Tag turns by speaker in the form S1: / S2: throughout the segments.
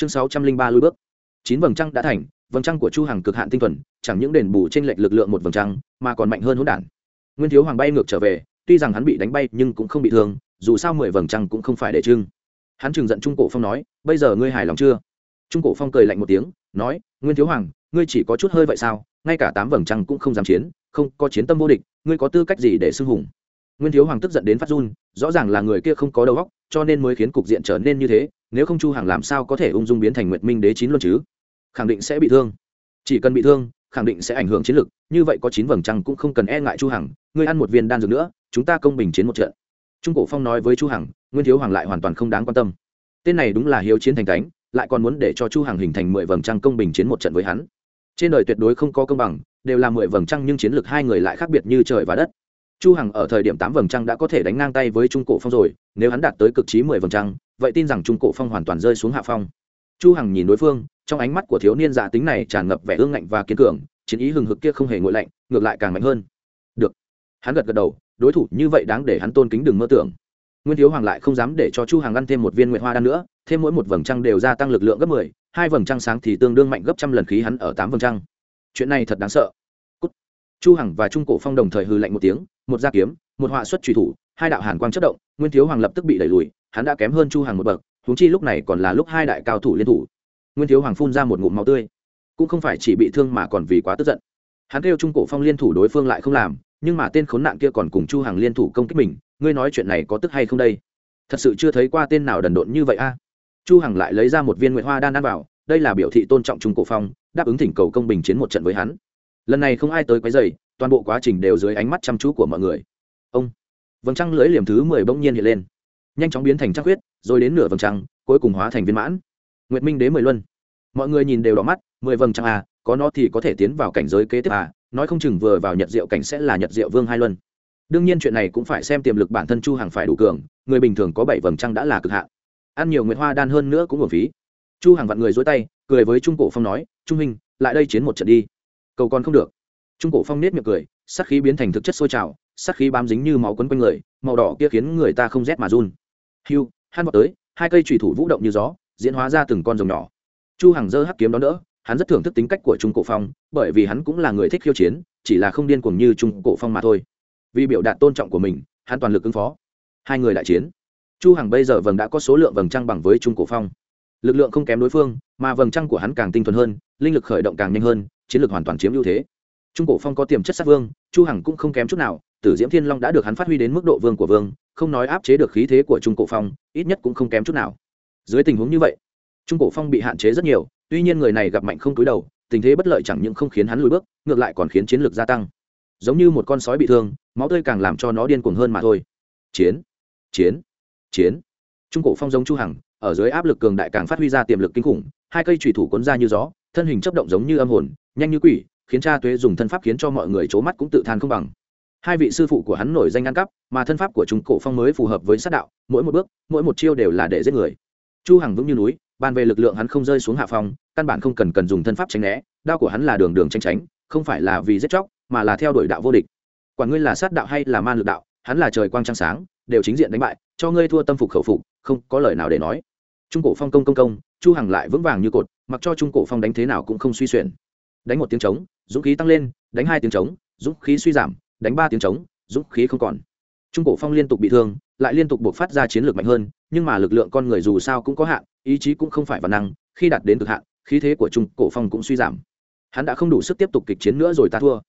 S1: chương sáu trăm linh ba lui bước. Chín vầng trăng đã thành, vầng trăng của chu hằng cực hạn tinh thuần, chẳng những đền bù trên lệch lực lượng một vầng trăng, mà còn mạnh hơn hỗn đản. Nguyên thiếu hoàng bay ngược trở về, tuy rằng hắn bị đánh bay nhưng cũng không bị thương, dù sao mười vầng trăng cũng không phải để trưng. Hắn chừng giận trung cổ phong nói, bây giờ ngươi hài lòng chưa? Trung cổ phong cười lạnh một tiếng, nói, nguyên thiếu hoàng, ngươi chỉ có chút hơi vậy sao? Ngay cả tám vầng trăng cũng không dám chiến, không có chiến tâm vô địch, ngươi có tư cách gì để xưng hùng? Nguyên thiếu hoàng tức giận đến phát run, rõ ràng là người kia không có đầu óc, cho nên mới khiến cục diện trở nên như thế nếu không chu hàng làm sao có thể ung dung biến thành nguyệt minh đế chín luôn chứ? Khẳng định sẽ bị thương. Chỉ cần bị thương, khẳng định sẽ ảnh hưởng chiến lược như vậy có chín vầng trăng cũng không cần e ngại chu hằng. Ngươi ăn một viên đan dược nữa, chúng ta công bình chiến một trận. Trung cổ phong nói với chu hằng, nguyên thiếu hoàng lại hoàn toàn không đáng quan tâm. Tên này đúng là hiếu chiến thành cánh lại còn muốn để cho chu hằng hình thành mười vầng trăng công bình chiến một trận với hắn. Trên đời tuyệt đối không có công bằng, đều là mười vầng trăng nhưng chiến lược hai người lại khác biệt như trời và đất chu hằng ở thời điểm tám vầng trăng đã có thể đánh ngang tay với trung cổ phong rồi nếu hắn đạt tới cực trí mười vầng trăng vậy tin rằng trung cổ phong hoàn toàn rơi xuống hạ phong. Chu hằng nhìn đối phương trong ánh mắt của thiếu niên giả tính này tràn ngập vẻ ương ngạnh và kiên cường chiến ý hừng hực kia không hề nguội lạnh ngược lại càng mạnh hơn. Được. Hắn gật gật đầu đối thủ như vậy đáng để hắn tôn kính đừng mơ tưởng. Nguyên thiếu hoàng lại không dám để cho chu hằng ăn thêm một viên nguyệt hoa đan nữa thêm mỗi một vầng trăng đều gia tăng lực lượng gấp 10, hai vầng trăng sáng thì tương đương mạnh gấp trăm lần khí hắn ở tám vầng trăng. Chuyện này thật đáng sợ chu hằng và trung cổ phong đồng thời hừ lạnh một tiếng, một gia kiếm, một họa xuất truy thủ, hai đạo hàn quang chất động, nguyên thiếu hoàng lập tức bị đẩy lùi, hắn đã kém hơn chu hằng một bậc, huống chi lúc này còn là lúc hai đại cao thủ liên thủ. Nguyên thiếu hoàng phun ra một ngụm máu tươi. Cũng không phải chỉ bị thương mà còn vì quá tức giận. Hắn kêu trung cổ phong liên thủ đối phương lại không làm, nhưng mà tên khốn nạn kia còn cùng chu hằng liên thủ công kích mình, ngươi nói chuyện này có tức hay không đây? Thật sự chưa thấy qua tên nào đần độn như vậy a. À? Chu hằng lại lấy ra một viên nguyệt hoa đan ăn vào, đây là biểu thị tôn trọng trung cổ phong, đáp ứng thỉnh cầu công bình chiến một trận với hắn lần này không ai tới quấy rầy, toàn bộ quá trình đều dưới ánh mắt chăm chú của mọi người. Ông vầng trăng lưới liềm thứ mười bỗng nhiên hiện lên. Nhanh chóng biến thành trăng huyết rồi đến nửa vầng trăng, cuối cùng hóa thành viên mãn. Nguyệt minh đế mười luân. Mọi người nhìn đều đỏ mắt, mười vầng trăng à có nó thì có thể tiến vào cảnh giới kế tiếp à nói không chừng vừa vào nhật diệu cảnh sẽ là nhật diệu vương hai luân. Đương nhiên chuyện này cũng phải xem tiềm lực bản thân chu hằng phải đủ cường, người bình thường có bảy vầng trăng đã là cực hạn. Ăn nhiều nguyệt hoa đan hơn nữa cũng hưởng phí. Chu hằng vặn người dối tay, cười với trung cổ phong nói, trung hình lại đây chiến một trận đi cầu còn không được. Trung cổ phong nết miệng cười sát khí biến thành thực chất sôi trào sát khí bám dính như máu quấn quanh người màu đỏ kia khiến người ta không rét mà run. Hiu, hắn vọt tới hai cây chủy thủ vũ động như gió diễn hóa ra từng con rồng nhỏ. Chu hằng dơ hắc kiếm đón đỡ hắn rất thưởng thức tính cách của trung cổ phong bởi vì hắn cũng là người thích khiêu chiến chỉ là không điên cuồng như trung cổ phong mà thôi. Vì biểu đạt tôn trọng của mình hắn toàn lực ứng phó. Hai người đại chiến. Chu hằng bây giờ vầng đã có số lượng vầng trăng bằng với trung cổ phong. Lực lượng không kém đối phương mà vầng trăng của hắn càng tinh thuần hơn linh lực khởi động càng nhanh hơn chiến lược hoàn toàn chiếm ưu thế. Trung cổ phong có tiềm chất sát vương, chu hằng cũng không kém chút nào, tử diễm thiên long đã được hắn phát huy đến mức độ vương của vương, không nói áp chế được khí thế của trung cổ phong, ít nhất cũng không kém chút nào. Dưới tình huống như vậy, trung cổ phong bị hạn chế rất nhiều, tuy nhiên người này gặp mạnh không túi đầu, tình thế bất lợi chẳng những không khiến hắn lùi bước, ngược lại còn khiến chiến lược gia tăng. Giống như một con sói bị thương, máu tươi càng làm cho nó điên cuồng hơn mà thôi. Chiến chiến chiến. Trung cổ phong giống chu hằng, ở dưới áp lực cường đại càng phát huy ra tiềm lực kinh khủng, hai cây chủy thủ cuốn ra như gió thân hình chấp động giống như âm hồn, nhanh như quỷ, khiến cha tuế dùng thân pháp khiến cho mọi người c mắt cũng tự than không bằng. Hai vị sư phụ của hắn nổi danh ăn cắp, mà thân pháp của chúng cổ phong mới phù hợp với sát đạo, mỗi một bước, mỗi một chiêu đều là để giết người. Chu hằng vững như núi ban về lực lượng hắn không rơi xuống hạ phong, căn bản không cần cần dùng thân pháp tránh né, đao của hắn là đường đường tranh tránh, không phải là vì giết chóc, mà là theo đuổi đạo vô địch. Quản ngươi là sát đạo hay là man lực đạo, hắn là trời quang trăng sáng, đều chính diện đánh bại, cho ngươi thua tâm phục khẩu phục, không có lời nào để nói. Trung cổ phong công công công chu hằng lại vững vàng như cột, mặc cho trung cổ phong đánh thế nào cũng không suy xuyển đánh một tiếng trống, dũng khí tăng lên, đánh hai tiếng trống, dũng khí suy giảm, đánh ba tiếng trống, dũng khí không còn. Trung cổ phong liên tục bị thương, lại liên tục buộc phát ra chiến lược mạnh hơn, nhưng mà lực lượng con người dù sao cũng có hạn, ý chí cũng không phải văn năng, khi đạt đến cực hạn, khí thế của trung cổ phong cũng suy giảm. Hắn đã không đủ sức tiếp tục kịch chiến nữa rồi ta thua.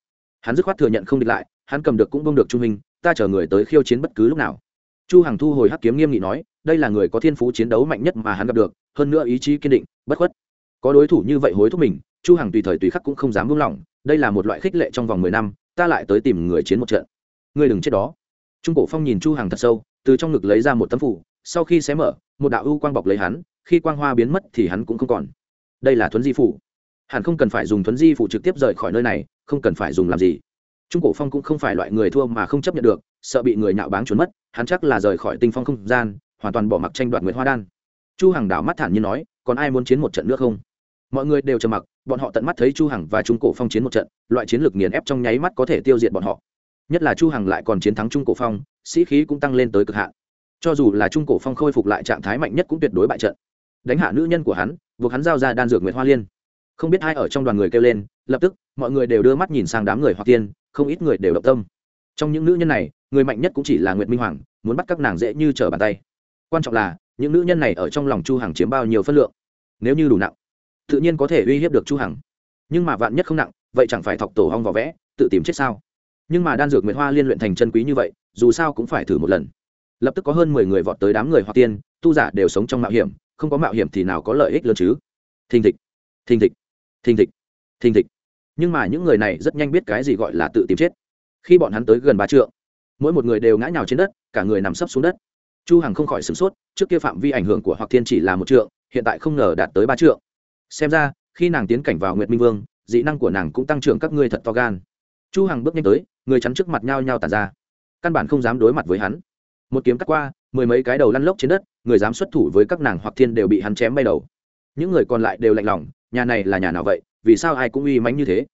S1: Hắn dứt khoát thừa nhận không địch lại, hắn cầm được cũng bông được trung hình ta chờ người tới khiêu chiến bất cứ lúc nào chu hằng thu hồi hắc kiếm nghiêm nghị nói, đây là người có thiên phú chiến đấu mạnh nhất mà hắn gặp được, hơn nữa ý chí kiên định, bất khuất. Có đối thủ như vậy hối thúc mình, chu hằng tùy thời tùy khắc cũng không dám buông lỏng, đây là một loại khích lệ trong vòng mười năm, ta lại tới tìm người chiến một trận. Ngươi đừng chết đó. Trung cổ phong nhìn chu hằng thật sâu, từ trong ngực lấy ra một tấm phủ, sau khi xé mở, một đạo ưu quang bọc lấy hắn, khi quang hoa biến mất thì hắn cũng không còn. Đây là thuấn di phủ. Hẳn không cần phải dùng thuấn di phủ trực tiếp rời khỏi nơi này, không cần phải dùng làm gì trung cổ phong cũng không phải loại người thua mà không chấp nhận được, sợ bị người nhạo báng trốn mất, hắn chắc là rời khỏi tinh phong không gian, hoàn toàn bỏ mặc tranh đoạt nguyệt hoa đan. Chu hằng đảo mắt thản nhiên nói, còn ai muốn chiến một trận nữa không? Mọi người đều trầm mặc, bọn họ tận mắt thấy chu hằng và trung cổ phong chiến một trận, loại chiến lược nghiền ép trong nháy mắt có thể tiêu diệt bọn họ. Nhất là chu hằng lại còn chiến thắng trung cổ phong, sĩ khí cũng tăng lên tới cực hạn. Cho dù là trung cổ phong khôi phục lại trạng thái mạnh nhất cũng tuyệt đối bại trận. Đánh hạ nữ nhân của hắn, buộc hắn giao ra đan dược nguyệt hoa liên. Không biết ai ở trong đoàn người kêu lên, lập tức, mọi người đều đưa mắt nhìn sang đám người hoặc tiên không ít người đều động tâm. Trong những nữ nhân này, người mạnh nhất cũng chỉ là nguyệt minh hoàng, muốn bắt các nàng dễ như trở bàn tay. Quan trọng là, những nữ nhân này ở trong lòng chu hằng chiếm bao nhiêu phân lượng. Nếu như đủ nặng, tự nhiên có thể uy hiếp được chu hằng. Nhưng mà vạn nhất không nặng, vậy chẳng phải thọc tổ hong vỏ vẽ, tự tìm chết sao? Nhưng mà đan dược nguyệt hoa liên luyện thành chân quý như vậy, dù sao cũng phải thử một lần. Lập tức có hơn mười người vọt tới đám người hoặc tiên, tu giả đều sống trong mạo hiểm, không có mạo hiểm thì nào có lợi ích lớn chứ? Thình thịch thình thịch thình thịch thình thịch nhưng mà những người này rất nhanh biết cái gì gọi là tự tìm chết. Khi bọn hắn tới gần ba trượng, mỗi một người đều ngã nhào trên đất, cả người nằm sấp xuống đất. Chu hằng không khỏi sửng sốt, trước kia phạm vi ảnh hưởng của hoặc thiên chỉ là một trượng, hiện tại không ngờ đạt tới ba trượng. Xem ra, khi nàng tiến cảnh vào nguyệt minh vương, dị năng của nàng cũng tăng trưởng các ngươi thật to gan. Chu hằng bước nhanh tới, người chắn trước mặt nhau nhau tàn ra. Căn bản không dám đối mặt với hắn. Một kiếm cắt qua, mười mấy cái đầu lăn lốc trên đất, người dám xuất thủ với các nàng hoặc thiên đều bị hắn chém bay đầu. Những người còn lại đều lạnh lòng, nhà này là nhà nào vậy? Vì sao ai cũng uy mãnh như thế?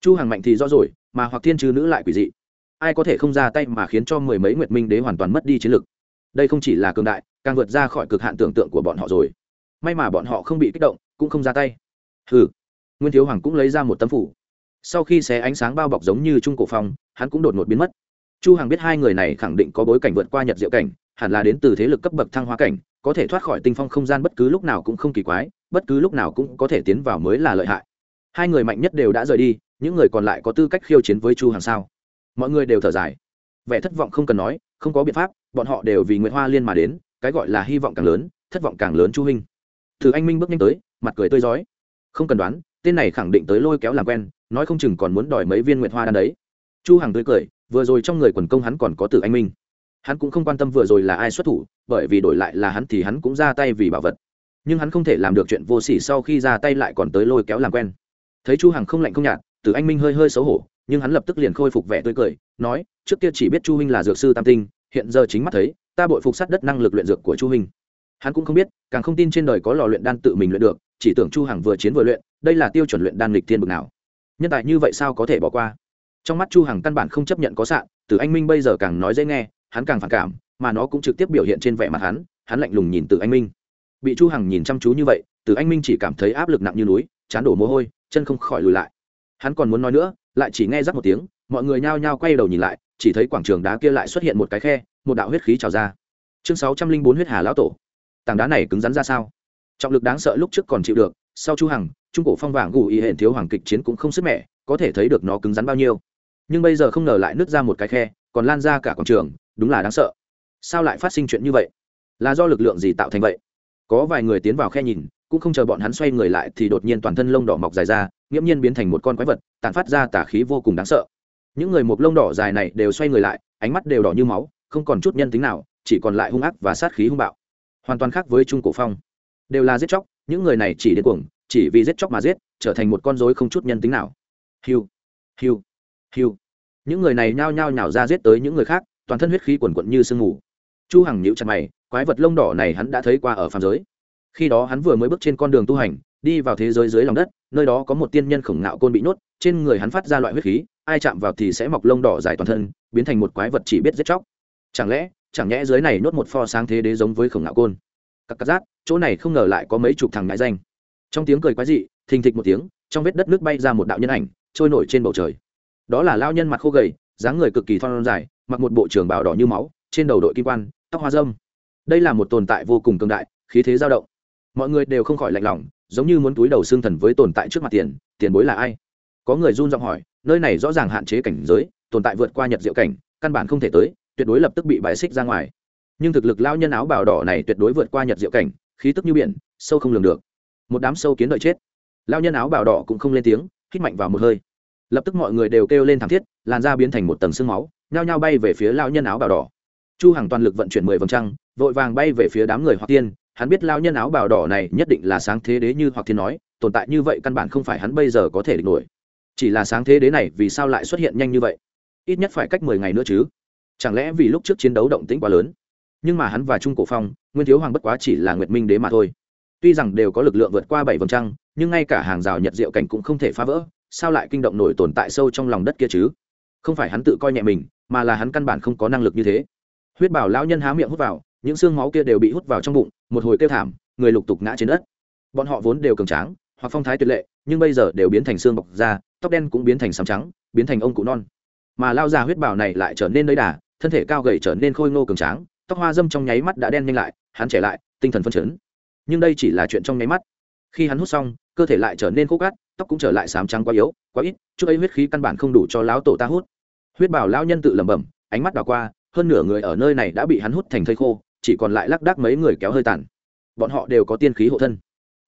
S1: Chu hằng mạnh thì rõ rồi, mà hoặc thiên trừ nữ lại quỷ dị. Ai có thể không ra tay mà khiến cho mười mấy nguyệt minh đế hoàn toàn mất đi chiến lực? Đây không chỉ là cường đại, càng vượt ra khỏi cực hạn tưởng tượng của bọn họ rồi. May mà bọn họ không bị kích động, cũng không ra tay. Hừ. Nguyên thiếu hoàng cũng lấy ra một tấm phủ. Sau khi xé ánh sáng bao bọc giống như trung cổ phong, hắn cũng đột ngột biến mất. Chu hằng biết hai người này khẳng định có bối cảnh vượt qua nhật diệu cảnh, hẳn là đến từ thế lực cấp bậc thăng hoa cảnh, có thể thoát khỏi tinh phong không gian bất cứ lúc nào cũng không kỳ quái, bất cứ lúc nào cũng có thể tiến vào mới là lợi hại hai người mạnh nhất đều đã rời đi, những người còn lại có tư cách khiêu chiến với chu hàng sao? Mọi người đều thở dài. Vẻ thất vọng không cần nói, không có biện pháp, bọn họ đều vì nguyễn hoa liên mà đến, cái gọi là hy vọng càng lớn, thất vọng càng lớn chu huynh thử anh minh bước nhanh tới, mặt cười tươi rói. Không cần đoán, tên này khẳng định tới lôi kéo làm quen, nói không chừng còn muốn đòi mấy viên nguyệt hoa đan đấy. Chu hằng tươi cười, vừa rồi trong người quần công hắn còn có Tử anh minh. Hắn cũng không quan tâm vừa rồi là ai xuất thủ, bởi vì đổi lại là hắn thì hắn cũng ra tay vì bảo vật. Nhưng hắn không thể làm được chuyện vô sỉ sau khi ra tay lại còn tới lôi kéo làm quen thấy chu hằng không lạnh không nhạt từ anh minh hơi hơi xấu hổ, nhưng hắn lập tức liền khôi phục vẻ tươi cười, nói, trước kia chỉ biết chu huynh là dược sư tam tinh, hiện giờ chính mắt thấy, ta bội phục sát đất năng lực luyện dược của chu huynh. Hắn cũng không biết, càng không tin trên đời có lò luyện đan tự mình luyện được, chỉ tưởng chu hằng vừa chiến vừa luyện, đây là tiêu chuẩn luyện đan lịch thiên bực nào. Nhân tài như vậy sao có thể bỏ qua? Trong mắt chu hằng căn bản không chấp nhận có sạn từ anh minh bây giờ càng nói dễ nghe, hắn càng phản cảm, mà nó cũng trực tiếp biểu hiện trên vẻ mặt hắn hắn lạnh lùng nhìn từ anh minh. Bị chu hằng nhìn chăm chú như vậy từ anh minh chỉ cảm thấy áp lực nặng như núi, chán đổ mồ hôi chân không khỏi lùi lại. Hắn còn muốn nói nữa, lại chỉ nghe rắc một tiếng, mọi người nhao nhao quay đầu nhìn lại, chỉ thấy quảng trường đá kia lại xuất hiện một cái khe, một đạo huyết khí trào ra. Chương sáu trăm linh bốn huyết hà lão tổ. Tảng đá này cứng rắn ra sao? Trọng lực đáng sợ lúc trước còn chịu được, sau chu hằng, trung cổ phong vàng gù y hển thiếu hoàng kịch chiến cũng không sức mẻ, có thể thấy được nó cứng rắn bao nhiêu. Nhưng bây giờ không ngờ lại nứt ra một cái khe, còn lan ra cả quảng trường, đúng là đáng sợ. Sao lại phát sinh chuyện như vậy? Là do lực lượng gì tạo thành vậy? Có vài người tiến vào khe nhìn cũng không chờ bọn hắn xoay người lại thì đột nhiên toàn thân lông đỏ mọc dài ra, nghiễm nhiên biến thành một con quái vật, tàn phát ra tả khí vô cùng đáng sợ. Những người mộc lông đỏ dài này đều xoay người lại, ánh mắt đều đỏ như máu, không còn chút nhân tính nào, chỉ còn lại hung ác và sát khí hung bạo. Hoàn toàn khác với trung cổ phong. Đều là giết chóc, những người này chỉ đến cuồng, chỉ vì giết chóc mà giết, trở thành một con rối không chút nhân tính nào. Hiu hiu hiu. Những người này nhao nhao nhào ra giết tới những người khác, toàn thân huyết khí quần quận như sương mù. Chu hằng nhíu chặt mày, quái vật lông đỏ này hắn đã thấy qua ở phàm giới khi đó hắn vừa mới bước trên con đường tu hành, đi vào thế giới dưới lòng đất, nơi đó có một tiên nhân khổng ngạo côn bị nhốt, trên người hắn phát ra loại huyết khí, ai chạm vào thì sẽ mọc lông đỏ dài toàn thân, biến thành một quái vật chỉ biết giết chóc. Chẳng lẽ, chẳng nhẽ dưới này nhốt một pho sáng thế đế giống với khổng ngạo côn? Các cắt rát, chỗ này không ngờ lại có mấy chục thằng ngại danh. Trong tiếng cười quái dị, thình thịch một tiếng, trong vết đất nước bay ra một đạo nhân ảnh, trôi nổi trên bầu trời. Đó là lao nhân mặt khô gầy, dáng người cực kỳ thon dài, mặc một bộ trường bào đỏ như máu, trên đầu đội kim quan, tóc hoa dâm đây là một tồn tại vô cùng cường đại, khí thế dao động mọi người đều không khỏi lạnh lòng, giống như muốn túi đầu xương thần với tồn tại trước mặt tiền tiền bối là ai? Có người run giọng hỏi, nơi này rõ ràng hạn chế cảnh giới, tồn tại vượt qua nhật diệu cảnh, căn bản không thể tới, tuyệt đối lập tức bị bài xích ra ngoài. Nhưng thực lực lao nhân áo bào đỏ này tuyệt đối vượt qua nhật diệu cảnh, khí tức như biển, sâu không lường được. Một đám sâu kiến đợi chết. Lao nhân áo bào đỏ cũng không lên tiếng, hít mạnh vào một hơi. Lập tức mọi người đều kêu lên thảm thiết, làn da biến thành một tầng sương máu, nhao nhao bay về phía lao nhân áo bào đỏ. Chu hàng toàn lực vận chuyển mười vòng trăng, vội vàng bay về phía đám người hoặc tiên hắn biết lao nhân áo bào đỏ này nhất định là sáng thế đế như hoặc thiên nói, tồn tại như vậy căn bản không phải hắn bây giờ có thể địch nổi. Chỉ là sáng thế đế này vì sao lại xuất hiện nhanh như vậy? Ít nhất phải cách mười ngày nữa chứ. Chẳng lẽ vì lúc trước chiến đấu động tĩnh quá lớn? Nhưng mà hắn và trung cổ phong, nguyên thiếu hoàng bất quá chỉ là nguyệt minh đế mà thôi. Tuy rằng đều có lực lượng vượt qua bảy vòng trăng, nhưng ngay cả hàng rào nhật diệu cảnh cũng không thể phá vỡ, sao lại kinh động nổi tồn tại sâu trong lòng đất kia chứ? Không phải hắn tự coi nhẹ mình, mà là hắn căn bản không có năng lực như thế. Huyết bảo lão nhân há miệng hút vào những xương máu kia đều bị hút vào trong bụng, một hồi kêu thảm, người lục tục ngã trên đất. Bọn họ vốn đều cường tráng, hoặc phong thái tuyệt lệ, nhưng bây giờ đều biến thành xương bọc da, tóc đen cũng biến thành sám trắng, biến thành ông cụ non. Mà lao già huyết bảo này lại trở nên nơi đà, thân thể cao gầy trở nên khôi ngô cường tráng, tóc hoa dâm trong nháy mắt đã đen nhanh lại, hắn trẻ lại, tinh thần phân chấn. Nhưng đây chỉ là chuyện trong nháy mắt. Khi hắn hút xong, cơ thể lại trở nên khô cát, tóc cũng trở lại sám trắng quá yếu, quá ít, chút ấy huyết khí căn bản không đủ cho lão tổ ta hút. Huyết bảo lão nhân tự lẩm bẩm, ánh mắt đảo qua, hơn nửa người ở nơi này đã bị hắn hút thành thây khô chỉ còn lại lác đác mấy người kéo hơi tàn. Bọn họ đều có tiên khí hộ thân,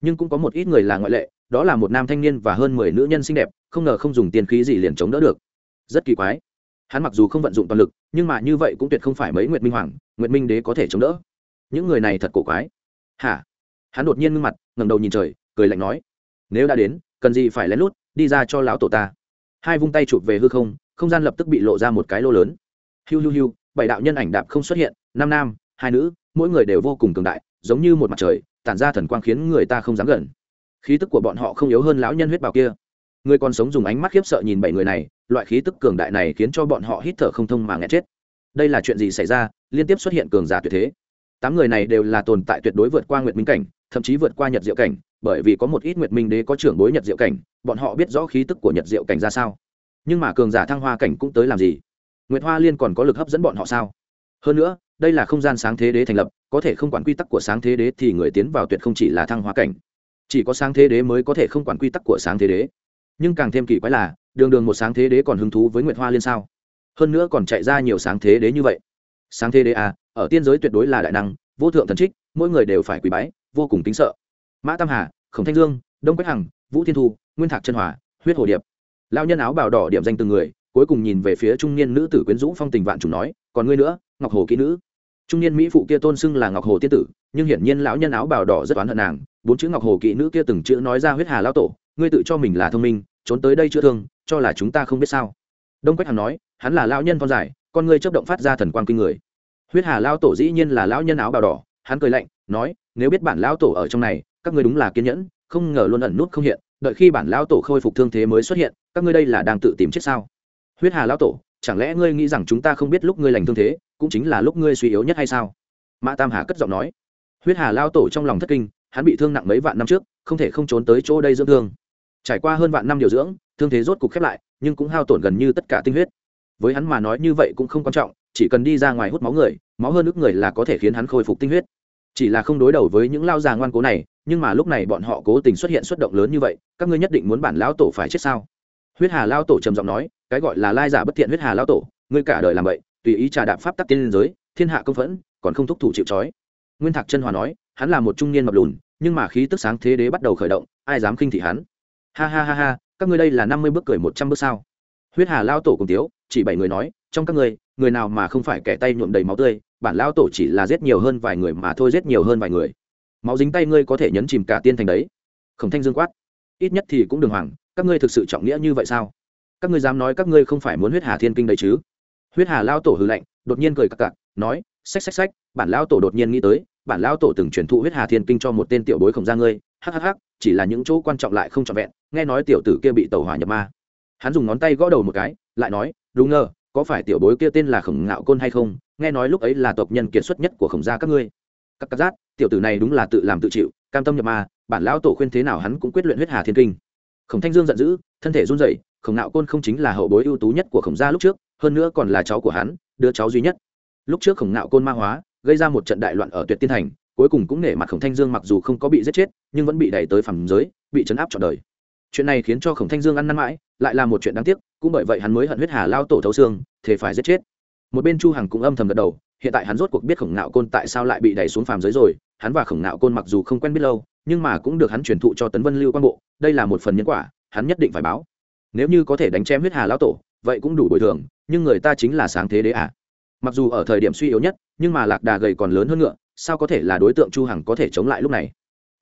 S1: nhưng cũng có một ít người là ngoại lệ, đó là một nam thanh niên và hơn mười nữ nhân xinh đẹp, không ngờ không dùng tiên khí gì liền chống đỡ được. Rất kỳ quái. Hắn mặc dù không vận dụng toàn lực, nhưng mà như vậy cũng tuyệt không phải mấy nguyệt minh hoàng, nguyệt minh đế có thể chống đỡ. Những người này thật cổ quái. Hả? Hắn đột nhiên ngưng mặt, ngẩng đầu nhìn trời, cười lạnh nói, nếu đã đến, cần gì phải lén lút, đi ra cho lão tổ ta. Hai vung tay chụp về hư không không gian lập tức bị lộ ra một cái lô lớn. Hiu hiu hiu, bảy đạo nhân ảnh đạp không xuất hiện, năm nam hai nữ, mỗi người đều vô cùng cường đại, giống như một mặt trời, tản ra thần quang khiến người ta không dám gần. Khí tức của bọn họ không yếu hơn lão nhân huyết bào kia. Người còn sống dùng ánh mắt khiếp sợ nhìn bảy người này, loại khí tức cường đại này khiến cho bọn họ hít thở không thông mà nghẹt chết. Đây là chuyện gì xảy ra? Liên tiếp xuất hiện cường giả tuyệt thế. Tám người này đều là tồn tại tuyệt đối vượt qua nguyệt minh cảnh, thậm chí vượt qua nhật diệu cảnh, bởi vì có một ít nguyệt minh đế có trưởng bối nhật diệu cảnh, bọn họ biết rõ khí tức của nhật diệu cảnh ra sao. Nhưng mà cường giả thăng hoa cảnh cũng tới làm gì? Nguyệt hoa liên còn có lực hấp dẫn bọn họ sao? Hơn nữa, đây là không gian sáng thế đế thành lập, có thể không quản quy tắc của sáng thế đế thì người tiến vào tuyệt không chỉ là thăng hóa cảnh. Chỉ có sáng thế đế mới có thể không quản quy tắc của sáng thế đế. Nhưng càng thêm kỳ quái là, đường đường một sáng thế đế còn hứng thú với nguyệt hoa liên sao? Hơn nữa còn chạy ra nhiều sáng thế đế như vậy. Sáng thế đế à ở tiên giới tuyệt đối là đại năng, vô thượng thần trích, mỗi người đều phải quỳ bái, vô cùng kính sợ. Mã tam hà, khổng thanh dương, đông quách hằng, vũ thiên thu, nguyên thạc chân hòa huyết hồ điệp. Lao nhân áo bào đỏ điểm danh từng người, cuối cùng nhìn về phía trung niên nữ tử quyến rũ phong tình vạn chủ nói, còn ngươi nữa ngọc hồ kỹ nữ. Trung niên mỹ phụ kia tôn xưng là ngọc hồ tiên tử, nhưng hiển nhiên lão nhân áo bào đỏ rất oán hận nàng. Bốn chữ ngọc hồ kỹ nữ kia từng chữ nói ra huyết hà lao tổ, ngươi tự cho mình là thông minh, trốn tới đây chữa thương, cho là chúng ta không biết sao. Đông quách hằng nói, hắn là lão nhân con dài, con ngươi chấp động phát ra thần quang kinh người. Huyết hà lao tổ dĩ nhiên là lão nhân áo bào đỏ, hắn cười lạnh, nói, nếu biết bản lão tổ ở trong này, các ngươi đúng là kiên nhẫn, không ngờ luôn ẩn nút không hiện, đợi khi bản lão tổ khôi phục thương thế mới xuất hiện, các ngươi đây là đang tự tìm chết sao? Huyết hà lão tổ chẳng lẽ ngươi nghĩ rằng chúng ta không biết lúc ngươi lành thương thế, cũng chính là lúc ngươi suy yếu nhất hay sao? Mã tam hà cất giọng nói. Huyết hà lao tổ trong lòng thất kinh, hắn bị thương nặng mấy vạn năm trước, không thể không trốn tới chỗ đây dưỡng thương. Trải qua hơn vạn năm điều dưỡng, thương thế rốt cục khép lại, nhưng cũng hao tổn gần như tất cả tinh huyết. Với hắn mà nói như vậy cũng không quan trọng, chỉ cần đi ra ngoài hút máu người, máu hơn ức người là có thể khiến hắn khôi phục tinh huyết. Chỉ là không đối đầu với những lao già ngoan cố này, nhưng mà lúc này bọn họ cố tình xuất hiện xuất động lớn như vậy, các ngươi nhất định muốn bản lão tổ phải chết sao? Huyết hà lao tổ trầm giọng nói, cái gọi là lai giả bất thiện huyết hà lao tổ, ngươi cả đời làm vậy, tùy ý trà đạp pháp tắc tiên liên giới, thiên hạ công phẫn, còn không thúc thủ chịu trói. Nguyên thạc chân hòa nói, hắn là một trung niên mập lùn, nhưng mà khí tức sáng thế đế bắt đầu khởi động, ai dám khinh thị hắn? Ha ha ha ha, các ngươi đây là năm mươi bước cười một trăm bước sao? Huyết hà lao tổ cùng tiếu, chỉ bảy người nói, trong các ngươi, người nào mà không phải kẻ tay nhuộm đầy máu tươi, bản lao tổ chỉ là giết nhiều hơn vài người mà thôi giết nhiều hơn vài người. Máu dính tay ngươi có thể nhấn chìm cả tiên thành đấy. Khổng thanh dương quát, ít nhất thì cũng đừng hoảng các ngươi thực sự trọng nghĩa như vậy sao? Các ngươi dám nói các ngươi không phải muốn huyết hà thiên kinh đấy chứ? Huyết hà lao tổ hư lạnh, đột nhiên cười cặc cặc, nói, xách xách xách, bản lao tổ đột nhiên nghĩ tới, bản lao tổ từng truyền thụ huyết hà thiên kinh cho một tên tiểu bối khổng ra ngươi hhh chỉ là những chỗ quan trọng lại không trọn vẹn, nghe nói tiểu tử kia bị tàu hỏa nhập ma. Hắn dùng ngón tay gõ đầu một cái, lại nói đúng ngờ, có phải tiểu bối kia tên là khổng ngạo côn hay không? Nghe nói lúc ấy là tộc nhân kiệt xuất nhất của khổng gia các ngươi. Các các giác tiểu tử này đúng là tự làm tự chịu, cam tâm nhập ma, bản lão tổ khuyên thế nào hắn cũng quyết luyện huyết hà thiên kinh khổng thanh dương giận dữ, thân thể run rẩy, khổng Nạo côn không chính là hậu bối ưu tú nhất của khổng gia lúc trước, hơn nữa còn là cháu của hắn, đứa cháu duy nhất. Lúc trước khổng Nạo côn ma hóa, gây ra một trận đại loạn ở tuyệt tiên thành, cuối cùng cũng nể mặt khổng thanh dương mặc dù không có bị giết chết, nhưng vẫn bị đẩy tới phẳng giới, bị chấn áp trọn đời. Chuyện này khiến cho khổng thanh dương ăn năn mãi, lại là một chuyện đáng tiếc, cũng bởi vậy hắn mới hận huyết hà lao tổ thấu xương thế phải giết chết. Một bên chu hằng cũng âm thầm gật đầu, hiện tại hắn rốt cuộc biết khổng nạo côn tại sao lại bị đẩy xuống phàm giới rồi, hắn và khổng nạo côn mặc dù không quen biết lâu nhưng mà cũng được hắn truyền thụ cho tấn vân lưu quan bộ, đây là một phần nhân quả, hắn nhất định phải báo. Nếu như có thể đánh chém huyết hà lão tổ, vậy cũng đủ bồi thường, nhưng người ta chính là sáng thế đế à mặc dù ở thời điểm suy yếu nhất, nhưng mà lạc đà gầy còn lớn hơn ngựa, sao có thể là đối tượng chu hằng có thể chống lại lúc này?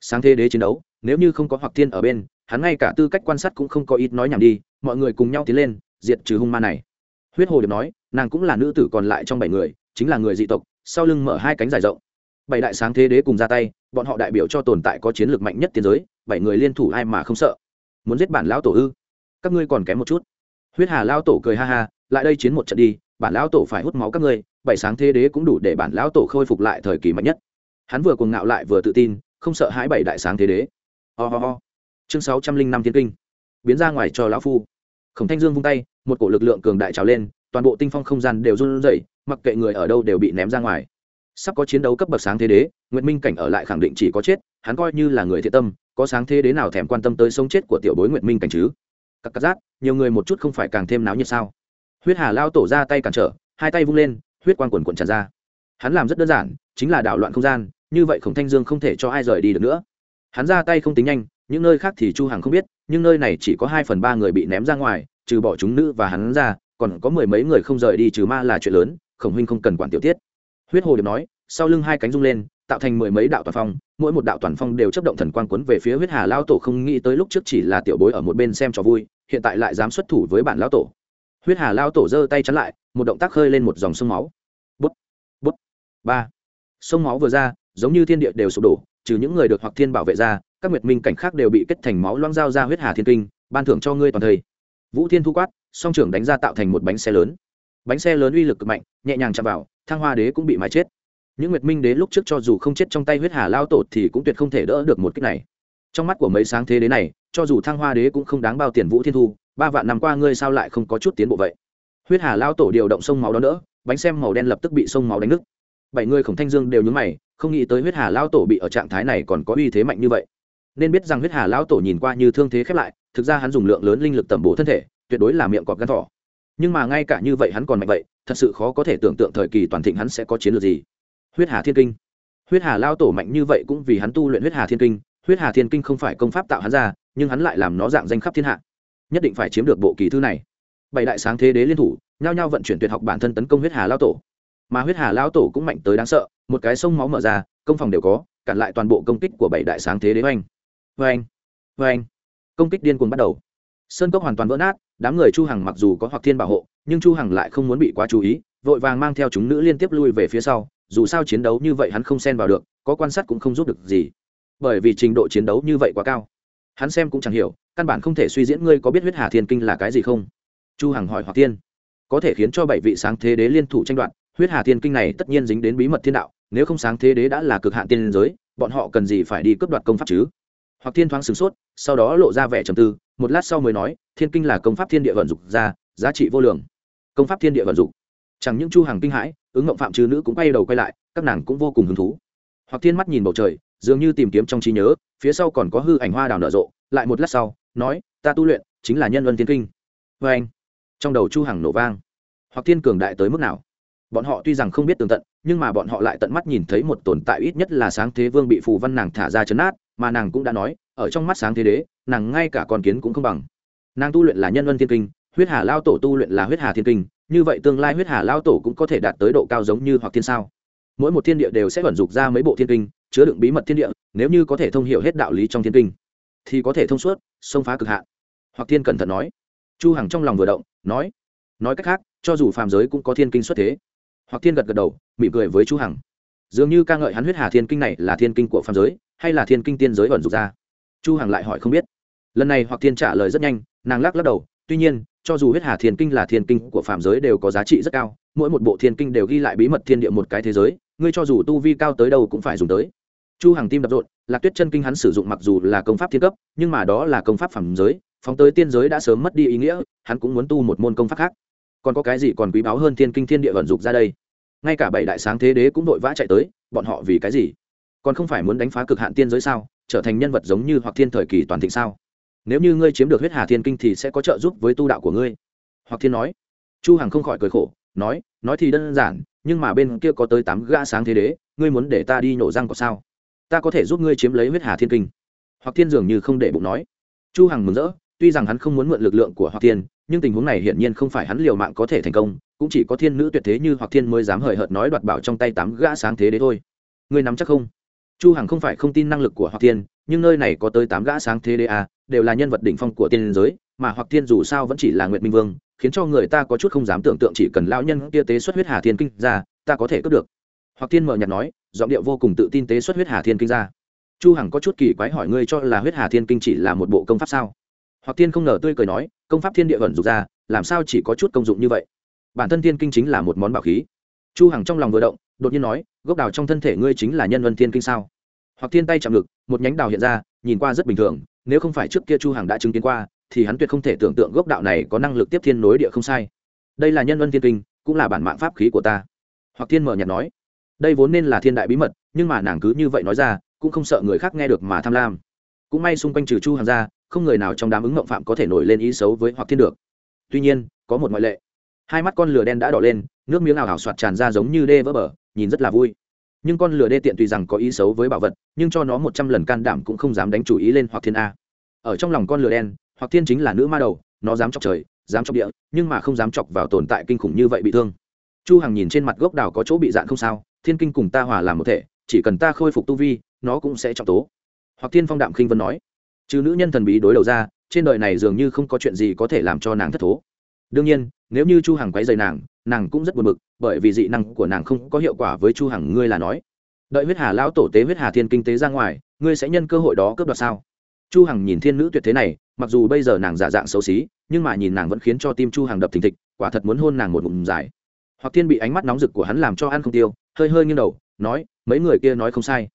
S1: Sáng thế đế chiến đấu, nếu như không có hoặc thiên ở bên, hắn ngay cả tư cách quan sát cũng không có ít nói nhảm đi, mọi người cùng nhau tiến lên, diệt trừ hung ma này. Huyết hồ điệp nói, nàng cũng là nữ tử còn lại trong bảy người, chính là người dị tộc, sau lưng mở hai cánh dài rộng bảy đại sáng thế đế cùng ra tay, bọn họ đại biểu cho tồn tại có chiến lược mạnh nhất tiến giới, bảy người liên thủ ai mà không sợ. Muốn giết bản lão tổ ư? Các ngươi còn kém một chút. Huyết hà lao tổ cười ha ha, lại đây chiến một trận đi, bản lão tổ phải hút máu các ngươi, bảy sáng thế đế cũng đủ để bản lão tổ khôi phục lại thời kỳ mạnh nhất. Hắn vừa cuồng ngạo lại vừa tự tin, không sợ hãi bảy đại sáng thế đế. Ho、oh、ho、oh. chương sáu trăm linh năm thiên kinh. Biến ra ngoài cho lão phu. Khổng thanh dương vung tay, một cổ lực lượng cường đại trào lên, toàn bộ tinh phong không gian đều run rẩy, mặc kệ người ở đâu đều bị ném ra ngoài sắp có chiến đấu cấp bậc sáng thế đế nguyễn minh cảnh ở lại khẳng định chỉ có chết, hắn coi như là người thiện tâm, có sáng thế đế nào thèm quan tâm tới sống chết của tiểu bối nguyễn minh cảnh chứ? Các cắt giác, nhiều người một chút không phải càng thêm náo nhiệt sao? Huyết hà lao tổ ra tay cản trở, hai tay vung lên, huyết quang quần quần tràn ra. Hắn làm rất đơn giản, chính là đảo loạn không gian, như vậy khổng thanh dương không thể cho ai rời đi được nữa. Hắn ra tay không tính nhanh, những nơi khác thì chu hằng không biết, nhưng nơi này chỉ có hai phần ba người bị ném ra ngoài, trừ bỏ chúng nữ và hắn ra, còn có mười mấy người không rời đi trừ ma là chuyện lớn, khổng huynh không cần quản tiểu tiết huyết hồ điệp nói, sau lưng hai cánh rung lên, tạo thành mười mấy đạo toàn phong, mỗi một đạo toàn phong đều chấp động thần quang quấn về phía huyết hà lao tổ không nghĩ tới lúc trước chỉ là tiểu bối ở một bên xem cho vui, hiện tại lại dám xuất thủ với bản lao tổ. Huyết hà lao tổ giơ tay chắn lại, một động tác khơi lên một dòng sông máu. Bút bút, ba. Sông máu vừa ra, giống như thiên địa đều sụp đổ, trừ những người được hoặc thiên bảo vệ ra, các nguyệt minh cảnh khác đều bị kết thành máu loang dao ra huyết hà thiên kinh, ban thưởng cho ngươi toàn thây vũ thiên thu quát, song trưởng đánh ra tạo thành một bánh xe lớn. Bánh xe lớn uy lực cực mạnh, nhẹ nhàng chạm vào Thăng hoa đế cũng bị mái chết. Những nguyệt minh đế lúc trước cho dù không chết trong tay huyết hà lao tổ thì cũng tuyệt không thể đỡ được một cách này. Trong mắt của mấy sáng thế đế này, cho dù thăng hoa đế cũng không đáng bao tiền vũ thiên thu, ba vạn năm qua ngươi sao lại không có chút tiến bộ vậy? Huyết hà lao tổ điều động sông máu đó nữa, bánh xem màu đen lập tức bị sông máu đánh nứt. Bảy người khổng thanh dương đều nhúng mày, không nghĩ tới huyết hà lao tổ bị ở trạng thái này còn có uy thế mạnh như vậy. Nên biết rằng huyết hà lao tổ nhìn qua như thương thế khép lại, thực ra hắn dùng lượng lớn linh lực tẩm bổ thân thể, tuyệt đối là miệng cọp gan thỏ nhưng mà ngay cả như vậy hắn còn mạnh vậy, thật sự khó có thể tưởng tượng thời kỳ toàn thịnh hắn sẽ có chiến lược gì. Huyết hà thiên kinh. Huyết hà lao tổ mạnh như vậy cũng vì hắn tu luyện huyết hà thiên kinh. Huyết hà thiên kinh không phải công pháp tạo hắn ra, nhưng hắn lại làm nó dạng danh khắp thiên hạ. Nhất định phải chiếm được bộ kỳ thư này. Bảy đại sáng thế đế liên thủ, nhao nhao vận chuyển tuyệt học bản thân tấn công huyết hà lao tổ. Mà huyết hà lao tổ cũng mạnh tới đáng sợ, một cái sông máu mở ra, công phòng đều có, cản lại toàn bộ công kích của bảy đại sáng thế đế. Oanh oanh oanh công kích điên cuồng bắt đầu. Sơn cốc hoàn toàn vỡ nát đám người chu hằng mặc dù có hoặc thiên bảo hộ nhưng chu hằng lại không muốn bị quá chú ý vội vàng mang theo chúng nữ liên tiếp lui về phía sau dù sao chiến đấu như vậy hắn không xen vào được có quan sát cũng không giúp được gì. Bởi vì trình độ chiến đấu như vậy quá cao hắn xem cũng chẳng hiểu căn bản không thể suy diễn ngươi có biết huyết hà thiên kinh là cái gì không? Chu hằng hỏi hoặc Thiên, có thể khiến cho bảy vị sáng thế đế liên thủ tranh đoạt huyết hà thiên kinh này tất nhiên dính đến bí mật thiên đạo nếu không sáng thế đế đã là cực hạn tiên giới bọn họ cần gì phải đi cướp đoạt công pháp chứ? Hoặc thiên thoáng sửng sốt sau đó lộ ra vẻ trầm tư một lát sau mới nói, thiên kinh là công pháp thiên địa vận dụng ra, giá trị vô lượng. Công pháp thiên địa vận dụng chẳng những chu hàng kinh hãi, ứng ngộng phạm trừ nữ cũng quay đầu quay lại, các nàng cũng vô cùng hứng thú. Hoặc thiên mắt nhìn bầu trời, dường như tìm kiếm trong trí nhớ, phía sau còn có hư ảnh hoa đào nở rộ, lại một lát sau, nói, ta tu luyện chính là nhân luân thiên kinh. Vê anh, trong đầu chu hằng nổ vang. Hoặc thiên cường đại tới mức nào? Bọn họ tuy rằng không biết tường tận, nhưng mà bọn họ lại tận mắt nhìn thấy một tồn tại ít nhất là sáng thế vương bị phù văn nàng thả ra chấn át mà nàng cũng đã nói ở trong mắt sáng thế đế, nàng ngay cả con kiến cũng không bằng. Nàng tu luyện là nhân ân thiên kinh, huyết hà lao tổ tu luyện là huyết hà thiên kinh, như vậy tương lai huyết hà lao tổ cũng có thể đạt tới độ cao giống như hoặc thiên sao. Mỗi một thiên địa đều sẽ vận dụng ra mấy bộ thiên kinh, chứa đựng bí mật thiên địa, nếu như có thể thông hiểu hết đạo lý trong thiên kinh, thì có thể thông suốt, xông phá cực hạn. Hoặc thiên cẩn thận nói. Chu hằng trong lòng vừa động, nói. Nói cách khác, cho dù phàm giới cũng có thiên kinh xuất thế. Hoặc thiên gật gật đầu, mỉm cười với chu hằng. Dường như ca ngợi hắn huyết hà thiên kinh này là thiên kinh của phàm giới, hay là thiên kinh tiên giới vận dụng ra chu hằng lại hỏi không biết. Lần này hoặc thiên trả lời rất nhanh, nàng lắc lắc đầu, tuy nhiên, cho dù huyết hà thiên kinh là thiên kinh của phạm giới đều có giá trị rất cao, mỗi một bộ thiên kinh đều ghi lại bí mật thiên địa một cái thế giới, ngươi cho dù tu vi cao tới đâu cũng phải dùng tới. Chu Hằng tim đập rộn, lạc tuyết chân kinh hắn sử dụng mặc dù là công pháp thiên cấp, nhưng mà đó là công pháp phạm giới, phóng tới tiên giới đã sớm mất đi ý nghĩa, hắn cũng muốn tu một môn công pháp khác. Còn có cái gì còn quý báu hơn thiên kinh thiên địa vận dụng ra đây? Ngay cả bảy đại sáng thế đế cũng đội vã chạy tới, bọn họ vì cái gì? Còn không phải muốn đánh phá cực hạn tiên giới sao? Trở thành nhân vật giống như hoặc thiên thời kỳ toàn thịnh sao? Nếu như ngươi chiếm được huyết hà thiên kinh thì sẽ có trợ giúp với tu đạo của ngươi. Hoặc thiên nói. Chu hằng không khỏi cười khổ, nói nói thì đơn giản, nhưng mà bên kia có tới tám gã sáng thế đế, ngươi muốn để ta đi nổ răng có sao? Ta có thể giúp ngươi chiếm lấy huyết hà thiên kinh. Hoặc thiên dường như không để bụng nói. Chu hằng mừng rỡ, tuy rằng hắn không muốn mượn lực lượng của hoặc thiên, nhưng tình huống này hiển nhiên không phải hắn liều mạng có thể thành công, cũng chỉ có thiên nữ tuyệt thế như hoặc thiên mới dám hời hợt nói đoạt bảo trong tay tám gã sáng thế đế thôi. Ngươi nắm chắc không? Chu hằng không phải không tin năng lực của hoặc thiên, nhưng nơi này có tới tám gã sáng thế đế a, đều là nhân vật đỉnh phong của tiên giới, mà hoặc thiên dù sao vẫn chỉ là nguyệt minh vương, khiến cho người ta có chút không dám tưởng tượng chỉ cần lão nhân kia tế xuất huyết hà thiên kinh ra, ta có thể cướp được. Hoặc thiên mở nhạt nói, giọng điệu vô cùng tự tin tế xuất huyết hà thiên kinh ra. Chu hằng có chút kỳ quái hỏi ngươi cho là huyết hà thiên kinh chỉ là một bộ công pháp sao? Hoặc thiên không ngờ tươi cười nói, công pháp thiên địa vận dục ra, làm sao chỉ có chút công dụng như vậy? Bản thân thiên kinh chính là một món bảo khí. Chu hằng trong lòng vừa động, đột nhiên nói, gốc đào trong thân thể ngươi chính là nhân vân thiên kinh sao? Hoặc thiên tay chạm ngực, một nhánh đào hiện ra, nhìn qua rất bình thường, nếu không phải trước kia chu hằng đã chứng kiến qua, thì hắn tuyệt không thể tưởng tượng gốc đạo này có năng lực tiếp thiên nối địa không sai. Đây là nhân ân thiên kinh, cũng là bản mạng pháp khí của ta. Hoặc thiên mở nhạt nói, đây vốn nên là thiên đại bí mật, nhưng mà nàng cứ như vậy nói ra, cũng không sợ người khác nghe được mà tham lam. Cũng may xung quanh trừ chu hằng ra, không người nào trong đám ứng mộng phạm có thể nổi lên ý xấu với hoặc thiên được. Tuy nhiên, có một ngoại lệ. Hai mắt con lửa đen đã đỏ lên, nước miếng ảo ảo soạt tràn ra giống như đê vỡ bờ, nhìn rất là vui nhưng con lửa đê tiện tùy rằng có ý xấu với bảo vật, nhưng cho nó một trăm lần can đảm cũng không dám đánh chủ ý lên hoặc thiên a. Ở trong lòng con lửa đen, hoặc thiên chính là nữ ma đầu, nó dám chọc trời, dám chọc địa, nhưng mà không dám chọc vào tồn tại kinh khủng như vậy bị thương. Chu hằng nhìn trên mặt gốc đào có chỗ bị dạn không sao, thiên kinh cùng ta hòa làm một thể, chỉ cần ta khôi phục tu vi, nó cũng sẽ trọng tố. Hoặc thiên phong đạm khinh vân nói, trừ nữ nhân thần bí đối đầu ra, trên đời này dường như không có chuyện gì có thể làm cho nàng thất thố đương nhiên, nếu như chu hằng quấy dày nàng nàng cũng rất buồn bực, bởi vì dị năng của nàng không có hiệu quả với chu hằng, ngươi là nói. Đợi huyết hà lão tổ tế huyết hà thiên kinh tế ra ngoài, ngươi sẽ nhân cơ hội đó cướp đoạt sao? Chu hằng nhìn thiên nữ tuyệt thế này, mặc dù bây giờ nàng giả dạng xấu xí, nhưng mà nhìn nàng vẫn khiến cho tim chu hằng đập thình thịch, quả thật muốn hôn nàng một ngụm dài. Hoặc thiên bị ánh mắt nóng rực của hắn làm cho ăn không tiêu, hơi hơi nghiêng đầu, nói, mấy người kia nói không sai.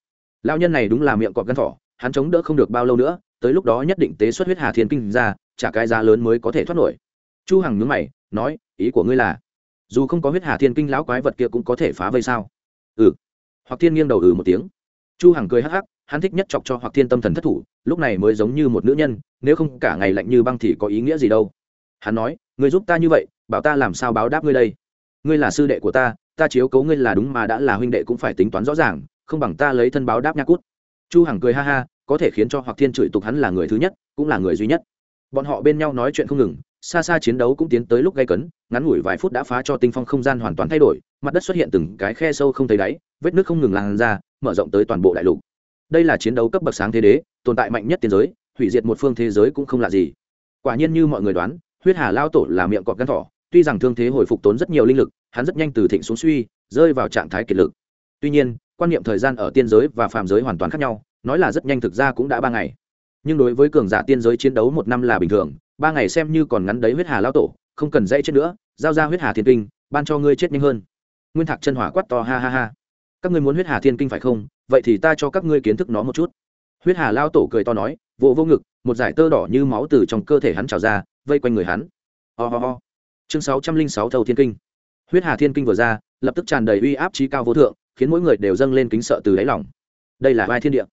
S1: Lão nhân này đúng là miệng cọp gan thỏ, hắn chống đỡ không được bao lâu nữa, tới lúc đó nhất định tế xuất huyết hà thiên kinh ra, trả cái giá lớn mới có thể thoát nổi chu hằng nhướng mày, nói, ý của ngươi là, dù không có huyết hà thiên kinh lão quái vật kia cũng có thể phá vây sao? Ừ. Hoặc thiên nghiêng đầu ừ một tiếng. Chu hằng cười hắc hắc, hắn thích nhất chọc cho hoặc thiên tâm thần thất thủ, lúc này mới giống như một nữ nhân, nếu không cả ngày lạnh như băng thì có ý nghĩa gì đâu. Hắn nói, ngươi giúp ta như vậy, bảo ta làm sao báo đáp ngươi đây? Ngươi là sư đệ của ta ta chiếu cố ngươi là đúng mà đã là huynh đệ cũng phải tính toán rõ ràng, không bằng ta lấy thân báo đáp nha cút. Chu hằng cười ha ha, có thể khiến cho hoặc thiên chửi tục hắn là người thứ nhất, cũng là người duy nhất. Bọn họ bên nhau nói chuyện không ngừng xa xa chiến đấu cũng tiến tới lúc gây cấn, ngắn ngủi vài phút đã phá cho tinh phong không gian hoàn toàn thay đổi, mặt đất xuất hiện từng cái khe sâu không thấy đáy, vết nước không ngừng lan ra, mở rộng tới toàn bộ đại lục. Đây là chiến đấu cấp bậc sáng thế đế, tồn tại mạnh nhất tiên giới, hủy diệt một phương thế giới cũng không là gì. Quả nhiên như mọi người đoán, huyết hà lao tổ là miệng cọp gan thỏ, tuy rằng thương thế hồi phục tốn rất nhiều linh lực, hắn rất nhanh từ thịnh xuống suy, rơi vào trạng thái kiệt lực. Tuy nhiên, quan niệm thời gian ở tiên giới và phàm giới hoàn toàn khác nhau, nói là rất nhanh thực ra cũng đã ba ngày. Nhưng đối với cường giả tiên giới chiến đấu một năm là bình thường ba ngày xem như còn ngắn đấy huyết hà lao tổ, không cần dây chết nữa, giao ra huyết hà thiên kinh, ban cho ngươi chết nhanh hơn. Nguyên thạc chân hỏa quát to ha ha ha. Các ngươi muốn huyết hà thiên kinh phải không? Vậy thì ta cho các ngươi kiến thức nó một chút. Huyết hà lao tổ cười to nói vô vô ngực, một giải tơ đỏ như máu từ trong cơ thể hắn trào ra, vây quanh người hắn. Ho、oh、ho、oh. ho. Chương sáu trăm linh sáu thâu thiên kinh. Huyết hà thiên kinh vừa ra, lập tức tràn đầy uy áp trí cao vô thượng, khiến mỗi người đều dâng lên kính sợ từ đáy lòng. Đây là vai thiên địa.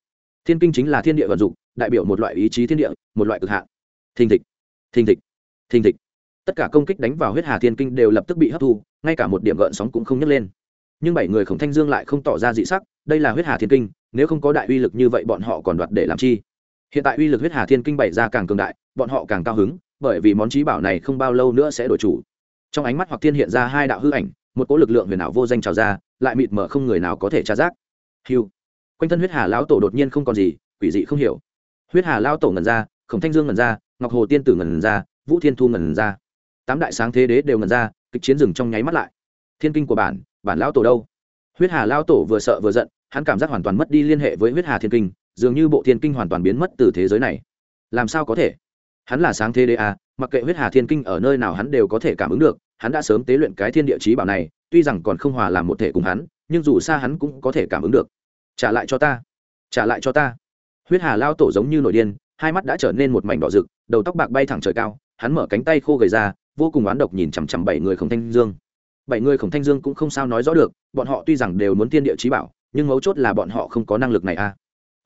S1: Thiên kinh chính là thiên địa vận dụng, đại biểu một loại ý chí thiên địa, một loại cực hạn. Thình thịch thình thịch thình thịch. Tất cả công kích đánh vào huyết hà thiên kinh đều lập tức bị hấp thu, ngay cả một điểm gợn sóng cũng không nhấc lên. Nhưng bảy người khổng thanh dương lại không tỏ ra dị sắc, đây là huyết hà thiên kinh, nếu không có đại uy lực như vậy bọn họ còn đoạt để làm chi? Hiện tại uy lực huyết hà thiên kinh bày ra càng cường đại, bọn họ càng cao hứng, bởi vì món trí bảo này không bao lâu nữa sẽ đổi chủ. Trong ánh mắt hoặc thiên hiện ra hai đạo hư ảnh, một cỗ lực lượng huyền ảo vô danh trào ra, lại mịt mở không người nào có thể tra giác. Hiu quanh thân huyết hà lão tổ đột nhiên không còn gì, quỷ dị không hiểu. Huyết hà lão tổ ngẩn ra, khổng thanh dương ngẩn ra ngọc hồ tiên tử ngần ra, vũ thiên thu ngần ra. Tám đại sáng thế đế đều ngần ra, kịch chiến rừng trong nháy mắt lại. Thiên kinh của bản bản lão tổ đâu? Huyết hà lão tổ vừa sợ vừa giận, hắn cảm giác hoàn toàn mất đi liên hệ với huyết hà thiên kinh, dường như bộ thiên kinh hoàn toàn biến mất từ thế giới này. Làm sao có thể? Hắn là sáng thế đế à mặc kệ huyết hà thiên kinh ở nơi nào hắn đều có thể cảm ứng được, hắn đã sớm tế luyện cái thiên địa trí bảo này, tuy rằng còn không hòa làm một thể cùng hắn, nhưng dù xa hắn cũng có thể cảm ứng được. Trả lại cho ta. Trả lại cho ta. Huyết hà lao tổ giống như nổi điên hai mắt đã trở nên một mảnh đỏ rực, đầu tóc bạc bay thẳng trời cao, hắn mở cánh tay khô gầy ra, vô cùng oán độc nhìn chằm chằm bảy người khổng thanh dương. Bảy người khổng thanh dương cũng không sao nói rõ được, bọn họ tuy rằng đều muốn tiên địa trí bảo, nhưng mấu chốt là bọn họ không có năng lực này a à.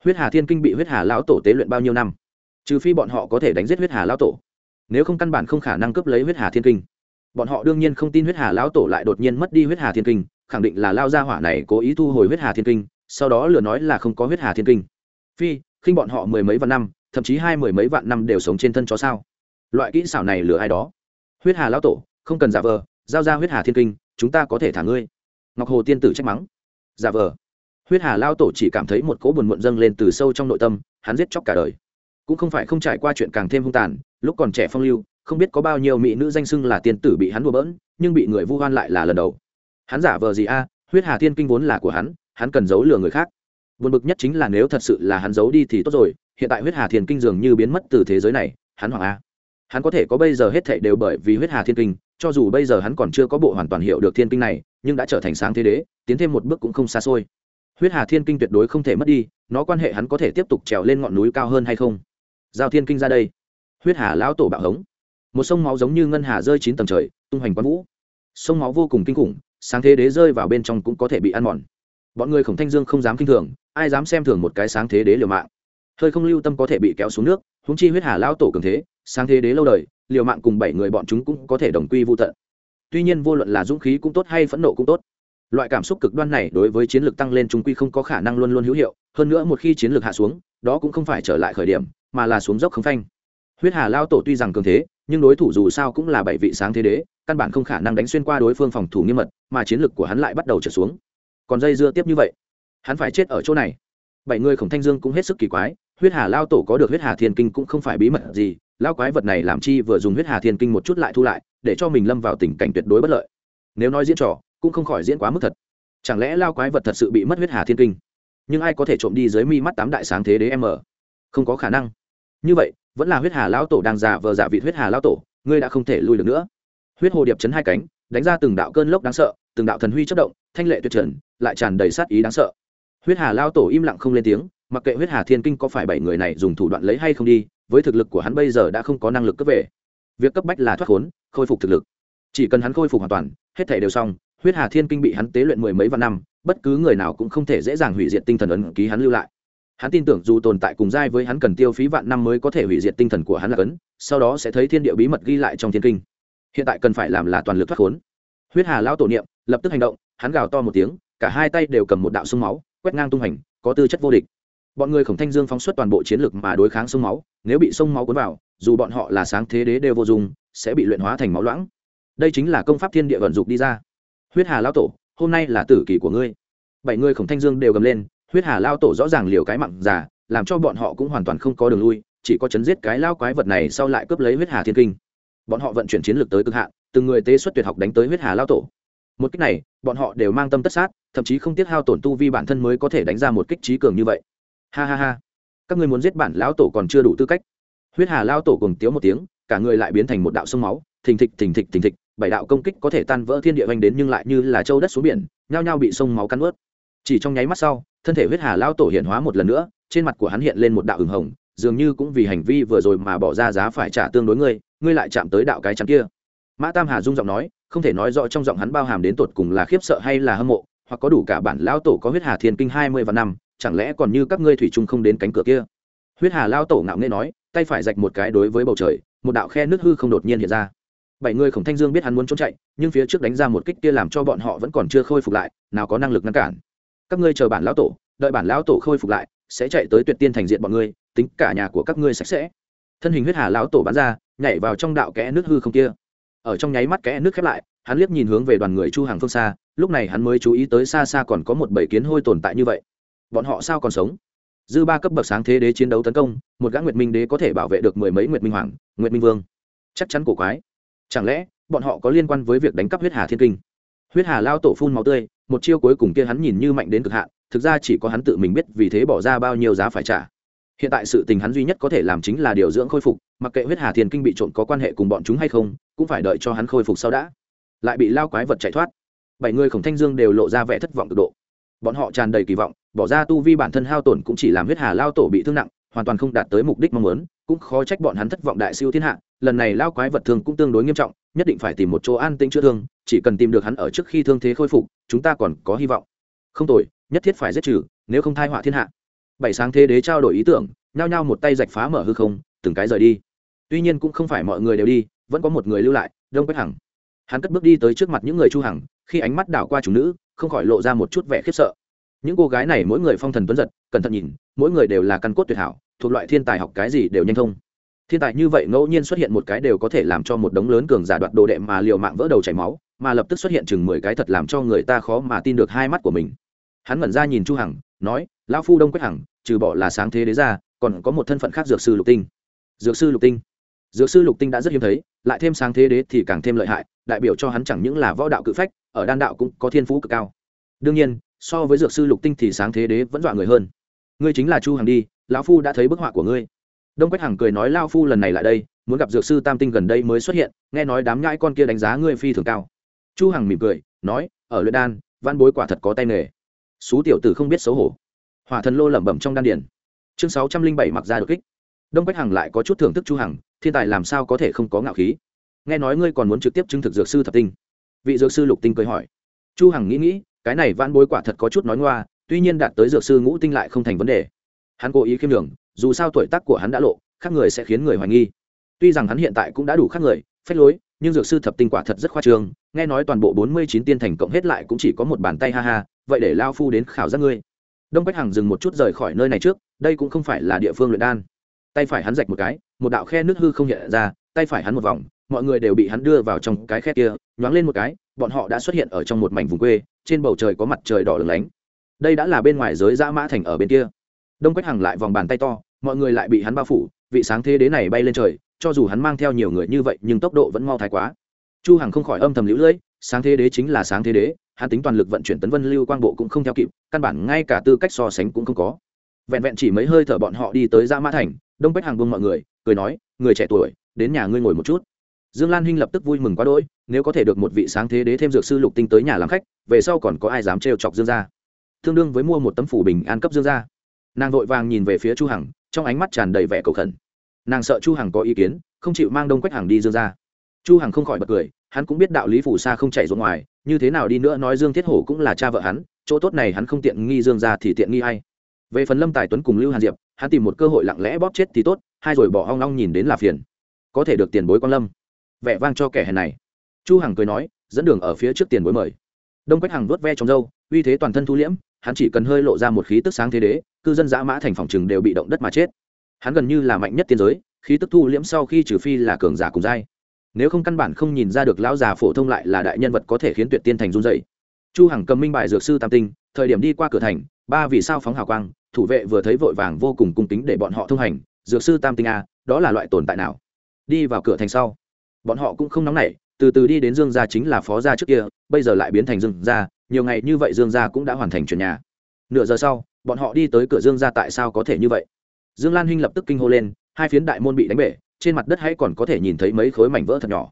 S1: huyết hà thiên kinh bị huyết hà lão tổ tế luyện bao nhiêu năm? Trừ phi bọn họ có thể đánh giết huyết hà lão tổ. Nếu không căn bản không khả năng cướp lấy huyết hà thiên kinh. Bọn họ đương nhiên không tin huyết hà lão tổ lại đột nhiên mất đi huyết hà thiên kinh, khẳng định là lao gia hỏa này cố ý thu hồi huyết hà thiên kinh, sau đó lừa nói là không có huyết hà thiên kinh. Phi, khinh bọn họ mười mấy vạn năm thậm chí hai mười mấy vạn năm đều sống trên thân chó sao? Loại kỹ xảo này lừa ai đó? Huyết hà lão tổ, không cần giả vờ, giao ra huyết hà thiên kinh, chúng ta có thể thả ngươi. Ngọc hồ tiên tử trách mắng. Giả vờ. Huyết hà lao tổ chỉ cảm thấy một cỗ buồn muộn dâng lên từ sâu trong nội tâm, hắn giết chóc cả đời. Cũng không phải không trải qua chuyện càng thêm hung tàn, lúc còn trẻ phong lưu, không biết có bao nhiêu mỹ nữ danh xưng là tiên tử bị hắn đùa bỡn, nhưng bị người vu hoan lại là lần đầu. Hắn giả vờ gì a? Huyết hà thiên kinh vốn là của hắn hắn cần giấu lừa người khác. Buồn bực nhất chính là nếu thật sự là hắn giấu đi thì tốt rồi hiện tại huyết hà thiên kinh dường như biến mất từ thế giới này, hắn hoàng a. Hắn có thể có bây giờ hết thảy đều bởi vì huyết hà thiên kinh, cho dù bây giờ hắn còn chưa có bộ hoàn toàn hiểu được thiên kinh này, nhưng đã trở thành sáng thế đế, tiến thêm một bước cũng không xa xôi. Huyết hà thiên kinh tuyệt đối không thể mất đi, nó quan hệ hắn có thể tiếp tục trèo lên ngọn núi cao hơn hay không? Giao thiên kinh ra đây. Huyết hà lão tổ bạo hống. Một sông máu giống như ngân hà rơi chín tầng trời, tung hoành quán vũ. Sông máu vô cùng kinh khủng, sáng thế đế rơi vào bên trong cũng có thể bị ăn mòn. Bọn người khổng thanh dương không dám kinh thường, ai dám xem thường một cái sáng thế đế liều mạng? Hơi không lưu tâm có thể bị kéo xuống nước húng chi huyết hà lao tổ cường thế, sáng thế đế lâu đời, liều mạng cùng bảy người bọn chúng cũng có thể đồng quy vô tận. Tuy nhiên vô luận là dũng khí cũng tốt hay phẫn nộ cũng tốt. Loại cảm xúc cực đoan này đối với chiến lược tăng lên chúng quy không có khả năng luôn luôn hữu hiệu, hơn nữa một khi chiến lược hạ xuống, đó cũng không phải trở lại khởi điểm, mà là xuống dốc không phanh. Huyết hà lao tổ tuy rằng cường thế, nhưng đối thủ dù sao cũng là bảy vị sáng thế đế, căn bản không khả năng đánh xuyên qua đối phương phòng thủ nghiêm mật, mà chiến lược của hắn lại bắt đầu trở xuống. Còn dây dưa tiếp như vậy, hắn phải chết ở chỗ này. Bảy người khổng thanh dương cũng hết sức kỳ quái huyết hà lao tổ có được huyết hà thiên kinh cũng không phải bí mật gì, lao quái vật này làm chi vừa dùng huyết hà thiên kinh một chút lại thu lại, để cho mình lâm vào tình cảnh tuyệt đối bất lợi. Nếu nói diễn trò, cũng không khỏi diễn quá mức thật. Chẳng lẽ lao quái vật thật sự bị mất huyết hà thiên kinh? Nhưng ai có thể trộm đi dưới mi mắt tám đại sáng thế đế em không có khả năng. Như vậy, vẫn là huyết hà lão tổ đang giả vờ giả vị huyết hà lão tổ, ngươi đã không thể lui được nữa. Huyết hồ điệp chấn hai cánh, đánh ra từng đạo cơn lốc đáng sợ, từng đạo thần huy chất động, thanh lệ tuyệt trần, lại tràn đầy sát ý đáng sợ. Huyết hà lao tổ im lặng không lên tiếng mặc kệ huyết hà thiên kinh có phải bảy người này dùng thủ đoạn lấy hay không đi, với thực lực của hắn bây giờ đã không có năng lực cấp về. Việc cấp bách là thoát khốn, khôi phục thực lực. Chỉ cần hắn khôi phục hoàn toàn, hết thể đều xong, huyết hà thiên kinh bị hắn tế luyện mười mấy vạn năm, bất cứ người nào cũng không thể dễ dàng hủy diệt tinh thần ấn ký hắn lưu lại. Hắn tin tưởng dù tồn tại cùng giai với hắn cần tiêu phí vạn năm mới có thể hủy diệt tinh thần của hắn là cấn, sau đó sẽ thấy thiên địa bí mật ghi lại trong thiên kinh. Hiện tại cần phải làm là toàn lực thoát khốn. Huyết hà lao tổ niệm, lập tức hành động, hắn gào to một tiếng, cả hai tay đều cầm một đạo sông máu, quét ngang tung hành có tư chất vô địch bọn người khổng thanh dương phóng xuất toàn bộ chiến lực mà đối kháng sông máu, nếu bị sông máu cuốn vào, dù bọn họ là sáng thế đế đều vô dụng, sẽ bị luyện hóa thành máu loãng. Đây chính là công pháp thiên địa vận dụng đi ra. Huyết hà lao tổ, hôm nay là tử kỳ của ngươi. Bảy người khổng thanh dương đều gầm lên, huyết hà lao tổ rõ ràng liều cái mặn già, làm cho bọn họ cũng hoàn toàn không có đường lui, chỉ có chấn giết cái lao quái vật này sau lại cướp lấy huyết hà thiên kinh. Bọn họ vận chuyển chiến lược tới cực hạn, từng người tế xuất tuyệt học đánh tới huyết hà lao tổ. Một kích này, bọn họ đều mang tâm tất sát, thậm chí không tiếc hao tổn tu vi bản thân mới có thể đánh ra một kích trí cường như vậy ha ha ha. Các ngươi muốn giết bản lão tổ còn chưa đủ tư cách. Huyết hà lao tổ cùng tiếu một tiếng, cả người lại biến thành một đạo sông máu, thình thịch thình thịch thình thịch, bảy đạo công kích có thể tan vỡ thiên địa oanh đến nhưng lại như là châu đất xuống biển, nhao nhao bị sông máu cắn ướt chỉ trong nháy mắt sau, thân thể huyết hà lao tổ hiện hóa một lần nữa, trên mặt của hắn hiện lên một đạo ửng hồng, dường như cũng vì hành vi vừa rồi mà bỏ ra giá phải trả tương đối ngươi ngươi lại chạm tới đạo cái chắn kia. Mã tam hà dung giọng nói, không thể nói rõ trong giọng hắn bao hàm đến tột cùng là khiếp sợ hay là hâm mộ, hoặc có đủ cả bản lão tổ có huyết hà thiên kinh hai mươi và năm chẳng lẽ còn như các ngươi thủy chung không đến cánh cửa kia? Huyết hà lao tổ ngạo nghễ nói, tay phải rạch một cái đối với bầu trời, một đạo khe nước hư không đột nhiên hiện ra. Bảy người khổng thanh dương biết hắn muốn trốn chạy, nhưng phía trước đánh ra một kích kia làm cho bọn họ vẫn còn chưa khôi phục lại, nào có năng lực ngăn cản. Các ngươi chờ bản lão tổ, đợi bản lão tổ khôi phục lại, sẽ chạy tới tuyệt tiên thành diện bọn ngươi, tính cả nhà của các ngươi sạch sẽ. Thân hình huyết hà lão tổ bắn ra, nhảy vào trong đạo kẽ nước hư không kia. Ở trong nháy mắt kẽ nước khép lại, hắn liếc nhìn hướng về đoàn người chu hàng phương xa, lúc này hắn mới chú ý tới xa xa còn có một bảy kiến hôi tồn tại như vậy bọn họ sao còn sống? Dư ba cấp bậc sáng thế đế chiến đấu tấn công, một gã nguyệt minh đế có thể bảo vệ được mười mấy nguyệt minh hoàng, nguyệt minh vương. Chắc chắn cổ quái. Chẳng lẽ, bọn họ có liên quan với việc đánh cắp huyết hà thiên kinh? Huyết hà lao tổ phun máu tươi, một chiêu cuối cùng kia hắn nhìn như mạnh đến cực hạn, thực ra chỉ có hắn tự mình biết vì thế bỏ ra bao nhiêu giá phải trả. Hiện tại sự tình hắn duy nhất có thể làm chính là điều dưỡng khôi phục, mặc kệ huyết hà thiên kinh bị trộn có quan hệ cùng bọn chúng hay không, cũng phải đợi cho hắn khôi phục sau đã. Lại bị lao quái vật chạy thoát. Bảy người khổng thanh dương đều lộ ra vẻ thất vọng cực độ. Bọn họ tràn đầy kỳ vọng bỏ ra tu vi bản thân hao tổn cũng chỉ làm huyết hà lao tổ bị thương nặng, hoàn toàn không đạt tới mục đích mong muốn, cũng khó trách bọn hắn thất vọng đại siêu thiên hạ, lần này lao quái vật thương cũng tương đối nghiêm trọng, nhất định phải tìm một chỗ an tĩnh chữa thương, chỉ cần tìm được hắn ở trước khi thương thế khôi phục, chúng ta còn có hy vọng. Không tội nhất thiết phải giết trừ, nếu không thai họa thiên hạ. Bảy sáng thế đế trao đổi ý tưởng, nhao nhao một tay rạch phá mở hư không, từng cái rời đi. Tuy nhiên cũng không phải mọi người đều đi, vẫn có một người lưu lại, đông quách hằng. Hắn cất bước đi tới trước mặt những người chu hằng, khi ánh mắt đảo qua chủ nữ, không khỏi lộ ra một chút vẻ khiếp sợ những cô gái này mỗi người phong thần tuấn giật, cẩn thận nhìn, mỗi người đều là căn cốt tuyệt hảo, thuộc loại thiên tài học cái gì đều nhanh thông. Thiên tài như vậy ngẫu nhiên xuất hiện một cái đều có thể làm cho một đống lớn cường giả đoạt đồ đệ mà liều mạng vỡ đầu chảy máu, mà lập tức xuất hiện chừng mười cái thật làm cho người ta khó mà tin được hai mắt của mình. Hắn ngẩn ra nhìn chu hằng, nói, lão phu đông quách hằng, trừ bỏ là sáng thế đế ra, còn có một thân phận khác dược sư lục tinh. Dược sư lục tinh? Dược sư lục tinh đã rất hiếm thấy, lại thêm sáng thế đế thì càng thêm lợi hại, đại biểu cho hắn chẳng những là võ đạo cự phách, ở đan đạo cũng có thiên phú cực cao. Đương nhiên so với dược sư lục tinh thì sáng thế đế vẫn dọa người hơn. Ngươi chính là chu hằng đi, lão phu đã thấy bức họa của ngươi. Đông quách hằng cười nói lao phu lần này lại đây, muốn gặp dược sư tam tinh gần đây mới xuất hiện, nghe nói đám nhãi con kia đánh giá ngươi phi thường cao. Chu hằng mỉm cười, nói, ở luyện đan, văn bối quả thật có tay nghề. Xú tiểu tử không biết xấu hổ. Hỏa thần lô lẩm bẩm trong đan điền. Chương sáu trăm linh bảy mặc ra đột kích. Đông bách hằng lại có chút thưởng thức chu hằng, thiên tài làm sao có thể không có ngạo khí. Nghe nói ngươi còn muốn trực tiếp chứng thực dược sư thập tinh. Vị dược sư lục tinh cười hỏi. Chu hằng nghĩ nghĩ cái này vãn bối quả thật có chút nói ngoa, tuy nhiên đạt tới dược sư ngũ tinh lại không thành vấn đề. Hắn cố ý khiêm đường dù sao tuổi tác của hắn đã lộ, khác người sẽ khiến người hoài nghi. Tuy rằng hắn hiện tại cũng đã đủ khác người phép lối, nhưng dược sư thập tinh quả thật rất khoa trương, nghe nói toàn bộ bốn mươi chín tiên thành cộng hết lại cũng chỉ có một bàn tay ha ha, vậy để lao phu đến khảo giác ngươi. Đông bách hằng dừng một chút rời khỏi nơi này trước, đây cũng không phải là địa phương luyện đan. Tay phải hắn rạch một cái, một đạo khe nước hư không hiện ra, tay phải hắn một vòng, mọi người đều bị hắn đưa vào trong cái khe kia, nhoáng lên một cái bọn họ đã xuất hiện ở trong một mảnh vùng quê, trên bầu trời có mặt trời đỏ lửng lánh. Đây đã là bên ngoài giới dã mã thành ở bên kia. Đông quách hằng lại vòng bàn tay to, mọi người lại bị hắn bao phủ, vị sáng thế đế này bay lên trời, cho dù hắn mang theo nhiều người như vậy, nhưng tốc độ vẫn mau thái quá. Chu hằng không khỏi âm thầm lũ lưỡi, sáng thế đế chính là sáng thế đế, hắn tính toàn lực vận chuyển tấn vân lưu quang bộ cũng không theo kịp, căn bản ngay cả tư cách so sánh cũng không có. Vẹn vẹn chỉ mấy hơi thở bọn họ đi tới dã mã thành, đông bách hàng buông mọi người, cười nói, người trẻ tuổi, đến nhà ngươi ngồi một chút. Dương lan hinh lập tức vui mừng quá đỗi nếu có thể được một vị sáng thế đế thêm dược sư lục tinh tới nhà làm khách, về sau còn có ai dám trêu chọc dương gia? Tương đương với mua một tấm phủ bình an cấp dương gia. Nàng vội vàng nhìn về phía chu hằng, trong ánh mắt tràn đầy vẻ cầu khẩn. Nàng sợ chu hằng có ý kiến, không chịu mang đông quách Hằng đi dương gia. Chu hằng không khỏi bật cười, hắn cũng biết đạo lý phủ xa không chạy ruộng ngoài, như thế nào đi nữa nói dương thiết hổ cũng là cha vợ hắn, chỗ tốt này hắn không tiện nghi dương gia thì tiện nghi ai. Về phần lâm tài tuấn cùng lưu hàn diệp, hắn tìm một cơ hội lặng lẽ bóp chết thì tốt, hai rồi bỏ ong long nhìn đến là phiền. Có thể được tiền bối quan lâm. Vẻ vang cho kẻ hèn này chu hằng cười nói, dẫn đường ở phía trước tiền bối mời. Đông quách hằng vớt ve trong râu, uy thế toàn thân thu liễm, hắn chỉ cần hơi lộ ra một khí tức sáng thế đế, cư dân dã mã thành phòng trừng đều bị động đất mà chết. Hắn gần như là mạnh nhất tiên giới, khí tức thu liễm sau khi trừ phi là cường giả cùng giai. Nếu không căn bản không nhìn ra được lão già phổ thông lại là đại nhân vật có thể khiến tuyệt tiên thành run dậy chu hằng cầm minh bài dược sư tam tinh, thời điểm đi qua cửa thành, ba vì sao phóng hào quang, thủ vệ vừa thấy vội vàng vô cùng cung kính để bọn họ thông hành, dược sư tam tinh a đó là loại tồn tại nào? Đi vào cửa thành sau, bọn họ cũng không nóng nảy từ từ đi đến dương gia chính là phó gia trước kia, bây giờ lại biến thành dương gia, nhiều ngày như vậy dương gia cũng đã hoàn thành chuyển nhà. Nửa giờ sau, bọn họ đi tới cửa dương gia tại sao có thể như vậy? Dương lan hinh lập tức kinh hô lên, hai phiến đại môn bị đánh bể, trên mặt đất hãy còn có thể nhìn thấy mấy khối mảnh vỡ thật nhỏ.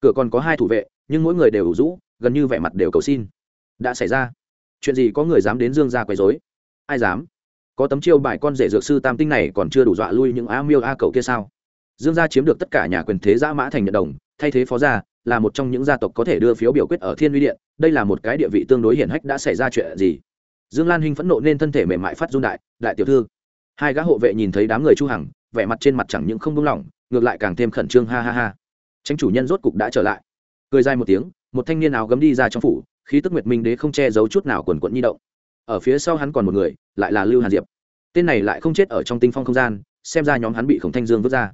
S1: Cửa còn có hai thủ vệ, nhưng mỗi người đều ủ rũ, gần như vẻ mặt đều cầu xin. Đã xảy ra. Chuyện gì có người dám đến dương gia quấy dối ai dám? Có tấm chiêu bài con rể dược sư tam tinh này còn chưa đủ dọa lui những a miêu a cầu kia sao? Dương gia chiếm được tất cả nhà quyền thế giã mã thành nhận đồng, thay thế phó gia, là một trong những gia tộc có thể đưa phiếu biểu quyết ở thiên uy điện. Đây là một cái địa vị tương đối hiển hách đã xảy ra chuyện gì. Dương lan hinh phẫn nộ nên thân thể mềm mại phát run đại đại tiểu thư. Hai gã hộ vệ nhìn thấy đám người chu hằng, vẻ mặt trên mặt chẳng những không buông lỏng, ngược lại càng thêm khẩn trương, ha ha ha. Tranh chủ nhân rốt cục đã trở lại. Cười dài một tiếng, một thanh niên áo gấm đi ra trong phủ, khí tức nguyệt minh đế không che giấu chút nào quần quận nhi động. Ở phía sau hắn còn một người, lại là lưu hàn diệp. Tên này lại không chết ở trong tinh phong không gian, xem ra nhóm hắn bị khổng thanh dương vứt ra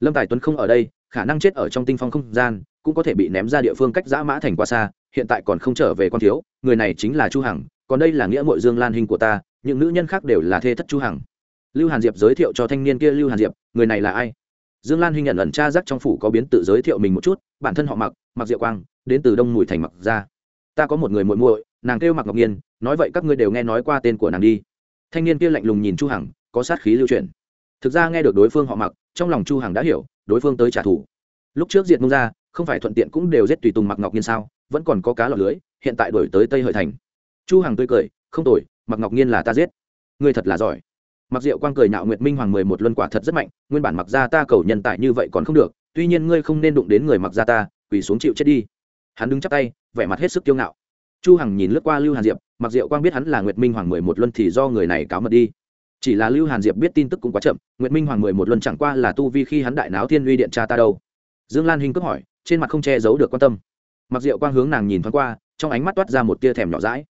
S1: lâm tài tuấn không ở đây, khả năng chết ở trong tinh phong không gian, cũng có thể bị ném ra địa phương cách giã mã thành qua xa, hiện tại còn không trở về quan thiếu, người này chính là chu hằng, còn đây là nghĩa muội dương lan hình của ta, những nữ nhân khác đều là thê thất chu hằng. Lưu hàn diệp giới thiệu cho thanh niên kia, lưu hàn diệp, người này là ai? Dương lan hình nhận ẩn cha giác trong phủ có biến tự giới thiệu mình một chút, bản thân họ mặc mặc diệu quang, đến từ đông mùi thành mặc ra. Ta có một người muội muội, nàng kêu mặc ngọc nhiên, nói vậy các ngươi đều nghe nói qua tên của nàng đi. Thanh niên kia lạnh lùng nhìn chu hằng, có sát khí lưu truyền thực ra nghe được đối phương họ mặc trong lòng chu hằng đã hiểu đối phương tới trả thù. Lúc trước diệt mông ra không phải thuận tiện cũng đều giết tùy tùng mặc ngọc nhiên sao vẫn còn có cá lọt lưới hiện tại đổi tới tây hợi thành. Chu hằng tươi cười không tuổi, mặc ngọc nhiên là ta giết. Ngươi thật là giỏi. Mặc diệu quang cười nạo nguyệt minh hoàng mười một luân quả thật rất mạnh nguyên bản mặc ra ta cầu nhân tại như vậy còn không được tuy nhiên ngươi không nên đụng đến người mặc ra ta quỳ xuống chịu chết đi. Hắn đứng chắp tay vẻ mặt hết sức kiêu ngạo. Chu hằng nhìn lướt qua lưu hàn diệp mặc diệu quang biết hắn là nguyệt minh hoàng mười một luân thì do người này cáo mật đi chỉ là lưu hàn diệp biết tin tức cũng quá chậm, nguyệt minh hoàng mười một luân chẳng qua là tu vi khi hắn đại náo thiên uy điện cha ta đâu. Dương lan hình cướp hỏi, trên mặt không che giấu được quan tâm. Mặc diệu quang hướng nàng nhìn thoáng qua, trong ánh mắt toát ra một tia thèm nhỏ rãi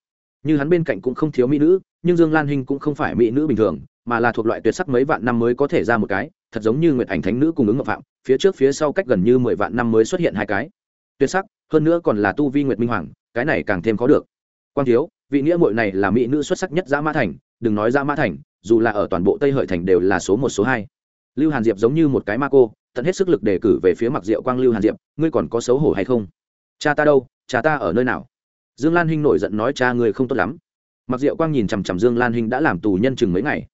S1: như hắn bên cạnh cũng không thiếu mỹ nữ, nhưng dương lan hình cũng không phải mỹ nữ bình thường, mà là thuộc loại tuyệt sắc mấy vạn năm mới có thể ra một cái, thật giống như nguyệt ảnh thánh nữ cùng ứng ngọc phạm, phía trước phía sau cách gần như mười vạn năm mới xuất hiện hai cái. Tuyệt sắc, hơn nữa còn là tu vi nguyệt minh hoàng, cái này càng thêm khó được. Quang thiếu, vị nghĩa muội này là mỹ nữ xuất sắc nhất giã mã thành, đừng nói giã mã thành dù là ở toàn bộ tây hợi thành đều là số một, số hai. Lưu hàn diệp giống như một cái ma cô, tận hết sức lực đề cử về phía mặc diệu quang lưu hàn diệp, ngươi còn có xấu hổ hay không? Cha ta đâu? Cha ta ở nơi nào? Dương lan hinh nổi giận nói, cha ngươi không tốt lắm. Mặc diệu quang nhìn chằm chằm dương lan hinh đã làm tù nhân chừng mấy ngày.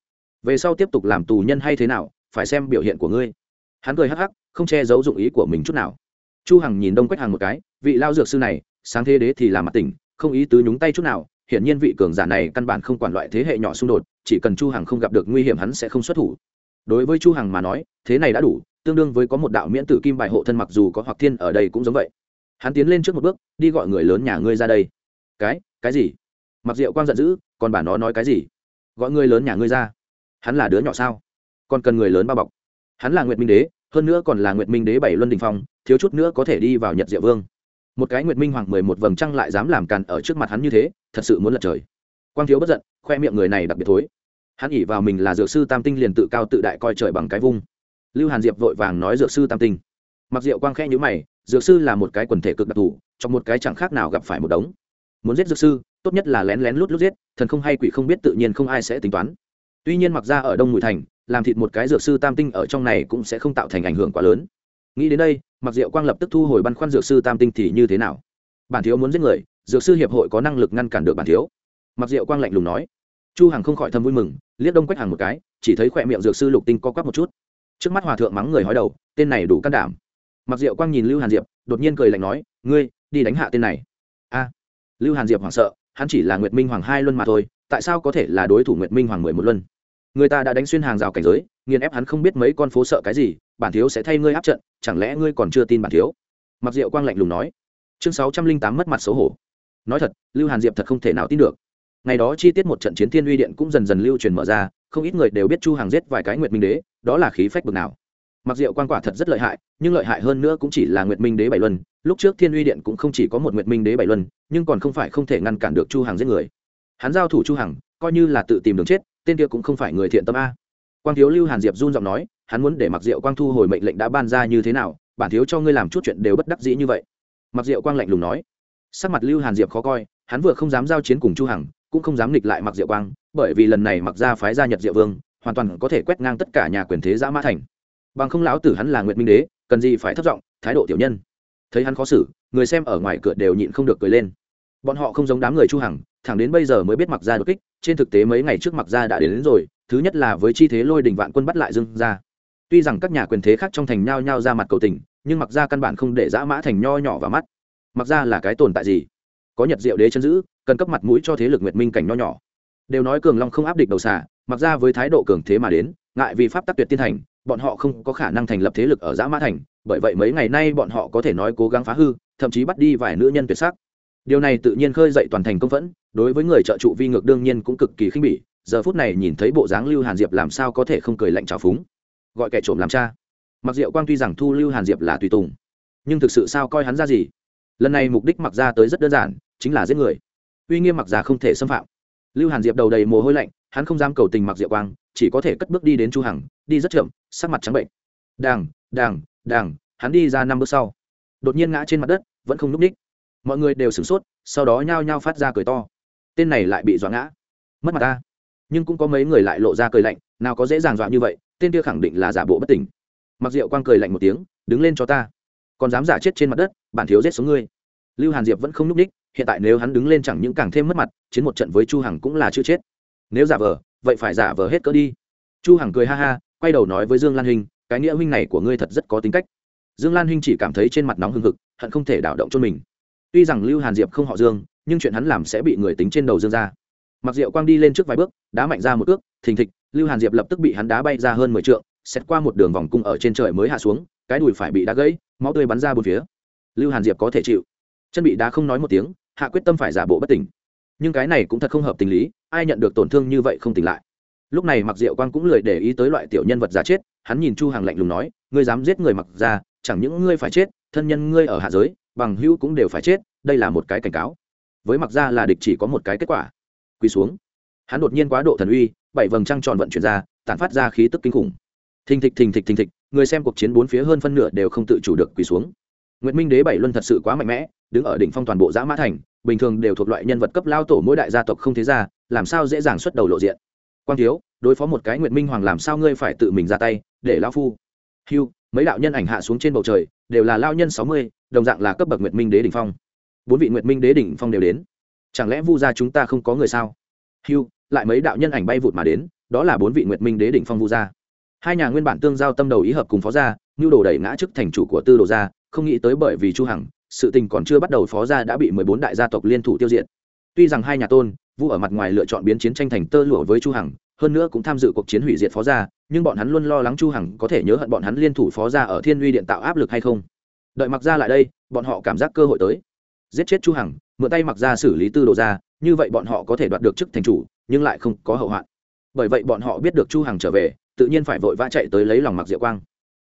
S1: Về sau tiếp tục làm tù nhân hay thế nào, phải xem biểu hiện của ngươi. Hắn cười hắc hắc, không che giấu dụng ý của mình chút nào. Chu hằng nhìn đông quách hàng một cái, vị lao dược sư này, sáng thế đế thì làm mặt tỉnh, không ý tứ nhúng tay chút nào, hiển nhiên vị cường giả này căn bản không quản loại thế hệ nhỏ xung đột chỉ cần chu hằng không gặp được nguy hiểm hắn sẽ không xuất thủ. Đối với chu hằng mà nói, thế này đã đủ, tương đương với có một đạo miễn tử kim bài hộ thân mặc dù có hoặc thiên ở đây cũng giống vậy. Hắn tiến lên trước một bước, đi gọi người lớn nhà ngươi ra đây. Cái cái gì? Mặc diệu quang giận dữ, còn bà nó nói cái gì? Gọi người lớn nhà ngươi ra. Hắn là đứa nhỏ sao? Còn cần người lớn bao bọc. Hắn là nguyệt minh đế, hơn nữa còn là nguyệt minh đế bảy luân đình phong, thiếu chút nữa có thể đi vào nhật diệu vương. Một cái nguyệt minh hoàng mười một vầng trăng lại dám làm càn ở trước mặt hắn như thế, thật sự muốn lật trời quang thiếu bất giận, khoe miệng người này đặc biệt thối. Hắn ỉ vào mình là dược sư tam tinh liền tự cao tự đại coi trời bằng cái vung. Lưu hàn diệp vội vàng nói dược sư tam tinh. Mặc diệu quang khe nhữ mày, dược sư là một cái quần thể cực đặc thù, trong một cái chẳng khác nào gặp phải một đống. Muốn giết dược sư, tốt nhất là lén lén lút lút giết, thần không hay quỷ không biết tự nhiên không ai sẽ tính toán. Tuy nhiên mặc ra ở đông mùi thành, làm thịt một cái dược sư tam tinh ở trong này cũng sẽ không tạo thành ảnh hưởng quá lớn. Nghĩ đến đây, mặc diệu quang lập tức thu hồi băn khoăn dược sư tam tinh thì như thế nào? Bản thiếu muốn giết người, dược sư hiệp hội có năng lực ngăn cản được bản thiếu mặc diệu quang lạnh lùng nói. Chu hằng không khỏi thầm vui mừng, liếc đông quách hàng một cái, chỉ thấy khỏe miệng dược sư lục tinh co quắp một chút. Trước mắt hòa thượng mắng người hói đầu, tên này đủ can đảm. Mặc diệu quang nhìn lưu hàn diệp, đột nhiên cười lạnh nói, ngươi, đi đánh hạ tên này. A. Lưu hàn diệp hoảng sợ, hắn chỉ là nguyệt minh hoàng hai luân mà thôi, tại sao có thể là đối thủ nguyệt minh hoàng mười một luân? Người ta đã đánh xuyên hàng rào cảnh giới, nghiền ép hắn không biết mấy con phố sợ cái gì, bản thiếu sẽ thay ngươi áp trận, chẳng lẽ ngươi còn chưa tin bản thiếu? Mặc diệu quang lạnh lùng nói. Chương sáu trăm linh tám mất mặt xấu hổ. Nói thật, lưu hàn diệp thật không thể nào tin được ngày đó chi tiết một trận chiến thiên uy điện cũng dần dần lưu truyền mở ra, không ít người đều biết chu hàng giết vài cái nguyệt minh đế, đó là khí phách bực nào. Mặc diệu quan quả thật rất lợi hại, nhưng lợi hại hơn nữa cũng chỉ là nguyệt minh đế bảy luân. Lúc trước thiên uy điện cũng không chỉ có một nguyệt minh đế bảy luân, nhưng còn không phải không thể ngăn cản được chu hàng giết người. Hắn giao thủ chu hằng, coi như là tự tìm đường chết, tên kia cũng không phải người thiện tâm a. Quang thiếu lưu hàn diệp run giọng nói, hắn muốn để mặc diệu quang thu hồi mệnh lệnh đã ban ra như thế nào, bản thiếu cho ngươi làm chút chuyện đều bất đắc dĩ như vậy. Mặc diệu quang lạnh lùng nói. Sắc mặt lưu hàn diệp khó coi, hắn vừa không dám giao chiến cùng chu hằng cũng không dám nghịch lại mặc diệu quang bởi vì lần này mặc ra phái gia nhật diệu vương hoàn toàn có thể quét ngang tất cả nhà quyền thế giã mã thành. Bằng không lão tử hắn là nguyệt minh đế cần gì phải thất vọng thái độ tiểu nhân. Thấy hắn khó xử người xem ở ngoài cửa đều nhịn không được cười lên. Bọn họ không giống đám người chu hằng thẳng đến bây giờ mới biết mặc ra đột kích trên thực tế mấy ngày trước mặc ra đã đến, đến rồi thứ nhất là với chi thế lôi đình vạn quân bắt lại dương ra tuy rằng các nhà quyền thế khác trong thành nhao nhao ra mặt cầu tình nhưng mặc ra căn bản không để dã mã thành nho nhỏ vào mắt. Mặc ra là cái tồn tại gì? Có nhật diệu đế chân giữ, cần cấp mặt mũi cho thế lực nguyệt minh cảnh nho nhỏ. Đều nói cường long không áp địch đầu xà, mặc ra với thái độ cường thế mà đến, ngại vì pháp tắc tuyệt tiên thành, bọn họ không có khả năng thành lập thế lực ở giã mã thành, bởi vậy mấy ngày nay bọn họ có thể nói cố gắng phá hư, thậm chí bắt đi vài nữ nhân tuyệt sắc. Điều này tự nhiên khơi dậy toàn thành công phẫn, đối với người trợ trụ vi ngược đương nhiên cũng cực kỳ khinh bỉ, giờ phút này nhìn thấy bộ dáng lưu hàn diệp làm sao có thể không cười lạnh trào phúng. Gọi kẻ trộm làm cha. Mặc diệu quang tuy rằng thu lưu hàn diệp là tùy tùng, nhưng thực sự sao coi hắn ra gì? Lần này mục đích mặc ra tới rất đơn giản chính là giết người. Uy nghiêm mặc giả không thể xâm phạm. Lưu hàn diệp đầu đầy mồ hôi lạnh, hắn không dám cầu tình mặc diệu quang, chỉ có thể cất bước đi đến chu hằng, đi rất chậm, sắc mặt trắng bệnh. Đàng đàng đàng, hắn đi ra năm bước sau. Đột nhiên ngã trên mặt đất, vẫn không núp ních mọi người đều sửng sốt, sau đó nhao nhao phát ra cười to. Tên này lại bị dọa ngã. Mất mặt ta. Nhưng cũng có mấy người lại lộ ra cười lạnh, nào có dễ dàng dọa như vậy, tên kia khẳng định là giả bộ bất tỉnh. Mặc diệu quang cười lạnh một tiếng, đứng lên cho ta. Còn dám giả chết trên mặt đất, bản thiếu giết xuống ngươi. Lưu hàn diệp vẫn không núp ních hiện tại nếu hắn đứng lên chẳng những càng thêm mất mặt chiến một trận với chu hằng cũng là chưa chết. Nếu giả vờ vậy phải giả vờ hết cỡ đi. Chu hằng cười ha ha quay đầu nói với dương lan hình cái nghĩa huynh này của ngươi thật rất có tính cách. Dương lan hinh chỉ cảm thấy trên mặt nóng hừng hực hận không thể đảo động cho mình. Tuy rằng lưu hàn diệp không họ dương nhưng chuyện hắn làm sẽ bị người tính trên đầu dương ra. Mặc diệu quang đi lên trước vài bước đá mạnh ra một ước thình thịch lưu hàn diệp lập tức bị hắn đá bay ra hơn mười trượng, xét qua một đường vòng cung ở trên trời mới hạ xuống cái đùi phải bị đá gãy máu tươi bắn ra bốn phía. Lưu hàn diệp có thể chịu. Chân bị đá không nói một tiếng hạ quyết tâm phải giả bộ bất tỉnh. Nhưng cái này cũng thật không hợp tình lý, ai nhận được tổn thương như vậy không tỉnh lại. Lúc này mặc diệu quang cũng lười để ý tới loại tiểu nhân vật giả chết, hắn nhìn chu hàng lạnh lùng nói, ngươi dám giết người mặc ra, chẳng những ngươi phải chết, thân nhân ngươi ở hạ giới, bằng hữu cũng đều phải chết, đây là một cái cảnh cáo. Với mặc ra là địch chỉ có một cái kết quả. Quỳ xuống. Hắn đột nhiên quá độ thần uy, bảy vầng trăng tròn vận chuyển ra, tản phát ra khí tức kinh khủng. Thình thịch thình thịch thình thịch, người xem cuộc chiến bốn phía hơn phân nửa đều không tự chủ được quỳ xuống. Nguyễn minh đế bảy luân thật sự quá mạnh mẽ đứng ở đỉnh phong toàn bộ giã mã thành, bình thường đều thuộc loại nhân vật cấp lao tổ mỗi đại gia tộc không thế ra làm sao dễ dàng xuất đầu lộ diện? Quang thiếu, đối phó một cái nguyệt minh hoàng làm sao ngươi phải tự mình ra tay, để lao phu. Hiu mấy đạo nhân ảnh hạ xuống trên bầu trời, đều là lao nhân sáu mươi, đồng dạng là cấp bậc nguyệt minh đế đỉnh phong. Bốn vị nguyệt minh đế đỉnh phong đều đến. Chẳng lẽ vu gia chúng ta không có người sao? Hiu lại mấy đạo nhân ảnh bay vụt mà đến, đó là bốn vị nguyệt minh đế đỉnh phong vu gia. Hai nhà nguyên bản tương giao tâm đầu ý hợp cùng phó gia, nhu đồ đẩy ngã chức thành chủ của tư đồ gia, không nghĩ tới bởi vì chu hằng sự tình còn chưa bắt đầu phó gia đã bị mười bốn đại gia tộc liên thủ tiêu diệt. Tuy rằng hai nhà tôn vu ở mặt ngoài lựa chọn biến chiến tranh thành tơ lụa với chu hằng hơn nữa cũng tham dự cuộc chiến hủy diệt phó gia nhưng bọn hắn luôn lo lắng chu hằng có thể nhớ hận bọn hắn liên thủ phó gia ở thiên uy điện tạo áp lực hay không. Đợi mặc gia lại đây bọn họ cảm giác cơ hội tới. Giết chết chu hằng mượn tay mặc gia xử lý tư đồ gia, như vậy bọn họ có thể đoạt được chức thành chủ nhưng lại không có hậu hoạn. Bởi vậy bọn họ biết được chu hằng trở về tự nhiên phải vội vã chạy tới lấy lòng mặc diệu quang.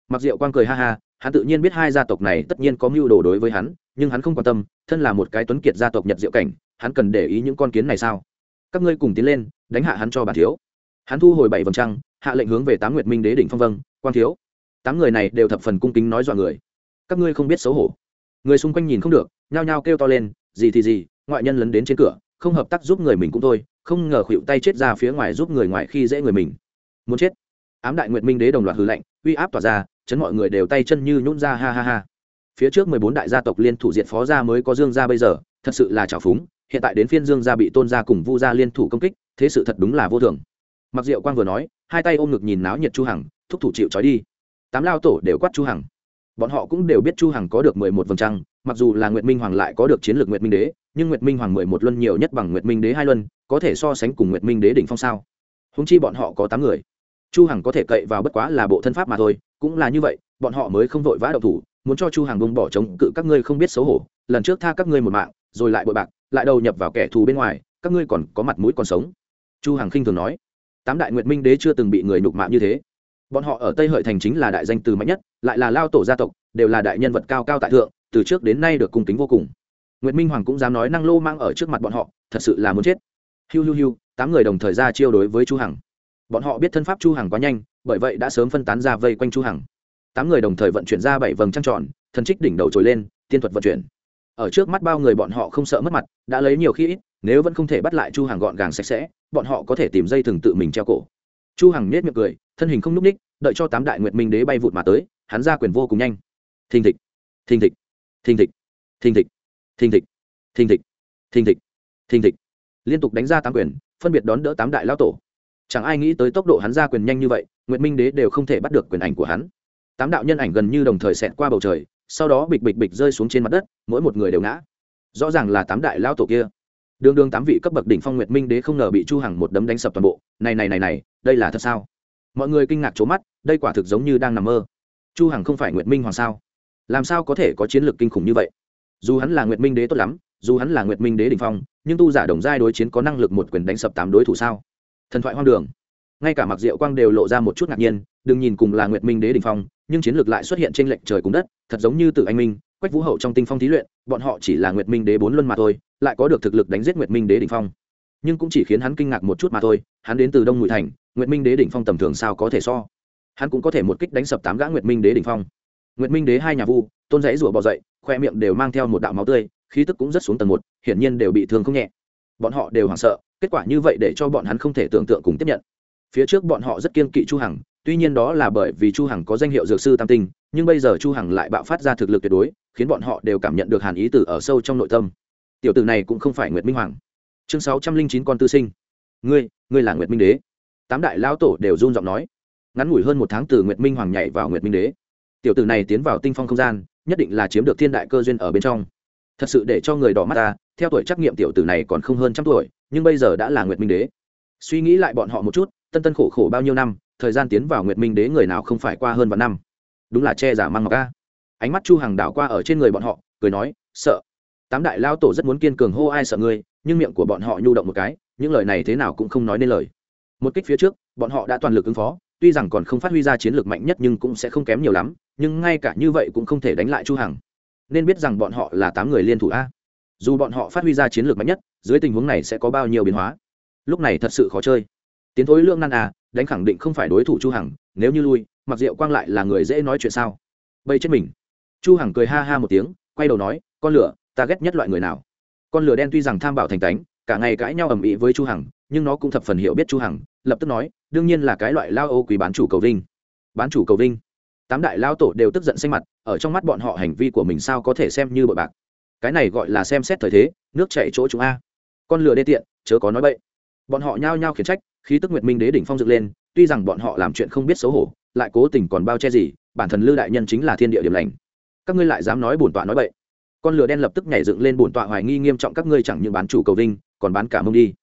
S1: Mặc diệu quang cười ha ha hắn tự nhiên biết hai gia tộc này tất nhiên có mưu đồ đối với hắn nhưng hắn không quan tâm, thân là một cái tuấn kiệt gia tộc nhật diệu cảnh, hắn cần để ý những con kiến này sao? Các ngươi cùng tiến lên, đánh hạ hắn cho bản thiếu. Hắn thu hồi bảy vầng trăng, hạ lệnh hướng về tám nguyệt minh đế đỉnh phong vâng quan thiếu. Tám người này đều thập phần cung kính nói dọa người. Các ngươi không biết xấu hổ. Người xung quanh nhìn không được, nhao nhao kêu to lên, gì thì gì, ngoại nhân lấn đến trên cửa, không hợp tác giúp người mình cũng thôi, không ngờ khuỵu tay chết ra phía ngoài giúp người ngoài khi dễ người mình. Muốn chết. Ám đại nguyệt minh đế đồng loạt hư lệnh uy áp tỏa ra, chấn mọi người đều tay chân như nhún ra, ha ha ha phía trước mười bốn đại gia tộc liên thủ diện phó gia mới có dương gia bây giờ, thật sự là trào phúng, hiện tại đến phiên dương gia bị tôn gia cùng vu gia liên thủ công kích, thế sự thật đúng là vô thường. Mặc diệu quang vừa nói, hai tay ôm ngực nhìn náo nhiệt chu hằng, thúc thủ chịu trói đi. Tám lao tổ đều quát chu hằng. Bọn họ cũng đều biết chu hằng có được mười một vầng trăng, mặc dù là nguyệt minh hoàng lại có được chiến lược nguyệt minh đế, nhưng nguyệt minh hoàng mười một luân nhiều nhất bằng nguyệt minh đế hai luân, có thể so sánh cùng nguyệt minh đế đỉnh phong sao? Húng chi bọn họ có tám người. Chu hằng có thể cậy vào bất quá là bộ thân pháp mà thôi, cũng là như vậy, bọn họ mới không vội vã động thủ muốn cho chu hàng bông bỏ chống cự các ngươi không biết xấu hổ, lần trước tha các ngươi một mạng, rồi lại bội bạc, lại đầu nhập vào kẻ thù bên ngoài, các ngươi còn có mặt mũi còn sống. Chu hàng khinh thường nói. Tám đại nguyệt minh đế chưa từng bị người nhục mạ như thế. Bọn họ ở tây hợi thành chính là đại danh từ mạnh nhất, lại là lao tổ gia tộc, đều là đại nhân vật cao cao tại thượng, từ trước đến nay được cung kính vô cùng. Nguyệt minh hoàng cũng dám nói năng lô mang ở trước mặt bọn họ, thật sự là muốn chết. Hiu hiu hiu, tám người đồng thời ra chiêu đối với chu hằng. Bọn họ biết thân pháp chu hằng quá nhanh, bởi vậy đã sớm phân tán ra vây quanh chu hằng tám người đồng thời vận chuyển ra bảy vầng trăng tròn, thần trích đỉnh đầu trồi lên, tiên thuật vận chuyển. Ở trước mắt bao người bọn họ không sợ mất mặt, đã lấy nhiều khi ít, nếu vẫn không thể bắt lại chu hàng gọn gàng sạch sẽ, bọn họ có thể tìm dây thừng tự mình treo cổ. Chu hàng nết miệng cười, thân hình không núc ních đợi cho tám đại nguyệt minh đế bay vụt mà tới, hắn ra quyền vô cùng nhanh. Thình thịch thình thịch thình thịch thình thịch thình thịch thình thịch thình thịch thình thịch. Liên tục đánh ra tám quyền, phân biệt đón đỡ tám đại lao tổ. Chẳng ai nghĩ tới tốc độ hắn ra quyền nhanh như vậy, nguyệt minh đế đều không thể bắt được quyền ảnh của hắn tám đạo nhân ảnh gần như đồng thời xẹt qua bầu trời, sau đó bịch bịch bịch rơi xuống trên mặt đất, mỗi một người đều ngã. Rõ ràng là tám đại lao tổ kia. Đường đường tám vị cấp bậc đỉnh phong nguyệt minh đế không ngờ bị chu hằng một đấm đánh sập toàn bộ. Này này này này, đây là thật sao? Mọi người kinh ngạc trố mắt, đây quả thực giống như đang nằm mơ. Chu hằng không phải nguyệt minh hoàng sao? Làm sao có thể có chiến lược kinh khủng như vậy? Dù hắn là nguyệt minh đế tốt lắm, dù hắn là nguyệt minh đế đỉnh phong, nhưng tu giả đồng giai đối chiến có năng lực một quyền đánh sập tám đối thủ sao? Thần thoại hoang đường ngay cả mặc diệu quang đều lộ ra một chút ngạc nhiên, đừng nhìn cùng là nguyệt minh đế đỉnh phong, nhưng chiến lược lại xuất hiện trên lệnh trời cùng đất, thật giống như từ anh minh, quách vũ hậu trong tinh phong thí luyện, bọn họ chỉ là nguyệt minh đế bốn luân mà thôi, lại có được thực lực đánh giết nguyệt minh đế đỉnh phong. Nhưng cũng chỉ khiến hắn kinh ngạc một chút mà thôi, hắn đến từ đông ngụy thành, nguyệt minh đế đỉnh phong tầm thường sao có thể so? Hắn cũng có thể một kích đánh sập tám gã nguyệt minh đế đỉnh phong. Nguyệt minh đế hai nhà vu, tôn giấy rủa bò dậy, khoe miệng đều mang theo một đạo máu tươi, khí tức cũng rất xuống tầng một, hiển nhiên đều bị thương không nhẹ. Bọn họ đều hoảng sợ, kết quả như vậy để cho bọn hắn không thể tưởng tượng cùng tiếp nhận phía trước bọn họ rất kiên kỵ chu hằng, tuy nhiên đó là bởi vì chu hằng có danh hiệu dược sư tam tinh, nhưng bây giờ chu hằng lại bạo phát ra thực lực tuyệt đối, khiến bọn họ đều cảm nhận được hàn ý tử ở sâu trong nội tâm. Tiểu tử này cũng không phải nguyệt minh hoàng. Chương sáu trăm linh chín con tư sinh. Ngươi ngươi là nguyệt minh đế. Tám đại lão tổ đều run giọng nói. Ngắn ngủi hơn một tháng từ nguyệt minh hoàng nhảy vào nguyệt minh đế. Tiểu tử này tiến vào tinh phong không gian, nhất định là chiếm được thiên đại cơ duyên ở bên trong. Thật sự để cho người đỏ mắt ta, theo tuổi trắc nghiệm tiểu tử này còn không hơn trăm tuổi, nhưng bây giờ đã là nguyệt minh đế. Suy nghĩ lại bọn họ một chút tân tân khổ khổ bao nhiêu năm, thời gian tiến vào nguyệt minh đế người nào không phải qua hơn vạn năm. Đúng là che giả mang ngọc ca ánh mắt chu hàng đảo qua ở trên người bọn họ, cười nói, sợ. Tám đại lao tổ rất muốn kiên cường hô, ai sợ ngươi? Nhưng miệng của bọn họ nhu động một cái, những lời này thế nào cũng không nói nên lời. Một kích phía trước, bọn họ đã toàn lực ứng phó, tuy rằng còn không phát huy ra chiến lược mạnh nhất nhưng cũng sẽ không kém nhiều lắm, nhưng ngay cả như vậy cũng không thể đánh lại chu hằng. Nên biết rằng bọn họ là tám người liên thủ a. Dù bọn họ phát huy ra chiến lược mạnh nhất, dưới tình huống này sẽ có bao nhiêu biến hóa. Lúc này thật sự khó chơi tiến thối lương nan à đánh khẳng định không phải đối thủ chu hằng, nếu như lui, mặc diệu quang lại là người dễ nói chuyện sao? Bây chết mình. Chu hằng cười ha ha một tiếng, quay đầu nói, con lửa, ta ghét nhất loại người nào? Con lửa đen tuy rằng tham bảo thành tánh cả ngày cãi nhau ầm ĩ với chu hằng, nhưng nó cũng thập phần hiểu biết chu hằng, lập tức nói, đương nhiên là cái loại lao ô quý bán chủ cầu vinh. Bán chủ cầu vinh. Tám đại lao tổ đều tức giận xanh mặt, ở trong mắt bọn họ hành vi của mình sao có thể xem như bội bạc? Cái này gọi là xem xét thời thế, nước chảy chỗ chúng a. Con lửa đê tiện, chớ có nói bậy. Bọn họ nhao nhao khiển trách khí tức nguyệt minh đế đỉnh phong dựng lên, tuy rằng bọn họ làm chuyện không biết xấu hổ, lại cố tình còn bao che gì, bản thân lư đại nhân chính là thiên địa điểm lành. Các ngươi lại dám nói bổn tọa nói bậy. Con lửa đen lập tức nhảy dựng lên bổn tọa hoài nghi nghiêm trọng các ngươi chẳng những bán chủ cầu vinh, còn bán cả mông đi.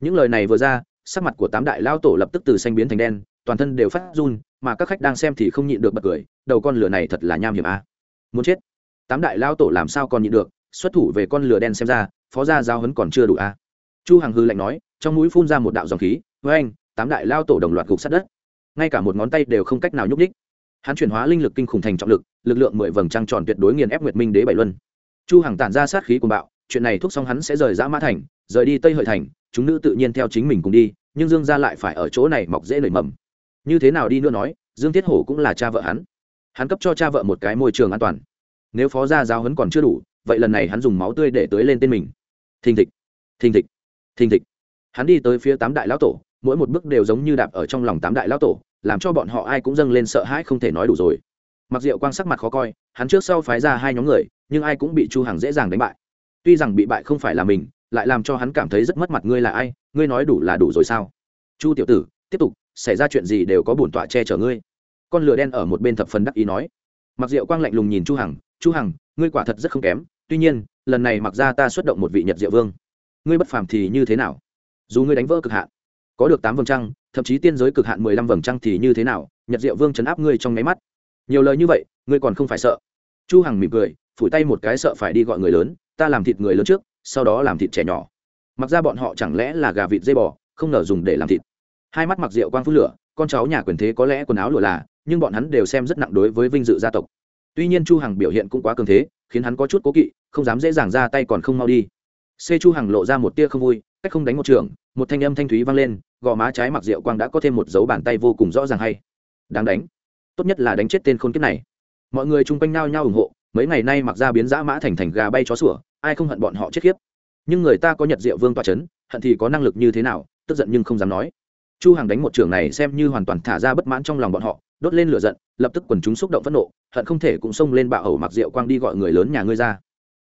S1: Những lời này vừa ra, sắc mặt của tám đại lao tổ lập tức từ xanh biến thành đen, toàn thân đều phát run, mà các khách đang xem thì không nhịn được bật cười, đầu con lửa này thật là nham hiểm a. Muốn chết. Tám đại lao tổ làm sao còn nhịn được, xuất thủ về con lửa đen xem ra, phó gia giao hấn còn chưa đủ a. Chu hằng hư lạnh nói, trong mũi phun ra một đạo dòng khí với anh, tám đại lao tổ đồng loạt gục sát đất. Ngay cả một ngón tay đều không cách nào nhúc đích hắn chuyển hóa linh lực kinh khủng thành trọng lực lực lượng mười vầng trăng tròn tuyệt đối nghiền ép nguyệt minh đế bảy luân. Chu hằng tản ra sát khí cùng bạo, chuyện này thúc xong hắn sẽ rời ra mã thành, rời đi tây hợi thành, chúng nữ tự nhiên theo chính mình cùng đi, nhưng dương gia lại phải ở chỗ này mọc dễ nảy mầm. Như thế nào đi nữa nói, dương thiết hổ cũng là cha vợ hắn. Hắn cấp cho cha vợ một cái môi trường an toàn. Nếu phó gia giáo hấn còn chưa đủ, vậy lần này hắn dùng máu tươi để tưới lên tên mình. Thình thịch thình thịch thình thịch. Hắn đi tới phía tám đại lão tổ mỗi một bước đều giống như đạp ở trong lòng tám đại lão tổ, làm cho bọn họ ai cũng dâng lên sợ hãi không thể nói đủ rồi. Mặc diệu quang sắc mặt khó coi, hắn trước sau phái ra hai nhóm người, nhưng ai cũng bị chu hằng dễ dàng đánh bại. Tuy rằng bị bại không phải là mình, lại làm cho hắn cảm thấy rất mất mặt ngươi là ai, ngươi nói đủ là đủ rồi sao? Chu tiểu tử, tiếp tục, xảy ra chuyện gì đều có bổn tọa che chở ngươi. Con lửa đen ở một bên thập phần đắc ý nói. Mặc diệu quang lạnh lùng nhìn chu hằng chu hằng, ngươi quả thật rất không kém, tuy nhiên, lần này mặc ra ta xuất động một vị nhật diệu vương. Ngươi bất phàm thì như thế nào? Dù ngươi đánh vỡ cực hạn có được tám vầng trăng, thậm chí tiên giới cực hạn mười lăm vầng trăng thì như thế nào? Nhật diệu vương chấn áp ngươi trong nháy mắt. Nhiều lời như vậy, ngươi còn không phải sợ. Chu hằng mỉm cười, phủi tay một cái sợ phải đi gọi người lớn, ta làm thịt người lớn trước, sau đó làm thịt trẻ nhỏ. Mặc ra bọn họ chẳng lẽ là gà vịt dây bò, không ngờ dùng để làm thịt. Hai mắt mặc rượu quang phút lửa, con cháu nhà quyền thế có lẽ quần áo lụa là, nhưng bọn hắn đều xem rất nặng đối với vinh dự gia tộc. Tuy nhiên chu hằng biểu hiện cũng quá cường thế, khiến hắn có chút cố kỵ, không dám dễ dàng ra tay còn không mau đi. Xê chu hằng lộ ra một tia không vui cách không đánh một trường, một thanh âm thanh thúy vang lên, gò má trái mặc rượu quang đã có thêm một dấu bàn tay vô cùng rõ ràng hay. Đáng đánh. Tốt nhất là đánh chết tên khôn kiếp này. Mọi người chung quanh nao nhau ủng hộ, mấy ngày nay mặc ra biến dã mã thành thành gà bay chó sủa, ai không hận bọn họ chết khiếp. Nhưng người ta có nhật diệu vương tọa c h ấ n hận thì có năng lực như thế nào, tức giận nhưng không dám nói. Chu hằng đánh một trường này xem như hoàn toàn thả ra bất mãn trong lòng bọn họ, đốt lên lửa giận, lập tức quần chúng xúc động phẫn nộ, hận không thể cũng xông lên bạo ẩu mặc rượu quang đi gọi người lớn nhà ngươi ra.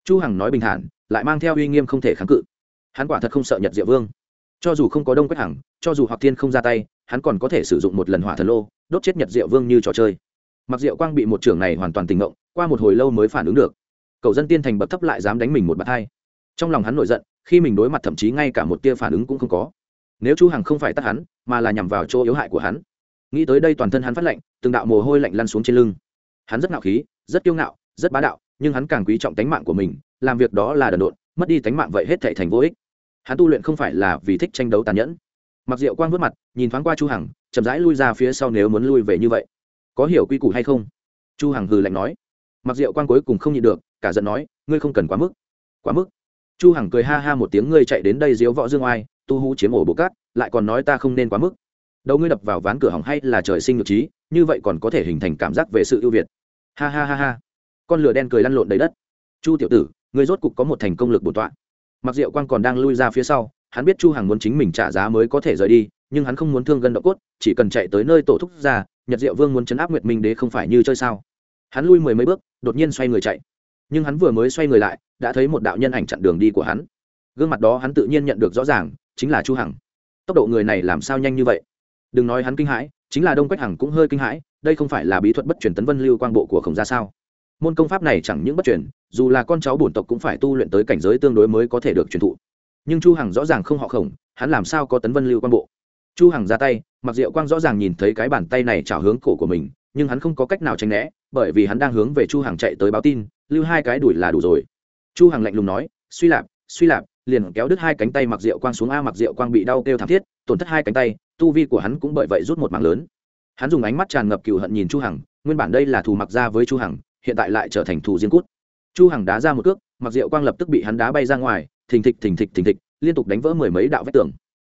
S1: Chu hằng nói bình thản, lại mang theo uy nghiêm không thể kháng cự hắn quả thật không sợ nhật diệu vương. Cho dù không có đông quách hằng, cho dù hoặc thiên không ra tay, hắn còn có thể sử dụng một lần hỏa thần lô, đốt chết nhật diệu vương như trò chơi. Mặc diệu quang bị một trưởng này hoàn toàn tình ngộng qua một hồi lâu mới phản ứng được. Cậu dân tiên thành bậc thấp lại dám đánh mình một bạt hai. Trong lòng hắn nổi giận, khi mình đối mặt thậm chí ngay cả một tia phản ứng cũng không có. Nếu chu hằng không phải tắt hắn, mà là nhằm vào chỗ yếu hại của hắn. Nghĩ tới đây toàn thân hắn phát lạnh, từng đạo mồ hôi lạnh lăn xuống trên lưng. Hắn rất ngạo khí, rất kiêu ngạo, rất bá đạo, nhưng hắn càng quý trọng tánh mạng của mình, làm việc đó là đần độn, mất đi tánh mạng vậy hết thảy thành vô ích hắn tu luyện không phải là vì thích tranh đấu tàn nhẫn. Mặc diệu quang vớt mặt, nhìn thoáng qua chu hằng, chậm rãi lui ra phía sau nếu muốn lui về như vậy. Có hiểu quy củ hay không? Chu hằng hừ lạnh nói. Mặc diệu quang cuối cùng không nhịn được, cả giận nói, ngươi không cần quá mức. Quá mức. Chu hằng cười ha ha một tiếng, ngươi chạy đến đây diếu võ dương oai, tu hú chiếm ổ bộ cát, lại còn nói ta không nên quá mức. Đầu ngươi đập vào ván cửa hỏng hay là trời sinh ngược trí, như vậy còn có thể hình thành cảm giác về sự ưu việt. Ha ha ha ha. Con lửa đen cười lăn lộn đầy đất. Chu tiểu tử, ngươi rốt cục có một thành công lực bổn tọa mặc diệu quang còn đang lui ra phía sau, hắn biết chu hằng muốn chính mình trả giá mới có thể rời đi, nhưng hắn không muốn thương gân độ cốt, chỉ cần chạy tới nơi tổ thúc ra, nhật diệu vương muốn chấn áp nguyệt minh đế không phải như chơi sao. Hắn lui mười mấy bước, đột nhiên xoay người chạy. Nhưng hắn vừa mới xoay người lại, đã thấy một đạo nhân ảnh chặn đường đi của hắn. Gương mặt đó hắn tự nhiên nhận được rõ ràng, chính là chu hằng. Tốc độ người này làm sao nhanh như vậy? Đừng nói hắn kinh hãi, chính là đông quách hằng cũng hơi kinh hãi, đây không phải là bí thuật bất truyền tấn vân lưu quang bộ của khổng gia sao? Môn công pháp này chẳng những bất truyền, dù là con cháu bổn tộc cũng phải tu luyện tới cảnh giới tương đối mới có thể được truyền thụ. Nhưng chu hằng rõ ràng không họ khổng, hắn làm sao có tấn vân lưu quan bộ? Chu hằng ra tay, mặc diệu quang rõ ràng nhìn thấy cái bàn tay này chảo hướng cổ của mình, nhưng hắn không có cách nào tránh né, bởi vì hắn đang hướng về chu hằng chạy tới báo tin, lưu hai cái đuổi là đủ rồi. Chu hằng lạnh lùng nói, suy lạp suy lạp, liền kéo đứt hai cánh tay mặc diệu quang xuống a, mặc diệu quang bị đau kêu thảm thiết, tổn thất hai cánh tay, tu vi của hắn cũng bởi vậy rút một mảng lớn. Hắn dùng ánh mắt tràn ngập cừu hận nhìn chu hằng, nguyên bản đây là thù mặc ra với chu hằng hiện tại lại trở thành thù riêng cút. Chu hằng đá ra một cước, mặc diệu quang lập tức bị hắn đá bay ra ngoài, thình thịch thình thịch thình thịch, liên tục đánh vỡ mười mấy đạo vách tường.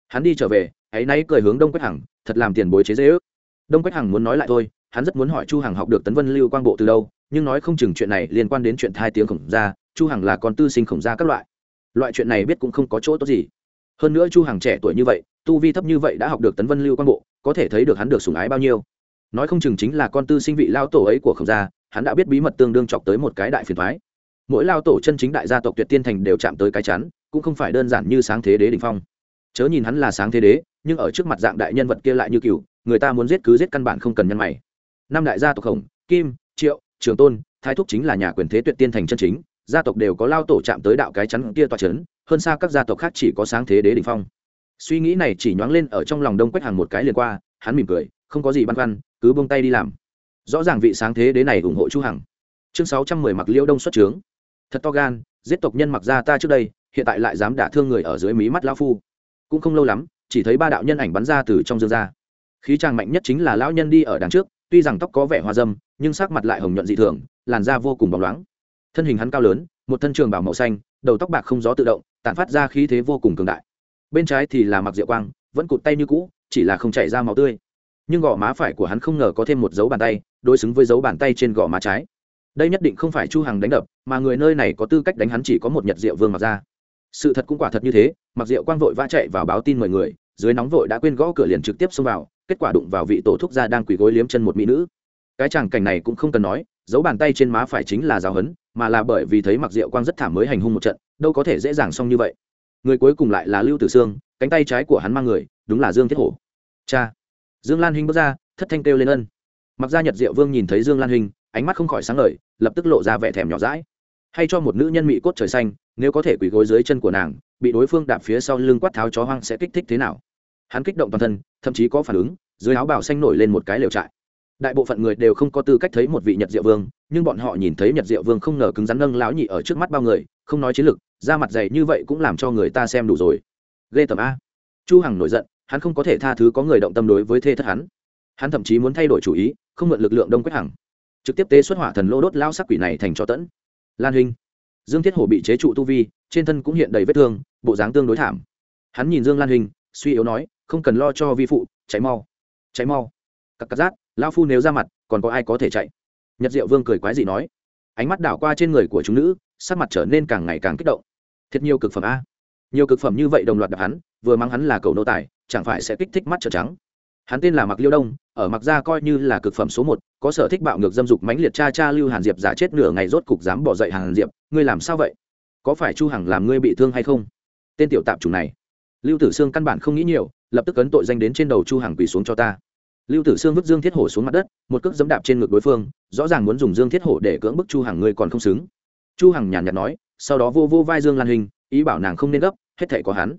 S1: Hắn đi trở về, ấy nay cười hướng đông quách hằng, thật làm tiền bối chế dễ ước đông quách hằng muốn nói lại thôi, hắn rất muốn hỏi chu hằng học được tấn vân lưu quang bộ từ đâu, nhưng nói không chừng chuyện này liên quan đến chuyện thai tiếng khổng gia, chu hằng là con tư sinh khổng gia các loại. Loại chuyện này biết cũng không có chỗ tốt gì. Hơn nữa chu hằng trẻ tuổi như vậy, tu vi thấp như vậy đã học được tấn vân lưu quang bộ, có thể thấy được hắn được sủng ái bao nhiêu. Nói không chừng chính là con tư sinh vị lao tổ ấy của khổng gia hắn đã biết bí mật tương đương chọc tới một cái đại phiền thoái. Mỗi lao tổ chân chính đại gia tộc tuyệt tiên thành đều chạm tới cái chắn, cũng không phải đơn giản như sáng thế đế đỉnh phong. Chớ nhìn hắn là sáng thế đế, nhưng ở trước mặt dạng đại nhân vật kia lại như cựu người ta muốn giết cứ giết căn bản không cần nhân mày. Năm đại gia tộc khổng kim, triệu, trường tôn, thái thúc chính là nhà quyền thế tuyệt tiên thành chân chính, gia tộc đều có lao tổ chạm tới đạo cái chắn kia toa chấn, hơn xa các gia tộc khác chỉ có sáng thế đế đ ỉ n h phong. Suy nghĩ này chỉ nhoáng lên ở trong lòng đông quách hàng một cái liền qua, hắn mỉm cười, không có gì băn khoăn, cứ buông tay đi làm rõ ràng vị sáng thế đế này ủng hộ chu hằng. Chương sáu trăm mười mặc liêu đông xuất trướng. Thật to gan, giết tộc nhân mặc ra ta trước đây, hiện tại lại dám đả thương người ở dưới mí mắt lão phu. Cũng không lâu lắm, chỉ thấy ba đạo nhân ảnh bắn ra từ trong dương ra. Khí tràng mạnh nhất chính là lão nhân đi ở đằng trước, tuy rằng tóc có vẻ hoa dâm, nhưng sắc mặt lại hồng nhuận dị thường, làn da vô cùng bóng loáng. Thân hình hắn cao lớn, một thân trường bảo màu xanh, đầu tóc bạc không gió tự động, tản phát ra khí thế vô cùng cường đại. Bên trái thì là mặc diệu quang, vẫn cụt tay như cũ, chỉ là không chảy ra máu tươi. Nhưng gò má phải của hắn không ngờ có thêm một dấu bàn tay đối xứng với dấu bàn tay trên gò má trái. Đây nhất định không phải chu hằng đánh đập, mà người nơi này có tư cách đánh hắn chỉ có một nhật diệu vương mặc ra. Sự thật cũng quả thật như thế, mặc diệu quang vội vã chạy vào báo tin mời người, dưới nóng vội đã quên gõ cửa liền trực tiếp xông vào, kết quả đụng vào vị tổ thúc gia đang quỳ gối liếm chân một mỹ nữ. Cái chàng cảnh này cũng không cần nói, dấu bàn tay trên má phải chính là giáo hấn, mà là bởi vì thấy mặc diệu quang rất thảm mới hành hung một trận, đâu có thể dễ dàng xong như vậy. Người cuối cùng lại là lưu tử sương, cánh tay trái của hắn mang người, đúng là dương thiết hổ. Cha! Dương lan hinh bước ra, thất thanh kêu lên ân mặc ra nhật diệu vương nhìn thấy dương lan hình, ánh mắt không khỏi sáng lời lập tức lộ ra vẻ thèm nhỏ rãi hay cho một nữ nhân mỹ cốt trời xanh nếu có thể quỳ gối dưới chân của nàng bị đối phương đạp phía sau lưng quát tháo chó hoang sẽ kích thích thế nào? Hắn kích động toàn thân thậm chí có phản ứng dưới áo bào xanh nổi lên một cái lều trại. Đại bộ phận người đều không có tư cách thấy một vị nhật diệu vương nhưng bọn họ nhìn thấy nhật diệu vương không ngờ cứng rắn nâng lão nhị ở trước mắt bao người không nói chiến lực da mặt dày như vậy cũng làm cho người ta xem đủ rồi. Ghê tầm a. Chu hằng nổi giận hắn không có thể tha thứ có người động tâm đối với thê thất hắn hắn thậm chí muốn thay đổi chủ ý, không mượn lực lượng đông quyết hằng. Trực tiếp tế xuất hỏa thần lô đốt lao sắc quỷ này thành cho tẫn. Lan huynh dương thiết hổ bị chế trụ tu vi, trên thân cũng hiện đầy vết thương, bộ dáng tương đối thảm. Hắn nhìn dương lan huynh suy yếu nói, không cần lo cho vi phụ cháy mau. Cháy mau. Cặp cặp giác lao phu nếu ra mặt, còn có ai có thể chạy? Nhật diệu vương cười quái dị nói. Ánh mắt đảo qua trên người của chúng nữ, sắc mặt trở nên càng ngày càng kích động. Thiệt nhiều cực phẩm a. Nhiều cực phẩm như vậy đồng loạt đập hắn, vừa mang hắn là cầu nô tài, chẳng phải sẽ kích thích mắt trở trắng hắn tên là mặc liêu đông, ở mặc gia coi như là cực phẩm số một, có sở thích bạo ngược dâm dục mãnh liệt cha cha lưu hàn diệp giả chết nửa ngày rốt cục dám bỏ dậy hàn diệp, ngươi làm sao vậy? Có phải chu hằng làm ngươi bị thương hay không? Tên tiểu tạp chủ này. Lưu tử sương căn bản không nghĩ nhiều, lập tức ấn tội danh đến trên đầu chu hằng quỳ xuống cho ta. Lưu tử sương vứt dương thiết hổ xuống mặt đất, một cước dẫm đạp trên ngực đối phương, rõ ràng muốn dùng dương thiết hổ để cưỡng bức chu hằng ngươi còn không xứng. Chu hằng nhàn nhạt nói, sau đó vô vô vai dương lan hình, ý bảo nàng không nên gấp, hết thể có hắn.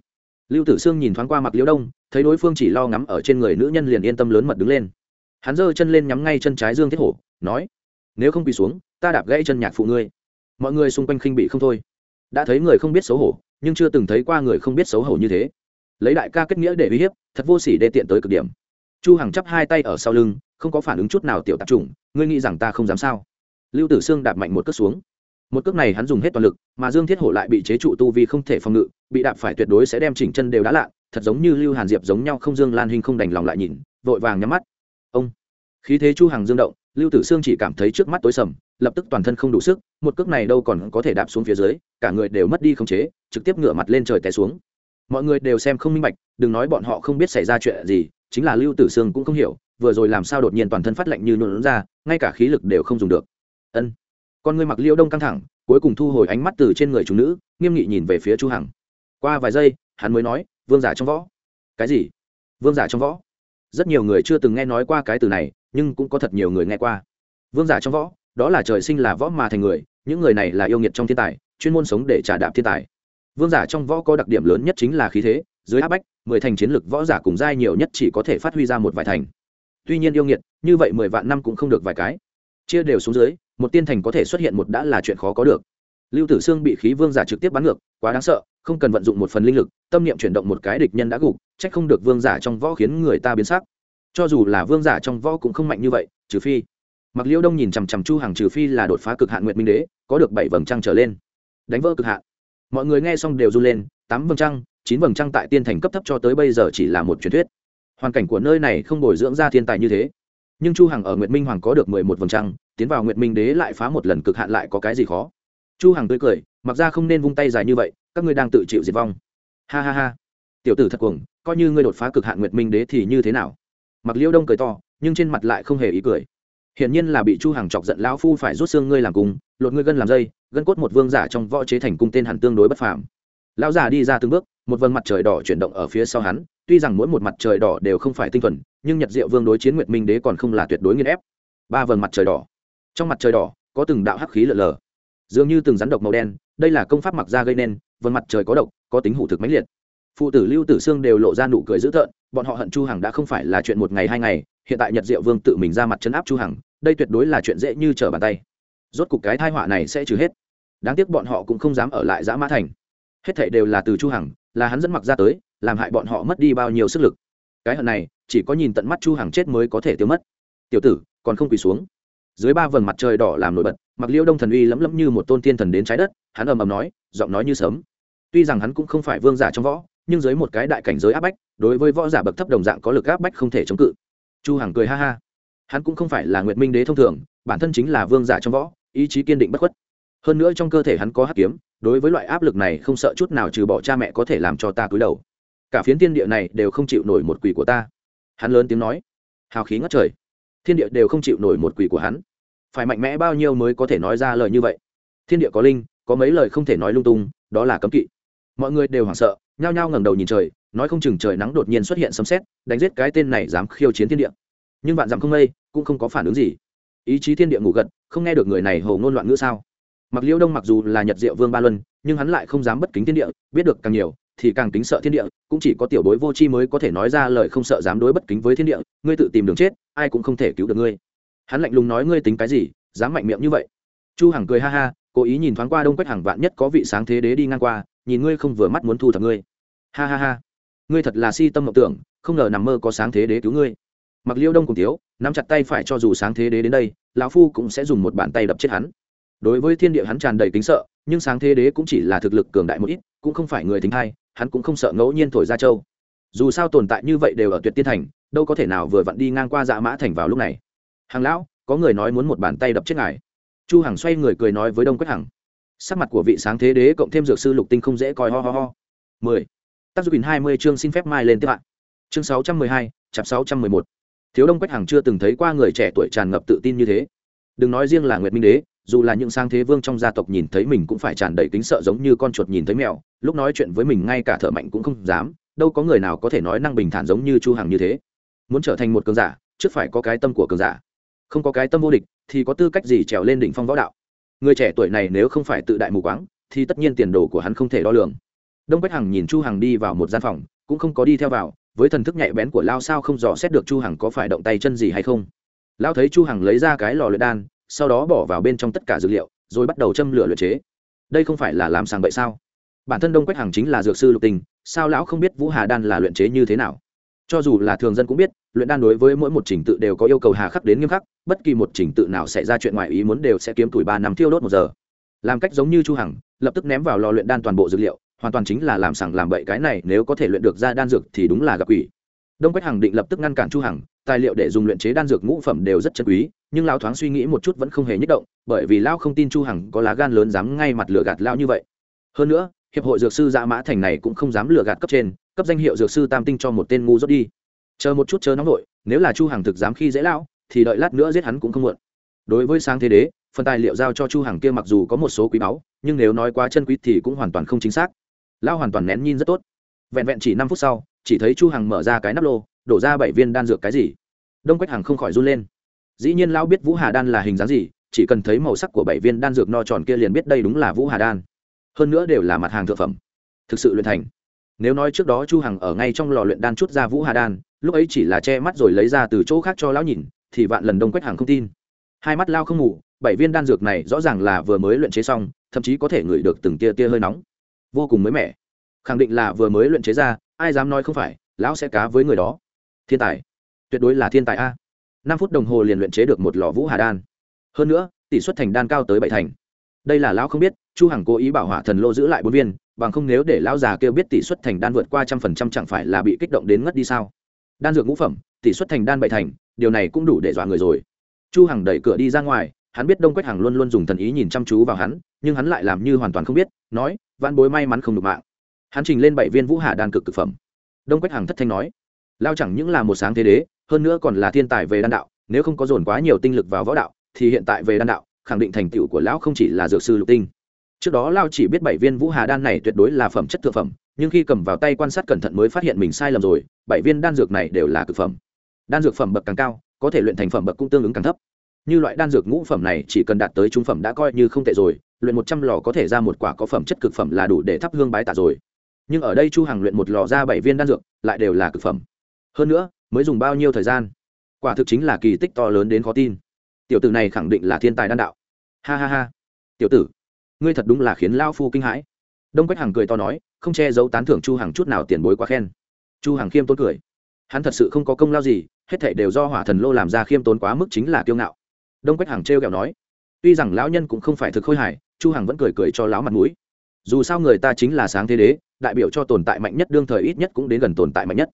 S1: Lưu tử sương nhìn thoáng qua mặc liễu đông thấy đối phương chỉ lo ngắm ở trên người nữ nhân liền yên tâm lớn mật đứng lên. Hắn giơ chân lên nhắm ngay chân trái dương thiết hổ, nói, nếu không quỳ xuống, ta đạp gãy chân nhạc phụ ngươi. Mọi người xung quanh khinh bị không thôi. Đã thấy người không biết xấu hổ, nhưng chưa từng thấy qua người không biết xấu hổ như thế. Lấy đại ca kết nghĩa để uy hiếp, thật vô sỉ đê tiện tới cực điểm. Chu hằng chắp hai tay ở sau lưng, không có phản ứng chút nào tiểu tạp chủng, ngươi nghĩ rằng ta không dám sao? Lưu tử sương đạp mạnh một cước xuống. Một cước này hắn dùng hết toàn lực, mà dương thiết hổ lại bị chế trụ tu vì không thể phòng ngự, bị đạp phải tuyệt đối sẽ đem chỉnh chân đều đá lạ thật giống như lưu hàn diệp giống nhau không dương lan hình không đành lòng lại nhìn, vội vàng nhắm mắt. Ông, khí thế chu hằng dương động, lưu tử sương chỉ cảm thấy trước mắt tối sầm, lập tức toàn thân không đủ sức, một cước này đâu còn có thể đạp xuống phía dưới, cả người đều mất đi khống chế, trực tiếp ngửa mặt lên trời té xuống. Mọi người đều xem không minh bạch, đừng nói bọn họ không biết xảy ra chuyện gì, chính là lưu tử sương cũng không hiểu, vừa rồi làm sao đột nhiên toàn thân phát lạnh như nhuộn ra, ngay cả khí lực đều không dùng được. Ân, con người mặc liêu đông căng thẳng, cuối cùng thu hồi ánh mắt từ trên người chúng nữ, nghiêm nghị nhìn về phía chu hằng. Qua vài giây, hắn mới nói vương giả trong võ. Cái gì? Vương giả trong võ? Rất nhiều người chưa từng nghe nói qua cái từ này, nhưng cũng có thật nhiều người nghe qua. Vương giả trong võ, đó là trời sinh là võ mà thành người, những người này là yêu nghiệt trong thiên tài, chuyên môn sống để trả đạp thiên tài. Vương giả trong võ có đặc điểm lớn nhất chính là khí thế, dưới áp bách, mười thành chiến lực võ giả cùng giai nhiều nhất chỉ có thể phát huy ra một vài thành. Tuy nhiên yêu nghiệt, như vậy mười vạn năm cũng không được vài cái. Chia đều xuống dưới, một tiên thành có thể xuất hiện một đã là chuyện khó có được. Lưu tử sương bị khí vương giả trực tiếp bắn ngược, quá đáng sợ không cần vận dụng một phần linh lực, tâm niệm chuyển động một cái địch nhân đã gục trách không được vương giả trong võ khiến người ta biến sắc. Cho dù là vương giả trong võ cũng không mạnh như vậy, trừ phi mặc liêu đông nhìn chằm chằm chu hàng trừ phi là đột phá cực hạn nguyện minh đế, có được bảy vầng trăng trở lên. Đánh vỡ cực hạn. Mọi người nghe xong đều run lên, tám vầng trăng, chín vầng trăng tại tiên thành cấp thấp cho tới bây giờ chỉ là một truyền thuyết. Hoàn cảnh của nơi này không bồi dưỡng ra thiên tài như thế. Nhưng chu hằng ở nguyệt minh hoàng có được mười một vầng trăng, tiến vào nguyệt minh đế lại phá một lần cực hạn lại có cái gì khó? Chu hằng tươi cười, mặc ra không nên vung tay dài như vậy các ngươi đang tự chịu diệt vong. Ha ha ha. Tiểu tử thật cuồng, coi như ngươi đột phá cực hạn nguyệt minh đế thì như thế nào? Mặc liêu đông cười to, nhưng trên mặt lại không hề ý cười. Hiển nhiên là bị chu hàng chọc giận lão phu phải rút xương ngươi làm cung lột ngươi gân làm dây, gân cốt một vương giả trong võ chế thành cung tên hẳn tương đối bất phàm. Lão già đi ra từng bước, một vầng mặt trời đỏ chuyển động ở phía sau hắn, tuy rằng mỗi một mặt trời đỏ đều không phải tinh thuần, nhưng nhật diệu vương đối chiến nguyệt minh đế còn không là tuyệt đối nghiên ép. Ba vầng mặt trời đỏ. Trong mặt trời đỏ, có từng đạo hắc khí lở lờ. Dường như từng rắn độc màu đen, đây là công pháp mặc ra gây nên vần mặt trời có độc, có tính hủ thực mãnh liệt. Phụ tử lưu tử Sương đều lộ ra nụ cười dữ tợn, bọn họ hận chu hằng đã không phải là chuyện một ngày hai ngày, hiện tại nhật diệu vương tự mình ra mặt chấn áp chu hằng, đây tuyệt đối là chuyện dễ như trở bàn tay. Rốt cục cái tai họa này sẽ trừ hết. Đáng tiếc bọn họ cũng không dám ở lại giã mã thành. Hết thảy đều là từ chu hằng, là hắn dẫn mặc ra tới, làm hại bọn họ mất đi bao nhiêu sức lực. Cái hận này, chỉ có nhìn tận mắt chu hằng chết mới có thể tiêu mất. Tiểu tử, còn không quỳ xuống. Dưới ba vầng mặt trời đỏ làm nổi bật, mặc liêu đông thần uy lấm lấm như một tôn tiên thần đến trái đất hắn ầm ầm nói, giọng nói như sớm tuy rằng hắn cũng không phải vương giả trong võ, nhưng dưới một cái đại cảnh giới áp bách, đối với võ giả bậc thấp đồng dạng có lực áp bách không thể chống cự. Chu hằng cười ha ha. Hắn cũng không phải là nguyệt minh đế thông thường, bản thân chính là vương giả trong võ, ý chí kiên định bất khuất. Hơn nữa trong cơ thể hắn có hắc kiếm, đối với loại áp lực này không sợ chút nào trừ bỏ cha mẹ có thể làm cho ta cúi đầu. Cả phiến thiên địa này đều không chịu nổi một quỷ của ta. Hắn lớn tiếng nói. Hào khí ngất trời. Thiên địa đều không chịu nổi một quỷ của hắn. Phải mạnh mẽ bao nhiêu mới có thể nói ra lời như vậy? Thiên địa có linh có mấy lời không thể nói lung tung, đó là cấm kỵ. Mọi người đều hoảng sợ, nhao nhao ngẩng đầu nhìn trời, nói không chừng trời nắng đột nhiên xuất hiện sấm sét, đánh giết cái tên này dám khiêu chiến thiên địa. Nhưng vạn dặm không mây cũng không có phản ứng gì. Ý chí thiên địa ngủ gật, không nghe được người này hầu ngôn loạn ngữ sao? Mặc liêu đông mặc dù là nhật diệu vương ba luân, nhưng hắn lại không dám bất kính thiên địa, biết được càng nhiều, thì càng kính sợ thiên địa, cũng chỉ có tiểu bối vô tri mới có thể nói ra lời không sợ dám đối bất kính với thiên địa, ngươi tự tìm đường chết, ai cũng không thể cứu được ngươi. Hắn lạnh lùng nói ngươi tính cái gì, dám mạnh miệng như vậy. Chu hằng cười ha ha cố ý nhìn thoáng qua đông quách hàng vạn nhất có vị sáng thế đế đi ngang qua, nhìn ngươi không vừa mắt muốn thu thập ngươi. Ha ha ha. Ngươi thật là si tâm mộng tưởng, không ngờ nằm mơ có sáng thế đế cứu ngươi. Mặc liêu đông cùng thiếu nắm chặt tay phải cho dù sáng thế đế đến đây, lão phu cũng sẽ dùng một bàn tay đập chết hắn. Đối với thiên địa hắn tràn đầy kính sợ, nhưng sáng thế đế cũng chỉ là thực lực cường đại một ít, cũng không phải người thính hay hắn cũng không sợ ngẫu nhiên thổi ra châu. Dù sao tồn tại như vậy đều ở tuyệt tiên thành, đâu có thể nào vừa vặn đi ngang qua dạ mã thành vào lúc này. Hàng lão, có người nói muốn một bàn tay đập chết ngài chu hằng xoay người cười nói với đông quách hằng. Sắc mặt của vị sáng thế đế cộng thêm dược sư lục tinh không dễ coi, ho ho ho. Mười. Tác dụng hai mươi chương xin phép mai lên tiếp ạ. Chương sáu trăm mười hai chặp sáu trăm mười một. Thiếu đông quách hằng chưa từng thấy qua người trẻ tuổi tràn ngập tự tin như thế. Đừng nói riêng là nguyệt minh đế, dù là những sang thế vương trong gia tộc nhìn thấy mình cũng phải tràn đầy kính sợ giống như con chuột nhìn thấy mèo, lúc nói chuyện với mình ngay cả thợ mạnh cũng không dám, đâu có người nào có thể nói năng bình thản giống như chu hằng như thế. Muốn trở thành một cường giả, trước phải có cái tâm của cường giả không có cái tâm vô địch, thì có tư cách gì trèo lên đỉnh phong võ đạo? Người trẻ tuổi này nếu không phải tự đại mù quáng, thì tất nhiên tiền đồ của hắn không thể đo lường. Đông bách hằng nhìn chu hằng đi vào một gian phòng, cũng không có đi theo vào, với thần thức nhạy bén của lao sao không dò xét được chu hằng có phải động tay chân gì hay không. Lao thấy chu hằng lấy ra cái lò luyện đan, sau đó bỏ vào bên trong tất cả dược liệu, rồi bắt đầu châm lửa luyện chế. Đây không phải là làm sàng bậy sao? Bản thân đông quách hằng chính là dược sư lục tình, sao lão không biết vũ hà đan là luyện chế như thế nào? Cho dù là thường dân cũng biết, luyện đan đối với mỗi một trình tự đều có yêu cầu hà khắc đến nghiêm khắc, bất kỳ một trình tự nào xảy ra chuyện ngoài ý muốn đều sẽ kiếm tuổi ba năm thiêu đốt một giờ. Làm cách giống như chu hằng, lập tức ném vào lò luyện đan toàn bộ dược liệu, hoàn toàn chính là làm sảng làm bậy cái này, nếu có thể luyện được ra đan dược thì đúng là gặp quỷ. Đông quách hằng định lập tức ngăn cản chu hằng, tài liệu để dùng luyện chế đan dược ngũ phẩm đều rất chân quý, nhưng lão thoáng suy nghĩ một chút vẫn không hề nhích động, bởi vì lão không tin chu hằng có lá gan lớn dám ngay mặt lừa gạt lão như vậy. Hơn nữa hiệp hội dược sư dạ mã thành này cũng không dám lừa gạt cấp trên, cấp danh hiệu dược sư tam tinh cho một tên ngu dốt đi. Chờ một chút chờ nóng nổi. nếu là chu hằng thực dám khi dễ lão, thì đợi lát nữa giết hắn cũng không muộn. Đối với sáng thế đế, phần tài liệu giao cho chu hằng kia mặc dù có một số quý báu, nhưng nếu nói quá chân quý thì cũng hoàn toàn không chính xác. Lão hoàn toàn nén nhìn rất tốt. Vẹn vẹn chỉ năm phút sau, chỉ thấy chu hằng mở ra cái nắp lô, đổ ra bảy viên đan dược cái gì. Đông quách hằng không khỏi run lên. Dĩ nhiên lão biết vũ hà đan là hình dáng gì, chỉ cần thấy màu sắc của bảy viên đan dược no tròn kia liền biết đây đúng là vũ hà đan hơn nữa đều là mặt hàng thực phẩm. Thực sự luyện thành. Nếu nói trước đó chu hằng ở ngay trong lò luyện đan chút ra vũ hà đan, lúc ấy chỉ là che mắt rồi lấy ra từ chỗ khác cho lão nhìn, thì vạn lần đông quách hàng không tin. Hai mắt lao không ngủ, bảy viên đan dược này rõ ràng là vừa mới luyện chế xong, thậm chí có thể ngửi được từng tia tia hơi nóng. Vô cùng mới mẻ. Khẳng định là vừa mới luyện chế ra, ai dám nói không phải, lão sẽ cá với người đó. Thiên tài. Tuyệt đối là thiên tài a. Năm phút đồng hồ liền luyện chế được một lò vũ hà đan. Hơn nữa, tỷ suất thành đan cao tới bảy thành. Đây là lão không biết chu hằng cố ý bảo hỏa thần lô giữ lại bốn viên, bằng không nếu để lão già kêu biết tỷ suất thành đan vượt qua trăm phần trăm chẳng phải là bị kích động đến ngất đi sao? Đan dược ngũ phẩm, tỷ suất thành đan bảy thành, điều này cũng đủ để dọa người rồi. Chu hằng đẩy cửa đi ra ngoài, hắn biết đông quách hằng luôn luôn dùng thần ý nhìn chăm chú vào hắn, nhưng hắn lại làm như hoàn toàn không biết, nói, vãn bối may mắn không được mạng. Hắn trình lên bảy viên vũ hà đan cực cực phẩm. Đông quách hằng thất thanh nói, lao chẳng những là một sáng thế đế, hơn nữa còn là thiên tài về đan đạo, nếu không có dồn quá nhiều tinh lực vào võ đạo, thì hiện tại về đan đạo, khẳng định thành tựu của lão không chỉ là dược sư lục tinh trước đó lao chỉ biết bảy viên vũ hà đan này tuyệt đối là phẩm chất thượng phẩm, nhưng khi cầm vào tay quan sát cẩn thận mới phát hiện mình sai lầm rồi, bảy viên đan dược này đều là cực phẩm. Đan dược phẩm bậc càng cao, có thể luyện thành phẩm bậc cũng tương ứng càng thấp. Như loại đan dược ngũ phẩm này chỉ cần đạt tới trung phẩm đã coi như không tệ rồi, luyện một trăm lò có thể ra một quả có phẩm chất cực phẩm là đủ để thắp hương bái tạ rồi. Nhưng ở đây chu hằng luyện một lò ra bảy viên đan dược, lại đều là cực phẩm. Hơn nữa, mới dùng bao nhiêu thời gian? Quả thực chính là kỳ tích to lớn đến khó tin. Tiểu tử này khẳng định là thiên tài đan đạo. Ha ha ha. Tiểu tử ngươi thật đúng là khiến lao phu kinh hãi. Đông quách hằng cười to nói, không che giấu tán thưởng chu hằng chút nào tiền bối quá khen. Chu hằng khiêm tốn cười. Hắn thật sự không có công lao gì, hết thảy đều do hỏa thần lô làm ra khiêm tốn quá mức chính là kiêu ngạo. Đông quách hằng trêu ghẹo nói, tuy rằng lão nhân cũng không phải thực khôi hài, chu hằng vẫn cười cười cho lão mặt mũi. Dù sao người ta chính là sáng thế đế, đại biểu cho tồn tại mạnh nhất đương thời ít nhất cũng đến gần tồn tại mạnh nhất.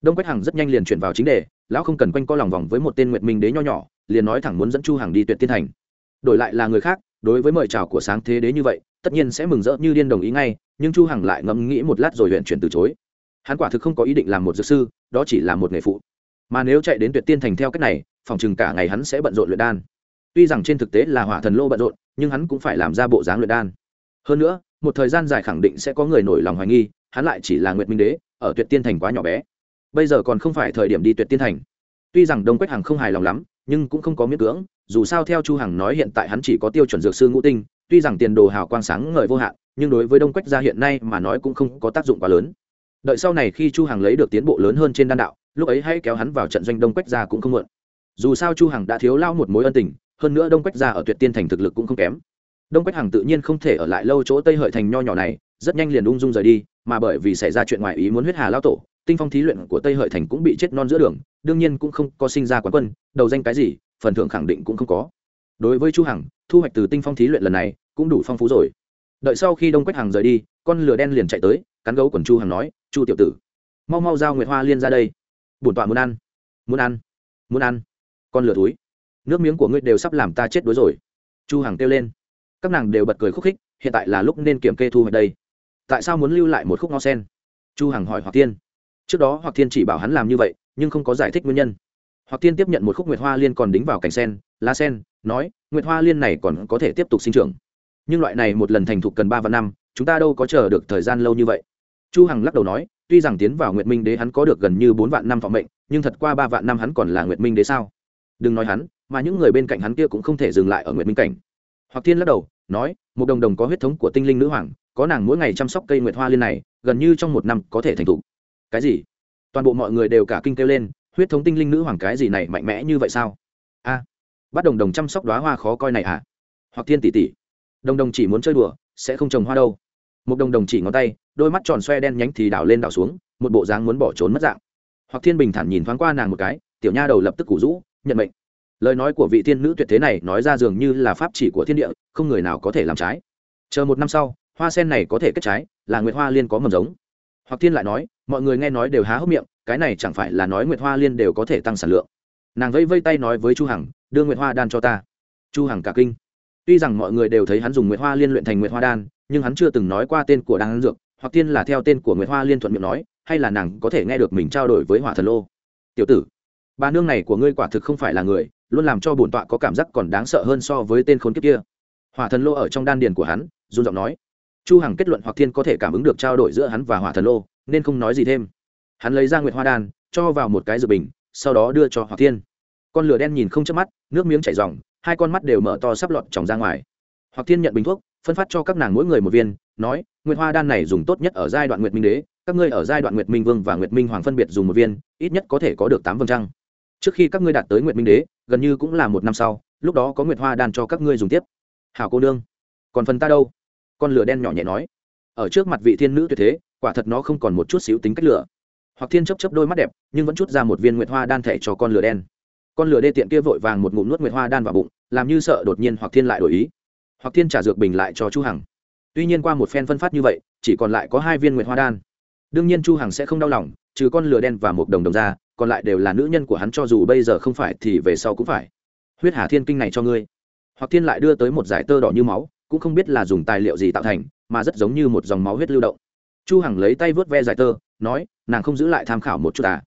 S1: Đông quách hằng rất nhanh liền chuyển vào chính đề, lão không cần quanh co lòng vòng với một tên nguyệt minh đế nho nhỏ, liền nói thẳng muốn dẫn chu hằng đi tuyệt tiên thành. Đổi lại là người khác đối với mời chào của sáng thế đế như vậy, tất nhiên sẽ mừng rỡ như điên đồng ý ngay, nhưng chu hằng lại ngẫm nghĩ một lát rồi huyện chuyển từ chối. Hắn quả thực không có ý định làm một dược sư, đó chỉ là một nghề phụ. Mà nếu chạy đến tuyệt tiên thành theo cách này, phòng chừng cả ngày hắn sẽ bận rộn luyện đan. Tuy rằng trên thực tế là hỏa thần lô bận rộn, nhưng hắn cũng phải làm ra bộ dáng luyện đan. Hơn nữa, một thời gian dài khẳng định sẽ có người nổi lòng hoài nghi, hắn lại chỉ là nguyệt minh đế, ở tuyệt tiên thành quá nhỏ bé. Bây giờ còn không phải thời điểm đi tuyệt tiên thành. Tuy rằng đông quách hằng không hài lòng lắm nhưng cũng không có miễn cưỡng, dù sao theo chu hằng nói hiện tại hắn chỉ có tiêu chuẩn dược sư ngũ tinh, tuy rằng tiền đồ hào quang sáng ngời vô hạn, nhưng đối với đông quách gia hiện nay mà nói cũng không có tác dụng quá lớn. Đợi sau này khi chu hằng lấy được tiến bộ lớn hơn trên đan đạo, lúc ấy hãy kéo hắn vào trận doanh đông quách gia cũng không muộn. Dù sao chu hằng đã thiếu lao một mối ân tình, hơn nữa đông quách gia ở tuyệt tiên thành thực lực cũng không kém. Đông quách hằng tự nhiên không thể ở lại lâu chỗ tây hợi thành nho nhỏ này, rất nhanh liền ung dung rời đi, mà bởi vì xảy ra chuyện ngoài ý muốn huyết hà lao tổ tinh phong thí luyện của tây hợi thành cũng bị chết non giữa đường, đương nhiên cũng không có sinh ra quán quân, đầu danh cái gì, phần thưởng khẳng định cũng không có. Đối với chu hằng, thu hoạch từ tinh phong thí luyện lần này cũng đủ phong phú rồi. Đợi sau khi đông quách hằng rời đi, con lửa đen liền chạy tới, cắn gấu quần chu hằng nói, chu tiểu tử, mau mau giao nguyệt hoa liên ra đây. Bổn tọa muốn ăn muốn ăn muốn ăn. Con lửa túi nước miếng của ngươi đều sắp làm ta chết đuối rồi. Chu hằng kêu lên. Các nàng đều bật cười khúc khích, hiện tại là lúc nên kiểm kê thu hoạch đây. Tại sao muốn lưu lại một khúc ngó sen? Chu hằng hỏi hoặc tiên trước đó hoặc Thiên chỉ bảo hắn làm như vậy, nhưng không có giải thích nguyên nhân. Hoặc Thiên tiếp nhận một khúc nguyệt hoa liên còn đính vào cành sen, lá sen, nói, nguyệt hoa liên này còn có thể tiếp tục sinh trưởng. Nhưng loại này một lần thành thục cần ba vạn năm, chúng ta đâu có chờ được thời gian lâu như vậy. Chu hằng lắc đầu nói, tuy rằng tiến vào nguyệt minh đế hắn có được gần như bốn vạn năm phòng mệnh, nhưng thật qua ba vạn năm hắn còn là nguyệt minh đế sao? Đừng nói hắn, mà những người bên cạnh hắn kia cũng không thể dừng lại ở nguyệt minh cảnh. Hoặc thiên lắc đầu, nói, một đồng đồng có huyết thống của tinh linh nữ hoàng, có nàng mỗi ngày chăm sóc cây nguyệt hoa liên này, gần như trong một năm có thể thành thục cái gì? Toàn bộ mọi người đều cả kinh kêu lên, huyết thống tinh linh nữ hoàng cái gì này mạnh mẽ như vậy sao? A, bắt đồng đồng chăm sóc đoá hoa khó coi này à? Hoặc thiên tỷ tỷ. Đồng đồng chỉ muốn chơi đùa, sẽ không trồng hoa đâu. Một đồng đồng chỉ ngón tay, đôi mắt tròn xoe đen nhánh thì đảo lên đảo xuống, một bộ dáng muốn bỏ trốn mất dạng. Hoặc thiên bình thản nhìn thoáng qua nàng một cái, tiểu nha đầu lập tức củ rũ, nhận mệnh. Lời nói của vị thiên nữ tuyệt thế này nói ra dường như là pháp chỉ của thiên địa, không người nào có thể làm trái. Chờ một năm sau, hoa sen này có thể kết trái, là nguyệt hoa liên có mầm giống hoặc thiên lại nói, mọi người nghe nói đều há hốc miệng, cái này chẳng phải là nói nguyệt hoa liên đều có thể tăng sản lượng. Nàng vẫy vây tay nói với chu hằng, đưa nguyệt hoa đan cho ta. Chu hằng cả kinh. Tuy rằng mọi người đều thấy hắn dùng nguyệt hoa liên luyện thành nguyệt hoa đan, nhưng hắn chưa từng nói qua tên của đan dược, hoặc tiên là theo tên của nguyệt hoa liên thuận miệng nói, hay là nàng có thể nghe được mình trao đổi với hỏa thần lô. Tiểu tử, bà nương này của ngươi quả thực không phải là người, luôn làm cho bổn tọa có cảm giác còn đáng sợ hơn so với tên khốn kiếp kia. Hỏa thần lô ở trong đan điền của hắn, run giọng nói chu hằng kết luận hoặc thiên có thể cảm ứng được trao đổi giữa hắn và hỏa thần lô nên không nói gì thêm. Hắn lấy ra nguyệt hoa đan cho vào một cái dược bình sau đó đưa cho hoặc thiên. Con lửa đen nhìn không chớp mắt nước miếng chảy ròng hai con mắt đều mở to sắp lọt tròng ra ngoài. Hoặc thiên nhận bình thuốc phân phát cho các nàng mỗi người một viên nói nguyệt hoa đan này dùng tốt nhất ở giai đoạn nguyệt minh đế các ngươi ở giai đoạn nguyệt minh vương và nguyệt minh hoàng phân biệt dùng một viên ít nhất có thể có được tám vầng trăng. Trước khi các ngươi đạt tới nguyệt minh đế gần như cũng là một năm sau lúc đó có nguyệt hoa đan cho các ngươi dùng tiếp. Hảo cô đương, còn phần ta đâu? Con lửa đen nhỏ nhẹ nói. Ở trước mặt vị thiên nữ tuyệt thế, quả thật nó không còn một chút xíu tính cách lửa. Hoặc thiên chấp chấp đôi mắt đẹp, nhưng vẫn chút ra một viên nguyệt hoa đan thẻ cho con lửa đen. Con lửa đê tiện kia vội vàng một ngụm nuốt nguyệt hoa đan vào bụng, làm như sợ đột nhiên hoặc thiên lại đổi ý. Hoặc thiên trả dược bình lại cho chu hằng. Tuy nhiên qua một phen phân phát như vậy, chỉ còn lại có hai viên nguyệt hoa đan. Đương nhiên chu hằng sẽ không đau lòng, trừ con lửa đen và một đồng đồng ra, còn lại đều là nữ nhân của hắn cho dù bây giờ không phải thì về sau cũng phải. Huyết hà thiên kinh này cho ngươi. Hoặc thiên lại đưa tới một giải tơ đỏ như máu cũng không biết là dùng tài liệu gì tạo thành, mà rất giống như một dòng máu huyết lưu động. Chu hằng lấy tay vớt ve giải tơ, nói, nàng không giữ lại tham khảo một chút à?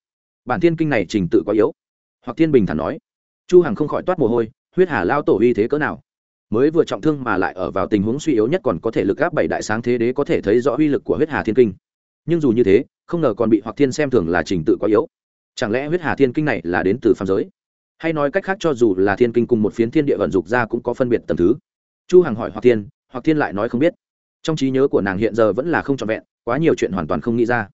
S1: Bản thiên kinh này trình tự quá yếu. Hoặc thiên bình thản nói. Chu hằng không khỏi toát mồ hôi, huyết hà lao tổ uy thế cỡ nào? Mới vừa trọng thương mà lại ở vào tình huống suy yếu nhất còn có thể lực gáp bảy đại sáng thế đế có thể thấy rõ uy lực của huyết hà thiên kinh. Nhưng dù như thế, không ngờ còn bị hoặc thiên xem thường là trình tự quá yếu. Chẳng lẽ huyết hà thiên kinh này là đến từ phàm giới? Hay nói cách khác cho dù là thiên kinh cùng một phiến thiên địa vận dục ra cũng có phân biệt tầm thứ? Chu hằng hỏi hoặc thiên hoặc thiên lại nói không biết. Trong trí nhớ của nàng hiện giờ vẫn là không trọn vẹn, quá nhiều chuyện hoàn toàn không nghĩ ra.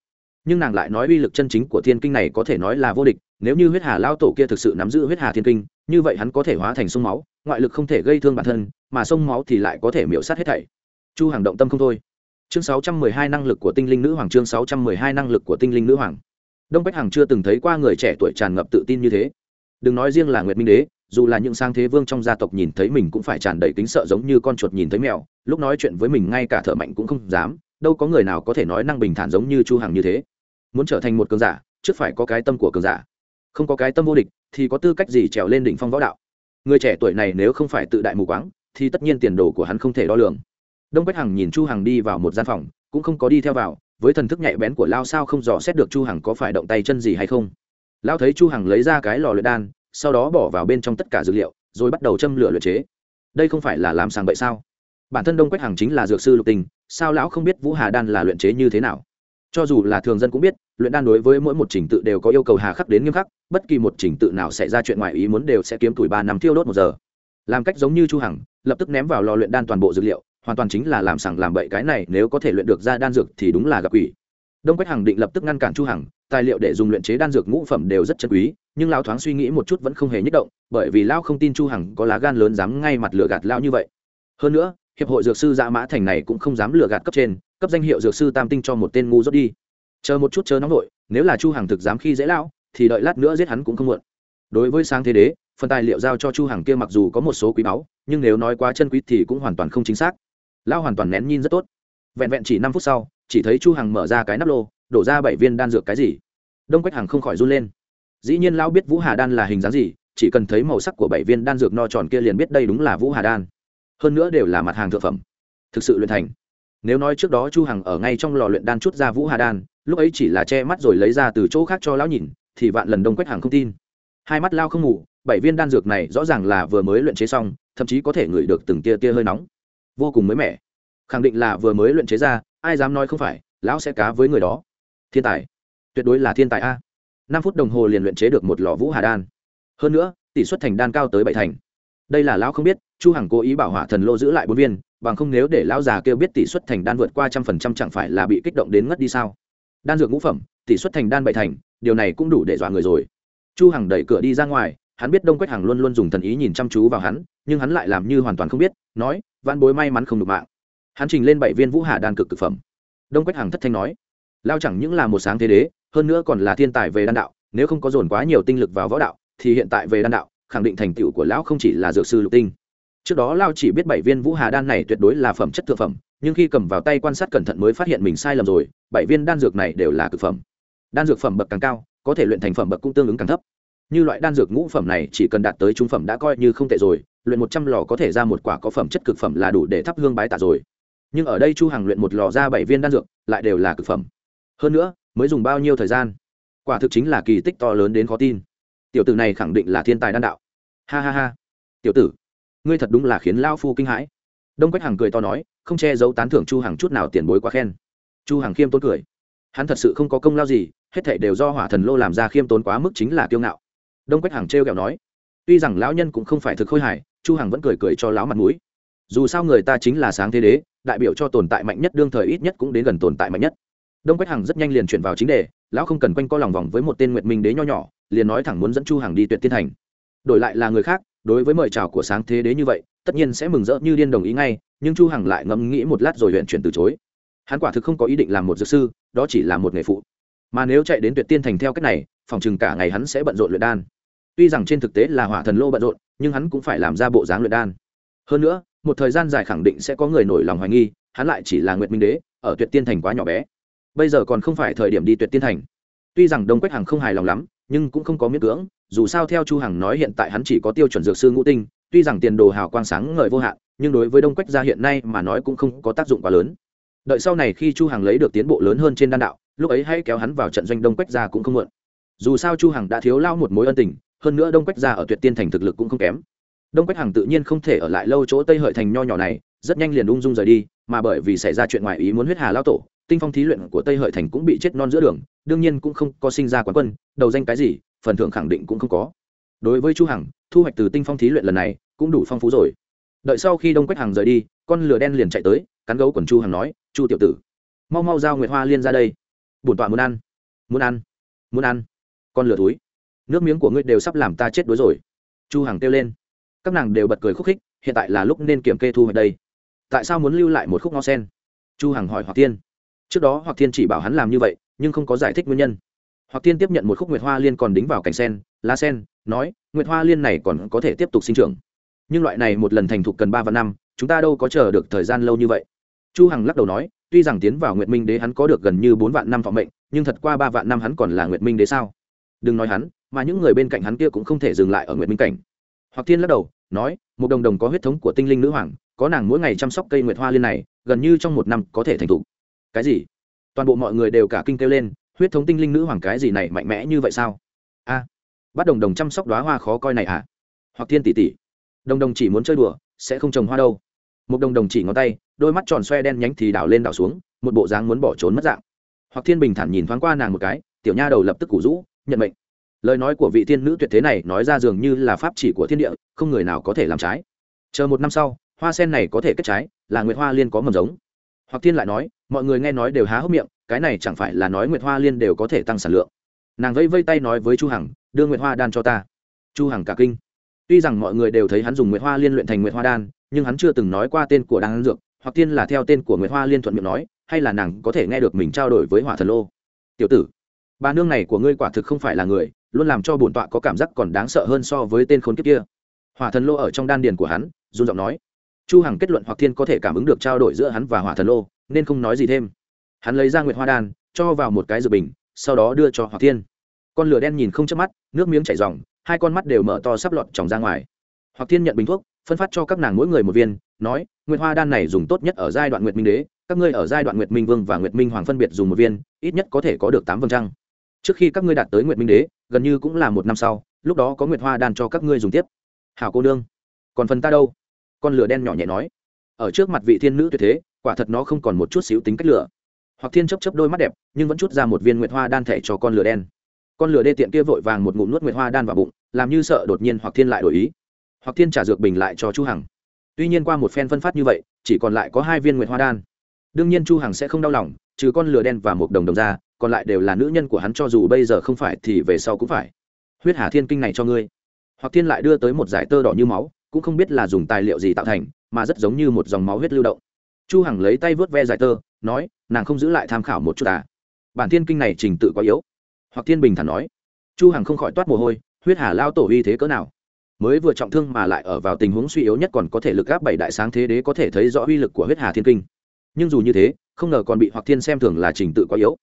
S1: Nhưng nàng lại nói uy lực chân chính của thiên kinh này có thể nói là vô địch, nếu như huyết hà lao tổ kia thực sự nắm giữ huyết hà thiên kinh, như vậy hắn có thể hóa thành sông máu, ngoại lực không thể gây thương bản thân, mà sông máu thì lại có thể miễu sát hết thảy. Chu hàng động tâm không thôi. Chương 612 năng lực của tinh linh nữ hoàng, chương 612 năng lực của tinh linh nữ hoàng. Đông bách hằng chưa từng thấy qua người trẻ tuổi tràn ngập tự tin như thế. Đừng nói riêng là nguyệt minh đế dù là những sang thế vương trong gia tộc nhìn thấy mình cũng phải tràn đầy kính sợ giống như con chuột nhìn thấy mèo, lúc nói chuyện với mình ngay cả thợ mạnh cũng không dám, đâu có người nào có thể nói năng bình thản giống như chu hằng như thế. Muốn trở thành một cường giả, trước phải có cái tâm của cường giả. Không có cái tâm vô địch, thì có tư cách gì trèo lên đỉnh phong võ đạo? Người trẻ tuổi này nếu không phải tự đại mù quáng, thì tất nhiên tiền đồ của hắn không thể đo lường. Đông bách hằng nhìn chu hằng đi vào một gian phòng, cũng không có đi theo vào, với thần thức nhạy bén của lao sao không dò xét được chu hằng có phải động tay chân gì hay không. Lao thấy chu hằng lấy ra cái lò luyện đan sau đó bỏ vào bên trong tất cả dược liệu, rồi bắt đầu châm lửa luyện chế. Đây không phải là làm sàng bậy sao? Bản thân đông quách hằng chính là dược sư lục tình, sao lão không biết vũ hà đan là luyện chế như thế nào? Cho dù là thường dân cũng biết, luyện đan đối với mỗi một trình tự đều có yêu cầu hà khắc đến nghiêm khắc, bất kỳ một trình tự nào xảy ra chuyện ngoài ý muốn đều sẽ kiếm tuổi ba năm thiêu đốt một giờ. Làm cách giống như chu hằng, lập tức ném vào lò luyện đan toàn bộ dược liệu, hoàn toàn chính là làm sàng làm bậy cái này, nếu có thể luyện được ra đan dược thì đúng là gặp quỷ đông quách hằng định lập tức ngăn cản chu hằng, tài liệu để dùng luyện chế đan dược ngũ phẩm đều rất chân quý, nhưng lão thoáng suy nghĩ một chút vẫn không hề nhích động, bởi vì lão không tin chu hằng có lá gan lớn dám ngay mặt lừa gạt lão như vậy. Hơn nữa, hiệp hội dược sư dạ mã thành này cũng không dám lừa gạt cấp trên, cấp danh hiệu dược sư tam tinh cho một tên ngu dốt đi. Chờ một chút chờ nóng nội nếu là chu hằng thực dám khi dễ lão, thì đợi lát nữa giết hắn cũng không muộn. Đối với sáng thế đế, phần tài liệu giao cho chu hằng kia mặc dù có một số quý báu, nhưng nếu nói quá chân quý thì cũng hoàn toàn không chính xác. Lão hoàn toàn nén nhìn rất tốt. Vẹn vẹn chỉ năm phút sau chỉ thấy chu hằng mở ra cái nắp lô, đổ ra bảy viên đan dược cái gì. Đông quách hằng không khỏi run lên. Dĩ nhiên lão biết vũ hà đan là hình dáng gì, chỉ cần thấy màu sắc của bảy viên đan dược no tròn kia liền biết đây đúng là vũ hà đan. Hơn nữa đều là mặt hàng thượng phẩm. Thực sự luyện thành. Nếu nói trước đó chu hằng ở ngay trong lò luyện đan chút ra vũ hà đan, lúc ấy chỉ là che mắt rồi lấy ra từ chỗ khác cho lão nhìn, thì vạn lần đông quách hằng không tin. Hai mắt lao không ngủ, bảy viên đan dược này rõ ràng là vừa mới luyện chế xong, thậm chí có thể ngửi được từng tia tia hơi nóng. Vô cùng mới mẻ. Khẳng định là vừa mới luyện chế ra ai dám nói không phải, lão sẽ cá với người đó. Thiên tài. Tuyệt đối là thiên tài a. Năm phút đồng hồ liền luyện chế được một lò vũ hà đan. Hơn nữa, tỷ suất thành đan cao tới bảy thành. Đây là lão không biết, chu hằng cố ý bảo hỏa thần lô giữ lại bốn viên, bằng không nếu để lão già kêu biết tỷ suất thành đan vượt qua trăm phần trăm chẳng phải là bị kích động đến ngất đi sao? Đan dược ngũ phẩm, tỷ suất thành đan bảy thành, điều này cũng đủ để dọa người rồi. Chu hằng đẩy cửa đi ra ngoài, hắn biết đông quách hằng luôn luôn dùng thần ý nhìn chăm chú vào hắn, nhưng hắn lại làm như hoàn toàn không biết, nói văn bối may mắn không được mạng hắn trình lên bảy viên vũ hà đan cực cực phẩm. Đông quách hằng thất thanh nói, lao chẳng những là một sáng thế đế, hơn nữa còn là thiên tài về đan đạo, nếu không có dồn quá nhiều tinh lực vào võ đạo, thì hiện tại về đan đạo, khẳng định thành tựu của lão không chỉ là dược sư lục tinh. Trước đó lao chỉ biết bảy viên vũ hà đan này tuyệt đối là phẩm chất thượng phẩm, nhưng khi cầm vào tay quan sát cẩn thận mới phát hiện mình sai lầm rồi, bảy viên đan dược này đều là cực phẩm. Đan dược phẩm bậc càng cao, có thể luyện thành phẩm bậc cũng tương ứng càng thấp. Như loại đan dược ngũ phẩm này chỉ cần đạt tới trung phẩm đã coi như không tệ rồi, luyện một trăm lò có thể ra một quả có phẩm chất cực phẩm là đủ để thắp hương bái tạ rồi nhưng ở đây chu hằng luyện một lò ra bảy viên đan dược, lại đều là cực phẩm. Hơn nữa, mới dùng bao nhiêu thời gian? Quả thực chính là kỳ tích to lớn đến khó tin. Tiểu tử này khẳng định là thiên tài đan đạo. Ha ha ha. Tiểu tử, ngươi thật đúng là khiến lao phu kinh hãi. Đông quách hằng cười to nói, không che giấu tán thưởng chu hằng chút nào tiền bối quá khen. Chu hằng khiêm tốn cười. Hắn thật sự không có công lao gì, hết thảy đều do hỏa thần lô làm ra khiêm tốn quá mức chính là kiêu ngạo. Đông quách hằng trêu ghẹo nói, tuy rằng lão nhân cũng không phải thực khôi hài chu hằng vẫn cười cười cho lão mặt mũi. Dù sao người ta chính là sáng thế đế đại biểu cho tồn tại mạnh nhất, đương thời ít nhất cũng đến gần tồn tại mạnh nhất. Đông quách hằng rất nhanh liền chuyển vào chính đề, lão không cần quanh co lòng vòng với một tên nguyệt minh đế nho nhỏ, liền nói thẳng muốn dẫn chu hằng đi tuyệt tiên thành. Đổi lại là người khác, đối với mời chào của sáng thế đế như vậy, tất nhiên sẽ mừng rỡ như điên đồng ý ngay, nhưng chu hằng lại ngẫm nghĩ một lát rồi huyện chuyển từ chối. Hắn quả thực không có ý định làm một dược sư, đó chỉ là một nghề phụ. Mà nếu chạy đến tuyệt tiên thành theo cách này, phòng chừng cả ngày hắn sẽ bận rộn luyện đan. Tuy rằng trên thực tế là hỏa thần lô bận rộn, nhưng hắn cũng phải làm ra bộ dáng luyện đan hơn nữa, một thời gian dài khẳng định sẽ có người nổi lòng hoài nghi, hắn lại chỉ là nguyệt minh đế, ở tuyệt tiên thành quá nhỏ bé. Bây giờ còn không phải thời điểm đi tuyệt tiên thành. Tuy rằng đông quách hằng không hài lòng lắm, nhưng cũng không có miễn cưỡng, dù sao theo chu hằng nói hiện tại hắn chỉ có tiêu chuẩn dược sư ngũ tinh, tuy rằng tiền đồ hào quang sáng ngời vô hạn, nhưng đối với đông quách gia hiện nay mà nói cũng không có tác dụng quá lớn. Đợi sau này khi chu hằng lấy được tiến bộ lớn hơn trên đan đạo, lúc ấy hãy kéo hắn vào trận doanh đông quách gia cũng không muộn. Dù sao chu hằng đã thiếu lao một mối ân tình, hơn nữa đông quách gia ở tuyệt tiên thành thực lực cũng không kém đông quách hằng tự nhiên không thể ở lại lâu chỗ tây hợi thành nho nhỏ này, rất nhanh liền ung dung rời đi, mà bởi vì xảy ra chuyện ngoài ý muốn huyết hà lao tổ, tinh phong thí luyện của tây hợi thành cũng bị chết non giữa đường, đương nhiên cũng không có sinh ra quán quân, đầu danh cái gì, phần thưởng khẳng định cũng không có. Đối với chu hằng, thu hoạch từ tinh phong thí luyện lần này cũng đủ phong phú rồi. Đợi sau khi đông quách hằng rời đi, con lửa đen liền chạy tới, cắn gấu quần chu hằng nói, chu tiểu tử, mau mau giao nguyệt hoa liên ra đây. Bổn tọa muốn ăn muốn ăn muốn ăn. Con lửa túi nước miếng của ngươi đều sắp làm ta chết đuối rồi. Chu hằng kêu lên các nàng đều bật cười khúc khích, hiện tại là lúc nên kiểm kê thu hoạch đây. Tại sao muốn lưu lại một khúc ngao sen? Chu hằng hỏi hoặc tiên trước đó hoặc tiên chỉ bảo hắn làm như vậy, nhưng không có giải thích nguyên nhân. Hoặc tiên tiếp nhận một khúc nguyệt hoa liên còn đính vào cành sen, lá sen, nói, nguyệt hoa liên này còn có thể tiếp tục sinh trưởng. Nhưng loại này một lần thành thục cần ba và năm, chúng ta đâu có chờ được thời gian lâu như vậy. Chu hằng lắc đầu nói, tuy rằng tiến vào nguyệt minh đế hắn có được gần như bốn vạn năm thọ mệnh, nhưng thật qua ba vạn năm hắn còn là nguyệt minh đế sao? Đừng nói hắn, mà những người bên cạnh hắn kia cũng không thể dừng lại ở nguyệt minh cảnh. Hoặc thiên lắc đầu nói, một đồng đồng có huyết thống của tinh linh nữ hoàng, có nàng mỗi ngày chăm sóc cây nguyệt hoa liên này, gần như trong một năm có thể thành thụ cái gì? Toàn bộ mọi người đều cả kinh kêu lên, huyết thống tinh linh nữ hoàng cái gì này mạnh mẽ như vậy sao? A, bắt đồng đồng chăm sóc đoá hoa khó coi này à? Hoặc thiên tỷ tỷ. Đồng đồng chỉ muốn chơi đùa, sẽ không trồng hoa đâu. Một đồng đồng chỉ ngón tay, đôi mắt tròn xoe đen nhánh thì đảo lên đảo xuống, một bộ dáng muốn bỏ trốn mất dạng. Hoặc thiên bình thản nhìn thoáng qua nàng một cái, tiểu nha đầu lập tức củ rũ, nhận mệnh lời nói của vị tiên nữ tuyệt thế này nói ra dường như là pháp chỉ của thiên địa, không người nào có thể làm trái. Chờ một năm sau, hoa sen này có thể kết trái, là nguyệt hoa liên có mầm giống. Hoặc thiên lại nói, mọi người nghe nói đều há hốc miệng, cái này chẳng phải là nói nguyệt hoa liên đều có thể tăng sản lượng. Nàng vẫy vây tay nói với chu hằng, đưa nguyệt hoa đan cho ta. Chu hằng cả kinh. Tuy rằng mọi người đều thấy hắn dùng nguyệt hoa liên luyện thành nguyệt hoa đan, nhưng hắn chưa từng nói qua tên của đan dược, hoặc tiên là theo tên của nguyệt hoa liên thuận miệng nói, hay là nàng có thể nghe được mình trao đổi với hỏa thần lô. Tiểu tử, bà nương này của ngươi quả thực không phải là người luôn làm cho bổn tọa có cảm giác còn đáng sợ hơn so với tên khốn kiếp kia. Hỏa thần lô ở trong đan điền của hắn, run giọng nói. Chu hằng kết luận hoặc thiên có thể cảm ứng được trao đổi giữa hắn và hỏa thần lô, nên không nói gì thêm. Hắn lấy ra nguyệt hoa đan, cho vào một cái dược bình, sau đó đưa cho hoặc thiên. Con lửa đen nhìn không chớp mắt, nước miếng chảy ròng, hai con mắt đều mở to sắp lọt tròng ra ngoài. Hoặc thiên nhận bình thuốc, phân phát cho các nàng mỗi người một viên, nói, nguyệt hoa đan này dùng tốt nhất ở giai đoạn nguyệt minh đế, các ngươi ở giai đoạn nguyệt minh vương và nguyệt minh hoàng phân biệt dùng một viên, ít nhất có thể có được tám vầng trăng trước khi các ngươi đạt tới nguyệt minh đế, gần như cũng là một năm sau, lúc đó có nguyệt hoa đan cho các ngươi dùng tiếp. Hảo cô nương, còn phần ta đâu? Con lửa đen nhỏ nhẹ nói. Ở trước mặt vị thiên nữ tuyệt thế, quả thật nó không còn một chút xíu tính cách lửa. Hoặc thiên chấp chấp đôi mắt đẹp, nhưng vẫn chút ra một viên nguyệt hoa đan thẻ cho con lửa đen. Con lửa đê tiện kia vội vàng một ngụm nuốt nguyệt hoa đan vào bụng, làm như sợ đột nhiên hoặc thiên lại đổi ý. Hoặc thiên trả dược bình lại cho chu hằng. Tuy nhiên qua một phen phân phát như vậy, chỉ còn lại có hai viên nguyệt hoa đan. Đương nhiên chu hằng sẽ không đau lòng, trừ con lửa đen và một đồng đồng ra còn lại đều là nữ nhân của hắn cho dù bây giờ không phải thì về sau cũng phải. Huyết hà thiên kinh này cho ngươi. Hoặc thiên lại đưa tới một giải tơ đỏ như máu, cũng không biết là dùng tài liệu gì tạo thành, mà rất giống như một dòng máu huyết lưu động. Chu hằng lấy tay vớt ve giải tơ, nói, nàng không giữ lại tham khảo một chút à? Bản thiên kinh này trình tự quá yếu. Hoặc thiên bình thản nói. Chu hằng không khỏi toát mồ hôi, huyết hà lao tổ uy thế cỡ nào? Mới vừa trọng thương mà lại ở vào tình huống suy yếu nhất còn có thể lực gáp bảy đại sáng thế đế có thể thấy rõ uy lực của huyết hà thiên kinh. Nhưng dù như thế, không ngờ còn bị hoặc thiên xem thường là trình tự quá yếu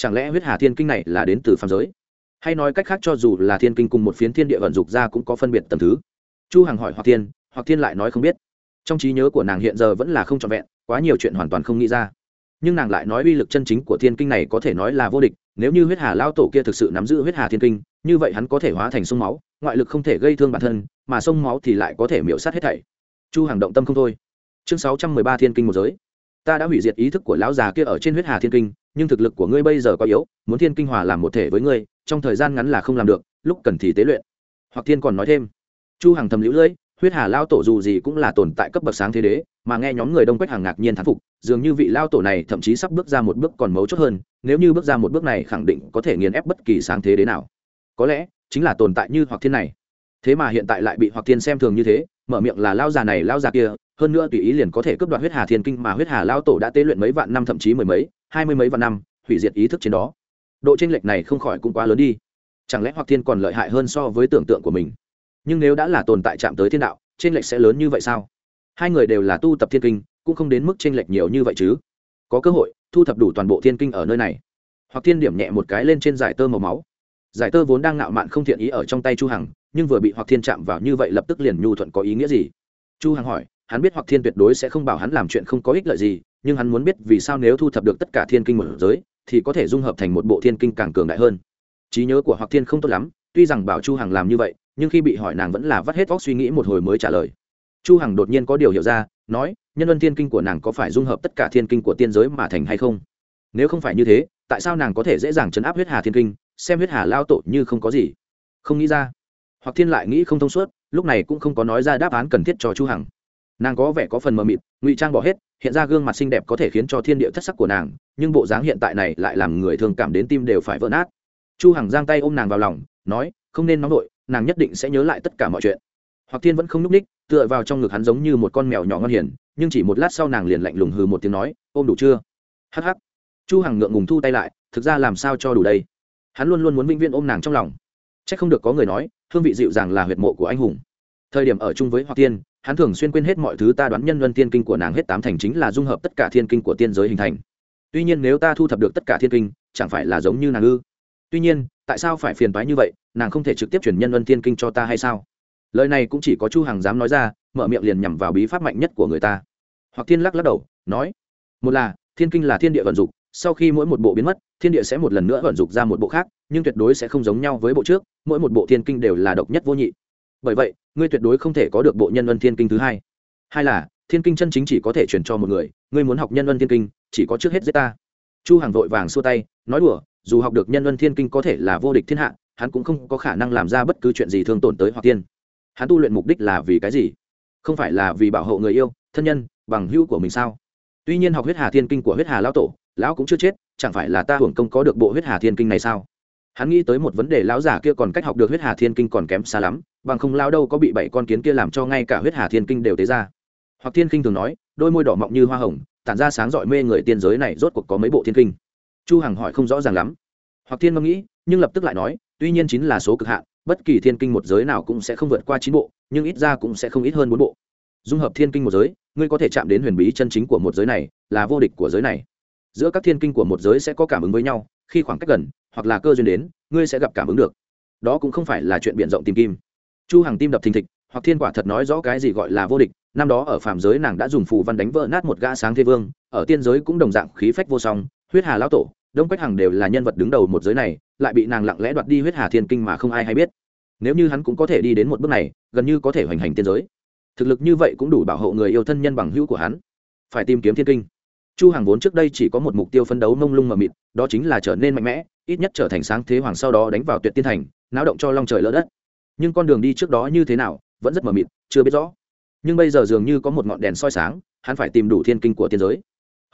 S1: chẳng lẽ huyết hà thiên kinh này là đến từ phàm giới? Hay nói cách khác cho dù là thiên kinh cùng một phiến thiên địa vận dục ra cũng có phân biệt tầm thứ. Chu hằng hỏi hoặc thiên hoặc thiên lại nói không biết. Trong trí nhớ của nàng hiện giờ vẫn là không trọn vẹn, quá nhiều chuyện hoàn toàn không nghĩ ra. Nhưng nàng lại nói uy lực chân chính của thiên kinh này có thể nói là vô địch, nếu như huyết hà lao tổ kia thực sự nắm giữ huyết hà thiên kinh, như vậy hắn có thể hóa thành sông máu, ngoại lực không thể gây thương bản thân, mà sông máu thì lại có thể miễu sát hết thảy. Chu hàng động tâm không thôi. Chương sáu trăm mười ba thiên kinh một giới. Ta đã hủy diệt ý thức của lão già kia ở trên huyết hà thiên kinh nhưng thực lực của ngươi bây giờ quá yếu, muốn thiên kinh hòa làm một thể với ngươi, trong thời gian ngắn là không làm được, lúc cần thì tế luyện. Hoặc thiên còn nói thêm, chu hằng thầm lũ lưỡi, huyết hà lao tổ dù gì cũng là tồn tại cấp bậc sáng thế đế, mà nghe nhóm người đông quách hàng ngạc nhiên thán phục, dường như vị lao tổ này thậm chí sắp bước ra một bước còn mấu chốt hơn, nếu như bước ra một bước này khẳng định có thể nghiền ép bất kỳ sáng thế đế nào. Có lẽ, chính là tồn tại như hoặc thiên này. Thế mà hiện tại lại bị hoặc thiên xem thường như thế, mở miệng là lao già này, lao già kia, hơn nữa tùy ý liền có thể cướp đoạt huyết hà thiên kinh mà huyết hà lao tổ đã tế luyện mấy vạn năm thậm chí mười mấy hai mươi mấy vạn năm, hủy diệt ý thức trên đó. Độ tranh lệch này không khỏi cũng quá lớn đi. Chẳng lẽ hoặc thiên còn lợi hại hơn so với tưởng tượng của mình? Nhưng nếu đã là tồn tại chạm tới thiên đạo tranh lệch sẽ lớn như vậy sao? Hai người đều là tu tập thiên kinh, cũng không đến mức tranh lệch nhiều như vậy chứ. Có cơ hội, thu thập đủ toàn bộ thiên kinh ở nơi này. Hoặc thiên điểm nhẹ một cái lên trên giải tơ màu máu. Giải tơ vốn đang ngạo mạn không thiện ý ở trong tay chu hằng, nhưng vừa bị hoặc thiên chạm vào như vậy lập tức liền nhu thuận có ý nghĩa gì? Chu hằng hỏi, hắn biết hoặc thiên tuyệt đối sẽ không bảo hắn làm chuyện không có ích lợi gì nhưng hắn muốn biết vì sao nếu thu thập được tất cả thiên kinh một giới, thì có thể dung hợp thành một bộ thiên kinh càng cường đại hơn. Trí nhớ của hoặc thiên không tốt lắm, tuy rằng bảo chu hằng làm như vậy, nhưng khi bị hỏi nàng vẫn là vắt hết óc suy nghĩ một hồi mới trả lời. Chu hằng đột nhiên có điều hiểu ra, nói, nhân luân thiên kinh của nàng có phải dung hợp tất cả thiên kinh của tiên giới mà thành hay không? Nếu không phải như thế, tại sao nàng có thể dễ dàng chấn áp huyết hà thiên kinh, xem huyết hà lao tổ như không có gì? Không nghĩ ra. Hoặc thiên lại nghĩ không thông suốt, lúc này cũng không có nói ra đáp án cần thiết cho chu hằng nàng có vẻ có phần mờ mịt, ngụy trang bỏ hết, hiện ra gương mặt xinh đẹp có thể khiến cho thiên địa thất sắc của nàng, nhưng bộ dáng hiện tại này lại làm người thường cảm đến tim đều phải vỡ nát. Chu hằng giang tay ôm nàng vào lòng, nói, không nên nóng nội nàng nhất định sẽ nhớ lại tất cả mọi chuyện. Hoặc thiên vẫn không núp ních, tựa vào trong ngực hắn giống như một con mèo nhỏ ngon hiền, nhưng chỉ một lát sau nàng liền lạnh lùng hừ một tiếng nói, ôm đủ chưa? Hắc hắc. Chu hằng ngượng ngùng thu tay lại, thực ra làm sao cho đủ đây? Hắn luôn luôn muốn vĩnh viễn ôm nàng trong lòng. Chắc không được có người nói, hương vị dịu dàng là huyệt mộ của anh hùng. Thời điểm ở chung với hoặc tiên hắn thường xuyên quên hết mọi thứ ta đoán nhân luân tiên kinh của nàng hết tám thành chính là dung hợp tất cả thiên kinh của tiên giới hình thành. Tuy nhiên nếu ta thu thập được tất cả thiên kinh, chẳng phải là giống như nàng ư? Tuy nhiên, tại sao phải phiền toái như vậy, nàng không thể trực tiếp chuyển nhân luân tiên kinh cho ta hay sao? Lời này cũng chỉ có chu hằng dám nói ra, mở miệng liền nhằm vào bí pháp mạnh nhất của người ta. Hoặc thiên lắc lắc đầu, nói, một là, thiên kinh là thiên địa vận dụng sau khi mỗi một bộ biến mất, thiên địa sẽ một lần nữa vận dụng ra một bộ khác, nhưng tuyệt đối sẽ không giống nhau với bộ trước, mỗi một bộ thiên kinh đều là độc nhất vô nhị. Bởi vậy ngươi tuyệt đối không thể có được bộ nhân ân thiên kinh thứ hai. Hai là, thiên kinh chân chính chỉ có thể truyền cho một người, ngươi muốn học nhân ân thiên kinh, chỉ có trước hết giết ta. Chu Hằng vội vàng xua tay, nói đùa, dù học được nhân ân thiên kinh có thể là vô địch thiên hạ, hắn cũng không có khả năng làm ra bất cứ chuyện gì thương tổn tới hoặc tiên. Hắn tu luyện mục đích là vì cái gì? Không phải là vì bảo hộ người yêu, thân nhân, bằng hữu của mình sao? Tuy nhiên học huyết hà thiên kinh của huyết hà lão tổ, lão cũng chưa chết, chẳng phải là ta hưởng công có được bộ huyết hà thiên kinh này sao? Hắn nghĩ tới một vấn đề lão giả kia còn cách học được huyết hà thiên kinh còn kém xa lắm bằng không lao đâu có bị bảy con kiến kia làm cho ngay cả huyết hà thiên kinh đều tế ra. Hoặc thiên kinh thường nói, đôi môi đỏ mọng như hoa hồng, tản ra sáng rọi mê người tiên giới này rốt cuộc có mấy bộ thiên kinh. Chu hằng hỏi không rõ ràng lắm. Hoặc thiên ngẫm nghĩ, nhưng lập tức lại nói, tuy nhiên chính là số cực hạn, bất kỳ thiên kinh một giới nào cũng sẽ không vượt qua chín bộ, nhưng ít ra cũng sẽ không ít hơn bốn bộ. Dung hợp thiên kinh một giới, ngươi có thể chạm đến huyền bí chân chính của một giới này, là vô địch của giới này. Giữa các thiên kinh của một giới sẽ có cảm ứng với nhau, khi khoảng cách gần, hoặc là cơ duyên đến, ngươi sẽ gặp cảm ứng được. Đó cũng không phải là chuyện biện rộng tìm kim chu hằng tim đập thình thịch hoặc thiên quả thật nói rõ cái gì gọi là vô địch, năm đó ở phạm giới nàng đã dùng phù văn đánh vỡ nát một gã sáng thế vương, ở tiên giới cũng đồng dạng khí phách vô song, huyết hà lão tổ, đông quách hằng đều là nhân vật đứng đầu một giới này, lại bị nàng lặng lẽ đoạt đi huyết hà thiên kinh mà không ai hay biết. Nếu như hắn cũng có thể đi đến một bước này, gần như có thể hoành hành tiên giới. Thực lực như vậy cũng đủ bảo hộ người yêu thân nhân bằng hữu của hắn. Phải tìm kiếm thiên kinh. Chu hàng vốn trước đây chỉ có một mục tiêu phấn đấu mông lung mờ mịt, đó chính là trở nên mạnh mẽ, ít nhất trở thành sáng thế hoàng sau đó đánh vào tuyệt tiên thành, náo động cho long trời lỡ đất nhưng con đường đi trước đó như thế nào vẫn rất mờ mịt, chưa biết rõ. Nhưng bây giờ dường như có một ngọn đèn soi sáng, hắn phải tìm đủ thiên kinh của tiên giới.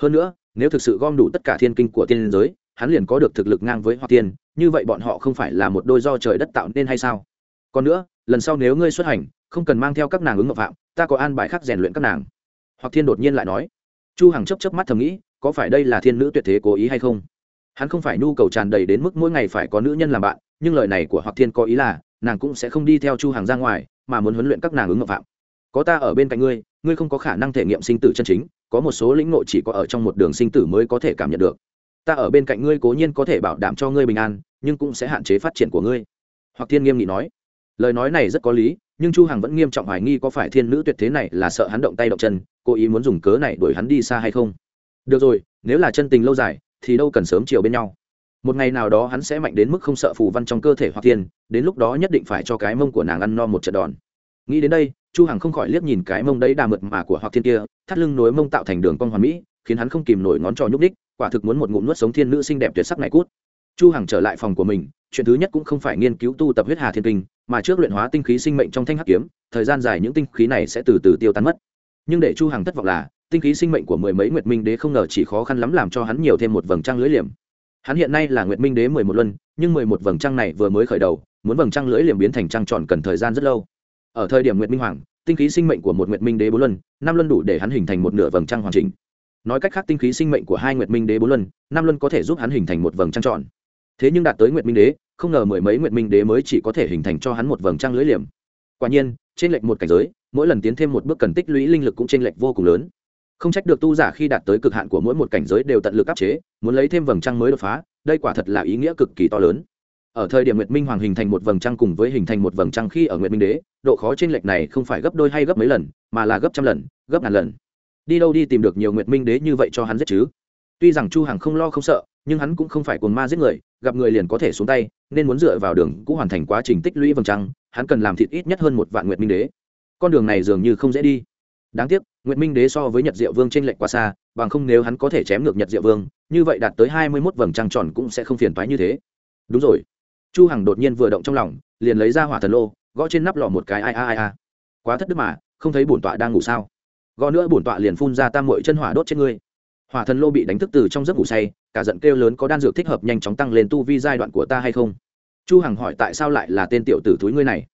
S1: Hơn nữa, nếu thực sự gom đủ tất cả thiên kinh của tiên giới, hắn liền có được thực lực ngang với hoa tiên, như vậy bọn họ không phải là một đôi do trời đất tạo nên hay sao? Còn nữa, lần sau nếu ngươi xuất hành, không cần mang theo các nàng ứng ngọc phạm, ta có an bài khác rèn luyện các nàng. Hoặc thiên đột nhiên lại nói. Chu hằng chấp chấp mắt thầm nghĩ, có phải đây là thiên nữ tuyệt thế cố ý hay không? Hắn không phải nhu cầu tràn đầy đến mức mỗi ngày phải có nữ nhân làm bạn, nhưng lời này của hoặc thiên có ý là nàng cũng sẽ không đi theo chu hằng ra ngoài, mà muốn huấn luyện các nàng ứng ngọc phạm. Có ta ở bên cạnh ngươi ngươi không có khả năng thể nghiệm sinh tử chân chính, có một số lĩnh ngộ chỉ có ở trong một đường sinh tử mới có thể cảm nhận được. Ta ở bên cạnh ngươi cố nhiên có thể bảo đảm cho ngươi bình an, nhưng cũng sẽ hạn chế phát triển của ngươi. Hoặc thiên nghiêm nghị nói. Lời nói này rất có lý, nhưng chu hằng vẫn nghiêm trọng hoài nghi có phải thiên nữ tuyệt thế này là sợ hắn động tay động chân, cố ý muốn dùng cớ này đuổi hắn đi xa hay không. Được rồi, nếu là chân tình lâu dài, thì đâu cần sớm chiều bên nhau một ngày nào đó hắn sẽ mạnh đến mức không sợ phù văn trong cơ thể hoặc thiên đến lúc đó nhất định phải cho cái mông của nàng ăn no một trận đòn. Nghĩ đến đây, chu hằng không khỏi liếc nhìn cái mông đấy đà mượt mà của hoặc thiên kia, thắt lưng nối mông tạo thành đường cong hoàn mỹ, khiến hắn không kìm nổi ngón trò nhúc đích quả thực muốn một ngụm nuốt sống thiên nữ xinh đẹp tuyệt sắc này cút. Chu hằng trở lại phòng của mình, chuyện thứ nhất cũng không phải nghiên cứu tu tập huyết hà thiên kinh, mà trước luyện hóa tinh khí sinh mệnh trong thanh hắc kiếm, thời gian dài những tinh khí này sẽ từ từ tiêu tán mất. Nhưng để chu hằng thất vọng là, tinh khí sinh mệnh của mười mấy nguyệt minh đế không ngờ chỉ khó khăn lắm làm cho hắn nhiều thêm một vầng trăng lưỡi liềm hắn hiện nay là nguyệt minh đế mười một luân, nhưng mười một vầng trăng này vừa mới khởi đầu, muốn vầng trăng lưỡi liềm biến thành trăng tròn cần thời gian rất lâu. Ở thời điểm nguyệt minh hoàng, tinh khí sinh mệnh của một nguyệt minh đế bốn luân, năm luân đủ để hắn hình thành một nửa vầng trăng hoàn chỉnh. Nói cách khác, tinh khí sinh mệnh của hai nguyệt minh đế bốn luân, năm luân có thể giúp hắn hình thành một vầng trăng tròn. Thế nhưng đạt tới nguyệt minh đế, không ngờ mười mấy nguyệt minh đế mới chỉ có thể hình thành cho hắn một vầng trăng lưỡi liềm. Quả nhiên, trên lệch một cảnh giới, mỗi lần tiến thêm một bước cần tích lũy linh lực cũng trên lệch vô cùng lớn không trách được tu giả khi đạt tới cực hạn của mỗi một cảnh giới đều tận lực áp chế, muốn lấy thêm vầng trăng mới đột phá, đây quả thật là ý nghĩa cực kỳ to lớn. Ở thời điểm nguyệt minh hoàng hình thành một vầng trăng cùng với hình thành một vầng trăng khi ở nguyệt minh đế, độ khó trên lệch này không phải gấp đôi hay gấp mấy lần, mà là gấp trăm lần, gấp ngàn lần. Đi đâu đi tìm được nhiều nguyệt minh đế như vậy cho hắn giết chứ? Tuy rằng chu hằng không lo không sợ, nhưng hắn cũng không phải cồn ma giết người, gặp người liền có thể xuống tay, nên muốn dựa vào đường cũng hoàn thành quá trình tích lũy vầng trăng, hắn cần làm thịt ít nhất hơn một vạn nguyệt minh đế. Con đường này dường như không dễ đi. Đáng tiếc nguyệt minh đế so với nhật diệu vương chênh lệch quá xa, bằng không nếu hắn có thể chém ngược nhật diệu vương, như vậy đạt tới hai mươi mốt vầng trăng tròn cũng sẽ không phiền toái như thế. Đúng rồi. Chu hằng đột nhiên vừa động trong lòng, liền lấy ra hỏa thần lô, gõ trên nắp lò một cái ai ai ai a. Quá thất đức mà, không thấy bổn tọa đang ngủ sao? Gõ nữa bổn tọa liền phun ra tam muội chân hỏa đốt trên ngươi. Hỏa thần lô bị đánh thức từ trong giấc ngủ say, cả giận kêu lớn có đan dược thích hợp nhanh chóng tăng lên tu vi giai đoạn của ta hay không? Chu hằng hỏi tại sao lại là tên tiểu tử thúi ngươi này?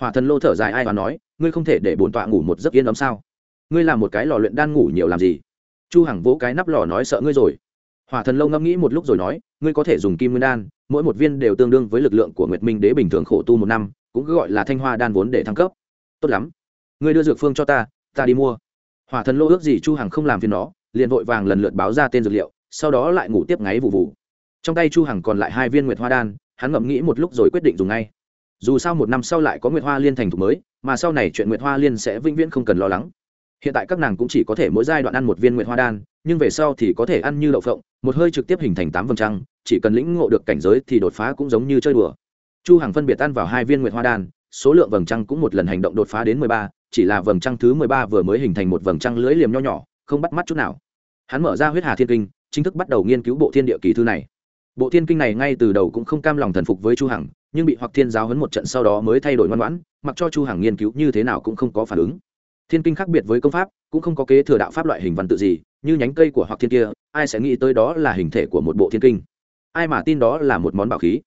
S1: Hỏa thần lô thở dài ai và nói, ngươi không thể để bổn tọa ngủ một giấc yên ấm sao? Ngươi làm một cái lò luyện đan ngủ nhiều làm gì? Chu hằng vỗ cái nắp lò nói sợ ngươi rồi. Hỏa thần lâu ngẫm nghĩ một lúc rồi nói, ngươi có thể dùng kim nguyên đan, mỗi một viên đều tương đương với lực lượng của nguyệt minh đế bình thường khổ tu một năm, cũng cứ gọi là thanh hoa đan vốn để thăng cấp. Tốt lắm. Ngươi đưa dược phương cho ta ta đi mua. Hỏa thần lô ước gì chu hằng không làm phiền nó, liền vội vàng lần lượt báo ra tên dược liệu, sau đó lại ngủ tiếp ngáy vụ vụ. Trong tay chu hằng còn lại hai viên nguyệt hoa đan, hắn ngẫm nghĩ một lúc rồi quyết định dùng ngay. Dù sao một năm sau lại có nguyệt hoa liên thành thủ mới, mà sau này chuyện nguyệt hoa liên sẽ vĩnh viễn không cần lo lắng hiện tại các nàng cũng chỉ có thể mỗi giai đoạn ăn một viên nguyệt hoa đan, nhưng về sau thì có thể ăn như đậu phộng, một hơi trực tiếp hình thành tám vầng trăng, chỉ cần lĩnh ngộ được cảnh giới thì đột phá cũng giống như chơi đùa. Chu hằng phân biệt ăn vào hai viên nguyệt hoa đan, số lượng vầng trăng cũng một lần hành động đột phá đến mười ba, chỉ là vầng trăng thứ mười ba vừa mới hình thành một vầng trăng lưỡi liềm nho nhỏ, không bắt mắt chút nào. Hắn mở ra huyết hà thiên kinh, chính thức bắt đầu nghiên cứu bộ thiên địa kỳ thư này. Bộ thiên kinh này ngay từ đầu cũng không cam lòng thần phục với chu hằng, nhưng bị hoặc thiên giáo huấn một trận sau đó mới thay đổi ngoan ngoãn, mặc cho chu hằng nghiên cứu như thế nào cũng không có phản ứng thiên kinh khác biệt với công pháp, cũng không có kế thừa đạo pháp loại hình văn tự gì, như nhánh cây của hoặc thiên kia, ai sẽ nghĩ tới đó là hình thể của một bộ thiên kinh. Ai mà tin đó là một món bảo khí.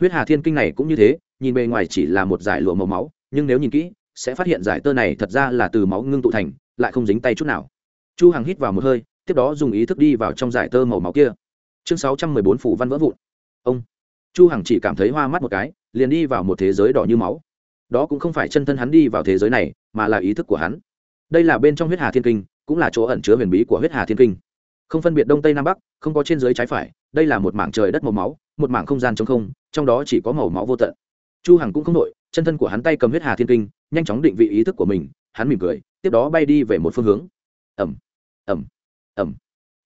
S1: Huyết hà thiên kinh này cũng như thế, nhìn bề ngoài chỉ là một giải lụa màu máu, nhưng nếu nhìn kỹ, sẽ phát hiện giải tơ này thật ra là từ máu ngưng tụ thành, lại không dính tay chút nào. Chu hằng hít vào một hơi, tiếp đó dùng ý thức đi vào trong giải tơ màu máu kia. Chương 614 phủ văn vỡ vụn. Ông. Chu hằng chỉ cảm thấy hoa mắt một cái, liền đi vào một thế giới đỏ như máu đó cũng không phải chân thân hắn đi vào thế giới này, mà là ý thức của hắn. Đây là bên trong huyết hà thiên kinh, cũng là chỗ ẩn chứa huyền bí của huyết hà thiên kinh. Không phân biệt đông tây nam bắc, không có trên dưới trái phải, đây là một mảng trời đất màu máu, một mảng không gian trong không, trong đó chỉ có màu máu vô tận. Chu hằng cũng không nội chân thân của hắn tay cầm huyết hà thiên kinh, nhanh chóng định vị ý thức của mình, hắn mỉm cười, tiếp đó bay đi về một phương hướng. Ẩm ẩm ẩm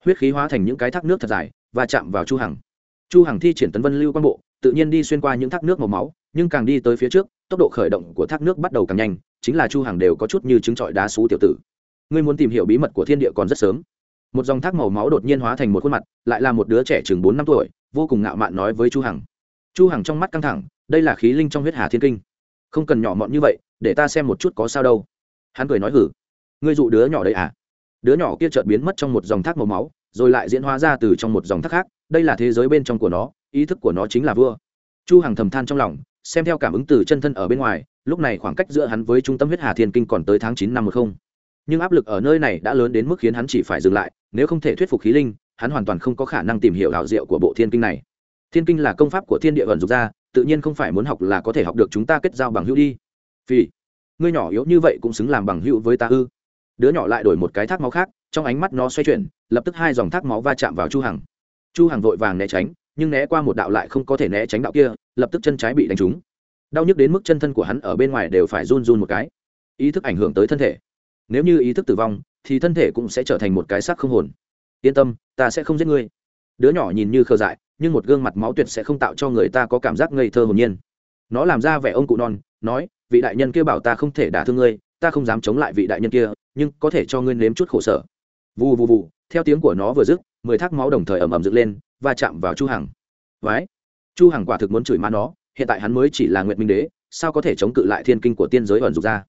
S1: huyết khí hóa thành những cái thác nước thật dài, và chạm vào chu hằng. Chu hằng thi triển tấn vân lưu quan bộ, tự nhiên đi xuyên qua những thác nước màu máu, nhưng càng đi tới phía trước tốc độ khởi động của thác nước bắt đầu càng nhanh, chính là chu hằng đều có chút như trứng trọi đá xú tiểu tử. Ngươi muốn tìm hiểu bí mật của thiên địa còn rất sớm. Một dòng thác màu máu đột nhiên hóa thành một khuôn mặt, lại là một đứa trẻ chừng bốn năm tuổi, vô cùng ngạo mạn nói với chu hằng. Chu hằng trong mắt căng thẳng, đây là khí linh trong huyết hà thiên kinh. Không cần nhỏ mọn như vậy, để ta xem một chút có sao đâu. Hắn cười nói hử. Ngươi dụ đứa nhỏ đấy à? Đứa nhỏ kia chợt biến mất trong một dòng thác màu máu, rồi lại diễn hóa ra từ trong một dòng thác khác, đây là thế giới bên trong của nó, ý thức của nó chính là vua. Chu hằng thầm than trong lòng xem theo cảm ứng từ chân thân ở bên ngoài, lúc này khoảng cách giữa hắn với trung tâm huyết hà thiên kinh còn tới tháng chín năm một không. Nhưng áp lực ở nơi này đã lớn đến mức khiến hắn chỉ phải dừng lại, nếu không thể thuyết phục khí linh, hắn hoàn toàn không có khả năng tìm hiểu đạo diệu của bộ thiên kinh này. Thiên kinh là công pháp của thiên địa vận dục ra, tự nhiên không phải muốn học là có thể học được chúng ta kết giao bằng hữu đi. Vì ngươi nhỏ yếu như vậy cũng xứng làm bằng hữu với ta ư? Đứa nhỏ lại đổi một cái thác máu khác, trong ánh mắt nó xoay chuyển, lập tức hai dòng thác máu va chạm vào chu hằng. Chu hằng vội vàng né tránh nhưng né qua một đạo lại không có thể né tránh đạo kia, lập tức chân trái bị đánh trúng. Đau nhức đến mức chân thân của hắn ở bên ngoài đều phải run run một cái. Ý thức ảnh hưởng tới thân thể. Nếu như ý thức tử vong, thì thân thể cũng sẽ trở thành một cái xác không hồn. Yên tâm, ta sẽ không giết ngươi. Đứa nhỏ nhìn như khờ dại, nhưng một gương mặt máu tuyệt sẽ không tạo cho người ta có cảm giác ngây thơ hồn nhiên. Nó làm ra vẻ ông cụ non, nói, vị đại nhân kia bảo ta không thể đả thương ngươi, ta không dám chống lại vị đại nhân kia, nhưng có thể cho ngươi nếm chút khổ sở. Vù vù vù, theo tiếng của nó vừa dứt mười thác máu đồng thời ầm ầm dựng lên và chạm vào chu hằng. Vái chu hằng quả thực muốn chửi má nó, hiện tại hắn mới chỉ là nguyệt minh đế, sao có thể chống cự lại thiên kinh của tiên giới ẩn dục ra?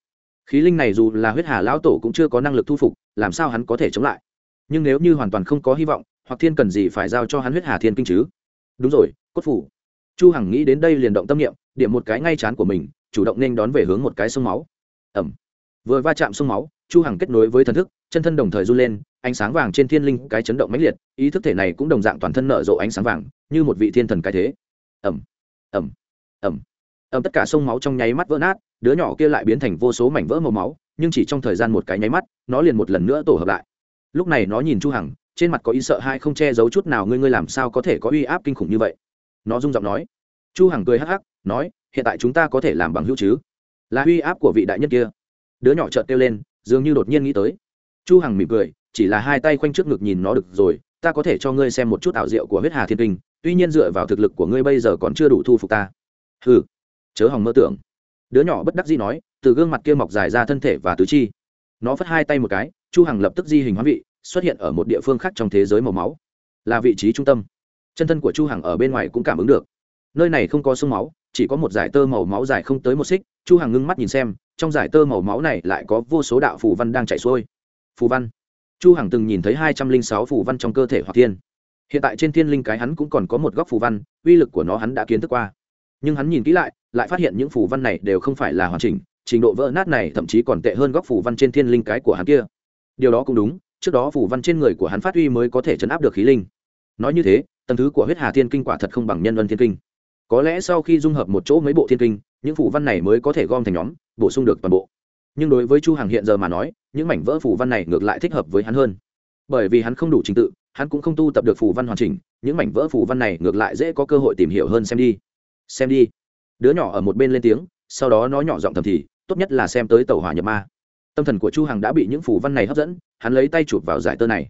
S1: Khí linh này dù là huyết hà lão tổ cũng chưa có năng lực thu phục, làm sao hắn có thể chống lại? Nhưng nếu như hoàn toàn không có hy vọng, hoặc thiên cần gì phải giao cho hắn huyết hà thiên kinh chứ? Đúng rồi, cốt phủ. Chu hằng nghĩ đến đây liền động tâm niệm, điểm một cái ngay chán của mình, chủ động nên đón về hướng một cái sông máu. Ẩm. Vừa va chạm sông máu, chu hằng kết nối với thần thức, chân thân đồng thời du lên ánh sáng vàng trên thiên linh cái chấn động mãnh liệt, ý thức thể này cũng đồng dạng toàn thân nở rộ ánh sáng vàng, như một vị thiên thần cái thế. Ẩm ẩm ẩm ẩm tất cả sông máu trong nháy mắt vỡ nát, đứa nhỏ kia lại biến thành vô số mảnh vỡ màu máu, nhưng chỉ trong thời gian một cái nháy mắt, nó liền một lần nữa tổ hợp lại. Lúc này nó nhìn chu hằng, trên mặt có ý sợ hai không che giấu chút nào, ngươi ngươi làm sao có thể có uy áp kinh khủng như vậy? Nó rung giọng nói. Chu hằng cười hắc hắc, nói, hiện tại chúng ta có thể làm bằng hữu chứ? Là uy áp của vị đại nhân kia. Đứa nhỏ chợt kêu lên, dường như đột nhiên nghĩ tới. Chu hằng mỉm cười chỉ là hai tay khoanh trước ngực nhìn nó được rồi, ta có thể cho ngươi xem một chút ảo diệu của huyết hà thiên kinh, tuy nhiên dựa vào thực lực của ngươi bây giờ còn chưa đủ thu phục ta. Hừ, chớ hòng mơ tưởng. Đứa nhỏ bất đắc dĩ nói, từ gương mặt kia mọc dài ra thân thể và tứ chi. Nó phất hai tay một cái, chu hằng lập tức di hình hóa vị, xuất hiện ở một địa phương khác trong thế giới màu máu. Là vị trí trung tâm. Chân thân của chu hằng ở bên ngoài cũng cảm ứng được. Nơi này không có sông máu, chỉ có một giải tơ màu máu dài không tới một xích. Chu hằng ngưng mắt nhìn xem, trong giải tơ màu máu này lại có vô số đạo phù văn đang chảy xuôi. Phù văn chu hằng từng nhìn thấy hai trăm linh sáu phù văn trong cơ thể hoặc thiên. Hiện tại trên thiên linh cái hắn cũng còn có một góc phù văn, uy lực của nó hắn đã kiến thức qua. Nhưng hắn nhìn kỹ lại lại phát hiện những phù văn này đều không phải là hoàn chỉnh, trình độ vỡ nát này thậm chí còn tệ hơn góc phù văn trên thiên linh cái của hắn kia. Điều đó cũng đúng, trước đó phù văn trên người của hắn phát uy mới có thể chấn áp được khí linh. Nói như thế, tầng thứ của huyết hà thiên kinh quả thật không bằng nhân ân thiên kinh. Có lẽ sau khi dung hợp một chỗ mấy bộ thiên kinh, những phù văn này mới có thể gom thành nhóm, bổ sung được toàn bộ nhưng đối với chu hằng hiện giờ mà nói, những mảnh vỡ phù văn này ngược lại thích hợp với hắn hơn. Bởi vì hắn không đủ trình tự, hắn cũng không tu tập được phù văn hoàn chỉnh, những mảnh vỡ phù văn này ngược lại dễ có cơ hội tìm hiểu hơn xem đi. Xem đi. Đứa nhỏ ở một bên lên tiếng, sau đó nó nhỏ giọng thầm thì, tốt nhất là xem tới tàu hỏa nhập ma. Tâm thần của chu hằng đã bị những phù văn này hấp dẫn, hắn lấy tay chụp vào giải tơ này.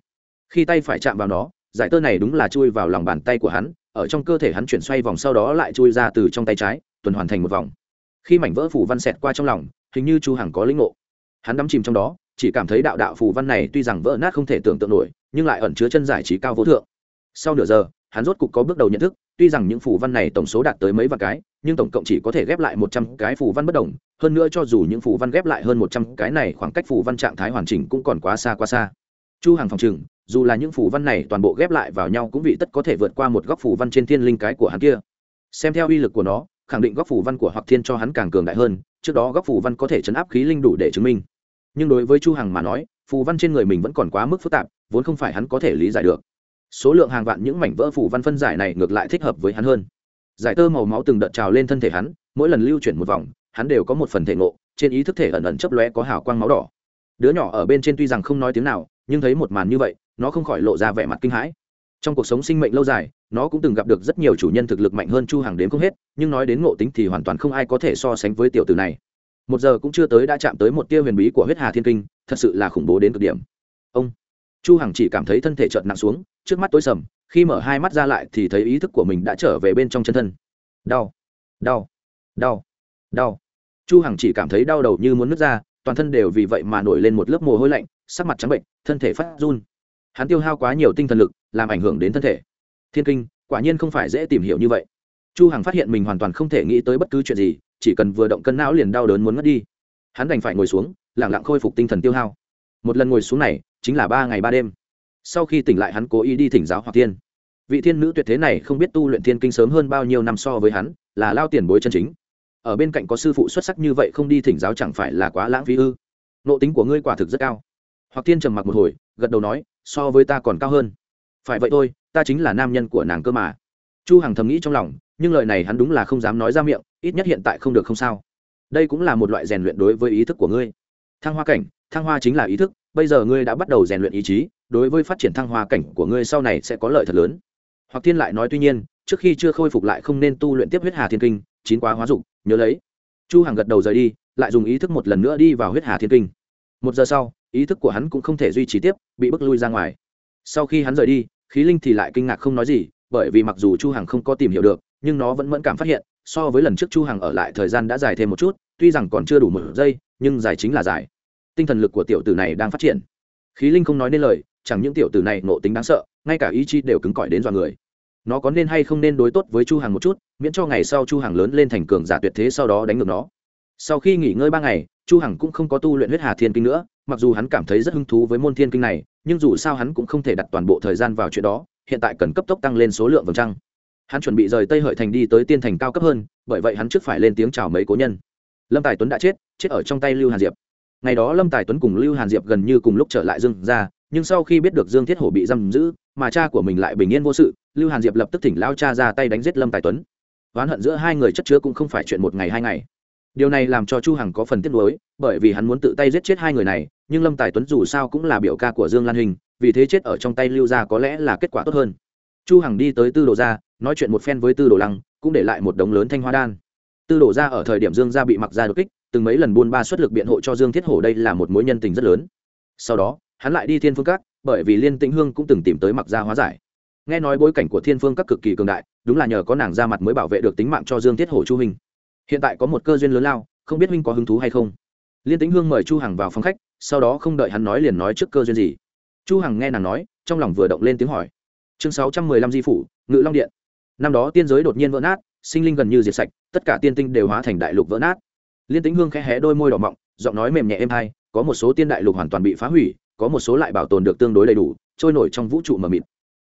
S1: Khi tay phải chạm vào nó, giải tơ này đúng là chui vào lòng bàn tay của hắn, ở trong cơ thể hắn chuyển xoay vòng sau đó lại chui ra từ trong tay trái, tuần hoàn thành một vòng khi mảnh vỡ phù văn xẹt qua trong lòng, hình như chu hằng có linh ngộ. Hắn đắm chìm trong đó, chỉ cảm thấy đạo đạo phù văn này tuy rằng vỡ nát không thể tưởng tượng nổi, nhưng lại ẩn chứa chân giải trí cao vô thượng. Sau nửa giờ, hắn rốt cục có bước đầu nhận thức, tuy rằng những phù văn này tổng số đạt tới mấy vạn cái, nhưng tổng cộng chỉ có thể ghép lại một trăm cái phù văn bất đồng, hơn nữa cho dù những phù văn ghép lại hơn một trăm cái này, khoảng cách phù văn trạng thái hoàn chỉnh cũng còn quá xa quá xa. Chu Hằng phòng trừng, dù là những phù văn này toàn bộ ghép lại vào nhau cũng vị tất có thể vượt qua một góc phù văn trên thiên linh cái của hắn kia. Xem theo uy lực của nó khẳng định góc phù văn của hoặc thiên cho hắn càng cường đại hơn, trước đó góc phù văn có thể chấn áp khí linh đủ để chứng minh. Nhưng đối với chu hằng mà nói, phù văn trên người mình vẫn còn quá mức phức tạp, vốn không phải hắn có thể lý giải được. Số lượng hàng vạn những mảnh vỡ phù văn phân giải này ngược lại thích hợp với hắn hơn. Giải tơ màu máu từng đợt trào lên thân thể hắn, mỗi lần lưu chuyển một vòng, hắn đều có một phần thể ngộ, trên ý thức thể ẩn ẩn chấp lóe có hào quang máu đỏ. Đứa nhỏ ở bên trên tuy rằng không nói tiếng nào, nhưng thấy một màn như vậy, nó không khỏi lộ ra vẻ mặt kinh hãi. Trong cuộc sống sinh mệnh lâu dài nó cũng từng gặp được rất nhiều chủ nhân thực lực mạnh hơn chu hàng đến không hết, nhưng nói đến ngộ tính thì hoàn toàn không ai có thể so sánh với tiểu tử này. Một giờ cũng chưa tới đã chạm tới một tia huyền bí của huyết hà thiên kinh, thật sự là khủng bố đến cực điểm. Ông, chu hằng chỉ cảm thấy thân thể chợt nặng xuống, trước mắt tối sầm, khi mở hai mắt ra lại thì thấy ý thức của mình đã trở về bên trong chân thân. Đau đau đau đau. Chu hằng chỉ cảm thấy đau đầu như muốn nứt ra, toàn thân đều vì vậy mà nổi lên một lớp mồ hôi lạnh, sắc mặt trắng bệnh, thân thể phát run. Hắn tiêu hao quá nhiều tinh thần lực, làm ảnh hưởng đến thân thể thiên kinh, quả nhiên không phải dễ tìm hiểu như vậy. Chu hằng phát hiện mình hoàn toàn không thể nghĩ tới bất cứ chuyện gì, chỉ cần vừa động cân não liền đau đớn muốn mất đi. Hắn đành phải ngồi xuống, lặng lặng khôi phục tinh thần tiêu hao. Một lần ngồi xuống này, chính là ba ngày ba đêm. Sau khi tỉnh lại hắn cố ý đi thỉnh giáo hoặc tiên vị thiên nữ tuyệt thế này không biết tu luyện thiên kinh sớm hơn bao nhiêu năm so với hắn, là lao tiền bối chân chính. Ở bên cạnh có sư phụ xuất sắc như vậy không đi thỉnh giáo chẳng phải là quá lãng phí ư? Nộ tính của ngươi quả thực rất cao. Hoặc tiên trầm mặc một hồi, gật đầu nói, so với ta còn cao hơn. Phải vậy thôi ta chính là nam nhân của nàng cơ mà. Chu hằng thầm nghĩ trong lòng, nhưng lời này hắn đúng là không dám nói ra miệng, ít nhất hiện tại không được không sao. Đây cũng là một loại rèn luyện đối với ý thức của ngươi. Thăng hoa cảnh, thăng hoa chính là ý thức, bây giờ ngươi đã bắt đầu rèn luyện ý chí, đối với phát triển thăng hoa cảnh của ngươi sau này sẽ có lợi thật lớn. Hoặc thiên lại nói tuy nhiên, trước khi chưa khôi phục lại không nên tu luyện tiếp huyết hà thiên kinh, chín quá hóa dục, nhớ lấy. Chu hằng gật đầu rời đi, lại dùng ý thức một lần nữa đi vào huyết hà thiên kinh. Một giờ sau, ý thức của hắn cũng không thể duy trì tiếp, bị bức lui ra ngoài. Sau khi hắn rời đi khí linh thì lại kinh ngạc không nói gì, bởi vì mặc dù chu hằng không có tìm hiểu được, nhưng nó vẫn mẫn cảm phát hiện, so với lần trước chu hằng ở lại thời gian đã dài thêm một chút, tuy rằng còn chưa đủ một giây, nhưng dài chính là dài. Tinh thần lực của tiểu tử này đang phát triển. Khí linh không nói nên lời, chẳng những tiểu tử này nộ tính đáng sợ, ngay cả ý chí đều cứng cỏi đến dọa người. Nó có nên hay không nên đối tốt với chu hằng một chút, miễn cho ngày sau chu hằng lớn lên thành cường giả tuyệt thế sau đó đánh ngược nó. Sau khi nghỉ ngơi ba ngày, chu hằng cũng không có tu luyện huyết hà thiên kinh nữa, mặc dù hắn cảm thấy rất hứng thú với môn thiên kinh này nhưng dù sao hắn cũng không thể đặt toàn bộ thời gian vào chuyện đó, hiện tại cần cấp tốc tăng lên số lượng vầng trăng. Hắn chuẩn bị rời tây hợi thành đi tới tiên thành cao cấp hơn, bởi vậy hắn trước phải lên tiếng chào mấy cố nhân. Lâm tài tuấn đã chết chết ở trong tay lưu hàn diệp. Ngày đó lâm tài tuấn cùng lưu hàn diệp gần như cùng lúc trở lại dương ra nhưng sau khi biết được dương thiết hổ bị giam giữ, mà cha của mình lại bình yên vô sự, lưu hàn diệp lập tức thỉnh lao cha ra tay đánh giết lâm tài tuấn. Oán hận giữa hai người chất chứa cũng không phải chuyện một ngày hai ngày. Điều này làm cho chu hằng có phần tiếc nuối, bởi vì hắn muốn tự tay giết chết hai người này nhưng lâm tài tuấn dù sao cũng là biểu ca của dương lan hình, vì thế chết ở trong tay lưu gia có lẽ là kết quả tốt hơn. Chu hằng đi tới tư đồ gia, nói chuyện một phen với tư đồ lăng, cũng để lại một đống lớn thanh hoa đan. Tư đồ gia ở thời điểm dương gia bị mặc gia đột kích, từng mấy lần buôn ba xuất lực biện hộ cho dương thiết hổ đây là một mối nhân tình rất lớn. Sau đó, hắn lại đi thiên phương các, bởi vì liên tĩnh hương cũng từng tìm tới mặc gia hóa giải. Nghe nói bối cảnh của thiên phương các cực kỳ cường đại, đúng là nhờ có nàng ra mặt mới bảo vệ được tính mạng cho dương thiết hổ chu huynh. Hiện tại có một cơ duyên lớn lao, không biết huynh có hứng thú hay không? Liên tĩnh hương mời chu hằng vào phòng khách sau đó không đợi hắn nói liền nói trước cơ duyên gì. Chu hằng nghe nàng nói, trong lòng vừa động lên tiếng hỏi. Chương 615 di phủ, ngự long điện. Năm đó tiên giới đột nhiên vỡ nát, sinh linh gần như diệt sạch, tất cả tiên tinh đều hóa thành đại lục vỡ nát. Liên tĩnh hương khẽ hé đôi môi đỏ mọng, giọng nói mềm nhẹ êm hai, có một số tiên đại lục hoàn toàn bị phá hủy, có một số lại bảo tồn được tương đối đầy đủ, trôi nổi trong vũ trụ mờ mịt.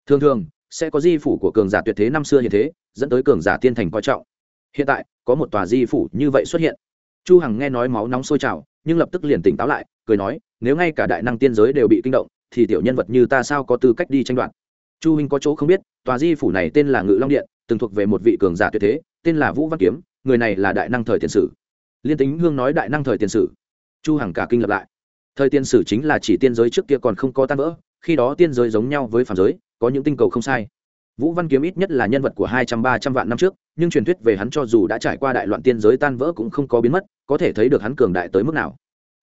S1: Thường thường, sẽ có di phủ của cường giả tuyệt thế năm xưa hiện thế, dẫn tới cường giả tiên thành coi trọng. Hiện tại, có một tòa di phủ như vậy xuất hiện. Chu hằng nghe nói máu nóng sôi trào, nhưng lập tức liền tỉnh táo lại cười nói, nếu ngay cả đại năng tiên giới đều bị kinh động, thì tiểu nhân vật như ta sao có tư cách đi tranh đoạt? Chu huynh có chỗ không biết, tòa di phủ này tên là ngự long điện, từng thuộc về một vị cường giả tuyệt thế, tên là vũ văn kiếm, người này là đại năng thời tiền sử. Liên tính hương nói đại năng thời tiền sử. Chu hằng cả kinh lập lại. Thời tiên sử chính là chỉ tiên giới trước kia còn không có tan vỡ, khi đó tiên giới giống nhau với phàm giới, có những tinh cầu không sai. Vũ văn kiếm ít nhất là nhân vật của hai trăm, ba trăm vạn năm trước, nhưng truyền thuyết về hắn cho dù đã trải qua đại loạn tiên giới tan vỡ cũng không có biến mất, có thể thấy được hắn cường đại tới mức nào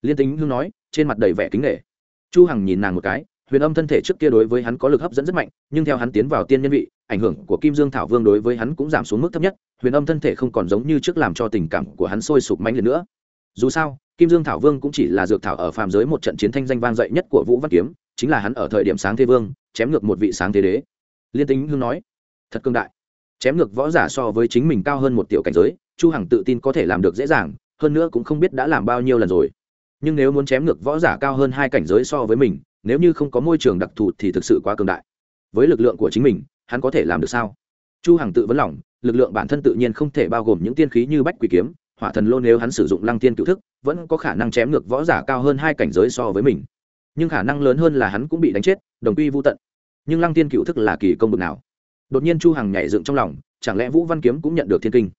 S1: liên tính hương nói, trên mặt đầy vẻ kính nghệ chu hằng nhìn nàng một cái, huyền âm thân thể trước kia đối với hắn có lực hấp dẫn rất mạnh, nhưng theo hắn tiến vào tiên nhân vị, ảnh hưởng của kim dương thảo vương đối với hắn cũng giảm xuống mức thấp nhất, huyền âm thân thể không còn giống như trước làm cho tình cảm của hắn sôi sục mạnh lên nữa. Dù sao, kim dương thảo vương cũng chỉ là dược thảo ở phàm giới một trận chiến thanh danh vang dậy nhất của vũ văn kiếm, chính là hắn ở thời điểm sáng thế vương, chém ngược một vị sáng thế đế. Liên tính hương nói, thật cương đại. Chém ngược võ giả so với chính mình cao hơn một tiểu cảnh giới, chu hằng tự tin có thể làm được dễ dàng, hơn nữa cũng không biết đã làm bao nhiêu lần rồi nhưng nếu muốn chém ngược võ giả cao hơn hai cảnh giới so với mình, nếu như không có môi trường đặc thù thì thực sự quá cường đại. Với lực lượng của chính mình, hắn có thể làm được sao? Chu hằng tự vấn lòng, lực lượng bản thân tự nhiên không thể bao gồm những tiên khí như bách quỷ kiếm, hỏa thần lô nếu hắn sử dụng lăng tiên cựu thức, vẫn có khả năng chém ngược võ giả cao hơn hai cảnh giới so với mình. Nhưng khả năng lớn hơn là hắn cũng bị đánh chết, đồng quy vô tận. Nhưng lăng tiên cựu thức là kỳ công bực nào? Đột nhiên chu hằng nhảy dựng trong lòng, chẳng lẽ vũ văn kiếm cũng nhận được thiên kinh?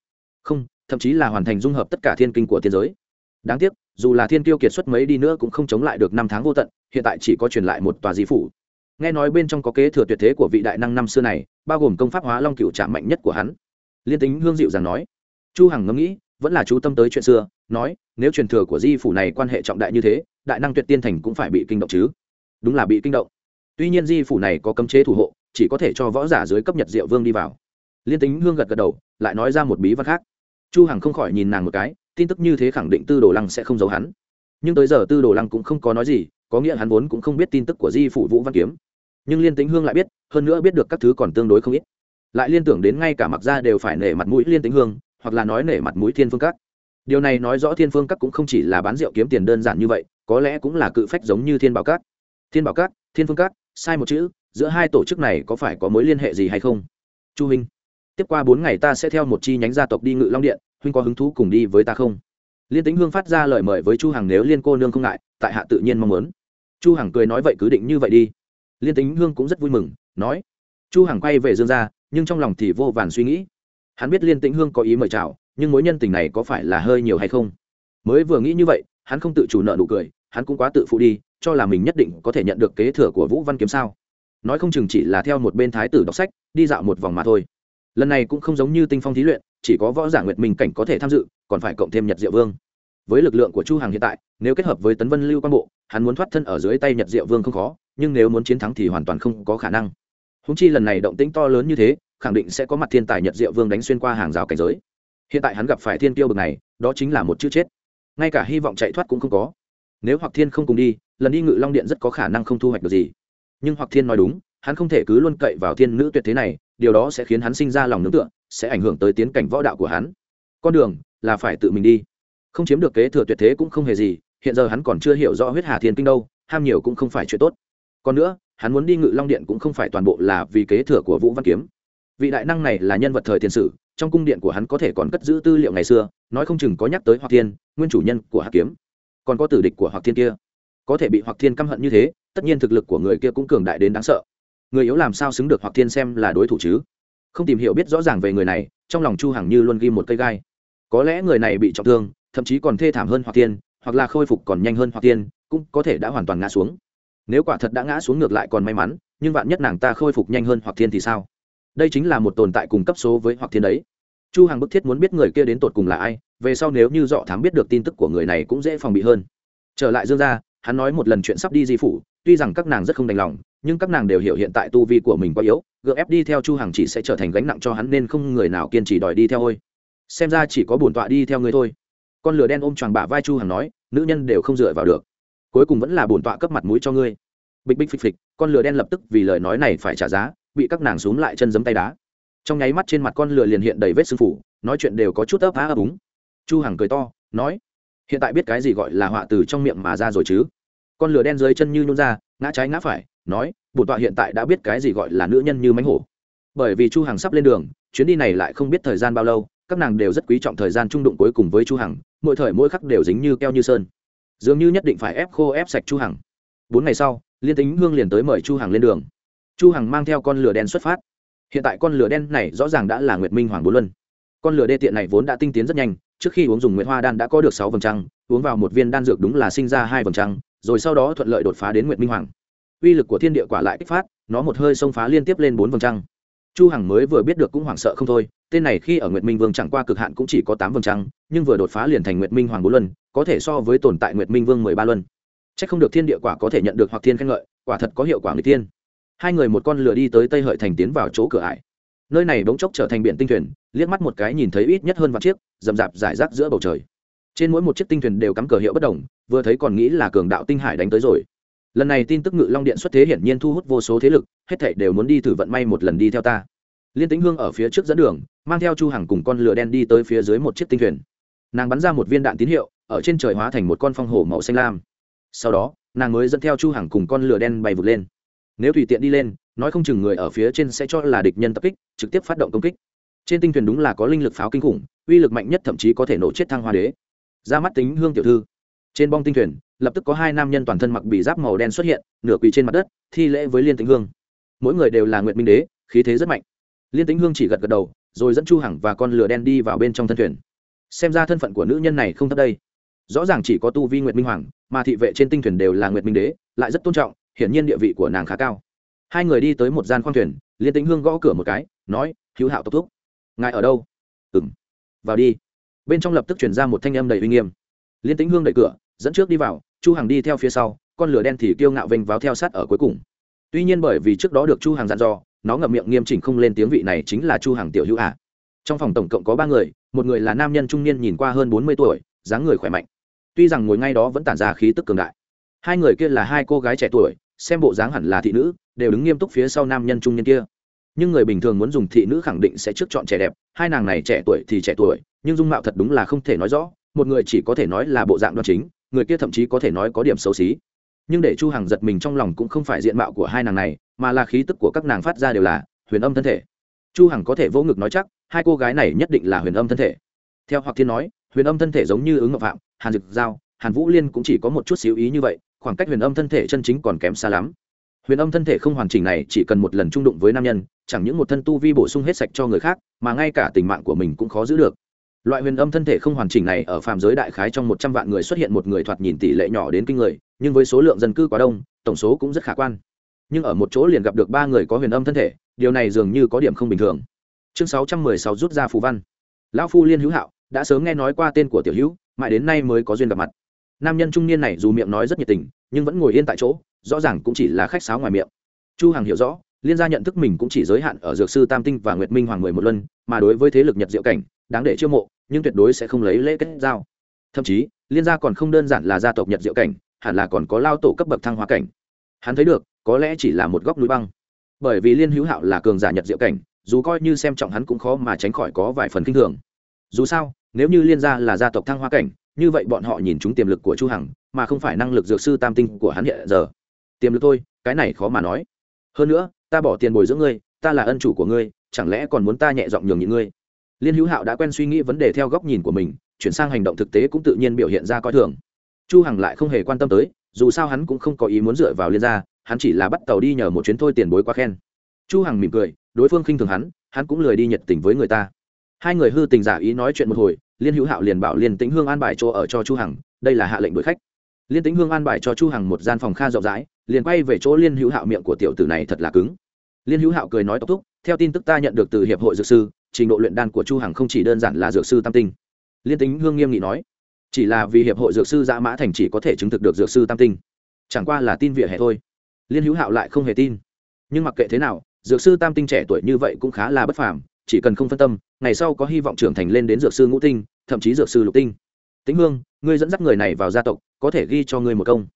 S1: Không, thậm chí là hoàn thành dung hợp tất cả thiên kinh của thiên giới. Đáng tiếc dù là thiên tiêu kiệt xuất mấy đi nữa cũng không chống lại được năm tháng vô tận, hiện tại chỉ có truyền lại một tòa di phủ. Nghe nói bên trong có kế thừa tuyệt thế của vị đại năng năm xưa này, bao gồm công pháp hóa long cựu trạm mạnh nhất của hắn. Liên tính hương dịu rằng nói, chu hằng ngẫm nghĩ, vẫn là chú tâm tới chuyện xưa, nói, nếu truyền thừa của di phủ này quan hệ trọng đại như thế, đại năng tuyệt tiên thành cũng phải bị kinh động chứ. Đúng là bị kinh động. Tuy nhiên di phủ này có cấm chế thủ hộ, chỉ có thể cho võ giả dưới cấp nhật diệu vương đi vào. Liên tính hương gật gật đầu, lại nói ra một bí văn khác. Chu hằng không khỏi nhìn nàng một cái tin tức như thế khẳng định tư đồ lăng sẽ không giấu hắn. Nhưng tới giờ tư đồ lăng cũng không có nói gì, có nghĩa hắn vốn cũng không biết tin tức của di phủ vũ văn kiếm. Nhưng liên tính hương lại biết, hơn nữa biết được các thứ còn tương đối không ít. Lại liên tưởng đến ngay cả mặc ra đều phải nể mặt mũi liên tính hương, hoặc là nói nể mặt mũi thiên phương các. Điều này nói rõ thiên phương các cũng không chỉ là bán rượu kiếm tiền đơn giản như vậy, có lẽ cũng là cự phách giống như thiên bảo các. Thiên bảo các, thiên phương các, sai một chữ, giữa hai tổ chức này có phải có mối liên hệ gì hay không? Chu huynh tiếp qua bốn ngày ta sẽ theo một chi nhánh gia tộc đi ngự long điện, huynh có hứng thú cùng đi với ta không? Liên tính hương phát ra lời mời với chu hằng nếu liên cô nương không ngại, tại hạ tự nhiên mong muốn. Chu hằng cười nói vậy cứ định như vậy đi. Liên tính hương cũng rất vui mừng, nói. Chu hằng quay về dương gia, nhưng trong lòng thì vô vàn suy nghĩ. Hắn biết liên tĩnh hương có ý mời chào, nhưng mối nhân tình này có phải là hơi nhiều hay không? Mới vừa nghĩ như vậy, hắn không tự chủ nợ nụ cười, hắn cũng quá tự phụ đi, cho là mình nhất định có thể nhận được kế thừa của vũ văn kiếm sao? Nói không chừng chỉ là theo một bên thái tử đọc sách, đi dạo một vòng mà thôi lần này cũng không giống như tinh phong thí luyện, chỉ có võ giả nguyệt minh cảnh có thể tham dự, còn phải cộng thêm nhật diệu vương. Với lực lượng của chu hằng hiện tại, nếu kết hợp với tấn vân lưu quan bộ, hắn muốn thoát thân ở dưới tay nhật diệu vương không khó, nhưng nếu muốn chiến thắng thì hoàn toàn không có khả năng. Húng chi lần này động tĩnh to lớn như thế, khẳng định sẽ có mặt thiên tài nhật diệu vương đánh xuyên qua hàng rào cảnh giới. Hiện tại hắn gặp phải thiên tiêu bực này, đó chính là một chữ chết. Ngay cả hy vọng chạy thoát cũng không có. Nếu hoặc thiên không cùng đi, lần đi ngự long điện rất có khả năng không thu hoạch được gì. Nhưng hoặc thiên nói đúng hắn không thể cứ luôn cậy vào thiên nữ tuyệt thế này, điều đó sẽ khiến hắn sinh ra lòng nương tựa, sẽ ảnh hưởng tới tiến cảnh võ đạo của hắn. Con đường là phải tự mình đi. Không chiếm được kế thừa tuyệt thế cũng không hề gì, hiện giờ hắn còn chưa hiểu rõ huyết hà thiên kinh đâu, ham nhiều cũng không phải chuyện tốt. Còn nữa, hắn muốn đi ngự long điện cũng không phải toàn bộ là vì kế thừa của vũ văn kiếm. Vị đại năng này là nhân vật thời tiền sử, trong cung điện của hắn có thể còn cất giữ tư liệu ngày xưa, nói không chừng có nhắc tới hoặc thiên, nguyên chủ nhân của hạc kiếm. Còn có tử địch của hoặc thiên kia. Có thể bị hoặc thiên căm hận như thế, tất nhiên thực lực của người kia cũng cường đại đến đáng sợ người yếu làm sao xứng được hoặc thiên xem là đối thủ chứ? Không tìm hiểu biết rõ ràng về người này, trong lòng chu hằng như luôn ghi một cây gai. Có lẽ người này bị trọng thương, thậm chí còn thê thảm hơn hoặc thiên, hoặc là khôi phục còn nhanh hơn hoặc thiên, cũng có thể đã hoàn toàn ngã xuống. Nếu quả thật đã ngã xuống ngược lại còn may mắn, nhưng vạn nhất nàng ta khôi phục nhanh hơn hoặc thiên thì sao? Đây chính là một tồn tại cùng cấp số với hoặc thiên đấy. Chu hằng bức thiết muốn biết người kia đến tột cùng là ai, về sau nếu như dọ thám biết được tin tức của người này cũng dễ phòng bị hơn. Trở lại dương gia, hắn nói một lần chuyện sắp đi di phủ, tuy rằng các nàng rất không đành lòng nhưng các nàng đều hiểu hiện tại tu vi của mình quá yếu, gượng ép đi theo chu hằng chỉ sẽ trở thành gánh nặng cho hắn nên không người nào kiên trì đòi đi theo ôi. Xem ra chỉ có bổn tọa đi theo người thôi. Con lửa đen ôm choàng bả vai chu hằng nói, nữ nhân đều không dựa vào được. Cuối cùng vẫn là bổn tọa cấp mặt mũi cho ngươi. Bịch bịch phịch phịch, con lửa đen lập tức vì lời nói này phải trả giá, bị các nàng xuống lại chân giấm tay đá. Trong nháy mắt trên mặt con lửa liền hiện đầy vết sưng phủ nói chuyện đều có chút ấp á ấp úng. Chu hằng cười to, nói, hiện tại biết cái gì gọi là họa từ trong miệng mà ra rồi chứ? Con lửa đen dưới chân như nhún ra, ngã trái ngã phải nói bổn tọa hiện tại đã biết cái gì gọi là nữ nhân như mánh hổ. Bởi vì chu hằng sắp lên đường, chuyến đi này lại không biết thời gian bao lâu, các nàng đều rất quý trọng thời gian trung đụng cuối cùng với chu hằng, mỗi thời mỗi khắc đều dính như keo như sơn. Dường như nhất định phải ép khô ép sạch chu hằng. Bốn ngày sau, liên tính hương liền tới mời chu hằng lên đường. Chu hằng mang theo con lửa đen xuất phát. Hiện tại con lửa đen này rõ ràng đã là nguyệt minh hoàng bốn luân. Con lửa đê tiện này vốn đã tinh tiến rất nhanh, trước khi uống dùng nguyệt hoa đan đã có được sáu vầng trăng, uống vào một viên đan dược đúng là sinh ra hai vầng trăng, rồi sau đó thuận lợi đột phá đến nguyệt minh hoàng uy lực của thiên địa quả lại kích phát, nó một hơi xông phá liên tiếp lên bốn vầng trăng. Chu hằng mới vừa biết được cũng hoảng sợ không thôi, tên này khi ở nguyệt minh vương chẳng qua cực hạn cũng chỉ có tám vầng trăng, nhưng vừa đột phá liền thành nguyệt minh hoàng bốn luân, có thể so với tồn tại nguyệt minh vương mười ba luân. Chắc không được thiên địa quả có thể nhận được hoặc thiên khen ngợi, quả thật có hiệu quả người tiên hai người một con lửa đi tới tây hợi thành tiến vào chỗ cửa ải. Nơi này bỗng chốc trở thành biển tinh thuyền, liếc mắt một cái nhìn thấy ít nhất hơn vạn chiếc dầm rạp rải rác giữa bầu trời. Trên mỗi một chiếc tinh thuyền đều cắm cờ hiệu bất đồng, vừa thấy còn nghĩ là cường đạo tinh hải đánh tới rồi lần này tin tức ngự long điện xuất thế hiển nhiên thu hút vô số thế lực, hết thảy đều muốn đi thử vận may một lần đi theo ta. Liên tĩnh hương ở phía trước dẫn đường, mang theo chu hằng cùng con lửa đen đi tới phía dưới một chiếc tinh thuyền. Nàng bắn ra một viên đạn tín hiệu, ở trên trời hóa thành một con phong hổ màu xanh lam. Sau đó, nàng mới dẫn theo chu hằng cùng con lửa đen bay vụt lên. Nếu tùy tiện đi lên, nói không chừng người ở phía trên sẽ cho là địch nhân tập kích, trực tiếp phát động công kích. Trên tinh thuyền đúng là có linh lực pháo kinh khủng, uy lực mạnh nhất thậm chí có thể nổ chết thăng hoa đế. Ra mắt tính hương tiểu thư. Trên bong tinh thuyền lập tức có hai nam nhân toàn thân mặc bị giáp màu đen xuất hiện, nửa quỳ trên mặt đất, thi lễ với liên tĩnh hương. Mỗi người đều là nguyện minh đế, khí thế rất mạnh. Liên tĩnh hương chỉ gật gật đầu, rồi dẫn chu hằng và con lửa đen đi vào bên trong thân thuyền. Xem ra thân phận của nữ nhân này không thấp đây. Rõ ràng chỉ có tu vi nguyệt minh hoàng, mà thị vệ trên tinh thuyền đều là nguyệt minh đế, lại rất tôn trọng, hiển nhiên địa vị của nàng khá cao. Hai người đi tới một gian khoang thuyền, liên tĩnh hương gõ cửa một cái, nói, hữu hạo tốc thúc, ngài ở đâu? Ừng vào đi. Bên trong lập tức chuyển ra một thanh âm đầy uy nghiêm. Liên tĩnh hương đẩy cửa, dẫn trước đi vào chu Hằng đi theo phía sau, con lửa đen thì kiêu ngạo vênh váo theo sát ở cuối cùng. Tuy nhiên bởi vì trước đó được chu Hằng dặn dò, nó ngậm miệng nghiêm chỉnh không lên tiếng vị này chính là chu Hằng tiểu hữu à? trong phòng tổng cộng có ba người, một người là nam nhân trung niên nhìn qua hơn bốn mươi tuổi, dáng người khỏe mạnh. Tuy rằng ngồi ngay đó vẫn tản ra khí tức cường đại. Hai người kia là hai cô gái trẻ tuổi, xem bộ dáng hẳn là thị nữ, đều đứng nghiêm túc phía sau nam nhân trung niên kia. Nhưng người bình thường muốn dùng thị nữ khẳng định sẽ trước chọn trẻ đẹp, hai nàng này trẻ tuổi thì trẻ tuổi, nhưng dung mạo thật đúng là không thể nói rõ, một người chỉ có thể nói là bộ dạng đoan chính người kia thậm chí có thể nói có điểm xấu xí. Nhưng để chu hằng giật mình trong lòng cũng không phải diện mạo của hai nàng này, mà là khí tức của các nàng phát ra đều là huyền âm thân thể. Chu hằng có thể vỗ ngực nói chắc, hai cô gái này nhất định là huyền âm thân thể. Theo hoặc thiên nói, huyền âm thân thể giống như ứng ngọc phạm, hàn dực giao, hàn vũ liên cũng chỉ có một chút xíu ý như vậy, khoảng cách huyền âm thân thể chân chính còn kém xa lắm. Huyền âm thân thể không hoàn chỉnh này chỉ cần một lần trung đụng với nam nhân, chẳng những một thân tu vi bổ sung hết sạch cho người khác, mà ngay cả tình mạng của mình cũng khó giữ được loại huyền âm thân thể không hoàn chỉnh này ở phàm giới đại khái trong một trăm vạn người xuất hiện một người thoạt nhìn tỷ lệ nhỏ đến kinh người, nhưng với số lượng dân cư quá đông, tổng số cũng rất khả quan. Nhưng ở một chỗ liền gặp được ba người có huyền âm thân thể, điều này dường như có điểm không bình thường. Chương sáu trăm mười sáu rút ra phù văn. Lão phu liên hữu hạo, đã sớm nghe nói qua tên của tiểu hữu, mãi đến nay mới có duyên gặp mặt. Nam nhân trung niên này dù miệng nói rất nhiệt tình, nhưng vẫn ngồi yên tại chỗ, rõ ràng cũng chỉ là khách sáo ngoài miệng. Chu hằng hiểu rõ, liên gia nhận thức mình cũng chỉ giới hạn ở dược sư tam tinh và nguyệt minh hoàng mười một luân, mà đối với thế lực nhật diệu cảnh, đáng để chiêu mộ nhưng tuyệt đối sẽ không lấy lễ kết giao. Thậm chí, liên gia còn không đơn giản là gia tộc nhật diệu cảnh, hẳn là còn có lao tổ cấp bậc thăng hóa cảnh. Hắn thấy được, có lẽ chỉ là một góc núi băng. Bởi vì liên hữu hạo là cường giả nhật diệu cảnh, dù coi như xem trọng hắn cũng khó mà tránh khỏi có vài phần kinh thường. Dù sao, nếu như liên gia là gia tộc thăng hoa cảnh, như vậy bọn họ nhìn chúng tiềm lực của chu hằng, mà không phải năng lực dược sư tam tinh của hắn hiện giờ. Tiềm lực thôi, cái này khó mà nói. Hơn nữa, ta bỏ tiền bồi dưỡng ngươi, ta là ân chủ của ngươi, chẳng lẽ còn muốn ta nhẹ giọng nhường nhịn ngươi? Liên hữu hạo đã quen suy nghĩ vấn đề theo góc nhìn của mình, chuyển sang hành động thực tế cũng tự nhiên biểu hiện ra coi thường. Chu hằng lại không hề quan tâm tới, dù sao hắn cũng không có ý muốn dựa vào liên gia, hắn chỉ là bắt tàu đi nhờ một chuyến thôi tiền bối quá khen. Chu hằng mỉm cười, đối phương khinh thường hắn hắn cũng lười đi nhiệt tình với người ta. Hai người hư tình giả ý nói chuyện một hồi, liên hữu hạo liền bảo liên tĩnh hương an bài chỗ ở cho chu hằng, đây là hạ lệnh đuổi khách. Liên tĩnh hương an bài cho chu hằng một gian phòng kha rộng rãi, liền quay về chỗ liên hữu hạo miệng của tiểu tử này thật là cứng. Liên hữu hạo cười nói tốc thúc, theo tin tức ta nhận được từ hiệp hội dược sư trình độ luyện đan của chu hằng không chỉ đơn giản là dược sư tam tinh. Liên tĩnh hương nghiêm nghị nói chỉ là vì hiệp hội dược sư giã mã thành chỉ có thể chứng thực được dược sư tam tinh. Chẳng qua là tin vỉa hè thôi. Liên hữu hạo lại không hề tin. Nhưng mặc kệ thế nào dược sư tam tinh trẻ tuổi như vậy cũng khá là bất phàm chỉ cần không phân tâm ngày sau có hy vọng trưởng thành lên đến dược sư ngũ tinh thậm chí dược sư lục tinh. Tĩnh hương ngươi dẫn dắt người này vào gia tộc có thể ghi cho ngươi một công.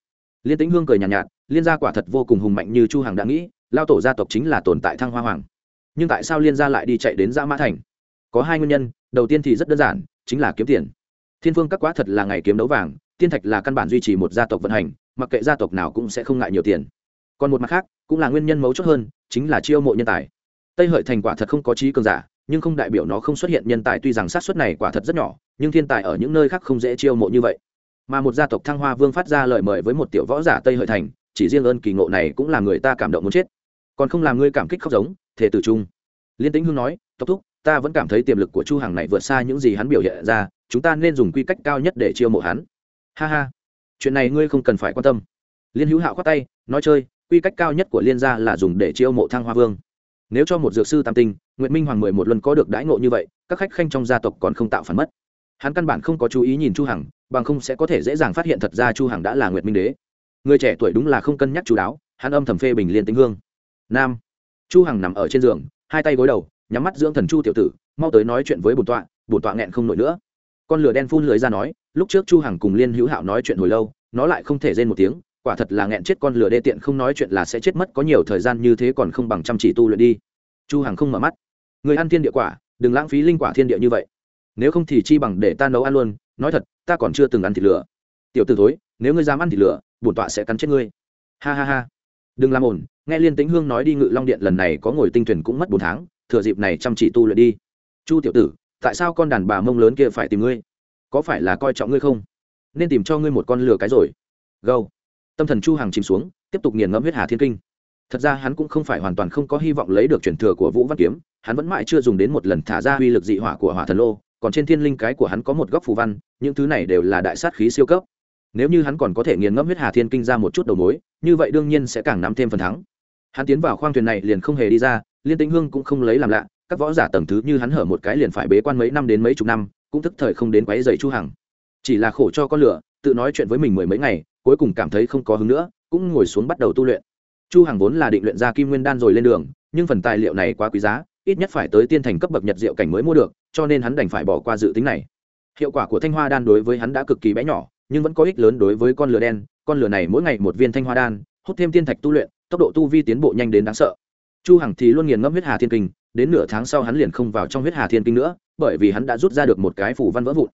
S1: Liên tĩnh hương cười nhàn nhạt, nhạt liên gia quả thật vô cùng hùng mạnh như chu hằng đã nghĩ lao tổ gia tộc chính là tồn tại thăng hoa hoàng nhưng tại sao liên gia lại đi chạy đến dã mã thành? Có hai nguyên nhân, đầu tiên thì rất đơn giản, chính là kiếm tiền. Thiên phương các quá thật là ngày kiếm đấu vàng tiên thạch là căn bản duy trì một gia tộc vận hành, mặc kệ gia tộc nào cũng sẽ không ngại nhiều tiền. Còn một mặt khác, cũng là nguyên nhân mấu chốt hơn, chính là chiêu mộ nhân tài. Tây hợi thành quả thật không có trí cường giả, nhưng không đại biểu nó không xuất hiện nhân tài, tuy rằng sát xuất này quả thật rất nhỏ, nhưng thiên tài ở những nơi khác không dễ chiêu mộ như vậy. Mà một gia tộc thăng hoa vương phát ra lời mời với một tiểu võ giả tây hợi thành, chỉ riêng ơn kỳ ngộ này cũng làm người ta cảm động muốn chết. Còn không làm ngươi cảm kích khóc giống Thề tử trung. Liên tĩnh hương nói tốc thúc, ta vẫn cảm thấy tiềm lực của chu hằng này vượt xa những gì hắn biểu hiện ra, chúng ta nên dùng quy cách cao nhất để chiêu mộ hắn. Ha ha, chuyện này ngươi không cần phải quan tâm. Liên hữu hạo khoát tay, nói chơi, quy cách cao nhất của liên gia là dùng để chiêu mộ thăng hoa vương. Nếu cho một dược sư tam tinh nguyễn minh hoàng mười một luân có được đãi ngộ như vậy, các khách khanh trong gia tộc còn không tạo phản mất. Hắn căn bản không có chú ý nhìn chu hằng, bằng không sẽ có thể dễ dàng phát hiện thật ra chu hằng đã là nguyệt minh đế. Người trẻ tuổi đúng là không cân nhắc chú đáo, hắn âm thầm phê bình liên tĩnh hương. Nam chu hằng nằm ở trên giường, hai tay gối đầu, nhắm mắt dưỡng thần chu tiểu tử, mau tới nói chuyện với bổn tọa bổn tọa nghẹn không nổi nữa. Con lửa đen phun lưới ra nói, lúc trước chu hằng cùng liên hữu hạo nói chuyện hồi lâu, nó lại không thể rên một tiếng, quả thật là nghẹn chết con lửa đê tiện không nói chuyện là sẽ chết mất, có nhiều thời gian như thế còn không bằng chăm chỉ tu luyện đi. Chu hằng không mở mắt. Người ăn thiên địa quả, đừng lãng phí linh quả thiên địa như vậy. Nếu không thì chi bằng để ta nấu ăn luôn, nói thật, ta còn chưa từng ăn thịt lửa. Tiểu tử thối, nếu ngươi dám ăn thịt lửa, bổn tọa sẽ cắn chết ngươi. Ha ha ha. Đừng làm ổn nghe liên tĩnh hương nói đi ngự long điện lần này có ngồi tinh thuyền cũng mất bốn tháng, thừa dịp này chăm chỉ tu luyện đi. Chu tiểu tử, tại sao con đàn bà mông lớn kia phải tìm ngươi? Có phải là coi trọng ngươi không? Nên tìm cho ngươi một con lừa cái rồi. Gâu. Tâm thần chu Hằng chìm xuống, tiếp tục nghiền ngẫm huyết hà thiên kinh. Thật ra hắn cũng không phải hoàn toàn không có hy vọng lấy được truyền thừa của vũ văn kiếm, hắn vẫn mãi chưa dùng đến một lần thả ra uy lực dị hỏa của hỏa thần lô, còn trên thiên linh cái của hắn có một góc phù văn, những thứ này đều là đại sát khí siêu cấp. Nếu như hắn còn có thể nghiền ngẫm huyết hà thiên kinh ra một chút đầu mối, như vậy đương nhiên sẽ càng nắm thêm phần thắng hắn tiến vào khoang thuyền này liền không hề đi ra, liên tĩnh hương cũng không lấy làm lạ, các võ giả tầng thứ như hắn hở một cái liền phải bế quan mấy năm đến mấy chục năm, cũng thức thời không đến quấy dày chu hằng. Chỉ là khổ cho con lửa, tự nói chuyện với mình mười mấy ngày, cuối cùng cảm thấy không có hứng nữa, cũng ngồi xuống bắt đầu tu luyện. Chu hằng vốn là định luyện ra kim nguyên đan rồi lên đường, nhưng phần tài liệu này quá quý giá, ít nhất phải tới tiên thành cấp bậc nhật diệu cảnh mới mua được, cho nên hắn đành phải bỏ qua dự tính này. Hiệu quả của thanh hoa đan đối với hắn đã cực kỳ bé nhỏ, nhưng vẫn có ích lớn đối với con lửa đen, con lửa này mỗi ngày một viên thanh hoa đan, hút thêm tiên thạch tu luyện tốc độ tu vi tiến bộ nhanh đến đáng sợ. Chu hằng thì luôn nghiền ngẫm huyết hà thiên kinh, đến nửa tháng sau hắn liền không vào trong huyết hà thiên kinh nữa, bởi vì hắn đã rút ra được một cái phủ văn vỡ vụn.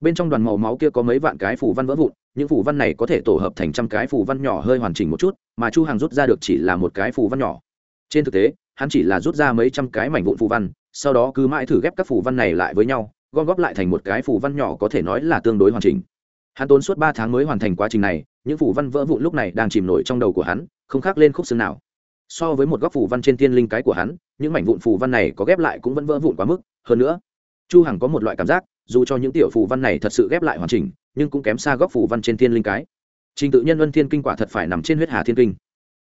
S1: Bên trong đoàn màu máu kia có mấy vạn cái phủ văn vỡ vụn, những phủ văn này có thể tổ hợp thành trăm cái phủ văn nhỏ hơi hoàn chỉnh một chút, mà chu hằng rút ra được chỉ là một cái phủ văn nhỏ. Trên thực tế, hắn chỉ là rút ra mấy trăm cái mảnh vụn phủ văn, sau đó cứ mãi thử ghép các phủ văn này lại với nhau, gom góp lại thành một cái phủ văn nhỏ có thể nói là tương đối hoàn chỉnh. Hắn tốn suốt ba tháng mới hoàn thành quá trình này những phủ văn vỡ vụn lúc này đang chìm nổi trong đầu của hắn, không khác lên khúc xương nào. So với một góc phủ văn trên thiên linh cái của hắn, những mảnh vụn phủ văn này có ghép lại cũng vẫn vỡ vụn quá mức. Hơn nữa, chu hằng có một loại cảm giác, dù cho những tiểu phủ văn này thật sự ghép lại hoàn chỉnh, nhưng cũng kém xa góc phủ văn trên thiên linh cái. Trình tự nhân luân thiên kinh quả thật phải nằm trên huyết hà thiên kinh.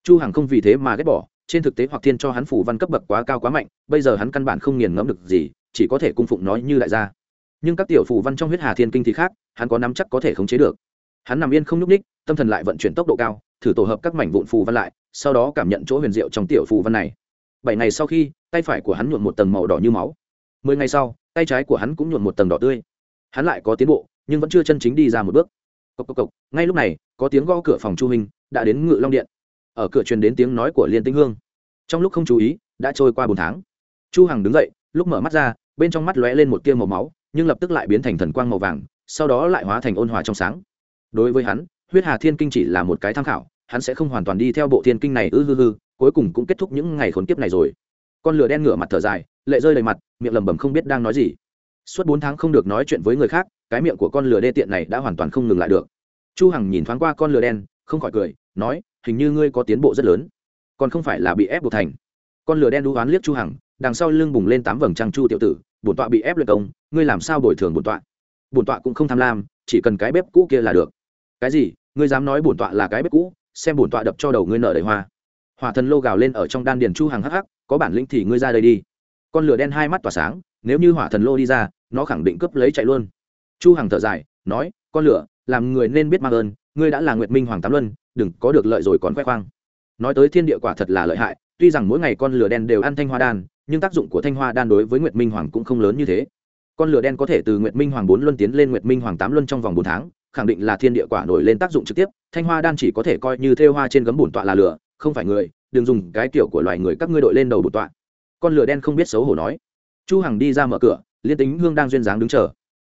S1: Chu hằng không vì thế mà ghét bỏ, trên thực tế hoặc thiên cho hắn phủ văn cấp bậc quá cao quá mạnh, bây giờ hắn căn bản không nghiền ngẫm được gì, chỉ có thể cung phụng nói như đại gia. Nhưng các tiểu phủ văn trong huyết hà thiên kinh thì khác, hắn có nắm chắc có thể khống chế được hắn nằm yên không nhúc ních tâm thần lại vận chuyển tốc độ cao, thử tổ hợp các mảnh vụn phù văn lại, sau đó cảm nhận chỗ huyền diệu trong tiểu phù văn này. Bảy ngày sau khi, tay phải của hắn nhuộn một tầng màu đỏ như máu. Mười ngày sau, tay trái của hắn cũng nhuộn một tầng đỏ tươi. Hắn lại có tiến bộ, nhưng vẫn chưa chân chính đi ra một bước. Cộc cộc cộc, ngay lúc này, có tiếng gõ cửa phòng chu hình đã đến ngự long điện. Ở cửa truyền đến tiếng nói của liên tinh hương. Trong lúc không chú ý, đã trôi qua bốn tháng. Chu hằng đứng dậy, lúc mở mắt ra, bên trong mắt lóe lên một tia màu máu, nhưng lập tức lại biến thành thần quang màu vàng, sau đó lại hóa thành ôn hòa trong sáng đối với hắn, huyết hà thiên kinh chỉ là một cái tham khảo, hắn sẽ không hoàn toàn đi theo bộ thiên kinh này ư hư hư, cuối cùng cũng kết thúc những ngày khốn kiếp này rồi. Con lửa đen ngửa mặt thở dài, lệ rơi đầy mặt, miệng lẩm bẩm không biết đang nói gì. Suốt bốn tháng không được nói chuyện với người khác, cái miệng của con lửa đê tiện này đã hoàn toàn không ngừng lại được. Chu hằng nhìn thoáng qua con lửa đen, không khỏi cười, nói, hình như ngươi có tiến bộ rất lớn. Còn không phải là bị ép buộc thành. Con lửa đen đu oán liếc chu hằng, đằng sau lưng bùng lên tám vầng trăng chu tiểu tử, bổn tọa bị ép luyện công, ngươi làm sao bồi thường bổn tọa? Bổn tọa cũng không tham lam, chỉ cần cái bếp cũ kia là được cái gì? Ngươi dám nói bổn tọa là cái bếp cũ, xem bổn tọa đập cho đầu ngươi nở đầy hoa. Hỏa thần lô gào lên ở trong đan điền chu hàng hắc hắc, có bản lĩnh thì ngươi ra đây đi. Con lửa đen hai mắt tỏa sáng, nếu như hỏa thần lô đi ra, nó khẳng định cướp lấy chạy luôn. Chu hằng thở dài, nói, con lửa, làm người nên biết mang ơn, ngươi đã là nguyệt minh hoàng tám luân, đừng có được lợi rồi còn khoe khoang. Nói tới thiên địa quả thật là lợi hại, tuy rằng mỗi ngày con lửa đen đều ăn thanh hoa đan, nhưng tác dụng của thanh hoa đan đối với nguyệt minh hoàng cũng không lớn như thế. Con lửa đen có thể từ nguyệt minh hoàng bốn luân tiến lên nguyệt minh hoàng tám luân trong vòng bốn tháng khẳng định là thiên địa quả nổi lên tác dụng trực tiếp, thanh hoa đan chỉ có thể coi như thêu hoa trên gấm bùn tọa là lửa, không phải người, đừng dùng cái kiểu của loài người các ngươi đội lên đầu bùn tọa. Con lửa đen không biết xấu hổ nói. Chu hằng đi ra mở cửa, liên tính hương đang duyên dáng đứng chờ.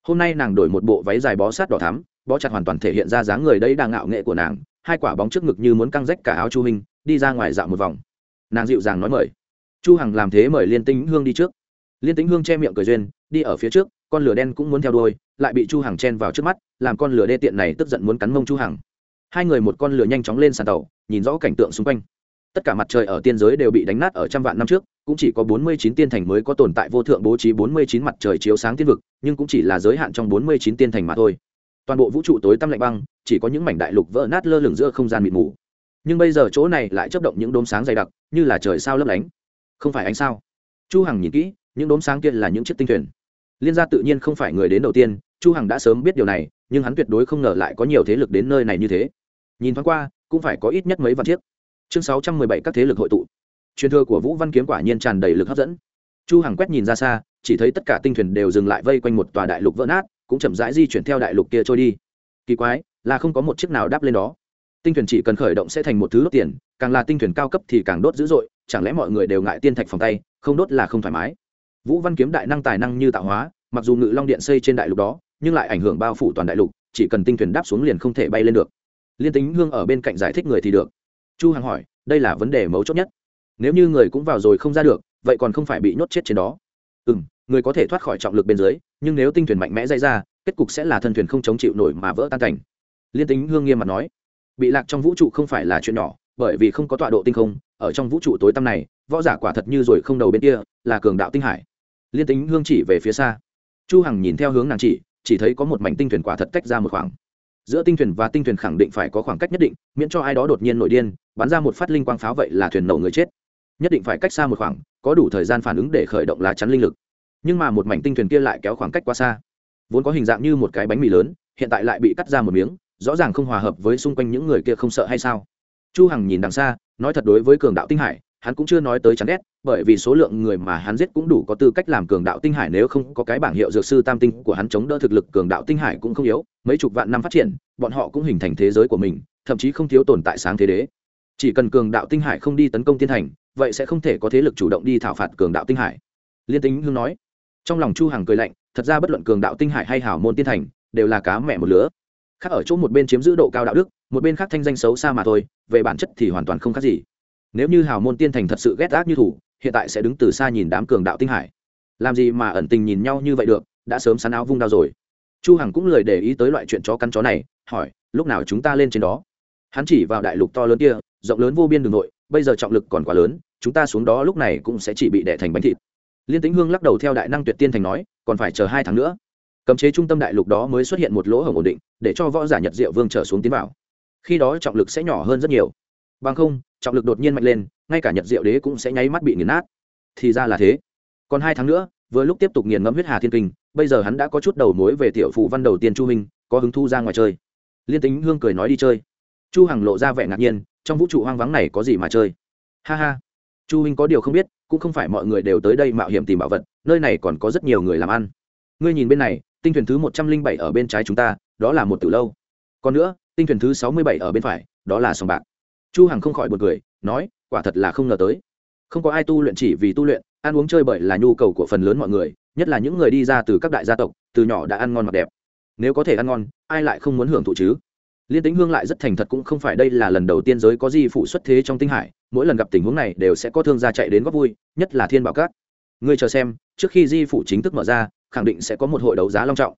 S1: Hôm nay nàng đổi một bộ váy dài bó sát đỏ thắm, bó chặt hoàn toàn thể hiện ra dáng người đấy đang ngạo nghệ của nàng, hai quả bóng trước ngực như muốn căng rách cả áo chu hình đi ra ngoài dạo một vòng. Nàng dịu dàng nói mời. Chu hằng làm thế mời liên tính hương đi trước. Liên tính hương che miệng cười duyên, đi ở phía trước, con lửa đen cũng muốn theo đuôi lại bị chu hằng chen vào trước mắt, làm con lửa đê tiện này tức giận muốn cắn mông chu hằng. Hai người một con lửa nhanh chóng lên sàn tàu, nhìn rõ cảnh tượng xung quanh. Tất cả mặt trời ở tiên giới đều bị đánh nát ở trăm vạn năm trước, cũng chỉ có 49 tiên thành mới có tồn tại vô thượng bố trí 49 mặt trời chiếu sáng tiên vực, nhưng cũng chỉ là giới hạn trong 49 tiên thành mà thôi. Toàn bộ vũ trụ tối tăm lạnh băng, chỉ có những mảnh đại lục vỡ nát lơ lửng giữa không gian mịt mù. Nhưng bây giờ chỗ này lại chớp động những đốm sáng dày đặc, như là trời sao lấp lánh. Không phải ánh sao. Chu hằng nhìn kỹ, những đốm sáng kia là những chiếc tinh thuyền liên gia tự nhiên không phải người đến đầu tiên, chu hằng đã sớm biết điều này, nhưng hắn tuyệt đối không ngờ lại có nhiều thế lực đến nơi này như thế. Nhìn thoáng qua, cũng phải có ít nhất mấy vạn chiếc. Chương 617 các thế lực hội tụ. Truyền thừa của vũ văn kiếm quả nhiên tràn đầy lực hấp dẫn. Chu hằng quét nhìn ra xa, chỉ thấy tất cả tinh thuyền đều dừng lại vây quanh một tòa đại lục vỡ nát, cũng chậm rãi di chuyển theo đại lục kia trôi đi. Kỳ quái là không có một chiếc nào đáp lên đó. Tinh thuyền chỉ cần khởi động sẽ thành một thứ đốt tiền, càng là tinh thuyền cao cấp thì càng đốt dữ dội, chẳng lẽ mọi người đều ngại tiên thạch phòng tay, không đốt là không thoải mái vũ văn kiếm đại năng tài năng như tạo hóa, mặc dù ngự long điện xây trên đại lục đó, nhưng lại ảnh hưởng bao phủ toàn đại lục, chỉ cần tinh thuyền đáp xuống liền không thể bay lên được. Liên tính hương ở bên cạnh giải thích người thì được. Chu hằng hỏi, đây là vấn đề mấu chốt nhất. Nếu như người cũng vào rồi không ra được, vậy còn không phải bị nhốt chết trên đó. Ừ người có thể thoát khỏi trọng lực bên dưới, nhưng nếu tinh thuyền mạnh mẽ dây ra, kết cục sẽ là thân thuyền không chống chịu nổi mà vỡ tan cảnh. Liên tính hương nghiêm mặt nói, bị lạc trong vũ trụ không phải là chuyện nhỏ, bởi vì không có tọa độ tinh không, ở trong vũ trụ tối tăm này, võ giả quả thật như rồi không đầu bên kia, là cường đạo tinh hải liên tính hương chỉ về phía xa. Chu hằng nhìn theo hướng nàng chỉ chỉ thấy có một mảnh tinh thuyền quả thật cách ra một khoảng. Giữa tinh thuyền và tinh thuyền khẳng định phải có khoảng cách nhất định, miễn cho ai đó đột nhiên nội điên, bắn ra một phát linh quang pháo vậy là thuyền nổ người chết. Nhất định phải cách xa một khoảng, có đủ thời gian phản ứng để khởi động lá chắn linh lực. Nhưng mà một mảnh tinh thuyền kia lại kéo khoảng cách quá xa. Vốn có hình dạng như một cái bánh mì lớn, hiện tại lại bị cắt ra một miếng, rõ ràng không hòa hợp với xung quanh những người kia không sợ hay sao? Chu hằng nhìn đằng xa, nói thật đối với cường đạo tinh hải hắn cũng chưa nói tới chán ghét, bởi vì số lượng người mà hắn giết cũng đủ có tư cách làm cường đạo tinh hải nếu không có cái bảng hiệu dược sư tam tinh của hắn chống đỡ thực lực cường đạo tinh hải cũng không yếu, mấy chục vạn năm phát triển, bọn họ cũng hình thành thế giới của mình, thậm chí không thiếu tồn tại sáng thế đế. Chỉ cần cường đạo tinh hải không đi tấn công tiên thành, vậy sẽ không thể có thế lực chủ động đi thảo phạt cường đạo tinh hải. Liên tính hương nói. Trong lòng chu hằng cười lạnh, thật ra bất luận cường đạo tinh hải hay hảo môn tiên thành, đều là cá mẹ một lứa. Khác ở chỗ một bên chiếm giữ độ cao đạo đức, một bên khác thanh danh xấu xa mà thôi, về bản chất thì hoàn toàn không khác gì nếu như hào môn tiên thành thật sự ghét ác như thủ, hiện tại sẽ đứng từ xa nhìn đám cường đạo tinh hải. Làm gì mà ẩn tình nhìn nhau như vậy được, đã sớm sắn áo vung đao rồi. Chu hằng cũng lời để ý tới loại chuyện chó cắn chó này, hỏi, lúc nào chúng ta lên trên đó? Hắn chỉ vào đại lục to lớn kia, rộng lớn vô biên đường nội, bây giờ trọng lực còn quá lớn, chúng ta xuống đó lúc này cũng sẽ chỉ bị đẻ thành bánh thịt. Liên tĩnh hương lắc đầu theo đại năng tuyệt tiên thành nói, còn phải chờ hai tháng nữa. Cấm chế trung tâm đại lục đó mới xuất hiện một lỗ hổng ổn định, để cho võ giả nhật diệu vương trở xuống tiến vào. Khi đó trọng lực sẽ nhỏ hơn rất nhiều bằng không, trọng lực đột nhiên mạnh lên, ngay cả nhật diệu đế cũng sẽ nháy mắt bị nghiền nát. Thì ra là thế. Còn hai tháng nữa, vừa lúc tiếp tục nghiền ngẫm huyết hà thiên kinh, bây giờ hắn đã có chút đầu mối về tiểu phụ văn đầu tiên chu minh, có hứng thu ra ngoài chơi. Liên tính hương cười nói đi chơi. Chu hằng lộ ra vẻ ngạc nhiên, trong vũ trụ hoang vắng này có gì mà chơi? Ha ha. Chu minh có điều không biết, cũng không phải mọi người đều tới đây mạo hiểm tìm bảo vật, nơi này còn có rất nhiều người làm ăn. Ngươi nhìn bên này, tinh thuyền thứ một trăm linh bảy ở bên trái chúng ta, đó là một từ lâu. Còn nữa, tinh thuyền thứ sáu mươi bảy ở bên phải, đó là sòng bạc chu hằng không khỏi buồn cười, nói, quả thật là không ngờ tới. Không có ai tu luyện chỉ vì tu luyện, ăn uống chơi bời là nhu cầu của phần lớn mọi người, nhất là những người đi ra từ các đại gia tộc, từ nhỏ đã ăn ngon mặc đẹp. Nếu có thể ăn ngon, ai lại không muốn hưởng thụ chứ? Liên tính hương lại rất thành thật cũng không phải đây là lần đầu tiên giới có di phụ xuất thế trong tinh hải, mỗi lần gặp tình huống này đều sẽ có thương gia chạy đến góp vui, nhất là thiên bảo cát ngươi chờ xem, trước khi di phụ chính thức mở ra, khẳng định sẽ có một hội đấu giá long trọng.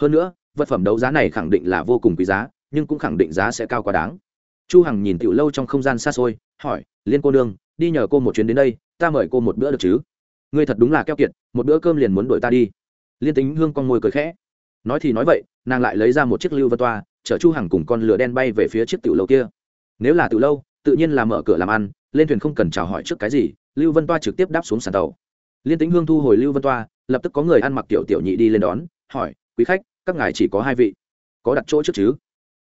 S1: Hơn nữa, vật phẩm đấu giá này khẳng định là vô cùng quý giá, nhưng cũng khẳng định giá sẽ cao quá đáng chu hằng nhìn tiểu lâu trong không gian xa xôi, hỏi, liên cô nương, đi nhờ cô một chuyến đến đây, ta mời cô một bữa được chứ? Ngươi thật đúng là keo kiệt, một bữa cơm liền muốn đuổi ta đi. Liên tính hương con môi cười khẽ. Nói thì nói vậy, nàng lại lấy ra một chiếc lưu vân toa, chở chu hằng cùng con lửa đen bay về phía chiếc tiểu lâu kia. Nếu là tiểu lâu, tự nhiên là mở cửa làm ăn, lên thuyền không cần chào hỏi trước cái gì, lưu vân toa trực tiếp đáp xuống sàn tàu. Liên tính hương thu hồi lưu vân toa, lập tức có người ăn mặc tiểu tiểu nhị đi lên đón, hỏi, quý khách, các ngài chỉ có hai vị, có đặt chỗ trước chứ?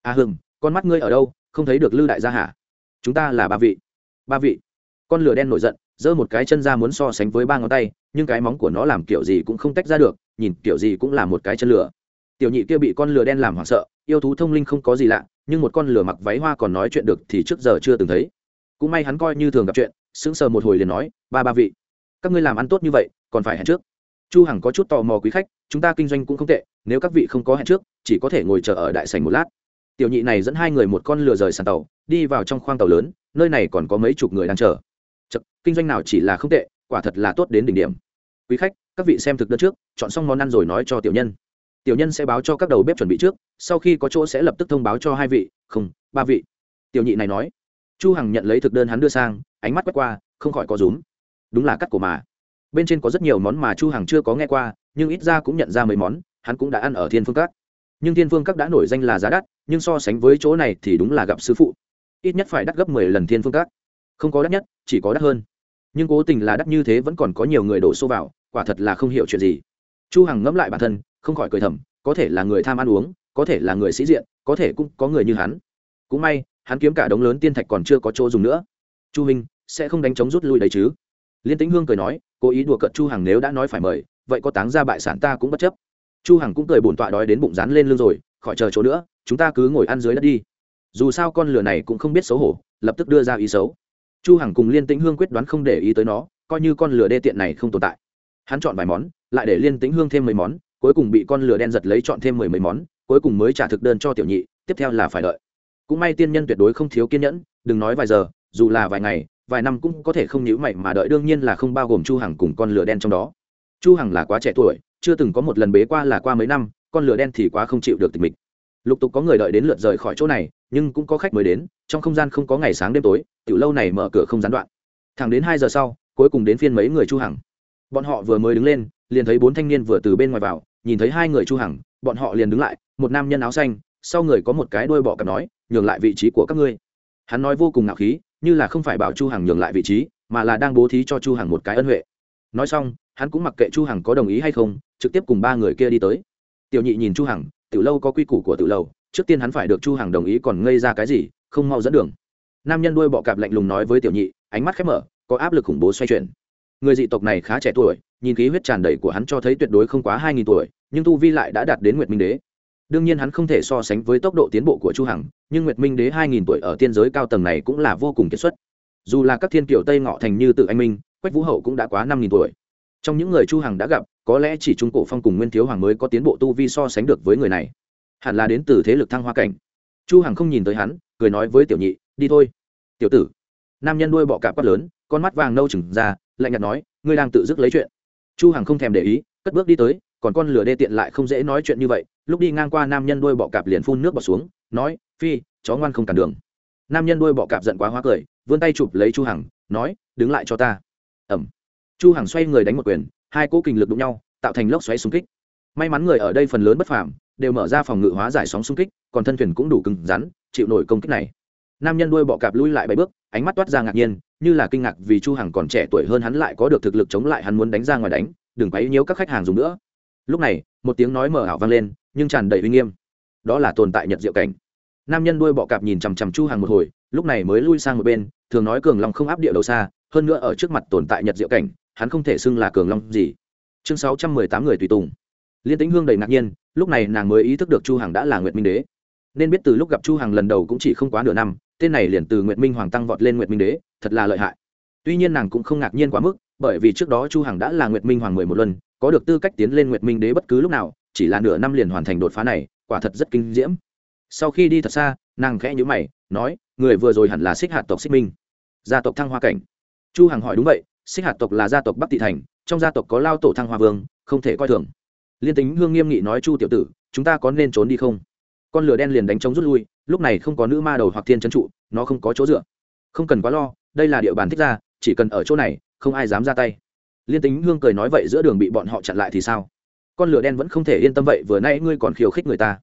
S1: A à hưng con mắt ngươi ở đâu không thấy được lư đại gia hả? Chúng ta là ba vị. Ba vị. Con lửa đen nổi giận, giơ một cái chân ra muốn so sánh với ba ngón tay, nhưng cái móng của nó làm kiểu gì cũng không tách ra được, nhìn kiểu gì cũng là một cái chân lửa. Tiểu nhị kia bị con lửa đen làm hoảng sợ, yêu thú thông linh không có gì lạ, nhưng một con lửa mặc váy hoa còn nói chuyện được thì trước giờ chưa từng thấy. Cũng may hắn coi như thường gặp chuyện, sững sờ một hồi liền nói, ba ba vị, các ngươi làm ăn tốt như vậy, còn phải hẹn trước. Chu hằng có chút tò mò quý khách, chúng ta kinh doanh cũng không tệ, nếu các vị không có hẹn trước, chỉ có thể ngồi chờ ở đại sảnh một lát tiểu nhị này dẫn hai người một con lừa rời sàn tàu đi vào trong khoang tàu lớn nơi này còn có mấy chục người đang chờ. Chật, kinh doanh nào chỉ là không tệ quả thật là tốt đến đỉnh điểm. Quý khách các vị xem thực đơn trước chọn xong món ăn rồi nói cho tiểu nhân. Tiểu nhân sẽ báo cho các đầu bếp chuẩn bị trước sau khi có chỗ sẽ lập tức thông báo cho hai vị không ba vị. Tiểu nhị này nói. Chu hằng nhận lấy thực đơn hắn đưa sang ánh mắt quét qua không khỏi có rúm. Đúng là cắt cổ mà. Bên trên có rất nhiều món mà chu hằng chưa có nghe qua nhưng ít ra cũng nhận ra mấy món hắn cũng đã ăn ở thiên phương các nhưng thiên phương các đã nổi danh là giá đắt, nhưng so sánh với chỗ này thì đúng là gặp sư phụ. Ít nhất phải đắt gấp 10 lần thiên phương các. Không có đắt nhất, chỉ có đắt hơn. Nhưng cố tình là đắt như thế vẫn còn có nhiều người đổ xô vào, quả thật là không hiểu chuyện gì. Chu hằng ngẫm lại bản thân, không khỏi cười thầm, có thể là người tham ăn uống, có thể là người sĩ diện, có thể cũng có người như hắn. Cũng may, hắn kiếm cả đống lớn tiên thạch còn chưa có chỗ dùng nữa. Chu minh, sẽ không đánh chống rút lui đấy chứ? Liên tĩnh hương cười nói, cố ý đùa cợt chu hằng nếu đã nói phải mời, vậy có táng ra bại sản ta cũng bất chấp chu hằng cũng cười bổn tọa đói đến bụng rán lên lưng rồi, khỏi chờ chỗ nữa, chúng ta cứ ngồi ăn dưới đất đi. Dù sao con lừa này cũng không biết xấu hổ, lập tức đưa ra ý xấu. Chu hằng cùng liên tĩnh hương quyết đoán không để ý tới nó, coi như con lừa đê tiện này không tồn tại. Hắn chọn vài món, lại để liên tĩnh hương thêm mấy món, cuối cùng bị con lừa đen giật lấy chọn thêm mười mấy món, cuối cùng mới trả thực đơn cho tiểu nhị, tiếp theo là phải đợi. Cũng may tiên nhân tuyệt đối không thiếu kiên nhẫn, đừng nói vài giờ, dù là vài ngày, vài năm cũng có thể không nhíu mày mà đợi, đương nhiên là không bao gồm chu hằng cùng con lửa đen trong đó. Chu hằng là quá trẻ tuổi chưa từng có một lần bế qua là qua mấy năm, con lửa đen thì quá không chịu được tình mình. lục tục có người đợi đến lượt rời khỏi chỗ này, nhưng cũng có khách mới đến, trong không gian không có ngày sáng đêm tối, tiểu lâu này mở cửa không gián đoạn. Thẳng đến hai giờ sau, cuối cùng đến phiên mấy người chu hằng. Bọn họ vừa mới đứng lên, liền thấy bốn thanh niên vừa từ bên ngoài vào, nhìn thấy hai người chu hằng, bọn họ liền đứng lại, một nam nhân áo xanh, sau người có một cái đuôi bọ cặp nói, nhường lại vị trí của các ngươi. Hắn nói vô cùng ngạo khí, như là không phải bảo chu hằng nhường lại vị trí, mà là đang bố thí cho chu hằng một cái ân huệ. Nói xong hắn cũng mặc kệ chu hằng có đồng ý hay không, trực tiếp cùng ba người kia đi tới. Tiểu nhị nhìn chu hằng, tiểu lâu có quy củ của tiểu lâu, trước tiên hắn phải được chu hằng đồng ý còn ngây ra cái gì, không mau dẫn đường. Nam nhân đuôi bọ cạp lạnh lùng nói với tiểu nhị, ánh mắt khép mở, có áp lực khủng bố xoay chuyển. Người dị tộc này khá trẻ tuổi, nhìn khí huyết tràn đầy của hắn cho thấy tuyệt đối không quá hai nghìn tuổi, nhưng tu vi lại đã đạt đến nguyệt minh đế. Đương nhiên hắn không thể so sánh với tốc độ tiến bộ của chu hằng, nhưng nguyệt minh đế hai nghìn tuổi ở tiên giới cao tầng này cũng là vô cùng kiệt xuất. Dù là các thiên kiều tây ngọ thành như tự anh minh, quách vũ hậu cũng đã quá năm nghìn tuổi trong những người chu hằng đã gặp, có lẽ chỉ trung cổ phong cùng nguyên thiếu hoàng mới có tiến bộ tu vi so sánh được với người này. Hẳn là đến từ thế lực thăng hoa cảnh. Chu hằng không nhìn tới hắn, cười nói với tiểu nhị, đi thôi. Tiểu tử. Nam nhân đuôi bọ cạp quát lớn, con mắt vàng nâu chừng ra, lạnh nhạt nói, ngươi đang tự dứt lấy chuyện. Chu hằng không thèm để ý, cất bước đi tới, còn con lửa đê tiện lại không dễ nói chuyện như vậy, lúc đi ngang qua nam nhân đuôi bọ cạp liền phun nước bọt xuống, nói, phi, chó ngoan không cản đường. Nam nhân đuôi bọ cạp giận quá hóa cười, vươn tay chụp lấy chu hằng, nói, đứng lại cho ta. Ẩm chu hằng xoay người đánh một quyền, hai cỗ kình lực đụng nhau, tạo thành lốc xoáy xung kích. May mắn người ở đây phần lớn bất phàm, đều mở ra phòng ngự hóa giải sóng xung kích, còn thân thuyền cũng đủ cứng rắn, chịu nổi công kích này. Nam nhân đuôi bọ cạp lui lại bảy bước, ánh mắt toát ra ngạc nhiên, như là kinh ngạc vì chu hằng còn trẻ tuổi hơn hắn lại có được thực lực chống lại hắn muốn đánh ra ngoài đánh, đừng quấy nhiễu các khách hàng dùng nữa. Lúc này, một tiếng nói mở ảo vang lên, nhưng tràn đầy uy nghiêm. Đó là tồn tại nhật diệu cảnh. Nam nhân đuôi bọ cạp nhìn chằm chằm chu hằng một hồi, lúc này mới lui sang một bên, thường nói cường long không áp địa đầu xa, hơn nữa ở trước mặt tồn tại nhật diệu cảnh hắn không thể xưng là cường long gì. Chương 618 người tùy tùng. Liên tĩnh hương đầy ngạc nhiên, lúc này nàng mới ý thức được chu hằng đã là nguyệt minh đế. Nên biết từ lúc gặp chu hằng lần đầu cũng chỉ không quá nửa năm, tên này liền từ nguyệt minh hoàng tăng vọt lên nguyệt minh đế, thật là lợi hại. Tuy nhiên nàng cũng không ngạc nhiên quá mức, bởi vì trước đó chu hằng đã là nguyệt minh hoàng mười một lần, có được tư cách tiến lên nguyệt minh đế bất cứ lúc nào, chỉ là nửa năm liền hoàn thành đột phá này, quả thật rất kinh diễm. Sau khi đi thật xa, nàng khẽ nhíu mày, nói, người vừa rồi hẳn là xích hạt tộc xích minh. Gia tộc thăng hoa cảnh. Chu hằng hỏi đúng vậy xích hạt tộc là gia tộc bắc thị thành, trong gia tộc có lao tổ thăng hoa vương, không thể coi thường. Liên tính hương nghiêm nghị nói chu tiểu tử, chúng ta có nên trốn đi không? Con lửa đen liền đánh trống rút lui, lúc này không có nữ ma đầu hoặc thiên trấn trụ, nó không có chỗ dựa. Không cần quá lo, đây là địa bàn thích ra, chỉ cần ở chỗ này, không ai dám ra tay. Liên tính hương cười nói vậy giữa đường bị bọn họ chặn lại thì sao? Con lửa đen vẫn không thể yên tâm vậy, vừa nay ngươi còn khiêu khích người ta.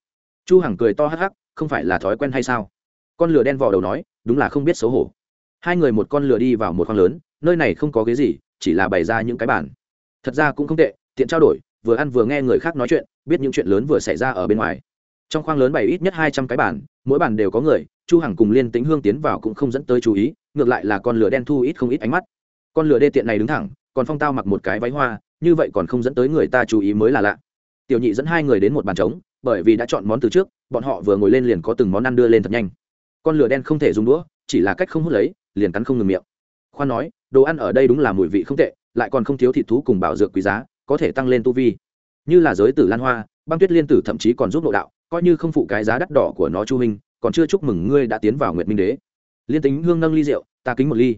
S1: Chu hằng cười to hắc hắc, không phải là thói quen hay sao? Con lửa đen vò đầu nói, đúng là không biết xấu hổ. Hai người một con lửa đi vào một khoang lớn nơi này không có ghế gì, chỉ là bày ra những cái bản thật ra cũng không tệ, tiện trao đổi, vừa ăn vừa nghe người khác nói chuyện, biết những chuyện lớn vừa xảy ra ở bên ngoài. Trong khoang lớn bày ít nhất hai trăm cái bản mỗi bản đều có người, chu hằng cùng liên tính hương tiến vào cũng không dẫn tới chú ý, ngược lại là con lửa đen thu ít không ít ánh mắt. Con lửa đê tiện này đứng thẳng, còn phong tao mặc một cái váy hoa, như vậy còn không dẫn tới người ta chú ý mới là lạ. Tiểu nhị dẫn hai người đến một bàn trống, bởi vì đã chọn món từ trước, bọn họ vừa ngồi lên liền có từng món ăn đưa lên thật nhanh. Con lửa đen không thể dùng đũa, chỉ là cách không hút lấy, liền cắn không ngừng miệng khoan nói, đồ ăn ở đây đúng là mùi vị không tệ, lại còn không thiếu thịt thú cùng bảo dược quý giá, có thể tăng lên tu vi. Như là giới tử lan hoa, băng tuyết liên tử thậm chí còn giúp nội đạo, coi như không phụ cái giá đắt đỏ của nó chu hình còn chưa chúc mừng ngươi đã tiến vào nguyệt minh đế. Liên tính hương nâng ly rượu, ta kính một ly.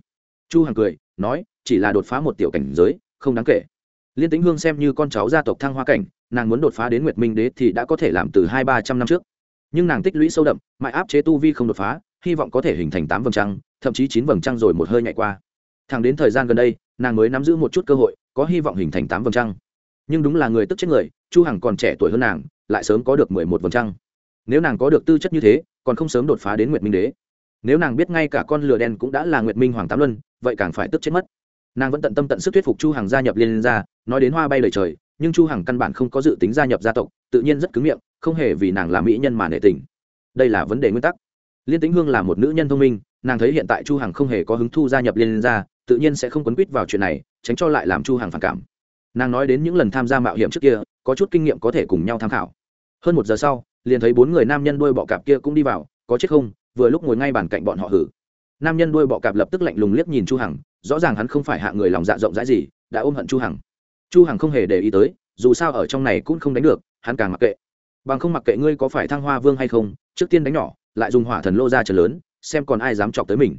S1: Chu hằng cười, nói, chỉ là đột phá một tiểu cảnh giới, không đáng kể. Liên tính hương xem như con cháu gia tộc thăng hoa cảnh, nàng muốn đột phá đến nguyệt minh đế thì đã có thể làm từ hai ba trăm năm trước. Nhưng nàng tích lũy sâu đậm, mãi áp chế tu vi không đột phá, hy vọng có thể hình thành tám vầng trăng, thậm chí chín vầng trăng rồi một hơi nhảy qua thẳng đến thời gian gần đây, nàng mới nắm giữ một chút cơ hội, có hy vọng hình thành tám vầng trăng. Nhưng đúng là người tức chết người, chu hằng còn trẻ tuổi hơn nàng, lại sớm có được mười một vầng trăng. Nếu nàng có được tư chất như thế, còn không sớm đột phá đến nguyệt minh đế. Nếu nàng biết ngay cả con lừa đen cũng đã là nguyệt minh hoàng tám luân, vậy càng phải tức chết mất. Nàng vẫn tận tâm tận sức thuyết phục chu hằng gia nhập liên gia, nói đến hoa bay lời trời, nhưng chu hằng căn bản không có dự tính gia nhập gia tộc, tự nhiên rất cứng miệng, không hề vì nàng là mỹ nhân mà nể tình. Đây là vấn đề nguyên tắc. Liên tĩnh hương là một nữ nhân thông minh, nàng thấy hiện tại chu hằng không hề có hứng thu gia nhập liên gia tự nhiên sẽ không quấn quýt vào chuyện này, tránh cho lại làm chu hằng phản cảm. Nàng nói đến những lần tham gia mạo hiểm trước kia, có chút kinh nghiệm có thể cùng nhau tham khảo. Hơn một giờ sau, liền thấy bốn người nam nhân đuôi bọ cạp kia cũng đi vào, có chết không? Vừa lúc ngồi ngay bàn cạnh bọn họ hử. Nam nhân đuôi bọ cạp lập tức lạnh lùng liếc nhìn chu hằng, rõ ràng hắn không phải hạ người lòng dạ rộng rãi gì, đã ôm hận chu hằng. Chu hằng không hề để ý tới, dù sao ở trong này cũng không đánh được, hắn càng mặc kệ. Bằng không mặc kệ ngươi có phải thăng hoa vương hay không, trước tiên đánh nhỏ, lại dùng hỏa thần lô ra trở lớn, xem còn ai dám chọc tới mình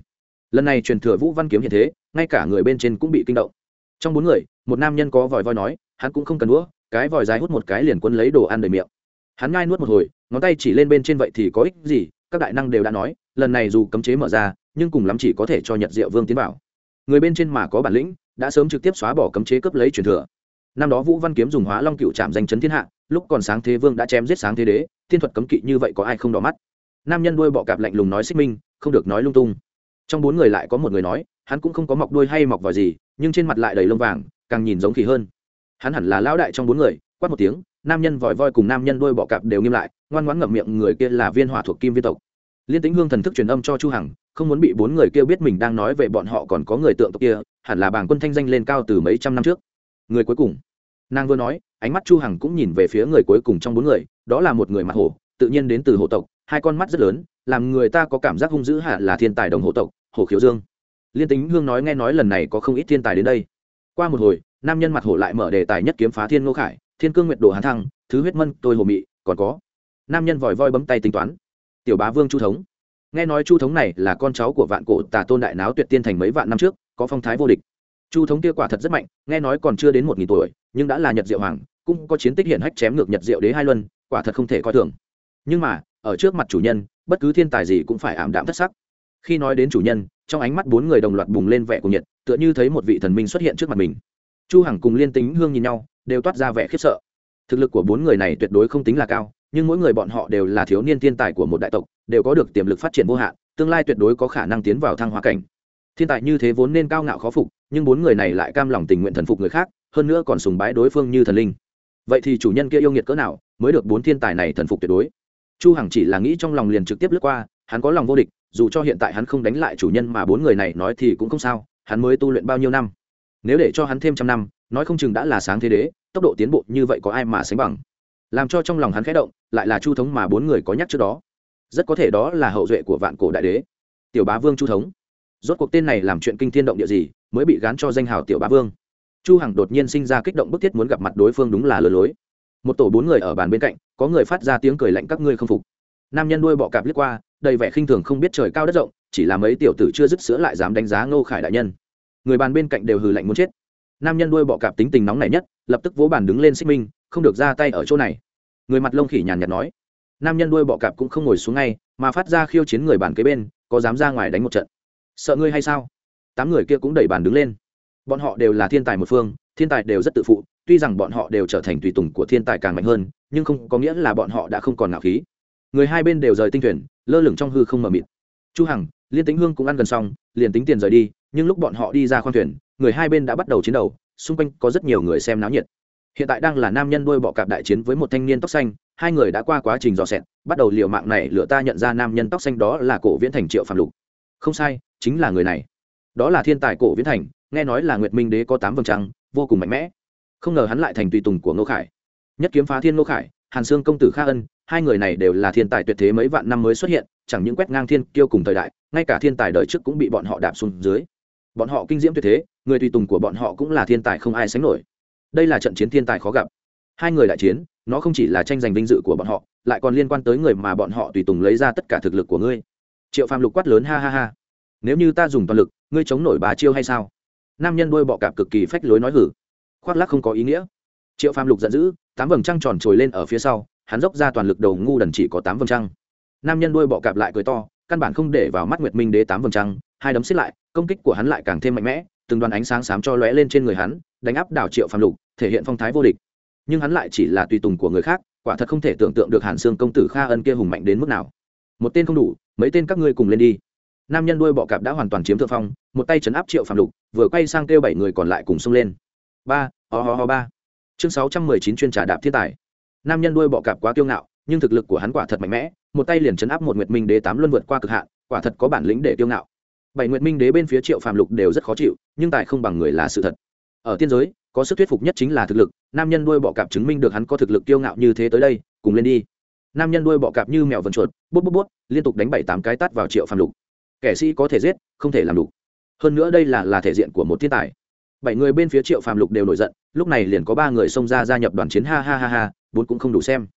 S1: lần này truyền thừa vũ văn kiếm hiện thế, ngay cả người bên trên cũng bị kinh động. Trong bốn người, một nam nhân có vòi voi nói, hắn cũng không cần đũa, cái vòi dài hút một cái liền quân lấy đồ ăn đầy miệng. Hắn ngai nuốt một hồi, ngón tay chỉ lên bên trên vậy thì có ích gì, các đại năng đều đã nói, lần này dù cấm chế mở ra, nhưng cùng lắm chỉ có thể cho nhật diệu vương tiến vào. Người bên trên mà có bản lĩnh, đã sớm trực tiếp xóa bỏ cấm chế cấp lấy truyền thừa. Năm đó vũ văn kiếm dùng hóa long cựu trạm danh chấn thiên hạ, lúc còn sáng thế vương đã chém giết sáng thế đế, thiên thuật cấm kỵ như vậy có ai không đỏ mắt? Nam nhân đuôi bọ cạp lạnh lùng nói xích minh, không được nói lung tung trong bốn người lại có một người nói, hắn cũng không có mọc đuôi hay mọc vòi gì, nhưng trên mặt lại đầy lông vàng, càng nhìn giống khỉ hơn. Hắn hẳn là lão đại trong bốn người, quát một tiếng, nam nhân vòi voi cùng nam nhân đuôi bọ cạp đều nghiêm lại, ngoan ngoãn ngậm miệng người kia là viên hỏa thuộc kim viên tộc. Liên tính hương thần thức truyền âm cho chu hằng, không muốn bị bốn người kia biết mình đang nói về bọn họ còn có người tượng tộc kia, hẳn là bảng quân thanh danh lên cao từ mấy trăm năm trước. Người cuối cùng. Nàng vừa nói, ánh mắt chu hằng cũng nhìn về phía người cuối cùng trong bốn người, đó là một người mặt hổ, tự nhiên đến từ hộ tộc, hai con mắt rất lớn, làm người ta có cảm giác hung dữ hạ là thiên tài đồng hộ tộc hổ khiếu dương. Liên tính hương nói nghe nói lần này có không ít thiên tài đến đây. Qua một hồi, nam nhân mặt hổ lại mở đề tài nhất kiếm phá thiên ngô khải, thiên cương nguyệt đồ hán thăng, thứ huyết mân, tôi hồ mị, còn có. Nam nhân vòi voi bấm tay tính toán. Tiểu bá vương chu thống. Nghe nói chu thống này là con cháu của vạn cổ tà tôn đại náo tuyệt tiên thành mấy vạn năm trước, có phong thái vô địch. Chu thống kia quả thật rất mạnh, nghe nói còn chưa đến một nghìn tuổi, nhưng đã là nhật diệu hoàng, cũng có chiến tích hiện hách chém ngược nhật diệu đế hai luân, quả thật không thể coi thường. Nhưng mà, ở trước mặt chủ nhân, bất cứ thiên tài gì cũng phải ảm đạm thất sắc khi nói đến chủ nhân, trong ánh mắt bốn người đồng loạt bùng lên vẻ của nhiệt, tựa như thấy một vị thần minh xuất hiện trước mặt mình. Chu hằng cùng liên tính hương nhìn nhau, đều toát ra vẻ khiếp sợ. Thực lực của bốn người này tuyệt đối không tính là cao, nhưng mỗi người bọn họ đều là thiếu niên thiên tài của một đại tộc, đều có được tiềm lực phát triển vô hạn, tương lai tuyệt đối có khả năng tiến vào thăng hóa cảnh. Thiên tài như thế vốn nên cao ngạo khó phục, nhưng bốn người này lại cam lòng tình nguyện thần phục người khác, hơn nữa còn sùng bái đối phương như thần linh. Vậy thì chủ nhân kia yêu nghiệt cỡ nào, mới được bốn thiên tài này thần phục tuyệt đối? Chu hằng chỉ là nghĩ trong lòng liền trực tiếp lướt qua, hắn có lòng vô địch dù cho hiện tại hắn không đánh lại chủ nhân mà bốn người này nói thì cũng không sao, hắn mới tu luyện bao nhiêu năm? Nếu để cho hắn thêm trăm năm, nói không chừng đã là sáng thế đế, tốc độ tiến bộ như vậy có ai mà sánh bằng? Làm cho trong lòng hắn khẽ động, lại là chu thống mà bốn người có nhắc trước đó. Rất có thể đó là hậu duệ của vạn cổ đại đế. Tiểu bá vương chu thống. Rốt cuộc tên này làm chuyện kinh thiên động địa gì, mới bị gán cho danh hào tiểu bá vương. Chu hằng đột nhiên sinh ra kích động bức thiết muốn gặp mặt đối phương đúng là lừa lối. Một tổ bốn người ở bàn bên cạnh, có người phát ra tiếng cười lạnh các ngươi không phục. Nam nhân đuôi bọ cạp liếc qua đầy vẻ khinh thường không biết trời cao đất rộng, chỉ là mấy tiểu tử chưa dứt sữa lại dám đánh giá ngô khải đại nhân. Người bàn bên cạnh đều hừ lạnh muốn chết. Nam nhân đuôi bọ cạp tính tình nóng này nhất, lập tức vỗ bàn đứng lên xích minh, không được ra tay ở chỗ này. Người mặt lông khỉ nhàn nhạt nói. Nam nhân đuôi bọ cạp cũng không ngồi xuống ngay, mà phát ra khiêu chiến người bàn kế bên, có dám ra ngoài đánh một trận. Sợ ngươi hay sao? Tám người kia cũng đẩy bàn đứng lên. Bọn họ đều là thiên tài một phương, thiên tài đều rất tự phụ, tuy rằng bọn họ đều trở thành tùy tùng của thiên tài càng mạnh hơn, nhưng không có nghĩa là bọn họ đã không còn ngạo khí. Người hai bên đều rời tinh thuyền lơ lửng trong hư không mờ mịt. Chu hằng, liên tính hương cũng ăn gần xong, liền tính tiền rời đi, nhưng lúc bọn họ đi ra khoang thuyền, người hai bên đã bắt đầu chiến đấu, xung quanh có rất nhiều người xem náo nhiệt. Hiện tại đang là nam nhân đôi bọ cạp đại chiến với một thanh niên tóc xanh, hai người đã qua quá trình dò xét, bắt đầu liều mạng này lựa ta nhận ra nam nhân tóc xanh đó là cổ viễn thành triệu phạm lục. Không sai, chính là người này. Đó là thiên tài cổ viễn thành, nghe nói là nguyệt minh đế có tám vầng trăng, vô cùng mạnh mẽ. Không ngờ hắn lại thành tùy tùng của ngô khải. Nhất kiếm phá thiên ngô khải, hàn sương công tử kha ân hai người này đều là thiên tài tuyệt thế mấy vạn năm mới xuất hiện, chẳng những quét ngang thiên kiêu cùng thời đại, ngay cả thiên tài đời trước cũng bị bọn họ đạp xuống dưới. Bọn họ kinh diễm tuyệt thế, người tùy tùng của bọn họ cũng là thiên tài không ai sánh nổi. Đây là trận chiến thiên tài khó gặp. Hai người đại chiến, nó không chỉ là tranh giành vinh dự của bọn họ, lại còn liên quan tới người mà bọn họ tùy tùng lấy ra tất cả thực lực của ngươi. Triệu phàm lục quát lớn, ha ha ha, nếu như ta dùng toàn lực, ngươi chống nổi bà chiêu hay sao? Nam nhân đôi bọ cạp cực kỳ phách lối nói hử. Khoác lắc không có ý nghĩa. Triệu phàm lục giận dữ, tám vầng trăng tròn trồi lên ở phía sau hắn dốc ra toàn lực đầu ngu đần chỉ có tám vầng trăng. Nam nhân đuôi bọ cạp lại cười to, căn bản không để vào mắt nguyệt minh đế tám vầng trăng, hai đấm xích lại, công kích của hắn lại càng thêm mạnh mẽ, từng đoàn ánh sáng xám cho lóe lên trên người hắn, đánh áp đảo triệu phàm lục, thể hiện phong thái vô địch. Nhưng hắn lại chỉ là tùy tùng của người khác, quả thật không thể tưởng tượng được hàn xương công tử kha ân kia hùng mạnh đến mức nào. Một tên không đủ, mấy tên các ngươi cùng lên đi. Nam nhân đuôi bọ cạp đã hoàn toàn chiếm thượng phong, một tay chấn áp triệu phạm lục, vừa quay sang kêu bảy người còn lại cùng xông lên. Ba, ho ho ho ba. Chương sáu trăm mười chín chuyên trả đạp thiên tài nam nhân đuôi bọ cạp quá kiêu ngạo, nhưng thực lực của hắn quả thật mạnh mẽ, một tay liền chấn áp một nguyệt minh đế tám luân vượt qua cực hạn, quả thật có bản lĩnh để kiêu ngạo. Bảy nguyệt minh đế bên phía triệu phạm lục đều rất khó chịu, nhưng tài không bằng người là sự thật. Ở tiên giới, có sức thuyết phục nhất chính là thực lực, nam nhân đuôi bọ cạp chứng minh được hắn có thực lực kiêu ngạo như thế tới đây, cùng lên đi. Nam nhân đuôi bọ cạp như mèo vần chuột, bút bút bút, liên tục đánh bảy tám cái tát vào triệu Phạm lục. Kẻ sĩ có thể giết, không thể làm đủ. Hơn nữa đây là là thể diện của một thiên tài. Bảy người bên phía triệu Phạm lục đều nổi giận, lúc này liền có ba người xông ra gia nhập đoàn chiến, ha ha ha ha bốn cũng không đủ xem.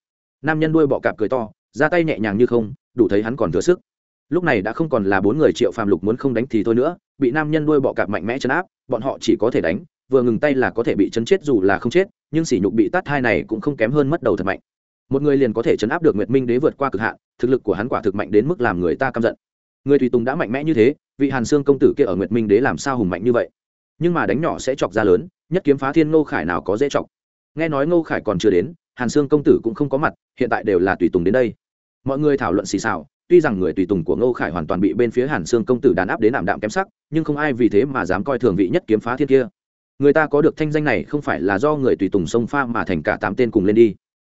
S1: Nam nhân đuôi bọ cạp cười to, ra tay nhẹ nhàng như không, đủ thấy hắn còn thừa sức. Lúc này đã không còn là bốn người triệu phàm lục muốn không đánh thì thôi nữa, bị nam nhân đuôi bọ cạp mạnh mẽ chấn áp, bọn họ chỉ có thể đánh, vừa ngừng tay là có thể bị chấn chết dù là không chết, nhưng sỉ nhục bị tát hai này cũng không kém hơn mất đầu thật mạnh. Một người liền có thể chấn áp được nguyệt minh đế vượt qua cực hạn, thực lực của hắn quả thực mạnh đến mức làm người ta căm giận. Người tùy tùng đã mạnh mẽ như thế, vị hàn xương công tử kia ở nguyệt minh đế làm sao hùng mạnh như vậy? Nhưng mà đánh nhỏ sẽ chọc ra lớn, nhất kiếm phá thiên ngô khải nào có dễ chọc. Nghe nói ngô khải còn chưa đến hàn Sương công tử cũng không có mặt, hiện tại đều là tùy tùng đến đây. Mọi người thảo luận xì xào, tuy rằng người tùy tùng của ngô khải hoàn toàn bị bên phía hàn Sương công tử đàn áp đến ảm đạm kém sắc, nhưng không ai vì thế mà dám coi thường vị nhất kiếm phá thiên kia. Người ta có được thanh danh này không phải là do người tùy tùng sông pha mà thành cả tám tên cùng lên đi.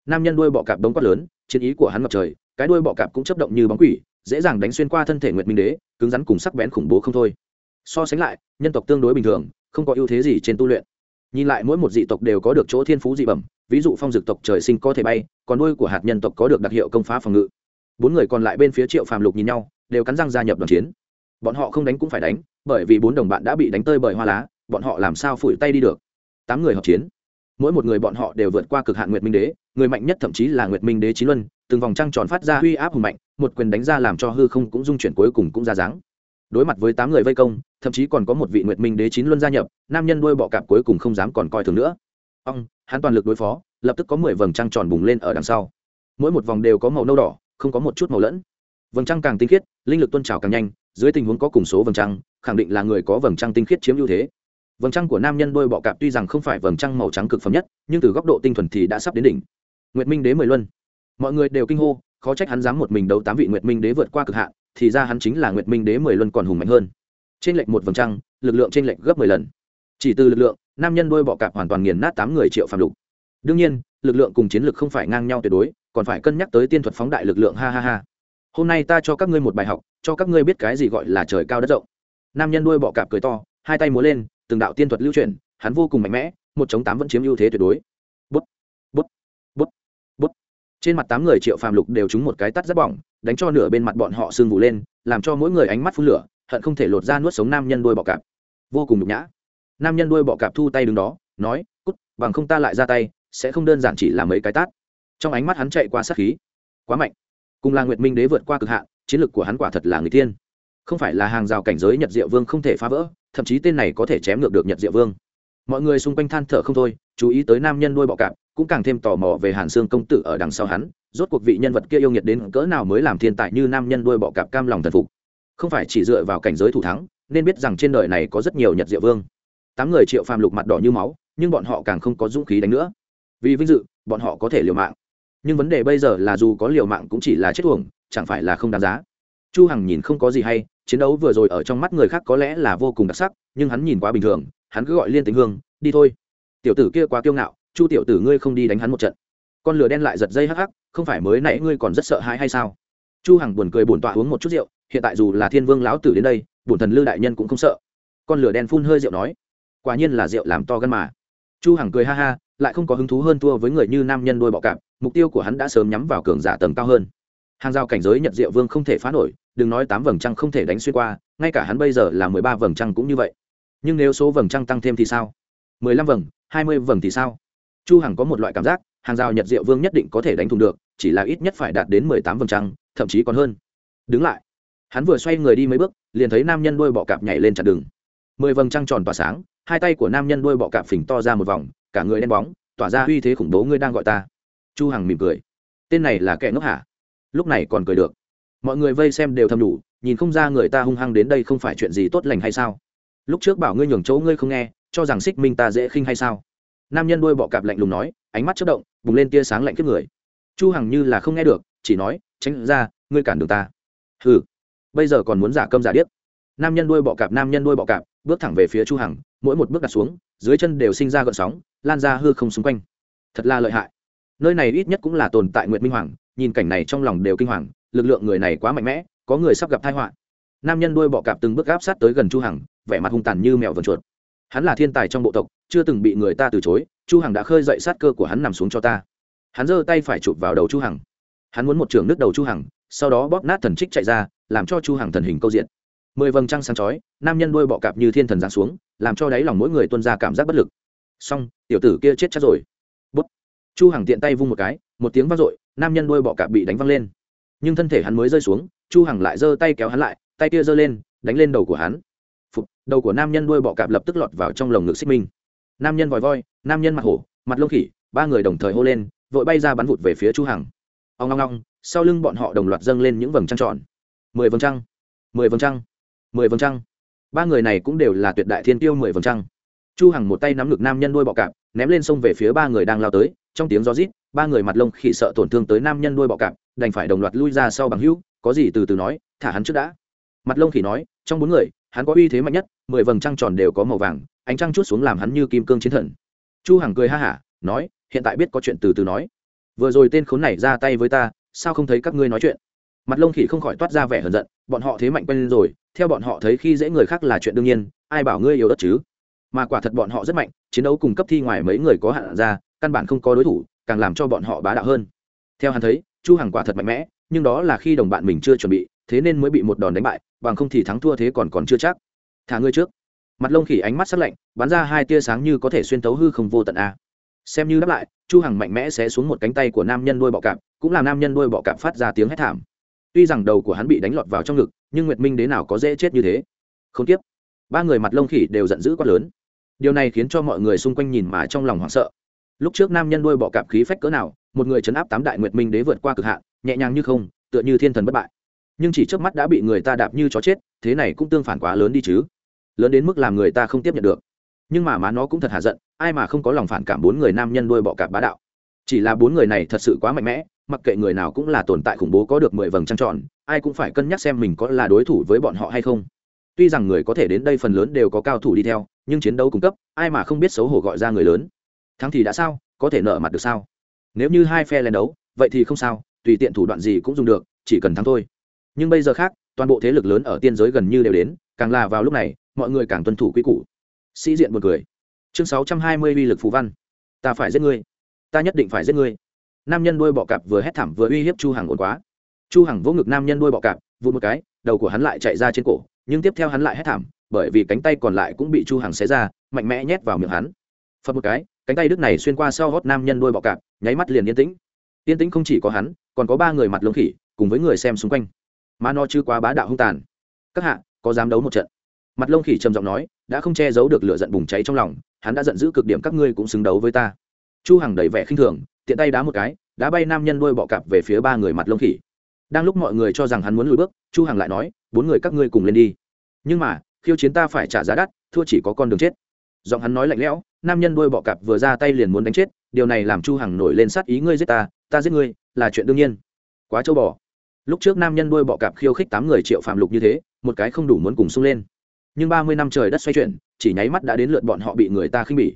S1: Nam nhân đuôi bọ cạp đống quát lớn, chiến ý của hắn ngập trời, cái đuôi bọ cạp cũng chấp động như bóng quỷ, dễ dàng đánh xuyên qua thân thể nguyệt minh đế, cứng rắn cùng sắc bén khủng bố không thôi. So sánh lại, nhân tộc tương đối bình thường, không có ưu thế gì trên tu luyện nhìn lại mỗi một dị tộc đều có được chỗ thiên phú dị bẩm, ví dụ phong dực tộc trời sinh có thể bay, còn đuôi của hạt nhân tộc có được đặc hiệu công phá phòng ngự. Bốn người còn lại bên phía triệu phàm lục nhìn nhau, đều cắn răng gia nhập đoàn chiến. Bọn họ không đánh cũng phải đánh, bởi vì bốn đồng bạn đã bị đánh tơi bởi hoa lá, bọn họ làm sao phủi tay đi được? Tám người hợp chiến. Mỗi một người bọn họ đều vượt qua cực hạn nguyệt minh đế, người mạnh nhất thậm chí là nguyệt minh đế trí luân, từng vòng trăng tròn phát ra uy áp hùng mạnh, một quyền đánh ra làm cho hư không cũng dung chuyển cuối cùng cũng ra dáng đối mặt với tám người vây công, thậm chí còn có một vị nguyệt minh đế chín luân gia nhập, nam nhân đuôi bọ cạp cuối cùng không dám còn coi thường nữa. Ông, hắn toàn lực đối phó, lập tức có mười vầng trăng tròn bùng lên ở đằng sau. Mỗi một vòng đều có màu nâu đỏ, không có một chút màu lẫn. Vầng trăng càng tinh khiết, linh lực tuân trào càng nhanh, dưới tình huống có cùng số vầng trăng, khẳng định là người có vầng trăng tinh khiết chiếm ưu thế. Vầng trăng của nam nhân đôi bọ cạp tuy rằng không phải vầng trăng màu trắng cực phẩm nhất, nhưng từ góc độ tinh thuần thì đã sắp đến đỉnh. Nguyệt minh đế mười luân. Mọi người đều kinh hô, khó trách hắn dám một mình đấu tám vị nguyệt minh đế vượt qua cực hạn thì ra hắn chính là nguyệt minh đế mười luân còn hùng mạnh hơn. Trên lệnh một vầng trăng, lực lượng trên lệnh gấp mười lần. Chỉ từ lực lượng, nam nhân đôi bọ cạp hoàn toàn nghiền nát tám người triệu phạm lục. Đương nhiên, lực lượng cùng chiến lực không phải ngang nhau tuyệt đối, còn phải cân nhắc tới tiên thuật phóng đại lực lượng, ha ha ha. Hôm nay ta cho các ngươi một bài học, cho các ngươi biết cái gì gọi là trời cao đất rộng. Nam nhân đuôi bọ cạp cười to, hai tay múa lên, từng đạo tiên thuật lưu truyền hắn vô cùng mạnh mẽ, một chống tám vẫn chiếm ưu thế tuyệt đối bút bút bút bút trên mặt tám người triệu phàm lục đều trúng một cái tắt rất bỏng, đánh cho nửa bên mặt bọn họ sưng vụ lên, làm cho mỗi người ánh mắt phun lửa, hận không thể lột ra nuốt sống nam nhân đuôi bọ cạp. Vô cùng nhục nhã. Nam nhân đuôi bọ cạp thu tay đứng đó, nói, cút, bằng không ta lại ra tay, sẽ không đơn giản chỉ là mấy cái tát. Trong ánh mắt hắn chạy qua sát khí. Quá mạnh. Cùng là nguyệt minh đế vượt qua cực hạn, chiến lược của hắn quả thật là người tiên không phải là hàng rào cảnh giới nhật diệu vương không thể phá vỡ, thậm chí tên này có thể chém ngược được nhật diệu vương. Mọi người xung quanh than thở không thôi, chú ý tới nam nhân đuôi bọ cạp cũng càng thêm tò mò về hàn sương công tử ở đằng sau hắn, rốt cuộc vị nhân vật kia yêu nghiệt đến cỡ nào mới làm thiên tài như nam nhân đuôi bọ cạp cam lòng thần phục. Không phải chỉ dựa vào cảnh giới thủ thắng, nên biết rằng trên đời này có rất nhiều nhật diệu vương. Tám người triệu phàm lục mặt đỏ như máu, nhưng bọn họ càng không có dũng khí đánh nữa. Vì vinh dự, bọn họ có thể liều mạng. Nhưng vấn đề bây giờ là dù có liều mạng cũng chỉ là chết tuồng chẳng phải là không đáng giá. Chu hằng nhìn không có gì hay, chiến đấu vừa rồi ở trong mắt người khác có lẽ là vô cùng đặc sắc, nhưng hắn nhìn quá bình thường, hắn cứ gọi liên tính hương, đi thôi. Tiểu tử kia quá kiêu ngạo chu tiểu tử ngươi không đi đánh hắn một trận. Con lửa đen lại giật dây hắc hắc, không phải mới nãy ngươi còn rất sợ hãi hay sao? Chu hằng buồn cười buồn tọa uống một chút rượu, hiện tại dù là thiên vương lão tử đến đây, bổn thần lư đại nhân cũng không sợ. Con lửa đen phun hơi rượu nói, quả nhiên là rượu làm to gan mà. Chu hằng cười ha ha, lại không có hứng thú hơn thua với người như nam nhân đôi bọ cạp, mục tiêu của hắn đã sớm nhắm vào cường giả tầng cao hơn. Hàng rào cảnh giới nhật diệu vương không thể phá nổi, đừng nói tám vầng trăng không thể đánh xuyên qua, ngay cả hắn bây giờ là mười ba vầng trăng cũng như vậy. Nhưng nếu số vầng trăng tăng thêm thì sao? mười lăm vầng, hai mươi vầng thì sao? Chu hằng có một loại cảm giác, hàng rào nhật diệu vương nhất định có thể đánh thùng được, chỉ là ít nhất phải đạt đến mười tám vầng trăng thậm chí còn hơn. Đứng lại. Hắn vừa xoay người đi mấy bước, liền thấy nam nhân đuôi bọ cạp nhảy lên chặn đường. Mười vầng trăng tròn tỏa sáng, hai tay của nam nhân đuôi bọ cạp phình to ra một vòng, cả người đen bóng, tỏa ra uy thế khủng bố ngươi đang gọi ta. Chu hằng mỉm cười. Tên này là kẻ ngốc hả? Lúc này còn cười được. Mọi người vây xem đều thầm đủ, nhìn không ra người ta hung hăng đến đây không phải chuyện gì tốt lành hay sao? Lúc trước bảo ngươi nhường chỗ ngươi không nghe, cho rằng xích minh ta dễ khinh hay sao? Nam nhân đuôi bọ cạp lạnh lùng nói, ánh mắt chất động, bùng lên tia sáng lạnh kiếp người. Chu hằng như là không nghe được, chỉ nói, tránh ra, ngươi cản đường ta. Hừ, bây giờ còn muốn giả câm giả điếc. Nam nhân đuôi bọ cạp, nam nhân đuôi bọ cạp, bước thẳng về phía chu hằng, mỗi một bước đặt xuống, dưới chân đều sinh ra gợn sóng, lan ra hư không xung quanh. Thật là lợi hại. Nơi này ít nhất cũng là tồn tại nguyệt minh hoàng, nhìn cảnh này trong lòng đều kinh hoàng, lực lượng người này quá mạnh mẽ, có người sắp gặp tai họa. Nam nhân đuôi bọ cạp từng bước áp sát tới gần chu hằng, vẻ mặt hung tàn như mèo vờn chuột. Hắn là thiên tài trong bộ tộc chưa từng bị người ta từ chối chu hằng đã khơi dậy sát cơ của hắn nằm xuống cho ta. Hắn giơ tay phải chụp vào đầu chu hằng. Hắn muốn một trường nước đầu chu hằng sau đó bóp nát thần trích chạy ra làm cho chu hằng thần hình câu diện. Mười vầng trăng sáng chói nam nhân đuôi bọ cạp như thiên thần giáng xuống làm cho đáy lòng mỗi người tuân ra cảm giác bất lực. Xong tiểu tử kia chết chắc rồi. Bút. Chu hằng tiện tay vung một cái một tiếng vang dội nam nhân đuôi bọ cạp bị đánh văng lên. Nhưng thân thể hắn mới rơi xuống chu hằng lại giơ tay kéo hắn lại tay kia giơ lên đánh lên đầu của hắn. Phục, đầu của nam nhân đuôi bọ cạp lập tức lọt vào trong lồng ngực xích minh nam nhân vòi voi, nam nhân mặt hổ, mặt lông khỉ, ba người đồng thời hô lên, vội bay ra bắn vụt về phía chu hằng. Ông ngong ngong sau lưng bọn họ đồng loạt dâng lên những vầng trăng tròn. Mười vầng trăng, mười vầng trăng, mười vầng trăng. Ba người này cũng đều là tuyệt đại thiên tiêu mười vầng trăng. Chu hằng một tay nắm ngực nam nhân đuôi bọ cạp, ném lên sông về phía ba người đang lao tới, trong tiếng gió rít, ba người mặt lông khỉ sợ tổn thương tới nam nhân đuôi bọ cạp, đành phải đồng loạt lui ra sau bằng hữu, có gì từ từ nói, thả hắn trước đã. Mặt lông khỉ nói, trong bốn người, hắn có uy thế mạnh nhất, mười vầng trăng tròn đều có màu vàng ánh trăng chút xuống làm hắn như kim cương chiến thần. Chu hằng cười ha hả, nói, hiện tại biết có chuyện từ từ nói. Vừa rồi tên khốn này ra tay với ta, sao không thấy các ngươi nói chuyện? Mặt lông khỉ không khỏi toát ra vẻ hờn giận, bọn họ thế mạnh quen rồi, theo bọn họ thấy khi dễ người khác là chuyện đương nhiên, ai bảo ngươi yếu đất chứ? Mà quả thật bọn họ rất mạnh, chiến đấu cùng cấp thi ngoài mấy người có hạn ra, căn bản không có đối thủ, càng làm cho bọn họ bá đạo hơn. Theo hắn thấy, chu hằng quả thật mạnh mẽ, nhưng đó là khi đồng bạn mình chưa chuẩn bị, thế nên mới bị một đòn đánh bại, bằng không thì thắng thua thế còn còn chưa chắc. Thả ngươi trước mặt lông khỉ ánh mắt sắc lạnh, bắn ra hai tia sáng như có thể xuyên tấu hư không vô tận a. Xem như đáp lại, chu hằng mạnh mẽ sẽ xuống một cánh tay của nam nhân đuôi bọ cạp, cũng làm nam nhân đuôi bọ cạp phát ra tiếng hét thảm. Tuy rằng đầu của hắn bị đánh lọt vào trong ngực, nhưng nguyệt minh đế nào có dễ chết như thế? Không tiếp. Ba người mặt lông khỉ đều giận dữ quá lớn. Điều này khiến cho mọi người xung quanh nhìn mà trong lòng hoảng sợ. Lúc trước nam nhân đuôi bọ cạp khí phách cỡ nào, một người chấn áp tám đại nguyệt minh đế vượt qua cực hạn, nhẹ nhàng như không, tựa như thiên thần bất bại. Nhưng chỉ trước mắt đã bị người ta đạp như chó chết, thế này cũng tương phản quá lớn đi chứ lớn đến mức làm người ta không tiếp nhận được. Nhưng mà má nó cũng thật hạ giận, ai mà không có lòng phản cảm bốn người nam nhân đuôi bọ cạp bá đạo. Chỉ là bốn người này thật sự quá mạnh mẽ, mặc kệ người nào cũng là tồn tại khủng bố có được mười vầng trăng tròn, ai cũng phải cân nhắc xem mình có là đối thủ với bọn họ hay không. Tuy rằng người có thể đến đây phần lớn đều có cao thủ đi theo, nhưng chiến đấu cung cấp, ai mà không biết xấu hổ gọi ra người lớn. Thắng thì đã sao, có thể nợ mặt được sao? Nếu như hai phe lên đấu, vậy thì không sao, tùy tiện thủ đoạn gì cũng dùng được, chỉ cần thắng thôi. Nhưng bây giờ khác, toàn bộ thế lực lớn ở tiên giới gần như đều đến, càng là vào lúc này mọi người càng tuân thủ quy củ. Sĩ diện một người chương sáu trăm hai mươi uy lực phú văn. Ta phải giết ngươi. Ta nhất định phải giết ngươi. Nam nhân đuôi bọ cạp vừa hét thảm vừa uy hiếp chu hằng ổn quá. Chu hằng vỗ ngực nam nhân đuôi bọ cạp, vụt một cái, đầu của hắn lại chạy ra trên cổ, nhưng tiếp theo hắn lại hét thảm, bởi vì cánh tay còn lại cũng bị chu hằng xé ra, mạnh mẽ nhét vào miệng hắn. Phật một cái, cánh tay đức này xuyên qua sau hót nam nhân đuôi bọ cạp, nháy mắt liền yên tĩnh. Yên tĩnh không chỉ có hắn, còn có ba người mặt lông khỉ, cùng với người xem xung quanh. Mà nó chưa quá bá đạo hung tàn. Các hạ, có dám đấu một trận? Mặt lông khỉ trầm giọng nói, đã không che giấu được lửa giận bùng cháy trong lòng, hắn đã giận dữ cực điểm các ngươi cũng xứng đấu với ta. Chu hằng đầy vẻ khinh thường, tiện tay đá một cái, đá bay nam nhân đuôi bọ cạp về phía ba người mặt lông khỉ. Đang lúc mọi người cho rằng hắn muốn lùi bước, chu hằng lại nói, bốn người các ngươi cùng lên đi. Nhưng mà, khiêu chiến ta phải trả giá đắt, thua chỉ có con đường chết. Giọng hắn nói lạnh lẽo, nam nhân đuôi bọ cạp vừa ra tay liền muốn đánh chết, điều này làm chu hằng nổi lên sát ý ngươi giết ta ta giết ngươi, là chuyện đương nhiên. Quá châu bò. Lúc trước nam nhân đuôi bọ cạp khiêu khích tám người triệu phạm lục như thế, một cái không đủ muốn cùng xung lên nhưng ba mươi năm trời đất xoay chuyển, chỉ nháy mắt đã đến lượt bọn họ bị người ta khinh bỉ.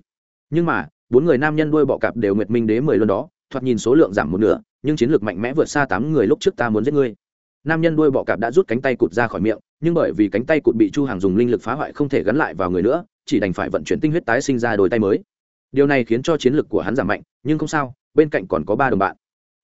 S1: Nhưng mà, bốn người nam nhân đuôi bọ cạp đều nguyệt minh đế mười lần đó, thoạt nhìn số lượng giảm một nửa, nhưng chiến lược mạnh mẽ vượt xa tám người lúc trước ta muốn giết ngươi. Nam nhân đuôi bọ cạp đã rút cánh tay cụt ra khỏi miệng, nhưng bởi vì cánh tay cụt bị chu hàng dùng linh lực phá hoại không thể gắn lại vào người nữa, chỉ đành phải vận chuyển tinh huyết tái sinh ra đôi tay mới. Điều này khiến cho chiến lược của hắn giảm mạnh, nhưng không sao, bên cạnh còn có ba đồng bạn.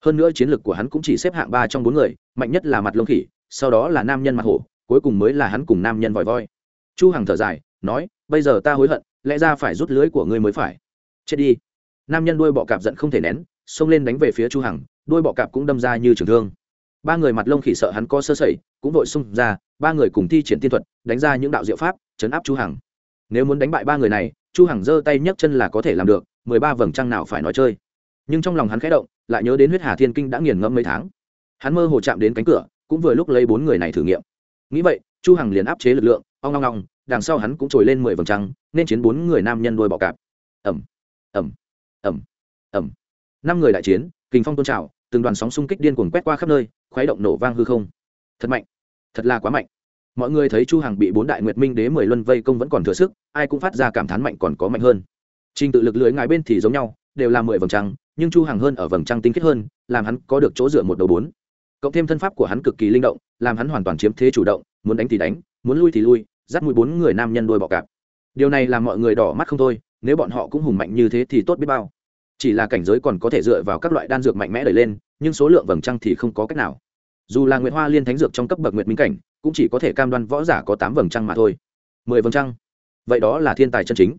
S1: Hơn nữa chiến lược của hắn cũng chỉ xếp hạng ba trong bốn người, mạnh nhất là mặt lông khỉ, sau đó là nam nhân mặt hổ, cuối cùng mới là hắn cùng nam nhân vòi voi chu hằng thở dài, nói, bây giờ ta hối hận, lẽ ra phải rút lưới của ngươi mới phải. Chết đi. Nam nhân đuôi bọ cạp giận không thể nén, xông lên đánh về phía chu hằng, Đuôi bọ cạp cũng đâm ra như trường thương. Ba người mặt lông khỉ sợ hắn có sơ sẩy, cũng vội xung ra, ba người cùng thi triển tiên thuật, đánh ra những đạo diệu pháp, chấn áp chu hằng. Nếu muốn đánh bại ba người này, chu hằng giơ tay nhấc chân là có thể làm được, mười ba vầng trăng nào phải nói chơi. Nhưng trong lòng hắn khẽ động, lại nhớ đến huyết hà thiên kinh đã nghiền ngẫm mấy tháng. Hắn mơ hồ chạm đến cánh cửa, cũng vừa lúc lấy bốn người này thử nghiệm. Nghĩ vậy chu hằng liền áp chế lực lượng, ong ong ong, đằng sau hắn cũng trồi lên mười vầng trăng, nên chiến bốn người nam nhân đôi bọ cạp. Ẩm ẩm ẩm ẩm năm người đại chiến, kình phong tôn trào, từng đoàn sóng xung kích điên cuồng quét qua khắp nơi, khuấy động nổ vang hư không. Thật mạnh, thật là quá mạnh. Mọi người thấy chu hằng bị bốn đại nguyệt minh đế mười luân vây công vẫn còn thừa sức, ai cũng phát ra cảm thán mạnh còn có mạnh hơn. Trình tự lực lưới ngài bên thì giống nhau, đều là mười vầng trăng, nhưng chu hằng hơn ở vầng trăng tinh khiết hơn, làm hắn có được chỗ dựa một đầu bốn. Cộng thêm thân pháp của hắn cực kỳ linh động, làm hắn hoàn toàn chiếm thế chủ động muốn đánh thì đánh, muốn lui thì lui, dắt mũi bốn người nam nhân đôi bọ cạp. Điều này làm mọi người đỏ mắt không thôi, nếu bọn họ cũng hùng mạnh như thế thì tốt biết bao. Chỉ là cảnh giới còn có thể dựa vào các loại đan dược mạnh mẽ đẩy lên, nhưng số lượng vầng trăng thì không có cách nào. Dù là nguyệt hoa liên thánh dược trong cấp bậc nguyệt minh cảnh, cũng chỉ có thể cam đoan võ giả có tám vầng trăng mà thôi. Mười vầng trăng? Vậy đó là thiên tài chân chính.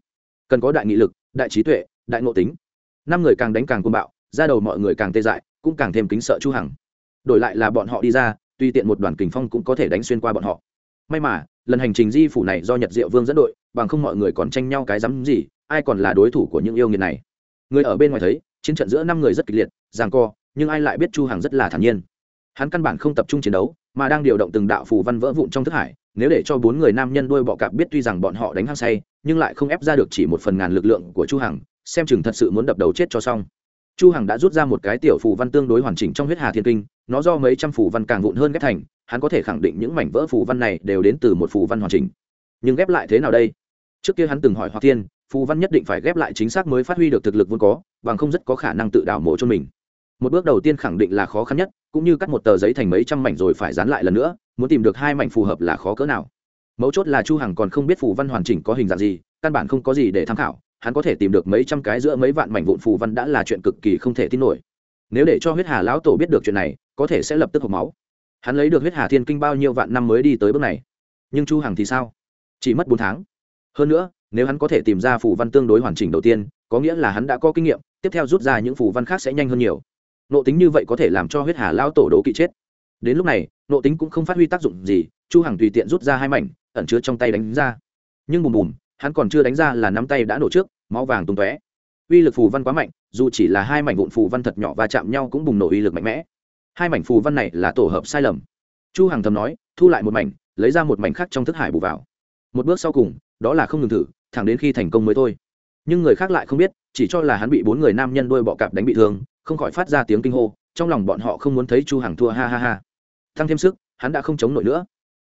S1: Cần có đại nghị lực, đại trí tuệ, đại ngộ tính. Năm người càng đánh càng côn bạo ra đầu mọi người càng tê dại, cũng càng thêm kính sợ chu hằng. Đổi lại là bọn họ đi ra tuy tiện một đoàn kình phong cũng có thể đánh xuyên qua bọn họ. May mà, lần hành trình di phủ này do nhật diệu vương dẫn đội, bằng không mọi người còn tranh nhau cái rắm gì, ai còn là đối thủ của những yêu nghiệt này. Người ở bên ngoài thấy, chiến trận giữa năm người rất kịch liệt, giằng co, nhưng ai lại biết chu hằng rất là thản nhiên. Hắn căn bản không tập trung chiến đấu, mà đang điều động từng đạo phù văn vỡ vụn trong thức hải, nếu để cho bốn người nam nhân đuôi bọ cạp biết tuy rằng bọn họ đánh hăng say, nhưng lại không ép ra được chỉ một phần ngàn lực lượng của chu hằng, xem chừng thật sự muốn đập đầu chết cho xong chu hằng đã rút ra một cái tiểu phù văn tương đối hoàn chỉnh trong huyết hà thiên kinh, nó do mấy trăm phù văn càng vụn hơn ghép thành, hắn có thể khẳng định những mảnh vỡ phù văn này đều đến từ một phù văn hoàn chỉnh. Nhưng ghép lại thế nào đây? Trước kia hắn từng hỏi hoa thiên, phù văn nhất định phải ghép lại chính xác mới phát huy được thực lực vốn có, bằng không rất có khả năng tự đào mổ cho mình. Một bước đầu tiên khẳng định là khó khăn nhất, cũng như cắt một tờ giấy thành mấy trăm mảnh rồi phải dán lại lần nữa, muốn tìm được hai mảnh phù hợp là khó cỡ nào. Mấu chốt là chu hằng còn không biết phù văn hoàn chỉnh có hình dạng gì, căn bản không có gì để tham khảo hắn có thể tìm được mấy trăm cái giữa mấy vạn mảnh vụn phù văn đã là chuyện cực kỳ không thể tin nổi. Nếu để cho huyết hà lão tổ biết được chuyện này, có thể sẽ lập tức hộc máu. Hắn lấy được huyết hà thiên kinh bao nhiêu vạn năm mới đi tới bước này. Nhưng chu hằng thì sao? Chỉ mất bốn tháng. Hơn nữa, nếu hắn có thể tìm ra phù văn tương đối hoàn chỉnh đầu tiên, có nghĩa là hắn đã có kinh nghiệm, tiếp theo rút ra những phù văn khác sẽ nhanh hơn nhiều. Nộ tính như vậy có thể làm cho huyết hà lao tổ đấu kỵ chết. Đến lúc này, nộ tính cũng không phát huy tác dụng gì, chu hằng tùy tiện rút ra hai mảnh, ẩn chứa trong tay đánh ra. Nhưng bùm bùm hắn còn chưa đánh ra là nắm tay đã nổ trước, máu vàng tung tóe. Uy lực phù văn quá mạnh, dù chỉ là hai mảnh vụn phù văn thật nhỏ và chạm nhau cũng bùng nổ uy lực mạnh mẽ. Hai mảnh phù văn này là tổ hợp sai lầm. Chu hằng thầm nói, thu lại một mảnh, lấy ra một mảnh khác trong thức hải bù vào. Một bước sau cùng, đó là không ngừng thử, thẳng đến khi thành công mới thôi. Nhưng người khác lại không biết, chỉ cho là hắn bị bốn người nam nhân đôi bọ cạp đánh bị thương, không khỏi phát ra tiếng kinh hô, trong lòng bọn họ không muốn thấy chu hằng thua, ha ha ha. Tăng thêm sức, hắn đã không chống nổi nữa.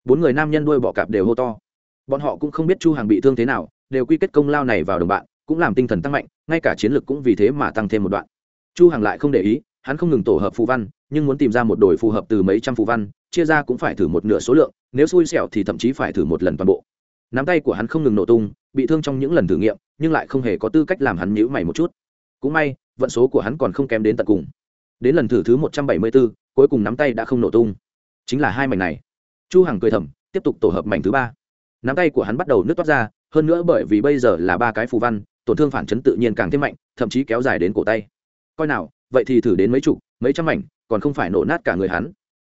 S1: Bốn người nam nhân đuôi bọ cạp đều hô to bọn họ cũng không biết chu hằng bị thương thế nào đều quy kết công lao này vào đồng bạn cũng làm tinh thần tăng mạnh ngay cả chiến lực cũng vì thế mà tăng thêm một đoạn. Chu hằng lại không để ý hắn không ngừng tổ hợp phù văn nhưng muốn tìm ra một đội phù hợp từ mấy trăm phù văn chia ra cũng phải thử một nửa số lượng nếu xui xẻo thì thậm chí phải thử một lần toàn bộ. Nắm tay của hắn không ngừng nổ tung bị thương trong những lần thử nghiệm nhưng lại không hề có tư cách làm hắn nhữ mày một chút. Cũng may vận số của hắn còn không kém đến tận cùng. Đến lần thử thứ một trăm bảy mươi 174, cuối cùng nắm tay đã không nổ tung. Chính là hai mảnh này. Chu hằng cười thầm tiếp tục tổ hợp mảnh thứ ba nắm tay của hắn bắt đầu nứt toát ra, hơn nữa bởi vì bây giờ là ba cái phù văn, tổn thương phản chấn tự nhiên càng thêm mạnh, thậm chí kéo dài đến cổ tay. Coi nào, vậy thì thử đến mấy chục, mấy trăm mảnh, còn không phải nổ nát cả người hắn.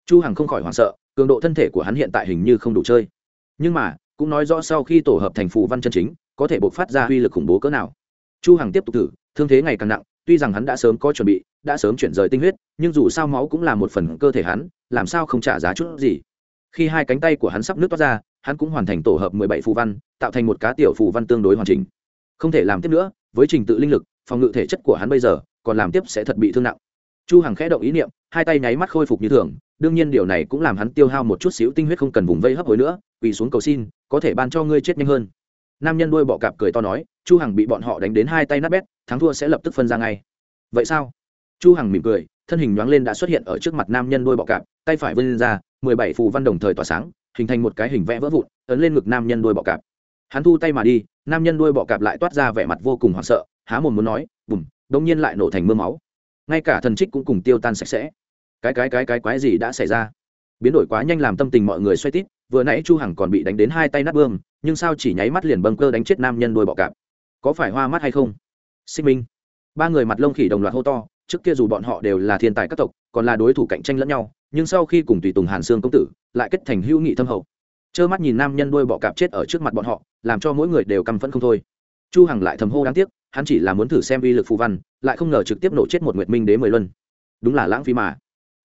S1: Chu hằng không khỏi hoảng sợ, cường độ thân thể của hắn hiện tại hình như không đủ chơi. Nhưng mà, cũng nói rõ sau khi tổ hợp thành phù văn chân chính, có thể bộc phát ra uy lực khủng bố cỡ nào. Chu hằng tiếp tục thử, thương thế ngày càng nặng, tuy rằng hắn đã sớm có chuẩn bị, đã sớm chuyển rời tinh huyết, nhưng dù sao máu cũng là một phần cơ thể hắn, làm sao không trả giá chút gì. Khi hai cánh tay của hắn sắp nước toát ra hắn cũng hoàn thành tổ hợp mười bảy phù văn, tạo thành một cá tiểu phù văn tương đối hoàn chỉnh. Không thể làm tiếp nữa, với trình tự linh lực, phòng ngự thể chất của hắn bây giờ, còn làm tiếp sẽ thật bị thương nặng. Chu hằng khẽ động ý niệm, hai tay nháy mắt khôi phục như thường, đương nhiên điều này cũng làm hắn tiêu hao một chút xíu tinh huyết không cần vùng vây hấp hối nữa, quỳ xuống cầu xin, có thể ban cho ngươi chết nhanh hơn. Nam nhân đuôi bọ cạp cười to nói, chu hằng bị bọn họ đánh đến hai tay nát bét, thắng thua sẽ lập tức phân ra ngay. Vậy sao? Chu hằng mỉm cười, thân hình nhoáng lên đã xuất hiện ở trước mặt nam nhân đuôi bọ cạp, tay phải vươn ra, mười bảy phù văn đồng thời tỏa sáng hình thành một cái hình vẽ vỡ vụn, ấn lên ngực nam nhân đuôi bọ cạp. Hắn thu tay mà đi, nam nhân đuôi bọ cạp lại toát ra vẻ mặt vô cùng hoảng sợ, há mồm muốn nói, bùm! Đông nhiên lại nổ thành mưa máu. Ngay cả thần trích cũng cùng tiêu tan sạch sẽ. Cái cái cái cái, quái gì đã xảy ra? Biến đổi quá nhanh làm tâm tình mọi người xoay tít, vừa nãy chu hằng còn bị đánh đến hai tay nát bươm, nhưng sao chỉ nháy mắt liền bâng cơ đánh chết nam nhân đuôi bọ cạp? Có phải hoa mắt hay không? Sinh minh. Ba người mặt lông khỉ đồng loạt hô to, trước kia dù bọn họ đều là thiên tài các tộc, còn là đối thủ cạnh tranh lẫn nhau nhưng sau khi cùng tùy tùng hàn sương công tử, lại kết thành hữu nghị thâm hậu. Trơ mắt nhìn nam nhân đuôi bọ cạp chết ở trước mặt bọn họ, làm cho mỗi người đều căm phẫn không thôi. Chu hằng lại thầm hô đáng tiếc, hắn chỉ là muốn thử xem uy lực phù văn, lại không ngờ trực tiếp nổ chết một nguyệt minh đế mười luân. Đúng là lãng phí mà.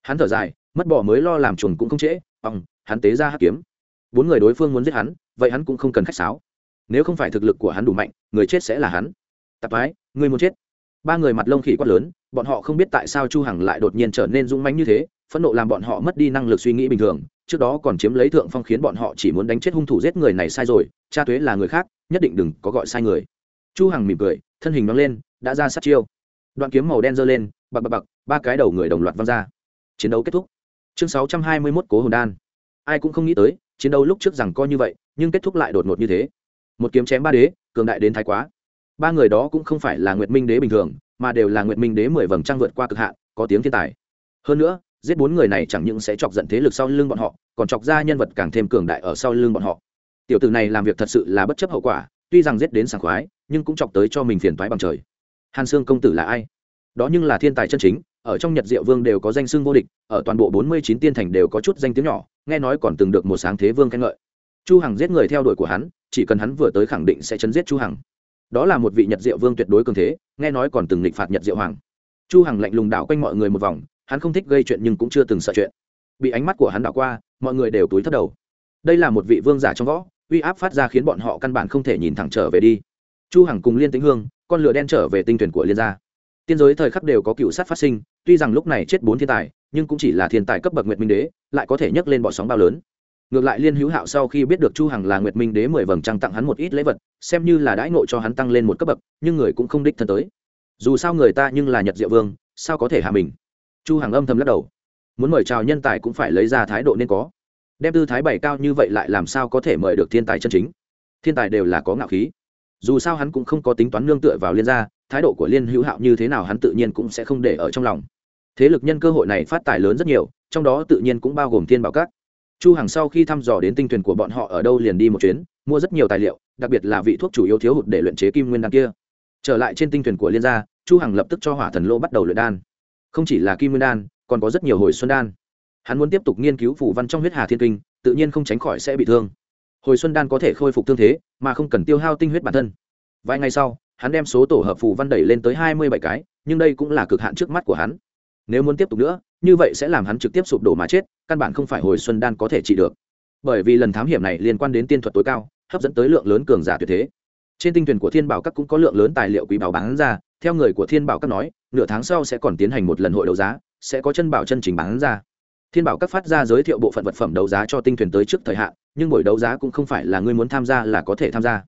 S1: Hắn thở dài, mất bỏ mới lo làm chuồn cũng không trễ ông hắn tế ra hắc kiếm. Bốn người đối phương muốn giết hắn, vậy hắn cũng không cần khách sáo. Nếu không phải thực lực của hắn đủ mạnh, người chết sẽ là hắn. Tạp ái người muốn chết. Ba người mặt lông khỉ quát lớn, bọn họ không biết tại sao chu hằng lại đột nhiên trở nên dũng mãnh như thế phẫn nộ làm bọn họ mất đi năng lực suy nghĩ bình thường, trước đó còn chiếm lấy thượng phong khiến bọn họ chỉ muốn đánh chết hung thủ giết người này sai rồi, cha thuế là người khác, nhất định đừng có gọi sai người. Chu hằng mỉm cười, thân hình nóng lên, đã ra sát chiêu. Đoạn kiếm màu đen giơ lên, bạc bạc bạc, ba cái đầu người đồng loạt văng ra. Chiến đấu kết thúc. Chương 621 cố hồn đan. Ai cũng không nghĩ tới, chiến đấu lúc trước rằng coi như vậy, nhưng kết thúc lại đột ngột như thế. Một kiếm chém ba đế, cường đại đến thái quá. Ba người đó cũng không phải là nguyệt minh đế bình thường, mà đều là nguyệt minh đế mười vầng trăng vượt qua cực hạn, có tiếng thiên tài. Hơn nữa giết bốn người này chẳng những sẽ chọc giận thế lực sau lưng bọn họ, còn chọc ra nhân vật càng thêm cường đại ở sau lưng bọn họ. Tiểu tử này làm việc thật sự là bất chấp hậu quả, tuy rằng giết đến sảng khoái, nhưng cũng chọc tới cho mình phiền toái bằng trời. Hàn sương công tử là ai? Đó nhưng là thiên tài chân chính, ở trong nhật diệu vương đều có danh xưng vô địch, ở toàn bộ bốn mươi chín tiên thành đều có chút danh tiếng nhỏ, nghe nói còn từng được một sáng thế vương khen ngợi. Chu hằng giết người theo đuổi của hắn, chỉ cần hắn vừa tới khẳng định sẽ chấn giết chu hằng. Đó là một vị nhật diệu vương tuyệt đối cường thế, nghe nói còn từng nghịch phạt nhật diệu hoàng. Chu hằng lạnh lùng đảo quanh mọi người một vòng hắn không thích gây chuyện nhưng cũng chưa từng sợ chuyện. Bị ánh mắt của hắn đảo qua, mọi người đều túi thấp đầu. Đây là một vị vương giả trong võ, uy áp phát ra khiến bọn họ căn bản không thể nhìn thẳng trở về đi. Chu hằng cùng liên tĩnh hương, con lửa đen trở về tinh tuyển của liên gia. Tiên giới thời khắc đều có cựu sát phát sinh, tuy rằng lúc này chết bốn thiên tài, nhưng cũng chỉ là thiên tài cấp bậc nguyệt minh đế, lại có thể nhấc lên bọ sóng bao lớn. Ngược lại liên hữu hạo sau khi biết được chu hằng là nguyệt minh đế mười vầng trăng tặng hắn một ít lễ vật, xem như là đãi ngộ cho hắn tăng lên một cấp bậc, nhưng người cũng không đích thân tới. Dù sao người ta nhưng là nhật diệu vương, sao có thể hạ mình? Chu hằng âm thầm lắc đầu. Muốn mời chào nhân tài cũng phải lấy ra thái độ nên có. Đem tư thái bày cao như vậy lại làm sao có thể mời được thiên tài chân chính? Thiên tài đều là có ngạo khí. Dù sao hắn cũng không có tính toán nương tựa vào liên gia, thái độ của liên hữu hạo như thế nào hắn tự nhiên cũng sẽ không để ở trong lòng. Thế lực nhân cơ hội này phát tài lớn rất nhiều, trong đó tự nhiên cũng bao gồm thiên bảo các. Chu hằng sau khi thăm dò đến tinh thuyền của bọn họ ở đâu liền đi một chuyến, mua rất nhiều tài liệu, đặc biệt là vị thuốc chủ yếu thiếu hụt để luyện chế kim nguyên đan kia. Trở lại trên tinh thuyền của liên gia, chu hằng lập tức cho hỏa thần lô bắt đầu luyện đan không chỉ là kim nguyên đan, còn có rất nhiều hồi xuân đan. Hắn muốn tiếp tục nghiên cứu phủ văn trong huyết hà thiên kinh, tự nhiên không tránh khỏi sẽ bị thương. Hồi xuân đan có thể khôi phục thương thế, mà không cần tiêu hao tinh huyết bản thân. Vài ngày sau, hắn đem số tổ hợp phù văn đẩy lên tới hai mươi bảy cái, nhưng đây cũng là cực hạn trước mắt của hắn. Nếu muốn tiếp tục nữa, như vậy sẽ làm hắn trực tiếp sụp đổ mà chết, căn bản không phải hồi xuân đan có thể trị được. Bởi vì lần thám hiểm này liên quan đến tiên thuật tối cao, hấp dẫn tới lượng lớn cường giả tuyệt thế. Trên tinh thuyền của thiên bảo các cũng có lượng lớn tài liệu quý bảo bán ra theo người của thiên bảo các nói, nửa tháng sau sẽ còn tiến hành một lần hội đấu giá, sẽ có chân bảo chân chính bán ra. Thiên bảo các phát ra giới thiệu bộ phận vật phẩm đấu giá cho tinh thuyền tới trước thời hạn, nhưng buổi đấu giá cũng không phải là người muốn tham gia là có thể tham gia.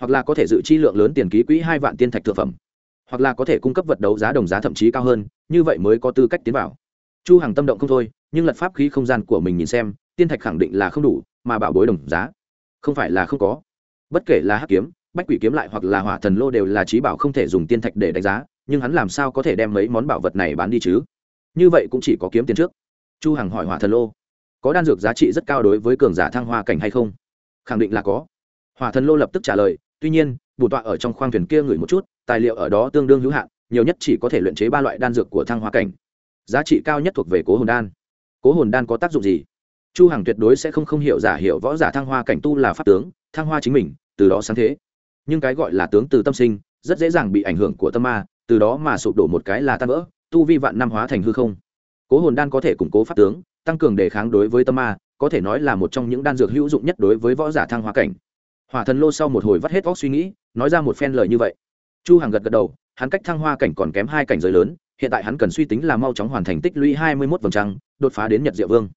S1: Hoặc là có thể dự chi lượng lớn tiền ký quỹ hai vạn tiên thạch thực phẩm. Hoặc là có thể cung cấp vật đấu giá đồng giá thậm chí cao hơn, như vậy mới có tư cách tiến vào. Chu hằng tâm động không thôi, nhưng lật pháp khí không gian của mình nhìn xem, tiên thạch khẳng định là không đủ, mà bảo bối đồng giá. Không phải là không có. Bất kể là hắc kiếm bách quỷ kiếm lại hoặc là hỏa thần lô đều là trí bảo không thể dùng tiên thạch để đánh giá, nhưng hắn làm sao có thể đem mấy món bảo vật này bán đi chứ? Như vậy cũng chỉ có kiếm tiền trước. Chu hằng hỏi hỏa thần lô, có đan dược giá trị rất cao đối với cường giả thăng hoa cảnh hay không? Khẳng định là có. Hỏa thần lô lập tức trả lời, tuy nhiên bù tọa ở trong khoang thuyền kia ngửi một chút, tài liệu ở đó tương đương hữu hạn, nhiều nhất chỉ có thể luyện chế ba loại đan dược của thăng hoa cảnh. Giá trị cao nhất thuộc về cố hồn đan. Cố hồn đan có tác dụng gì? Chu hằng tuyệt đối sẽ không không hiểu giả hiểu võ giả thăng hoa cảnh tu là pháp tướng, thăng hoa chính mình, từ đó sáng thế nhưng cái gọi là tướng từ tâm sinh, rất dễ dàng bị ảnh hưởng của tâm ma, từ đó mà sụp đổ một cái là tan vỡ, tu vi vạn năm hóa thành hư không. Cố hồn đan có thể củng cố pháp tướng, tăng cường đề kháng đối với tâm ma, có thể nói là một trong những đan dược hữu dụng nhất đối với võ giả thăng hoa cảnh. Hỏa thần lô sau một hồi vắt hết óc suy nghĩ, nói ra một phen lời như vậy. Chu hằng gật gật đầu, hắn cách thăng hoa cảnh còn kém hai cảnh giới lớn, hiện tại hắn cần suy tính là mau chóng hoàn thành tích lũy hai mươi 21 vòng trăng, đột phá đến nhật diệu vương.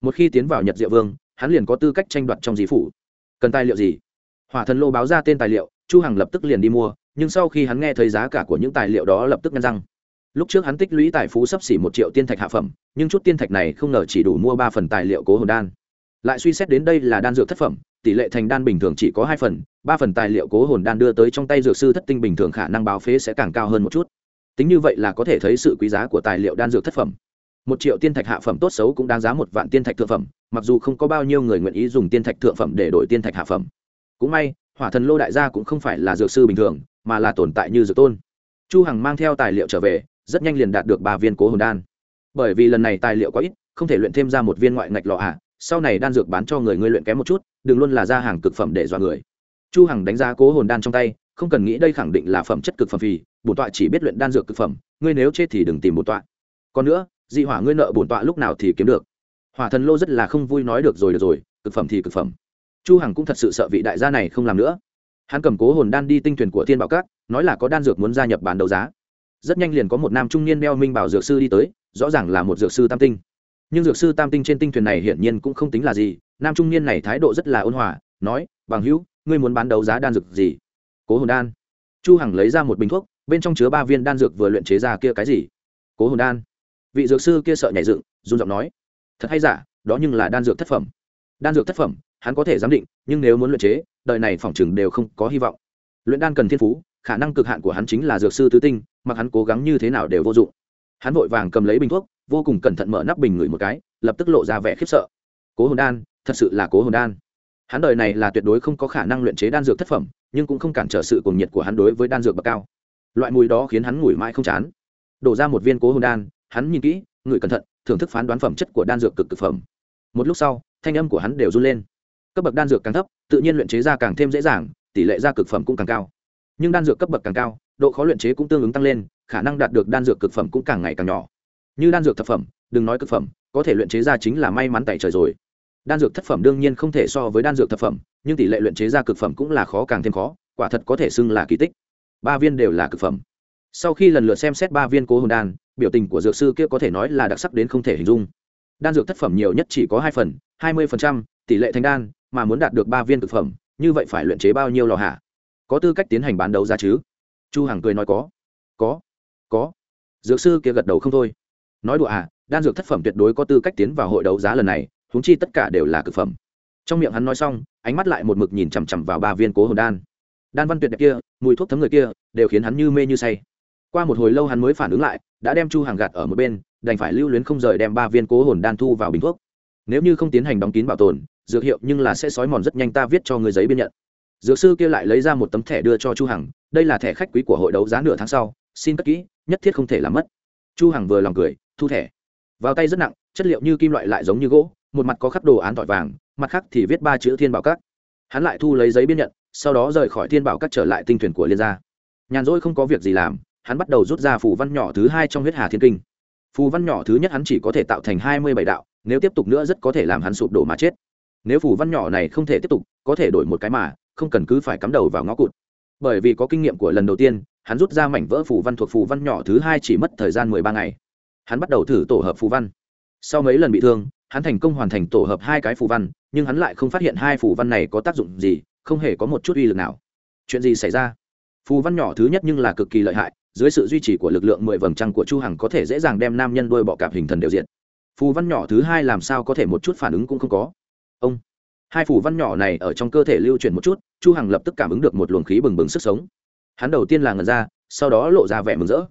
S1: Một khi tiến vào nhật diệu vương, hắn liền có tư cách tranh đoạt trong dí phủ. Cần tài liệu gì? Hỏa thần lô báo ra tên tài liệu chu hằng lập tức liền đi mua, nhưng sau khi hắn nghe thấy giá cả của những tài liệu đó lập tức ngăn răng. Lúc trước hắn tích lũy tài phú sắp xỉ một triệu tiên thạch hạ phẩm, nhưng chút tiên thạch này không ngờ chỉ đủ mua ba phần tài liệu cố hồn đan. Lại suy xét đến đây là đan dược thất phẩm, tỷ lệ thành đan bình thường chỉ có hai phần, ba phần tài liệu cố hồn đan đưa tới trong tay dược sư thất tinh bình thường khả năng báo phế sẽ càng cao hơn một chút. Tính như vậy là có thể thấy sự quý giá của tài liệu đan dược thất phẩm. Một triệu tiên thạch hạ phẩm tốt xấu cũng đáng giá một vạn tiên thạch thượng phẩm, mặc dù không có bao nhiêu người nguyện ý dùng tiên thạch thượng phẩm để đổi tiên thạch hạ phẩm. Cũng may hỏa thần lô đại gia cũng không phải là dược sư bình thường, mà là tồn tại như dược tôn. Chu hằng mang theo tài liệu trở về, rất nhanh liền đạt được ba viên cố hồn đan. Bởi vì lần này tài liệu có ít, không thể luyện thêm ra một viên ngoại ngạch lọ ạ, sau này đan dược bán cho người ngươi luyện kém một chút, đừng luôn là ra hàng cực phẩm để dọa người. Chu hằng đánh giá cố hồn đan trong tay, không cần nghĩ đây khẳng định là phẩm chất cực phẩm vì bổn tọa chỉ biết luyện đan dược cực phẩm, ngươi nếu chết thì đừng tìm bổn tọa. Còn nữa, dị hỏa ngươi nợ bổn tọa lúc nào thì kiếm được. Hỏa thần lô rất là không vui nói được rồi được rồi, cực phẩm thì cực phẩm chu hằng cũng thật sự sợ vị đại gia này không làm nữa. Hắn cầm cố hồn đan đi tinh thuyền của thiên bảo các, nói là có đan dược muốn gia nhập bán đấu giá. Rất nhanh liền có một nam trung niên đeo minh bảo dược sư đi tới, rõ ràng là một dược sư tam tinh. Nhưng dược sư tam tinh trên tinh thuyền này hiển nhiên cũng không tính là gì, nam trung niên này thái độ rất là ôn hòa, nói, bằng hữu, ngươi muốn bán đấu giá đan dược gì? Cố hồn đan. Chu hằng lấy ra một bình thuốc, bên trong chứa ba viên đan dược vừa luyện chế ra kia cái gì? Cố hồn đan. Vị dược sư kia sợ nhảy dựng, run giọng nói, thật hay giả, đó nhưng là đan dược thất phẩm. Đan dược thất phẩm? Hắn có thể giám định, nhưng nếu muốn luyện chế, đời này phỏng chừng đều không có hy vọng. Luyện đan cần thiên phú, khả năng cực hạn của hắn chính là dược sư tứ tinh, mặc hắn cố gắng như thế nào đều vô dụng. Hắn vội vàng cầm lấy bình thuốc, vô cùng cẩn thận mở nắp bình ngửi một cái, lập tức lộ ra vẻ khiếp sợ. Cố hồn đan, thật sự là cố hồn đan. Hắn đời này là tuyệt đối không có khả năng luyện chế đan dược thất phẩm, nhưng cũng không cản trở sự cuồng nhiệt của hắn đối với đan dược bậc cao. Loại mùi đó khiến hắn ngửi mãi không chán. Đổ ra một viên cố hồn đan, hắn nhìn kỹ, ngửi cẩn thận, thưởng thức phán đoán phẩm chất của đan dược cực thực phẩm. Một lúc sau, thanh âm của hắn đều run lên cấp bậc đan dược càng thấp, tự nhiên luyện chế ra càng thêm dễ dàng, tỷ lệ ra cực phẩm cũng càng cao. Nhưng đan dược cấp bậc càng cao, độ khó luyện chế cũng tương ứng tăng lên, khả năng đạt được đan dược cực phẩm cũng càng ngày càng nhỏ. Như đan dược thập phẩm, đừng nói cực phẩm, có thể luyện chế ra chính là may mắn tại trời rồi. Đan dược thất phẩm đương nhiên không thể so với đan dược thập phẩm, nhưng tỷ lệ luyện chế ra cực phẩm cũng là khó càng thêm khó, quả thật có thể xưng là kỳ tích. Ba viên đều là cực phẩm. Sau khi lần lượt xem xét ba viên cố hồn đan, biểu tình của dược sư kia có thể nói là đặc sắc đến không thể hình dung. Đan dược thất phẩm nhiều nhất chỉ có hai phần, hai mươi tỷ lệ thành đan mà muốn đạt được ba viên thực phẩm, như vậy phải luyện chế bao nhiêu lò hạ có tư cách tiến hành bán đấu giá chứ? Chu hằng cười nói có. Có. Có. Dược sư kia gật đầu không thôi. Nói đùa à đan dược thất phẩm tuyệt đối có tư cách tiến vào hội đấu giá lần này, huống chi tất cả đều là cực phẩm. Trong miệng hắn nói xong, ánh mắt lại một mực nhìn chằm chằm vào ba viên cố hồn đan. Đan văn tuyệt đẹp kia, mùi thuốc thấm người kia, đều khiến hắn như mê như say. Qua một hồi lâu hắn mới phản ứng lại, đã đem chu hàng gạt ở một bên, đành phải lưu luyến không rời đem ba viên cố hồn đan thu vào bình thuốc. Nếu như không tiến hành đóng kín bảo tồn dược hiệu nhưng là sẽ sói mòn rất nhanh ta viết cho người giấy biên nhận. Dược sư kia lại lấy ra một tấm thẻ đưa cho chu hằng, đây là thẻ khách quý của hội đấu giá nửa tháng sau, xin cất kỹ, nhất thiết không thể làm mất. Chu hằng vừa lòng cười, thu thẻ. Vào tay rất nặng, chất liệu như kim loại lại giống như gỗ, một mặt có khắc đồ án tỏi vàng, mặt khác thì viết ba chữ thiên bảo các. Hắn lại thu lấy giấy biên nhận, sau đó rời khỏi thiên bảo các trở lại tinh thuyền của liên gia. Nhàn rỗi không có việc gì làm, hắn bắt đầu rút ra phù văn nhỏ thứ hai trong huyết hà thiên kinh. Phù văn nhỏ thứ nhất hắn chỉ có thể tạo thành hai mươi bảy đạo, nếu tiếp tục nữa rất có thể làm hắn sụp đổ mà chết nếu phù văn nhỏ này không thể tiếp tục, có thể đổi một cái mà, không cần cứ phải cắm đầu vào ngõ cụt. Bởi vì có kinh nghiệm của lần đầu tiên, hắn rút ra mảnh vỡ phù văn thuộc phù văn nhỏ thứ hai chỉ mất thời gian mười ba ngày. Hắn bắt đầu thử tổ hợp phù văn. Sau mấy lần bị thương, hắn thành công hoàn thành tổ hợp hai cái phù văn, nhưng hắn lại không phát hiện hai phù văn này có tác dụng gì, không hề có một chút uy lực nào. Chuyện gì xảy ra? Phù văn nhỏ thứ nhất nhưng là cực kỳ lợi hại, dưới sự duy trì của lực lượng mười vầng trăng của chu hằng có thể dễ dàng đem nam nhân đôi bọ cạp hình thần đều diện phù văn nhỏ thứ hai làm sao có thể một chút phản ứng cũng không có ông. Hai phù văn nhỏ này ở trong cơ thể lưu chuyển một chút, chu hằng lập tức cảm ứng được một luồng khí bừng bừng sức sống. Hắn đầu tiên là ngẩn ra, sau đó lộ ra vẻ mừng rỡ.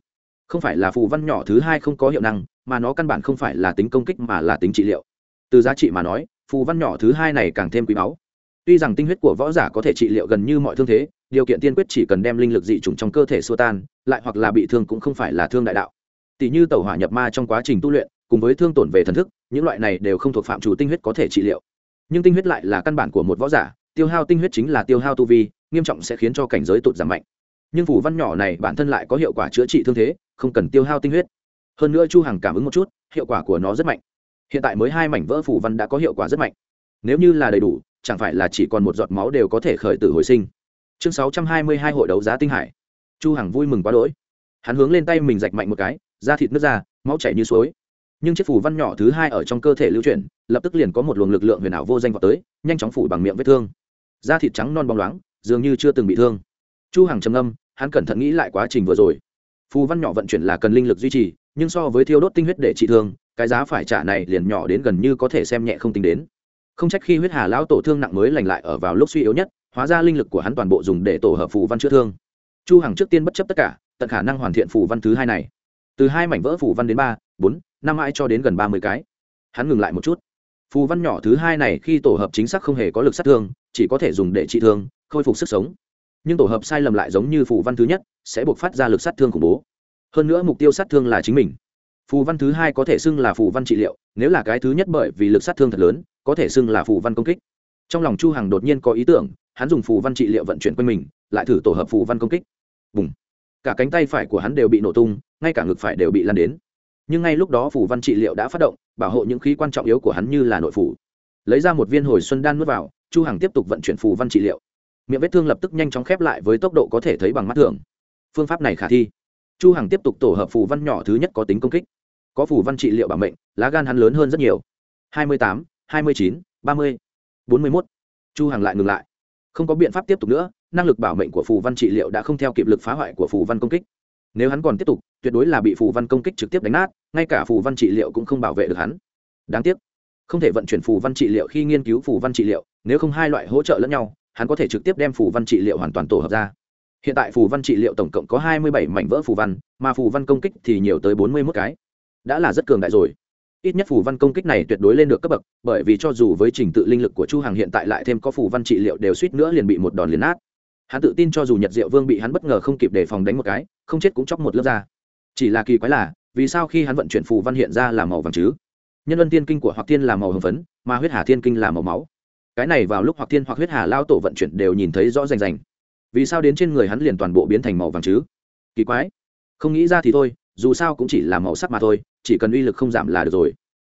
S1: Không phải là phù văn nhỏ thứ hai không có hiệu năng, mà nó căn bản không phải là tính công kích mà là tính trị liệu. Từ giá trị mà nói, phù văn nhỏ thứ hai này càng thêm quý báu. Tuy rằng tinh huyết của võ giả có thể trị liệu gần như mọi thương thế, điều kiện tiên quyết chỉ cần đem linh lực dị trùng trong cơ thể xua tan, lại hoặc là bị thương cũng không phải là thương đại đạo. Tỷ như tàu hỏa nhập ma trong quá trình tu luyện, cùng với thương tổn về thần thức, những loại này đều không thuộc phạm chủ tinh huyết có thể trị liệu nhưng tinh huyết lại là căn bản của một võ giả, tiêu hao tinh huyết chính là tiêu hao tu vi, nghiêm trọng sẽ khiến cho cảnh giới tụt giảm mạnh. Nhưng phủ văn nhỏ này bản thân lại có hiệu quả chữa trị thương thế, không cần tiêu hao tinh huyết. Hơn nữa chu hằng cảm ứng một chút, hiệu quả của nó rất mạnh. Hiện tại mới hai mảnh vỡ phủ văn đã có hiệu quả rất mạnh. Nếu như là đầy đủ, chẳng phải là chỉ còn một giọt máu đều có thể khởi tử hồi sinh. Chương 622 hội đấu giá tinh hải. Chu hằng vui mừng quá đỗi. Hắn hướng lên tay mình rạch mạnh một cái, da thịt nứt ra, máu chảy như suối. Nhưng chiếc phủ văn nhỏ thứ hai ở trong cơ thể lưu chuyển lập tức liền có một luồng lực lượng huyền ảo vô danh vào tới, nhanh chóng phủ bằng miệng vết thương. Da thịt trắng non bóng loáng, dường như chưa từng bị thương. Chu hằng trầm ngâm, hắn cẩn thận nghĩ lại quá trình vừa rồi. Phù văn nhỏ vận chuyển là cần linh lực duy trì, nhưng so với thiêu đốt tinh huyết để trị thương, cái giá phải trả này liền nhỏ đến gần như có thể xem nhẹ không tính đến. Không trách khi huyết hà lão tổ thương nặng mới lành lại ở vào lúc suy yếu nhất, hóa ra linh lực của hắn toàn bộ dùng để tổ hợp phù văn chữa thương. Chu hằng trước tiên bất chấp tất cả, tận khả năng hoàn thiện phù văn thứ hai này. Từ hai mảnh vỡ phù văn đến ba, bốn, năm ai cho đến gần ba mươi cái. Hắn ngừng lại một chút phù văn nhỏ thứ hai này khi tổ hợp chính xác không hề có lực sát thương, chỉ có thể dùng để trị thương, khôi phục sức sống. Nhưng tổ hợp sai lầm lại giống như phù văn thứ nhất, sẽ buộc phát ra lực sát thương khủng bố. Hơn nữa mục tiêu sát thương là chính mình. Phù văn thứ hai có thể xưng là phù văn trị liệu, nếu là cái thứ nhất bởi vì lực sát thương thật lớn, có thể xưng là phù văn công kích. Trong lòng chu hằng đột nhiên có ý tưởng, hắn dùng phù văn trị liệu vận chuyển quanh mình, lại thử tổ hợp phù văn công kích. Bùng. Cả cánh tay phải của hắn đều bị nổ tung, ngay cả ngực phải đều bị lan đến nhưng ngay lúc đó phù văn trị liệu đã phát động bảo hộ những khí quan trọng yếu của hắn như là nội phủ. Lấy ra một viên hồi xuân đan nuốt vào chu hằng tiếp tục vận chuyển phù văn trị liệu. Miệng vết thương lập tức nhanh chóng khép lại với tốc độ có thể thấy bằng mắt thường. Phương pháp này khả thi. Chu hằng tiếp tục tổ hợp phù văn nhỏ thứ nhất có tính công kích. Có phù văn trị liệu bảo mệnh lá gan hắn lớn hơn rất nhiều. 28, 29, 30, 41. chu hằng lại ngừng lại. Không có biện pháp tiếp tục nữa năng lực bảo mệnh của phù văn trị liệu đã không theo kịp lực phá hoại của phù văn công kích. Nếu hắn còn tiếp tục tuyệt đối là bị phù văn công kích trực tiếp đánh nát, ngay cả phù văn trị liệu cũng không bảo vệ được hắn. Đáng tiếc, không thể vận chuyển phù văn trị liệu khi nghiên cứu phù văn trị liệu, nếu không hai loại hỗ trợ lẫn nhau, hắn có thể trực tiếp đem phù văn trị liệu hoàn toàn tổ hợp ra. Hiện tại phù văn trị liệu tổng cộng có hai mươi bảy mảnh vỡ phù văn, mà phù văn công kích thì nhiều tới bốn mươi mốt cái. Đã là rất cường đại rồi. Ít nhất phù văn công kích này tuyệt đối lên được cấp bậc, bởi vì cho dù với trình tự linh lực của chu hàng hiện tại lại thêm có phù văn trị liệu đều suýt nữa liền bị một đòn liền nát. Hắn tự tin cho dù nhật diệu vương bị hắn bất ngờ không kịp đề phòng đánh một cái, không chết cũng chóc một lớp ra chỉ là kỳ quái là, vì sao khi hắn vận chuyển phù văn hiện ra là màu vàng chứ? Nhân ân tiên kinh của hoặc tiên là màu hồng phấn, mà huyết hà thiên kinh là màu máu. Cái này vào lúc hoặc tiên hoặc huyết hà lao tổ vận chuyển đều nhìn thấy rõ rành rành. Vì sao đến trên người hắn liền toàn bộ biến thành màu vàng chứ? Kỳ quái. Không nghĩ ra thì thôi, dù sao cũng chỉ là màu sắc mà thôi, chỉ cần uy lực không giảm là được rồi.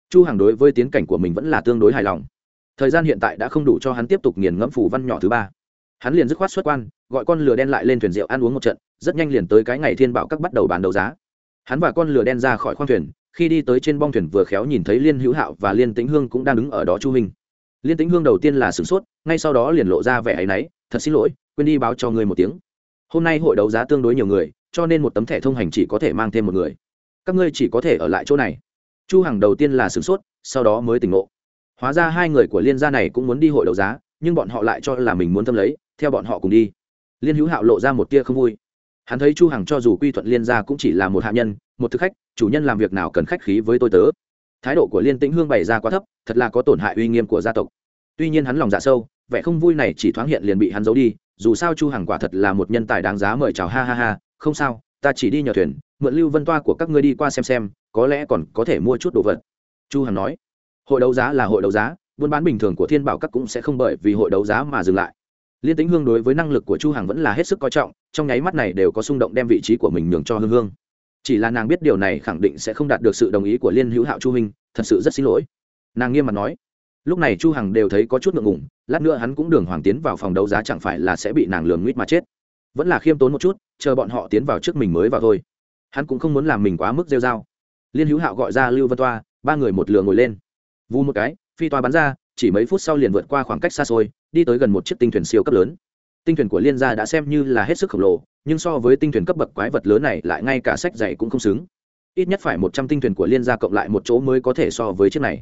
S1: Chu hàng đối với tiến cảnh của mình vẫn là tương đối hài lòng. Thời gian hiện tại đã không đủ cho hắn tiếp tục nghiền ngẫm phủ văn nhỏ thứ ba. Hắn liền dứt khoát xuất quan, gọi con lừa đen lại lên thuyền rượu ăn uống một trận, rất nhanh liền tới cái ngày thiên bảo các bắt đầu bán đấu giá hắn và con lừa đen ra khỏi khoang thuyền, khi đi tới trên bong thuyền vừa khéo nhìn thấy liên hữu hạo và liên tĩnh hương cũng đang đứng ở đó chu hình. Liên tĩnh hương đầu tiên là sửng sốt, ngay sau đó liền lộ ra vẻ áy náy, thật xin lỗi, quên đi báo cho người một tiếng. Hôm nay hội đấu giá tương đối nhiều người, cho nên một tấm thẻ thông hành chỉ có thể mang thêm một người. Các ngươi chỉ có thể ở lại chỗ này. Chu hằng đầu tiên là sửng sốt, sau đó mới tỉnh ngộ. Hóa ra hai người của liên gia này cũng muốn đi hội đấu giá, nhưng bọn họ lại cho là mình muốn thâm lấy, theo bọn họ cùng đi. Liên hữu hạo lộ ra một tia không vui hắn thấy chu hằng cho dù quy thuận liên gia cũng chỉ là một hạ nhân, một thực khách, chủ nhân làm việc nào cần khách khí với tôi tớ. Thái độ của liên tĩnh hương bày ra quá thấp, thật là có tổn hại uy nghiêm của gia tộc. Tuy nhiên hắn lòng dạ sâu, vẻ không vui này chỉ thoáng hiện liền bị hắn giấu đi, dù sao chu hằng quả thật là một nhân tài đáng giá mời chào, ha ha ha, không sao, ta chỉ đi nhờ thuyền, mượn lưu vân toa của các ngươi đi qua xem xem, có lẽ còn có thể mua chút đồ vật. Chu hằng nói. Hội đấu giá là hội đấu giá, buôn bán bình thường của thiên bảo các cũng sẽ không bởi vì hội đấu giá mà dừng lại liên tĩnh hương đối với năng lực của chu hằng vẫn là hết sức coi trọng, trong nháy mắt này đều có xung động đem vị trí của mình nhường cho hương hương. Chỉ là nàng biết điều này khẳng định sẽ không đạt được sự đồng ý của liên hữu hạo chu minh thật sự rất xin lỗi. Nàng nghiêm mặt nói. Lúc này chu hằng đều thấy có chút ngượng ngùng, lát nữa hắn cũng đường hoàng tiến vào phòng đấu giá chẳng phải là sẽ bị nàng lường nguyết mà chết. Vẫn là khiêm tốn một chút, chờ bọn họ tiến vào trước mình mới vào thôi. Hắn cũng không muốn làm mình quá mức rêu dao liên hữu hạo gọi ra lưu vân toa, ba người một lừa ngồi lên. Vu một cái, phi toa bắn ra chỉ mấy phút sau liền vượt qua khoảng cách xa xôi, đi tới gần một chiếc tinh thuyền siêu cấp lớn. Tinh thuyền của liên gia đã xem như là hết sức khổng lồ, nhưng so với tinh thuyền cấp bậc quái vật lớn này lại ngay cả sách dạy cũng không xứng. Ít nhất phải một trăm tinh thuyền của liên gia cộng lại một chỗ mới có thể so với chiếc này.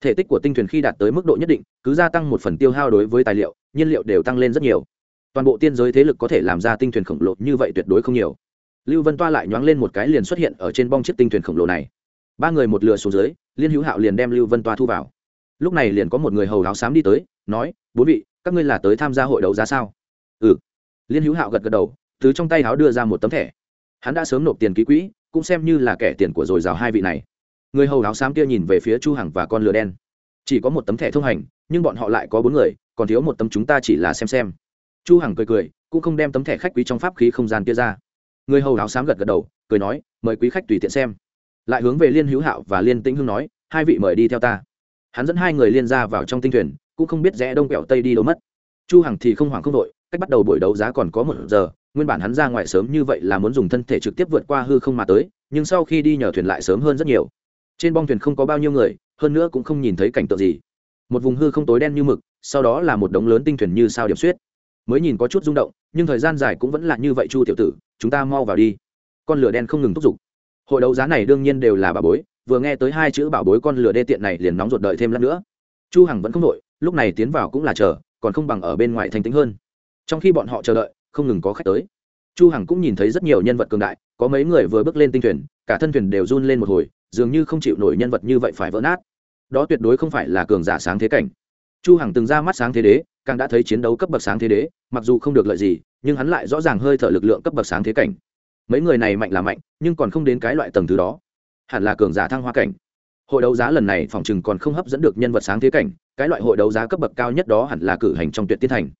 S1: Thể tích của tinh thuyền khi đạt tới mức độ nhất định, cứ gia tăng một phần tiêu hao đối với tài liệu, nhiên liệu đều tăng lên rất nhiều. Toàn bộ tiên giới thế lực có thể làm ra tinh thuyền khổng lồ như vậy tuyệt đối không nhiều. Lưu vân toa lại nhoáng lên một cái liền xuất hiện ở trên bong chiếc tinh thuyền khổng lồ này. Ba người một lừa xuống dưới, liên hữu hạo liền đem lưu vân toa thu vào lúc này liền có một người hầu áo xám đi tới, nói, bốn vị, các ngươi là tới tham gia hội đấu giá sao? Ừ. Liên hữu hạo gật gật đầu thứ trong tay áo đưa ra một tấm thẻ. Hắn đã sớm nộp tiền ký quỹ, cũng xem như là kẻ tiền của dồi rào hai vị này. Người hầu áo xám kia nhìn về phía chu hằng và con lừa đen. Chỉ có một tấm thẻ thông hành, nhưng bọn họ lại có bốn người, còn thiếu một tấm chúng ta chỉ là xem xem. Chu hằng cười cười, cũng không đem tấm thẻ khách quý trong pháp khí không gian kia ra. Người hầu áo xám gật gật đầu, cười nói, mời quý khách tùy tiện xem. Lại hướng về liên hữu hạo và liên tĩnh hương nói, hai vị mời đi theo ta hắn dẫn hai người liên ra vào trong tinh thuyền, cũng không biết rẽ đông quẹo tây đi đâu mất. Chu hằng thì không hoảng không đội cách bắt đầu buổi đấu giá còn có một giờ, nguyên bản hắn ra ngoài sớm như vậy là muốn dùng thân thể trực tiếp vượt qua hư không mà tới, nhưng sau khi đi nhờ thuyền lại sớm hơn rất nhiều. Trên bong thuyền không có bao nhiêu người, hơn nữa cũng không nhìn thấy cảnh tượng gì. Một vùng hư không tối đen như mực, sau đó là một đống lớn tinh thuyền như sao điểm xuyết. mới nhìn có chút rung động, nhưng thời gian dài cũng vẫn là như vậy chu tiểu tử, chúng ta mau vào đi. Con lửa đen không ngừng thúc giục. Hội đấu giá này đương nhiên đều là bà bối vừa nghe tới hai chữ bảo bối con lửa đê tiện này liền nóng ruột đợi thêm lát nữa. Chu hằng vẫn không đội lúc này tiến vào cũng là chờ, còn không bằng ở bên ngoài thanh tĩnh hơn. Trong khi bọn họ chờ đợi, không ngừng có khách tới. Chu hằng cũng nhìn thấy rất nhiều nhân vật cường đại, có mấy người vừa bước lên tinh thuyền, cả thân thuyền đều run lên một hồi, dường như không chịu nổi nhân vật như vậy phải vỡ nát. Đó tuyệt đối không phải là cường giả sáng thế cảnh. Chu hằng từng ra mắt sáng thế đế, càng đã thấy chiến đấu cấp bậc sáng thế đế, mặc dù không được lợi gì, nhưng hắn lại rõ ràng hơi thở lực lượng cấp bậc sáng thế cảnh. Mấy người này mạnh là mạnh, nhưng còn không đến cái loại tầng thứ đó hẳn là cường giả thăng hoa cảnh. Hội đấu giá lần này phòng chừng còn không hấp dẫn được nhân vật sáng thế cảnh, cái loại hội đấu giá cấp bậc cao nhất đó hẳn là cử hành trong tuyệt tiên thành.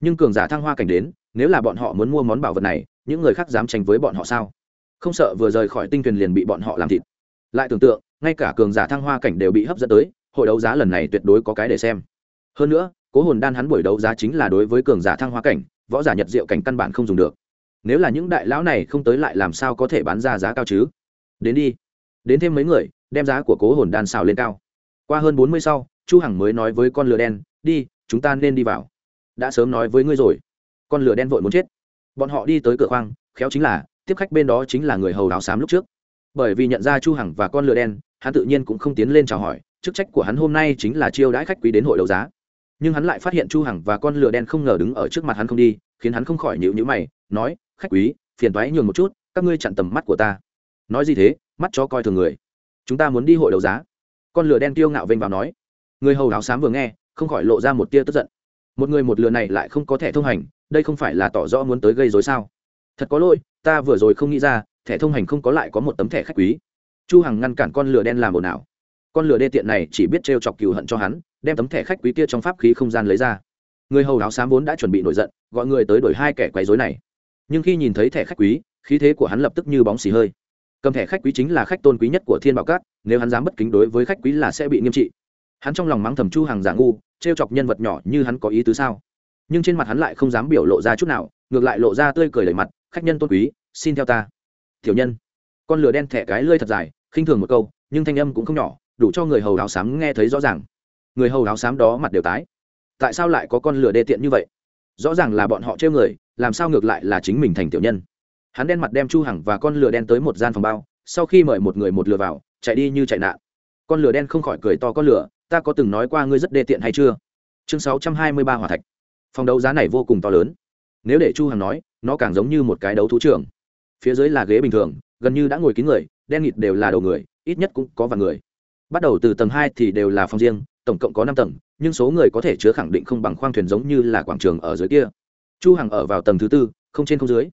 S1: Nhưng cường giả thăng hoa cảnh đến, nếu là bọn họ muốn mua món bảo vật này, những người khác dám tranh với bọn họ sao? Không sợ vừa rời khỏi tinh thuyền liền bị bọn họ làm thịt. Lại tưởng tượng, ngay cả cường giả thăng hoa cảnh đều bị hấp dẫn tới, hội đấu giá lần này tuyệt đối có cái để xem. Hơn nữa, cố hồn đan hắn buổi đấu giá chính là đối với cường giả thăng hoa cảnh, võ giả nhật diệu cảnh căn bản không dùng được. Nếu là những đại lão này không tới lại làm sao có thể bán ra giá cao chứ? Đến đi đến thêm mấy người, đem giá của cố hồn đan xào lên cao. Qua hơn bốn mươi sau, chu hằng mới nói với con lửa đen, đi, chúng ta nên đi vào. Đã sớm nói với ngươi rồi. Con lửa đen vội muốn chết. Bọn họ đi tới cửa khoang, khéo chính là, tiếp khách bên đó chính là người hầu áo xám lúc trước. Bởi vì nhận ra chu hằng và con lửa đen, hắn tự nhiên cũng không tiến lên chào hỏi, chức trách của hắn hôm nay chính là chiêu đãi khách quý đến hội đấu giá. Nhưng hắn lại phát hiện chu hằng và con lửa đen không ngờ đứng ở trước mặt hắn không đi, khiến hắn không khỏi nhíu nhíu mày, nói, khách quý, phiền toái nhường một chút, các ngươi chặn tầm mắt của ta nói gì thế, mắt cho coi thường người. Chúng ta muốn đi hội đấu giá. Con lửa đen tiêu ngạo vênh vào nói. Người hầu áo xám vừa nghe, không khỏi lộ ra một tia tức giận. Một người một lừa này lại không có thẻ thông hành, đây không phải là tỏ rõ muốn tới gây dối sao? Thật có lỗi, ta vừa rồi không nghĩ ra, thẻ thông hành không có lại có một tấm thẻ khách quý. Chu hằng ngăn cản con lửa đen làm ồn ào. Con lửa đê tiện này chỉ biết trêu chọc cừu hận cho hắn, đem tấm thẻ khách quý kia trong pháp khí không gian lấy ra. Người hầu áo xám vốn đã chuẩn bị nổi giận, gọi người tới đổi hai kẻ quấy rối này. Nhưng khi nhìn thấy thẻ khách quý, khí thế của hắn lập tức như bóng xì hơi cầm thẻ khách quý chính là khách tôn quý nhất của thiên bảo cát nếu hắn dám bất kính đối với khách quý là sẽ bị nghiêm trị. Hắn trong lòng mắng thầm chu hàng giả ngu, trêu chọc nhân vật nhỏ như hắn có ý tứ sao? Nhưng trên mặt hắn lại không dám biểu lộ ra chút nào, ngược lại lộ ra tươi cười lầy mặt, khách nhân tôn quý, xin theo ta. Tiểu nhân. Con lửa đen thẻ cái lơi thật dài, khinh thường một câu, nhưng thanh âm cũng không nhỏ, đủ cho người hầu áo xám nghe thấy rõ ràng. Người hầu áo xám đó mặt đều tái. Tại sao lại có con lửa đê tiện như vậy? Rõ ràng là bọn họ trêu người, làm sao ngược lại là chính mình thành tiểu nhân? Hắn đen mặt đem chu hằng và con lừa đen tới một gian phòng bao, sau khi mời một người một lừa vào, chạy đi như chạy nạn. Con lừa đen không khỏi cười to, con lừa. ta có từng nói qua ngươi rất đê tiện hay chưa? Chương 623 hỏa thạch. Phòng đấu giá này vô cùng to lớn. Nếu để chu hằng nói, nó càng giống như một cái đấu thú trường. Phía dưới là ghế bình thường, gần như đã ngồi kín người, đen nghịt đều là đầu người, ít nhất cũng có vài người. Bắt đầu từ tầng hai thì đều là phòng riêng, tổng cộng có năm tầng, nhưng số người có thể chứa khẳng định không bằng khoang thuyền giống như là quảng trường ở dưới kia. Chu hằng ở vào tầng thứ tư, không trên không dưới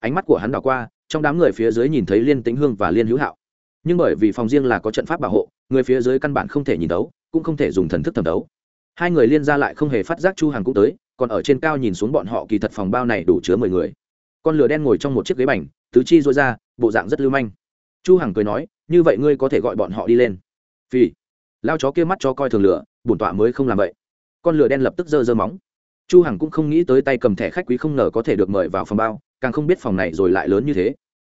S1: ánh mắt của hắn đảo qua, trong đám người phía dưới nhìn thấy liên tĩnh hương và liên hữu hạo. Nhưng bởi vì phòng riêng là có trận pháp bảo hộ, người phía dưới căn bản không thể nhìn đấu, cũng không thể dùng thần thức thẩm đấu. Hai người liên ra lại không hề phát giác chu hằng cũng tới, còn ở trên cao nhìn xuống bọn họ kỳ thật phòng bao này đủ chứa mười người. Con lửa đen ngồi trong một chiếc ghế bành, tứ chi rối ra, bộ dạng rất lưu manh. Chu hằng cười nói, như vậy ngươi có thể gọi bọn họ đi lên. Vì lao chó kia mắt cho coi thường lửa, bổn tọa mới không làm vậy. Con lửa đen lập tức giơ giơ móng chu hằng cũng không nghĩ tới tay cầm thẻ khách quý không ngờ có thể được mời vào phòng bao, càng không biết phòng này rồi lại lớn như thế.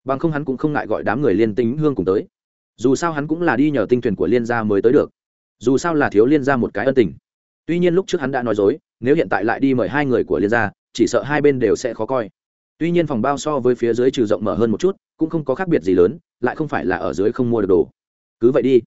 S1: Bằng không hắn cũng không ngại gọi đám người liên tính hương cùng tới. Dù sao hắn cũng là đi nhờ tinh thuyền của liên gia mới tới được. Dù sao là thiếu liên gia một cái ân tình. Tuy nhiên lúc trước hắn đã nói dối, nếu hiện tại lại đi mời hai người của liên gia, chỉ sợ hai bên đều sẽ khó coi. Tuy nhiên phòng bao so với phía dưới trừ rộng mở hơn một chút, cũng không có khác biệt gì lớn, lại không phải là ở dưới không mua được đồ. Cứ vậy đi.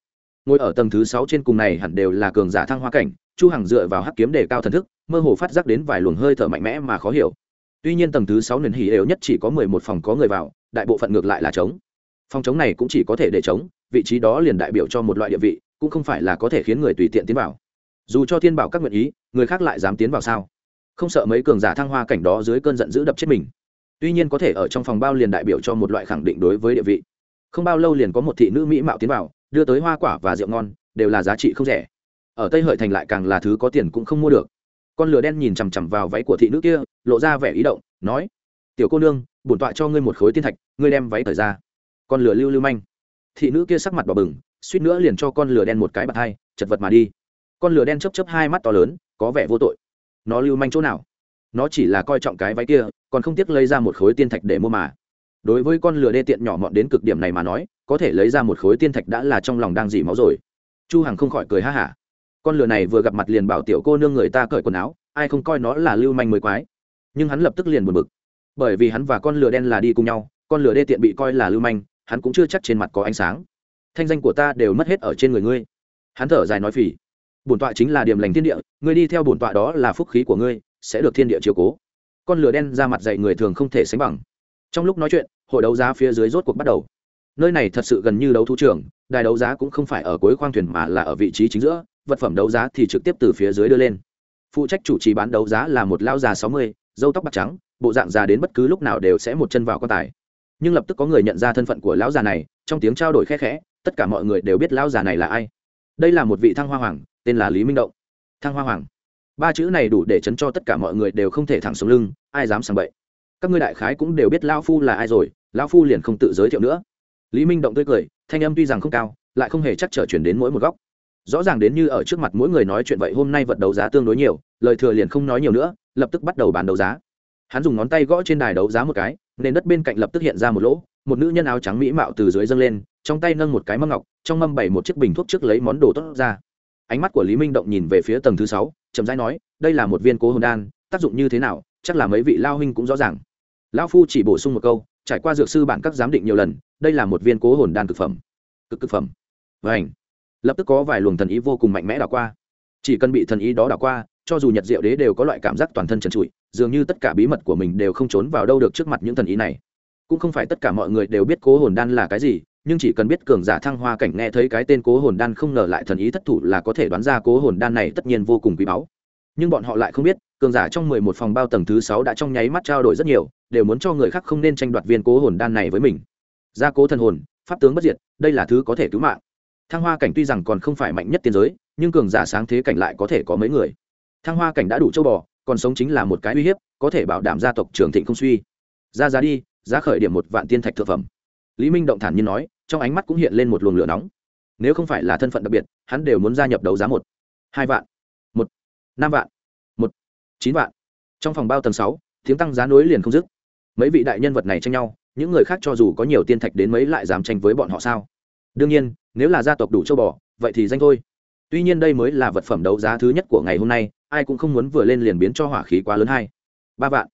S1: Ngồi ở tầng thứ sáu trên cùng này hẳn đều là cường giả thăng hoa cảnh, chu hằng dựa vào hắc kiếm để cao thần thức mơ hồ phát giác đến vài luồng hơi thở mạnh mẽ mà khó hiểu. Tuy nhiên tầng thứ sáu nền hỉ đều nhất chỉ có mười một phòng có người vào, đại bộ phận ngược lại là trống. Phòng trống này cũng chỉ có thể để trống, vị trí đó liền đại biểu cho một loại địa vị, cũng không phải là có thể khiến người tùy tiện tiến vào. Dù cho thiên bảo các nguyện ý, người khác lại dám tiến vào sao? Không sợ mấy cường giả thăng hoa cảnh đó dưới cơn giận dữ đập chết mình. Tuy nhiên có thể ở trong phòng bao liền đại biểu cho một loại khẳng định đối với địa vị. Không bao lâu liền có một thị nữ mỹ mạo tiến vào, đưa tới hoa quả và rượu ngon, đều là giá trị không rẻ. Ở tây hợi thành lại càng là thứ có tiền cũng không mua được con lửa đen nhìn chằm chằm vào váy của thị nữ kia, lộ ra vẻ ý động, nói, tiểu cô nương, bổn tọa cho ngươi một khối tiên thạch, ngươi đem váy thời ra. Con lửa lưu lưu manh. Thị nữ kia sắc mặt bỏ bừng, suýt nữa liền cho con lửa đen một cái bạt hai, chật vật mà đi. Con lửa đen chấp chấp hai mắt to lớn, có vẻ vô tội. Nó lưu manh chỗ nào? Nó chỉ là coi trọng cái váy kia, còn không tiếc lấy ra một khối tiên thạch để mua mà. Đối với con lửa đê tiện nhỏ mọn đến cực điểm này mà nói, có thể lấy ra một khối tiên thạch đã là trong lòng đang dỉ máu rồi. Chu hằng không khỏi cười ha hả con lừa này vừa gặp mặt liền bảo tiểu cô nương người ta cởi quần áo, ai không coi nó là lưu manh mới quái. Nhưng hắn lập tức liền buồn bực. Bởi vì hắn và con lừa đen là đi cùng nhau, con lừa đê tiện bị coi là lưu manh, hắn cũng chưa chắc trên mặt có ánh sáng. Thanh danh của ta đều mất hết ở trên người ngươi. Hắn thở dài nói phỉ bổn tọa chính là điểm lành thiên địa, ngươi đi theo bổn tọa đó là phúc khí của ngươi, sẽ được thiên địa chiếu cố. Con lửa đen ra mặt dạy người thường không thể sánh bằng. Trong lúc nói chuyện, hội đấu giá phía dưới rốt cuộc bắt đầu. Nơi này thật sự gần như đấu thú trường, đài đấu giá cũng không phải ở cuối khoang thuyền mà là ở vị trí chính giữa vật phẩm đấu giá thì trực tiếp từ phía dưới đưa lên. Phụ trách chủ trì bán đấu giá là một lao già sáu mươi dâu tóc bạc trắng, bộ dạng già đến bất cứ lúc nào đều sẽ một chân vào quan tài. Nhưng lập tức có người nhận ra thân phận của lão già này, trong tiếng trao đổi khe khẽ, tất cả mọi người đều biết lão già này là ai. Đây là một vị thăng hoa hoàng, tên là lý minh động. Thăng hoa hoàng. Ba chữ này đủ để chấn cho tất cả mọi người đều không thể thẳng xuống lưng, ai dám sàng bậy. Các ngươi đại khái cũng đều biết lão phu là ai rồi, lão phu liền không tự giới thiệu nữa. Lý minh động tươi cười, thanh âm tuy rằng không cao, lại không hề chắc trở chuyển đến mỗi một góc rõ ràng đến như ở trước mặt mỗi người nói chuyện vậy hôm nay vật đấu giá tương đối nhiều, lời thừa liền không nói nhiều nữa, lập tức bắt đầu bán đấu giá. Hắn dùng ngón tay gõ trên đài đấu giá một cái, nền đất bên cạnh lập tức hiện ra một lỗ, một nữ nhân áo trắng mỹ mạo từ dưới dâng lên, trong tay nâng một cái mâm ngọc, trong mâm bảy một chiếc bình thuốc trước lấy món đồ tốt ra. Ánh mắt của lý minh động nhìn về phía tầng thứ sáu, chậm rãi nói, đây là một viên cố hồn đan, tác dụng như thế nào, chắc là mấy vị lao huynh cũng rõ ràng. Lao phu chỉ bổ sung một câu, trải qua dược sư bản các giám định nhiều lần, đây là một viên cố hồn đan cực phẩm. Cực cực phẩm. Vảnh lập tức có vài luồng thần ý vô cùng mạnh mẽ đảo qua. Chỉ cần bị thần ý đó đảo qua, cho dù nhật diệu đế đều có loại cảm giác toàn thân trần trụi, dường như tất cả bí mật của mình đều không trốn vào đâu được trước mặt những thần ý này. Cũng không phải tất cả mọi người đều biết cố hồn đan là cái gì, nhưng chỉ cần biết cường giả thăng hoa cảnh nghe thấy cái tên cố hồn đan không ngờ lại thần ý thất thủ là có thể đoán ra cố hồn đan này tất nhiên vô cùng quý báu. Nhưng bọn họ lại không biết, cường giả trong mười một phòng bao tầng thứ sáu đã trong nháy mắt trao đổi rất nhiều, đều muốn cho người khác không nên tranh đoạt viên cố hồn đan này với mình. Gia cố thần hồn, pháp tướng bất diệt, đây là thứ có thể cứu mạng thăng hoa cảnh tuy rằng còn không phải mạnh nhất tiên giới, nhưng cường giả sáng thế cảnh lại có thể có mấy người. Thăng hoa cảnh đã đủ châu bò, còn sống chính là một cái uy hiếp, có thể bảo đảm gia tộc trường thịnh không suy. Ra giá đi, giá khởi điểm một vạn tiên thạch thực phẩm. Lý minh động thản nhiên nói, trong ánh mắt cũng hiện lên một luồng lửa nóng. Nếu không phải là thân phận đặc biệt, hắn đều muốn gia nhập đấu giá một. Hai vạn. Một. Năm vạn. Một. Chín vạn. Trong phòng bao tầng sáu, tiếng tăng giá nối liền không dứt. Mấy vị đại nhân vật này tranh nhau, những người khác cho dù có nhiều tiên thạch đến mấy lại dám tranh với bọn họ sao? Đương nhiên, nếu là gia tộc đủ châu bò, vậy thì danh thôi. Tuy nhiên đây mới là vật phẩm đấu giá thứ nhất của ngày hôm nay, ai cũng không muốn vừa lên liền biến cho hỏa khí quá lớn hai. Ba vạn.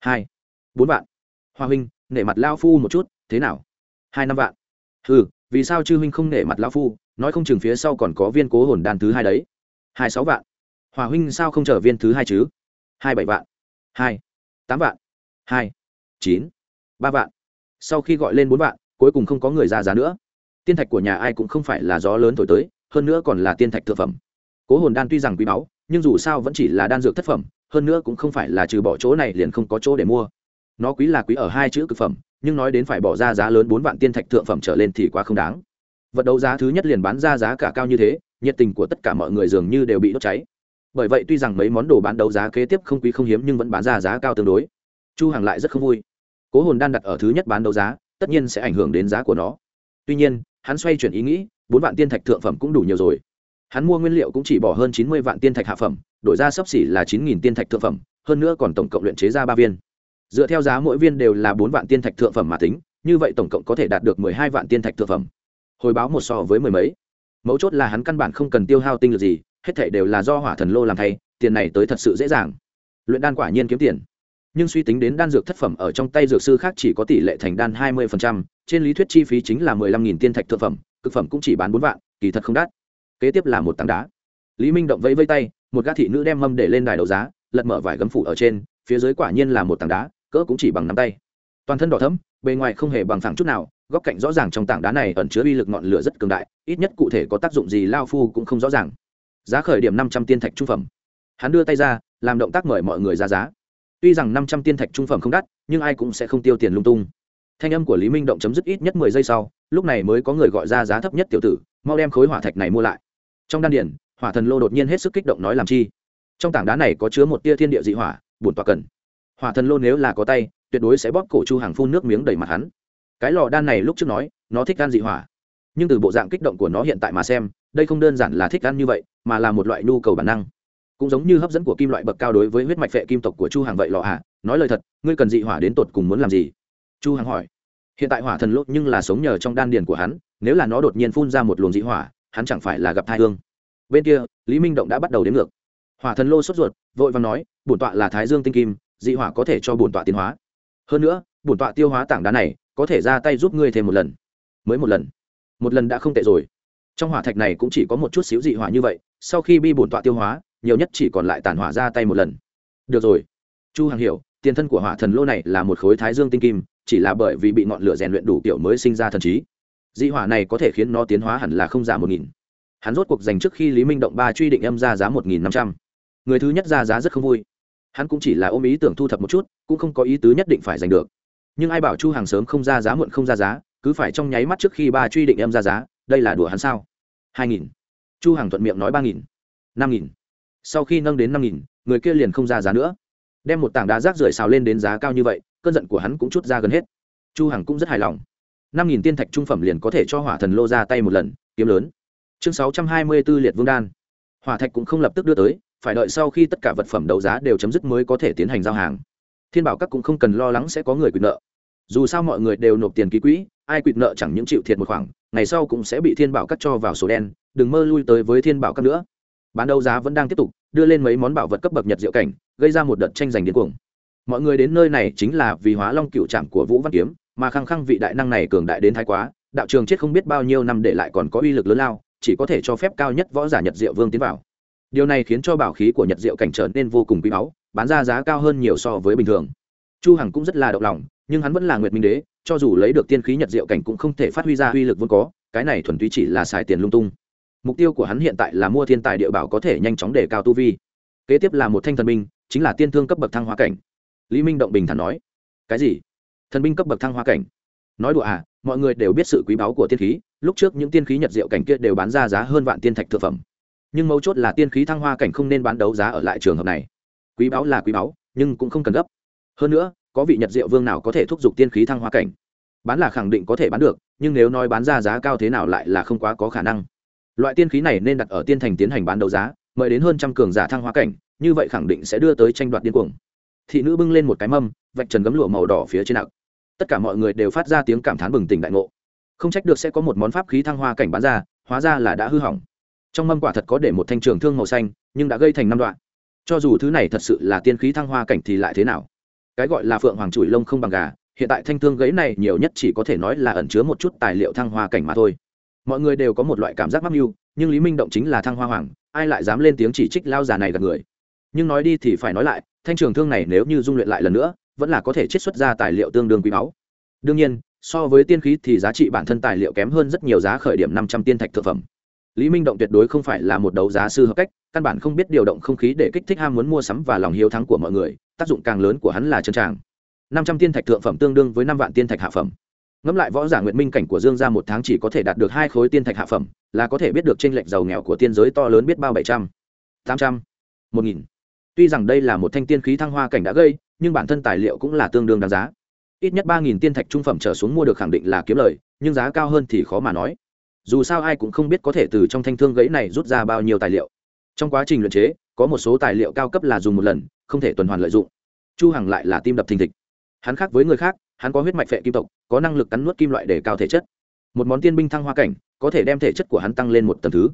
S1: Hai. Bốn vạn. Hoa huynh, nể mặt lao phu một chút, thế nào? Hai năm vạn. Ừ vì sao chư huynh không nể mặt lao phu, nói không chừng phía sau còn có viên cố hồn đan thứ hai đấy. Hai sáu vạn. Hòa huynh sao không chở viên thứ hai chứ? Hai bảy vạn. Hai. Tám vạn. Hai. Chín. Ba vạn. Sau khi gọi lên bốn vạn, cuối cùng không có người ra giá nữa tiên thạch của nhà ai cũng không phải là gió lớn thổi tới, hơn nữa còn là tiên thạch thượng phẩm. Cố hồn đan tuy rằng quý báu, nhưng dù sao vẫn chỉ là đan dược thất phẩm, hơn nữa cũng không phải là trừ bỏ chỗ này liền không có chỗ để mua. Nó quý là quý ở hai chữ cực phẩm, nhưng nói đến phải bỏ ra giá lớn bốn vạn tiên thạch thượng phẩm trở lên thì quá không đáng. Vật đấu giá thứ nhất liền bán ra giá cả cao như thế, nhiệt tình của tất cả mọi người dường như đều bị đốt cháy. Bởi vậy tuy rằng mấy món đồ bán đấu giá kế tiếp không quý không hiếm nhưng vẫn bán ra giá cao tương đối. Chu hàng lại rất không vui. Cố hồn đan đặt ở thứ nhất bán đấu giá, tất nhiên sẽ ảnh hưởng đến giá của nó. Tuy nhiên hắn xoay chuyển ý nghĩ, bốn vạn tiên thạch thượng phẩm cũng đủ nhiều rồi. Hắn mua nguyên liệu cũng chỉ bỏ hơn chín mươi vạn tiên thạch hạ phẩm, đổi ra sấp xỉ là chín nghìn tiên thạch thượng phẩm, hơn nữa còn tổng cộng luyện chế ra ba viên. Dựa theo giá mỗi viên đều là bốn vạn tiên thạch thượng phẩm mà tính, như vậy tổng cộng có thể đạt được mười hai vạn tiên thạch thượng phẩm. Hồi báo một so với mười mấy. Mấu chốt là hắn căn bản không cần tiêu hao tinh lực gì, hết thể đều là do hỏa thần lô làm thay, tiền này tới thật sự dễ dàng. Luyện đan quả nhiên kiếm tiền. Nhưng suy tính đến đan dược thất phẩm ở trong tay dược sư khác chỉ có tỷ lệ thành đan hai mươi trên lý thuyết chi phí chính là mười lăm nghìn tiên thạch thượng phẩm, cực phẩm cũng chỉ bán bốn vạn, kỳ thật không đắt. Kế tiếp là một tảng đá. Lý minh động vẫy vây tay, một gã thị nữ đem mâm để lên đài đấu giá, lật mở vải gấm phủ ở trên, phía dưới quả nhiên là một tảng đá, cỡ cũng chỉ bằng nắm tay. Toàn thân đỏ thấm bề ngoài không hề bằng phẳng chút nào, góc cạnh rõ ràng trong tảng đá này ẩn chứa uy lực ngọn lửa rất cường đại, ít nhất cụ thể có tác dụng gì lao phu cũng không rõ ràng. Giá khởi điểm năm trăm tiên thạch trung phẩm. Hắn đưa tay ra, làm động tác mời mọi người ra giá. Tuy rằng năm trăm tiên thạch trung phẩm không đắt, nhưng ai cũng sẽ không tiêu tiền lung tung thanh âm của lý minh động chấm dứt ít nhất mười giây sau, lúc này mới có người gọi ra giá thấp nhất tiểu tử, mau đem khối hỏa thạch này mua lại. Trong đan điển hỏa thần lô đột nhiên hết sức kích động nói làm chi? Trong tảng đá này có chứa một tia thiên địa dị hỏa, bổn tọa cần. Hỏa thần lô nếu là có tay, tuyệt đối sẽ bóp cổ chu hàng phun nước miếng đầy mặt hắn. Cái lò đan này lúc trước nói, nó thích gan dị hỏa. Nhưng từ bộ dạng kích động của nó hiện tại mà xem, đây không đơn giản là thích gan như vậy, mà là một loại nhu cầu bản năng. Cũng giống như hấp dẫn của kim loại bậc cao đối với huyết mạch phệ kim tộc của chu hàng vậy lọ hạ nói lời thật, ngươi cần dị hỏa đến tột cùng muốn làm gì? Chu Hằng hỏi. Hiện tại hỏa thần lốt nhưng là sống nhờ trong đan điền của hắn, nếu là nó đột nhiên phun ra một luồng dị hỏa, hắn chẳng phải là gặp thai hương. Bên kia, lý minh động đã bắt đầu đến ngược. Hỏa thần lô sốt ruột, vội vàng nói, bổn tọa là thái dương tinh kim, dị hỏa có thể cho bổn tọa tiến hóa. Hơn nữa, bổn tọa tiêu hóa tảng đá này, có thể ra tay giúp ngươi thêm một lần. Mới một lần. Một lần đã không tệ rồi. Trong hỏa thạch này cũng chỉ có một chút xíu dị hỏa như vậy, sau khi bi bổn tọa tiêu hóa, nhiều nhất chỉ còn lại tàn hỏa ra tay một lần. Được rồi. Chu hằng hiểu, tiền thân của hỏa thần lô này là một khối thái dương tinh kim chỉ là bởi vì bị ngọn lửa rèn luyện đủ kiểu mới sinh ra thần trí. Dị hỏa này có thể khiến nó tiến hóa hẳn là không giảm một nghìn. Hắn rốt cuộc dành trước khi lý minh động ba truy định âm ra giá một nghìn năm trăm. Người thứ nhất ra giá rất không vui. Hắn cũng chỉ là ôm ý tưởng thu thập một chút, cũng không có ý tứ nhất định phải giành được. Nhưng ai bảo chu hàng sớm không ra giá muộn không ra giá, cứ phải trong nháy mắt trước khi ba truy định em ra giá, đây là đùa hắn sao? Hai nghìn. Chu hàng thuận miệng nói ba nghìn. Năm nghìn. Sau khi nâng đến năm nghìn, người kia liền không ra giá nữa. Đem một tảng đá rác rưởi xào lên đến giá cao như vậy cơn giận của hắn cũng chút ra gần hết. Chu hằng cũng rất hài lòng. Năm nghìn tiên thạch trung phẩm liền có thể cho hỏa thần lô ra tay một lần, kiếm lớn. Chương sáu trăm hai mươi 624 liệt vương đan. Hỏa thạch cũng không lập tức đưa tới, phải đợi sau khi tất cả vật phẩm đấu giá đều chấm dứt mới có thể tiến hành giao hàng. Thiên bảo các cũng không cần lo lắng sẽ có người quyền nợ. Dù sao mọi người đều nộp tiền ký quỹ, ai quyền nợ chẳng những chịu thiệt một khoảng, ngày sau cũng sẽ bị thiên bảo các cho vào sổ đen, đừng mơ lui tới với thiên bảo các nữa. Bán đấu giá vẫn đang tiếp tục, đưa lên mấy món bảo vật cấp bậc nhật diệu cảnh, gây ra một đợt tranh giành điên cuồng mọi người đến nơi này chính là vì hóa long cựu trạm của vũ văn kiếm, mà khăng khăng vị đại năng này cường đại đến thái quá, đạo trường chết không biết bao nhiêu năm để lại còn có uy lực lớn lao, chỉ có thể cho phép cao nhất võ giả nhật diệu vương tiến vào. Điều này khiến cho bảo khí của nhật diệu cảnh trở nên vô cùng quý báu, bán ra giá cao hơn nhiều so với bình thường. Chu hằng cũng rất là động lòng, nhưng hắn vẫn là nguyệt minh đế, cho dù lấy được tiên khí nhật diệu cảnh cũng không thể phát huy ra uy lực vốn có, cái này thuần túy chỉ là xài tiền lung tung. Mục tiêu của hắn hiện tại là mua thiên tài địa bảo có thể nhanh chóng để cao tu vi. Kế tiếp là một thanh thần binh, chính là tiên thương cấp bậc thăng hóa cảnh lý minh động bình thản nói, cái gì? Thần binh cấp bậc thăng hoa cảnh? Nói đùa à mọi người đều biết sự quý báu của tiên khí, lúc trước những tiên khí nhật diệu cảnh kia đều bán ra giá hơn vạn tiên thạch thực phẩm. Nhưng mấu chốt là tiên khí thăng hoa cảnh không nên bán đấu giá ở lại trường hợp này. Quý báu là quý báu, nhưng cũng không cần gấp. Hơn nữa, có vị nhật diệu vương nào có thể thúc giục tiên khí thăng hoa cảnh? Bán là khẳng định có thể bán được, nhưng nếu nói bán ra giá cao thế nào lại là không quá có khả năng. Loại tiên khí này nên đặt ở tiên thành tiến hành bán đấu giá, mời đến hơn trăm cường giả thăng hoa cảnh, như vậy khẳng định sẽ đưa tới tranh đoạt điên cuồng thị nữ bưng lên một cái mâm, vạch trần gấm lụa màu đỏ phía trên nặng. Tất cả mọi người đều phát ra tiếng cảm thán bừng tỉnh đại ngộ. Không trách được sẽ có một món pháp khí thăng hoa cảnh bán ra, hóa ra là đã hư hỏng. Trong mâm quả thật có để một thanh trường thương màu xanh, nhưng đã gây thành năm đoạn. Cho dù thứ này thật sự là tiên khí thăng hoa cảnh thì lại thế nào? Cái gọi là phượng hoàng chùi lông không bằng gà, hiện tại thanh thương gãy này nhiều nhất chỉ có thể nói là ẩn chứa một chút tài liệu thăng hoa cảnh mà thôi. Mọi người đều có một loại cảm giác mắc mưu, nhưng lý minh động chính là thăng hoa hoàng, ai lại dám lên tiếng chỉ trích lao già này gặp người? Nhưng nói đi thì phải nói lại thanh trường thương này nếu như dung luyện lại lần nữa, vẫn là có thể chiết xuất ra tài liệu tương đương quý báu. Đương nhiên, so với tiên khí thì giá trị bản thân tài liệu kém hơn rất nhiều giá khởi điểm năm trăm tiên thạch thực phẩm. Lý minh động tuyệt đối không phải là một đấu giá sư hợp cách, căn bản không biết điều động không khí để kích thích ham muốn mua sắm và lòng hiếu thắng của mọi người, tác dụng càng lớn của hắn là chân tràng. Năm trăm tiên thạch thượng phẩm tương đương với năm vạn tiên thạch hạ phẩm. Ngẫm lại võ giả nguyện minh cảnh của dương gia một tháng chỉ có thể đạt được hai khối tiên thạch hạ phẩm, là có thể biết được tranh lệch giàu nghèo của tiên giới to lớn biết bao bảy trăm, tám trăm, một nghìn tuy rằng đây là một thanh tiên khí thăng hoa cảnh đã gây, nhưng bản thân tài liệu cũng là tương đương đáng giá. Ít nhất ba nghìn tiên thạch trung phẩm trở xuống mua được khẳng định là kiếm lời, nhưng giá cao hơn thì khó mà nói. Dù sao ai cũng không biết có thể từ trong thanh thương gãy này rút ra bao nhiêu tài liệu. Trong quá trình luyện chế, có một số tài liệu cao cấp là dùng một lần, không thể tuần hoàn lợi dụng. Chu hằng lại là tim đập thình thịch. Hắn khác với người khác, hắn có huyết mạch phệ kim tộc, có năng lực cắn nuốt kim loại để cao thể chất. Một món tiên binh thăng hoa cảnh, có thể đem thể chất của hắn tăng lên một tầng thứ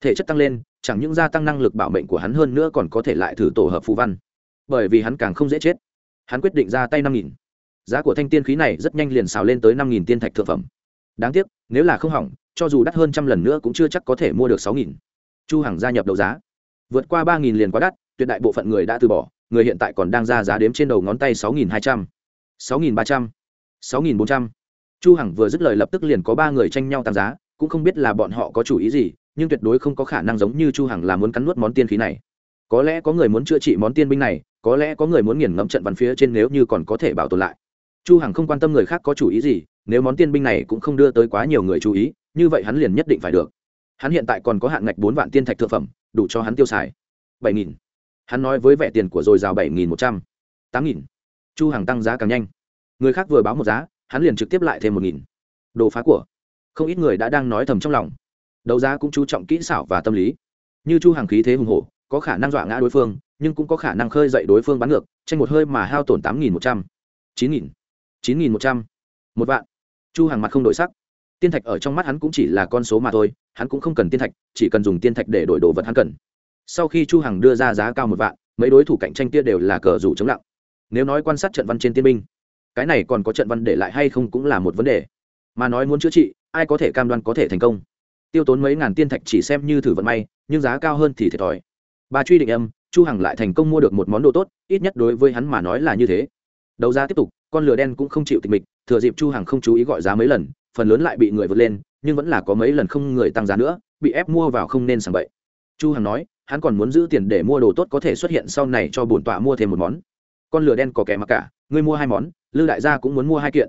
S1: thể chất tăng lên, chẳng những gia tăng năng lực bảo mệnh của hắn hơn nữa còn có thể lại thử tổ hợp phù văn. Bởi vì hắn càng không dễ chết. Hắn quyết định ra tay năm nghìn. Giá của thanh tiên khí này rất nhanh liền xào lên tới năm nghìn tiên thạch thượng phẩm. Đáng tiếc, nếu là không hỏng, cho dù đắt hơn trăm lần nữa cũng chưa chắc có thể mua được sáu nghìn. Chu hằng gia nhập đấu giá. Vượt qua ba nghìn liền quá đắt, tuyệt đại bộ phận người đã từ bỏ, người hiện tại còn đang ra giá đếm trên đầu ngón tay sáu nghìn hai trăm. sáu nghìn ba trăm. sáu nghìn bốn trăm. Chu hằng vừa dứt lời lập tức liền có ba người tranh nhau tăng giá, cũng không biết là bọn họ có chủ ý gì nhưng tuyệt đối không có khả năng giống như chu hằng là muốn cắn nuốt món tiên khí này. Có lẽ có người muốn chữa trị món tiên binh này, có lẽ có người muốn nghiền ngẫm trận văn phía trên nếu như còn có thể bảo tồn lại. Chu hằng không quan tâm người khác có chủ ý gì, nếu món tiên binh này cũng không đưa tới quá nhiều người chú ý, như vậy hắn liền nhất định phải được. Hắn hiện tại còn có hạn ngạch bốn vạn tiên thạch thượng phẩm, đủ cho hắn tiêu xài. Bảy nghìn. Hắn nói với vẻ tiền của rồi rào bảy nghìn một trăm. Tám nghìn. Chu Hằng tăng giá càng nhanh. Người khác vừa báo một giá, hắn liền trực tiếp lại thêm một nghìn. Đồ phá của. Không ít người đã đang nói thầm trong lòng đấu giá cũng chú trọng kỹ xảo và tâm lý. Như chu hàng khí thế hùng hổ, có khả năng dọa ngã đối phương, nhưng cũng có khả năng khơi dậy đối phương bắn ngược, tranh một hơi mà hao tổn tám nghìn một trăm. Chín nghìn. Chín nghìn một trăm. Một vạn. Chu hàng mặt không đổi sắc. Tiên thạch ở trong mắt hắn cũng chỉ là con số mà thôi, hắn cũng không cần tiên thạch, chỉ cần dùng tiên thạch để đổi đồ vật hắn cần. Sau khi chu hằng đưa ra giá cao một vạn, mấy đối thủ cạnh tranh kia đều là cờ rủ chống lặng. Nếu nói quan sát trận văn trên tiên binh cái này còn có trận văn để lại hay không cũng là một vấn đề. Mà nói muốn chữa trị, ai có thể cam đoan có thể thành công? Tiêu tốn mấy ngàn tiên thạch chỉ xem như thử vận may, nhưng giá cao hơn thì thiệt thòi. Bà truy định âm, chu hằng lại thành công mua được một món đồ tốt, ít nhất đối với hắn mà nói là như thế. Đấu giá tiếp tục, con lửa đen cũng không chịu tịch mịch, thừa dịp chu hằng không chú ý gọi giá mấy lần, phần lớn lại bị người vượt lên, nhưng vẫn là có mấy lần không người tăng giá nữa, bị ép mua vào không nên sảng bậy. Chu hằng nói, hắn còn muốn giữ tiền để mua đồ tốt có thể xuất hiện sau này cho bổn tọa mua thêm một món. Con lửa đen có kẻ mặc cả, ngươi mua hai món, lư đại gia cũng muốn mua hai kiện.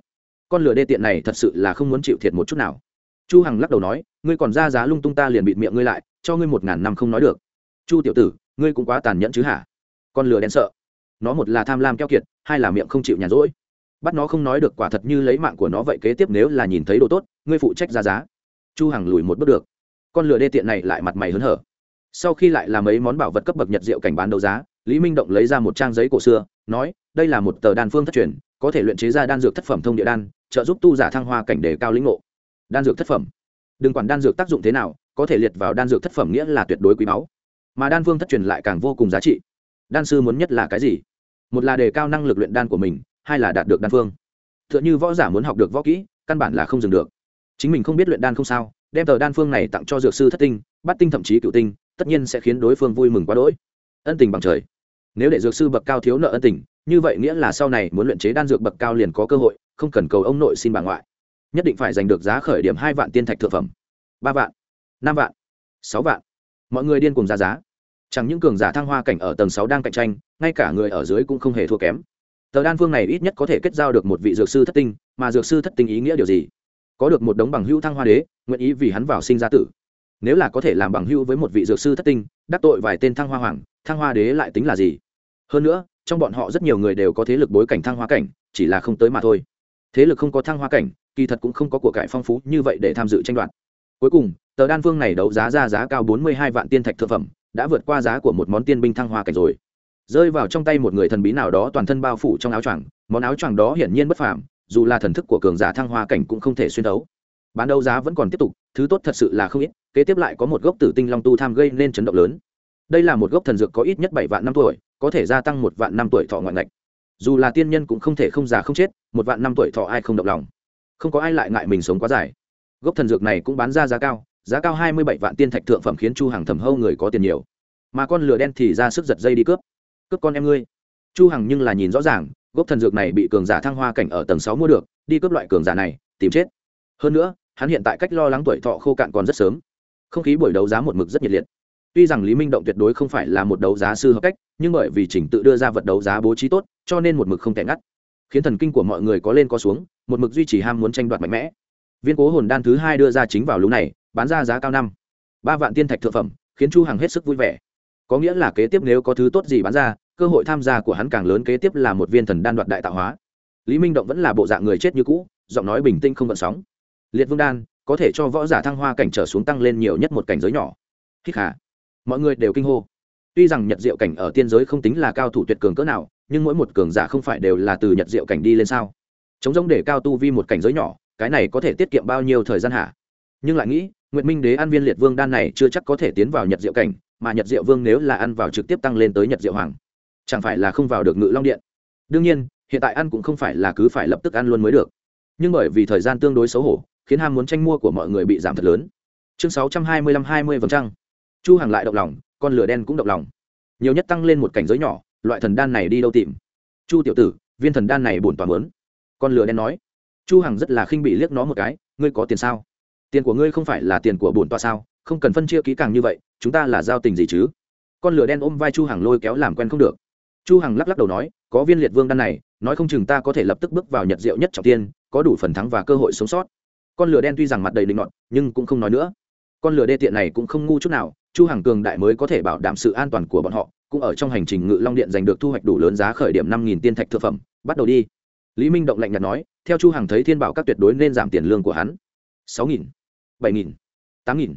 S1: Con lửa đê tiện này thật sự là không muốn chịu thiệt một chút nào chu hằng lắc đầu nói, ngươi còn ra giá lung tung ta liền bịt miệng ngươi lại, cho ngươi một ngàn năm không nói được. Chu tiểu tử, ngươi cũng quá tàn nhẫn chứ hả? Con lừa đen sợ. Nó một là tham lam keo kiệt, hai là miệng không chịu nhàn rỗi. Bắt nó không nói được quả thật như lấy mạng của nó vậy, kế tiếp nếu là nhìn thấy đồ tốt, ngươi phụ trách ra giá. Chu hằng lùi một bước được. Con lừa đê tiện này lại mặt mày hớn hở. Sau khi lại làm mấy món bảo vật cấp bậc nhật diệu cảnh bán đấu giá, lý minh động lấy ra một trang giấy cổ xưa, nói, đây là một tờ đan phương thất truyền, có thể luyện chế ra đan dược thất phẩm thông địa đan, trợ giúp tu giả thăng hoa cảnh đề cao lĩnh ngộ đan dược thất phẩm. Đừng quản đan dược tác dụng thế nào, có thể liệt vào đan dược thất phẩm nghĩa là tuyệt đối quý báu. Mà đan vương thất truyền lại càng vô cùng giá trị. Đan sư muốn nhất là cái gì? Một là đề cao năng lực luyện đan của mình, hai là đạt được đan phương. T h ư ợ n h ư võ giả muốn học được võ kỹ, căn bản là không dừng được. Chính mình không biết luyện đan không sao, đem tờ đan phương này tặng cho dược sư thất tinh, bắt tinh thậm chí cựu tinh, tất nhiên sẽ khiến đối phương vui mừng quá đỗi. Ân tình bằng trời. Nếu để dược sư bậc cao thiếu nợ ân tình, như vậy nghĩa là sau này muốn luyện chế đan dược bậc cao liền có cơ hội, không cần cầu ông nội xin bà ngoại nhất định phải giành được giá khởi điểm hai vạn tiên thạch thượng phẩm. Ba vạn, năm vạn, sáu vạn. Mọi người điên cùng ra giá. Chẳng những cường giả thăng hoa cảnh ở tầng sáu đang cạnh tranh, ngay cả người ở dưới cũng không hề thua kém. Tờ đan phương này ít nhất có thể kết giao được một vị dược sư thất tinh, mà dược sư thất tinh ý nghĩa điều gì? Có được một đống bằng hữu thăng hoa đế, nguyện ý vì hắn vào sinh ra tử. Nếu là có thể làm bằng hữu với một vị dược sư thất tinh, đắc tội vài tên thăng hoa hoàng, thăng hoa đế lại tính là gì? Hơn nữa, trong bọn họ rất nhiều người đều có thế lực bối cảnh thăng hoa cảnh, chỉ là không tới mà thôi. Thế lực không có thăng hoa cảnh kỳ thật cũng không có của cải phong phú như vậy để tham dự tranh đoạt. Cuối cùng, tờ đan phương này đấu giá ra giá cao bốn mươi hai vạn tiên thạch thượng phẩm, đã vượt qua giá của một món tiên binh thăng hoa cảnh rồi. Rơi vào trong tay một người thần bí nào đó toàn thân bao phủ trong áo choàng, món áo choàng đó hiển nhiên bất phàm, dù là thần thức của cường giả thăng hoa cảnh cũng không thể xuyên đấu bán đấu giá vẫn còn tiếp tục, thứ tốt thật sự là không ít, kế tiếp lại có một gốc tử tinh long tu tham gây nên chấn động lớn. Đây là một gốc thần dược có ít nhất bảy vạn năm tuổi, có thể gia tăng một vạn năm tuổi thọ ngoại ngạch. Dù là tiên nhân cũng không thể không già không chết, một vạn năm tuổi thọ ai không động lòng không có ai lại ngại mình sống quá dài. Gốc thần dược này cũng bán ra giá cao giá cao hai mươi bảy vạn tiên thạch thượng phẩm khiến chu hằng thầm hâu người có tiền nhiều. Mà con lửa đen thì ra sức giật dây đi cướp. Cướp con em ngươi. Chu hằng nhưng là nhìn rõ ràng, gốc thần dược này bị cường giả thăng hoa cảnh ở tầng sáu mua được, đi cướp loại cường giả này, tìm chết. Hơn nữa, hắn hiện tại cách lo lắng tuổi thọ khô cạn còn rất sớm. Không khí buổi đấu giá một mực rất nhiệt liệt. Tuy rằng lý minh động tuyệt đối không phải là một đấu giá sư hợp cách, nhưng bởi vì chỉnh tự đưa ra vật đấu giá bố trí tốt, cho nên một mực không thể ngắt khiến thần kinh của mọi người có lên có xuống, một mực duy trì ham muốn tranh đoạt mạnh mẽ. Viên cố hồn đan thứ hai đưa ra chính vào lúc này, bán ra giá cao năm. Ba vạn tiên thạch thượng phẩm, khiến chu hằng hết sức vui vẻ. Có nghĩa là kế tiếp nếu có thứ tốt gì bán ra, cơ hội tham gia của hắn càng lớn kế tiếp là một viên thần đan đoạt đại tạo hóa. Lý minh động vẫn là bộ dạng người chết như cũ, giọng nói bình tĩnh không vận sóng. Liệt vương đan, có thể cho võ giả thăng hoa cảnh trở xuống tăng lên nhiều nhất một cảnh giới nhỏ. Hít hà. Mọi người đều kinh hô. Tuy rằng nhật diệu cảnh ở tiên giới không tính là cao thủ tuyệt cường cỡ nào nhưng mỗi một cường giả không phải đều là từ nhật diệu cảnh đi lên sao? Chống giống để cao tu vi một cảnh giới nhỏ, cái này có thể tiết kiệm bao nhiêu thời gian hả? Nhưng lại nghĩ, nguyệt minh đế ăn viên liệt vương đan này chưa chắc có thể tiến vào nhật diệu cảnh, mà nhật diệu vương nếu là ăn vào trực tiếp tăng lên tới nhật diệu hoàng, chẳng phải là không vào được ngự long điện? Đương nhiên, hiện tại ăn cũng không phải là cứ phải lập tức ăn luôn mới được. Nhưng bởi vì thời gian tương đối xấu hổ, khiến ham muốn tranh mua của mọi người bị giảm thật lớn. Chương sáu trăm hai mươi lăm hai mươi chu hàng lại động lòng, con lửa đen cũng động lòng. Nhiều nhất tăng lên một cảnh giới nhỏ loại thần đan này đi đâu tìm? Chu tiểu tử, viên thần đan này bổn toàn lớn con lửa đen nói. Chu hằng rất là khinh bị liếc nó một cái, ngươi có tiền sao? Tiền của ngươi không phải là tiền của bổn tọa sao? Không cần phân chia kỹ càng như vậy, chúng ta là giao tình gì chứ? Con lửa đen ôm vai chu hằng lôi kéo làm quen không được. Chu hằng lắc lắc đầu nói, có viên liệt vương đan này, nói không chừng ta có thể lập tức bước vào nhật diệu nhất trọng tiên, có đủ phần thắng và cơ hội sống sót. Con lửa đen tuy rằng mặt đầy định ngọn nhưng cũng không nói nữa. Con lửa đê tiện này cũng không ngu chút nào, chu hằng cường đại mới có thể bảo đảm sự an toàn của bọn họ cũng ở trong hành trình ngự long điện giành được thu hoạch đủ lớn giá khởi điểm năm nghìn tiên thạch thực phẩm. Bắt đầu đi. Lý minh động lạnh nhạt nói, theo chu hằng thấy thiên bảo các tuyệt đối nên giảm tiền lương của hắn. Sáu nghìn, bảy nghìn, tám nghìn.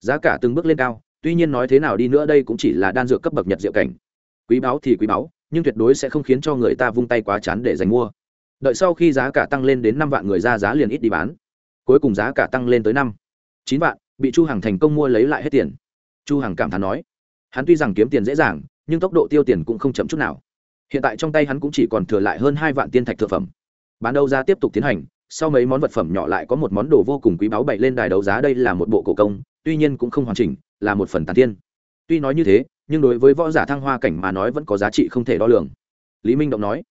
S1: Giá cả từng bước lên cao, tuy nhiên nói thế nào đi nữa đây cũng chỉ là đan dược cấp bậc nhật diệu cảnh. Quý báu thì quý báu, nhưng tuyệt đối sẽ không khiến cho người ta vung tay quá chán để giành mua. Đợi sau khi giá cả tăng lên đến năm vạn người ra giá liền ít đi bán. Cuối cùng giá cả tăng lên tới năm, chín vạn, bị chu hằng thành công mua lấy lại hết tiền. Chu hằng cảm thán nói, hắn tuy rằng kiếm tiền dễ dàng nhưng tốc độ tiêu tiền cũng không chậm chút nào. Hiện tại trong tay hắn cũng chỉ còn thừa lại hơn hai vạn tiên thạch thực phẩm. Bán đấu giá tiếp tục tiến hành, sau mấy món vật phẩm nhỏ lại có một món đồ vô cùng quý báu bày lên đài đấu giá đây là một bộ cổ công, tuy nhiên cũng không hoàn chỉnh, là một phần tàn tiên. Tuy nói như thế, nhưng đối với võ giả thăng hoa cảnh mà nói vẫn có giá trị không thể đo lường. Lý minh động nói,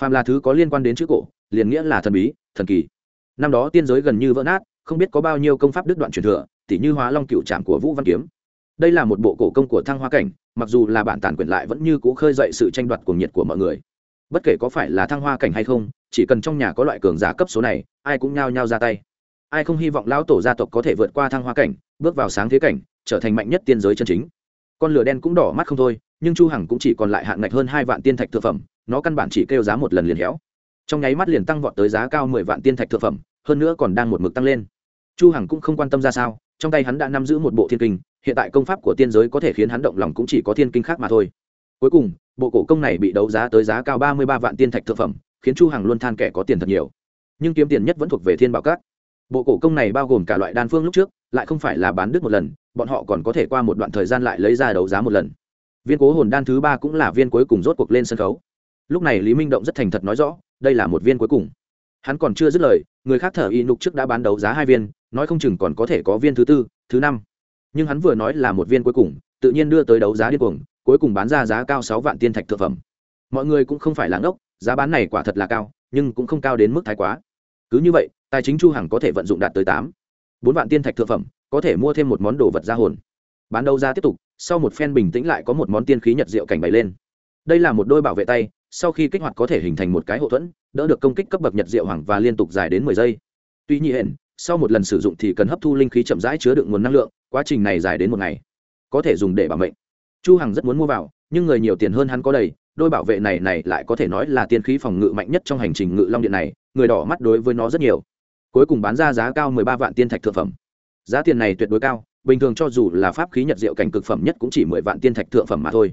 S1: phàm là thứ có liên quan đến chữ cổ, liền nghĩa là thần bí, thần kỳ. Năm đó tiên giới gần như vỡ nát, không biết có bao nhiêu công pháp đứt đoạn truyền thừa, tỉ như hóa long cựu trạm của vũ văn kiếm. Đây là một bộ cổ công của thăng hoa cảnh mặc dù là bản tản quyền lại vẫn như cũ khơi dậy sự tranh đoạt cuồng nhiệt của mọi người. Bất kể có phải là thăng hoa cảnh hay không, chỉ cần trong nhà có loại cường giả cấp số này, ai cũng nhao nhao ra tay. Ai không hy vọng lão tổ gia tộc có thể vượt qua thăng hoa cảnh, bước vào sáng thế cảnh, trở thành mạnh nhất tiên giới chân chính. Con lửa đen cũng đỏ mắt không thôi, nhưng chu hằng cũng chỉ còn lại hạn ngạch hơn hai vạn tiên thạch thượng phẩm, nó căn bản chỉ kêu giá một lần liền héo. Trong nháy mắt liền tăng vọt tới giá cao mười vạn tiên thạch thượng phẩm, hơn nữa còn đang một mực tăng lên. Chu hằng cũng không quan tâm ra sao, trong tay hắn đã nắm giữ một bộ thiên kinh hiện tại công pháp của tiên giới có thể khiến hắn động lòng cũng chỉ có thiên kinh khác mà thôi. Cuối cùng, bộ cổ công này bị đấu giá tới giá cao ba mươi ba vạn tiên thạch thượng phẩm, khiến chu hằng luôn than kẻ có tiền thật nhiều. Nhưng kiếm tiền nhất vẫn thuộc về thiên bảo các. Bộ cổ công này bao gồm cả loại đan phương lúc trước, lại không phải là bán đứt một lần, bọn họ còn có thể qua một đoạn thời gian lại lấy ra đấu giá một lần. Viên cố hồn đan thứ ba cũng là viên cuối cùng rốt cuộc lên sân khấu. Lúc này lý minh động rất thành thật nói rõ, đây là một viên cuối cùng. Hắn còn chưa dứt lời, người khác thở y nục trước đã bán đấu giá hai viên, nói không chừng còn có thể có viên thứ tư, thứ năm nhưng hắn vừa nói là một viên cuối cùng, tự nhiên đưa tới đấu giá điên cuồng, cuối cùng bán ra giá cao sáu vạn tiên thạch thượng phẩm. Mọi người cũng không phải là ngốc, giá bán này quả thật là cao, nhưng cũng không cao đến mức thái quá. Cứ như vậy, tài chính chu hằng có thể vận dụng đạt tới tám, bốn vạn tiên thạch thượng phẩm, có thể mua thêm một món đồ vật ra hồn. Bán đấu giá tiếp tục, sau một phen bình tĩnh lại có một món tiên khí nhật diệu cảnh bày lên. Đây là một đôi bảo vệ tay, sau khi kích hoạt có thể hình thành một cái hậu thuẫn, đỡ được công kích cấp bậc nhật diệu hoàng và liên tục dài đến mười giây. Tuy nhiên, sau một lần sử dụng thì cần hấp thu linh khí chậm rãi chứa đựng nguồn năng lượng quá trình này dài đến một ngày, có thể dùng để bảo mệnh. Chu hằng rất muốn mua vào, nhưng người nhiều tiền hơn hắn có đầy, đôi bảo vệ này này lại có thể nói là tiên khí phòng ngự mạnh nhất trong hành trình ngự long điện này, người đỏ mắt đối với nó rất nhiều. Cuối cùng bán ra giá cao 13 vạn tiên thạch thượng phẩm. Giá tiền này tuyệt đối cao, bình thường cho dù là pháp khí nhật diệu cảnh cực phẩm nhất cũng chỉ 10 vạn tiên thạch thượng phẩm mà thôi.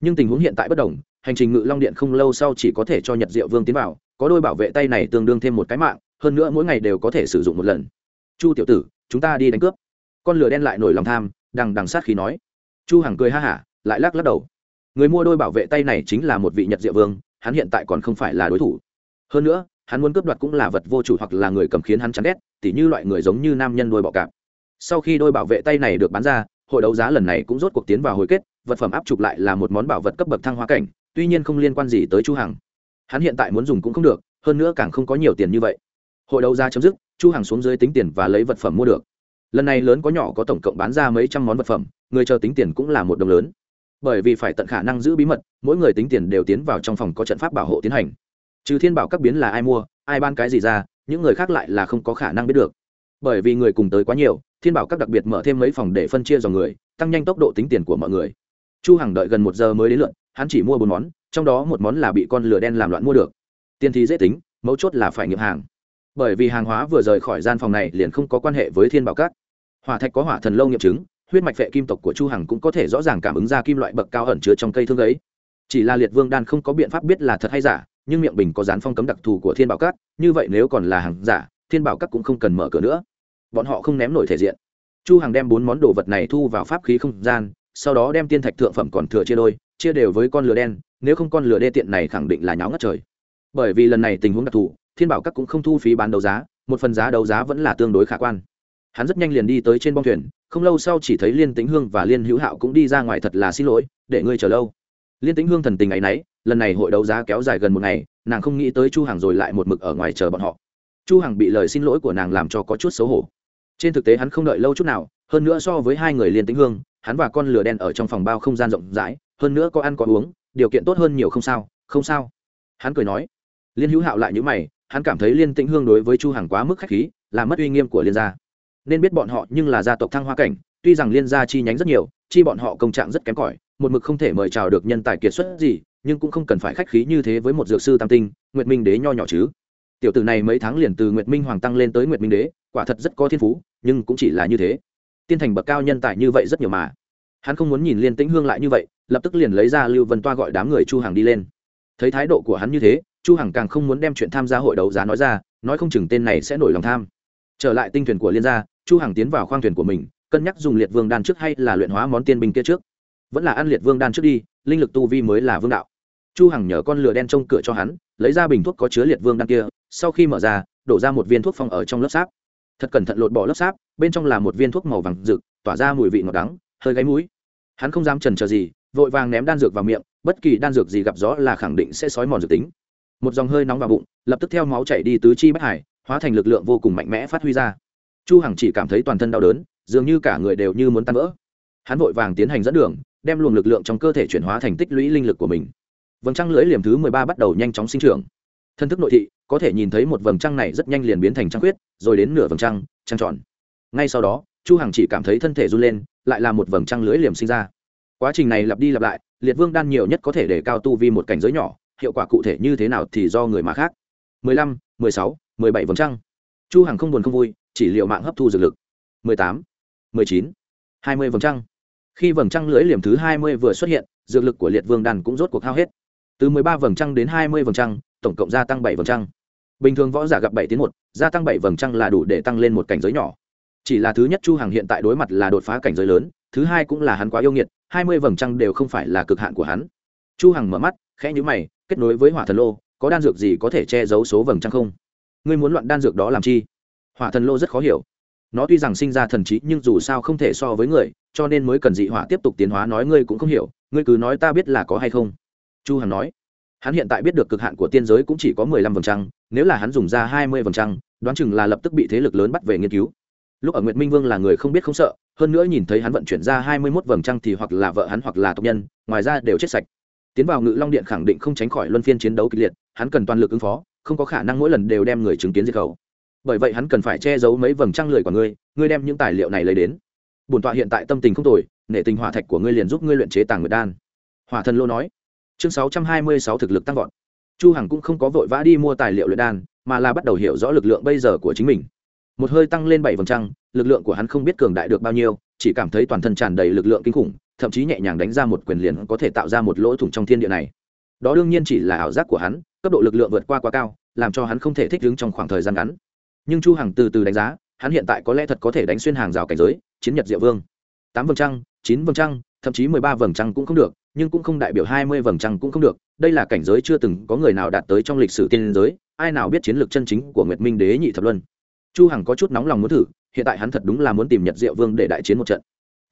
S1: Nhưng tình huống hiện tại bất đồng, hành trình ngự long điện không lâu sau chỉ có thể cho nhật diệu vương tiến vào, có đôi bảo vệ tay này tương đương thêm một cái mạng, hơn nữa mỗi ngày đều có thể sử dụng một lần. Chu tiểu tử, chúng ta đi đánh cướp con lửa đen lại nổi lòng tham, đằng đằng sát khí nói. Chu hằng cười ha hả, lại lắc lắc đầu. Người mua đôi bảo vệ tay này chính là một vị nhật diệu vương, hắn hiện tại còn không phải là đối thủ. Hơn nữa, hắn muốn cướp đoạt cũng là vật vô chủ hoặc là người cầm khiến hắn chán ghét, tỉ như loại người giống như nam nhân đôi bọ cạp. Sau khi đôi bảo vệ tay này được bán ra, hội đấu giá lần này cũng rốt cuộc tiến vào hồi kết, vật phẩm áp trục lại là một món bảo vật cấp bậc thăng hoa cảnh, tuy nhiên không liên quan gì tới chu hằng. Hắn hiện tại muốn dùng cũng không được, hơn nữa càng không có nhiều tiền như vậy. Hội đấu giá chấm dứt, chu hằng xuống dưới tính tiền và lấy vật phẩm mua được lần này lớn có nhỏ có tổng cộng bán ra mấy trăm món vật phẩm, người chờ tính tiền cũng là một đồng lớn. Bởi vì phải tận khả năng giữ bí mật, mỗi người tính tiền đều tiến vào trong phòng có trận pháp bảo hộ tiến hành. Trừ thiên bảo các biến là ai mua, ai ban cái gì ra, những người khác lại là không có khả năng biết được. Bởi vì người cùng tới quá nhiều, thiên bảo các đặc biệt mở thêm mấy phòng để phân chia dòng người, tăng nhanh tốc độ tính tiền của mọi người. Chu hằng đợi gần một giờ mới đến lượt, hắn chỉ mua bốn món, trong đó một món là bị con lửa đen làm loạn mua được. Tiền thì dễ tính, mấu chốt là phải nghiệm hàng bởi vì hàng hóa vừa rời khỏi gian phòng này liền không có quan hệ với thiên bảo các. Hỏa thạch có hỏa thần lâu nghiệm chứng, huyết mạch vệ kim tộc của chu hằng cũng có thể rõ ràng cảm ứng ra kim loại bậc cao ẩn chứa trong cây thương ấy. Chỉ là liệt vương đan không có biện pháp biết là thật hay giả, nhưng miệng bình có dán phong cấm đặc thù của thiên bảo các, như vậy nếu còn là hàng giả, thiên bảo các cũng không cần mở cửa nữa. Bọn họ không ném nổi thể diện. Chu hằng đem bốn món đồ vật này thu vào pháp khí không gian, sau đó đem tiên thạch thượng phẩm còn thừa chia đôi, chia đều với con lửa đen, nếu không con lửa đê tiện này khẳng định là nháo ngất trời. Bởi vì lần này tình huống đặc thù thiên bảo các cũng không thu phí bán đấu giá, một phần giá đấu giá vẫn là tương đối khả quan. Hắn rất nhanh liền đi tới trên bong thuyền, không lâu sau chỉ thấy liên tĩnh hương và liên hữu hạo cũng đi ra ngoài thật là xin lỗi, để ngươi chờ lâu. Liên tĩnh hương thần tình ấ y n ấ y lần này hội đấu giá kéo dài gần một ngày, nàng không nghĩ tới chu hằng rồi lại một mực ở ngoài chờ bọn họ. Chu hằng bị lời xin lỗi của nàng làm cho có chút xấu hổ. Trên thực tế hắn không đợi lâu chút nào, hơn nữa so với hai người liên tĩnh hương, hắn và con lửa đen ở trong phòng bao không gian rộng rãi, hơn nữa có ăn có uống, điều kiện tốt hơn nhiều không sao không sao. Hắn cười nói. Liên hữu hạo lại như mày hắn cảm thấy liên tĩnh hương đối với chu hằng quá mức khách khí làm mất uy nghiêm của liên gia. Nên biết bọn họ nhưng là gia tộc thăng hoa cảnh, tuy rằng liên gia chi nhánh rất nhiều, chi bọn họ công trạng rất kém cỏi, một mực không thể mời chào được nhân tài kiệt xuất gì, nhưng cũng không cần phải khách khí như thế với một dược sư tam tinh, nguyệt minh đế nho nhỏ chứ. Tiểu tử này mấy tháng liền từ nguyệt minh hoàng tăng lên tới nguyệt minh đế, quả thật rất có thiên phú, nhưng cũng chỉ là như thế. Tiên thành bậc cao nhân tài như vậy rất nhiều mà. Hắn không muốn nhìn liên tĩnh hương lại như vậy, lập tức liền lấy ra lưu vân toa gọi đám người chu hàng đi lên. Thấy thái độ của hắn như thế chu hằng càng không muốn đem chuyện tham gia hội đấu giá nói ra, nói không chừng tên này sẽ nổi lòng tham. Trở lại tinh thuyền của liên gia, chu hằng tiến vào khoang thuyền của mình, cân nhắc dùng liệt vương đan trước hay là luyện hóa món tiên binh kia trước. Vẫn là ăn liệt vương đan trước đi, linh lực tu vi mới là vương đạo. Chu hằng nhờ con lửa đen trông cửa cho hắn, lấy ra bình thuốc có chứa liệt vương đan kia, sau khi mở ra, đổ ra một viên thuốc phong ở trong lớp sáp. Thật cẩn thận lột bỏ lớp sáp, bên trong là một viên thuốc màu vàng rực, tỏa ra mùi vị ngọt đắng, hơi gáy mũi. Hắn không dám chần chờ gì, vội vàng ném đan dược vào miệng, bất kỳ đan dược gì gặp gió là khẳng định sẽ sói mòn dược tính một dòng hơi nóng vào bụng, lập tức theo máu chảy đi tứ chi bất hải, hóa thành lực lượng vô cùng mạnh mẽ phát huy ra. Chu hằng chỉ cảm thấy toàn thân đau đớn, dường như cả người đều như muốn tan vỡ. Hắn vội vàng tiến hành dẫn đường, đem luồng lực lượng trong cơ thể chuyển hóa thành tích lũy linh lực của mình. Vầng trăng lưỡi liềm thứ mười ba bắt đầu nhanh chóng sinh trưởng. Thân thức nội thị, có thể nhìn thấy một vầng trăng này rất nhanh liền biến thành trăng khuyết, rồi đến nửa vầng trăng trăng tròn. Ngay sau đó, chu hằng chỉ cảm thấy thân thể run lên, lại là một vầng trăng lưỡi liềm sinh ra. Quá trình này lặp đi lặp lại, liệt vương đan nhiều nhất có thể để cao tu vi một cảnh giới nhỏ hiệu quả cụ thể như thế nào thì do người mà khác. 15, 16, 17 vầng trăng. Chu hằng không buồn không vui chỉ liệu mạng hấp thu dược lực. 18, 19, 20 vầng trăng. Khi vầng trăng lưỡi liềm thứ 20 vừa xuất hiện dược lực của liệt vương đan cũng rốt cuộc hao hết. Từ 13 vầng trăng đến 20 vầng trăng tổng cộng gia tăng 7 vầng trăng. Bình thường võ giả gặp 7 tiến một gia tăng 7 vầng trăng là đủ để tăng lên một cảnh giới nhỏ. Chỉ là thứ nhất chu hằng hiện tại đối mặt là đột phá cảnh giới lớn thứ hai cũng là hắn quá yêu nghiệt 20 vầng trăng đều không phải là cực hạn của hắn. Chu hằng mở mắt khẽ nhíu mày, kết nối với hỏa thần lô, có đan dược gì có thể che giấu số vầng trăng không? Ngươi muốn loạn đan dược đó làm chi? Hỏa thần lô rất khó hiểu. Nó tuy rằng sinh ra thần trí, nhưng dù sao không thể so với người, cho nên mới cần dị hỏa tiếp tục tiến hóa, nói ngươi cũng không hiểu, ngươi cứ nói ta biết là có hay không. Chu hằng nói. Hắn hiện tại biết được cực hạn của tiên giới cũng chỉ có mười lăm vầng trăng, nếu là hắn dùng ra hai mươi vầng trăng, đoán chừng là lập tức bị thế lực lớn bắt về nghiên cứu. Lúc ở nguyệt minh vương là người không biết không sợ, hơn nữa nhìn thấy hắn vận chuyển ra hai mươi mốt vầng trăng thì hoặc là vợ hắn hoặc là tộc nhân, ngoài ra đều chết sạch tiến vào ngự long điện khẳng định không tránh khỏi luân phiên chiến đấu kịch liệt, hắn cần toàn lực ứng phó, không có khả năng mỗi lần đều đem người chứng kiến diệt khẩu. Bởi vậy hắn cần phải che giấu mấy vầng trăng lười của ngươi ngươi đem những tài liệu này lấy đến. Bổn tọa hiện tại tâm tình không tồi, nể tình hỏa thạch của ngươi liền giúp ngươi luyện chế tàng nguyệt đan. Hỏa thần lô nói. Chương sáu trăm hai mươi sáu thực lực tăng vọt. Chu hằng cũng không có vội vã đi mua tài liệu luyện đan, mà là bắt đầu hiểu rõ lực lượng bây giờ của chính mình. Một hơi tăng lên bảy vầng trăng, lực lượng của hắn không biết cường đại được bao nhiêu, chỉ cảm thấy toàn thân tràn đầy lực lượng kinh khủng thậm chí nhẹ nhàng đánh ra một quyền liền có thể tạo ra một lỗ thủng trong thiên địa này. Đó đương nhiên chỉ là ảo giác của hắn, cấp độ lực lượng vượt qua quá cao, làm cho hắn không thể thích ứng trong khoảng thời gian ngắn. Nhưng chu hằng từ từ đánh giá, hắn hiện tại có lẽ thật có thể đánh xuyên hàng rào cảnh giới, chiến nhật diệu vương. Tám vầng trăng, chín vầng trăng, thậm chí mười ba vầng trăng cũng không được, nhưng cũng không đại biểu hai mươi vầng trăng cũng không được. Đây là cảnh giới chưa từng có người nào đạt tới trong lịch sử tiên giới, ai nào biết chiến lược chân chính của nguyệt minh đế nhị thập luân. Chu hằng có chút nóng lòng muốn thử, hiện tại hắn thật đúng là muốn tìm nhật diệu vương để đại chiến một trận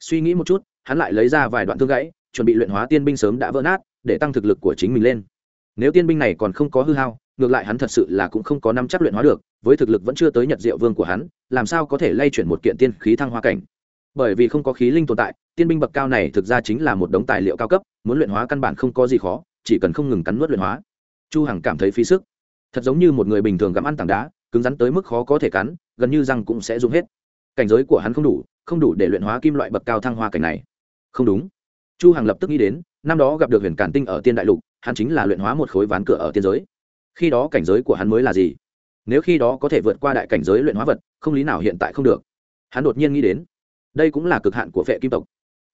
S1: suy nghĩ một chút, hắn lại lấy ra vài đoạn thương gãy, chuẩn bị luyện hóa tiên binh sớm đã vỡ nát, để tăng thực lực của chính mình lên. Nếu tiên binh này còn không có hư hao, ngược lại hắn thật sự là cũng không có năm chắc luyện hóa được, với thực lực vẫn chưa tới nhật diệu vương của hắn, làm sao có thể lay chuyển một kiện tiên khí thăng hoa cảnh? Bởi vì không có khí linh tồn tại, tiên binh bậc cao này thực ra chính là một đống tài liệu cao cấp, muốn luyện hóa căn bản không có gì khó, chỉ cần không ngừng cắn nuốt luyện hóa. Chu hằng cảm thấy phí sức. Thật giống như một người bình thường gặm ăn tảng đá, cứng rắn tới mức khó có thể cắn, gần như răng cũng sẽ dùng hết cảnh giới của hắn không đủ không đủ để luyện hóa kim loại bậc cao thăng hoa cảnh này. Không đúng. Chu hằng lập tức nghĩ đến, năm đó gặp được huyền cản tinh ở tiên đại lục, hắn chính là luyện hóa một khối ván cửa ở tiên giới. Khi đó cảnh giới của hắn mới là gì? Nếu khi đó có thể vượt qua đại cảnh giới luyện hóa vật, không lý nào hiện tại không được. Hắn đột nhiên nghĩ đến, đây cũng là cực hạn của phệ kim tộc.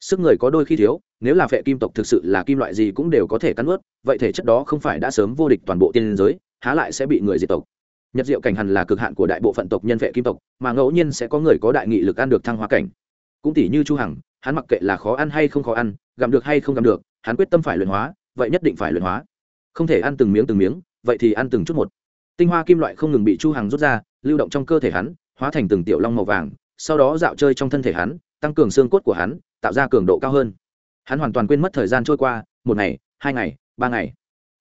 S1: Sức người có đôi khi thiếu, nếu là phệ kim tộc thực sự là kim loại gì cũng đều có thể cắn ướt vậy thể chất đó không phải đã sớm vô địch toàn bộ tiên giới, há lại sẽ bị người diệt tộc nhật diệu cảnh hẳn là cực hạn của đại bộ phận tộc nhân vệ kim tộc, mà ngẫu nhiên sẽ có người có đại nghị lực ăn được thăng hoa cảnh. Cũng tỷ như chu hằng, hắn mặc kệ là khó ăn hay không khó ăn, gặm được hay không gặm được, hắn quyết tâm phải luyện hóa, vậy nhất định phải luyện hóa. Không thể ăn từng miếng từng miếng, vậy thì ăn từng chút một. Tinh hoa kim loại không ngừng bị chu hằng rút ra, lưu động trong cơ thể hắn, hóa thành từng tiểu long màu vàng, sau đó dạo chơi trong thân thể hắn, tăng cường xương cốt của hắn, tạo ra cường độ cao hơn. Hắn hoàn toàn quên mất thời gian trôi qua, một ngày, hai ngày, ba ngày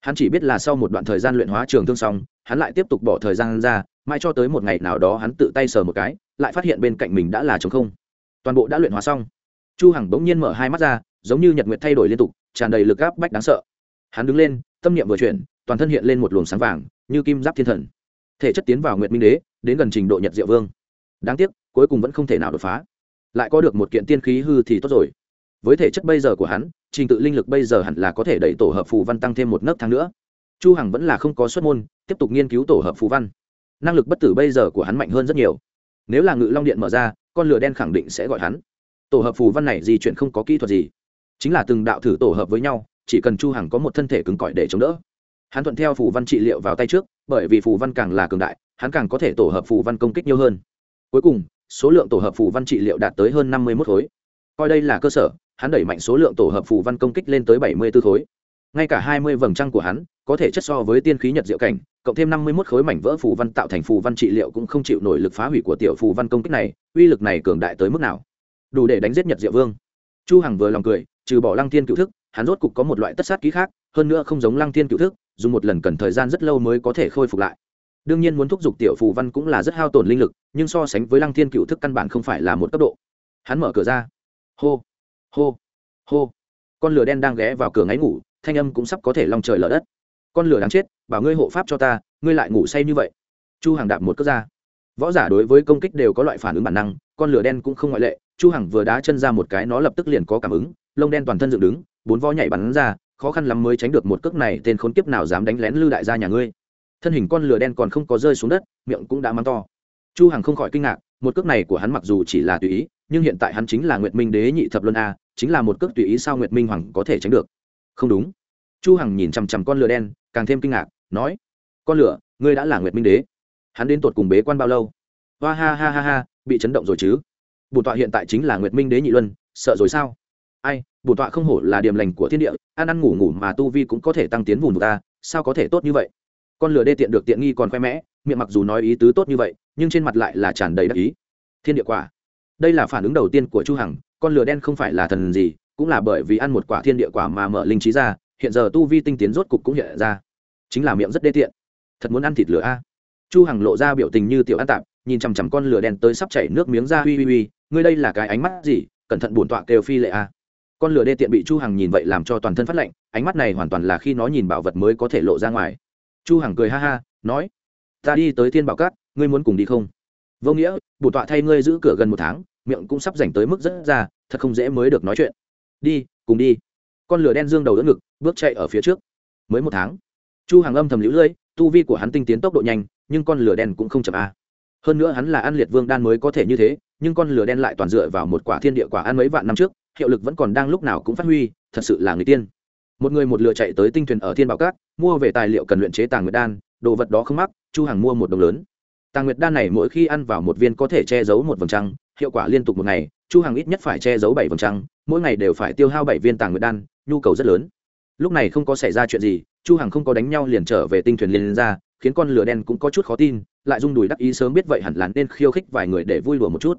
S1: hắn chỉ biết là sau một đoạn thời gian luyện hóa trường thương xong, hắn lại tiếp tục bỏ thời gian ra, mãi cho tới một ngày nào đó hắn tự tay sờ một cái, lại phát hiện bên cạnh mình đã là trống không. Toàn bộ đã luyện hóa xong. Chu hằng bỗng nhiên mở hai mắt ra, giống như nhật nguyệt thay đổi liên tục, tràn đầy lực áp bách đáng sợ. Hắn đứng lên, tâm niệm vừa chuyển, toàn thân hiện lên một luồng sáng vàng, như kim giáp thiên thần. Thể chất tiến vào nguyệt minh đế, đến gần trình độ nhật diệu vương. Đáng tiếc, cuối cùng vẫn không thể nào đột phá. Lại có được một kiện tiên khí hư thì tốt rồi. Với thể chất bây giờ của hắn trình tự linh lực bây giờ hẳn là có thể đẩy tổ hợp phù văn tăng thêm một nấc thang nữa. Chu hằng vẫn là không có xuất môn, tiếp tục nghiên cứu tổ hợp phù văn. Năng lực bất tử bây giờ của hắn mạnh hơn rất nhiều. Nếu là ngự long điện mở ra, con lửa đen khẳng định sẽ gọi hắn. Tổ hợp phù văn này di chuyển không có kỹ thuật gì. Chính là từng đạo thử tổ hợp với nhau, chỉ cần chu hằng có một thân thể cứng cỏi để chống đỡ. Hắn thuận theo phù văn trị liệu vào tay trước, bởi vì phù văn càng là cường đại, hắn càng có thể tổ hợp phù văn công kích nhiều hơn. Cuối cùng, số lượng tổ hợp phù văn trị liệu đạt tới hơn năm mươi 51 khối. Coi đây là cơ sở hắn đẩy mạnh số lượng tổ hợp phù văn công kích lên tới bảy mươi 74 khối. Ngay cả hai mươi vầng trăng của hắn, có thể chất so với tiên khí nhật diệu cảnh, cộng thêm năm mươi mốt khối mảnh vỡ phù văn tạo thành phù văn trị liệu cũng không chịu nổi lực phá hủy của tiểu phù văn công kích này, uy lực này cường đại tới mức nào? Đủ để đánh giết nhật diệu vương. Chu hằng vừa lòng cười, trừ bỏ lăng thiên cựu thức, hắn rốt cục có một loại tất sát ký khác, hơn nữa không giống lăng thiên cựu thức, dùng một lần cần thời gian rất lâu mới có thể khôi phục lại. Đương nhiên muốn thúc giục tiểu phù văn cũng là rất hao tổn linh lực, nhưng so sánh với lăng thiên cựu thức căn bản không phải là một cấp độ. Hắn mở cửa ra. Hô hô hô. Con lửa đen đang ghé vào cửa ngáy ngủ, thanh âm cũng sắp có thể lòng trời lở đất. Con lửa đáng chết, bảo ngươi hộ pháp cho ta, ngươi lại ngủ say như vậy. Chu hằng đạp một cước ra. Võ giả đối với công kích đều có loại phản ứng bản năng, con lửa đen cũng không ngoại lệ. Chu hằng vừa đá chân ra một cái, nó lập tức liền có cảm ứng, lông đen toàn thân dựng đứng, bốn vó nhảy bắn ra, khó khăn lắm mới tránh được một cước này, tên khốn kiếp nào dám đánh lén lư đại gia nhà ngươi. Thân hình con lửa đen còn không có rơi xuống đất, miệng cũng đã mắng to. Chu hằng không khỏi kinh ngạc, một cước này của hắn mặc dù chỉ là tùy ý, nhưng hiện tại hắn chính là nguyệt minh đế nhị thập luân a chính là một cước tùy ý sao nguyệt minh hoàng có thể tránh được. Không đúng. Chu hằng nhìn chằm chằm con lửa đen, càng thêm kinh ngạc, nói, con lửa, ngươi đã là nguyệt minh đế. Hắn đến tột cùng bế quan bao lâu? Hoa ha ha ha ha, bị chấn động rồi chứ. Bổn tọa hiện tại chính là nguyệt minh đế nhị luân, sợ rồi sao? Ai bổn tọa không hổ là điểm lành của thiên địa, ăn ăn ngủ ngủ mà tu vi cũng có thể tăng tiến vùng ta, sao có thể tốt như vậy? Con lửa đê tiện được tiện nghi còn khoe mẽ, miệng mặc dù nói ý tứ tốt như vậy, nhưng trên mặt lại là tràn đầy đắc ý. Thiên địa quả. Đây là phản ứng đầu tiên của chu hằng con lửa đen không phải là thần gì, cũng là bởi vì ăn một quả thiên địa quả mà mở linh trí ra, hiện giờ tu vi tinh tiến rốt cục cũng hiện ra. Chính là miệng rất đê tiện. Thật muốn ăn thịt lửa a. Chu hằng lộ ra biểu tình như tiểu ăn tạm nhìn chằm chằm con lửa đen tới sắp chảy nước miếng ra, uy uy uy, ngươi đây là cái ánh mắt gì? Cẩn thận bổn tọa kêu phi lệ a. Con lửa đê tiện bị chu hằng nhìn vậy làm cho toàn thân phát lạnh, ánh mắt này hoàn toàn là khi nó nhìn bảo vật mới có thể lộ ra ngoài. Chu hằng cười ha ha, nói, ta đi tới thiên bảo cát, ngươi muốn cùng đi không? Vô nghĩa, bổn tọa thay ngươi giữ cửa gần một tháng miệng cũng sắp rảnh tới mức rất ra, thật không dễ mới được nói chuyện. Đi, cùng đi. Con lửa đen dương đầu đỡ ngực, bước chạy ở phía trước. Mới một tháng, chu hàng âm thầm lũ lưỡi tu vi của hắn tinh tiến tốc độ nhanh, nhưng con lửa đen cũng không chậm a. Hơn nữa hắn là ăn liệt vương đan mới có thể như thế, nhưng con lửa đen lại toàn dựa vào một quả thiên địa quả ăn mấy vạn năm trước, hiệu lực vẫn còn đang lúc nào cũng phát huy, thật sự là người tiên. Một người một lửa chạy tới tinh thuyền ở thiên bảo cát mua về tài liệu cần luyện chế tàng nguyệt đan, đồ vật đó không mắc, chu hàng mua một đồng lớn. Tàng nguyệt đan này mỗi khi ăn vào một viên có thể che giấu một vầng trăng hiệu quả liên tục một ngày, chu Hằng ít nhất phải che giấu bảy vầng trăng, mỗi ngày đều phải tiêu hao bảy viên tàng nguyệt đan, nhu cầu rất lớn. Lúc này không có xảy ra chuyện gì, chu hằng không có đánh nhau liền trở về tinh thuyền liên ra, khiến con lửa đen cũng có chút khó tin, lại rung đùi đắc ý sớm biết vậy hẳn là nên khiêu khích vài người để vui đùa một chút.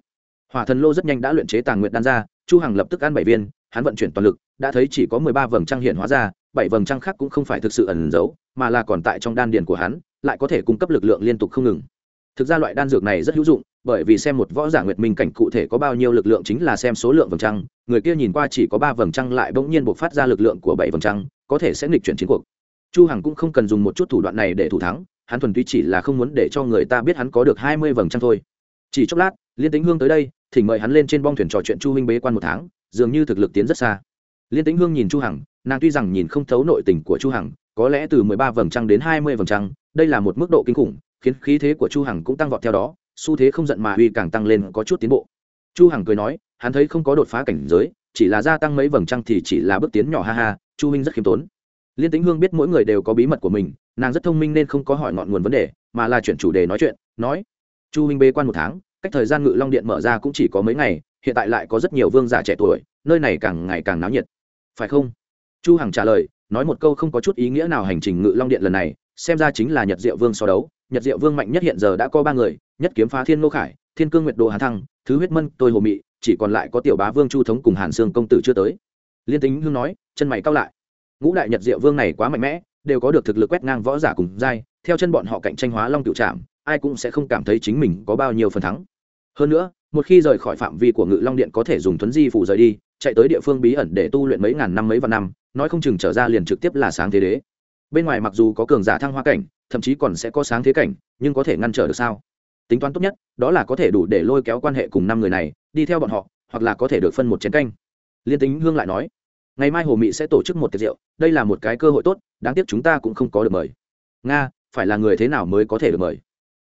S1: Hỏa thần lô rất nhanh đã luyện chế tàng nguyệt đan ra, chu hằng lập tức ăn bảy viên, hắn vận chuyển toàn lực, đã thấy chỉ có mười ba vầng trăng hiện hóa ra, bảy vầng trăng khác cũng không phải thực sự ẩn giấu, mà là còn tại trong đan điền của hắn, lại có thể cung cấp lực lượng liên tục không ngừng. Thực ra loại đan dược này rất hữu dụng bởi vì xem một võ giả nguyệt minh cảnh cụ thể có bao nhiêu lực lượng chính là xem số lượng vầng trăng, người kia nhìn qua chỉ có ba vầng trăng lại bỗng nhiên buộc phát ra lực lượng của bảy vầng trăng, có thể sẽ nghịch chuyển chiến cuộc. Chu hằng cũng không cần dùng một chút thủ đoạn này để thủ thắng, hắn thuần túy chỉ là không muốn để cho người ta biết hắn có được hai mươi vầng trăng thôi. Chỉ chốc lát, liên tính hương tới đây, thỉnh mời hắn lên trên bong thuyền trò chuyện chu minh bế quan một tháng, dường như thực lực tiến rất xa. Liên tính hương nhìn chu hằng, nàng tuy rằng nhìn không thấu nội tình của chu hằng, có lẽ từ mười ba vầng trăng đến hai mươi vầng trăng, đây là một mức độ kinh khủng, khiến khí thế của chu hằng cũng tăng vọt theo đó xu thế không giận mà uy càng tăng lên có chút tiến bộ. Chu hằng cười nói, hắn thấy không có đột phá cảnh giới, chỉ là gia tăng mấy vầng trăng thì chỉ là bước tiến nhỏ ha ha, chu huynh rất khiêm tốn. Liên tĩnh hương biết mỗi người đều có bí mật của mình, nàng rất thông minh nên không có hỏi ngọn nguồn vấn đề, mà là chuyển chủ đề nói chuyện, nói, chu huynh bê quan một tháng, cách thời gian ngự long điện mở ra cũng chỉ có mấy ngày, hiện tại lại có rất nhiều vương giả trẻ tuổi, nơi này càng ngày càng náo nhiệt. Phải không? Chu hằng trả lời, nói một câu không có chút ý nghĩa nào hành trình ngự long điện lần này, xem ra chính là nhật diệu vương so đấu. Nhật diệu vương mạnh nhất hiện giờ đã có ba người nhất kiếm phá thiên nô khải, thiên cương nguyệt đồ hà thăng, thứ huyết mân, tôi hồ mị, chỉ còn lại có tiểu bá vương chu thống cùng hàn sương công tử chưa tới. Liên tính hương nói, chân mày cao lại. Ngũ đại nhật diệu vương này quá mạnh mẽ, đều có được thực lực quét ngang võ giả cùng giai, theo chân bọn họ cạnh tranh hóa long cựu trạm ai cũng sẽ không cảm thấy chính mình có bao nhiêu phần thắng. Hơn nữa, một khi rời khỏi phạm vi của ngự long điện có thể dùng thuấn di phủ rời đi, chạy tới địa phương bí ẩn để tu luyện mấy ngàn năm mấy vạn năm, nói không chừng trở ra liền trực tiếp là sáng thế đế. Bên ngoài mặc dù có cường giả thăng hoa cảnh, thậm chí còn sẽ có sáng thế cảnh, nhưng có thể ngăn trở được sao? Tính toán tốt nhất, đó là có thể đủ để lôi kéo quan hệ cùng năm người này, đi theo bọn họ, hoặc là có thể được phân một chén canh. Liên tính hương lại nói, ngày mai hồ mị sẽ tổ chức một tiệc rượu, đây là một cái cơ hội tốt, đáng tiếc chúng ta cũng không có được mời. Nga, phải là người thế nào mới có thể được mời?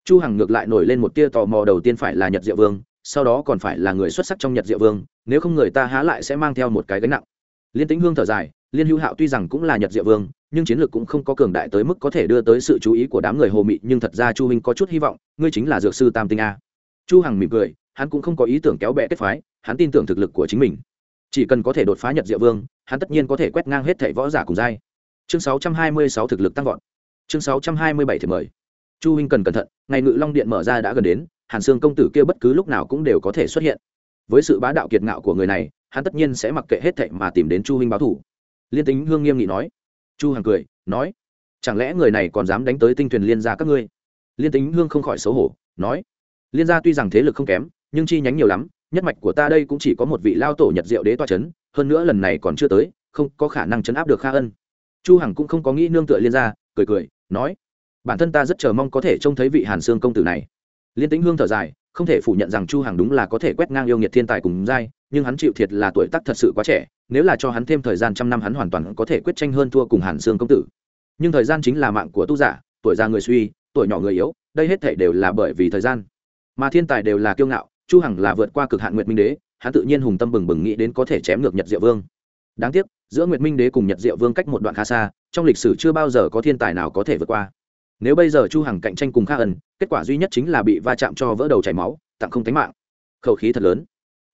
S1: Chu hằng ngược lại nổi lên một tia tò mò, đầu tiên phải là nhật diệu vương, sau đó còn phải là người xuất sắc trong nhật diệu vương, nếu không người ta há lại sẽ mang theo một cái gánh nặng liên tĩnh hương thở dài, liên hữu hạo tuy rằng cũng là nhật diệu vương, nhưng chiến lược cũng không có cường đại tới mức có thể đưa tới sự chú ý của đám người hồ mị, nhưng thật ra chu huynh có chút hy vọng, ngươi chính là dược sư tam tinh a. Chu hằng mỉm cười, hắn cũng không có ý tưởng kéo bè kết phái, hắn tin tưởng thực lực của chính mình. Chỉ cần có thể đột phá nhật diệu vương, hắn tất nhiên có thể quét ngang hết thảy võ giả cùng giai. Chương 626 thực lực tăng vọt. Chương 627 thì mời. Chu huynh cần cẩn thận, ngày ngự long điện mở ra đã gần đến, hàn sương công tử kia bất cứ lúc nào cũng đều có thể xuất hiện với sự bá đạo kiệt ngạo của người này hắn tất nhiên sẽ mặc kệ hết thảy mà tìm đến chu huynh báo thủ. Liên tính hương nghiêm nghị nói. Chu hằng cười nói. Chẳng lẽ người này còn dám đánh tới tinh thuyền liên gia các ngươi? Liên tính hương không khỏi xấu hổ nói. Liên gia tuy rằng thế lực không kém nhưng chi nhánh nhiều lắm nhất mạch của ta đây cũng chỉ có một vị lao tổ nhật diệu đế toa chấn hơn nữa lần này còn chưa tới không có khả năng chấn áp được kha ân. Chu hằng cũng không có nghĩ nương tựa liên Gia, cười cười nói. Bản thân ta rất chờ mong có thể trông thấy vị hàn xương công tử này. Liên tĩnh hương thở dài không thể phủ nhận rằng chu hằng đúng là có thể quét ngang yêu nghiệt thiên tài cùng giai, nhưng hắn chịu thiệt là tuổi tác thật sự quá trẻ, nếu là cho hắn thêm thời gian trăm năm hắn hoàn toàn có thể quyết tranh hơn thua cùng hàn xương công tử. Nhưng thời gian chính là mạng của tu giả, tuổi già người suy, tuổi nhỏ người yếu, đây hết thể đều là bởi vì thời gian. Mà thiên tài đều là kiêu ngạo, chu hằng là vượt qua cực hạn nguyệt minh đế, hắn tự nhiên hùng tâm bừng bừng nghĩ đến có thể chém ngược nhật diệu vương. Đáng tiếc, giữa nguyệt minh đế cùng nhật diệu vương cách một đoạn khá xa, trong lịch sử chưa bao giờ có thiên tài nào có thể vượt qua nếu bây giờ chu hằng cạnh tranh cùng kha ẩn kết quả duy nhất chính là bị va chạm cho vỡ đầu chảy máu, tặng không tính mạng. Khẩu khí thật lớn.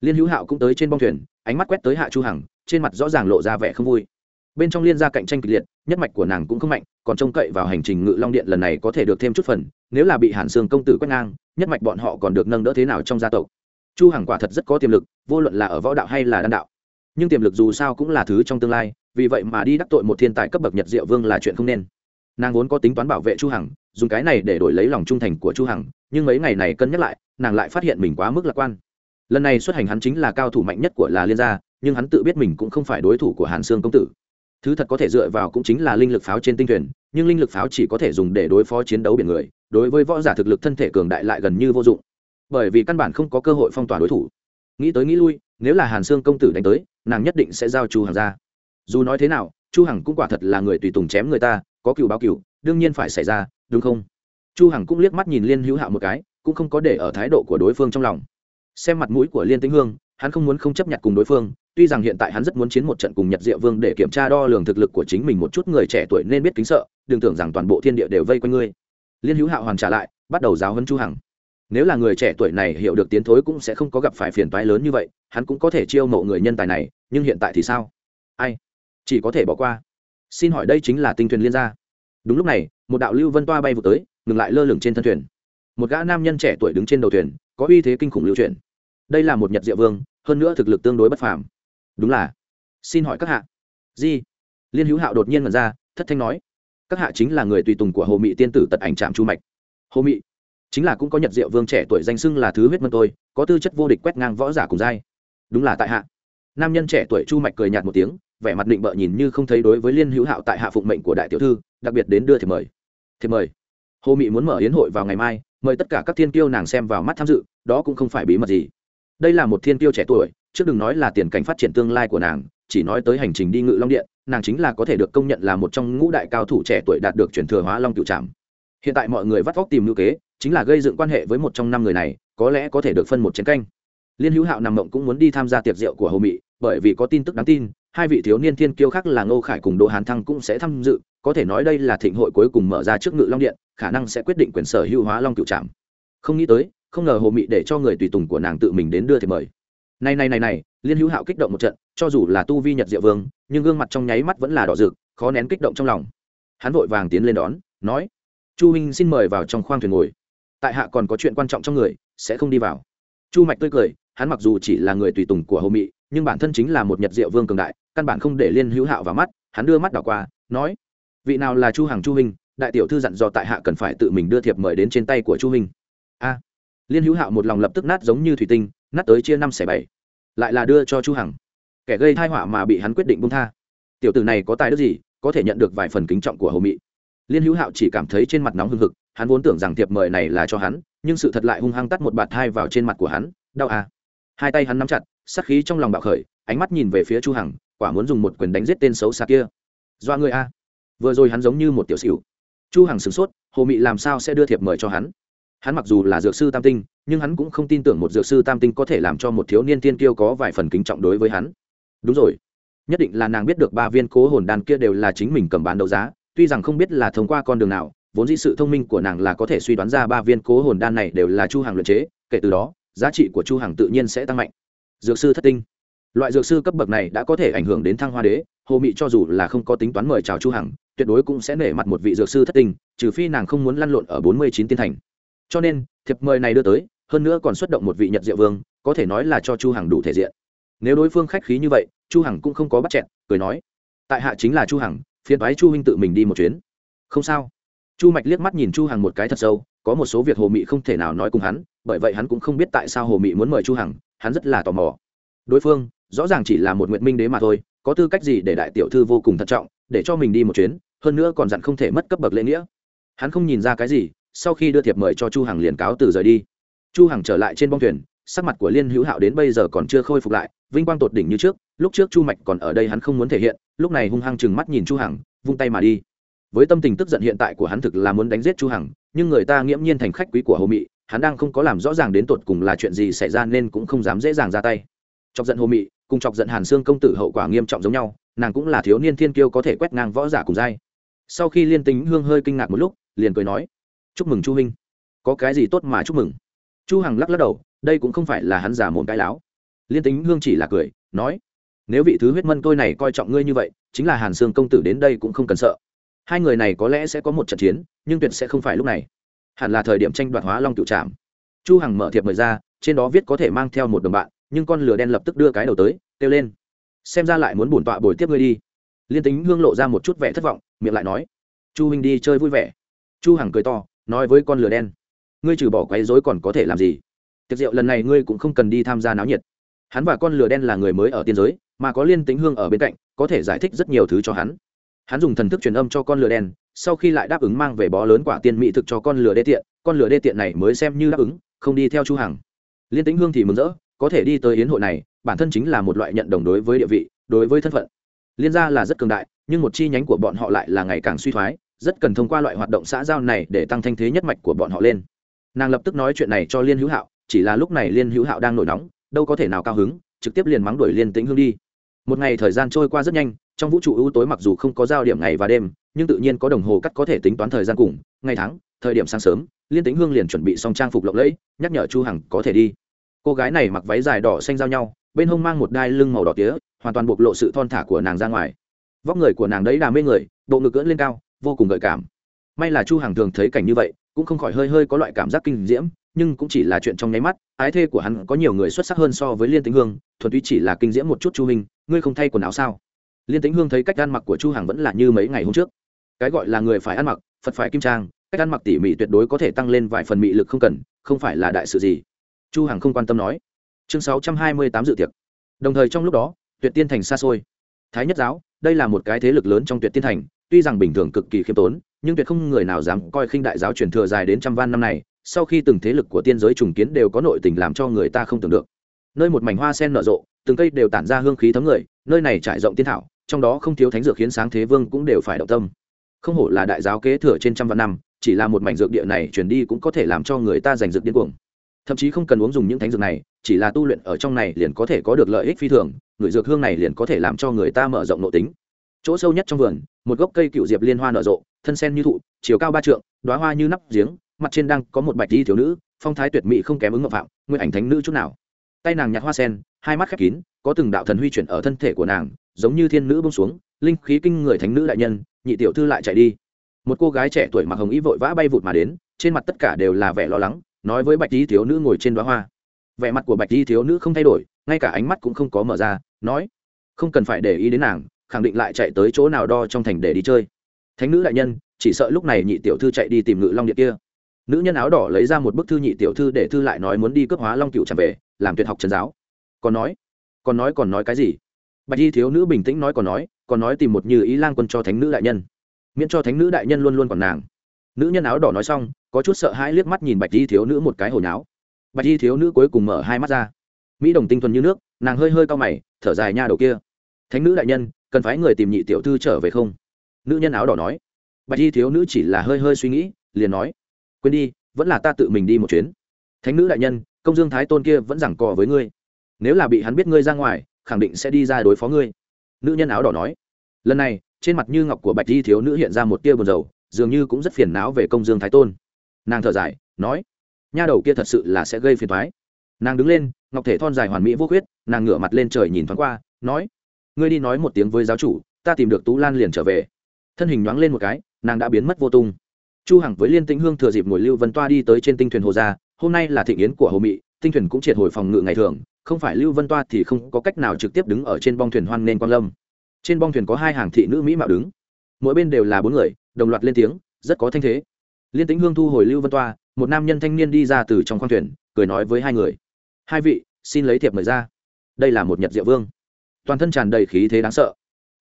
S1: Liên hữu hạo cũng tới trên bong thuyền, ánh mắt quét tới hạ chu hằng, trên mặt rõ ràng lộ ra vẻ không vui. Bên trong liên gia cạnh tranh kịch liệt, nhất mạch của nàng cũng không mạnh, còn trông cậy vào hành trình ngự long điện lần này có thể được thêm chút phần, nếu là bị hàn sương công tử quét ngang, nhất mạch bọn họ còn được nâng đỡ thế nào trong gia tộc? Chu hằng quả thật rất có tiềm lực, vô luận là ở võ đạo hay là đan đạo. Nhưng tiềm lực dù sao cũng là thứ trong tương lai, vì vậy mà đi đắc tội một thiên tài cấp bậc nhật diệu vương là chuyện không nên nàng vốn có tính toán bảo vệ chu hằng, dùng cái này để đổi lấy lòng trung thành của chu hằng, nhưng mấy ngày này cân nhắc lại, nàng lại phát hiện mình quá mức lạc quan. Lần này xuất hành hắn chính là cao thủ mạnh nhất của là liên gia, nhưng hắn tự biết mình cũng không phải đối thủ của hàn sương công tử. Thứ thật có thể dựa vào cũng chính là linh lực pháo trên tinh thuyền, nhưng linh lực pháo chỉ có thể dùng để đối phó chiến đấu biển người, đối với võ giả thực lực thân thể cường đại lại gần như vô dụng. Bởi vì căn bản không có cơ hội phong tỏa đối thủ. Nghĩ tới nghĩ lui, nếu là hàn sương công tử đánh tới, nàng nhất định sẽ giao chu hằng ra. Dù nói thế nào, chu hằng cũng quả thật là người tùy tùng chém người ta có cựu báo cựu, đương nhiên phải xảy ra, đúng không? Chu hằng cũng liếc mắt nhìn liên hữu hạo một cái, cũng không có để ở thái độ của đối phương trong lòng. Xem mặt mũi của liên tĩnh hương, hắn không muốn không chấp nhận cùng đối phương, tuy rằng hiện tại hắn rất muốn chiến một trận cùng nhật diệu vương để kiểm tra đo lường thực lực của chính mình một chút người trẻ tuổi nên biết kính sợ, đừng tưởng rằng toàn bộ thiên địa đều vây quanh ngươi. Liên hữu hạo hoàn trả lại, bắt đầu giáo huấn chu hằng. Nếu là người trẻ tuổi này hiểu được tiến thối cũng sẽ không có gặp phải phiền toái lớn như vậy, hắn cũng có thể chiêu mộ người nhân tài này, nhưng hiện tại thì sao? Ai? Chỉ có thể bỏ qua xin hỏi đây chính là tinh thuyền liên gia. Đúng lúc này, một đạo lưu vân toa bay vụt tới, ngừng lại lơ lửng trên thân thuyền. Một gã nam nhân trẻ tuổi đứng trên đầu thuyền, có uy thế kinh khủng lưu truyền đây là một nhật diệu vương, hơn nữa thực lực tương đối bất phàm. Đúng là. Xin hỏi các hạ. Di. Liên hữu hạo đột nhiên mật ra, thất thanh nói. Các hạ chính là người tùy tùng của hồ mị tiên tử tật ảnh trạm chu mạch. Hồ mị. Chính là cũng có nhật diệu vương trẻ tuổi danh xưng là thứ huyết mân tôi, có tư chất vô địch quét ngang võ giả cùng giai. Đúng là tại hạ. Nam nhân trẻ tuổi chu mạch cười nhạt một tiếng vẻ mặt định bợ nhìn như không thấy đối với liên hữu hạo tại hạ phụng mệnh của đại tiểu thư, đặc biệt đến đưa thiệp mời. Thiệp mời? Hồ mị muốn mở yến hội vào ngày mai, mời tất cả các thiên kiêu nàng xem vào mắt tham dự, đó cũng không phải bí mật gì. Đây là một thiên kiêu trẻ tuổi, trước đừng nói là tiền cảnh phát triển tương lai của nàng, chỉ nói tới hành trình đi ngự long điện, nàng chính là có thể được công nhận là một trong ngũ đại cao thủ trẻ tuổi đạt được chuyển thừa hóa long cựu trạm hiện tại mọi người vắt vóc tìm ngữ kế, chính là gây dựng quan hệ với một trong năm người này, có lẽ có thể được phân một chiến canh. Liên hữu hạo nằm mộng cũng muốn đi tham gia tiệc rượu của hồ mị, bởi vì có tin tức đáng tin hai vị thiếu niên thiên kiêu khác là ngô khải cùng đỗ hán thăng cũng sẽ tham dự, có thể nói đây là thịnh hội cuối cùng mở ra trước ngự long điện, khả năng sẽ quyết định quyền sở hữu hóa long cựu trạm không nghĩ tới, không ngờ hồ mị để cho người tùy tùng của nàng tự mình đến đưa thì mời. Này này này này, liên hữu hạo kích động một trận, cho dù là tu vi nhật diệu vương, nhưng gương mặt trong nháy mắt vẫn là đỏ rực, khó nén kích động trong lòng. Hắn vội vàng tiến lên đón, nói, chu Minh xin mời vào trong khoang thuyền ngồi. Tại hạ còn có chuyện quan trọng trong người, sẽ không đi vào. Chu mạch tươi cười, hắn mặc dù chỉ là người tùy tùng của hồ mị, nhưng bản thân chính là một nhật diệu vương cường đại căn bản không để liên hữu hạo vào mắt, hắn đưa mắt đảo qua, nói, vị nào là chu hằng chu hình đại tiểu thư dặn dò tại hạ cần phải tự mình đưa thiệp mời đến trên tay của chu hình a, liên hữu hạo một lòng lập tức nát giống như thủy tinh, nát tới chia năm xẻ bảy, lại là đưa cho chu hằng. Kẻ gây tai họa mà bị hắn quyết định buông tha. Tiểu tử này có tài đức gì, có thể nhận được vài phần kính trọng của hồ mị. Liên hữu hạo chỉ cảm thấy trên mặt nóng hừng hực, hắn vốn tưởng rằng thiệp mời này là cho hắn, nhưng sự thật lại hung hăng tắt một bạt thai vào trên mặt của hắn, đau à. Hai tay hắn nắm chặt, sát khí trong lòng bạo khởi, ánh mắt nhìn về phía chu hằng quả muốn dùng một quyền đánh giết tên xấu xa kia. Doa người a. Vừa rồi hắn giống như một tiểu xỉu. Chu hằng sửng sốt, hồ mị làm sao sẽ đưa thiệp mời cho hắn? Hắn mặc dù là dược sư tam tinh, nhưng hắn cũng không tin tưởng một dược sư tam tinh có thể làm cho một thiếu niên tiên kiêu có vài phần kính trọng đối với hắn. Đúng rồi. Nhất định là nàng biết được ba viên cố hồn đan kia đều là chính mình cầm bán đấu giá, tuy rằng không biết là thông qua con đường nào, vốn dĩ sự thông minh của nàng là có thể suy đoán ra ba viên cố hồn đan này đều là chu hàng luyện chế, kể từ đó, giá trị của chu hàng tự nhiên sẽ tăng mạnh. Dược sư thất tinh loại dược sư cấp bậc này đã có thể ảnh hưởng đến thăng hoa đế hồ mị cho dù là không có tính toán mời chào chu hằng tuyệt đối cũng sẽ nể mặt một vị dược sư thất tình, trừ phi nàng không muốn lăn lộn ở bốn mươi chín tiên thành. Cho nên thiệp mời này đưa tới hơn nữa còn xuất động một vị nhật diệu vương có thể nói là cho chu hằng đủ thể diện. Nếu đối phương khách khí như vậy chu hằng cũng không có bắt chẹn cười nói tại hạ chính là chu hằng phiền toái chu huynh tự mình đi một chuyến. Không sao. Chu mạch liếc mắt nhìn chu hằng một cái thật sâu có một số việc hồ mị không thể nào nói cùng hắn bởi vậy hắn cũng không biết tại sao hồ mị muốn mời chu hằng hắn rất là tò mò đối phương, rõ ràng chỉ là một nguyện minh đế mà thôi, có tư cách gì để đại tiểu thư vô cùng thận trọng, để cho mình đi một chuyến, hơn nữa còn dặn không thể mất cấp bậc lễ nghĩa. Hắn không nhìn ra cái gì, sau khi đưa thiệp mời cho chu hằng liền cáo từ rời đi. Chu hằng trở lại trên bong thuyền, sắc mặt của liên hữu hạo đến bây giờ còn chưa khôi phục lại, vinh quang tột đỉnh như trước, lúc trước chu mạch còn ở đây hắn không muốn thể hiện, lúc này hung hăng chừng mắt nhìn chu hằng, vung tay mà đi. Với tâm tình tức giận hiện tại của hắn thực là muốn đánh giết chu hằng, nhưng người ta nghiễm nhiên thành khách quý của hồ mị, hắn đang không có làm rõ ràng đến tột cùng là chuyện gì xảy ra nên cũng không dám dễ dàng ra tay chọc giận hồ mị, cùng chọc giận hàn xương công tử hậu quả nghiêm trọng giống nhau, nàng cũng là thiếu niên thiên kiêu có thể quét ngang võ giả cùng giai. Sau khi liên tính hương hơi kinh ngạc một lúc, liền cười nói, chúc mừng chu huynh. Có cái gì tốt mà chúc mừng? Chu hằng lắc lắc đầu, đây cũng không phải là hắn giả mồm cái láo. Liên tính hương chỉ là cười, nói, nếu vị thứ huyết mân tôi này coi trọng ngươi như vậy, chính là hàn sương công tử đến đây cũng không cần sợ. Hai người này có lẽ sẽ có một trận chiến, nhưng tuyệt sẽ không phải lúc này. Hẳn là thời điểm tranh đoạt hóa long cựu trạm chu hằng mở thiệp mời ra, trên đó viết có thể mang theo một đồng bạn nhưng con lửa đen lập tức đưa cái đầu tới, kêu lên. Xem ra lại muốn bổn tọa bồi tiếp ngươi đi. Liên tính hương lộ ra một chút vẻ thất vọng, miệng lại nói. Chu huynh đi chơi vui vẻ. Chu hằng cười to, nói với con lửa đen. Ngươi trừ bỏ quấy rối còn có thể làm gì? Tiệc rượu lần này ngươi cũng không cần đi tham gia náo nhiệt. Hắn và con lửa đen là người mới ở tiên giới, mà có liên tính hương ở bên cạnh, có thể giải thích rất nhiều thứ cho hắn. Hắn dùng thần thức truyền âm cho con lửa đen, sau khi lại đáp ứng mang về bó lớn quả tiên mỹ thực cho con lửa đê tiện, con lửa đê tiện này mới xem như đáp ứng, không đi theo chu hằng. Liên tính hương thì mừng rỡ có thể đi tới yến hội này, bản thân chính là một loại nhận đồng đối với địa vị, đối với thân phận. Liên gia là rất cường đại, nhưng một chi nhánh của bọn họ lại là ngày càng suy thoái, rất cần thông qua loại hoạt động xã giao này để tăng thanh thế nhất mạch của bọn họ lên. Nàng lập tức nói chuyện này cho liên hữu hạo, chỉ là lúc này liên hữu hạo đang nổi nóng, đâu có thể nào cao hứng, trực tiếp liền mắng đuổi liên tĩnh hương đi. Một ngày thời gian trôi qua rất nhanh, trong vũ trụ ưu tối mặc dù không có giao điểm ngày và đêm, nhưng tự nhiên có đồng hồ cắt có thể tính toán thời gian cùng, ngày tháng, thời điểm sáng sớm, liên tĩnh hương liền chuẩn bị xong trang phục lộng lẫy, nhắc nhở chu hằng có thể đi cô gái này mặc váy dài đỏ xanh giao nhau, bên hông mang một đai lưng màu đỏ tía, hoàn toàn bộc lộ sự thon thả của nàng ra ngoài. Vóc người của nàng đấy là mê người, bộ ngực cưỡn lên cao, vô cùng gợi cảm. May là chu hằng thường thấy cảnh như vậy, cũng không khỏi hơi hơi có loại cảm giác kinh diễm, nhưng cũng chỉ là chuyện trong nháy mắt, ái thê của hắn có nhiều người xuất sắc hơn so với liên tĩnh hương, thuần túy chỉ là kinh diễm một chút chu hình ngươi không thay quần áo sao? Liên tĩnh hương thấy cách ăn mặc của chu hằng vẫn là như mấy ngày hôm trước. Cái gọi là người phải ăn mặc, phật phải kim trang, cách ăn mặc tỉ mỉ tuyệt đối có thể tăng lên vài phần mị lực không cần, không phải là đại sự gì chu hằng không quan tâm nói. Chương 628 dự tiệc. Đồng thời trong lúc đó, tuyệt tiên thành xa xôi. Thái nhất giáo, đây là một cái thế lực lớn trong tuyệt tiên thành, tuy rằng bình thường cực kỳ khiêm tốn, nhưng tuyệt không người nào dám coi khinh đại giáo truyền thừa dài đến trăm van năm này, sau khi từng thế lực của tiên giới trùng kiến đều có nội tình làm cho người ta không tưởng được. Nơi một mảnh hoa sen nở rộ, từng cây đều tản ra hương khí thấm người, nơi này trải rộng tiên thảo, trong đó không thiếu thánh dược khiến sáng thế vương cũng đều phải động tâm. Không hổ là đại giáo kế thừa trên trăm vạn năm, chỉ là một mảnh dược địa này chuyển đi cũng có thể làm cho người ta giành dược điên cuồng thậm chí không cần uống dùng những thánh dược này, chỉ là tu luyện ở trong này liền có thể có được lợi ích phi thường, người dược hương này liền có thể làm cho người ta mở rộng nội tính. Chỗ sâu nhất trong vườn, một gốc cây cựu diệp liên hoa nở rộ, thân sen như thụ, chiều cao ba trượng đoá hoa như nắp giếng, mặt trên đang có một bạch di thiếu nữ, phong thái tuyệt mỹ không kém ứng ngọc phạm, nguyên ảnh thánh nữ chút nào. Tay nàng nhặt hoa sen, hai mắt khép kín, có từng đạo thần huy chuyển ở thân thể của nàng, giống như thiên nữ bông xuống, linh khí kinh người thánh nữ đại nhân, nhị tiểu thư lại chạy đi. Một cô gái trẻ tuổi mặc hồng ý vội vã bay vụt mà đến, trên mặt tất cả đều là vẻ lo lắng nói với bạch di thiếu nữ ngồi trên đoá hoa. Vẻ mặt của bạch di thiếu nữ không thay đổi, ngay cả ánh mắt cũng không có mở ra, nói, không cần phải để ý đến nàng, khẳng định lại chạy tới chỗ nào đo trong thành để đi chơi. Thánh nữ đại nhân, chỉ sợ lúc này nhị tiểu thư chạy đi tìm ngự long điện kia. Nữ nhân áo đỏ lấy ra một bức thư nhị tiểu thư để thư lại nói muốn đi cướp hóa long cựu trở về, làm tuyệt học trần giáo. Còn nói còn nói còn nói cái gì? Bạch y thiếu nữ bình tĩnh nói còn nói còn nói tìm một như ý lang quân cho thánh nữ đại nhân. Miễn cho thánh nữ đại nhân luôn luôn còn nàng nữ nhân áo đỏ nói xong, có chút sợ hãi liếc mắt nhìn bạch y thiếu nữ một cái hồi nháo. Bạch y thiếu nữ cuối cùng mở hai mắt ra. Mỹ đồng tinh thuần như nước, nàng hơi hơi cao mày, thở dài nha đầu kia. Thánh nữ đại nhân, cần phải người tìm nhị tiểu thư trở về không? Nữ nhân áo đỏ nói. Bạch y thiếu nữ chỉ là hơi hơi suy nghĩ, liền nói. Quên đi, vẫn là ta tự mình đi một chuyến. Thánh nữ đại nhân, công dương thái tôn kia vẫn giảng cò với ngươi. Nếu là bị hắn biết ngươi ra ngoài, khẳng định sẽ đi ra đối phó ngươi. Nữ nhân áo đỏ nói. Lần này, trên mặt như ngọc của bạch di thiếu nữ hiện ra một tia buồn rầu dường như cũng rất phiền não về công dương thái tôn. Nàng thở dài, nói, nha đầu kia thật sự là sẽ gây phiền thoái nàng đứng lên, ngọc thể thon dài hoàn mỹ vô khuyết, nàng ngửa mặt lên trời nhìn thoáng qua, nói, ngươi đi nói một tiếng với giáo chủ, ta tìm được tú lan liền trở về. Thân hình nhoáng lên một cái, nàng đã biến mất vô tung. Chu hằng với liên tĩnh hương thừa dịp ngồi lưu vân toa đi tới trên tinh thuyền hồ gia, hôm nay là thịnh yến của hồ mị, tinh thuyền cũng triệt hồi phòng ngự ngày thường, không phải lưu vân toa thì không có cách nào trực tiếp đứng ở trên bong thuyền hoan nên quan lâm. Trên bong thuyền có hai hàng thị nữ mỹ mạo đứng, mỗi bên đều là bốn người đồng loạt lên tiếng, rất có thanh thế. Liên tĩnh hương thu hồi lưu vân toa, một nam nhân thanh niên đi ra từ trong khoang thuyền, cười nói với hai người. Hai vị, xin lấy thiệp mời ra. Đây là một nhật diệu vương. Toàn thân tràn đầy khí thế đáng sợ.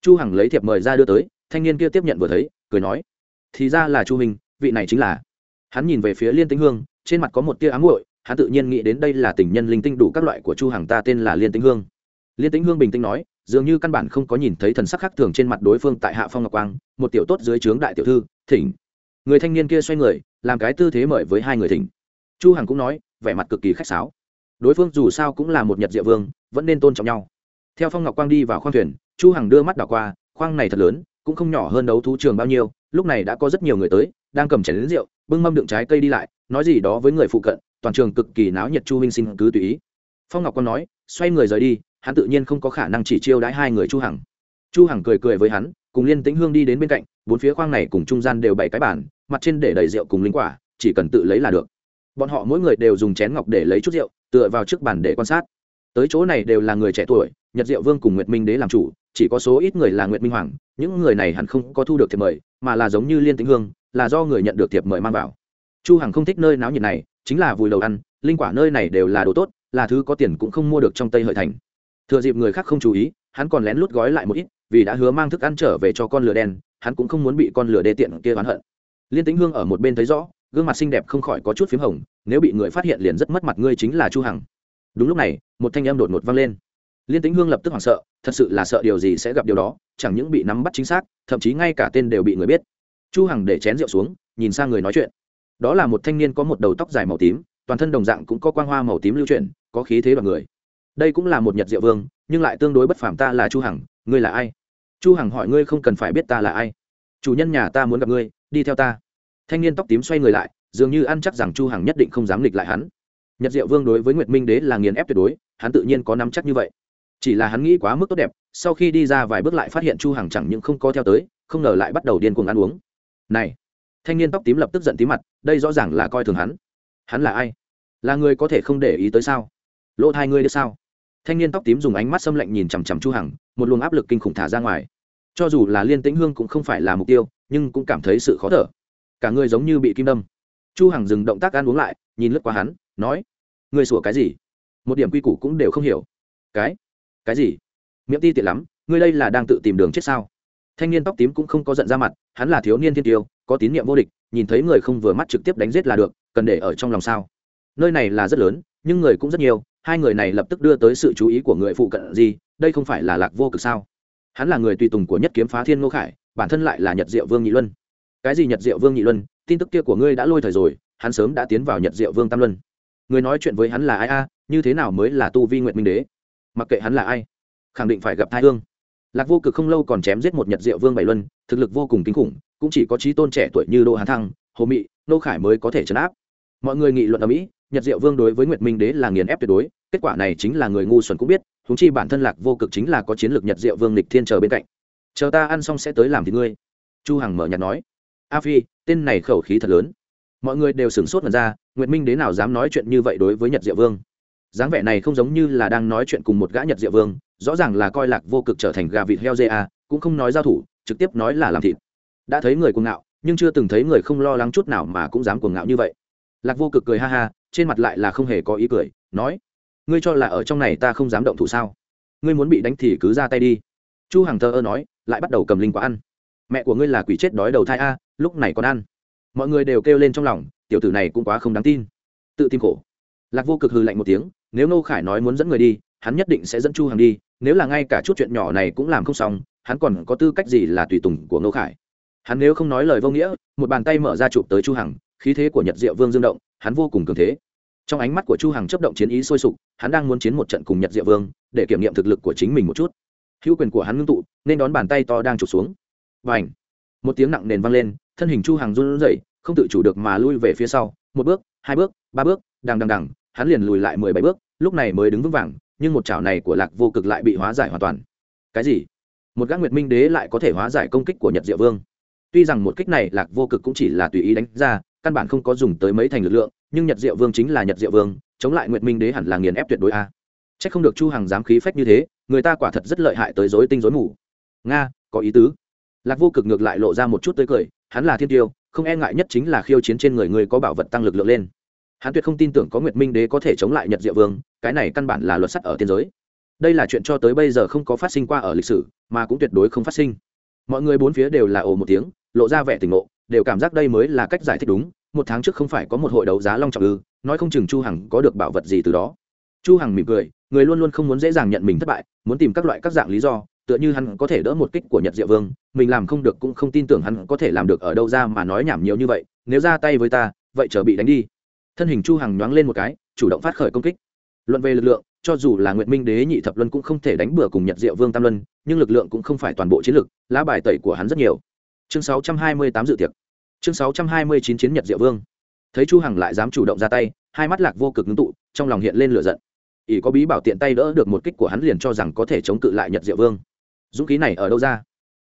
S1: Chu hằng lấy thiệp mời ra đưa tới, thanh niên kia tiếp nhận vừa thấy, cười nói. Thì ra là chu minh, vị này chính là. Hắn nhìn về phía liên tĩnh hương, trên mặt có một tia ám muội, hắn tự nhiên nghĩ đến đây là tình nhân linh tinh đủ các loại của chu Hằng, ta tên là liên tĩnh hương. Liên tĩnh hương bình tĩnh nói dường như căn bản không có nhìn thấy thần sắc khác thường trên mặt đối phương tại hạ phong ngọc quang, một tiểu tốt dưới trướng đại tiểu thư, thỉnh. Người thanh niên kia xoay người, làm cái tư thế mời với hai người thỉnh. Chu hằng cũng nói, vẻ mặt cực kỳ khách sáo. Đối phương dù sao cũng là một nhật diệu vương, vẫn nên tôn trọng nhau. Theo phong ngọc quang đi vào khoang thuyền, chu hằng đưa mắt đảo qua, khoang này thật lớn, cũng không nhỏ hơn đấu thú trường bao nhiêu, lúc này đã có rất nhiều người tới, đang cầm chén rượu, bưng mâm đựng trái cây đi lại, nói gì đó với người phụ cận, toàn trường cực kỳ náo nhiệt chu minh sinh cứ tùy ý. Phong ngọc quang nói, xoay người rời đi hắn tự nhiên không có khả năng chỉ chiêu đãi hai người chu hằng. Chu hằng cười cười với hắn, cùng liên tĩnh hương đi đến bên cạnh, bốn phía khoang này cùng trung gian đều bảy cái bàn, mặt trên để đầy rượu cùng linh quả, chỉ cần tự lấy là được. Bọn họ mỗi người đều dùng chén ngọc để lấy chút rượu, tựa vào trước bàn để quan sát. Tới chỗ này đều là người trẻ tuổi, nhật diệu vương cùng nguyệt minh đế làm chủ, chỉ có số ít người là nguyệt minh hoàng, những người này hẳn không có thu được thiệp mời, mà là giống như liên tĩnh hương, là do người nhận được thiệp mời mang vào. Chu hằng không thích nơi náo nhiệt này, chính là vùi đầu ăn, linh quả nơi này đều là đồ tốt, là thứ có tiền cũng không mua được trong tây hợi thành thừa dịp người khác không chú ý, hắn còn lén lút gói lại một ít, vì đã hứa mang thức ăn trở về cho con lửa đen, hắn cũng không muốn bị con lửa đê tiện kia oán hận. Liên tĩnh hương ở một bên thấy rõ, gương mặt xinh đẹp không khỏi có chút p h í m hồng, nếu bị người phát hiện liền rất mất mặt ngươi chính là chu hằng. Đúng lúc này, một thanh âm đột ngột vang lên. Liên tĩnh hương lập tức hoảng sợ, thật sự là sợ điều gì sẽ gặp điều đó, chẳng những bị nắm bắt chính xác, thậm chí ngay cả tên đều bị người biết. Chu hằng để chén rượu xuống, nhìn sang người nói chuyện. Đó là một thanh niên có một đầu tóc dài màu tím, toàn thân đồng dạng cũng có quang hoa màu tím lưu chuyển, có khí thế đoàn người đây cũng là một nhật diệu vương, nhưng lại tương đối bất phàm ta là chu hằng, ngươi là ai? Chu hằng hỏi ngươi không cần phải biết ta là ai. Chủ nhân nhà ta muốn gặp ngươi, đi theo ta. Thanh niên tóc tím xoay người lại, dường như ăn chắc rằng chu hằng nhất định không dám nghịch lại hắn. Nhật diệu vương đối với nguyệt minh đế là nghiền ép tuyệt đối, hắn tự nhiên có nắm chắc như vậy. Chỉ là hắn nghĩ quá mức tốt đẹp, sau khi đi ra vài bước lại phát hiện chu hằng chẳng những không có theo tới, không ngờ lại bắt đầu điên cuồng ăn uống. Này! Thanh niên tóc tím lập tức giận tím mặt, đây rõ ràng là coi thường hắn. Hắn là ai? Là người có thể không để ý tới sao? Lỗ thai ngươi được sao? Thanh niên tóc tím dùng ánh mắt xâm lạnh nhìn chằm chằm chu hằng, một luồng áp lực kinh khủng thả ra ngoài. Cho dù là liên tĩnh hương cũng không phải là mục tiêu, nhưng cũng cảm thấy sự khó thở. Cả người giống như bị kim đâm. Chu hằng dừng động tác ăn uống lại, nhìn lướt qua hắn, nói người sủa cái gì? Một điểm quy củ cũng đều không hiểu. Cái? Cái gì? Miệng ti tiện lắm, ngươi đây là đang tự tìm đường chết sao? Thanh niên tóc tím cũng không có giận ra mặt, hắn là thiếu niên thiên tiêu, có tín nhiệm vô địch, nhìn thấy người không vừa mắt trực tiếp đánh giết là được, cần để ở trong lòng sao? Nơi này là rất lớn, nhưng người cũng rất nhiều hai người này lập tức đưa tới sự chú ý của người phụ cận gì, đây không phải là lạc vô cực sao? Hắn là người tùy tùng của nhất kiếm phá thiên ngô khải, bản thân lại là nhật diệu vương nhị luân. Cái gì nhật diệu vương nhị luân? Tin tức kia của ngươi đã lôi thời rồi, hắn sớm đã tiến vào nhật diệu vương tam luân. Người nói chuyện với hắn là ai a? Như thế nào mới là tu vi nguyện minh đế? Mặc kệ hắn là ai, khẳng định phải gặp thái hương. Lạc vô cực không lâu còn chém giết một nhật diệu vương bảy luân, thực lực vô cùng kinh khủng, cũng chỉ có trí tôn trẻ tuổi như đỗ hán thăng, hồ mị, nô khải mới có thể chấn áp. Mọi người nghị luận ở mỹ nhật diệu vương đối với nguyệt minh đế là nghiền ép tuyệt đối, kết quả này chính là người ngu xuẩn cũng biết húng chi bản thân lạc vô cực chính là có chiến lược nhật diệu vương lịch thiên chờ bên cạnh. Chờ ta ăn xong sẽ tới làm thì ngươi. Chu hằng mở nhạt nói. A phi, tên này khẩu khí thật lớn. Mọi người đều sửng sốt mật ra, nguyệt minh đế nào dám nói chuyện như vậy đối với nhật diệu vương? Dáng vẻ này không giống như là đang nói chuyện cùng một gã nhật diệu vương, rõ ràng là coi lạc vô cực trở thành gà vịt heo dê a cũng không nói giao thủ, trực tiếp nói là làm thịt. Đã thấy người cuồng ngạo, nhưng chưa từng thấy người không lo lắng chút nào mà cũng dám cuồng ngạo như vậy. Lạc vô cực cười ha ha trên mặt lại là không hề có ý cười, nói, ngươi cho là ở trong này ta không dám động thủ sao? Ngươi muốn bị đánh thì cứ ra tay đi. Chu hằng thơ ơ nói, lại bắt đầu cầm linh quả ăn. Mẹ của ngươi là quỷ chết đói đầu thai a, lúc này còn ăn. Mọi người đều kêu lên trong lòng, tiểu tử này cũng quá không đáng tin. Tự tìm khổ. Lạc vô cực hừ lạnh một tiếng, nếu nô khải nói muốn dẫn người đi, hắn nhất định sẽ dẫn chu hằng đi, nếu là ngay cả chút chuyện nhỏ này cũng làm không xong, hắn còn có tư cách gì là tùy tùng của nô khải? Hắn nếu không nói lời vô nghĩa, một bàn tay mở ra chụp tới chu hằng, khí thế của nhật diệu vương dương động hắn vô cùng cường thế. Trong ánh mắt của chu hằng chấp động chiến ý sôi sục, hắn đang muốn chiến một trận cùng nhật diệu vương, để kiểm nghiệm thực lực của chính mình một chút. Hữu quyền của hắn ngưng tụ, nên đón bàn tay to đang chụp xuống. Và ảnh một tiếng nặng nền vang lên, thân hình chu hằng run rẩy, không tự chủ được mà lui về phía sau, một bước, hai bước, ba bước, đằng đằng đằng, hắn liền lùi lại mười bảy bước, lúc này mới đứng vững vàng, nhưng một chảo này của lạc vô cực lại bị hóa giải hoàn toàn. Cái gì? Một gã nguyệt minh đế lại có thể hóa giải công kích của nhật diệu vương. Tuy rằng một kích này lạc vô cực cũng chỉ là tùy ý đánh ra căn bản không có dùng tới mấy thành lực lượng, nhưng nhật diệu vương chính là nhật diệu vương, chống lại nguyệt minh đế hẳn là nghiền ép tuyệt đối a. C h ắ c không được chu hằng dám khí phách như thế, người ta quả thật rất lợi hại tới dối tinh dối mù. Nga, có ý tứ. Lạc vô cực ngược lại lộ ra một chút tới cười, hắn là thiên tiêu, không e ngại nhất chính là khiêu chiến trên người người có bảo vật tăng lực lượng lên. Hắn tuyệt không tin tưởng có nguyệt minh đế có thể chống lại nhật diệu vương, cái này căn bản là luật sắt ở tiên giới. Đây là chuyện cho tới bây giờ không có phát sinh qua ở lịch sử, mà cũng tuyệt đối không phát sinh. Mọi người bốn phía đều là ồ một tiếng, lộ ra vẻ tỉnh ngộ đều cảm giác đây mới là cách giải thích đúng, một tháng trước không phải có một hội đấu giá long trọng ư, nói không chừng chu hằng có được bảo vật gì từ đó. Chu hằng mỉm cười, người luôn luôn không muốn dễ dàng nhận mình thất bại, muốn tìm các loại các dạng lý do, tựa như hắn có thể đỡ một kích của nhật diệu vương, mình làm không được cũng không tin tưởng hắn có thể làm được ở đâu ra mà nói nhảm nhiều như vậy, nếu ra tay với ta, vậy chờ bị đánh đi. Thân hình chu hằng nhoáng lên một cái, chủ động phát khởi công kích. Luận về lực lượng, cho dù là nguyệt minh đế nhị thập luân cũng không thể đánh bừa cùng nhật diệu vương tam luân, nhưng lực lượng cũng không phải toàn bộ chiến lực, lá bài tẩy của hắn rất nhiều. Chương 628 dự tiệc chương 629 chiến nhật diệu vương. Thấy chu hằng lại dám chủ động ra tay, hai mắt lạc vô cực ngưng tụ, trong lòng hiện lên lửa giận. Ỷ có bí bảo tiện tay đỡ được một kích của hắn liền cho rằng có thể chống cự lại nhật diệu vương. Dũng khí này ở đâu ra?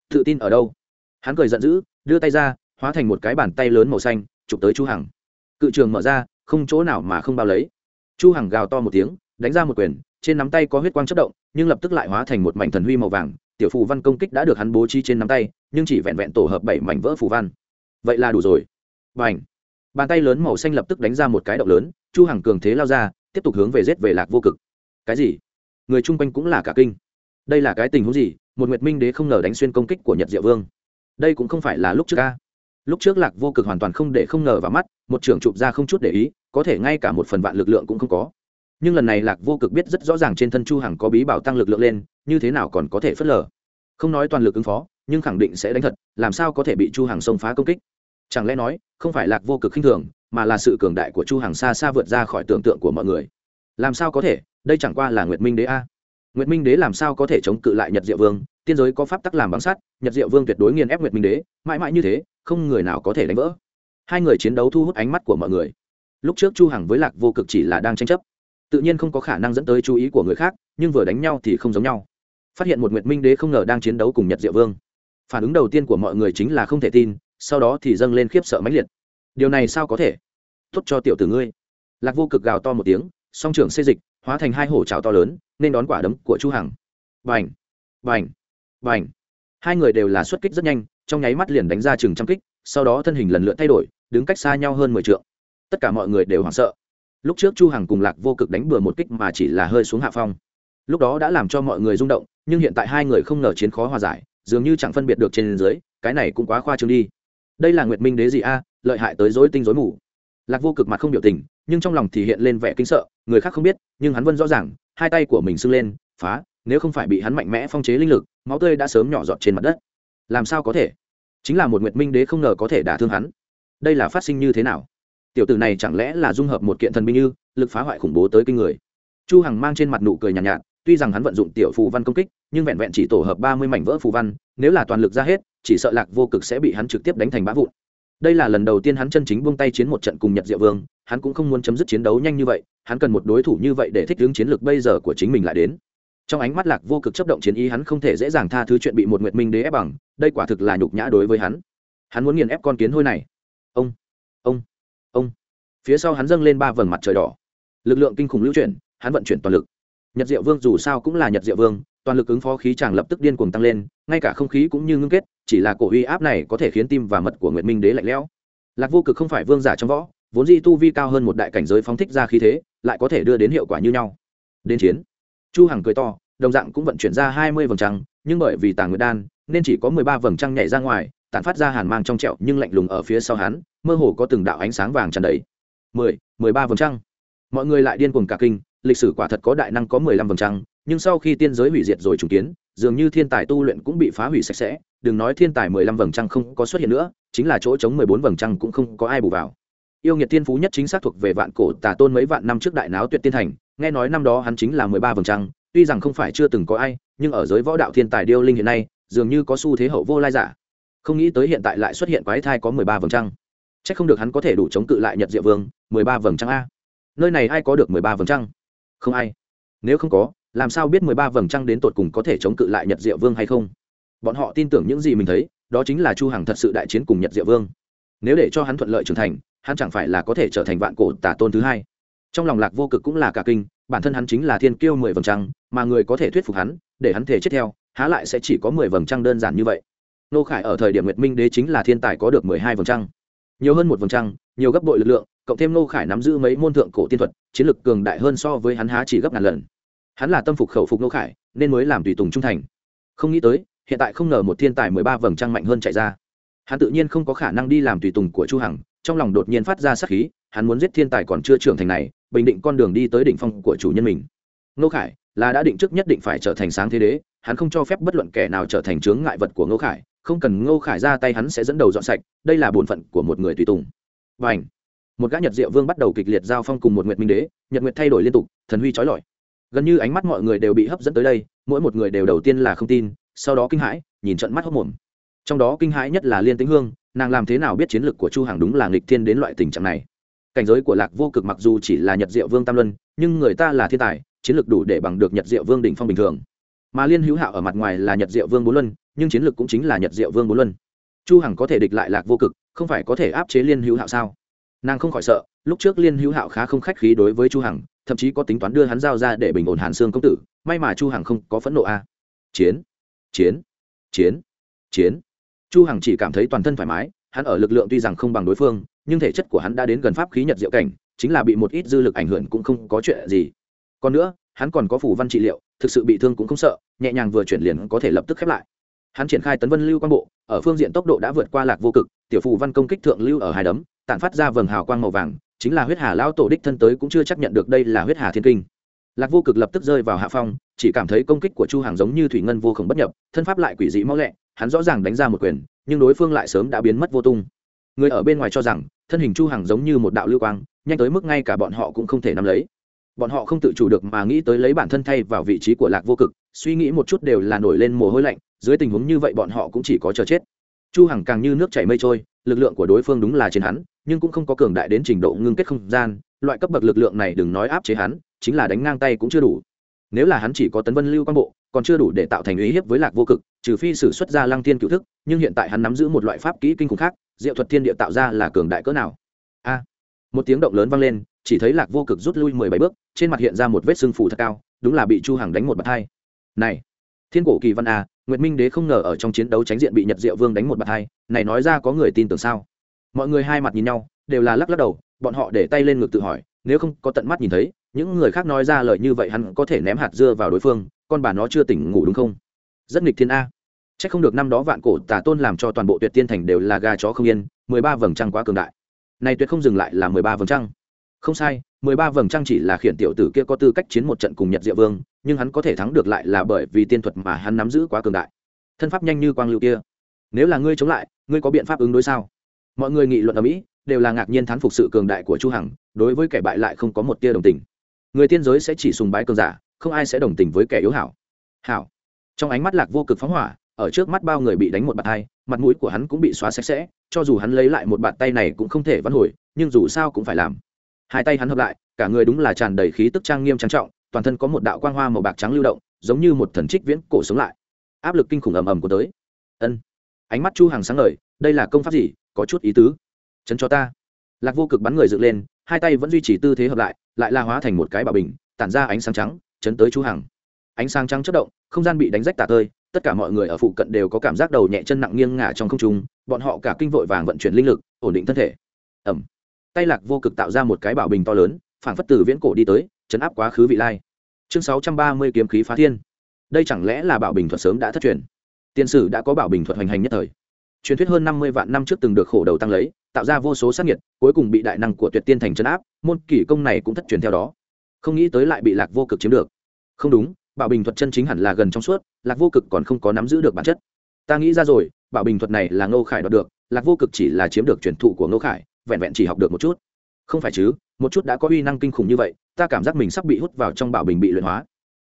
S1: Tự tin ở đâu? Hắn cười giận dữ, đưa tay ra, hóa thành một cái bàn tay lớn màu xanh, chụp tới chu hằng. Cự trường mở ra, không chỗ nào mà không bao lấy. Chu hằng gào to một tiếng, đánh ra một quyền, trên nắm tay có huyết quang chất động, nhưng lập tức lại hóa thành một mảnh thần huy màu vàng. Tiểu phù văn công kích đã được hắn bố trí trên nắm tay, nhưng chỉ vẹn vẹn tổ hợp bảy mảnh vỡ phù văn vậy là đủ rồi. Bành. Bàn tay lớn màu xanh lập tức đánh ra một cái động lớn, chu hằng cường thế lao ra, tiếp tục hướng về giết về lạc vô cực. Cái gì? Người chung quanh cũng là cả kinh. Đây là cái tình huống gì? Một nguyệt minh đế không ngờ đánh xuyên công kích của nhật diệu vương. Đây cũng không phải là lúc trước ca lúc trước lạc vô cực hoàn toàn không để không ngờ vào mắt, một trưởng chụp ra không chút để ý, có thể ngay cả một phần vạn lực lượng cũng không có. Nhưng lần này lạc vô cực biết rất rõ ràng trên thân chu hằng có bí bảo tăng lực lượng lên, như thế nào còn có thể phớt lờ. Không nói toàn lực ứng phó, nhưng khẳng định sẽ đánh thật, làm sao có thể bị chu hằng xông phá công kích? Chẳng lẽ nói, không phải lạc vô cực khinh thường, mà là sự cường đại của chu hàng xa xa vượt ra khỏi tưởng tượng của mọi người? Làm sao có thể, đây chẳng qua là nguyệt minh đế a. Nguyệt minh đế làm sao có thể chống cự lại nhật diệu vương? Tiên giới có pháp tắc làm bằng sắt, nhật diệu vương tuyệt đối nghiền ép nguyệt minh đế, mãi mãi như thế, không người nào có thể đánh vỡ. Hai người chiến đấu thu hút ánh mắt của mọi người. Lúc trước chu hằng với lạc vô cực chỉ là đang tranh chấp. Tự nhiên không có khả năng dẫn tới chú ý của người khác, nhưng vừa đánh nhau thì không giống nhau. Phát hiện một nguyệt minh đế không ngờ đang chiến đấu cùng nhật diệu vương. Phản ứng đầu tiên của mọi người chính là không thể tin sau đó thì dâng lên khiếp sợ mãnh liệt. Điều này sao có thể? Tốt cho tiểu tử ngươi. Lạc vô cực gào to một tiếng, song trưởng xê dịch, hóa thành hai hổ trào to lớn, nên đón quả đấm của chu hằng. Bành! Bành! Bành! Hai người đều là xuất kích rất nhanh, trong nháy mắt liền đánh ra chừng trăm kích, sau đó thân hình lần lượt thay đổi, đứng cách xa nhau hơn mười trượng. Tất cả mọi người đều hoảng sợ. Lúc trước chu hằng cùng lạc vô cực đánh bừa một kích mà chỉ là hơi xuống hạ phong. Lúc đó đã làm cho mọi người rung động, nhưng hiện tại hai người không ngờ chiến khó hòa giải, dường như chẳng phân biệt được trên dưới, cái này cũng quá khoa trương đi đây là nguyệt minh đế gì a lợi hại tới dối tinh dối mù. Lạc vô cực mặt không biểu tình nhưng trong lòng thì hiện lên vẻ kinh sợ người khác không biết nhưng hắn vẫn rõ ràng hai tay của mình sưng lên phá nếu không phải bị hắn mạnh mẽ phong chế linh lực máu tươi đã sớm nhỏ giọt trên mặt đất. Làm sao có thể? Chính là một nguyệt minh đế không ngờ có thể đả thương hắn. Đây là phát sinh như thế nào? Tiểu tử này chẳng lẽ là dung hợp một kiện thần binh như lực phá hoại khủng bố tới kinh người? Chu hằng mang trên mặt nụ cười nhàn nhạt, nhạt tuy rằng hắn vận dụng tiểu phù văn công kích nhưng vẹn vẹn chỉ tổ hợp ba mươi mảnh vỡ phù văn nếu là toàn lực ra hết chỉ sợ lạc vô cực sẽ bị hắn trực tiếp đánh thành bã vụn. Đây là lần đầu tiên hắn chân chính buông tay chiến một trận cùng nhật diệu vương, hắn cũng không muốn chấm dứt chiến đấu nhanh như vậy, hắn cần một đối thủ như vậy để thích ứng chiến lược bây giờ của chính mình lại đến. Trong ánh mắt lạc vô cực chấp động chiến ý hắn không thể dễ dàng tha thứ chuyện bị một nguyệt minh đế ép bằng, đây quả thực là nhục nhã đối với hắn. Hắn muốn nghiền ép con kiến hôi này. Ông ông ông. Phía sau hắn dâng lên ba vầng mặt trời đỏ. Lực lượng kinh khủng lưu chuyển, hắn vận chuyển toàn lực. Nhật diệu vương dù sao cũng là nhật diệu vương, toàn lực ứng phó khí chàng lập tức điên cuồng tăng lên, ngay cả không khí cũng như ngưng kết chỉ là cổ uy áp này có thể khiến tim và mật của nguyệt minh đế lạnh lẽo. Lạc vô cực không phải vương giả trong võ, vốn di tu vi cao hơn một đại cảnh giới phóng thích ra khí thế, lại có thể đưa đến hiệu quả như nhau. Đến chiến. Chu hằng cười to, đồng dạng cũng vận chuyển ra hai mươi vầng trăng, nhưng bởi vì tàng nguyệt đan, nên chỉ có mười ba vầng trăng nhảy ra ngoài, tản phát ra hàn mang trong trẹo nhưng lạnh lùng ở phía sau hắn, mơ hồ có từng đạo ánh sáng vàng tràn đầy. Mười mười ba vầng trăng. Mọi người lại điên cuồng cả kinh, lịch sử quả thật có đại năng có mười lăm vầng trăng, nhưng sau khi tiên giới hủy diệt rồi trùng kiến dường như thiên tài tu luyện cũng bị phá hủy sạch sẽ, đừng nói thiên tài mười lăm vầng trăng không có xuất hiện nữa, chính là chỗ chống mười bốn vầng trăng cũng không có ai bù vào. Yêu nghiệt thiên phú nhất chính xác thuộc về vạn cổ tà tôn mấy vạn năm trước đại náo tuyệt tiên thành, nghe nói năm đó hắn chính là mười ba vầng trăng, tuy rằng không phải chưa từng có ai, nhưng ở giới võ đạo thiên tài điêu linh hiện nay, dường như có xu thế hậu vô lai giả. Không nghĩ tới hiện tại lại xuất hiện quái thai có mười ba vầng trăng. C h ắ c không được hắn có thể đủ chống cự lại nhật diệu vương, mười ba vầng trăng a. Nơi này ai có được mười ba vầng trăng? Không ai. Nếu không có làm sao biết mười ba vầng trăng đến tột cùng có thể chống cự lại nhật diệu vương hay không? Bọn họ tin tưởng những gì mình thấy, đó chính là chu hằng thật sự đại chiến cùng nhật diệu vương. Nếu để cho hắn thuận lợi trưởng thành, hắn chẳng phải là có thể trở thành vạn cổ tả tôn thứ hai. Trong lòng lạc vô cực cũng là cả kinh, bản thân hắn chính là thiên kiêu mười vầng trăng, mà người có thể thuyết phục hắn, để hắn thể chết theo, há lại sẽ chỉ có mười vầng trăng đơn giản như vậy. Nô khải ở thời điểm nguyệt minh đế chính là thiên tài có được mười hai vầng trăng. Nhiều hơn một vầng trăng, nhiều gấp bội lực lượng, cộng thêm nô khải nắm giữ mấy môn thượng cổ tiên thuật, chiến lực cường đại hơn so với hắn há chỉ gấp ngàn lần hắn là tâm phục khẩu phục nô khải, nên mới làm tùy tùng trung thành. Không nghĩ tới, hiện tại không ngờ một thiên tài mười ba vầng trăng mạnh hơn chạy ra. Hắn tự nhiên không có khả năng đi làm tùy tùng của chu hằng, trong lòng đột nhiên phát ra sát khí, hắn muốn giết thiên tài còn chưa trưởng thành này, bình định con đường đi tới đỉnh phong của chủ nhân mình. Ngô khải, là đã định trước nhất định phải trở thành sáng thế đế, hắn không cho phép bất luận kẻ nào trở thành chướng ngại vật của ngô khải, không cần ngô khải ra tay hắn sẽ dẫn đầu dọn sạch, đây là bổn phận của một người tùy tùng. Và ảnh một gã nhật diệu vương bắt đầu kịch liệt giao phong cùng một nguyệt minh đế, nhật nguyệt thay đổi liên tục, thần huy trói lọi gần như ánh mắt mọi người đều bị hấp dẫn tới đây, mỗi một người đều đầu tiên là không tin, sau đó kinh hãi, nhìn trận mắt hốc mồm. Trong đó kinh hãi nhất là liên tĩnh hương, nàng làm thế nào biết chiến lược của chu hằng đúng là nghịch thiên đến loại tình trạng này? Cảnh giới của lạc vô cực mặc dù chỉ là nhật diệu vương tam luân, nhưng người ta là thiên tài, chiến lược đủ để bằng được nhật diệu vương đỉnh phong bình thường. Mà liên hữu hạo ở mặt ngoài là nhật diệu vương bốn luân, nhưng chiến lược cũng chính là nhật diệu vương bốn luân. Chu hằng có thể địch lại lạc vô cực, không phải có thể áp chế liên hữu hạo sao? Nàng không khỏi sợ, lúc trước liên hữu hạo khá không khách khí đối với chu hằng thậm chí có tính toán đưa hắn giao ra để bình ổn hàn xương công tử, may mà chu hằng không có phẫn nộ a. Chiến chiến chiến chiến. Chu hằng chỉ cảm thấy toàn thân thoải mái, hắn ở lực lượng tuy rằng không bằng đối phương, nhưng thể chất của hắn đã đến gần pháp khí nhật diệu cảnh, chính là bị một ít dư lực ảnh hưởng cũng không có chuyện gì. Còn nữa, hắn còn có phủ văn trị liệu, thực sự bị thương cũng không sợ, nhẹ nhàng vừa chuyển liền có thể lập tức khép lại. Hắn triển khai tấn vân lưu quang bộ, ở phương diện tốc độ đã vượt qua lạc vô cực, tiểu phù văn công kích thượng lưu ở hai đấm, tản phát ra vầng hào quang màu vàng chính là huyết hà lao tổ đích thân tới cũng chưa chấp nhận được đây là huyết hà thiên kinh. Lạc vô cực lập tức rơi vào hạ phong, chỉ cảm thấy công kích của chu hàng giống như thủy ngân vô khổng bất nhập, thân pháp lại quỷ dị mau lẹ, hắn rõ ràng đánh ra một quyền, nhưng đối phương lại sớm đã biến mất vô tung. Người ở bên ngoài cho rằng, thân hình chu hàng giống như một đạo lưu quang, nhanh tới mức ngay cả bọn họ cũng không thể nắm lấy. Bọn họ không tự chủ được mà nghĩ tới lấy bản thân thay vào vị trí của lạc vô cực, suy nghĩ một chút đều là nổi lên mồ hôi lạnh, dưới tình huống như vậy bọn họ cũng chỉ có chờ chết chu hằng càng như nước chảy mây trôi, lực lượng của đối phương đúng là trên hắn, nhưng cũng không có cường đại đến trình độ ngưng kết không gian, loại cấp bậc lực lượng này đừng nói áp chế hắn, chính là đánh ngang tay cũng chưa đủ. Nếu là hắn chỉ có tấn vân lưu quan bộ, còn chưa đủ để tạo thành uy hiếp với lạc vô cực, trừ phi sử xuất ra lăng thiên cựu thức, nhưng hiện tại hắn nắm giữ một loại pháp kỹ kinh khủng khác, diệu thuật thiên địa tạo ra là cường đại cỡ nào? A. Một tiếng động lớn vang lên, chỉ thấy lạc vô cực rút lui mười bảy bước, trên mặt hiện ra một vết sưng phủ thật cao, đúng là bị chu hằng đánh một bạt hai. Này, thiên cổ kỳ văn a nguyệt minh đế không ngờ ở trong chiến đấu tránh diện bị nhật diệu vương đánh một bạt hai, này nói ra có người tin tưởng sao? Mọi người hai mặt nhìn nhau, đều là lắc lắc đầu, bọn họ để tay lên ngực tự hỏi, nếu không có tận mắt nhìn thấy, những người khác nói ra lời như vậy hắn có thể ném hạt dưa vào đối phương, con bà nó chưa tỉnh ngủ đúng không? Rất nghịch thiên a. Chắc không được năm đó vạn cổ tà tôn làm cho toàn bộ tuyệt tiên thành đều là gà chó không yên, mười ba vầng trăng quá cường đại. Này tuyệt không dừng lại là mười ba vầng trăng không sai, mười ba vầng trăng chỉ là khiển tiểu tử kia có tư cách chiến một trận cùng nhật diệu vương, nhưng hắn có thể thắng được lại là bởi vì tiên thuật mà hắn nắm giữ quá cường đại. Thân pháp nhanh như quang lưu kia. Nếu là ngươi chống lại, ngươi có biện pháp ứng đối sao? Mọi người nghị luận ở mỹ, đều là ngạc nhiên thán phục sự cường đại của chu hằng, đối với kẻ bại lại không có một tia đồng tình. Người tiên giới sẽ chỉ sùng bái cường giả, không ai sẽ đồng tình với kẻ yếu hảo. Hảo. Trong ánh mắt lạc vô cực phóng hỏa, ở trước mắt bao người bị đánh một bạt hai, mặt mũi của hắn cũng bị xóa sạch sẽ, cho dù hắn lấy lại một bạt tay này cũng không thể vãn hồi, nhưng dù sao cũng phải làm hai tay hắn hợp lại, cả người đúng là tràn đầy khí tức trang nghiêm trang trọng, toàn thân có một đạo quang hoa màu bạc trắng lưu động, giống như một thần trích viễn cổ sống lại. Áp lực kinh khủng ầm ầm của tới. Ân. Ánh mắt chu hàng sáng ngời, đây là công pháp gì? Có chút ý tứ. Chấn cho ta. Lạc vô cực bắn người dựng lên, hai tay vẫn duy trì tư thế hợp lại lại la hóa thành một cái bảo bình, tản ra ánh sáng trắng, chấn tới chu hằng. Ánh sáng trắng chất động, không gian bị đánh rách tả tơi, tất cả mọi người ở phụ cận đều có cảm giác đầu nhẹ chân nặng nghiêng ngả trong không trung, bọn họ cả kinh vội vàng vận chuyển linh lực, ổn định thân thể. Ẩm tay lạc vô cực tạo ra một cái bảo bình to lớn phản phất từ viễn cổ đi tới, chấn áp quá khứ vị lai. Chương 630 kiếm khí phá thiên. Đây chẳng lẽ là bảo bình thuật sớm đã thất truyền? Tiên sử đã có bảo bình thuật hoành hành nhất thời. Truyền thuyết hơn năm mươi vạn năm trước từng được khổ đầu tăng lấy, tạo ra vô số sát nhiệt cuối cùng bị đại năng của tuyệt tiên thành chấn áp, môn kỷ công này cũng thất truyền theo đó. Không nghĩ tới lại bị lạc vô cực chiếm được. Không đúng, bảo bình thuật chân chính hẳn là gần trong suốt, lạc vô cực còn không có nắm giữ được bản chất. Ta nghĩ ra rồi, bảo bình thuật này là ngô khải đoạt được, lạc vô cực chỉ là chiếm được truyền thụ của ngô khải vẹn vẹn chỉ học được một chút. Không phải chứ, một chút đã có uy năng kinh khủng như vậy, ta cảm giác mình sắp bị hút vào trong bảo bình bị luyện hóa.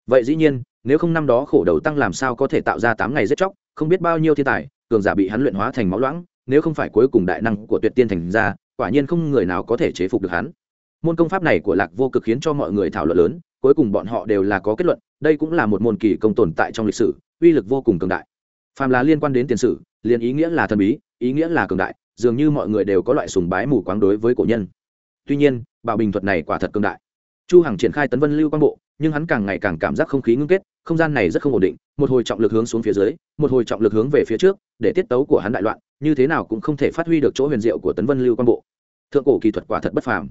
S1: Vậy dĩ nhiên, nếu không năm đó khổ đầu tăng làm sao có thể tạo ra tám ngày giết chóc, không biết bao nhiêu thiên tài, cường giả bị hắn luyện hóa thành máu loãng, nếu không phải cuối cùng đại năng của tuyệt tiên thành ra, quả nhiên không người nào có thể chế phục được hắn. Môn công pháp này của lạc vô cực khiến cho mọi người thảo luận lớn, cuối cùng bọn họ đều là có kết luận, đây cũng là một môn kỳ công tồn tại trong lịch sử, uy lực vô cùng cường đại. Phàm là liên quan đến tiền sử, liền ý nghĩa là thần bí, ý nghĩa là cường đại dường như mọi người đều có loại sùng bái mù quáng đối với cổ nhân. Tuy nhiên, bảo bình thuật này quả thật cường đại. Chu hằng triển khai tấn vân lưu quang bộ, nhưng hắn càng ngày càng cảm giác không khí ngưng kết, không gian này rất không ổn định, một hồi trọng lực hướng xuống phía dưới, một hồi trọng lực hướng về phía trước, để tiết tấu của hắn đại loạn, như thế nào cũng không thể phát huy được chỗ huyền diệu của tấn vân lưu quang bộ. Thượng cổ kỳ thuật quả thật bất phàm.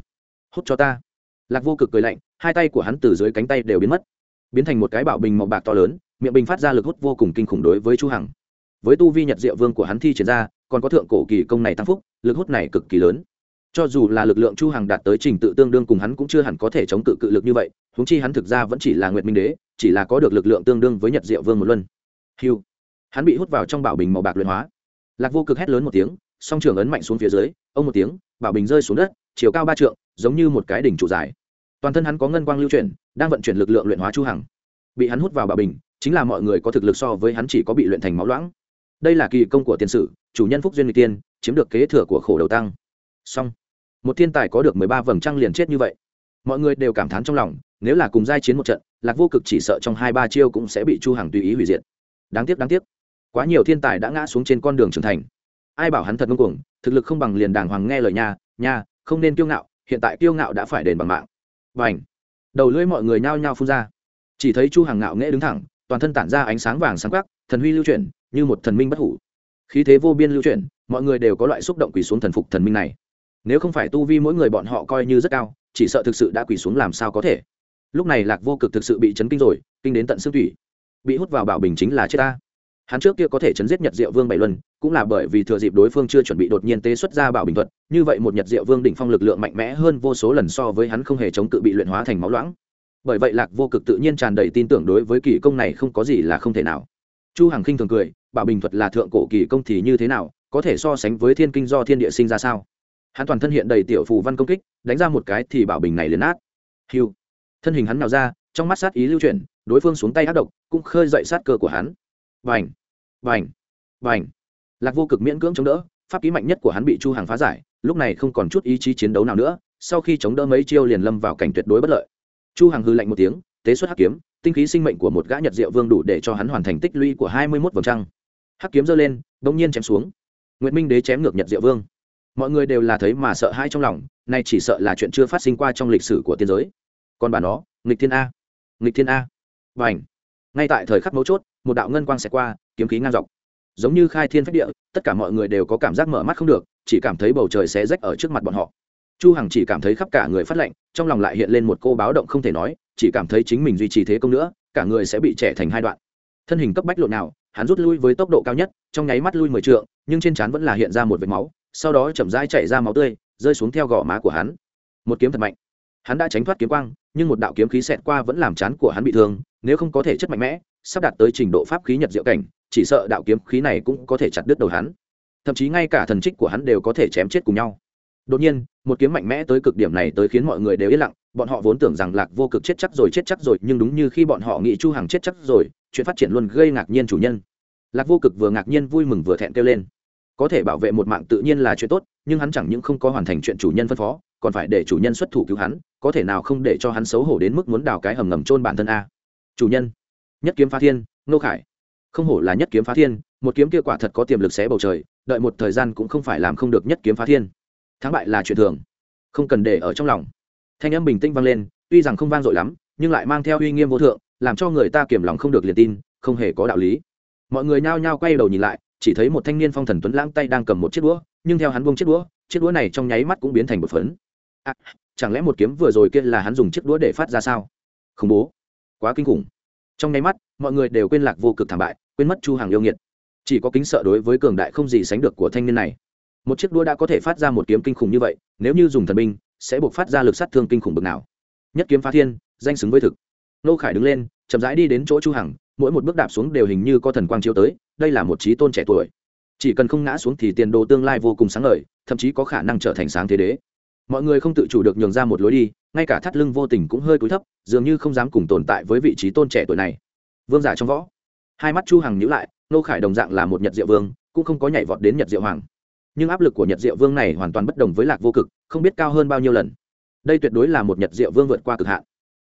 S1: Hút cho ta. Lạc vô cực cười lạnh, hai tay của hắn từ dưới cánh tay đều biến mất, biến thành một cái bảo bình màu bạc to lớn, miệng bình phát ra lực hút vô cùng kinh khủng đối với chu hằng. Với tu vi nhật diệu vương của hắn thi triển ra còn có thượng cổ kỳ công này tăng phúc lực hút này cực kỳ lớn. Cho dù là lực lượng chu hằng đạt tới trình tự tương đương cùng hắn cũng chưa hẳn có thể chống cự cự lực như vậy huống chi hắn thực ra vẫn chỉ là nguyệt minh đế chỉ là có được lực lượng tương đương với nhật diệu vương một luân. Hưu, hắn bị hút vào trong bảo bình màu bạc luyện hóa. Lạc vô cực hét lớn một tiếng song trường ấn mạnh xuống phía dưới ông một tiếng bảo bình rơi xuống đất chiều cao ba trượng giống như một cái đỉnh trụ dài. Toàn thân hắn có ngân quang lưu chuyển đang vận chuyển lực lượng luyện hóa chu hằng. Bị hắn hút vào bảo bình chính là mọi người có thực lực so với hắn chỉ có bị luyện thành máu loãng đây là kỳ công của tiền sử, chủ nhân phúc duyên người tiên, chiếm được kế thừa của khổ đầu tăng. Song một thiên tài có được mười ba vầng trăng liền chết như vậy. Mọi người đều cảm thán trong lòng, nếu là cùng giai chiến một trận, lạc vô cực chỉ sợ trong hai ba chiêu cũng sẽ bị chu hằng tùy ý hủy diệt. Đáng tiếc đáng tiếc. Quá nhiều thiên tài đã ngã xuống trên con đường trưởng thành. Ai bảo hắn thật ngông cuồng, thực lực không bằng liền đàng hoàng nghe lời nha nha, không nên kiêu ngạo, hiện tại kiêu ngạo đã phải đền bằng mạng. Và ảnh đầu lưỡi mọi người nhao nhao phun ra. Chỉ thấy chu hàng ngạo nghễ đứng thẳng, toàn thân tản ra ánh sáng vàng sáng quắc, thần huy lưu chuyển như một thần minh bất hủ. Khí thế vô biên lưu chuyển, mọi người đều có loại xúc động quỳ xuống thần phục thần minh này. Nếu không phải tu vi mỗi người bọn họ coi như rất cao, chỉ sợ thực sự đã quỳ xuống làm sao có thể. Lúc này lạc vô cực thực sự bị chấn kinh rồi, kinh đến tận xương thủy bị hút vào bảo bình chính là chết ta. Hắn trước kia có thể chấn giết nhật diệu vương bảy luân, cũng là bởi vì thừa dịp đối phương chưa chuẩn bị đột nhiên tế xuất ra bảo bình thuật, như vậy một nhật diệu vương đỉnh phong lực lượng mạnh mẽ hơn vô số lần so với hắn không hề chống cự bị luyện hóa thành máu loãng. Bởi vậy lạc vô cực tự nhiên tràn đầy tin tưởng đối với kỳ công này không có gì là không thể nào chu hằng khinh thường cười, bảo bình thuật là thượng cổ kỳ công thì như thế nào, có thể so sánh với thiên kinh do thiên địa sinh ra sao? Hắn toàn thân hiện đầy tiểu phù văn công kích, đánh ra một cái thì bảo bình này liền nát. Hiu thân hình hắn nào ra, trong mắt sát ý lưu chuyển, đối phương xuống tay ác độc, cũng khơi dậy sát cơ của hắn. Vành vành vành. Lạc vô cực miễn cưỡng chống đỡ, pháp ký mạnh nhất của hắn bị chu hàng phá giải, lúc này không còn chút ý chí chiến đấu nào nữa, sau khi chống đỡ mấy chiêu liền lâm vào cảnh tuyệt đối bất lợi. Chu hàng hư lạnh một tiếng, tế xuất hắc kiếm tinh khí sinh mệnh của một gã nhật diệu vương đủ để cho hắn hoàn thành tích lũy của hai mươi mốt vòng trăng. Hắc kiếm giơ lên đ ỗ n g nhiên chém xuống. N minh đế chém ngược nhật diệu vương. Mọi người đều là thấy mà sợ hãi trong lòng, nay chỉ sợ là chuyện chưa phát sinh qua trong lịch sử của tiên giới. Còn bà nó, nghịch thiên a. Nghịch thiên a. Và ảnh ngay tại thời khắc mấu chốt, một đạo ngân quang xẹt qua, kiếm khí ngang dọc. Giống như khai thiên phách địa, tất cả mọi người đều có cảm giác mở mắt không được, chỉ cảm thấy bầu trời xé rách ở trước mặt bọn họ. Chu hằng chỉ cảm thấy khắp cả người phát lạnh, trong lòng lại hiện lên một cô báo động không thể nói chỉ cảm thấy chính mình duy trì thế công nữa, cả người sẽ bị trẻ thành hai đoạn. Thân hình cấp bách lộn nào, hắn rút lui với tốc độ cao nhất, trong nháy mắt lui mười trượng, nhưng trên trán vẫn là hiện ra một vệt máu, sau đó chậm rãi chạy ra máu tươi, rơi xuống theo gò má của hắn. Một kiếm thật mạnh. Hắn đã tránh thoát kiếm quang, nhưng một đạo kiếm khí xẹt qua vẫn làm chán của hắn bị thương, nếu không có thể chất mạnh mẽ, sắp đạt tới trình độ pháp khí nhật diệu cảnh, chỉ sợ đạo kiếm khí này cũng có thể chặt đứt đầu hắn. Thậm chí ngay cả thần trích của hắn đều có thể chém chết cùng nhau đột nhiên, một kiếm mạnh mẽ tới cực điểm này tới khiến mọi người đều yên lặng, bọn họ vốn tưởng rằng lạc vô cực chết chắc rồi, chết chắc rồi, nhưng đúng như khi bọn họ nghĩ chu hằng chết chắc rồi, chuyện phát triển luôn gây ngạc nhiên chủ nhân. Lạc vô cực vừa ngạc nhiên vui mừng vừa thẹn kêu lên. Có thể bảo vệ một mạng tự nhiên là chuyện tốt, nhưng hắn chẳng những không có hoàn thành chuyện chủ nhân phân phó, còn phải để chủ nhân xuất thủ cứu hắn, có thể nào không để cho hắn xấu hổ đến mức muốn đào cái hầm ngầm chôn bản thân a? Chủ nhân, nhất kiếm phá thiên, nô khải. Không hổ là nhất kiếm phá thiên, một kiếm kia quả thật có tiềm lực xé bầu trời, đợi một thời gian cũng không phải làm không được nhất kiếm phá thiên thắng bại là chuyện thường không cần để ở trong lòng. Thanh âm bình tĩnh vang lên tuy rằng không vang dội lắm nhưng lại mang theo uy nghiêm vô thượng làm cho người ta kiểm lòng không được liền tin không hề có đạo lý. Mọi người nhao nhao quay đầu nhìn lại chỉ thấy một thanh niên phong thần tuấn lãng tay đang cầm một chiếc đũa nhưng theo hắn buông chiếc đũa chiếc đũa này trong nháy mắt cũng biến thành một phấn. À, chẳng lẽ một kiếm vừa rồi kia là hắn dùng chiếc đũa để phát ra sao? Khủng bố. Quá kinh khủng. Trong nháy mắt mọi người đều quên lạc vô cực thảm bại quên mất chu hàng yêu nghiệt. Chỉ có kính sợ đối với cường đại không gì sánh được của thanh niên này một chiếc đua đã có thể phát ra một kiếm kinh khủng như vậy, nếu như dùng thần binh, sẽ buộc phát ra lực sát thương kinh khủng bực nào? Nhất kiếm phá thiên, danh xứng với thực. Nô khải đứng lên, chậm rãi đi đến chỗ chu hằng, mỗi một bước đạp xuống đều hình như có thần quang chiếu tới, đây là một trí tôn trẻ tuổi. Chỉ cần không ngã xuống thì tiền đồ tương lai vô cùng sáng ngời, thậm chí có khả năng trở thành sáng thế đế. Mọi người không tự chủ được nhường ra một lối đi, ngay cả thắt lưng vô tình cũng hơi cúi thấp, dường như không dám cùng tồn tại với vị trí tôn trẻ tuổi này. Vương giả trong võ. Hai mắt chu hằng nhíu lại nô khải đồng dạng là một nhật diệu vương, cũng không có nhảy vọt đến nhật diệu hoàng nhưng áp lực của nhật diệu vương này hoàn toàn bất đồng với lạc vô cực, không biết cao hơn bao nhiêu lần. Đây tuyệt đối là một nhật diệu vương vượt qua cực hạn.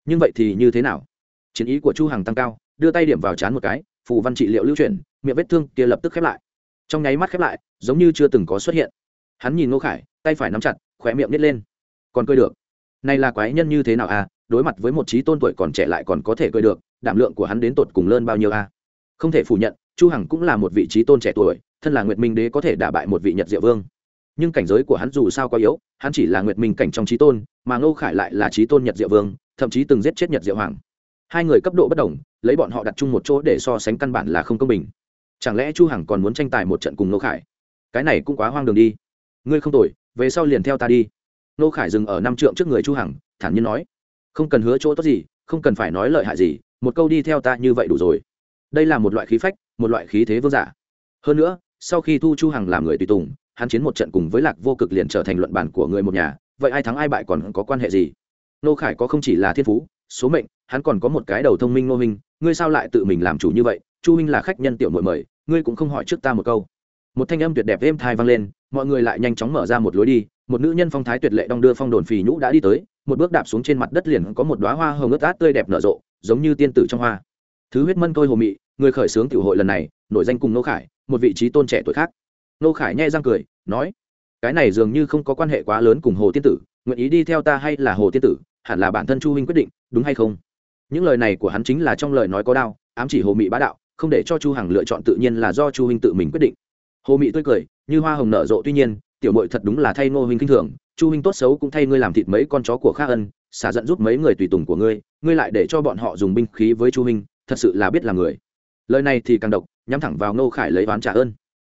S1: Nhưng vậy thì như thế nào? Chiến ý của chu hằng tăng cao, đưa tay điểm vào chán một cái, phù văn trị liệu lưu chuyển, miệng vết thương kia lập tức khép lại. Trong nháy mắt khép lại, giống như chưa từng có xuất hiện. Hắn nhìn Ngô khải, tay phải nắm chặt, khóe miệng nít lên. Còn cười được. Này là quái nhân như thế nào à? Đối mặt với một trí tôn tuổi còn trẻ lại còn có thể cười được, đảm lượng của hắn đến tột cùng lớn bao nhiêu a không thể phủ nhận, chu hằng cũng là một vị trí tôn trẻ tuổi thân là nguyệt minh đế có thể đả bại một vị nhật diệu vương. Nhưng cảnh giới của hắn dù sao quá yếu, hắn chỉ là nguyệt minh cảnh trong trí tôn, mà ngô khải lại là trí tôn nhật diệu vương, thậm chí từng giết chết nhật diệu hoàng. Hai người cấp độ bất đồng, lấy bọn họ đặt chung một chỗ để so sánh căn bản là không công bình. Chẳng lẽ chu hằng còn muốn tranh tài một trận cùng nô khải? Cái này cũng quá hoang đường đi. Ngươi không tội, về sau liền theo ta đi. Nô khải dừng ở năm trượng trước người chu hằng, thản nhiên nói. Không cần hứa chỗ tốt gì, không cần phải nói lợi hại gì, một câu đi theo ta như vậy đủ rồi. Đây là một loại khí phách, một loại khí thế vương giả. Hơn nữa sau khi thu chu hằng làm người tùy tùng, hắn chiến một trận cùng với lạc vô cực liền trở thành luận bản của người một nhà, vậy ai thắng ai bại còn có quan hệ gì? Nô khải có không chỉ là thiên phú, số mệnh, hắn còn có một cái đầu thông minh nô minh ngươi sao lại tự mình làm chủ như vậy? Chu minh là khách nhân tiểu muội mời, ngươi cũng không hỏi trước ta một câu. Một thanh âm tuyệt đẹp êm thai vang lên, mọi người lại nhanh chóng mở ra một lối đi, một nữ nhân phong thái tuyệt lệ đong đưa phong đồn phì nhũ đã đi tới, một bước đạp xuống trên mặt đất liền có một đóa hoa hồng ướt át tươi đẹp nở rộ, giống như tiên tử trong hoa. Thứ huyết mân tôi hồ mị, người khởi xướng tiểu hội lần này, nổi danh cùng nô khải một vị trí tôn trẻ tuổi khác. Nô khải nhai răng cười, nói, cái này dường như không có quan hệ quá lớn cùng hồ tiên tử, nguyện ý đi theo ta hay là hồ tiên tử, hẳn là bản thân chu huynh quyết định, đúng hay không? Những lời này của hắn chính là trong lời nói có đao, ám chỉ hồ mị bá đạo, không để cho chu hằng lựa chọn tự nhiên là do chu huynh tự mình quyết định. Hồ mị tươi cười, như hoa hồng nở rộ tuy nhiên, tiểu muội thật đúng là thay ngô huynh kinh thường, chu huynh tốt xấu cũng thay ngươi làm thịt mấy con chó của khác ân, xả giận giúp mấy người tùy tùng của ngươi ngươi lại để cho bọn họ dùng binh khí với chu huynh, thật sự là biết là người. Lời này thì càng độc nhắm thẳng vào ngô khải lấy oán trả ơn.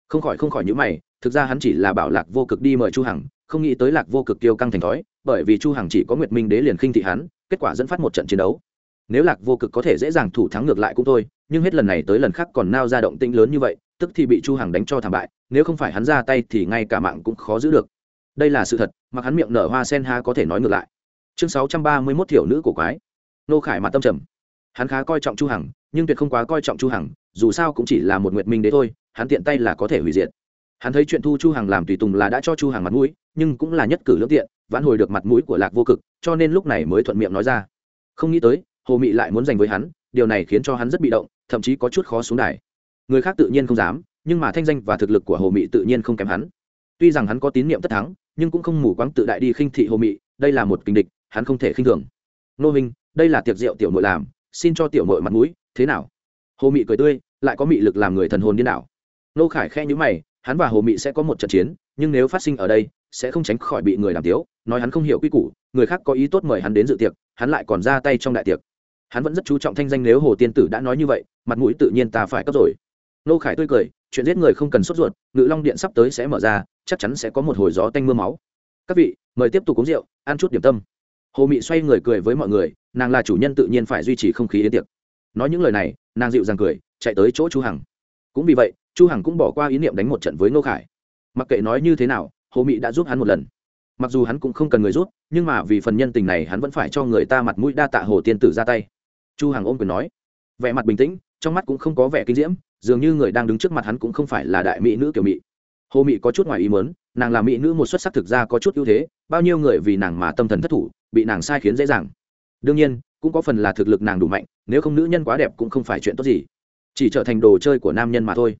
S1: Không khỏi không khỏi những mày, thực ra hắn chỉ là bảo lạc vô cực đi mời chu hằng, không nghĩ tới lạc vô cực kiêu căng thành thói, bởi vì chu hằng chỉ có nguyệt minh đế liền khinh thị hắn, kết quả dẫn phát một trận chiến đấu. Nếu lạc vô cực có thể dễ dàng thủ thắng ngược lại cũng thôi, nhưng hết lần này tới lần khác còn nao ra động tĩnh lớn như vậy, tức thì bị chu hằng đánh cho thảm bại, nếu không phải hắn ra tay thì ngay cả mạng cũng khó giữ được. Đây là sự thật, mặc hắn miệng nở hoa sen ha có thể nói ngược lại. Chương 631 thiểu nữ của quái. Nô khải mặt tâm trầm. Hắn khá coi trọng chu hằng nhưng tuyệt không quá coi trọng chu hằng, dù sao cũng chỉ là một nguyệt minh đế thôi, hắn tiện tay là có thể hủy diệt. Hắn thấy chuyện thu chu hằng làm tùy tùng là đã cho chu hằng mặt mũi, nhưng cũng là nhất cử lưỡng tiện, vãn hồi được mặt mũi của lạc vô cực, cho nên lúc này mới thuận miệng nói ra. Không nghĩ tới, hồ mị lại muốn giành với hắn, điều này khiến cho hắn rất bị động, thậm chí có chút khó xuống đài. Người khác tự nhiên không dám, nhưng mà thanh danh và thực lực của hồ mị tự nhiên không kém hắn. Tuy rằng hắn có tín nhiệm tất thắng, nhưng cũng không mù quáng tự đại đi khinh thị hồ mị, đây là một kình địch, hắn không thể khinh thường. Nô minh, đây là tiệc rượu tiểu nội làm, xin cho tiểu nội mặt mũi thế nào? Hồ mị cười tươi, lại có mị lực làm người thần hồn điên đảo. Nô khải khe nhữ mày, hắn và hồ mị sẽ có một trận chiến, nhưng nếu phát sinh ở đây, sẽ không tránh khỏi bị người làm tiếu, nói hắn không hiểu quy củ, người khác có ý tốt mời hắn đến dự tiệc, hắn lại còn ra tay trong đại tiệc. Hắn vẫn rất chú trọng thanh danh nếu hồ tiên tử đã nói như vậy, mặt mũi tự nhiên ta phải cấp rồi. Nô khải tươi cười, chuyện giết người không cần sốt ruột, ngự long điện sắp tới sẽ mở ra, chắc chắn sẽ có một hồi gió tanh mưa máu. Các vị, mời tiếp tục uống rượu, ăn chút điểm tâm. Hồ mị xoay người cười với mọi người, nàng là chủ nhân tự nhiên phải duy trì không khí đến tiệc nói những lời này nàng dịu dàng cười chạy tới chỗ chu hằng. Cũng vì vậy chu hằng cũng bỏ qua ý niệm đánh một trận với nô khải. Mặc kệ nói như thế nào hồ mị đã giúp hắn một lần. Mặc dù hắn cũng không cần người giúp, nhưng mà vì phần nhân tình này hắn vẫn phải cho người ta mặt mũi đa tạ hồ tiên tử ra tay. Chu hằng ôm quyền nói. Vẻ mặt bình tĩnh trong mắt cũng không có vẻ kinh diễm dường như người đang đứng trước mặt hắn cũng không phải là đại mỹ nữ kiểu mỹ hồ mị có chút ngoài ý mớn nàng là mỹ nữ một xuất sắc thực ra có chút ưu thế bao nhiêu người vì nàng mà tâm thần thất thủ bị nàng sai khiến dễ dàng. Đương nhiên cũng có phần là thực lực nàng đủ mạnh, nếu không nữ nhân quá đẹp cũng không phải chuyện tốt gì. Chỉ trở thành đồ chơi của nam nhân mà thôi.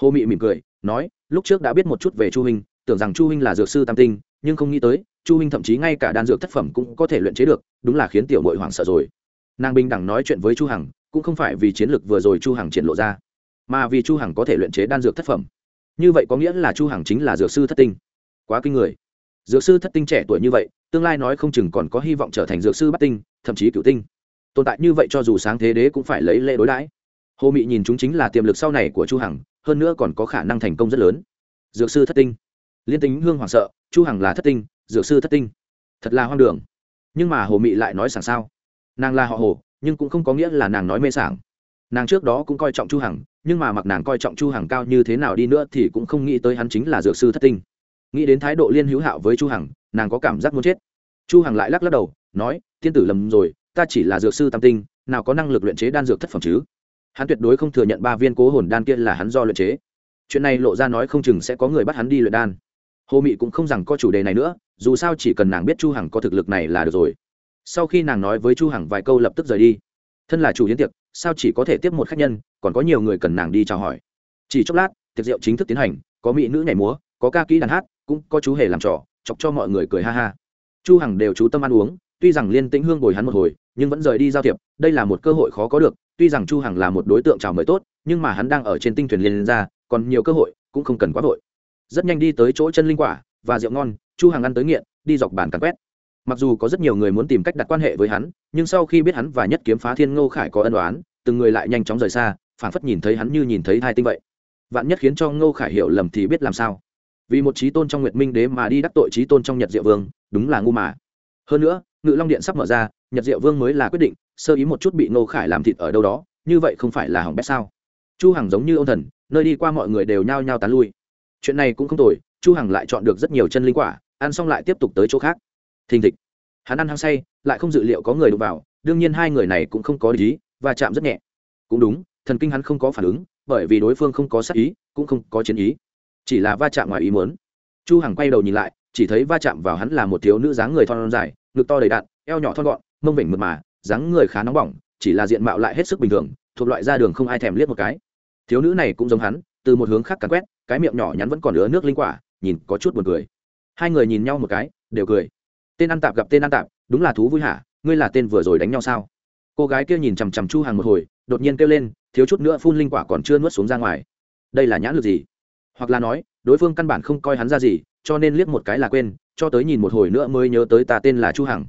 S1: Hồ mị mỉm cười, nói, lúc trước đã biết một chút về chu huynh, tưởng rằng chu huynh là dược sư tam tinh, nhưng không nghĩ tới, chu huynh thậm chí ngay cả đan dược thất phẩm cũng có thể luyện chế được, đúng là khiến tiểu mội hoảng sợ rồi. Nàng bình đẳng nói chuyện với chu hằng, cũng không phải vì chiến lược vừa rồi chu hằng triển lộ ra, mà vì chu hằng có thể luyện chế đan dược thất phẩm. Như vậy có nghĩa là chu hằng chính là dược sư thất tinh. Quá kinh người. Dược sư thất tinh trẻ tuổi như vậy, tương lai nói không chừng còn có hy vọng trở thành dược sư bát tinh thậm chí cựu tinh. Tồn tại như vậy cho dù sáng thế đế cũng phải lấy lễ đối đãi. Hồ mị nhìn chúng chính là tiềm lực sau này của chu hằng, hơn nữa còn có khả năng thành công rất lớn. Dược sư thất tinh. Liên tính hương hoàng sợ, chu hằng là thất tinh, dược sư thất tinh. Thật là hoang đường. Nhưng mà hồ mị lại nói sảng sao? Nàng là họ hồ, nhưng cũng không có nghĩa là nàng nói mê sảng. Nàng trước đó cũng coi trọng chu hằng, nhưng mà mặc nàng coi trọng chu hằng cao như thế nào đi nữa thì cũng không nghĩ tới hắn chính là dược sư thất tinh. Nghĩ đến thái độ liên hữu Hạo với chu hằng, nàng có cảm giác muốn chết. Chu hằng lại lắc lắc đầu, nói tiên tử lầm rồi, ta chỉ là dược sư tam tinh, nào có năng lực luyện chế đan dược thất phẩm chứ? Hắn tuyệt đối không thừa nhận ba viên cố hồn đan kia là hắn do luyện chế. Chuyện này lộ ra nói không chừng sẽ có người bắt hắn đi luyện đan. Hồ mị cũng không rằng có chủ đề này nữa, dù sao chỉ cần nàng biết chu hằng có thực lực này là được rồi. Sau khi nàng nói với chu hằng vài câu lập tức rời đi. Thân là chủ yến tiệc, sao chỉ có thể tiếp một khách nhân, còn có nhiều người cần nàng đi chào hỏi. Chỉ chốc lát, tiệc rượu chính thức tiến hành, có mỹ nữ nhảy múa, có ca kỹ đàn hát, cũng có chú hề làm trò, chọc cho mọi người cười ha ha. Chu hằng đều chú tâm ăn uống tuy rằng liên tĩnh hương bồi hắn một hồi, nhưng vẫn rời đi giao thiệp, đây là một cơ hội khó có được, tuy rằng chu hằng là một đối tượng chào mời tốt, nhưng mà hắn đang ở trên tinh thuyền liên ra, còn nhiều cơ hội, cũng không cần quá vội. Rất nhanh đi tới chỗ chân linh quả, và rượu ngon, chu hằng ăn tới nghiện, đi dọc bàn càn quét. Mặc dù có rất nhiều người muốn tìm cách đặt quan hệ với hắn, nhưng sau khi biết hắn và nhất kiếm phá thiên ngô khải có ân đoán từng người lại nhanh chóng rời xa, phảng phất nhìn thấy hắn như nhìn thấy hai tinh vậy. Vạn nhất khiến cho ngô khải hiểu lầm thì biết làm sao. Vì một trí tôn trong nguyệt minh đế mà đi đắc tội trí tôn trong nhật diệu vương, đúng là ngu mà. Hơn nữa ngự long điện sắp mở ra, nhật diệu vương mới là quyết định, sơ ý một chút bị ngô khải làm thịt ở đâu đó, như vậy không phải là hỏng bét sao? Chu hằng giống như ông thần, nơi đi qua mọi người đều nhao nhao tán lui. Chuyện này cũng không tồi, chu hằng lại chọn được rất nhiều chân linh quả, ăn xong lại tiếp tục tới chỗ khác. Thình thịch. Hắn ăn hăng say, lại không dự liệu có người đụng vào, đương nhiên hai người này cũng không có lý, và chạm rất nhẹ. Cũng đúng, thần kinh hắn không có phản ứng, bởi vì đối phương không có sát ý, cũng không có chiến ý. Chỉ là va chạm ngoài ý muốn. Chu hằng quay đầu nhìn lại, chỉ thấy va chạm vào hắn là một thiếu nữ dáng người thon dài ngực to đầy đạn, eo nhỏ thon gọn mông vểnh mượt mà dáng người khá nóng bỏng chỉ là diện mạo lại hết sức bình thường thuộc loại ra đường không ai thèm liếc một cái. Thiếu nữ này cũng giống hắn từ một hướng khác cắn quét cái miệng nhỏ nhắn vẫn còn lứa nước linh quả nhìn có chút buồn cười. Hai người nhìn nhau một cái đều cười. Tên ăn tạp gặp tên ăn tạp đúng là thú vui hả? Ngươi là tên vừa rồi đánh nhau sao? Cô gái kia nhìn chằm chằm chu hàng một hồi đột nhiên kêu lên thiếu chút nữa phun linh quả còn chưa nuốt xuống ra ngoài. Đây là nhãn lực gì? Hoặc là nói đối phương căn bản không coi hắn ra gì cho nên liếc một cái là quên cho tới nhìn một hồi nữa mới nhớ tới ta tên là chu hằng.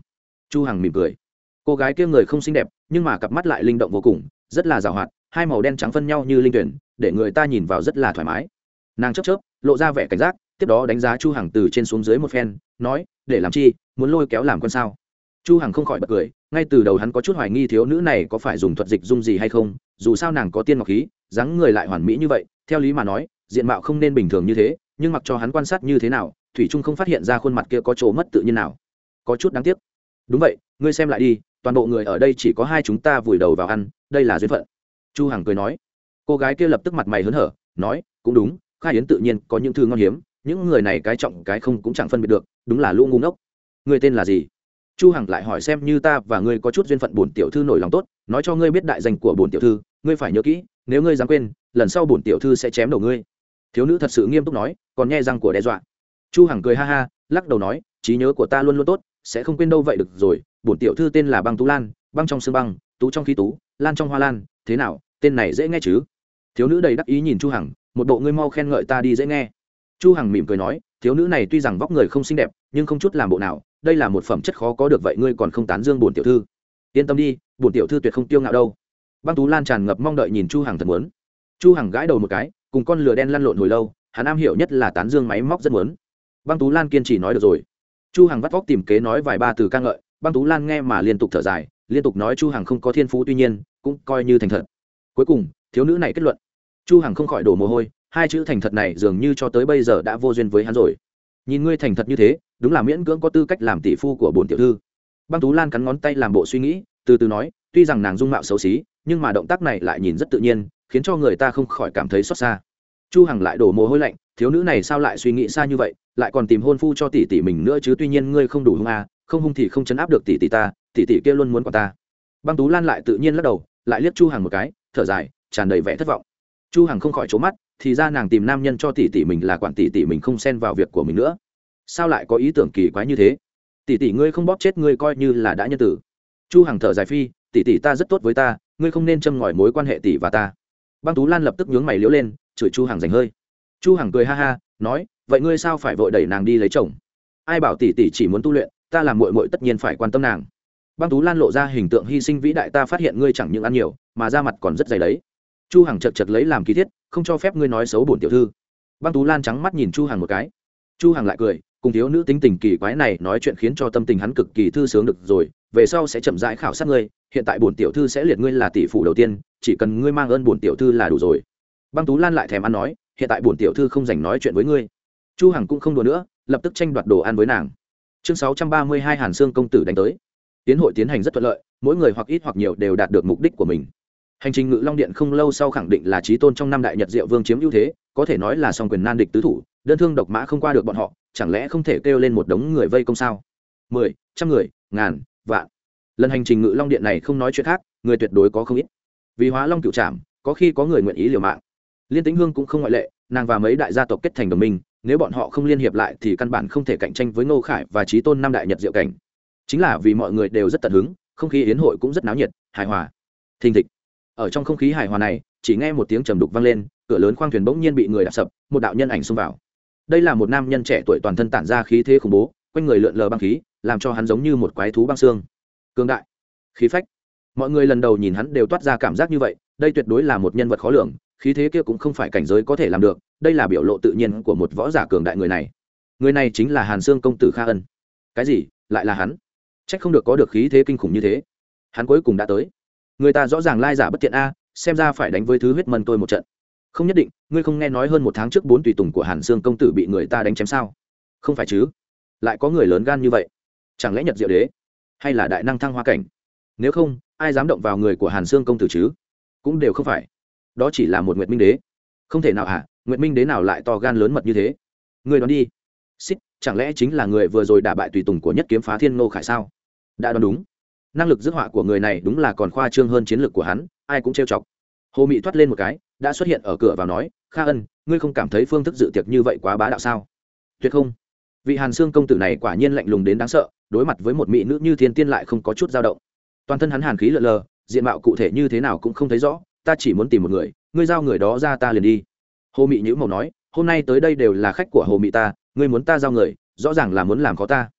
S1: Chu hằng mỉm cười. Cô gái kia người không xinh đẹp, nhưng mà cặp mắt lại linh động vô cùng, rất là rào hoạt hai màu đen trắng phân nhau như linh tuyển, để người ta nhìn vào rất là thoải mái. Nàng chớp chớp, lộ ra vẻ cảnh giác, tiếp đó đánh giá chu hằng từ trên xuống dưới một phen, nói, để làm chi, muốn lôi kéo làm con sao? Chu hằng không khỏi bật cười, ngay từ đầu hắn có chút hoài nghi thiếu nữ này có phải dùng thuật dịch dung gì hay không, dù sao nàng có tiên ngọc khí, dáng người lại hoàn mỹ như vậy, theo lý mà nói, diện mạo không nên bình thường như thế, nhưng mặc cho hắn quan sát như thế nào thủy trung không phát hiện ra khuôn mặt kia có chỗ mất tự nhiên nào. Có chút đáng tiếc. Đúng vậy, ngươi xem lại đi, toàn bộ người ở đây chỉ có hai chúng ta vùi đầu vào ăn, đây là duyên phận. Chu hằng cười nói. Cô gái kia lập tức mặt mày hớn hở, nói, cũng đúng, khai yến tự nhiên có những thư ngon hiếm, những người này cái trọng cái không cũng chẳng phân biệt được, đúng là lũ ngu ngốc. Người tên là gì? Chu hằng lại hỏi xem như ta và ngươi có chút duyên phận bổn tiểu thư nổi lòng tốt, nói cho ngươi biết đại danh của bổn tiểu thư, ngươi phải nhớ kỹ, nếu ngươi dám quên, lần sau bổn tiểu thư sẽ chém đầu ngươi. Thiếu nữ thật sự nghiêm túc nói, còn nghe răng của đe dọa chu hằng cười ha ha, lắc đầu nói, trí nhớ của ta luôn luôn tốt, sẽ không quên đâu vậy được rồi, bổn tiểu thư tên là băng tú lan, băng trong xương băng, tú trong khí tú, lan trong hoa lan, thế nào, tên này dễ nghe chứ? Thiếu nữ đầy đắc ý nhìn chu hằng, một bộ ngươi mau khen ngợi ta đi dễ nghe. Chu hằng mỉm cười nói, thiếu nữ này tuy rằng vóc người không xinh đẹp, nhưng không chút làm bộ nào, đây là một phẩm chất khó có được vậy ngươi còn không tán dương bổn tiểu thư. Yên tâm đi, bổn tiểu thư tuyệt không tiêu ngạo đâu. Băng tú lan tràn ngập mong đợi nhìn chu hằng thật muốn. Chu hằng gãi đầu một cái, cùng con lửa đen lăn lộn hồi lâu, hắn am hiểu nhất là tán dương máy móc rất muốn băng tú lan kiên trì nói được rồi. Chu hằng vắt vóc tìm kế nói vài ba từ ca ngợi. Băng tú lan nghe mà liên tục thở dài, liên tục nói chu hằng không có thiên phú tuy nhiên, cũng coi như thành thật. Cuối cùng, thiếu nữ này kết luận. Chu hằng không khỏi đổ mồ hôi, hai chữ thành thật này dường như cho tới bây giờ đã vô duyên với hắn rồi. Nhìn ngươi thành thật như thế, đúng là miễn cưỡng có tư cách làm tỷ phu của bổn tiểu thư. Băng tú lan cắn ngón tay làm bộ suy nghĩ, từ từ nói, tuy rằng nàng dung mạo xấu xí, nhưng mà động tác này lại nhìn rất tự nhiên, khiến cho người ta không khỏi cảm thấy xót xa. Chu hằng lại đổ mồ hôi lạnh, thiếu nữ này sao lại suy nghĩ xa như vậy lại còn tìm hôn phu cho tỷ tỷ mình nữa chứ, tuy nhiên ngươi không đủ hung à không hung thì không chấn áp được tỷ tỷ ta, tỷ tỷ kia luôn muốn quả ta. Băng tú lan lại tự nhiên lắc đầu, lại liếc chu hằng một cái, thở dài, tràn đầy vẻ thất vọng. Chu hằng không khỏi trố mắt, thì ra nàng tìm nam nhân cho tỷ tỷ mình là quản tỷ tỷ mình không xen vào việc của mình nữa. Sao lại có ý tưởng kỳ quái như thế? Tỷ tỷ ngươi không bóp chết ngươi coi như là đã nhân tử. Chu hằng thở dài phi, tỷ tỷ ta rất tốt với ta, ngươi không nên châm ngòi mối quan hệ tỷ và ta. Băng tú lan lập tức nhướng mày liễu lên, chửi chu hằng rảnh hơi. Chu hằng cười ha ha, nói vậy ngươi sao phải vội đẩy nàng đi lấy chồng? Ai bảo tỷ tỷ chỉ muốn tu luyện, ta làm muội muội tất nhiên phải quan tâm nàng. Băng tú lan lộ ra hình tượng hy sinh vĩ đại ta phát hiện ngươi chẳng những ăn nhiều, mà da mặt còn rất dày đấy. Chu hằng chật chật lấy làm ký thiết, không cho phép ngươi nói xấu bổn tiểu thư. Băng tú lan trắng mắt nhìn chu hằng một cái. Chu hằng lại cười, cùng thiếu nữ tính tình kỳ quái này nói chuyện khiến cho tâm tình hắn cực kỳ thư sướng được rồi, về sau sẽ chậm rãi khảo sát ngươi, hiện tại bổn tiểu thư sẽ liệt ngươi là tỷ phụ đầu tiên, chỉ cần ngươi mang ơn bổn tiểu thư là đủ rồi. Băng tú lan lại thèm ăn nói, hiện tại bổn tiểu thư không dành nói chuyện với ngươi chu hằng cũng không đùa nữa, lập tức tranh đoạt đồ ăn với nàng. Chương 632 hàn xương công tử đánh tới. Tiến hội tiến hành rất thuận lợi, mỗi người hoặc ít hoặc nhiều đều đạt được mục đích của mình. Hành trình ngự long điện không lâu sau khẳng định là trí tôn trong năm đại nhật diệu vương chiếm ưu thế, có thể nói là song quyền nan địch tứ thủ, đơn thương độc mã không qua được bọn họ, chẳng lẽ không thể kêu lên một đống người vây công sao? Mười, trăm người, ngàn, vạn. Lần hành trình ngự long điện này không nói chuyện khác, người tuyệt đối có không ít. Vì hóa long cựu trảm, có khi có người nguyện ý liều mạng. Liên tĩnh hương cũng không ngoại lệ, nàng và mấy đại gia tộc kết thành đồng minh nếu bọn họ không liên hiệp lại thì căn bản không thể cạnh tranh với ngô khải và trí tôn năm đại nhật diệu cảnh. Chính là vì mọi người đều rất tận hứng, không khí yến hội cũng rất náo nhiệt, hài hòa. Thình thịch. Ở trong không khí hài hòa này, chỉ nghe một tiếng trầm đục vang lên, cửa lớn khoang thuyền bỗng nhiên bị người đạp sập, một đạo nhân ảnh xông vào. Đây là một nam nhân trẻ tuổi toàn thân tản ra khí thế khủng bố, quanh người lượn lờ băng khí, làm cho hắn giống như một quái thú băng xương. Cương đại. Khí phách. Mọi người lần đầu nhìn hắn đều toát ra cảm giác như vậy, đây tuyệt đối là một nhân vật khó lường khí thế kia cũng không phải cảnh giới có thể làm được, đây là biểu lộ tự nhiên của một võ giả cường đại người này. Người này chính là hàn sương công tử kha ân. Cái gì? Lại là hắn? C h ắ c không được có được khí thế kinh khủng như thế. Hắn cuối cùng đã tới. Người ta rõ ràng lai giả bất tiện a, xem ra phải đánh với thứ huyết mân tôi một trận. Không nhất định, ngươi không nghe nói hơn một tháng trước bốn tùy tùng của hàn sương công tử bị người ta đánh chém sao? Không phải chứ? Lại có người lớn gan như vậy. Chẳng lẽ nhật diệu đế hay là đại năng thăng hoa cảnh? Nếu không, ai dám động vào người của hàn sương công tử chứ? Cũng đều không phải đó chỉ là một nguyệt minh đế. Không thể nào hả? À, nguyệt minh đế nào lại to gan lớn mật như thế? Người đoán đi. Xích chẳng lẽ chính là người vừa rồi đả bại tùy tùng của nhất kiếm phá thiên ngô khải sao? Đã đoán đúng. Năng lực dứt họa của người này đúng là còn khoa trương hơn chiến lược của hắn ai cũng trêu chọc. Hồ mị thoát lên một cái đã xuất hiện ở cửa vào nói kha ân ngươi không cảm thấy phương thức dự tiệc như vậy quá bá đạo sao? Tuyệt không. Vị hàn xương công tử này quả nhiên lạnh lùng đến đáng sợ đối mặt với một mỹ nữ như thiên tiên lại không có chút dao động. Toàn thân hắn hàn khí lợn lờ diện mạo cụ thể như thế nào cũng không thấy rõ ta chỉ muốn tìm một người, ngươi giao người đó ra ta liền đi. Hồ mị nhữ màu nói, hôm nay tới đây đều là khách của hồ mị ta, ngươi muốn ta giao người, rõ ràng là muốn làm khó ta.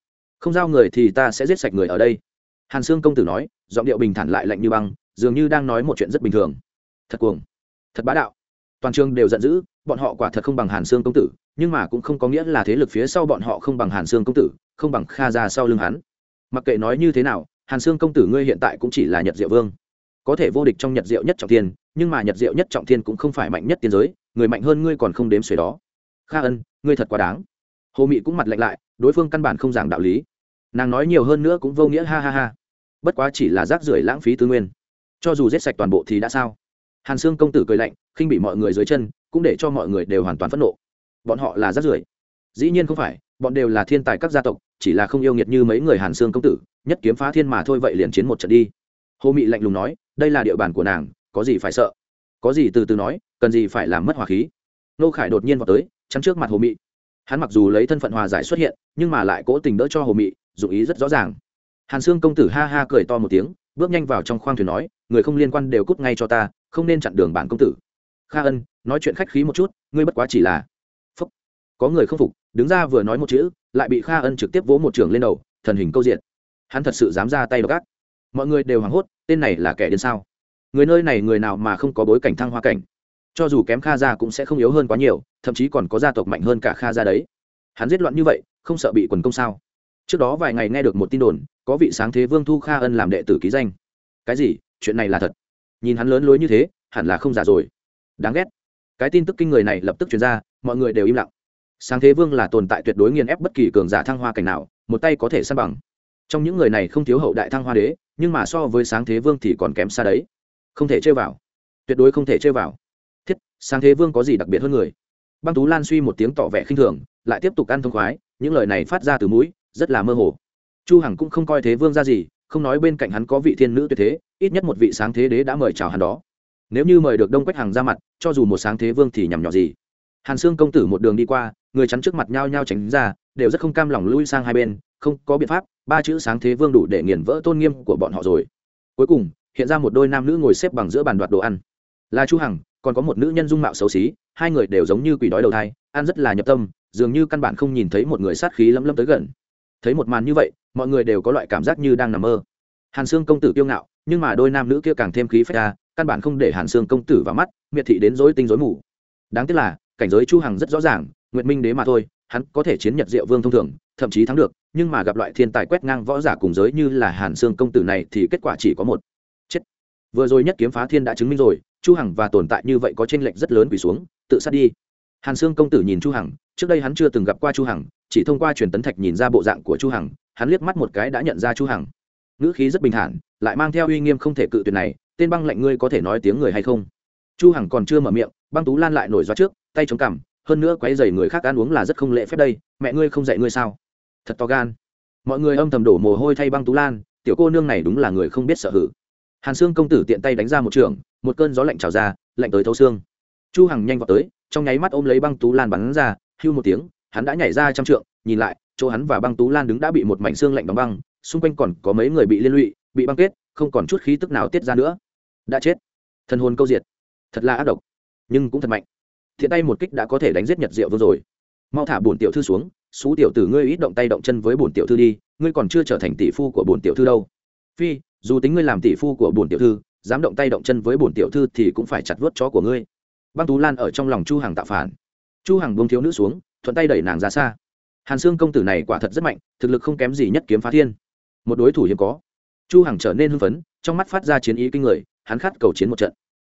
S1: Không giao người thì ta sẽ giết sạch người ở đây. Hàn sương công tử nói, giọng điệu bình thản lại lạnh như băng, dường như đang nói một chuyện rất bình thường. Thật cuồng. Thật bá đạo. Toàn trường đều giận dữ, bọn họ quả thật không bằng hàn sương công tử, nhưng mà cũng không có nghĩa là thế lực phía sau bọn họ không bằng hàn sương công tử, không bằng kha ra sau lưng hắn. Mặc kệ nói như thế nào, hàn sương công tử ngươi hiện tại cũng chỉ là nhật diệu vương có thể vô địch trong nhật diệu nhất trọng thiên, nhưng mà nhật diệu nhất trọng thiên cũng không phải mạnh nhất tiên giới, người mạnh hơn ngươi còn không đếm xuể đó. Kha ân, ngươi thật quá đáng. Hồ mị cũng mặt lạnh lại, đối phương căn bản không giảng đạo lý. Nàng nói nhiều hơn nữa cũng vô nghĩa, ha ha ha. Bất quá chỉ là rác rưởi lãng phí tư nguyên. Cho dù giết sạch toàn bộ thì đã sao? Hàn sương công tử cười lạnh, khinh bị mọi người dưới chân, cũng để cho mọi người đều hoàn toàn phẫn nộ. Bọn họ là rác rưởi. Dĩ nhiên không phải, bọn đều là thiên tài các gia tộc, chỉ là không yêu nghiệt như mấy người hàn sương công tử, nhất kiếm phá thiên mà thôi vậy liền chiến một trận đi hồ mị lạnh lùng nói, đây là địa bàn của nàng, có gì phải sợ? Có gì từ từ nói, cần gì phải làm mất hòa khí? Nô khải đột nhiên vào tới, chắn trước mặt hồ mị. Hắn mặc dù lấy thân phận hòa giải xuất hiện, nhưng mà lại cố tình đỡ cho hồ mị, dụng ý rất rõ ràng. Hàn sương công tử ha ha cười to một tiếng, bước nhanh vào trong khoang thuyền nói, người không liên quan đều cút ngay cho ta, không nên chặn đường bản công tử. Kha ân, nói chuyện khách khí một chút, ngươi bất quá chỉ là phúc. Có người không phục, đứng ra vừa nói một chữ, lại bị kha ân trực tiếp vỗ một trường lên đầu, thần hình câu diện. Hắn thật sự dám ra tay đ ộ c gác mọi người đều hoảng hốt, tên này là kẻ đến sao? Người nơi này người nào mà không có bối cảnh thăng hoa cảnh? Cho dù kém kha ra cũng sẽ không yếu hơn quá nhiều, thậm chí còn có gia tộc mạnh hơn cả kha ra đấy. Hắn giết loạn như vậy, không sợ bị quần công sao? Trước đó vài ngày nghe được một tin đồn, có vị sáng thế vương thu kha ân làm đệ tử ký danh. Cái gì? Chuyện này là thật? Nhìn hắn lớn lối như thế, hẳn là không giả rồi. Đáng ghét. Cái tin tức kinh người này lập tức truyền ra, mọi người đều im lặng. Sáng thế vương là tồn tại tuyệt đối nghiền ép bất kỳ cường giả thăng hoa cảnh nào, một tay có thể săn bằng trong những người này không thiếu hậu đại thăng hoa đế, nhưng mà so với sáng thế vương thì còn kém xa đấy. Không thể chơi vào. Tuyệt đối không thể chơi vào. Thiết, sáng thế vương có gì đặc biệt hơn người? Băng tú lan suy một tiếng tỏ vẻ khinh thường, lại tiếp tục ăn thông khoái, những lời này phát ra từ mũi, rất là mơ hồ. Chu hằng cũng không coi thế vương ra gì, không nói bên cạnh hắn có vị thiên nữ tuyệt thế, ít nhất một vị sáng thế đế đã mời chào hắn đó. Nếu như mời được đông quách hằng ra mặt, cho dù một sáng thế vương thì nhằm nhỏ gì? Hàn xương công tử một đường đi qua, người chắn trước mặt nhau nhau tránh ra, đều rất không cam lòng lui sang hai bên không có biện pháp, ba chữ sáng thế vương đủ để nghiền vỡ tôn nghiêm của bọn họ rồi. Cuối cùng, hiện ra một đôi nam nữ ngồi xếp bằng giữa bàn đoạt đồ ăn. Là chu hằng, còn có một nữ nhân dung mạo xấu xí, hai người đều giống như quỷ đói đầu thai, ăn rất là nhập tâm, dường như căn bản không nhìn thấy một người sát khí lấm lấm tới gần. Thấy một màn như vậy, mọi người đều có loại cảm giác như đang nằm mơ. Hàn xương công tử kiêu ngạo, nhưng mà đôi nam nữ kia càng thêm khí phách ra, căn bản không để hàn xương công tử vào mắt, miệt thị đến rối tinh rối mù. Đáng tiếc là, cảnh giới chu hằng rất rõ ràng, nguyệt minh đế mà thôi, hắn có thể chiến nhật diệu vương thông thường, thậm chí thắng được nhưng mà gặp loại thiên tài quét ngang võ giả cùng giới như là hàn sương công tử này thì kết quả chỉ có một. Chết. Vừa rồi nhất kiếm phá thiên đã chứng minh rồi, chu hằng và tồn tại như vậy có chênh lệch rất lớn quỳ xuống, tự sát đi. Hàn sương công tử nhìn chu hằng, trước đây hắn chưa từng gặp qua chu hằng, chỉ thông qua truyền tấn thạch nhìn ra bộ dạng của chu hằng, hắn liếc mắt một cái đã nhận ra chu hằng. Ngữ khí rất bình thản, lại mang theo uy nghiêm không thể cự tuyệt này, tên băng lệnh ngươi có thể nói tiếng người hay không? Chu hằng còn chưa mở miệng, băng tú lan lại nổi gió trước, tay chống cằm, hơn nữa quấy rầy người khác ăn uống là rất không lễ phép đây, mẹ ngươi không dạy ngươi sao? Thật to gan. Mọi người âm thầm đổ mồ hôi thay băng tú lan, tiểu cô nương này đúng là người không biết sợ hử. Hàn xương công tử tiện tay đánh ra một trường, một cơn gió lạnh trào ra, lạnh tới thấu xương. Chu hằng nhanh vào tới, trong nháy mắt ôm lấy băng tú lan bắn ra, hưu một tiếng, hắn đã nhảy ra trăm trượng, nhìn lại, chỗ hắn và băng tú lan đứng đã bị một mảnh xương lạnh đóng băng, xung quanh còn có mấy người bị liên lụy, bị băng kết, không còn chút khí tức nào tiết ra nữa. Đã chết. Thân hồn câu diệt. Thật là ác độc. Nhưng cũng thật mạnh. Thiện tay một kích đã có thể đánh giết nhật diệu vương rồi. Mau thả bổn tiểu thư xuống xú tiểu tử ngươi ít động tay động chân với bổn tiểu thư đi, ngươi còn chưa trở thành tỷ phu của bổn tiểu thư đâu. Phi, dù tính ngươi làm tỷ phu của bổn tiểu thư, dám động tay động chân với bổn tiểu thư thì cũng phải chặt vớt chó của ngươi. Băng tú lan ở trong lòng chu hằng tạo phản. Chu hằng buông thiếu nữ xuống, thuận tay đẩy nàng ra xa. Hàn xương công tử này quả thật rất mạnh, thực lực không kém gì nhất kiếm phá thiên. Một đối thủ hiếm có. Chu hằng trở nên hưng phấn, trong mắt phát ra chiến ý kinh người, hắn khát cầu chiến một trận.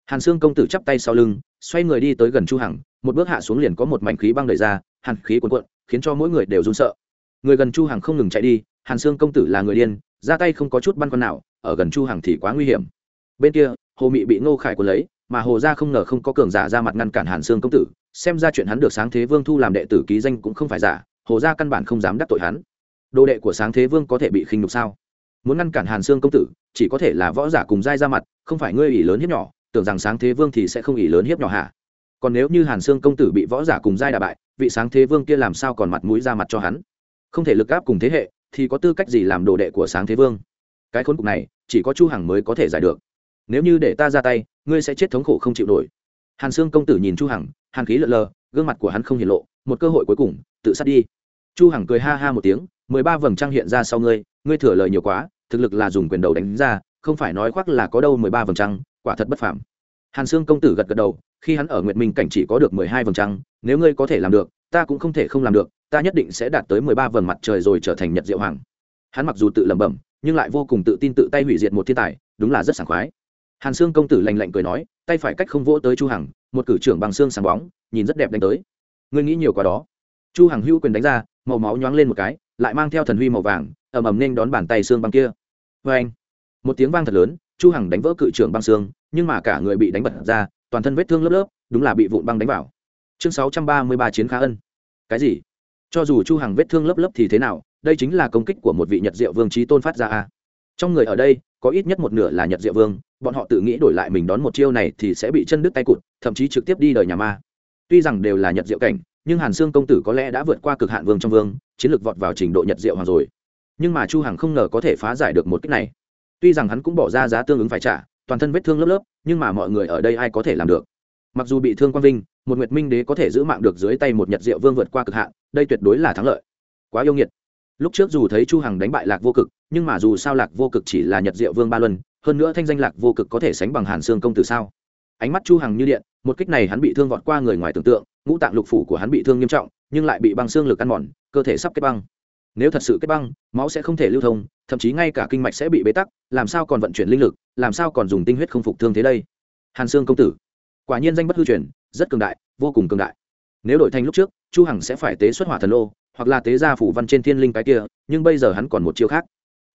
S1: Hàn xương công tử chắp tay sau lưng, xoay người đi tới gần chu hằng, một bước hạ xuống liền có một mảnh khí băng đẩy ra, hàn khí cuồn cuộn khiến cho mỗi người đều run sợ. Người gần chu hằng không ngừng chạy đi, hàn xương công tử là người điên, ra tay không có chút băn khoăn nào, ở gần chu hằng thì quá nguy hiểm. Bên kia, hồ mị bị ngô khải cuốn lấy, mà hồ gia không ngờ không có cường giả ra mặt ngăn cản hàn xương công tử, xem ra chuyện hắn được sáng thế vương thu làm đệ tử ký danh cũng không phải giả, hồ gia căn bản không dám đắc tội hắn. Đồ đệ của sáng thế vương có thể bị khinh nhục sao? Muốn ngăn cản hàn xương công tử, chỉ có thể là võ giả cùng giai ra mặt, không phải ngươi ỷ lớn hiếp nhỏ, tưởng rằng sáng thế vương thì sẽ không ỷ lớn hiếp nhỏ hả? Còn nếu như hàn Sương công tử bị võ giả cùng giai đà bại, vị sáng thế vương kia làm sao còn mặt mũi ra mặt cho hắn? Không thể lực áp cùng thế hệ, thì có tư cách gì làm đồ đệ của sáng thế vương? Cái khốn cục này, chỉ có chu hằng mới có thể giải được. Nếu như để ta ra tay, ngươi sẽ chết thống khổ không chịu nổi. Hàn sương công tử nhìn chu hằng, hàn khí lợn lờ, gương mặt của hắn không hiển lộ, một cơ hội cuối cùng, tự sát đi. Chu hằng cười ha ha một tiếng, mười ba vầng trăng hiện ra sau ngươi ngươi thừa lời nhiều quá, thực lực là dùng quyền đầu đánh ra, không phải nói khoác là có đâu mười ba vầng trăng, quả thật bất phàm. Hàn sương công tử gật gật đầu khi hắn ở nguyệt minh cảnh chỉ có được mười hai vầng trăng, nếu ngươi có thể làm được, ta cũng không thể không làm được, ta nhất định sẽ đạt tới mười ba vầng mặt trời rồi trở thành nhật diệu hoàng. Hắn mặc dù tự lẩm bẩm, nhưng lại vô cùng tự tin tự tay hủy diệt một thiên tài, đúng là rất sảng khoái. Hàn sương công tử lành lạnh cười nói, tay phải cách không vỗ tới chu hằng, một cử trưởng bằng xương sáng bóng, nhìn rất đẹp đánh tới. Ngươi nghĩ nhiều quá đó. Chu hằng hưu quyền đánh ra, màu máu nhoáng lên một cái, lại mang theo thần huy màu vàng, ầm ầm nên đón bàn tay xương băng kia. Với anh một tiếng vang thật lớn, chu hằng đánh vỡ cự trưởng băng xương, nhưng mà cả người bị đánh bật ra toàn thân vết thương lớp lớp, đúng là bị vụn băng đánh vào. Chương 633 chiến khá ân. Cái gì? Cho dù chu hằng vết thương lớp lớp thì thế nào, đây chính là công kích của một vị nhật diệu vương trí tôn phát ra a. Trong người ở đây, có ít nhất một nửa là nhật diệu vương, bọn họ tự nghĩ đổi lại mình đón một chiêu này thì sẽ bị chân đứt tay cụt, thậm chí trực tiếp đi đời nhà ma. Tuy rằng đều là nhật diệu cảnh, nhưng hàn sương công tử có lẽ đã vượt qua cực hạn vương trong vương, chiến lược vọt vào trình độ nhật diệu hoàng rồi. Nhưng mà chu hằng không ngờ có thể phá giải được một cách này. Tuy rằng hắn cũng bỏ ra giá tương ứng phải trả toàn thân vết thương lớp lớp, nhưng mà mọi người ở đây ai có thể làm được? Mặc dù bị thương quang vinh, một nguyệt minh đế có thể giữ mạng được dưới tay một nhật diệu vương vượt qua cực hạn, đây tuyệt đối là thắng lợi. Quá yêu nghiệt. Lúc trước dù thấy chu hằng đánh bại lạc vô cực, nhưng mà dù sao lạc vô cực chỉ là nhật diệu vương ba luân, hơn nữa thanh danh lạc vô cực có thể sánh bằng hàn xương công tử sao? Ánh mắt chu hằng như điện, một kích này hắn bị thương vọt qua người ngoài tưởng tượng, ngũ tạng lục phủ của hắn bị thương nghiêm trọng, nhưng lại bị băng xương lực ăn mòn, cơ thể sắp kết băng nếu thật sự kết băng, máu sẽ không thể lưu thông, thậm chí ngay cả kinh mạch sẽ bị bế tắc, làm sao còn vận chuyển linh lực, làm sao còn dùng tinh huyết không phục thương thế đây? Hàn xương công tử, quả nhiên danh bất hư truyền, rất cường đại, vô cùng cường đại. Nếu đổi thành lúc trước, chu hằng sẽ phải tế xuất hỏa thần lô, hoặc là tế gia phủ văn trên thiên linh cái kia, nhưng bây giờ hắn còn một chiêu khác.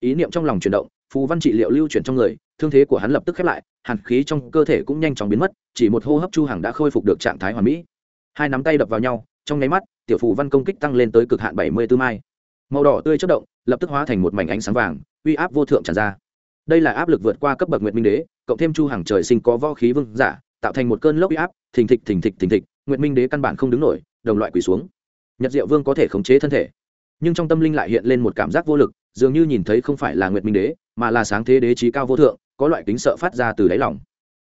S1: Ý niệm trong lòng chuyển động, phù văn trị liệu lưu chuyển trong người, thương thế của hắn lập tức khép lại, hàn khí trong cơ thể cũng nhanh chóng biến mất, chỉ một hô hấp chu hằng đã khôi phục được trạng thái hoàn mỹ. Hai nắm tay đập vào nhau, trong nháy mắt, tiểu phù văn công kích tăng lên tới cực hạn bảy mươi tư mai màu đỏ tươi chất động, lập tức hóa thành một mảnh ánh sáng vàng, uy áp vô thượng tràn ra. Đây là áp lực vượt qua cấp bậc nguyệt minh đế, cộng thêm chu hàng trời sinh có võ khí vương giả, tạo thành một cơn lốc uy áp, thình thịch thình thịch thình thịch, nguyệt minh đế căn bản không đứng nổi, đồng loại quỳ xuống. Nhật diệu vương có thể khống chế thân thể, nhưng trong tâm linh lại hiện lên một cảm giác vô lực, dường như nhìn thấy không phải là nguyệt minh đế, mà là sáng thế đế trí cao vô thượng, có loại kính sợ phát ra từ đáy lòng.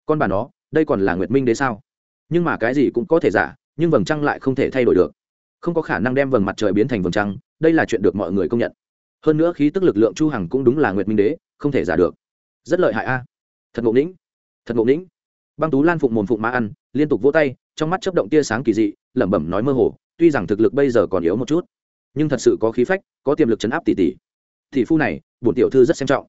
S1: Con bà nó, đây còn là nguyệt minh đế sao? Nhưng mà cái gì cũng có thể giả, nhưng vầng trăng lại không thể thay đổi được không có khả năng đem vầng mặt trời biến thành vầng trăng, đây là chuyện được mọi người công nhận. Hơn nữa khí tức lực lượng chu hằng cũng đúng là nguyệt minh đế, không thể giả được. Rất lợi hại a. Thật ngộ nĩnh thật ngộ nĩnh băng tú lan phụng mồm phụng má ăn, liên tục vỗ tay, trong mắt chớp động tia sáng kỳ dị, lẩm bẩm nói mơ hồ, tuy rằng thực lực bây giờ còn yếu một chút, nhưng thật sự có khí phách, có tiềm lực chấn áp tỷ tỷ. Tỷ phu này, bổn tiểu thư rất xem trọng.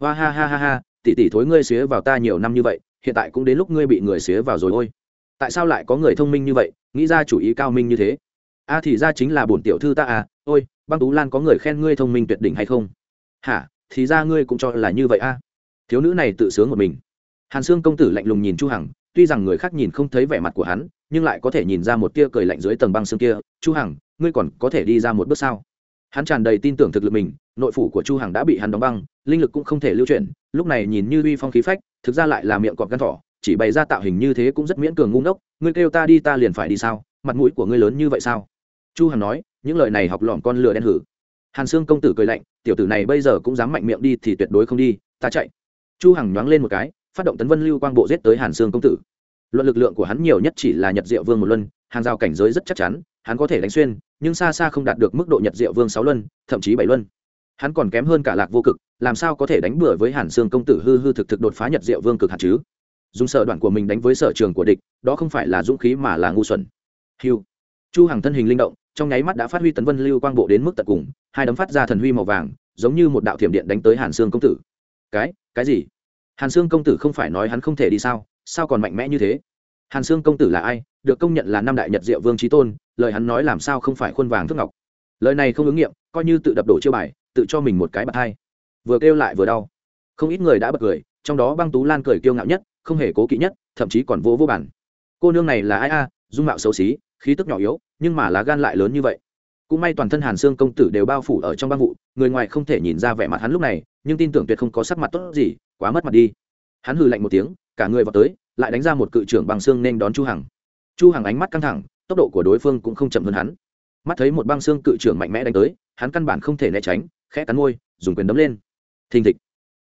S1: Hoa ha ha ha ha, tỷ tỷ thối ngươi xía vào ta nhiều năm như vậy, hiện tại cũng đến lúc ngươi bị người xía vào rồi ôi. Tại sao lại có người thông minh như vậy, nghĩ ra chủ ý cao minh như thế? A thì ra chính là bổn tiểu thư ta à. Ôi, băng tú lan có người khen ngươi thông minh tuyệt đỉnh hay không? Hả, thì ra ngươi cũng cho là như vậy a à? thiếu nữ này tự sướng một mình. Hàn sương công tử lạnh lùng nhìn chu hằng, tuy rằng người khác nhìn không thấy vẻ mặt của hắn, nhưng lại có thể nhìn ra một tia cười lạnh dưới tầng băng xương kia. Chu hằng, ngươi còn có thể đi ra một bước sao? Hắn tràn đầy tin tưởng thực lực mình, nội phủ của chu hằng đã bị hắn đóng băng, linh lực cũng không thể lưu chuyển, lúc này nhìn như uy phong khí phách, thực ra lại là miệng cọp gan thỏ, chỉ bày ra tạo hình như thế cũng rất miễn cường ngu ngốc. Ngươi kêu ta đi ta liền phải đi sao? Mặt mũi của ngươi lớn như vậy sao? Chu hằng nói, những lời này học lỏm con lừa đen hử. Hàn sương công tử cười lạnh, tiểu tử này bây giờ cũng dám mạnh miệng đi thì tuyệt đối không đi, ta chạy. Chu hằng nhoáng lên một cái, phát động tấn vân lưu quang bộ giết tới hàn sương công tử. Luận lực lượng của hắn nhiều nhất chỉ là nhật diệu vương một luân, hàng rào cảnh giới rất chắc chắn, hắn có thể đánh xuyên, nhưng xa xa không đạt được mức độ nhật diệu vương sáu luân, thậm chí bảy luân. Hắn còn kém hơn cả lạc vô cực, làm sao có thể đánh bừa với hàn sương công tử hư hư thực thực đột phá nhật diệu vương cực hạt chứ? Dùng sở đoạn của mình đánh với sở trường của địch, đó không phải là dũng khí mà là ngu xuẩn. Hiu chu hằng thân hình linh động trong nháy mắt đã phát huy tấn vân lưu quang bộ đến mức tận cùng, hai đấm phát ra thần huy màu vàng, giống như một đạo thiểm điện đánh tới hàn sương công tử. Cái cái gì? Hàn sương công tử không phải nói hắn không thể đi sao? Sao còn mạnh mẽ như thế? Hàn sương công tử là ai? Được công nhận là năm đại nhật diệu vương trí tôn, lời hắn nói làm sao không phải khuôn vàng thước ngọc? Lời này không ứng nghiệm, coi như tự đập đổ chiêu bài, tự cho mình một cái bạc hai. Vừa kêu lại vừa đau. Không ít người đã bật cười, trong đó băng tú lan cười kiêu ngạo nhất, không hề cố kỵ nhất, thậm chí còn vô vô bản. Cô nương này là ai a? Dung mạo xấu xí, khí tức nhỏ yếu, nhưng mà lá gan lại lớn như vậy. Cũng may toàn thân hàn xương công tử đều bao phủ ở trong băng vụ, người ngoài không thể nhìn ra vẻ mặt hắn lúc này, nhưng tin tưởng tuyệt không có sắc mặt tốt gì, quá mất mặt đi. Hắn hừ lạnh một tiếng, cả người vào tới, lại đánh ra một cự trưởng bằng xương nên đón chu hằng. Chu hằng ánh mắt căng thẳng, tốc độ của đối phương cũng không chậm hơn hắn. Mắt thấy một băng xương cự trưởng mạnh mẽ đánh tới, hắn căn bản không thể né tránh, khẽ cắn môi, dùng quyền đấm lên. Thình thịch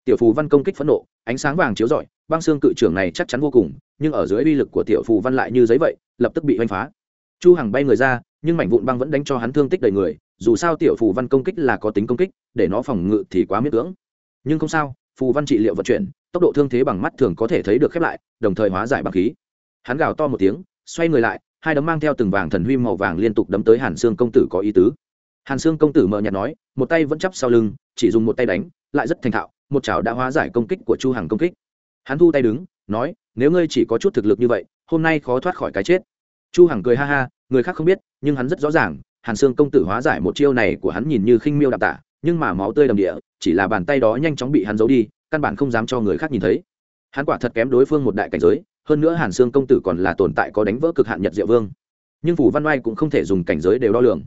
S1: tiểu phù văn công kích phẫn nộ, ánh sáng vàng chiếu rọi, băng xương cự trưởng này chắc chắn vô cùng, nhưng ở dưới uy lực của tiểu phù văn lại như giấy vậy, lập tức bị oanh phá. Chu hằng bay người ra, nhưng mảnh vụn băng vẫn đánh cho hắn thương tích đầy người, dù sao tiểu phù văn công kích là có tính công kích, để nó phòng ngự thì quá miễn cưỡng. Nhưng không sao, phù văn trị liệu vận chuyển, tốc độ thương thế bằng mắt thường có thể thấy được khép lại, đồng thời hóa giải bằng khí. Hắn gào to một tiếng, xoay người lại, hai đấm mang theo từng vàng thần huy màu vàng liên tục đấm tới hàn xương công tử có ý tứ. Hàn xương công tử mờ nhạt nói, một tay vẫn chắp sau lưng, chỉ dùng một tay đánh, lại rất thành thạo một chảo đã hóa giải công kích của chu hằng công kích. Hắn thu tay đứng, nói, nếu ngươi chỉ có chút thực lực như vậy, hôm nay khó thoát khỏi cái chết. Chu hằng cười ha ha, người khác không biết, nhưng hắn rất rõ ràng, hàn xương công tử hóa giải một chiêu này của hắn nhìn như khinh miêu đạm tả, nhưng mà máu tươi đầm địa, chỉ là bàn tay đó nhanh chóng bị hắn giấu đi, căn bản không dám cho người khác nhìn thấy. Hắn quả thật kém đối phương một đại cảnh giới, hơn nữa hàn xương công tử còn là tồn tại có đánh vỡ cực hạn nhật diệu vương. Nhưng phủ văn oai cũng không thể dùng cảnh giới đều đo lường.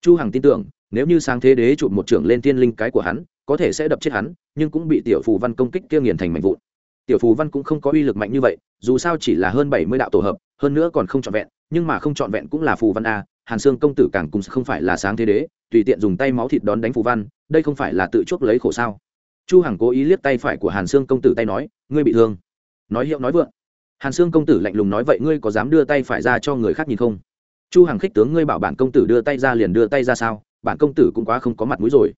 S1: Chu hằng tin tưởng, nếu như sáng thế đế chụp một trưởng lên tiên linh cái của hắn có thể sẽ đập chết hắn, nhưng cũng bị tiểu phù văn công kích kia nghiền thành mảnh vụn. Tiểu phù văn cũng không có uy lực mạnh như vậy, dù sao chỉ là hơn bảy mươi đạo tổ hợp, hơn nữa còn không trọn vẹn, nhưng mà không trọn vẹn cũng là phù văn a, hàn xương công tử càng cùng không phải là sáng thế đế, tùy tiện dùng tay máu thịt đón đánh phù văn, đây không phải là tự chuốc lấy khổ sao? Chu hằng cố ý liếc tay phải của hàn xương công tử tay nói, ngươi bị thương. Nói hiệu nói vượng. Hàn xương công tử lạnh lùng nói, vậy ngươi có dám đưa tay phải ra cho người khác nhìn không? Chu hằng khích tướng, ngươi bảo bản công tử đưa tay ra liền đưa tay ra sao? Bản công tử cũng quá không có mặt mũi rồi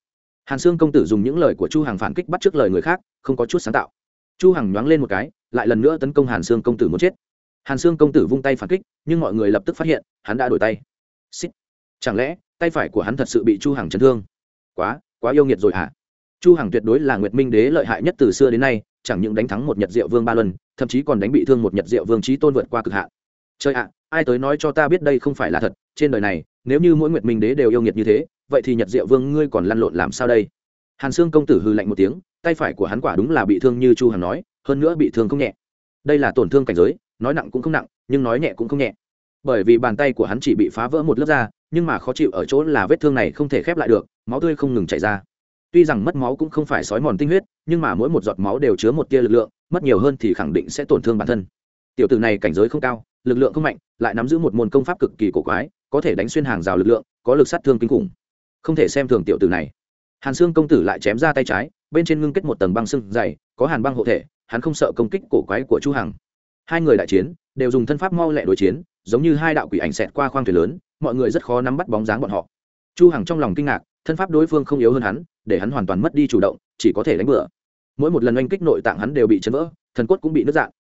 S1: hàn Sương công tử dùng những lời của chu hằng phản kích bắt trước lời người khác, không có chút sáng tạo. Chu hằng nhoáng lên một cái, lại lần nữa tấn công hàn Sương công tử muốn chết. Hàn Sương công tử vung tay phản kích, nhưng mọi người lập tức phát hiện, hắn đã đổi tay. Xích. chẳng lẽ, tay phải của hắn thật sự bị chu hằng chấn thương? Quá quá yêu nghiệt rồi hả? Chu hằng tuyệt đối là nguyệt minh đế lợi hại nhất từ xưa đến nay, chẳng những đánh thắng một nhật diệu vương ba lần, thậm chí còn đánh bị thương một nhật diệu vương trí tôn vượt qua cực hạn. Trời ạ, ai tới nói cho ta biết đây không phải là thật, trên đời này, nếu như mỗi nguyệt minh đế đều yêu nghiệt như thế vậy thì nhật diệu vương ngươi còn lăn lộn làm sao đây? Hàn sương công tử hư lạnh một tiếng, tay phải của hắn quả đúng là bị thương như chu hằng nói, hơn nữa bị thương không nhẹ. Đây là tổn thương cảnh giới, nói nặng cũng không nặng, nhưng nói nhẹ cũng không nhẹ. Bởi vì bàn tay của hắn chỉ bị phá vỡ một lớp da, nhưng mà khó chịu ở chỗ là vết thương này không thể khép lại được, máu tươi không ngừng chảy ra. Tuy rằng mất máu cũng không phải sói mòn tinh huyết, nhưng mà mỗi một giọt máu đều chứa một tia lực lượng, mất nhiều hơn thì khẳng định sẽ tổn thương bản thân. Tiểu tử này cảnh giới không cao, lực lượng không mạnh, lại nắm giữ một môn công pháp cực kỳ cổ quái, có thể đánh xuyên hàng rào lực lượng, có lực sát thương kinh khủng không thể xem thường tiểu tử này. Hàn xương công tử lại chém ra tay trái, bên trên ngưng kết một tầng băng sưng dày, có hàn băng hộ thể, hắn không sợ công kích cổ quái của chu hằng. Hai người đại chiến, đều dùng thân pháp mau lẹ đối chiến, giống như hai đạo quỷ ảnh xẹt qua khoang thuyền lớn, mọi người rất khó nắm bắt bóng dáng bọn họ. Chu hằng trong lòng kinh ngạc, thân pháp đối phương không yếu hơn hắn, để hắn hoàn toàn mất đi chủ động, chỉ có thể đánh bừa. Mỗi một lần oanh kích nội tạng hắn đều bị chấn vỡ, thần cốt cũng bị nứt dạng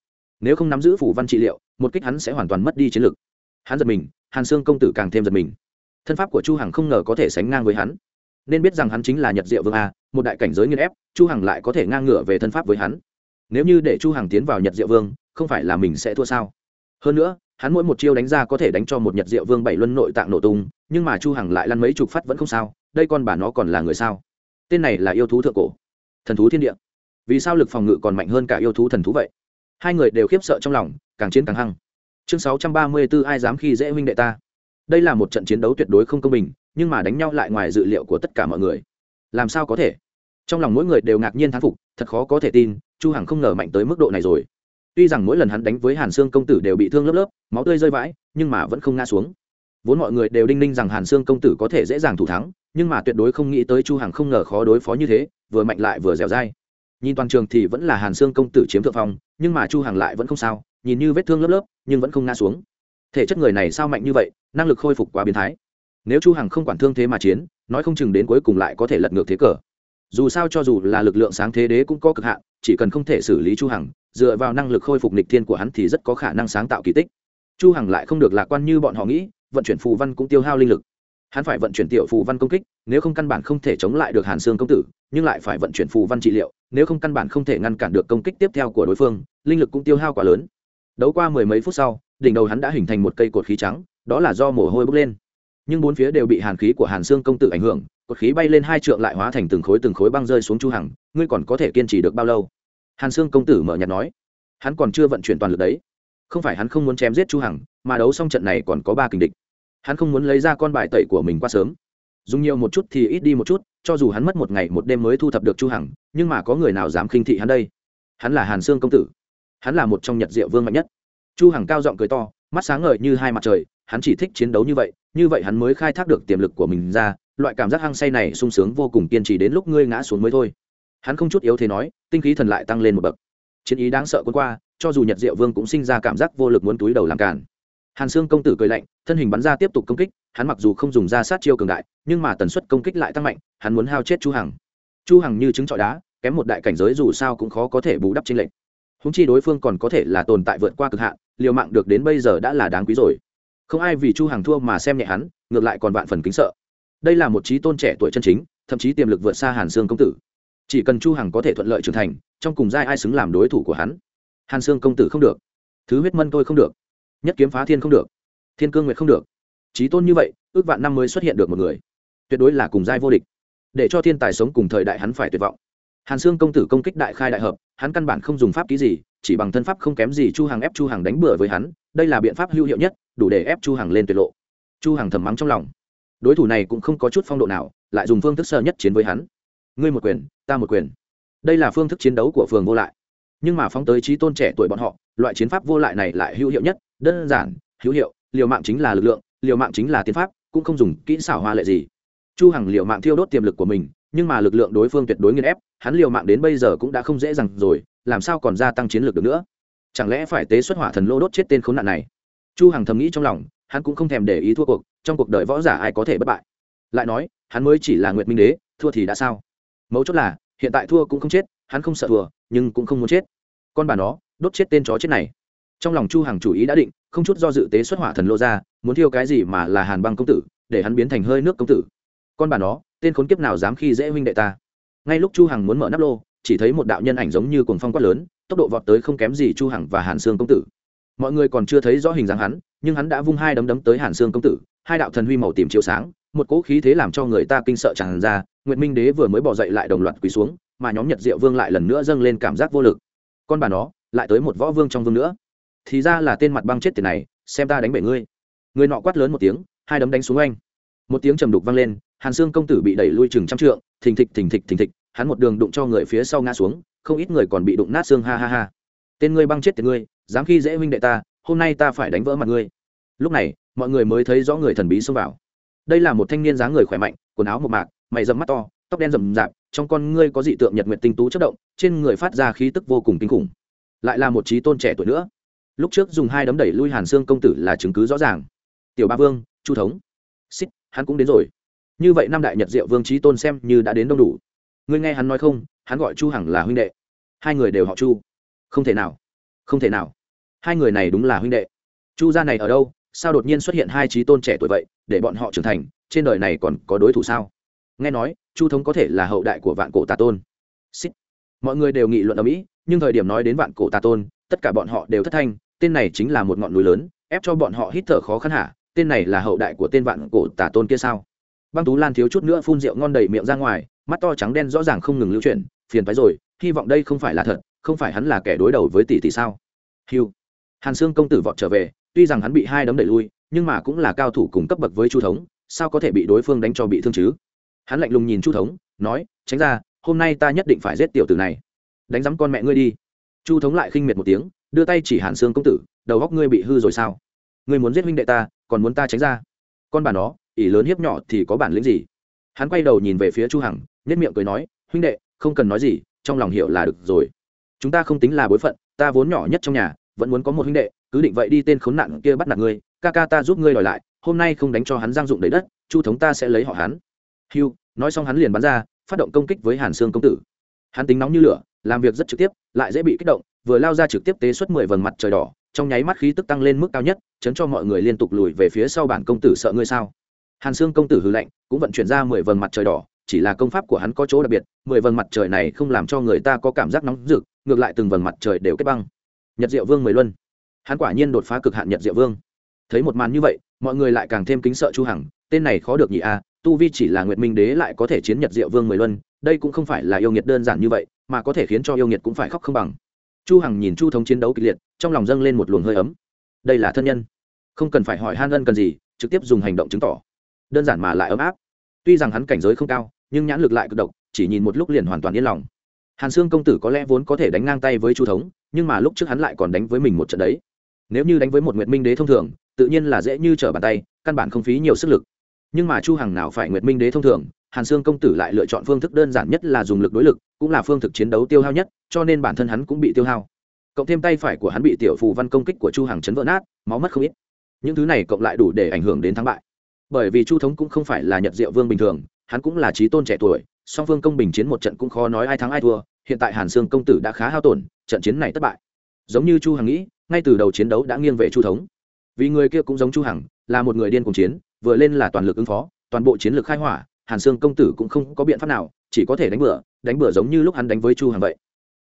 S1: nếu không nắm giữ phủ văn trị liệu, một kích hắn sẽ hoàn toàn mất đi chiến lực. Hắn giật mình, hàn xương công tử càng thêm giật mình thân pháp của chu hằng không ngờ có thể sánh ngang với hắn. Nên biết rằng hắn chính là nhật diệu vương a, một đại cảnh giới nghiên ép, chu hằng lại có thể ngang ngửa về thân pháp với hắn. Nếu như để chu hằng tiến vào nhật diệu vương, không phải là mình sẽ thua sao? Hơn nữa, hắn mỗi một chiêu đánh ra có thể đánh cho một nhật diệu vương bảy luân nội tạng nổ tung, nhưng mà chu hằng lại lăn mấy chục phát vẫn không sao, đây con bà nó còn là người sao? Tên này là yêu thú thượng cổ. Thần thú thiên địa. Vì sao lực phòng ngự còn mạnh hơn cả yêu thú thần thú vậy? Hai người đều khiếp sợ trong lòng, càng chiến càng hăng. Chương 634 ai dám khi dễ huynh đệ ta? Đây là một trận chiến đấu tuyệt đối không công bình, nhưng mà đánh nhau lại ngoài dự liệu của tất cả mọi người. Làm sao có thể? Trong lòng mỗi người đều ngạc nhiên thán phục, thật khó có thể tin, chu hằng không ngờ mạnh tới mức độ này rồi. Tuy rằng mỗi lần hắn đánh với hàn sương công tử đều bị thương lớp lớp, máu tươi rơi vãi, nhưng mà vẫn không ngã xuống. Vốn mọi người đều đinh ninh rằng hàn sương công tử có thể dễ dàng thủ thắng, nhưng mà tuyệt đối không nghĩ tới chu hằng không ngờ khó đối phó như thế, vừa mạnh lại vừa dẻo dai. Nhìn toàn trường thì vẫn là hàn sương công tử chiếm thượng phong, nhưng mà chu hằng lại vẫn không sao, nhìn như vết thương lớp lớp, nhưng vẫn không ngã xuống thể chất người này sao mạnh như vậy, năng lực khôi phục quá biến thái. Nếu chu hằng không quản thương thế mà chiến, nói không chừng đến cuối cùng lại có thể lật ngược thế cờ. Dù sao cho dù là lực lượng sáng thế đế cũng có cực hạn, chỉ cần không thể xử lý chu hằng, dựa vào năng lực khôi phục nịch thiên của hắn thì rất có khả năng sáng tạo kỳ tích. Chu hằng lại không được lạc quan như bọn họ nghĩ, vận chuyển phù văn cũng tiêu hao linh lực. Hắn phải vận chuyển tiểu phù văn công kích, nếu không căn bản không thể chống lại được hàn xương công tử, nhưng lại phải vận chuyển phù văn trị liệu, nếu không căn bản không thể ngăn cản được công kích tiếp theo của đối phương, linh lực cũng tiêu hao quá lớn. Đấu qua mười mấy phút sau đỉnh đầu hắn đã hình thành một cây cột khí trắng, đó là do mồ hôi bốc lên. Nhưng bốn phía đều bị hàn khí của hàn xương công tử ảnh hưởng, cột khí bay lên hai trượng lại hóa thành từng khối từng khối băng rơi xuống chu hằng, ngươi còn có thể kiên trì được bao lâu? Hàn xương công tử mở nhạt nói. Hắn còn chưa vận chuyển toàn lực đấy. Không phải hắn không muốn chém giết chu hằng, mà đấu xong trận này còn có ba kình địch. Hắn không muốn lấy ra con bài tẩy của mình quá sớm. Dùng nhiều một chút thì ít đi một chút, cho dù hắn mất một ngày một đêm mới thu thập được chu hằng, nhưng mà có người nào dám khinh thị hắn đây? Hắn là hàn sương công tử. Hắn là một trong nhật diệu vương mạnh nhất chu hằng cao giọng cười to, mắt sáng ngời như hai mặt trời, hắn chỉ thích chiến đấu như vậy như vậy hắn mới khai thác được tiềm lực của mình ra, loại cảm giác hăng say này sung sướng vô cùng kiên trì đến lúc ngươi ngã xuống mới thôi. Hắn không chút yếu thế nói, tinh khí thần lại tăng lên một bậc. Chiến ý đáng sợ quân qua, cho dù nhật diệu vương cũng sinh ra cảm giác vô lực muốn túi đầu làm cản hàn sương công tử cười lạnh, thân hình bắn ra tiếp tục công kích, hắn mặc dù không dùng ra sát chiêu cường đại, nhưng mà tần suất công kích lại tăng mạnh, hắn muốn hao chết chu hằng. Chu hằng như trứng trọi đá, kém một đại cảnh giới dù sao cũng khó có thể bù đắp trên lệnh húng chi đối phương còn có thể là tồn tại vượt qua cực hạn liều mạng được đến bây giờ đã là đáng quý rồi. Không ai vì chu hằng thua mà xem nhẹ hắn, ngược lại còn vạn phần kính sợ. Đây là một trí tôn trẻ tuổi chân chính, thậm chí tiềm lực vượt xa hàn sương công tử. Chỉ cần chu hằng có thể thuận lợi trưởng thành, trong cùng giai ai xứng làm đối thủ của hắn? Hàn sương công tử không được. Thứ huyết mân tôi không được. Nhất kiếm phá thiên không được. Thiên cương nguyệt không được. Trí tôn như vậy, ước vạn năm mới xuất hiện được một người. Tuyệt đối là cùng giai vô địch. Để cho thiên tài sống cùng thời đại hắn phải tuyệt vọng hàn sương công tử công kích đại khai đại hợp, hắn căn bản không dùng pháp ký gì, chỉ bằng thân pháp không kém gì chu Hằng ép chu Hằng đánh bừa với hắn, đây là biện pháp hữu hiệu nhất, đủ để ép chu Hằng lên tuyệt lộ. Chu Hằng thầm mắng trong lòng. Đối thủ này cũng không có chút phong độ nào, lại dùng phương thức sơ nhất chiến với hắn. Ngươi một quyền, ta một quyền. Đây là phương thức chiến đấu của phường vô lại. Nhưng mà phóng tới trí tôn trẻ tuổi bọn họ, loại chiến pháp vô lại này lại hữu hiệu nhất, đơn giản, hữu hiệu, liều mạng chính là lực lượng, liều mạng chính là tiến pháp, cũng không dùng kỹ xảo hoa lệ gì. Chu hằng liều mạng thiêu đốt tiềm lực của mình, nhưng mà lực lượng đối phương tuyệt đối nghiền ép hắn liều mạng đến bây giờ cũng đã không dễ dàng rồi, làm sao còn gia tăng chiến lược được nữa? Chẳng lẽ phải tế xuất hỏa thần lô đốt chết tên khốn nạn này? Chu hằng thầm nghĩ trong lòng, hắn cũng không thèm để ý thua cuộc, trong cuộc đời võ giả ai có thể bất bại? Lại nói, hắn mới chỉ là nguyệt minh đế, thua thì đã sao? Mấu chốt là, hiện tại thua cũng không chết, hắn không sợ thua, nhưng cũng không muốn chết. Con bà nó, đốt chết tên chó chết này. Trong lòng chu hằng chủ ý đã định, không chút do dự tế xuất hỏa thần lô ra, muốn thiêu cái gì mà là hàn băng công tử, để hắn biến thành hơi nước công tử. Con bà nó, tên khốn kiếp nào dám khi dễ huynh đệ ta? Ngay lúc chu hằng muốn mở nắp lô, chỉ thấy một đạo nhân ảnh giống như cuồng phong quát lớn, tốc độ vọt tới không kém gì chu hằng và hàn sương công tử. Mọi người còn chưa thấy rõ hình dáng hắn, nhưng hắn đã vung hai đấm đấm tới hàn sương công tử, hai đạo thần huy màu tím chiếu sáng, một cỗ khí thế làm cho người ta kinh sợ tràn ra, nguyệt minh đế vừa mới bỏ dậy lại đồng loạt quỳ xuống, mà nhóm nhật diệu vương lại lần nữa dâng lên cảm giác vô lực. Con bà nó, lại tới một võ vương trong vương nữa. Thì ra là tên mặt băng chết tiền này, xem ta đánh bể ngươi. Người nọ quát lớn một tiếng, hai đấm đánh xuống anh một tiếng trầm đục vang lên, hàn xương công tử bị đẩy lui chừng trăm trượng, thình thịch thình thịch thình thịch hắn một đường đụng cho người phía sau ngã xuống, không ít người còn bị đụng nát xương, ha ha ha. Tên ngươi băng chết tiệt ngươi, dám khi dễ huynh đệ ta, hôm nay ta phải đánh vỡ mặt ngươi. Lúc này, mọi người mới thấy rõ người thần bí xông vào. Đây là một thanh niên dáng người khỏe mạnh, quần áo một mạc, mày dầm mắt to, tóc đen rậm rạp, trong con ngươi có dị tượng nhật nguyệt tinh tú chất động, trên người phát ra khí tức vô cùng kinh khủng. Lại là một trí tôn trẻ tuổi nữa. Lúc trước dùng hai đấm đẩy lui hàn xương công tử là chứng cứ rõ ràng. Tiểu ba vương, chu thống. Xích hắn cũng đến rồi. Như vậy năm đại nhật diệu vương trí tôn xem như đã đến đông đủ ngươi nghe hắn nói không, hắn gọi chu hằng là huynh đệ. Hai người đều họ chu. Không thể nào, không thể nào. Hai người này đúng là huynh đệ. Chu gia này ở đâu, sao đột nhiên xuất hiện hai trí tôn trẻ tuổi vậy, để bọn họ trưởng thành, trên đời này còn có đối thủ sao? Nghe nói, chu thống có thể là hậu đại của vạn cổ tà tôn. Xích. Mọi người đều nghị luận ở mỹ, nhưng thời điểm nói đến vạn cổ tà tôn, tất cả bọn họ đều thất thanh, tên này chính là một ngọn núi lớn, ép cho bọn họ hít thở khó khăn hả? Tên này là hậu đại của tên vạn cổ Tà tôn kia sao? Băng tú lan thiếu chút nữa phun rượu ngon đầy miệng ra ngoài mắt to trắng đen rõ ràng không ngừng lưu chuyển, phiền phái rồi, hy vọng đây không phải là thật, không phải hắn là kẻ đối đầu với tỷ tỷ sao? Hiu hàn sương công tử vọt trở về, tuy rằng hắn bị hai đấm đẩy lui, nhưng mà cũng là cao thủ cùng cấp bậc với chu thống, sao có thể bị đối phương đánh cho bị thương chứ? Hắn lạnh lùng nhìn chu thống, nói, tránh ra, hôm nay ta nhất định phải giết tiểu tử này. Đánh giám con mẹ ngươi đi. Chu thống lại khinh miệt một tiếng, đưa tay chỉ hàn xương công tử, đầu góc ngươi bị hư rồi sao? Ngươi muốn giết huynh đệ ta, còn muốn ta tránh ra? Con bà nó, ỷ lớn hiếp nhỏ thì có bản lĩnh gì? Hắn quay đầu nhìn về phía chu hằng nhất miệng cười nói, huynh đệ, không cần nói gì, trong lòng hiểu là được rồi. Chúng ta không tính là bối phận, ta vốn nhỏ nhất trong nhà, vẫn muốn có một huynh đệ, cứ định vậy đi tên khốn nạn kia bắt nạt ngươi, ca ca ta giúp ngươi đòi lại, hôm nay không đánh cho hắn giang dụng đầy đất, chu thống ta sẽ lấy họ hắn. Hưu, nói xong hắn liền bắn ra, phát động công kích với hàn sương công tử. Hắn tính nóng như lửa, làm việc rất trực tiếp, lại dễ bị kích động, vừa lao ra trực tiếp tế xuất mười vầng mặt trời đỏ, trong nháy mắt khí tức tăng lên mức cao nhất, chấn cho mọi người liên tục lùi về phía sau bản công tử sợ ngươi sao. Hàn sương công tử hư lệnh cũng vận chuyển ra mười vầng mặt trời đỏ chỉ là công pháp của hắn có chỗ đặc biệt, mười vầng mặt trời này không làm cho người ta có cảm giác nóng rực, ngược lại từng vầng mặt trời đều kết băng. Nhật diệu vương mười luân. Hắn quả nhiên đột phá cực hạn nhật diệu vương. Thấy một màn như vậy, mọi người lại càng thêm kính sợ chu hằng, tên này khó được nhị a, tu vi chỉ là nguyệt minh đế lại có thể chiến nhật diệu vương mười luân, đây cũng không phải là yêu nghiệt đơn giản như vậy, mà có thể khiến cho yêu nghiệt cũng phải khóc không bằng. Chu hằng nhìn chu thống chiến đấu kịch liệt, trong lòng dâng lên một luồng hơi ấm. Đây là thân nhân. Không cần phải hỏi han ân cần gì, trực tiếp dùng hành động chứng tỏ. Đơn giản mà lại ấm áp. Tuy rằng hắn cảnh giới không cao nhưng nhãn lực lại cực độc, chỉ nhìn một lúc liền hoàn toàn yên lòng. Hàn sương công tử có lẽ vốn có thể đánh ngang tay với chu thống, nhưng mà lúc trước hắn lại còn đánh với mình một trận đấy. Nếu như đánh với một nguyệt minh đế thông thường, tự nhiên là dễ như trở bàn tay, căn bản không phí nhiều sức lực. Nhưng mà chu hằng nào phải nguyệt minh đế thông thường, hàn sương công tử lại lựa chọn phương thức đơn giản nhất là dùng lực đối lực, cũng là phương thức chiến đấu tiêu hao nhất, cho nên bản thân hắn cũng bị tiêu hao. Cộng thêm tay phải của hắn bị tiểu phù văn công kích của chu hằng chấn vỡ nát, máu mất không ít. Những thứ này cộng lại đủ để ảnh hưởng đến thắng bại. Bởi vì chu thống cũng không phải là nhật diệu vương bình thường hắn cũng là trí tôn trẻ tuổi, song phương công bình chiến một trận cũng khó nói ai thắng ai thua, hiện tại hàn sương công tử đã khá hao tổn, trận chiến này thất bại. Giống như chu hằng nghĩ, ngay từ đầu chiến đấu đã nghiêng về chu thống. Vì người kia cũng giống chu hằng, là một người điên cùng chiến, vừa lên là toàn lực ứng phó, toàn bộ chiến lược khai hỏa, hàn sương công tử cũng không có biện pháp nào, chỉ có thể đánh bừa đánh bừa giống như lúc hắn đánh với chu hằng vậy.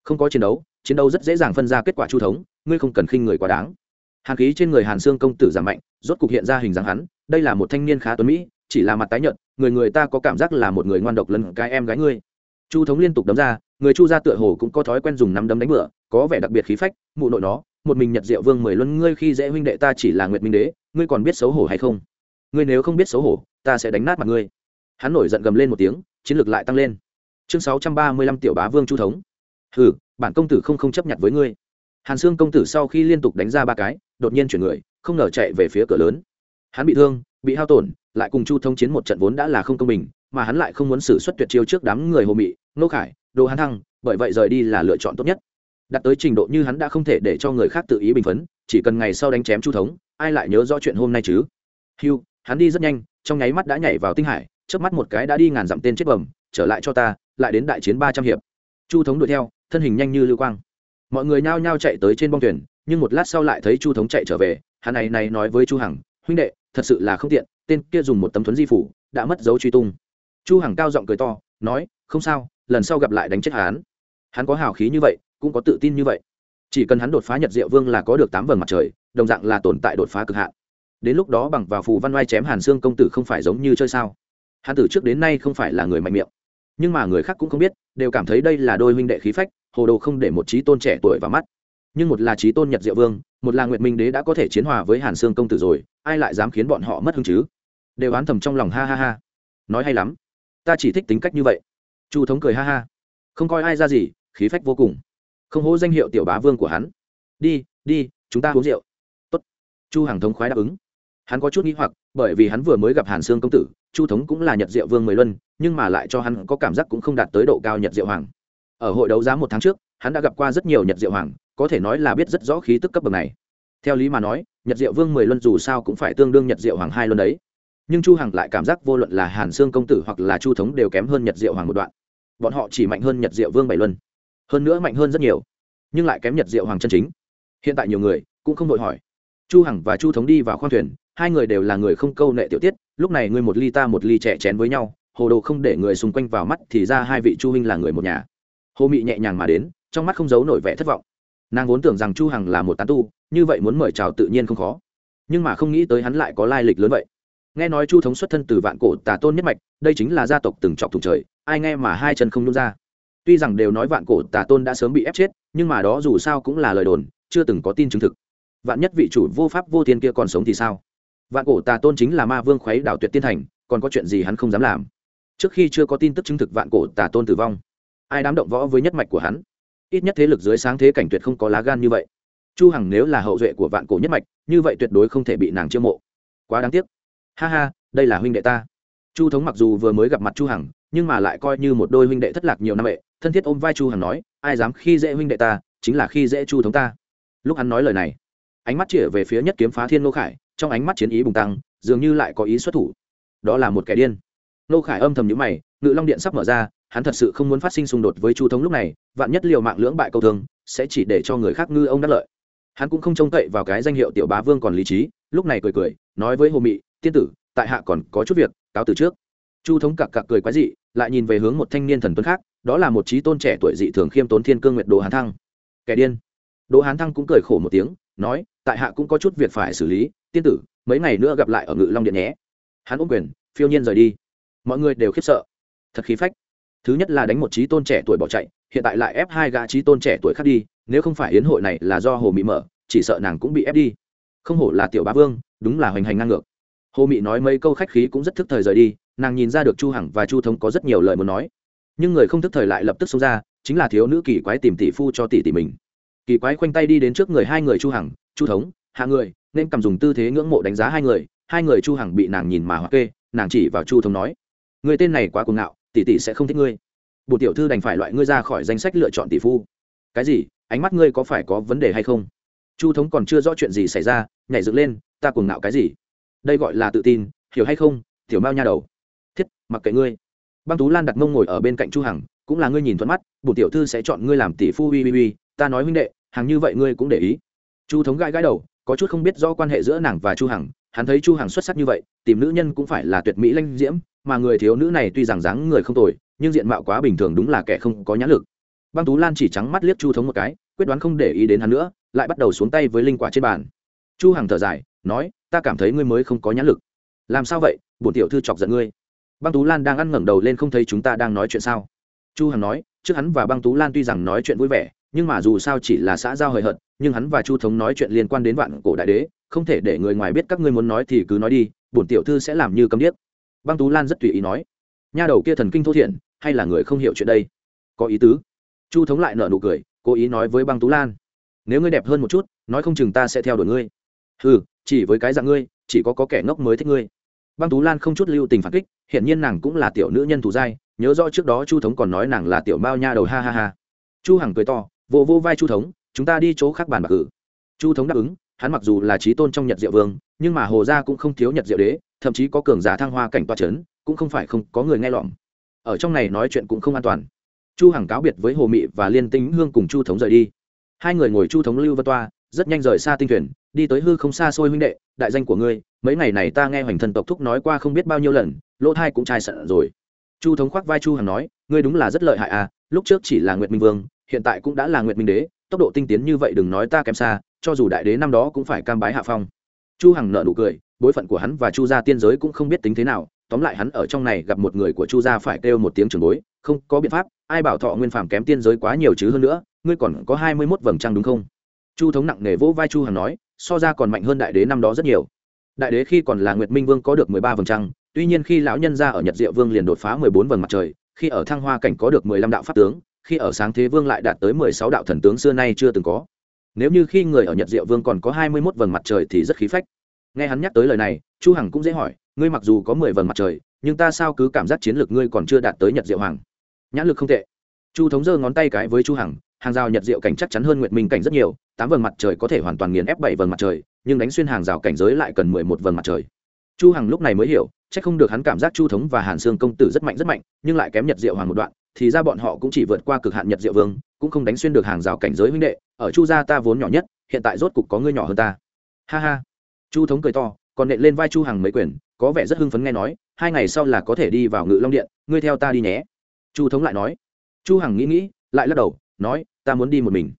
S1: Không có chiến đấu chiến đấu rất dễ dàng phân ra kết quả chu thống, ngươi không cần khinh người quá đáng. Hàn khí trên người hàn sương công tử giảm mạnh, rốt cục hiện ra hình dáng hắn, đây là một thanh niên khá tuấn mỹ, chỉ là mặt tái nhợt người người ta có cảm giác là một người ngoan độc lần cái em gái ngươi. Chu thống liên tục đấm ra, người chu gia tựa hồ cũng có thói quen dùng nắm đấm đánh bựa có vẻ đặc biệt khí phách, mụ nội nó, một mình nhật diệu vương mười luân ngươi khi dễ huynh đệ ta chỉ là nguyệt minh đế, ngươi còn biết xấu hổ hay không? Ngươi nếu không biết xấu hổ, ta sẽ đánh nát mặt ngươi. Hắn nổi giận gầm lên một tiếng, chiến lược lại tăng lên. Chương sáu trăm ba mươi lăm tiểu bá vương chu thống. Hừ, bản công tử không không chấp nhận với ngươi. Hàn xương công tử sau khi liên tục đánh ra ba cái, đột nhiên chuyển người, không ngờ chạy về phía cửa lớn. Hắn bị thương, bị hao tổn lại cùng chu thông chiến một trận vốn đã là không công bình, mà hắn lại không muốn xử suất tuyệt chiêu trước đám người hồ mị nô khải đồ hắn thăng, bởi vậy rời đi là lựa chọn tốt nhất. Đặt tới trình độ như hắn đã không thể để cho người khác tự ý bình phấn, chỉ cần ngày sau đánh chém chu thống ai lại nhớ rõ chuyện hôm nay chứ? Hiu hắn đi rất nhanh, trong nháy mắt đã nhảy vào tinh hải trước mắt một cái đã đi ngàn dặm tên chết bẩm trở lại cho ta, lại đến đại chiến ba trăm hiệp. Chu thống đuổi theo, thân hình nhanh như lưu quang. Mọi người nhao nhao chạy tới trên bong thuyền, nhưng một lát sau lại thấy chu thống chạy trở về, hắn này này nói với chu hằng, huynh đệ thật sự là không tiện, tên kia dùng một tấm thuấn di phủ, đã mất dấu truy tung. Chu hằng cao giọng cười to, nói, không sao, lần sau gặp lại đánh chết hắn. Hắn có hào khí như vậy, cũng có tự tin như vậy. Chỉ cần hắn đột phá nhật diệu vương là có được tám vầng mặt trời, đồng dạng là tồn tại đột phá cực hạn. Đến lúc đó bằng vào phù văn oai chém hàn xương công tử không phải giống như chơi sao? Hắn từ trước đến nay không phải là người mạnh miệng. Nhưng mà người khác cũng không biết, đều cảm thấy đây là đôi huynh đệ khí phách, hồ đồ không để một trí tôn trẻ tuổi vào mắt nhưng một là trí tôn nhật diệu vương, một là nguyệt minh đế đã có thể chiến hòa với hàn sương công tử rồi, ai lại dám khiến bọn họ mất hứng chứ? Đều oán thầm trong lòng ha ha ha. Nói hay lắm. Ta chỉ thích tính cách như vậy. Chu thống cười ha ha. Không coi ai ra gì, khí phách vô cùng. Không hố danh hiệu tiểu bá vương của hắn. Đi đi, chúng ta uống rượu. Tốt. chu hàng thống khoái đáp ứng. Hắn có chút nghĩ hoặc, bởi vì hắn vừa mới gặp hàn sương công tử, chu thống cũng là nhật diệu vương mười luân, nhưng mà lại cho hắn có cảm giác cũng không đạt tới độ cao nhật diệu hoàng. Ở hội đấu giá một tháng trước, hắn đã gặp qua rất nhiều nhật diệu hoàng có thể nói là biết rất rõ khí tức cấp bậc này. Theo lý mà nói, nhật diệu vương mười luân dù sao cũng phải tương đương nhật diệu hoàng hai luân đấy. Nhưng chu hằng lại cảm giác vô luận là hàn xương công tử hoặc là chu thống đều kém hơn nhật diệu hoàng một đoạn. Bọn họ chỉ mạnh hơn nhật diệu vương bảy luân. Hơn nữa mạnh hơn rất nhiều, nhưng lại kém nhật diệu hoàng chân chính. Hiện tại nhiều người cũng không đội hỏi. Chu hằng và chu thống đi vào khoang thuyền, hai người đều là người không câu nệ tiểu tiết, lúc này ngươi một ly ta một ly trẻ chén với nhau, hồ đồ không để người xung quanh vào mắt thì ra hai vị chu huynh là người một nhà. Hồ mị nhẹ nhàng mà đến, trong mắt không giấu nổi vẻ thất vọng nàng vốn tưởng rằng chu hằng là một tán tu, như vậy muốn mời chào tự nhiên không khó. Nhưng mà không nghĩ tới hắn lại có lai lịch lớn vậy. Nghe nói chu thống xuất thân từ vạn cổ tà tôn nhất mạch, đây chính là gia tộc từng trọc thùng trời, ai nghe mà hai chân không nhung ra. Tuy rằng đều nói vạn cổ tà tôn đã sớm bị ép chết, nhưng mà đó dù sao cũng là lời đồn, chưa từng có tin chứng thực. Vạn nhất vị chủ vô pháp vô thiên kia còn sống thì sao? Vạn cổ tà tôn chính là ma vương khuấy đảo tuyệt tiên thành, còn có chuyện gì hắn không dám làm? Trước khi chưa có tin tức chứng thực vạn cổ tà tôn tử vong, ai dám động võ với nhất mạch của hắn? Ít nhất thế lực dưới sáng thế cảnh tuyệt không có lá gan như vậy. Chu hằng nếu là hậu duệ của vạn cổ nhất mạch như vậy tuyệt đối không thể bị nàng chiêu mộ. Quá đáng tiếc. Ha ha đây là huynh đệ ta. Chu thống mặc dù vừa mới gặp mặt chu hằng nhưng mà lại coi như một đôi huynh đệ thất lạc nhiều năm vậy, thân thiết ôm vai chu hằng nói ai dám khi dễ huynh đệ ta chính là khi dễ chu thống ta. Lúc hắn nói lời này ánh mắt chĩa về phía nhất kiếm phá thiên nô khải trong ánh mắt chiến ý bùng tăng dường như lại có ý xuất thủ. Đó là một kẻ điên. Nô khải âm thầm nhíu mày ngự long điện sắp mở ra hắn thật sự không muốn phát sinh xung đột với chu thống lúc này, vạn nhất liều mạng lưỡng bại câu thương, sẽ chỉ để cho người khác ngư ông đắc lợi. Hắn cũng không trông cậy vào cái danh hiệu tiểu bá vương còn lý trí, lúc này cười cười, nói với hồ mị, tiên tử, tại hạ còn có chút việc, cáo từ trước. Chu thống cặc cặc cười quái dị, lại nhìn về hướng một thanh niên thần tuấn khác, đó là một trí tôn trẻ tuổi dị thường khiêm tốn thiên cương nguyệt đồ hán thăng. Kẻ điên. Đồ hán thăng cũng cười khổ một tiếng, nói, tại hạ cũng có chút việc phải xử lý, tiên tử, mấy ngày nữa gặp lại ở ngự long điện nhé. Hắn ôm quyền, phiêu nhiên rời đi. Mọi người đều khiếp sợ. Thật khí phách thứ nhất là đánh một trí tôn trẻ tuổi bỏ chạy, hiện tại lại ép hai gã trí tôn trẻ tuổi khác đi, nếu không phải hiến hội này là do hồ mỹ mở, chỉ sợ nàng cũng bị ép đi. Không hổ là tiểu bá vương, đúng là hoành hành ngang ngược. Hồ mỹ nói mấy câu khách khí cũng rất thức thời rời đi, nàng nhìn ra được chu hằng và chu thống có rất nhiều lời muốn nói. Nhưng người không thức thời lại lập tức xông ra, chính là thiếu nữ kỳ quái tìm tỷ phu cho tỷ tỷ mình. Kỳ quái khoanh tay đi đến trước người hai người chu hằng, chu thống, hạ người, nên cầm dùng tư thế ngưỡng mộ đánh giá hai người. Hai người chu hằng bị nàng nhìn mà hoặc kê, nàng chỉ vào chu thống nói, người tên này quá cuồng ngạo tỷ tỷ sẽ không thích ngươi. Bộ tiểu thư đành phải loại ngươi ra khỏi danh sách lựa chọn tỷ phu. Cái gì? Ánh mắt ngươi có phải có vấn đề hay không? Chu thống còn chưa rõ chuyện gì xảy ra, nhảy dựng lên, ta cuồng ngạo cái gì? Đây gọi là tự tin, hiểu hay không? Tiểu mao nha đầu. Thiết, mặc kệ ngươi. Băng tú lan đặt mông ngồi ở bên cạnh chu hằng, cũng là ngươi nhìn thuận mắt bổ tiểu thư sẽ chọn ngươi làm tỷ phu, uy uy uy, ta nói huynh đệ, hàng như vậy ngươi cũng để ý. Chu thống gãi gãi đầu, có chút không biết rõ quan hệ giữa nàng và chu hằng, hắn thấy chu hằng xuất sắc như vậy, tìm nữ nhân cũng phải là tuyệt mỹ lanh diễm mà người thiếu nữ này tuy rằng dáng người không tồi, nhưng diện mạo quá bình thường đúng là kẻ không có nhãn lực. Băng tú lan chỉ trắng mắt liếc chu thống một cái, quyết đoán không để ý đến hắn nữa, lại bắt đầu xuống tay với linh quả trên bàn. Chu hằng thở dài, nói, ta cảm thấy ngươi mới không có nhãn lực. Làm sao vậy? Bổn tiểu thư chọc giận ngươi. Băng tú lan đang ăn ngẩng đầu lên không thấy chúng ta đang nói chuyện sao? Chu hằng nói, trước hắn và băng tú lan tuy rằng nói chuyện vui vẻ, nhưng mà dù sao chỉ là xã giao hời hợt, nhưng hắn và chu thống nói chuyện liên quan đến vạn cổ đại đế, không thể để người ngoài biết các ngươi muốn nói thì cứ nói đi, bổn tiểu thư sẽ làm như cấm điếc băng tú lan rất tùy ý nói, nha đầu kia thần kinh thô thiện hay là người không hiểu chuyện đây? Có ý tứ. Chu thống lại nở nụ cười, cố ý nói với băng tú lan, nếu ngươi đẹp hơn một chút, nói không chừng ta sẽ theo đuổi ngươi. Ừ chỉ với cái dạng ngươi, chỉ có có kẻ ngốc mới thích ngươi. Băng tú lan không chút lưu tình phản kích, hiển nhiên nàng cũng là tiểu nữ nhân thủ giai nhớ rõ trước đó chu thống còn nói nàng là tiểu mao nha đầu, ha ha ha. Chu hằng cười to vô vô vai chu thống, chúng ta đi chỗ khác bàn bạc cử chu thống đáp ứng, hắn mặc dù là trí tôn trong nhật diệu vương, nhưng mà hồ gia cũng không thiếu nhật diệu đế thậm chí có cường giả thăng hoa cảnh toa c h ấ n cũng không phải không có người nghe lỏm ở trong này nói chuyện cũng không an toàn. Chu hằng cáo biệt với hồ mị và liên tính hương cùng chu thống rời đi. Hai người ngồi chu thống lưu vân toa, rất nhanh rời xa tinh thuyền, đi tới hư không xa xôi huynh đệ, đại danh của ngươi, mấy ngày này ta nghe hoành thần tộc thúc nói qua không biết bao nhiêu lần, lỗ thai cũng trai sận rồi. Chu thống khoác vai chu hằng nói, ngươi đúng là rất lợi hại à lúc trước chỉ là nguyệt minh vương, hiện tại cũng đã là nguyệt minh đế, tốc độ tinh tiến như vậy đừng nói ta kém xa, cho dù đại đế năm đó cũng phải cam bái hạ phong. Chu hằng nợ nụ cười bối phận của hắn và chu gia tiên giới cũng không biết tính thế nào, tóm lại hắn ở trong này gặp một người của chu gia phải kêu một tiếng trường bối, không có biện pháp, ai bảo thọ nguyên phàm kém tiên giới quá nhiều chứ hơn nữa, ngươi còn có hai mươi mốt vầng trăng đúng không? Chu thống nặng nề vỗ vai chu hằng nói, so ra còn mạnh hơn đại đế năm đó rất nhiều. Đại đế khi còn là nguyệt minh vương có được mười ba vầng trăng, tuy nhiên khi lão nhân ra ở nhật diệu vương liền đột phá mười bốn vầng mặt trời, khi ở thăng hoa cảnh có được mười lăm đạo pháp tướng, khi ở sáng thế vương lại đạt tới mười sáu đạo thần tướng xưa nay chưa từng có. Nếu như khi người ở nhật diệu vương còn có hai mươi mốt vầng mặt trời thì rất khí phách nghe hắn nhắc tới lời này, chu hằng cũng dễ hỏi, ngươi mặc dù có mười vầng mặt trời, nhưng ta sao cứ cảm giác chiến lược ngươi còn chưa đạt tới nhật diệu hoàng? Nhãn lực không tệ. Chu thống giơ ngón tay cái với chu hằng, hàng rào nhật diệu cảnh chắc chắn hơn nguyệt minh cảnh rất nhiều, tám vầng mặt trời có thể hoàn toàn nghiền ép bảy vầng mặt trời, nhưng đánh xuyên hàng rào cảnh giới lại cần mười một vầng mặt trời. Chu hằng lúc này mới hiểu, chắc không được hắn cảm giác chu thống và hàn sương công tử rất mạnh rất mạnh, nhưng lại kém nhật diệu hoàng một đoạn, thì ra bọn họ cũng chỉ vượt qua cực hạn nhật diệu vương, cũng không đánh xuyên được hàng rào cảnh giới huynh đệ, ở chu gia ta vốn nhỏ nhất, hiện tại rốt cục có ngươi nhỏ hơn ta. Ha ha chu thống cười to, còn nện lên vai chu hằng mấy quyền, có vẻ rất hưng phấn nghe nói, hai ngày sau là có thể đi vào ngự long điện, ngươi theo ta đi nhé. Chu thống lại nói. Chu hằng nghĩ nghĩ, lại lắc đầu, nói, ta muốn đi một mình.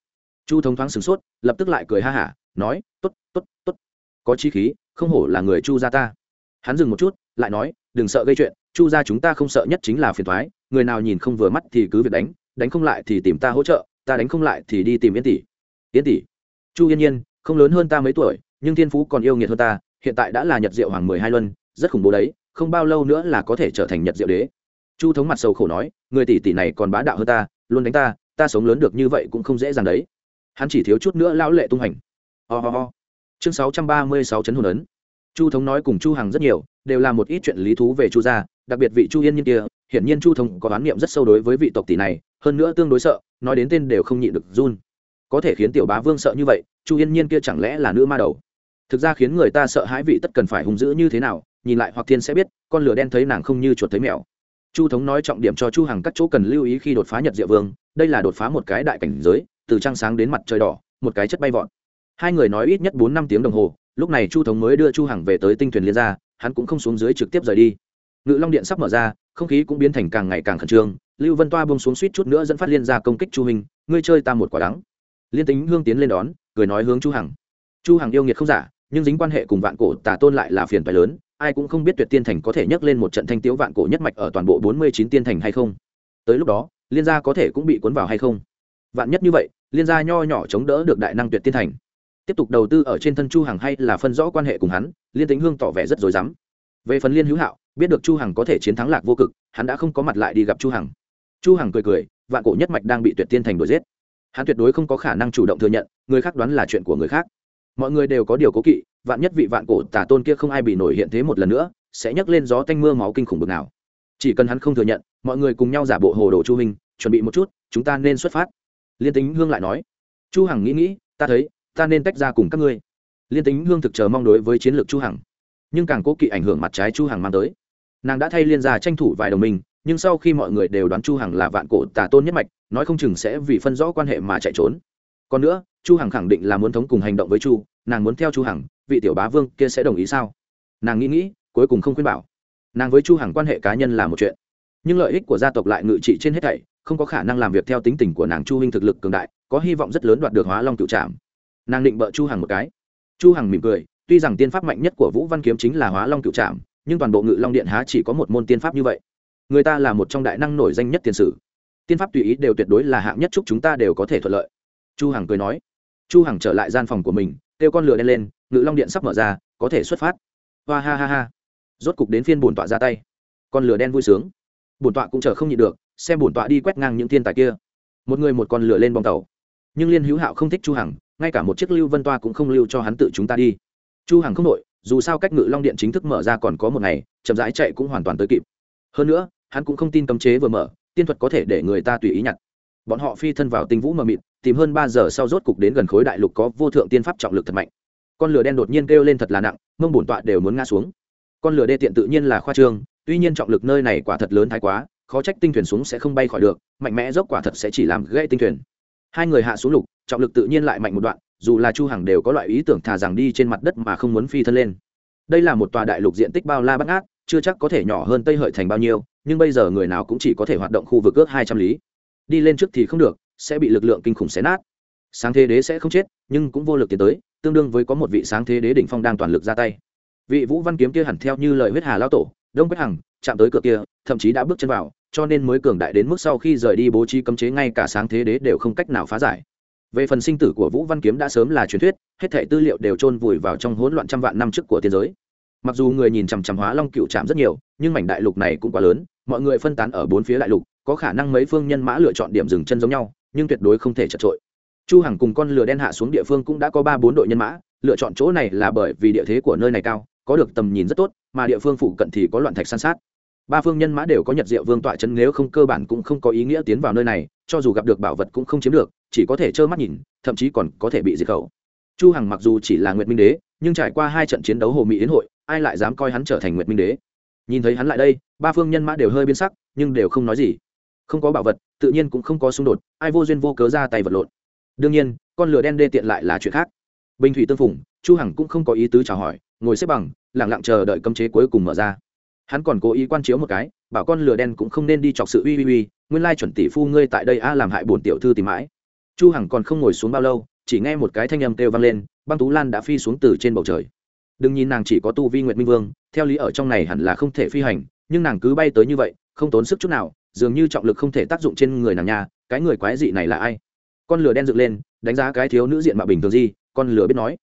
S1: Chu thống thoáng sửng sốt, lập tức lại cười ha hả, nói, tốt tốt tốt. Có chi khí, không hổ là người chu gia ta. Hắn dừng một chút, lại nói, đừng sợ gây chuyện, chu gia chúng ta không sợ nhất chính là phiền thoái người nào nhìn không vừa mắt thì cứ việc đánh đánh không lại thì tìm ta hỗ trợ, ta đánh không lại thì đi tìm yên tỷ. Yên tỷ. Chu yên nhiên, không lớn hơn ta mấy tuổi nhưng thiên phú còn yêu nghiệt hơn ta, hiện tại đã là nhật diệu hoàng mười hai luân, rất khủng bố đấy, không bao lâu nữa là có thể trở thành nhật diệu đế. Chu thống mặt sầu khổ nói, người tỷ tỷ này còn bá đạo hơn ta, luôn đánh ta ta sống lớn được như vậy cũng không dễ dàng đấy. Hắn chỉ thiếu chút nữa lão lệ tung hành. Ho、oh ho. Chương sáu trăm ba mươi sáu chấn hồn ấn. Chu thống nói cùng chu hằng rất nhiều, đều là một ít chuyện lý thú về chu gia, đặc biệt vị chu yên nhiên kia, hiển nhiên chu thống có oán niệm rất sâu đối với vị tộc tỷ này, hơn nữa tương đối sợ, nói đến tên đều không nhịn được run. Có thể khiến tiểu bá vương sợ như vậy, chu yên nhiên kia chẳng lẽ là nữ ma đầu? Thực ra khiến người ta sợ hãi vị tất cần phải hung dữ như thế nào, nhìn lại hoặc thiên sẽ biết, con lửa đen thấy nàng không như chuột thấy mèo. Chu thống nói trọng điểm cho chu hằng các chỗ cần lưu ý khi đột phá nhật diệu vương, đây là đột phá một cái đại cảnh giới, từ trăng sáng đến mặt trời đỏ, một cái chất bay vọt. Hai người nói ít nhất bốn năm tiếng đồng hồ, lúc này chu thống mới đưa chu hằng về tới tinh thuyền liên gia, hắn cũng không xuống dưới trực tiếp rời đi. Ngự long điện sắp mở ra, không khí cũng biến thành càng ngày càng khẩn trương, lưu vân toa buông xuống suýt chút nữa dẫn phát liên gia công kích chu hình ngươi chơi ta một quả đắng. Liên tính hương tiến lên đón, cười nói hướng chu hằng. Chu hằng yêu nghiệt không giả nhưng dính quan hệ cùng vạn cổ tà tôn lại là phiền toái lớn, ai cũng không biết tuyệt tiên thành có thể nhấc lên một trận thanh tiếu vạn cổ nhất mạch ở toàn bộ bốn mươi chín tiên thành hay không. Tới lúc đó, liên gia có thể cũng bị cuốn vào hay không? Vạn nhất như vậy, liên gia nho nhỏ chống đỡ được đại năng tuyệt tiên thành. Tiếp tục đầu tư ở trên thân chu hằng hay là phân rõ quan hệ cùng hắn, liên tính hương tỏ vẻ rất dối rắm. Về phần liên hữu hạo, biết được chu hằng có thể chiến thắng lạc vô cực, hắn đã không có mặt lại đi gặp chu hằng. Chu hằng cười cười, vạn cổ nhất mạch đang bị tuyệt tiên thành đuổi giết. Hắn tuyệt đối không có khả năng chủ động thừa nhận, người khác đoán là chuyện của người khác mọi người đều có điều cố kỵ, vạn nhất vị vạn cổ tà tôn kia không ai bị nổi hiện thế một lần nữa, sẽ nhấc lên gió tanh mưa máu kinh khủng bực nào. Chỉ cần hắn không thừa nhận, mọi người cùng nhau giả bộ hồ đồ chu hình chuẩn bị một chút, chúng ta nên xuất phát. Liên tính hương lại nói. Chu hằng nghĩ nghĩ, ta thấy, ta nên tách ra cùng các ngươi. Liên tính hương thực chờ mong đối với chiến lược chu hằng. Nhưng càng cố kỵ ảnh hưởng mặt trái chu hằng mang tới. Nàng đã thay liên gia tranh thủ vài đồng minh, nhưng sau khi mọi người đều đoán chu hằng là vạn cổ tà tôn nhất mạch, nói không chừng sẽ vì phân rõ quan hệ mà chạy trốn. Còn nữa chu hằng khẳng định là muốn thống cùng hành động với chu, nàng muốn theo chu hằng, vị tiểu bá vương kia sẽ đồng ý sao? Nàng nghĩ nghĩ, cuối cùng không khuyên bảo. Nàng với chu hằng quan hệ cá nhân là một chuyện, nhưng lợi ích của gia tộc lại ngự trị trên hết thảy, không có khả năng làm việc theo tính tình của nàng chu huynh thực lực cường đại, có hy vọng rất lớn đoạt được hóa long cựu trạm nàng định bợ chu hằng một cái. Chu hằng mỉm cười, tuy rằng tiên pháp mạnh nhất của vũ văn kiếm chính là hóa long cựu trạm nhưng toàn bộ ngự long điện há chỉ có một môn tiên pháp như vậy. Người ta là một trong đại năng nổi danh nhất tiền sử. Tiên pháp tùy ý đều tuyệt đối là hạng nhất chúc chúng ta đều có thể thuận lợi. Chu hằng cười nói chu hằng trở lại gian phòng của mình, kêu con lửa đen lên, ngự long điện sắp mở ra, có thể xuất phát. Hoa ha ha ha. Rốt cục đến phiên bổn tọa ra tay. Con lửa đen vui sướng. Bổn tọa cũng chờ không nhịn được, xem bổn tọa đi quét ngang những thiên tài kia. Một người một con lửa lên bong tàu. Nhưng liên hữu hạo không thích chu hằng, ngay cả một chiếc lưu vân toa cũng không lưu cho hắn tự chúng ta đi. Chu hằng không nội dù sao cách ngự long điện chính thức mở ra còn có một ngày, chậm rãi chạy cũng hoàn toàn tới kịp. Hơn nữa, hắn cũng không tin cấm chế vừa mở, tiên thuật có thể để người ta tùy ý nhặt. Bọn họ phi thân vào tinh vũ mờ mịt tìm hơn ba giờ sau rốt cục đến gần khối đại lục có vô thượng tiên pháp trọng lực thật mạnh. Con lửa đen đột nhiên kêu lên thật là nặng, mông bổn tọa đều muốn ngã xuống. Con lửa đê tiện tự nhiên là khoa trương, tuy nhiên trọng lực nơi này quả thật lớn thái quá, khó trách tinh thuyền xuống sẽ không bay khỏi được, mạnh mẽ dốc quả thật sẽ chỉ làm gãy tinh thuyền. Hai người hạ xuống lục, trọng lực tự nhiên lại mạnh một đoạn, dù là chu hằng đều có loại ý tưởng thà rằng đi trên mặt đất mà không muốn phi thân lên. Đây là một tòa đại lục diện tích bao la bát ngát, chưa chắc có thể nhỏ hơn tây hợi thành bao nhiêu, nhưng bây giờ người nào cũng chỉ có thể hoạt động khu vực ước hai trăm lý. Đi lên trước thì không được sẽ bị lực lượng kinh khủng xé nát. Sáng thế đế sẽ không chết, nhưng cũng vô lực tiến tới, tương đương với có một vị sáng thế đế đỉnh phong đang toàn lực ra tay. Vị vũ văn kiếm kia hẳn theo như lời huyết hà lao tổ, đông quách hằng, chạm tới cửa kia, thậm chí đã bước chân vào, cho nên mới cường đại đến mức sau khi rời đi bố trí cấm chế, ngay cả sáng thế đế đều không cách nào phá giải. Về phần sinh tử của vũ văn kiếm đã sớm là truyền thuyết, hết thảy tư liệu đều chôn vùi vào trong hỗn loạn trăm vạn năm trước của tiên giới. Mặc dù người nhìn chằm chằm hóa long cựu chạm rất nhiều, nhưng mảnh đại lục này cũng quá lớn, mọi người phân tán ở bốn phía đại lục, có khả năng mấy phương nhân mã lựa chọn điểm dừng chân giống nhau nhưng tuyệt đối không thể chật trội. Chu hằng cùng con lừa đen hạ xuống địa phương cũng đã có ba bốn đội nhân mã, lựa chọn chỗ này là bởi vì địa thế của nơi này cao, có được tầm nhìn rất tốt, mà địa phương phụ cận thì có loạn thạch san sát. Ba phương nhân mã đều có nhật diệu vương tọa chân nếu không cơ bản cũng không có ý nghĩa tiến vào nơi này, cho dù gặp được bảo vật cũng không chiếm được, chỉ có thể trơ mắt nhìn, thậm chí còn có thể bị diệt khẩu. Chu hằng mặc dù chỉ là nguyệt minh đế, nhưng trải qua hai trận chiến đấu hồ mỹ yến hội, ai lại dám coi hắn trở thành nguyệt minh đế? Nhìn thấy hắn lại đây, ba phương nhân mã đều hơi biến sắc, nhưng đều không nói gì không có bảo vật, tự nhiên cũng không có xung đột, ai vô duyên vô cớ ra tay vật lộn. Đương nhiên, con lửa đen đê tiện lại là chuyện khác. Bình thủy tương phủng chu hằng cũng không có ý tứ chào hỏi, ngồi xếp bằng, lặng lặng chờ đợi cấm chế cuối cùng mở ra. Hắn còn cố ý quan chiếu một cái, bảo con lửa đen cũng không nên đi chọc sự uy uy uy, nguyên lai chuẩn tỷ phu ngươi tại đây a làm hại bổn tiểu thư tìm mãi. Chu hằng còn không ngồi xuống bao lâu, chỉ nghe một cái thanh âm kêu vang lên, băng tú lan đã phi xuống từ trên bầu trời. Đừng nhìn nàng chỉ có tu vi nguyệt minh vương, theo lý ở trong này hẳn là không thể phi hành, nhưng nàng cứ bay tới như vậy, không tốn sức chút nào dường như trọng lực không thể tác dụng trên người nàng nhà cái người quái dị này là ai? Con lửa đen dựng lên, đánh giá cái thiếu nữ diện mạo bình thường gì, con lửa biết nói.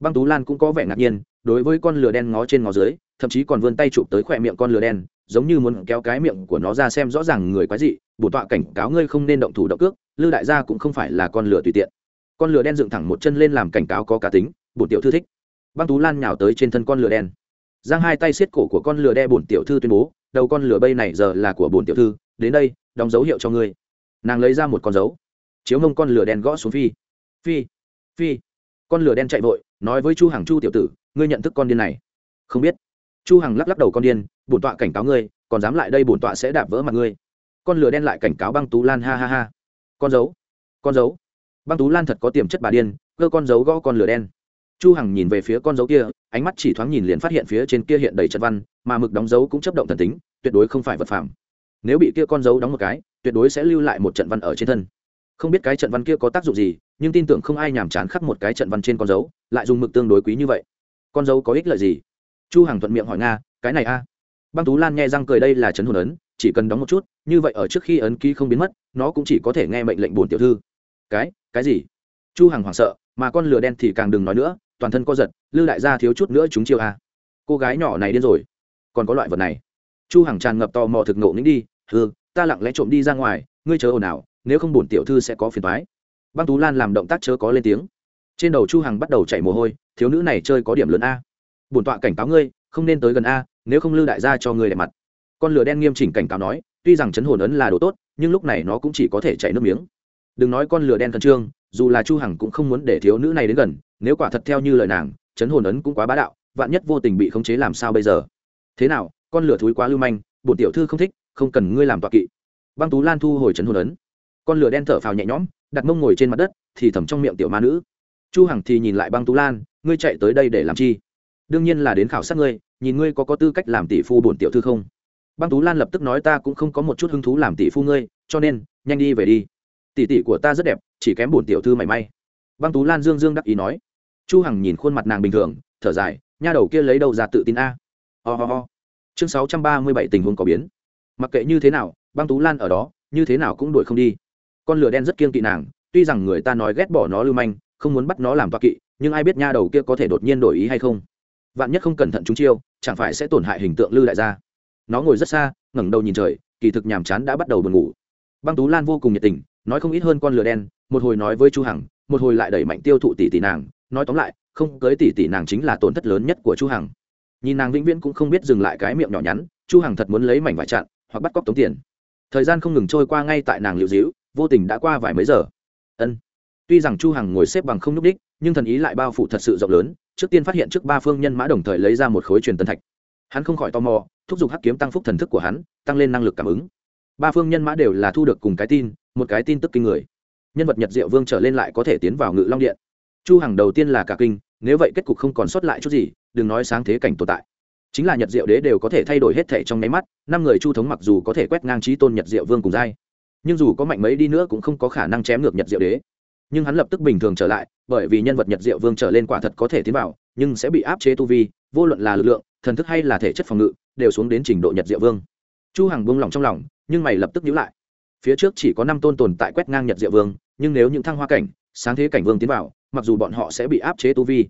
S1: Băng tú lan cũng có vẻ ngạc nhiên, đối với con lửa đen ngó trên ngó dưới, thậm chí còn vươn tay chụp tới khỏe miệng con lửa đen, giống như muốn kéo cái miệng của nó ra xem rõ ràng người quái dị, bổ tọa cảnh cáo ngươi không nên động thủ động cước, lư đại gia cũng không phải là con lửa tùy tiện. Con lửa đen dựng thẳng một chân lên làm cảnh cáo có cá tính, bổn tiểu thư thích. Băng tú lan nhào tới trên thân con lửa đen. Giang hai tay xiết cổ của con lửa đe bổn tiểu thư tuyên bố, đầu con lửa bây này giờ là của bổn tiểu thư đến đây, đóng dấu hiệu cho ngươi. Nàng lấy ra một con dấu. Chiếu mông con lửa đen gõ xuống phi. Phi phi. Con lửa đen chạy vội, nói với chu hàng chu tiểu tử, ngươi nhận thức con điên này. Không biết. Chu hằng lắc lắc đầu con điên, bổn tọa cảnh cáo ngươi, còn dám lại đây bổn tọa sẽ đạp vỡ mặt ngươi. Con lửa đen lại cảnh cáo băng tú lan ha ha ha. Con dấu con dấu. Băng tú lan thật có tiềm chất bà điên, cơ con dấu gõ con lửa đen. Chu hằng nhìn về phía con dấu kia, ánh mắt chỉ thoáng nhìn liền phát hiện phía trên kia hiện đầy trận văn, mà mực đóng dấu cũng chấp động thần tính, tuyệt đối không phải vật phẩm nếu bị kia con dấu đóng một cái, tuyệt đối sẽ lưu lại một trận văn ở trên thân. Không biết cái trận văn kia có tác dụng gì, nhưng tin tưởng không ai nhàm chán khắc một cái trận văn trên con dấu, lại dùng mực tương đối quý như vậy. Con dấu có ích lợi gì? Chu hằng thuận miệng hỏi nga, cái này a. Băng tú lan nghe răng cười đây là chấn hồn ấn, chỉ cần đóng một chút, như vậy ở trước khi ấn ký không biến mất, nó cũng chỉ có thể nghe mệnh lệnh bổn tiểu thư. Cái cái gì? Chu hằng hoảng sợ, mà con lửa đen thì càng đừng nói nữa, toàn thân co giật lư đại gia thiếu chút nữa chúng chiêu a. Cô gái nhỏ này điên rồi. Còn có loại vật này chu hằng tràn ngập tò mò thực nộ nghĩ đi, hừ, ta lặng lẽ trộm đi ra ngoài, ngươi chờ ồn nào nếu không bổn tiểu thư sẽ có phiền toái. Băng tú lan làm động tác chớ có lên tiếng. Trên đầu chu hằng bắt đầu chảy mồ hôi, thiếu nữ này chơi có điểm lớn a. Bổn tọa cảnh cáo ngươi, không nên tới gần a, nếu không lưu đại gia cho ngươi đẹp mặt. Con lửa đen nghiêm chỉnh cảnh cáo nói, tuy rằng chấn hồn ấn là đồ tốt, nhưng lúc này nó cũng chỉ có thể chảy nước miếng. Đừng nói con lửa đen thần trương, dù là chu hằng cũng không muốn để thiếu nữ này đến gần, nếu quả thật theo như lời nàng, chấn hồn ấn cũng quá bá đạo, vạn nhất vô tình bị khống chế làm sao bây giờ? Thế nào con lửa thúi quá lưu manh, bổn tiểu thư không thích, không cần ngươi làm tọa kỵ. Băng tú lan thu hồi chấn hồn ấn. Con lửa đen thở phào nhẹ nhõm, đặt mông ngồi trên mặt đất, thì thầm trong miệng tiểu ma nữ. Chu hằng thì nhìn lại băng tú lan, ngươi chạy tới đây để làm chi? Đương nhiên là đến khảo sát ngươi, nhìn ngươi có có tư cách làm tỷ phu bổn tiểu thư không? Băng tú lan lập tức nói ta cũng không có một chút hứng thú làm tỷ phu ngươi, cho nên, nhanh đi về đi. Tỷ tỷ của ta rất đẹp, chỉ kém bổn tiểu thư mảy may. Băng tú lan dương dương đắc ý nói. Chu hằng nhìn khuôn mặt nàng bình thường, thở dài, nha đầu kia lấy đâu ra tự tin a? Ho ho ho chương 637 tình huống có biến. Mặc kệ như thế nào, băng tú lan ở đó, như thế nào cũng đuổi không đi. Con lửa đen rất kiên kỵ nàng, tuy rằng người ta nói ghét bỏ nó lưu manh, không muốn bắt nó làm toa kỵ, nhưng ai biết nha đầu kia có thể đột nhiên đổi ý hay không? Vạn nhất không cẩn thận chúng chiêu, chẳng phải sẽ tổn hại hình tượng lư đại gia. Nó ngồi rất xa, ngẩng đầu nhìn trời, kỳ thực nhàm chán đã bắt đầu buồn ngủ. Băng tú lan vô cùng nhiệt tình, nói không ít hơn con lửa đen, một hồi nói với chu hằng, một hồi lại đẩy mạnh tiêu thụ tỷ tỷ nàng, nói tóm lại, không cưới tỷ tỷ nàng chính là tổn thất lớn nhất của chu hằng nhìn nàng vĩnh viễn cũng không biết dừng lại cái miệng nhỏ nhắn, chu hằng thật muốn lấy mảnh vải chặn, hoặc bắt cóc tống tiền. Thời gian không ngừng trôi qua ngay tại nàng liệu dĩu vô tình đã qua vài mấy giờ. Ân. Tuy rằng chu hằng ngồi xếp bằng không nhúc đích, nhưng thần ý lại bao phủ thật sự rộng lớn, trước tiên phát hiện trước ba phương nhân mã đồng thời lấy ra một khối truyền tân thạch. Hắn không khỏi tò mò, thúc giục hắc kiếm tăng phúc thần thức của hắn, tăng lên năng lực cảm ứng. Ba phương nhân mã đều là thu được cùng cái tin, một cái tin tức kinh người. Nhân vật nhật diệu vương trở lên lại có thể tiến vào ngự long điện. Chu hằng đầu tiên là cả kinh, nếu vậy kết cục không còn sót lại chút gì đừng nói sáng thế cảnh tồn tại. Chính là nhật diệu đế đều có thể thay đổi hết thể trong nháy mắt, năm người chu thống mặc dù có thể quét ngang trí tôn nhật diệu vương cùng giai, nhưng dù có mạnh mấy đi nữa cũng không có khả năng chém ngược nhật diệu đế. Nhưng hắn lập tức bình thường trở lại, bởi vì nhân vật nhật diệu vương trở lên quả thật có thể tiến vào, nhưng sẽ bị áp chế tu vi, vô luận là lực lượng, thần thức hay là thể chất phòng ngự, đều xuống đến trình độ nhật diệu vương. Chu hằng buông lòng trong lòng, nhưng mày lập tức nhíu lại. Phía trước chỉ có năm tôn tồn tại quét ngang nhật diệu vương, nhưng nếu những thăng hoa cảnh, sáng thế cảnh vương tiến vào, mặc dù bọn họ sẽ bị áp chế tu vi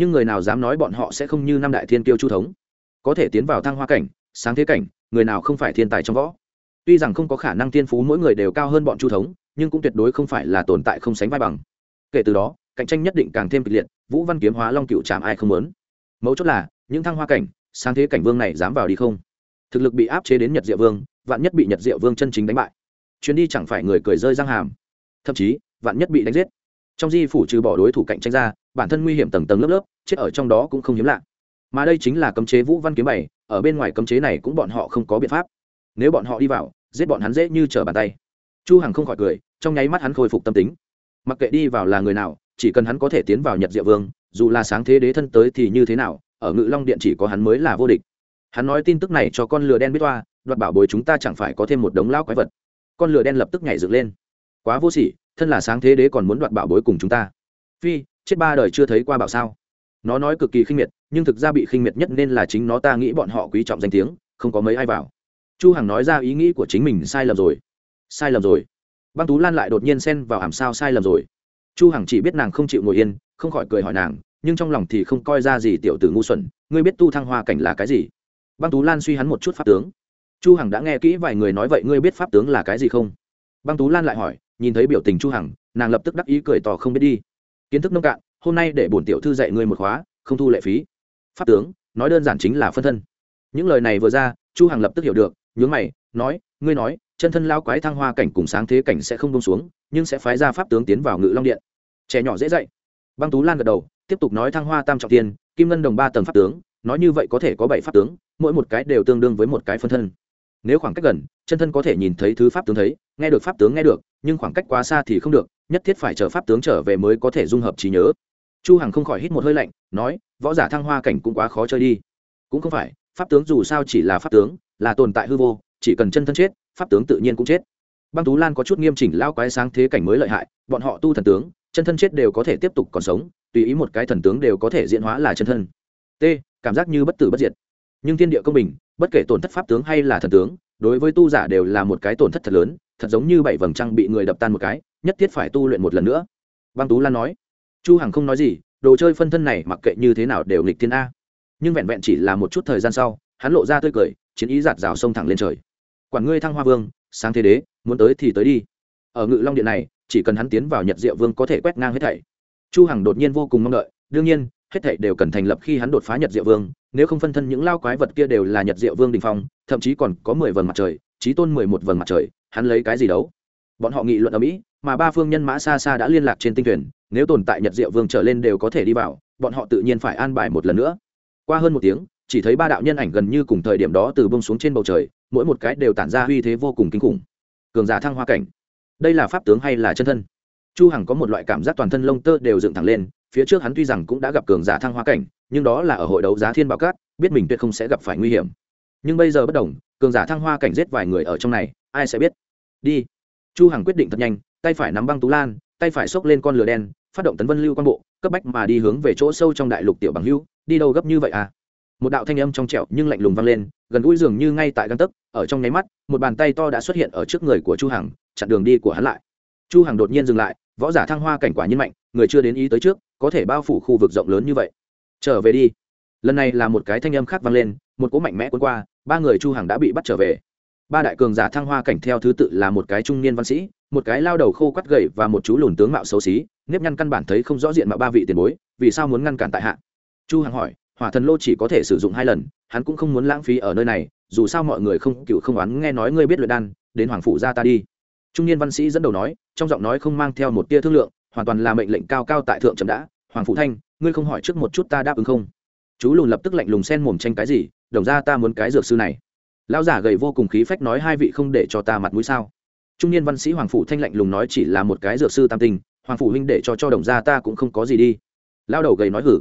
S1: nhưng người nào dám nói bọn họ sẽ không như năm đại thiên kiêu chu thống. Có thể tiến vào thăng hoa cảnh, sáng thế cảnh, người nào không phải thiên tài trong võ. Tuy rằng không có khả năng thiên phú mỗi người đều cao hơn bọn chu thống, nhưng cũng tuyệt đối không phải là tồn tại không sánh vai bằng. Kể từ đó, cạnh tranh nhất định càng thêm kịch liệt, vũ văn kiếm hóa long cựu chạm ai không muốn. Mấu chốt là, những thăng hoa cảnh, sáng thế cảnh vương này dám vào đi không? Thực lực bị áp chế đến nhật diệu vương, vạn nhất bị nhật diệu vương chân chính đánh bại. Chuyến đi chẳng phải người cười rơi răng hàm. Thậm chí, vạn nhất bị đánh giết trong di phủ trừ bỏ đối thủ cạnh tranh ra, bản thân nguy hiểm tầng tầng lớp lớp, chết ở trong đó cũng không hiếm lạ. Mà đây chính là cấm chế vũ văn kiếm bảy, ở bên ngoài cấm chế này cũng bọn họ không có biện pháp. Nếu bọn họ đi vào, giết bọn hắn dễ như trở bàn tay. Chu hằng không khỏi cười, trong nháy mắt hắn khôi phục tâm tính. Mặc kệ đi vào là người nào, chỉ cần hắn có thể tiến vào nhật diệu vương, dù là sáng thế đế thân tới thì như thế nào, ở ngự long điện chỉ có hắn mới là vô địch. Hắn nói tin tức này cho con lừa đen biết toa, đoạt bảo bối chúng ta chẳng phải có thêm một đống lao quái vật. Con lừa đen lập tức nhảy dựng lên. Quá vô sỉ thân là sáng thế đế còn muốn đoạt bảo bối cùng chúng ta. Phi, chết ba đời chưa thấy qua bảo sao? Nó nói cực kỳ khinh miệt, nhưng thực ra bị khinh miệt nhất nên là chính nó ta nghĩ bọn họ quý trọng danh tiếng, không có mấy ai vào. Chu hằng nói ra ý nghĩ của chính mình sai lầm rồi. Sai lầm rồi. Băng tú lan lại đột nhiên xen vào hàm sao sai lầm rồi. Chu hằng chỉ biết nàng không chịu ngồi yên, không khỏi cười hỏi nàng, nhưng trong lòng thì không coi ra gì tiểu tử ngu xuẩn, ngươi biết tu thăng hoa cảnh là cái gì? Băng tú lan suy hắn một chút pháp tướng. Chu hằng đã nghe kỹ vài người nói vậy, ngươi biết pháp tướng là cái gì không? Băng tú lan lại hỏi nhìn thấy biểu tình chu hằng nàng lập tức đắc ý cười tỏ không biết đi. Kiến thức nông cạn hôm nay để bổn tiểu thư dạy ngươi một khóa không thu lệ phí. Pháp tướng nói đơn giản chính là phân thân. Những lời này vừa ra chu hằng lập tức hiểu được nhướng mày nói ngươi nói chân thân lao quái thăng hoa cảnh cùng sáng thế cảnh sẽ không bông xuống nhưng sẽ phái ra pháp tướng tiến vào ngự long điện. Trẻ nhỏ dễ dạy. Băng tú lan gật đầu tiếp tục nói thăng hoa tam trọng tiền, kim ngân đồng ba tầng pháp tướng nói như vậy có thể có bảy pháp tướng mỗi một cái đều tương đương với một cái phân thân. Nếu khoảng cách gần chân thân có thể nhìn thấy thứ pháp tướng thấy nghe được pháp tướng nghe được, nhưng khoảng cách quá xa thì không được, nhất thiết phải chờ pháp tướng trở về mới có thể dung hợp trí nhớ. Chu hằng không khỏi hít một hơi lạnh, nói, võ giả thăng hoa cảnh cũng quá khó chơi đi. Cũng không phải, pháp tướng dù sao chỉ là pháp tướng, là tồn tại hư vô, chỉ cần chân thân chết, pháp tướng tự nhiên cũng chết. Băng tú lan có chút nghiêm chỉnh lao quái sáng thế cảnh mới lợi hại, bọn họ tu thần tướng, chân thân chết đều có thể tiếp tục còn sống, tùy ý một cái thần tướng đều có thể diễn hóa là chân thân. T, cảm giác như bất tử bất diệt. Nhưng thiên địa công bình, bất kể tổn thất pháp tướng hay là thần tướng đối với tu giả đều là một cái tổn thất thật lớn, thật giống như bảy vầng trăng bị người đập tan một cái, nhất thiết phải tu luyện một lần nữa. Băng tú lan nói, chu hằng không nói gì, đồ chơi phân thân này mặc kệ như thế nào đều nghịch thiên a. Nhưng vẹn vẹn chỉ là một chút thời gian sau, hắn lộ ra tươi cười, chiến ý giạt rào sông thẳng lên trời. Quản ngươi thăng hoa vương, sáng thế đế, muốn tới thì tới đi. Ở ngự long điện này, chỉ cần hắn tiến vào nhật diệu vương có thể quét ngang hết thảy. Chu hằng đột nhiên vô cùng mong đợi, đương nhiên hết thảy đều cần thành lập khi hắn đột phá nhật diệu vương, nếu không phân thân những lao quái vật kia đều là nhật diệu vương đỉnh phong, thậm chí còn có mười vầng mặt trời, chí tôn mười một vầng mặt trời, hắn lấy cái gì đấu? Bọn họ nghị luận ở mỹ, mà ba phương nhân mã xa xa đã liên lạc trên tinh thuyền, nếu tồn tại nhật diệu vương trở lên đều có thể đi vào, bọn họ tự nhiên phải an bài một lần nữa. Qua hơn một tiếng, chỉ thấy ba đạo nhân ảnh gần như cùng thời điểm đó từ bông xuống trên bầu trời, mỗi một cái đều tản ra uy thế vô cùng kinh khủng. Cường giả thăng hoa cảnh. Đây là pháp tướng hay là chân thân? Chu hằng có một loại cảm giác toàn thân lông tơ đều dựng thẳng lên phía trước hắn tuy rằng cũng đã gặp cường giả thăng hoa cảnh, nhưng đó là ở hội đấu giá thiên bảo cát, biết mình tuyệt không sẽ gặp phải nguy hiểm. Nhưng bây giờ bất đồng, cường giả thăng hoa cảnh giết vài người ở trong này, ai sẽ biết? Đi. Chu hằng quyết định thật nhanh, tay phải nắm băng tú lan, tay phải xốc lên con lửa đen, phát động tấn vân lưu quan bộ, cấp bách mà đi hướng về chỗ sâu trong đại lục tiểu bằng hưu đi đâu gấp như vậy à? Một đạo thanh âm trong trẻo nhưng lạnh lùng vang lên, gần gũi dường như ngay tại găng tấc, ở trong nháy mắt, một bàn tay to đã xuất hiện ở trước người của chu hằng, chặn đường đi của hắn lại. Chu hằng đột nhiên dừng lại, võ giả thăng hoa cảnh quả nhiên mạnh, người chưa đến ý tới trước có thể bao phủ khu vực rộng lớn như vậy. Trở về đi. Lần này là một cái thanh âm khác vang lên, một cỗ mạnh mẽ cuốn qua, ba người chu hằng đã bị bắt trở về. Ba đại cường giả thăng hoa cảnh theo thứ tự là một cái trung niên văn sĩ, một cái lao đầu khô quắt gầy và một chú lùn tướng mạo xấu xí, nếp nhăn căn bản thấy không rõ diện mạo ba vị tiền bối, vì sao muốn ngăn cản tại hạ? Chu hằng hỏi, hỏa thần lô chỉ có thể sử dụng hai lần, hắn cũng không muốn lãng phí ở nơi này, dù sao mọi người không cựu không oán nghe nói ngươi biết luyện đan, đến hoàng phủ ra ta đi. Trung niên văn sĩ dẫn đầu nói, trong giọng nói không mang theo một tia thương lượng hoàn toàn là mệnh lệnh cao cao tại thượng trầm đã. Hoàng phủ thanh, ngươi không hỏi trước một chút ta đáp ứng không? Chú lùn lập tức lạnh lùng sen mồm tranh cái gì, đồng ra ta muốn cái dược sư này. Lão giả gầy vô cùng khí phách nói hai vị không để cho ta mặt mũi sao? Trung niên văn sĩ hoàng phủ thanh lạnh lùng nói chỉ là một cái dược sư tam tình hoàng phủ huynh để cho cho đồng gia ta cũng không có gì đi. Lao đầu gầy nói hử.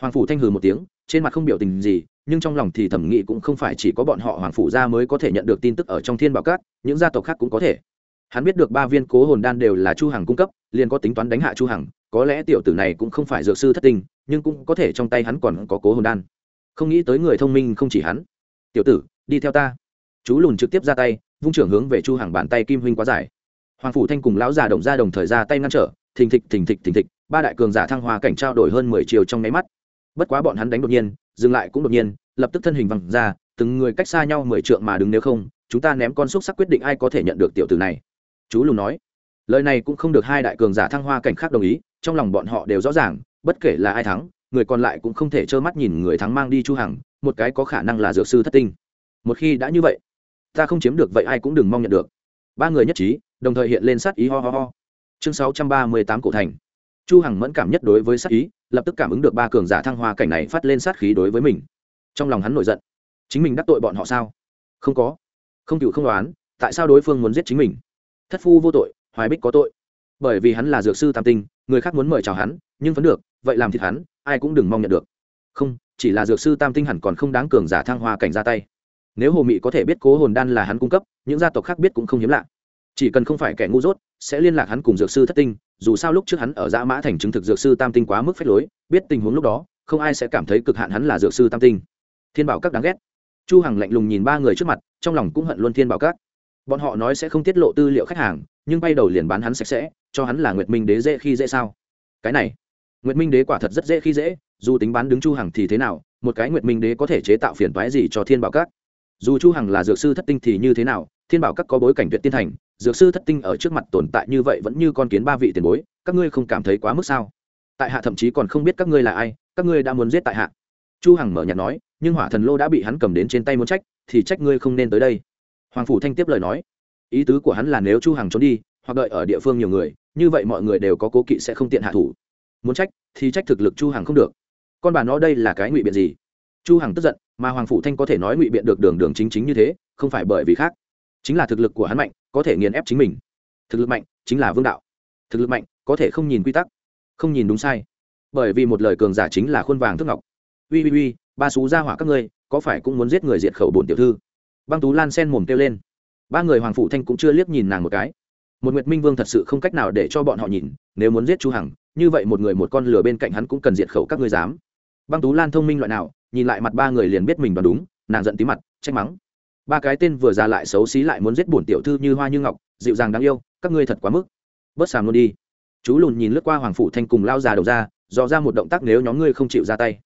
S1: Hoàng phủ thanh hử một tiếng, trên mặt không biểu tình gì, nhưng trong lòng thì thẩm nghị cũng không phải chỉ có bọn họ hoàng phủ gia mới có thể nhận được tin tức ở trong thiên bảo cát những gia tộc khác cũng có thể. Hắn biết được ba viên cố hồn đan đều là chu hằng cung cấp liền có tính toán đánh hạ chu hằng, có lẽ tiểu tử này cũng không phải dược sư thất tình nhưng cũng có thể trong tay hắn còn có cố hồn đan. Không nghĩ tới người thông minh không chỉ hắn. Tiểu tử, đi theo ta. Chú lùn trực tiếp ra tay, vung trưởng hướng về chu hằng bàn tay kim huynh quá dài. Hoàng phủ thanh cùng lão già đồng ra đồng thời ra tay ngăn trở, thình thịch thình thịch thình thịch, ba đại cường giả thăng hoa cảnh trao đổi hơn mười chiều trong nháy mắt. Bất quá bọn hắn đánh đột nhiên, dừng lại cũng đột nhiên, lập tức thân hình văng ra, từng người cách xa nhau mười trượng mà đứng nếu không, chúng ta ném con xúc sắc quyết định ai có thể nhận được tiểu tử này. Chú lùn nói lời này cũng không được hai đại cường giả thăng hoa cảnh khác đồng ý, trong lòng bọn họ đều rõ ràng, bất kể là ai thắng, người còn lại cũng không thể trơ mắt nhìn người thắng mang đi chu hằng, một cái có khả năng là dược sư thất tinh. Một khi đã như vậy, ta không chiếm được vậy ai cũng đừng mong nhận được. Ba người nhất trí, đồng thời hiện lên sát ý ho ho ho. Chương 638 cổ thành. Chu hằng mẫn cảm nhất đối với sát ý, lập tức cảm ứng được ba cường giả thăng hoa cảnh này phát lên sát khí đối với mình. Trong lòng hắn nổi giận. Chính mình đắc tội bọn họ sao? Không có. Không cựu không đoán, tại sao đối phương muốn giết chính mình? Thất phu vô tội hoài bích có tội. Bởi vì hắn là dược sư tam tinh, người khác muốn mời chào hắn, nhưng vẫn được, vậy làm thịt hắn, ai cũng đừng mong nhận được. Không, chỉ là dược sư tam tinh hẳn còn không đáng cường giả thăng hoa cảnh ra tay. Nếu hồ mị có thể biết cố hồn đan là hắn cung cấp, những gia tộc khác biết cũng không hiếm lạ. Chỉ cần không phải kẻ ngu dốt, sẽ liên lạc hắn cùng dược sư thất tinh, dù sao lúc trước hắn ở giã mã thành chứng thực dược sư tam tinh quá mức phép lối, biết tình huống lúc đó, không ai sẽ cảm thấy cực hạn hắn là dược sư tam tinh. Thiên bảo các đáng ghét. Chu hằng lạnh lùng nhìn ba người trước mặt, trong lòng cũng hận luôn thiên bảo các bọn họ nói sẽ không tiết lộ tư liệu khách hàng, nhưng bay đầu liền bán hắn sạch sẽ, cho hắn là nguyệt minh đế dễ khi dễ sao? Cái này, nguyệt minh đế quả thật rất dễ khi dễ, dù tính bán đứng chu hằng thì thế nào, một cái nguyệt minh đế có thể chế tạo phiền toái gì cho thiên bảo các? Dù chu hằng là dược sư thất tinh thì như thế nào, thiên bảo các có bối cảnh tuyệt tiên thành, dược sư thất tinh ở trước mặt tồn tại như vậy vẫn như con kiến ba vị tiền bối, các ngươi không cảm thấy quá mức sao? Tại hạ thậm chí còn không biết các ngươi là ai, các ngươi đã muốn giết tại hạ. Chu hằng mở nhạt nói, nhưng hỏa thần lô đã bị hắn cầm đến trên tay muốn trách, thì trách ngươi không nên tới đây hoàng phủ thanh tiếp lời nói, ý tứ của hắn là nếu chu hằng trốn đi, hoặc đợi ở địa phương nhiều người, như vậy mọi người đều có cố kỵ sẽ không tiện hạ thủ. Muốn trách, thì trách thực lực chu hằng không được. Con bà nó đây là cái ngụy biện gì? Chu hằng tức giận, mà hoàng phủ thanh có thể nói ngụy biện được đường đường chính chính như thế, không phải bởi vì khác. Chính là thực lực của hắn mạnh, có thể nghiền ép chính mình. Thực lực mạnh, chính là vương đạo. Thực lực mạnh, có thể không nhìn quy tắc, không nhìn đúng sai. Bởi vì một lời cường giả chính là khuôn vàng thức ngọc. Uy uy uy, ba xú ra hỏa các ngươi, có phải cũng muốn giết người diệt khẩu bổn tiểu thư? Băng tú lan sen mồm kêu lên. Ba người hoàng phụ thanh cũng chưa liếc nhìn nàng một cái. Một nguyệt minh vương thật sự không cách nào để cho bọn họ nhìn, nếu muốn giết chu hằng, như vậy một người một con lửa bên cạnh hắn cũng cần diệt khẩu các ngươi dám. Băng tú lan thông minh loại nào, nhìn lại mặt ba người liền biết mình đoán đúng, nàng giận tí mặt, trách mắng. Ba cái tên vừa ra lại xấu xí lại muốn giết bổn tiểu thư như hoa như ngọc, dịu dàng đáng yêu, các ngươi thật quá mức. Bớt sàm luôn đi. Chú lùn nhìn lướt qua hoàng phủ thanh cùng lao già đầu ra, dò ra một động tác nếu nhóm ngươi không chịu ra tay.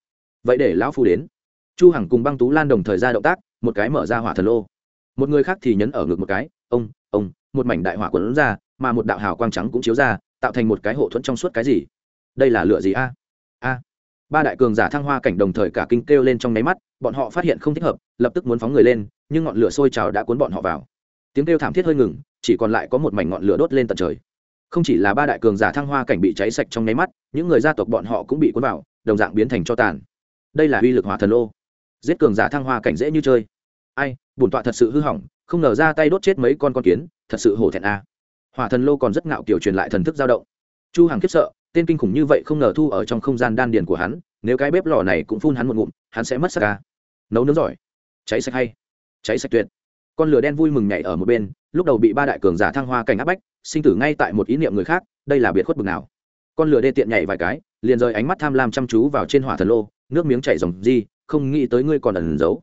S1: Vậy để lão phu đến. Chu hằng cùng băng tú lan đồng thời ra động tác một cái mở ra hỏa thần lô. Một người khác thì nhấn ở ngực một cái, ông ông, một mảnh đại hỏa quấn ra, mà một đạo hào quang trắng cũng chiếu ra, tạo thành một cái hộ thuẫn trong suốt cái gì. Đây là lửa gì a? A. Ba đại cường giả thăng hoa cảnh đồng thời cả kinh kêu lên trong nháy mắt, bọn họ phát hiện không thích hợp, lập tức muốn phóng người lên, nhưng ngọn lửa sôi trào đã cuốn bọn họ vào. Tiếng kêu thảm thiết hơi ngừng, chỉ còn lại có một mảnh ngọn lửa đốt lên tận trời. Không chỉ là ba đại cường giả thăng hoa cảnh bị cháy sạch trong nháy mắt, những người gia tộc bọn họ cũng bị cuốn vào, đồng dạng biến thành cho tàn. Đây là uy lực hỏa thần lô giết cường giả thăng hoa cảnh dễ như chơi. Ai, bổn tọa thật sự hư hỏng, không ngờ ra tay đốt chết mấy con con kiến, thật sự hổ thẹn a. Hỏa thần lô còn rất ngạo kiểu truyền lại thần thức dao động. Chu hằng khiếp sợ, tên kinh khủng như vậy không ngờ thu ở trong không gian đan điền của hắn, nếu cái bếp lò này cũng phun hắn một ngụm, hắn sẽ mất sắc ca nấu nướng giỏi. Cháy sạch hay. Cháy sạch tuyệt. Con lửa đen vui mừng nhảy ở một bên, lúc đầu bị ba đại cường giả thăng hoa cảnh áp bách, sinh tử ngay tại một ý niệm người khác, đây là biệt khuất bực nào. Con lửa đê tiện nhảy vài cái, liền rời ánh mắt tham lam chăm chú vào trên hỏa thần lô, nước miếng chảy ròng di không nghĩ tới ngươi còn ẩn giấu.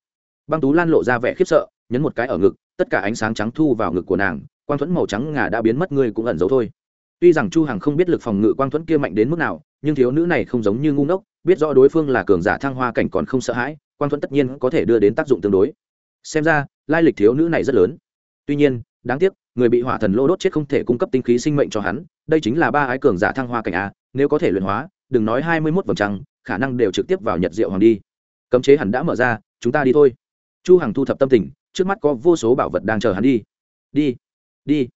S1: Băng tú lan lộ ra vẻ khiếp sợ, nhấn một cái ở ngực, tất cả ánh sáng trắng thu vào ngực của nàng, quang thuẫn màu trắng ngà đã biến mất, ngươi cũng ẩn giấu thôi. Tuy rằng chu hằng không biết lực phòng ngự quang thuẫn kia mạnh đến mức nào, nhưng thiếu nữ này không giống như ngu ngốc, biết rõ đối phương là cường giả thăng hoa cảnh còn không sợ hãi, quang thuẫn tất nhiên có thể đưa đến tác dụng tương đối. Xem ra, lai lịch thiếu nữ này rất lớn. Tuy nhiên, đáng tiếc, người bị hỏa thần lô đốt chết không thể cung cấp tinh khí sinh mệnh cho hắn, đây chính là ba ái cường giả thăng hoa cảnh a, nếu có thể luyện hóa, đừng nói hai mươi mốt vầng trăng, khả năng đều trực tiếp vào nhật diệu hoàng đi cấm chế hẳn đã mở ra, chúng ta đi thôi. Chu hằng thu thập tâm tình, trước mắt có vô số bảo vật đang chờ hắn đi. Đi đi.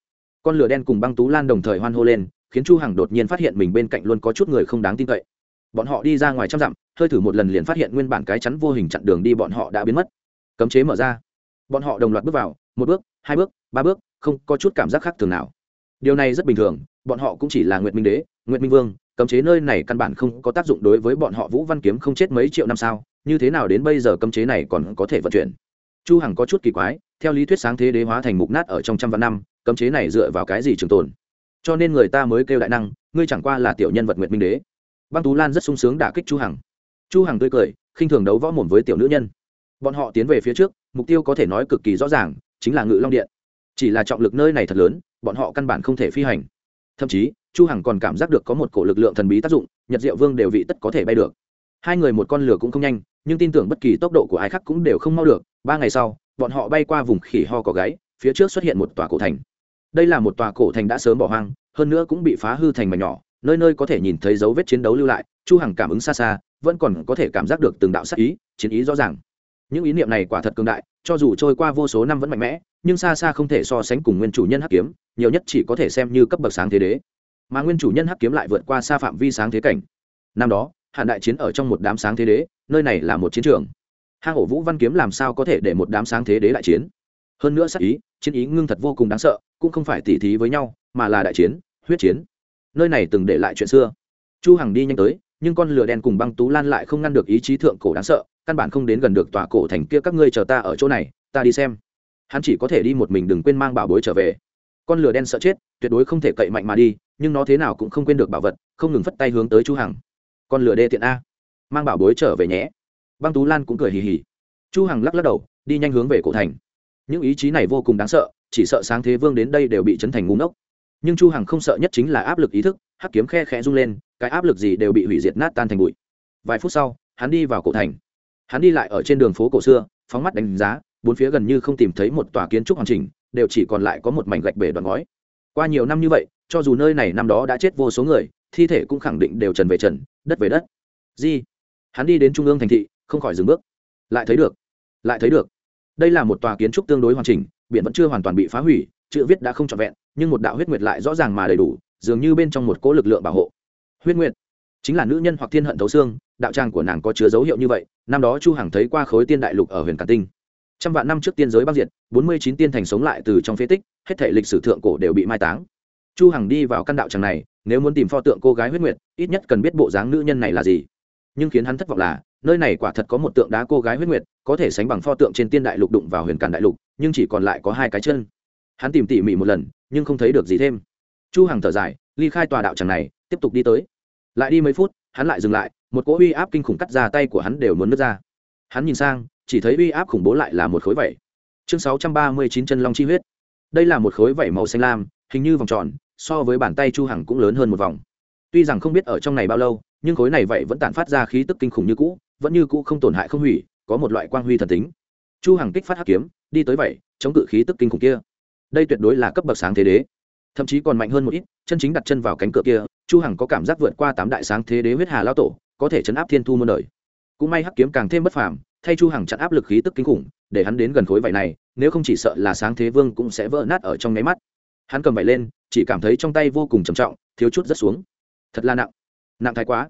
S1: Con lửa đen cùng băng tú lan đồng thời hoan hô lên, khiến chu hằng đột nhiên phát hiện mình bên cạnh luôn có chút người không đáng tin cậy. Bọn họ đi ra ngoài trăm dặm, hơi thử một lần liền phát hiện nguyên bản cái chắn vô hình chặn đường đi bọn họ đã biến mất. Cấm chế mở ra. Bọn họ đồng loạt bước vào, một bước, hai bước, ba bước, không có chút cảm giác khác thường nào. Điều này rất bình thường, bọn họ cũng chỉ là nguyệt minh đế, nguyệt minh vương, cấm chế nơi này căn bản không có tác dụng đối với bọn họ vũ văn kiếm không chết mấy triệu năm sao như thế nào đến bây giờ cấm chế này còn có thể vận chuyển? Chu hằng có chút kỳ quái, theo lý thuyết sáng thế đế hóa thành mục nát ở trong trăm vạn năm, cấm chế này dựa vào cái gì trường tồn? Cho nên người ta mới kêu đại năng, ngươi chẳng qua là tiểu nhân vật nguyệt minh đế. Băng tú lan rất sung sướng đả kích chu hằng. Chu hằng tươi cười, khinh thường đấu võ mồm với tiểu nữ nhân. Bọn họ tiến về phía trước, mục tiêu có thể nói cực kỳ rõ ràng, chính là ngự long điện. Chỉ là trọng lực nơi này thật lớn, bọn họ căn bản không thể phi hành. Thậm chí, chu hằng còn cảm giác được có một cổ lực lượng thần bí tác dụng, nhật diệu vương đều vị tất có thể bay được. Hai người một con lửa cũng không nhanh nhưng tin tưởng bất kỳ tốc độ của ai khác cũng đều không mau được. Ba ngày sau, bọn họ bay qua vùng khỉ ho có gáy, phía trước xuất hiện một tòa cổ thành. Đây là một tòa cổ thành đã sớm bỏ hoang, hơn nữa cũng bị phá hư thành mảnh nhỏ, nơi nơi có thể nhìn thấy dấu vết chiến đấu lưu lại, chu hằng cảm ứng xa xa, vẫn còn có thể cảm giác được từng đạo sắc ý, chiến ý rõ ràng. Những ý niệm này quả thật cường đại, cho dù trôi qua vô số năm vẫn mạnh mẽ, nhưng xa xa không thể so sánh cùng nguyên chủ nhân hắc kiếm, nhiều nhất chỉ có thể xem như cấp bậc sáng thế đế. Mà nguyên chủ nhân hắc kiếm lại vượt qua xa phạm vi sáng thế cảnh. Năm đó hạn đại chiến ở trong một đám sáng thế đế, nơi này là một chiến trường. Hang ổ vũ văn kiếm làm sao có thể để một đám sáng thế đế đại chiến? Hơn nữa sắc ý, chiến ý ngưng thật vô cùng đáng sợ, cũng không phải tỉ thí với nhau, mà là đại chiến, huyết chiến. Nơi này từng để lại chuyện xưa. Chu hằng đi nhanh tới, nhưng con lửa đen cùng băng tú lan lại không ngăn được ý chí thượng cổ đáng sợ, căn bản không đến gần được tòa cổ thành kia các ngươi chờ ta ở chỗ này, ta đi xem. Hắn chỉ có thể đi một mình đừng quên mang bảo bối trở về. Con lửa đen sợ chết, tuyệt đối không thể cậy mạnh mà đi, nhưng nó thế nào cũng không quên được bảo vật, không ngừng phất tay hướng tới chu hằng con lửa đê tiện a. Mang bảo bối trở về nhé. Băng tú lan cũng cười hì hì. Chu hằng lắc lắc đầu, đi nhanh hướng về cổ thành. Những ý chí này vô cùng đáng sợ, chỉ sợ sáng thế vương đến đây đều bị chấn thành ngu ngốc. Nhưng chu hằng không sợ nhất chính là áp lực ý thức, hắc kiếm khe khẽ rung lên, cái áp lực gì đều bị hủy diệt nát tan thành bụi. Vài phút sau, hắn đi vào cổ thành. Hắn đi lại ở trên đường phố cổ xưa, phóng mắt đánh giá, bốn phía gần như không tìm thấy một tòa kiến trúc hoàn chỉnh, đều chỉ còn lại có một mảnh gạch bể đoạn ngói. Qua nhiều năm như vậy, cho dù nơi này năm đó đã chết vô số người thi thể cũng khẳng định đều trần về trần, đất về đất. Di, hắn đi đến trung ương thành thị, không khỏi dừng bước. Lại thấy được, lại thấy được. Đây là một tòa kiến trúc tương đối hoàn chỉnh, biển vẫn chưa hoàn toàn bị phá hủy, chữ viết đã không trọn vẹn, nhưng một đạo huyết nguyệt lại rõ ràng mà đầy đủ, dường như bên trong một cỗ lực lượng bảo hộ. Huyết nguyệt chính là nữ nhân hoặc thiên hận thấu xương, đạo tràng của nàng có chứa dấu hiệu như vậy, năm đó chu hằng thấy qua khối tiên đại lục ở huyền càn tinh. Trăm vạn năm trước tiên giới băng diệt, bốn mươi chín tiên thành sống lại từ trong phế tích, hết thể lịch sử thượng cổ đều bị mai táng chu hằng đi vào căn đạo tràng này, nếu muốn tìm pho tượng cô gái huyết nguyệt, ít nhất cần biết bộ dáng nữ nhân này là gì. Nhưng khiến hắn thất vọng là, nơi này quả thật có một tượng đá cô gái huyết nguyệt, có thể sánh bằng pho tượng trên tiên đại lục đụng vào huyền càn đại lục, nhưng chỉ còn lại có hai cái chân. Hắn tìm tỉ mỉ một lần, nhưng không thấy được gì thêm. Chu hằng thở dài, ly khai tòa đạo tràng này, tiếp tục đi tới. Lại đi mấy phút, hắn lại dừng lại, một cỗ uy áp kinh khủng cắt ra tay của hắn đều muốn nứt ra. Hắn nhìn sang, chỉ thấy uy áp khủng bố lại là một khối vẩy chương 639 chân long chi huyết. Đây là một khối vẩy màu xanh lam hình như vòng tròn, so với bàn tay chu hằng cũng lớn hơn một vòng. Tuy rằng không biết ở trong này bao lâu, nhưng khối này vậy vẫn tản phát ra khí tức kinh khủng như cũ, vẫn như cũ không tổn hại không hủy, có một loại quang huy thần tính. Chu hằng kích phát hắc kiếm, đi tới vậy, chống cự khí tức kinh khủng kia. Đây tuyệt đối là cấp bậc sáng thế đế. Thậm chí còn mạnh hơn một ít, chân chính đặt chân vào cánh cửa kia, chu hằng có cảm giác vượt qua tám đại sáng thế đế huyết hà lao tổ, có thể chấn áp thiên thu muôn đời. Cũng may hắc kiếm càng thêm bất phàm, thay chu hằng chặn áp lực khí tức kinh khủng, để hắn đến gần khối vậy này, nếu không chỉ sợ là sáng thế vương cũng sẽ vỡ nát ở trong nháy mắt hắn cầm vảy lên, chỉ cảm thấy trong tay vô cùng trầm trọng, thiếu chút rất xuống. Thật là nặng. Nặng thái quá.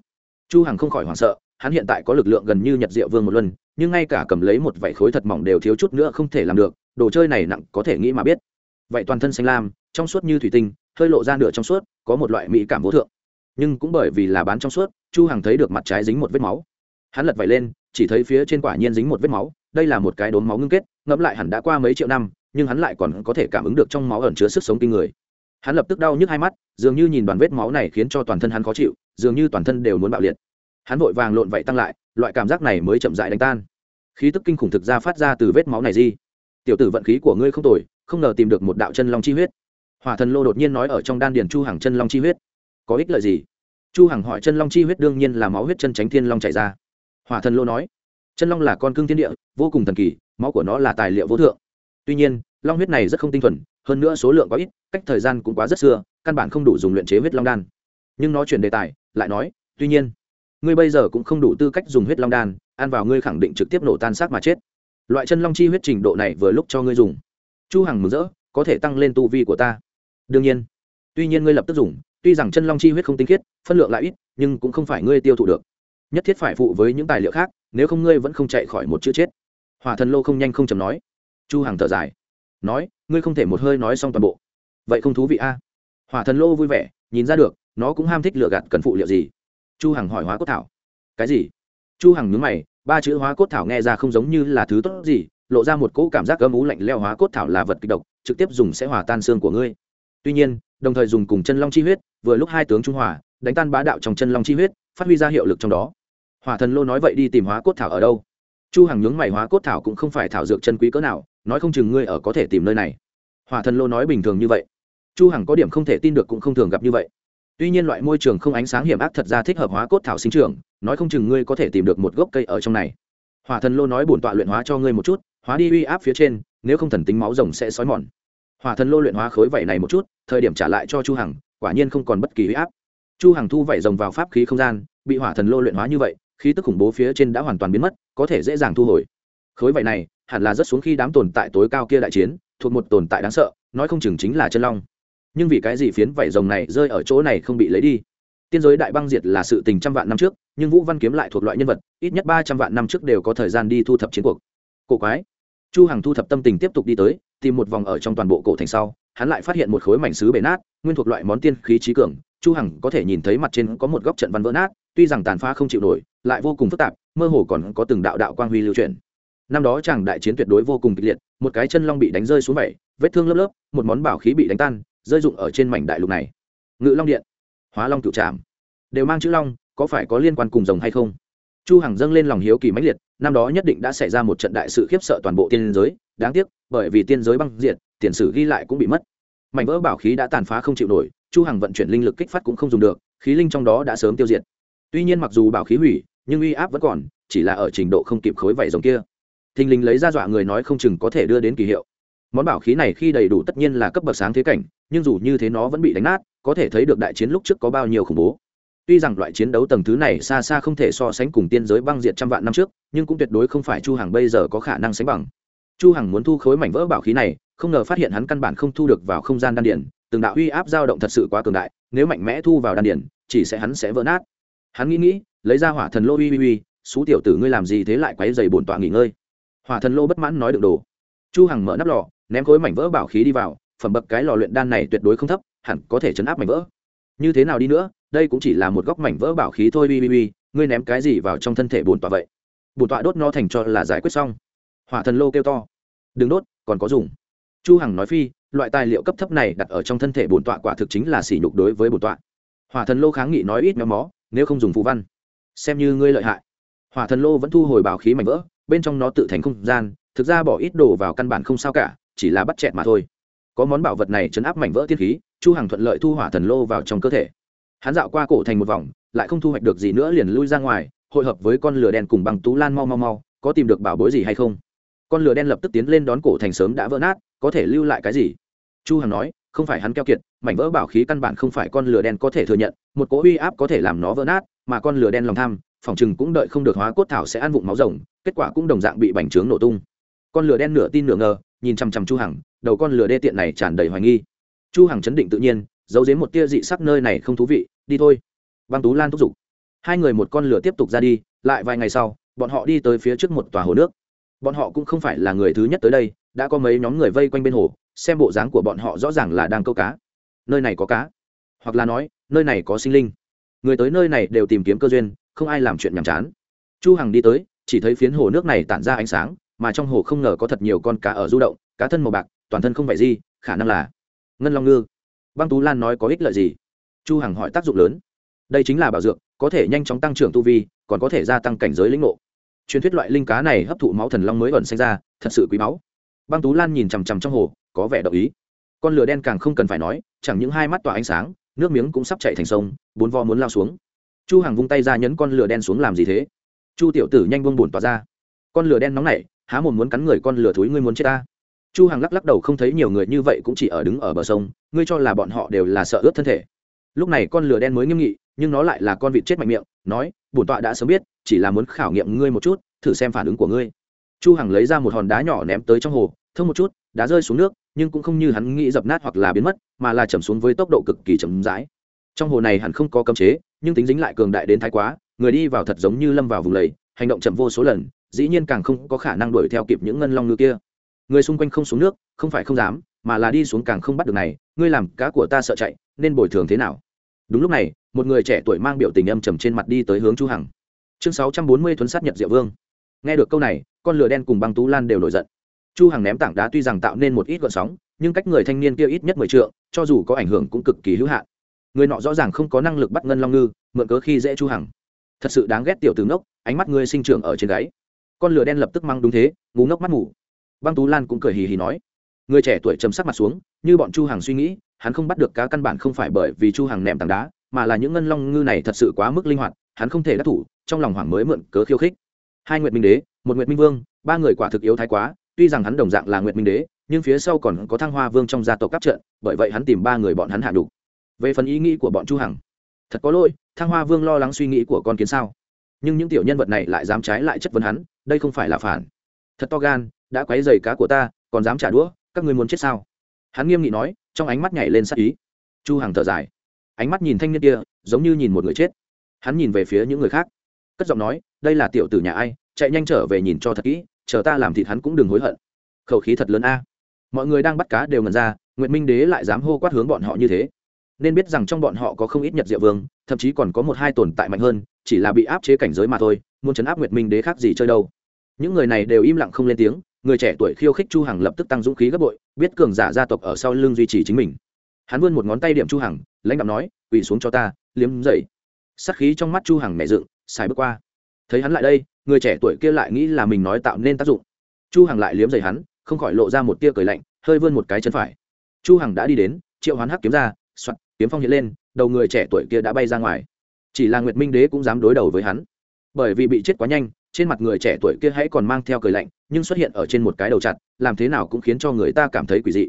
S1: Chu hằng không khỏi hoảng sợ, hắn hiện tại có lực lượng gần như nhật diệu vương một luân, nhưng ngay cả cầm lấy một vảy khối thật mỏng đều thiếu chút nữa không thể làm được, đồ chơi này nặng có thể nghĩ mà biết. Vậy toàn thân xanh lam, trong suốt như thủy tinh, hơi lộ ra nửa trong suốt, có một loại mỹ cảm vô thượng. Nhưng cũng bởi vì là bán trong suốt, chu hằng thấy được mặt trái dính một vết máu. Hắn lật vảy lên, chỉ thấy phía trên quả nhiên dính một vết máu, đây là một cái đốm máu ngưng kết, ngẫm lại hẳn đã qua mấy triệu năm nhưng hắn lại còn có thể cảm ứng được trong máu ẩn chứa sức sống kinh người. Hắn lập tức đau nhức hai mắt, dường như nhìn đoàn vết máu này khiến cho toàn thân hắn khó chịu, dường như toàn thân đều muốn bạo liệt. Hắn vội vàng lộn vậy tăng lại, loại cảm giác này mới chậm dại đánh tan. Khí tức kinh khủng thực ra phát ra từ vết máu này gì tiểu tử vận khí của ngươi không tồi, không ngờ tìm được một đạo chân long chi huyết. Hỏa thần lô đột nhiên nói ở trong đan điền chu hàng chân long chi huyết. Có ích lợi gì? Chu hằng hỏi, chân long chi huyết đương nhiên là máu huyết chân tránh thiên long chảy ra. Hỏa thần lô nói, chân long là con cưng thiên địa, vô cùng thần kỳ, máu của nó là tài liệu vô thượng tuy nhiên, long huyết này rất không tinh thuần, hơn nữa số lượng quá ít, cách thời gian cũng quá rất xưa, căn bản không đủ dùng luyện chế huyết long đan. Nhưng nó chuyển đề tài, lại nói, tuy nhiên, ngươi bây giờ cũng không đủ tư cách dùng huyết long đan, ăn vào ngươi khẳng định trực tiếp nổ tan xác mà chết. Loại chân long chi huyết trình độ này vừa lúc cho ngươi dùng. Chu hằng mừng rỡ, có thể tăng lên tu vi của ta. Đương nhiên, tuy nhiên ngươi lập tức dùng, tuy rằng chân long chi huyết không tinh khiết, phân lượng lại ít, nhưng cũng không phải ngươi tiêu thụ được. Nhất thiết phải phụ với những tài liệu khác, nếu không ngươi vẫn không chạy khỏi một chữ chết. Hỏa thần lô không nhanh không chầm nói chu hằng thở dài. Nói, ngươi không thể một hơi nói xong toàn bộ. Vậy không thú vị a. À? hỏa thần lô vui vẻ, nhìn ra được, nó cũng ham thích lựa gạt cần phụ liệu gì. Chu hằng hỏi hóa cốt thảo. Cái gì? Chu hằng nhướng mày, ba chữ hóa cốt thảo nghe ra không giống như là thứ tốt gì, lộ ra một cỗ cảm giác âm ú lạnh leo hóa cốt thảo là vật kịch độc, trực tiếp dùng sẽ hòa tan xương của ngươi. Tuy nhiên, đồng thời dùng cùng chân long chi huyết, vừa lúc hai tướng trung hòa, đánh tan bá đạo trong chân long chi huyết, phát huy ra hiệu lực trong đó. Hỏa thần lô nói vậy đi tìm hóa cốt thảo ở đâu? Chu hằng nhướng mày hóa cốt thảo cũng không phải thảo dược chân quý cỡ nào nói không chừng ngươi ở có thể tìm nơi này. Hỏa thần lô nói bình thường như vậy. Chu hằng có điểm không thể tin được cũng không thường gặp như vậy. Tuy nhiên loại môi trường không ánh sáng hiểm ác thật ra thích hợp hóa cốt thảo sinh trưởng, nói không chừng ngươi có thể tìm được một gốc cây ở trong này. Hỏa thần lô nói bổn tọa luyện hóa cho ngươi một chút, hóa đi uy áp phía trên, nếu không thần tính máu rồng sẽ xói mòn. Hỏa thần lô luyện hóa khối vảy này một chút, thời điểm trả lại cho chu hằng, quả nhiên không còn bất kỳ uy áp. Chu hằng thu vảy rồng vào pháp khí không gian, bị hỏa thần lô luyện hóa như vậy, khí tức khủng bố phía trên đã hoàn toàn biến mất, có thể dễ dàng thu hồi. Khối vảy này hẳn là rất xuống khi đám tồn tại tối cao kia đại chiến, thuộc một tồn tại đáng sợ, nói không chừng chính là chân long. Nhưng vì cái gì phiến vảy rồng này rơi ở chỗ này không bị lấy đi? Tiên giới đại băng diệt là sự tình trăm vạn năm trước, nhưng vũ văn kiếm lại thuộc loại nhân vật, ít nhất ba trăm vạn năm trước đều có thời gian đi thu thập chiến cuộc. Cổ quái. Chu hằng thu thập tâm tình tiếp tục đi tới, tìm một vòng ở trong toàn bộ cổ thành sau, hắn lại phát hiện một khối mảnh sứ bể nát, nguyên thuộc loại món tiên khí trí cường. Chu hằng có thể nhìn thấy mặt trên có một góc trận văn vỡ nát, tuy rằng tàn phá không chịu nổi, lại vô cùng phức tạp, mơ hồ còn có từng đạo đạo quang huy lưu truyền năm đó chàng đại chiến tuyệt đối vô cùng kịch liệt, một cái chân long bị đánh rơi xuống bảy, vết thương lớp lớp, một món bảo khí bị đánh tan, rơi dụng ở trên mảnh đại lục này. Ngự long điện, hóa long cựu trạm đều mang chữ long, có phải có liên quan cùng rồng hay không? Chu hằng dâng lên lòng hiếu kỳ mãnh liệt, năm đó nhất định đã xảy ra một trận đại sự khiếp sợ toàn bộ tiên giới, đáng tiếc, bởi vì tiên giới băng diệt, tiền sử ghi lại cũng bị mất. Mảnh vỡ bảo khí đã tàn phá không chịu nổi, chu hằng vận chuyển linh lực kích phát cũng không dùng được, khí linh trong đó đã sớm tiêu diệt. Tuy nhiên mặc dù bảo khí hủy, nhưng uy áp vẫn còn, chỉ là ở trình độ không kịp khối vảy rồng kia thình lình lấy ra dọa người nói không chừng có thể đưa đến kỳ hiệu. Món bảo khí này khi đầy đủ tất nhiên là cấp bậc sáng thế cảnh, nhưng dù như thế nó vẫn bị đánh nát, có thể thấy được đại chiến lúc trước có bao nhiêu khủng bố. Tuy rằng loại chiến đấu tầng thứ này xa xa không thể so sánh cùng tiên giới băng diệt trăm vạn năm trước, nhưng cũng tuyệt đối không phải chu hằng bây giờ có khả năng sánh bằng. Chu hằng muốn thu khối mảnh vỡ bảo khí này, không ngờ phát hiện hắn căn bản không thu được vào không gian đan điển từng đạo uy áp dao động thật sự quá cường đại, nếu mạnh mẽ thu vào đan điển chỉ sẽ hắn sẽ vỡ nát. Hắn nghĩ nghĩ, lấy ra hỏa thần lô uy uy uy xú tiểu tử, ngươi làm gì thế lại quấy giày bổn tọa nghỉ ngơi? Hỏa thần lô bất mãn nói được đồ. Chu hằng mở nắp lò, ném khối mảnh vỡ bảo khí đi vào, phẩm bậc cái lò luyện đan này tuyệt đối không thấp, hẳn có thể chấn áp mảnh vỡ. Như thế nào đi nữa, đây cũng chỉ là một góc mảnh vỡ bảo khí thôi, bi bi bi, ngươi ném cái gì vào trong thân thể bổn tọa vậy? Bổn tọa đốt nó thành cho là giải quyết xong. Hỏa thần lô kêu to. Đừng đốt, còn có dùng. Chu hằng nói phi, loại tài liệu cấp thấp này đặt ở trong thân thể bổn tọa quả thực chính là sỉ nhục đối với bổn tọa. Hỏa thần lô kháng nghị nói ít méo mó, nếu không dùng phù văn. Xem như ngươi lợi hại. Hỏa thần lô vẫn thu hồi bảo khí mảnh vỡ bên trong nó tự thành không gian, thực ra bỏ ít đồ vào căn bản không sao cả, chỉ là bắt chẹt mà thôi. Có món bảo vật này chấn áp mảnh vỡ tiên khí, chu hằng thuận lợi thu hỏa thần lô vào trong cơ thể. Hắn dạo qua cổ thành một vòng, lại không thu hoạch được gì nữa liền lui ra ngoài, hội hợp với con lửa đen cùng bằng tú lan mau mau mau, có tìm được bảo bối gì hay không? Con lửa đen lập tức tiến lên đón cổ thành sớm đã vỡ nát, có thể lưu lại cái gì? Chu hằng nói, không phải hắn keo kiệt, mảnh vỡ bảo khí căn bản không phải con lửa đen có thể thừa nhận, một cỗ uy áp có thể làm nó vỡ nát, mà con lửa đen lòng tham phòng chừng cũng đợi không được hóa cốt thảo sẽ ăn vụng máu rồng, kết quả cũng đồng dạng bị bành trướng nổ tung. Con lửa đen nửa tin nửa ngờ, nhìn chằm chằm chu hằng, đầu con lửa đê tiện này tràn đầy hoài nghi. Chu hằng chấn định tự nhiên, giấu giếm một tia dị sắc nơi này không thú vị, đi thôi. Băng tú lan thúc giục. Hai người một con lửa tiếp tục ra đi, lại vài ngày sau, bọn họ đi tới phía trước một tòa hồ nước. Bọn họ cũng không phải là người thứ nhất tới đây, đã có mấy nhóm người vây quanh bên hồ, xem bộ dáng của bọn họ rõ ràng là đang câu cá. Nơi này có cá. Hoặc là nói, nơi này có sinh linh. Người tới nơi này đều tìm kiếm cơ duyên không ai làm chuyện nhàm chán. Chu hằng đi tới, chỉ thấy phiến hồ nước này tản ra ánh sáng, mà trong hồ không ngờ có thật nhiều con cá ở du động, cá thân màu bạc, toàn thân không phải gì, khả năng là ngân long ngư. Băng tú lan nói có ích lợi gì? Chu hằng hỏi tác dụng lớn. Đây chính là bảo dược, có thể nhanh chóng tăng trưởng tu vi, còn có thể gia tăng cảnh giới lĩnh ngộ. Truyền thuyết loại linh cá này hấp thụ máu thần long mới ẩn sinh ra, thật sự quý máu băng tú lan nhìn chằm chằm trong hồ, có vẻ đậu ý. Con lửa đen càng không cần phải nói, chẳng những hai mắt tỏa ánh sáng, nước miếng cũng sắp chạy thành sông, bốn vo muốn lao xuống chu hằng vung tay ra nhấn con lửa đen xuống làm gì thế? Chu tiểu tử nhanh buông bùn tỏa ra. Con lửa đen nóng này, há mồm muốn cắn người con lửa thúi ngươi muốn chết ta. Chu hằng lắc lắc đầu không thấy nhiều người như vậy cũng chỉ ở đứng ở bờ sông ngươi cho là bọn họ đều là sợ ướt thân thể. Lúc này con lửa đen mới nghiêm nghị nhưng nó lại là con vịt chết mạnh miệng nói bổn tọa đã sớm biết chỉ là muốn khảo nghiệm ngươi một chút thử xem phản ứng của ngươi. Chu hằng lấy ra một hòn đá nhỏ ném tới trong hồ thông một chút đá rơi xuống nước nhưng cũng không như hắn nghĩ dập nát hoặc là biến mất mà là chầm xuống với tốc độ cực kỳ chậm rãi trong hồ này hẳn không có cấm chế, nhưng tính dính lại cường đại đến thái quá, người đi vào thật giống như lâm vào vùng lầy, hành động chậm vô số lần, dĩ nhiên càng không có khả năng đuổi theo kịp những ngân long ngư kia. Người xung quanh không xuống nước, không phải không dám, mà là đi xuống càng không bắt được này, ngươi làm cá của ta sợ chạy, nên bồi thường thế nào? Đúng lúc này, một người trẻ tuổi mang biểu tình âm trầm trên mặt đi tới hướng chu hằng. Chương 640 thuấn sát nhật diệu vương. Nghe được câu này, con lửa đen cùng băng tú lan đều nổi giận. Chu hằng ném tảng đá tuy rằng tạo nên một ít gợn sóng, nhưng cách người thanh niên kia ít nhất mười trượng, cho dù có ảnh hưởng cũng cực kỳ hữu hạn người nọ rõ ràng không có năng lực bắt ngân long ngư, mượn cớ khi dễ chu hằng. Thật sự đáng ghét tiểu tử ngốc, ánh mắt ngươi sinh trưởng ở trên gáy. Con lửa đen lập tức mang đúng thế ngủ ngốc mắt ngủ băng tú lan cũng cười hì hì nói. Người trẻ tuổi trầm sắc mặt xuống, như bọn chu hằng suy nghĩ, hắn không bắt được cá căn bản không phải bởi vì chu hằng ném tảng đá, mà là những ngân long ngư này thật sự quá mức linh hoạt, hắn không thể đắc thủ, trong lòng hoảng mới mượn cớ khiêu khích. Hai nguyệt minh đế, một nguyệt minh vương, ba người quả thực yếu thái quá, tuy rằng hắn đồng dạng là nguyệt minh đế, nhưng phía sau còn có thăng hoa vương trong gia tộc cấp trận, bởi vậy hắn tìm ba người bọn hắn hạ đủ về phần ý nghĩ của bọn chu hằng. Thật có lỗi, thăng hoa vương lo lắng suy nghĩ của con kiến sao? Nhưng những tiểu nhân vật này lại dám trái lại chất vấn hắn, đây không phải là phản. Thật to gan, đã quấy giày cá của ta, còn dám trả đũa, các ngươi muốn chết sao? Hắn nghiêm nghị nói, trong ánh mắt nhảy lên sắc ý. Chu hằng thở dài. Ánh mắt nhìn thanh niên kia, giống như nhìn một người chết. Hắn nhìn về phía những người khác. Cất giọng nói, đây là tiểu tử nhà ai, chạy nhanh trở về nhìn cho thật kỹ, chờ ta làm thịt hắn cũng đừng hối hận. Khẩu khí thật lớn a. Mọi người đang bắt cá đều ngần ra nguyện minh đế lại dám hô quát hướng bọn họ như thế nên biết rằng trong bọn họ có không ít nhật diệu vương, thậm chí còn có một hai tồn tại mạnh hơn, chỉ là bị áp chế cảnh giới mà thôi, muốn chấn áp nguyệt minh đế khác gì chơi đâu. Những người này đều im lặng không lên tiếng, người trẻ tuổi khiêu khích chu hằng lập tức tăng dũng khí gấp bội, biết cường giả gia tộc ở sau lưng duy trì chính mình. Hắn vươn một ngón tay điểm chu hằng, lãnh đạo nói, quỳ xuống cho ta, liếm dậy. Sát khí trong mắt chu hằng mẹ dựng xài bước qua. Thấy hắn lại đây, người trẻ tuổi kia lại nghĩ là mình nói tạo nên tác dụng. Chu hằng lại liếm dậy hắn, không khỏi lộ ra một tia cười lạnh, hơi vươn một cái chân phải. Chu hằng đã đi đến, triệu hoán hắc kiếm ra, soạt kiếm phong hiện lên, đầu người trẻ tuổi kia đã bay ra ngoài. Chỉ là nguyệt minh đế cũng dám đối đầu với hắn. Bởi vì bị chết quá nhanh, trên mặt người trẻ tuổi kia hãy còn mang theo cười lạnh, nhưng xuất hiện ở trên một cái đầu chặt, làm thế nào cũng khiến cho người ta cảm thấy quỷ dị.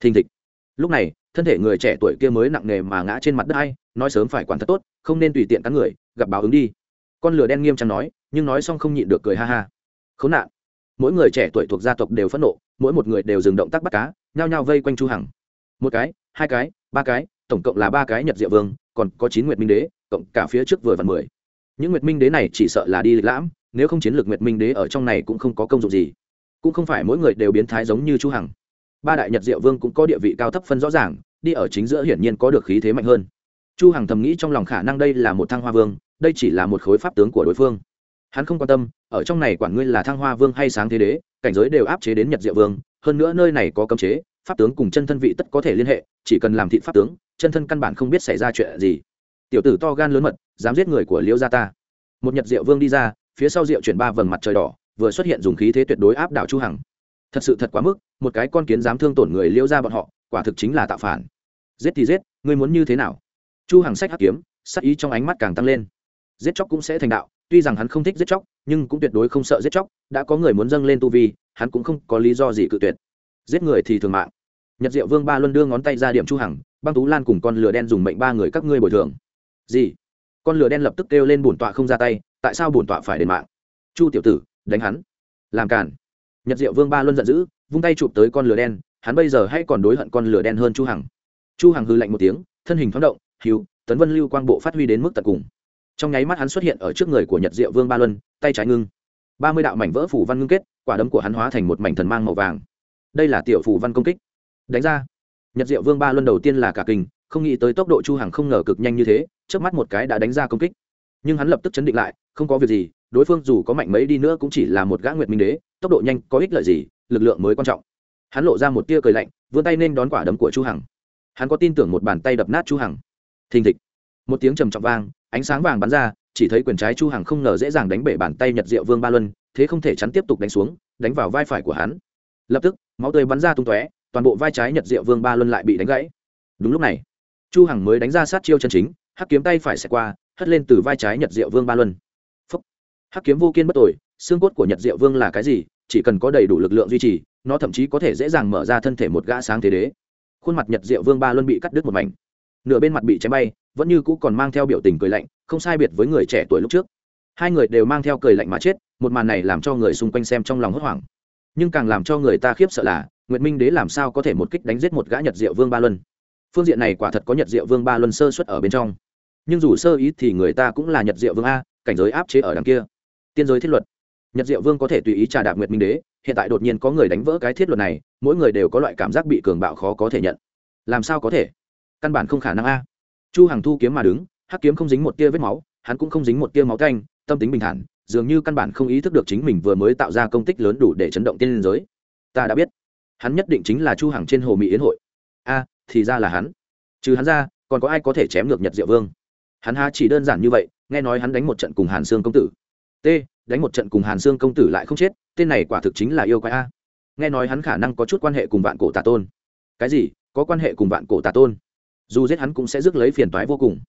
S1: Thình thịch. Lúc này, thân thể người trẻ tuổi kia mới nặng nề mà ngã trên mặt đất ai. nói sớm phải quản thật tốt, không nên tùy tiện cắn người, gặp báo ứng đi. Con lửa đen nghiêm trang nói, nhưng nói xong không nhịn được cười ha ha. Khốn nạn. Mỗi người trẻ tuổi thuộc gia tộc đều phẫn nộ, mỗi một người đều dừng động tác bắt cá, nhao nhao vây quanh chu hằng. Một cái, hai cái, ba cái tổng cộng là ba cái nhật diệu vương, còn có chín nguyệt minh đế, cộng cả phía trước vừa vặn mười. Những nguyệt minh đế này chỉ sợ là đi lịch lãm, nếu không chiến lược nguyệt minh đế ở trong này cũng không có công dụng gì. Cũng không phải mỗi người đều biến thái giống như chu hằng. Ba đại nhật diệu vương cũng có địa vị cao thấp phân rõ ràng, đi ở chính giữa hiển nhiên có được khí thế mạnh hơn. Chu hằng thầm nghĩ trong lòng khả năng đây là một thăng hoa vương, đây chỉ là một khối pháp tướng của đối phương. Hắn không quan tâm, ở trong này quản ngươi là thăng hoa vương hay sáng thế đế, cảnh giới đều áp chế đến nhật diệu vương, hơn nữa nơi này có cấm chế pháp tướng cùng chân thân vị tất có thể liên hệ, chỉ cần làm thị pháp tướng, chân thân căn bản không biết xảy ra chuyện gì. Tiểu tử to gan lớn mật, dám giết người của liễu gia ta. Một nhật diệu vương đi ra, phía sau diệu chuyển ba vầng mặt trời đỏ, vừa xuất hiện dùng khí thế tuyệt đối áp đảo chu hằng. Thật sự thật quá mức, một cái con kiến dám thương tổn người liễu gia bọn họ, quả thực chính là tạo phản. Giết thì giết, ngươi muốn như thế nào? Chu hằng sách hắc kiếm, sắc ý trong ánh mắt càng tăng lên. Giết chóc cũng sẽ thành đạo, tuy rằng hắn không thích giết chóc, nhưng cũng tuyệt đối không sợ giết chóc, đã có người muốn dâng lên tu vi, hắn cũng không có lý do gì cự tuyệt giết người thì thường mạng. Nhật diệu vương ba luân đưa ngón tay ra điểm chu hằng, băng tú lan cùng con lửa đen dùng mệnh ba người các ngươi bồi thường. Gì? Con lửa đen lập tức kêu lên bổn tọa không ra tay, tại sao bổn tọa phải đền mạng? Chu tiểu tử, đánh hắn. Làm cản nhật diệu vương ba luân giận dữ, vung tay chụp tới con lửa đen, hắn bây giờ hay còn đối hận con lửa đen hơn chu hằng. Chu hằng hư lạnh một tiếng, thân hình thoáng động hiu tấn vân lưu quang bộ phát huy đến mức tận cùng. Trong nháy mắt hắn xuất hiện ở trước người của nhật diệu vương ba luân tay trái ngưng. Ba mươi đạo mảnh vỡ phủ văn ngưng kết, quả đấm của hắn hóa thành một mảnh thần mang màu vàng đây là tiểu phủ văn công kích. Đánh ra. Nhật diệu vương ba luân đầu tiên là cả kinh, không nghĩ tới tốc độ chu hằng không ngờ cực nhanh như thế trước mắt một cái đã đánh ra công kích. Nhưng hắn lập tức chấn định lại, không có việc gì, đối phương dù có mạnh mấy đi nữa cũng chỉ là một gã nguyệt minh đế, tốc độ nhanh, có ích lợi gì, lực lượng mới quan trọng. Hắn lộ ra một tia cười lạnh, vươn tay nên đón quả đấm của chu hằng. Hắn có tin tưởng một bàn tay đập nát chu hằng. Thình thịch. Một tiếng trầm trọng vang, ánh sáng vàng bắn ra, chỉ thấy quyền trái chu hằng không ngờ dễ dàng đánh bể bàn tay nhật diệu vương ba luân, thế không thể chắn tiếp tục đánh xuống, đánh vào vai phải của hắn lập tức, máu tươi bắn ra tung tóe, toàn bộ vai trái nhật diệu vương ba luân lại bị đánh gãy. Đúng lúc này, chu hằng mới đánh ra sát chiêu chân chính, hắc kiếm tay phải xẹt qua, hất lên từ vai trái nhật diệu vương ba luân. Phúc. hắc kiếm vô kiên bất tội, xương cốt của nhật diệu vương là cái gì? Chỉ cần có đầy đủ lực lượng duy trì, nó thậm chí có thể dễ dàng mở ra thân thể một gã sáng thế đế. Khuôn mặt nhật diệu vương ba luân bị cắt đứt một mảnh. Nửa bên mặt bị chém bay, vẫn như cũ còn mang theo biểu tình cười lạnh, không sai biệt với người trẻ tuổi lúc trước. Hai người đều mang theo cười lạnh mà chết, một màn này làm cho người xung quanh xem trong lòng hốt hoảng nhưng càng làm cho người ta khiếp sợ là nguyệt minh đế làm sao có thể một kích đánh giết một gã nhật diệu vương ba luân phương diện này quả thật có nhật diệu vương ba luân sơ xuất ở bên trong nhưng dù sơ ý thì người ta cũng là nhật diệu vương a cảnh giới áp chế ở đằng kia tiên giới thiết luật nhật diệu vương có thể tùy ý trà đạp nguyệt minh đế hiện tại đột nhiên có người đánh vỡ cái thiết luật này mỗi người đều có loại cảm giác bị cường bạo khó có thể nhận làm sao có thể căn bản không khả năng a chu hằng thu kiếm mà đứng hắc kiếm không dính một tia vết máu hắn cũng không dính một tia máu canh tâm tính bình thản dường như căn bản không ý thức được chính mình vừa mới tạo ra công tích lớn đủ để chấn động tiên giới. Ta đã biết. Hắn nhất định chính là chu hằng trên hồ mỹ yến hội. A, thì ra là hắn. Trừ hắn ra, còn có ai có thể chém ngược nhật diệu vương? Hắn ha chỉ đơn giản như vậy, nghe nói hắn đánh một trận cùng hàn xương công tử. T, đánh một trận cùng hàn xương công tử lại không chết, tên này quả thực chính là yêu quái a. Nghe nói hắn khả năng có chút quan hệ cùng vạn cổ tà tôn. Cái gì? Có quan hệ cùng vạn cổ tà tôn? Dù giết hắn cũng sẽ rước lấy phiền toái vô cùng.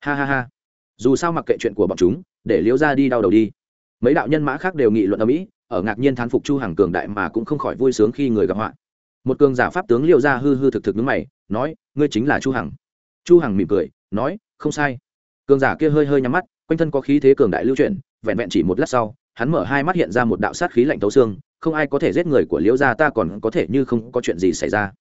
S1: Ha ha ha. Dù sao mặc kệ chuyện của bọn chúng, để liễu ra đi đau đầu đi mấy đạo nhân mã khác đều nghị luận ở mỹ, ở ngạc nhiên thán phục chu hàng cường đại mà cũng không khỏi vui sướng khi người gặp họa. Một cường giả pháp tướng liêu ra hư hư thực thực đứng mày, nói, ngươi chính là chu hằng. Chu hằng mỉm cười, nói, không sai. Cường giả kia hơi hơi nhắm mắt, quanh thân có khí thế cường đại lưu chuyển, vẹn vẹn chỉ một lát sau, hắn mở hai mắt hiện ra một đạo sát khí lạnh tấu xương, không ai có thể giết người của liễu gia ta còn có thể như không có chuyện gì xảy ra.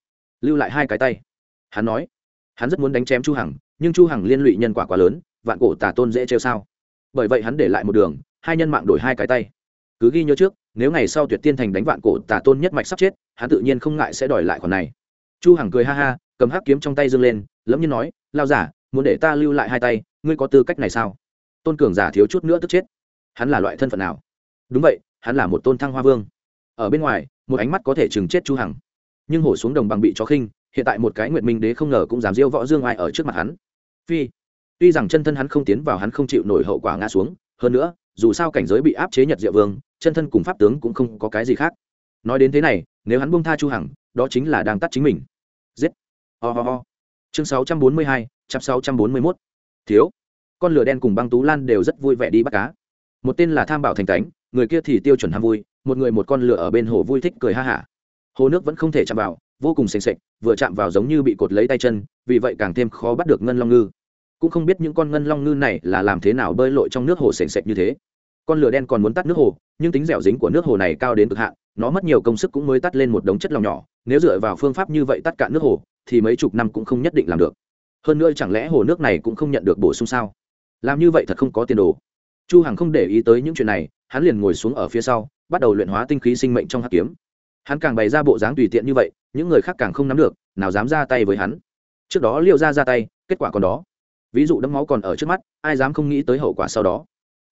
S1: Lưu lại hai cái tay. Hắn nói, hắn rất muốn đánh chém chu hằng, nhưng chu hằng liên lụy nhân quả quá lớn, vạn cổ tà tôn dễ trêu sao. Bởi vậy hắn để lại một đường hai nhân mạng đổi hai cái tay. Cứ ghi nhớ trước, nếu ngày sau tuyệt tiên thành đánh vạn cổ tà tôn nhất mạch sắp chết, hắn tự nhiên không ngại sẽ đòi lại khoản này. Chu hằng cười ha ha, cầm hắc kiếm trong tay dương lên, lẫm nhiên nói lao giả, muốn để ta lưu lại hai tay, ngươi có tư cách này sao? Tôn cường giả thiếu chút nữa tức chết. Hắn là loại thân phận nào? Đúng vậy, hắn là một tôn thăng hoa vương. Ở bên ngoài, một ánh mắt có thể chừng chết chu hằng. Nhưng hổ xuống đồng bằng bị chó khinh, hiện tại một cái nguyệt minh đế không ngờ cũng dám diêu võ dương ai ở trước mặt hắn. Phi. Tuy rằng chân thân hắn không tiến vào, hắn không chịu nổi hậu quả ngã xuống, hơn nữa dù sao cảnh giới bị áp chế nhật diệu vương chân thân cùng pháp tướng cũng không có cái gì khác. Nói đến thế này nếu hắn buông tha chu hằng đó chính là đang tắt chính mình. Giết! Ho ho ho. Chương 642, chapter 641. thiếu! Con lửa đen cùng băng tú lan đều rất vui vẻ đi bắt cá. Một tên là tham bảo thành cánh người kia thì tiêu chuẩn ham vui một người một con lửa ở bên hồ vui thích cười ha hả. Hồ nước vẫn không thể chạm vào vô cùng sềnh sệt, vừa chạm vào giống như bị cột lấy tay chân vì vậy càng thêm khó bắt được ngân long ngư. Cũng không biết những con ngân long ngư này là làm thế nào bơi lội trong nước hồ sềnh sệt như thế con lửa đen còn muốn tắt nước hồ, nhưng tính dẻo dính của nước hồ này cao đến cực hạn, nó mất nhiều công sức cũng mới tắt lên một đống chất lòng nhỏ, nếu dựa vào phương pháp như vậy tắt cạn nước hồ, thì mấy chục năm cũng không nhất định làm được. Hơn nữa chẳng lẽ hồ nước này cũng không nhận được bổ sung sao? Làm như vậy thật không có tiền đồ. Chu hằng không để ý tới những chuyện này, hắn liền ngồi xuống ở phía sau, bắt đầu luyện hóa tinh khí sinh mệnh trong hắc kiếm. Hắn càng bày ra bộ dáng tùy tiện như vậy, những người khác càng không nắm được, nào dám ra tay với hắn. Trước đó liêu ra ra tay, kết quả còn đó. Ví dụ đấm máu còn ở trước mắt, ai dám không nghĩ tới hậu quả sau đó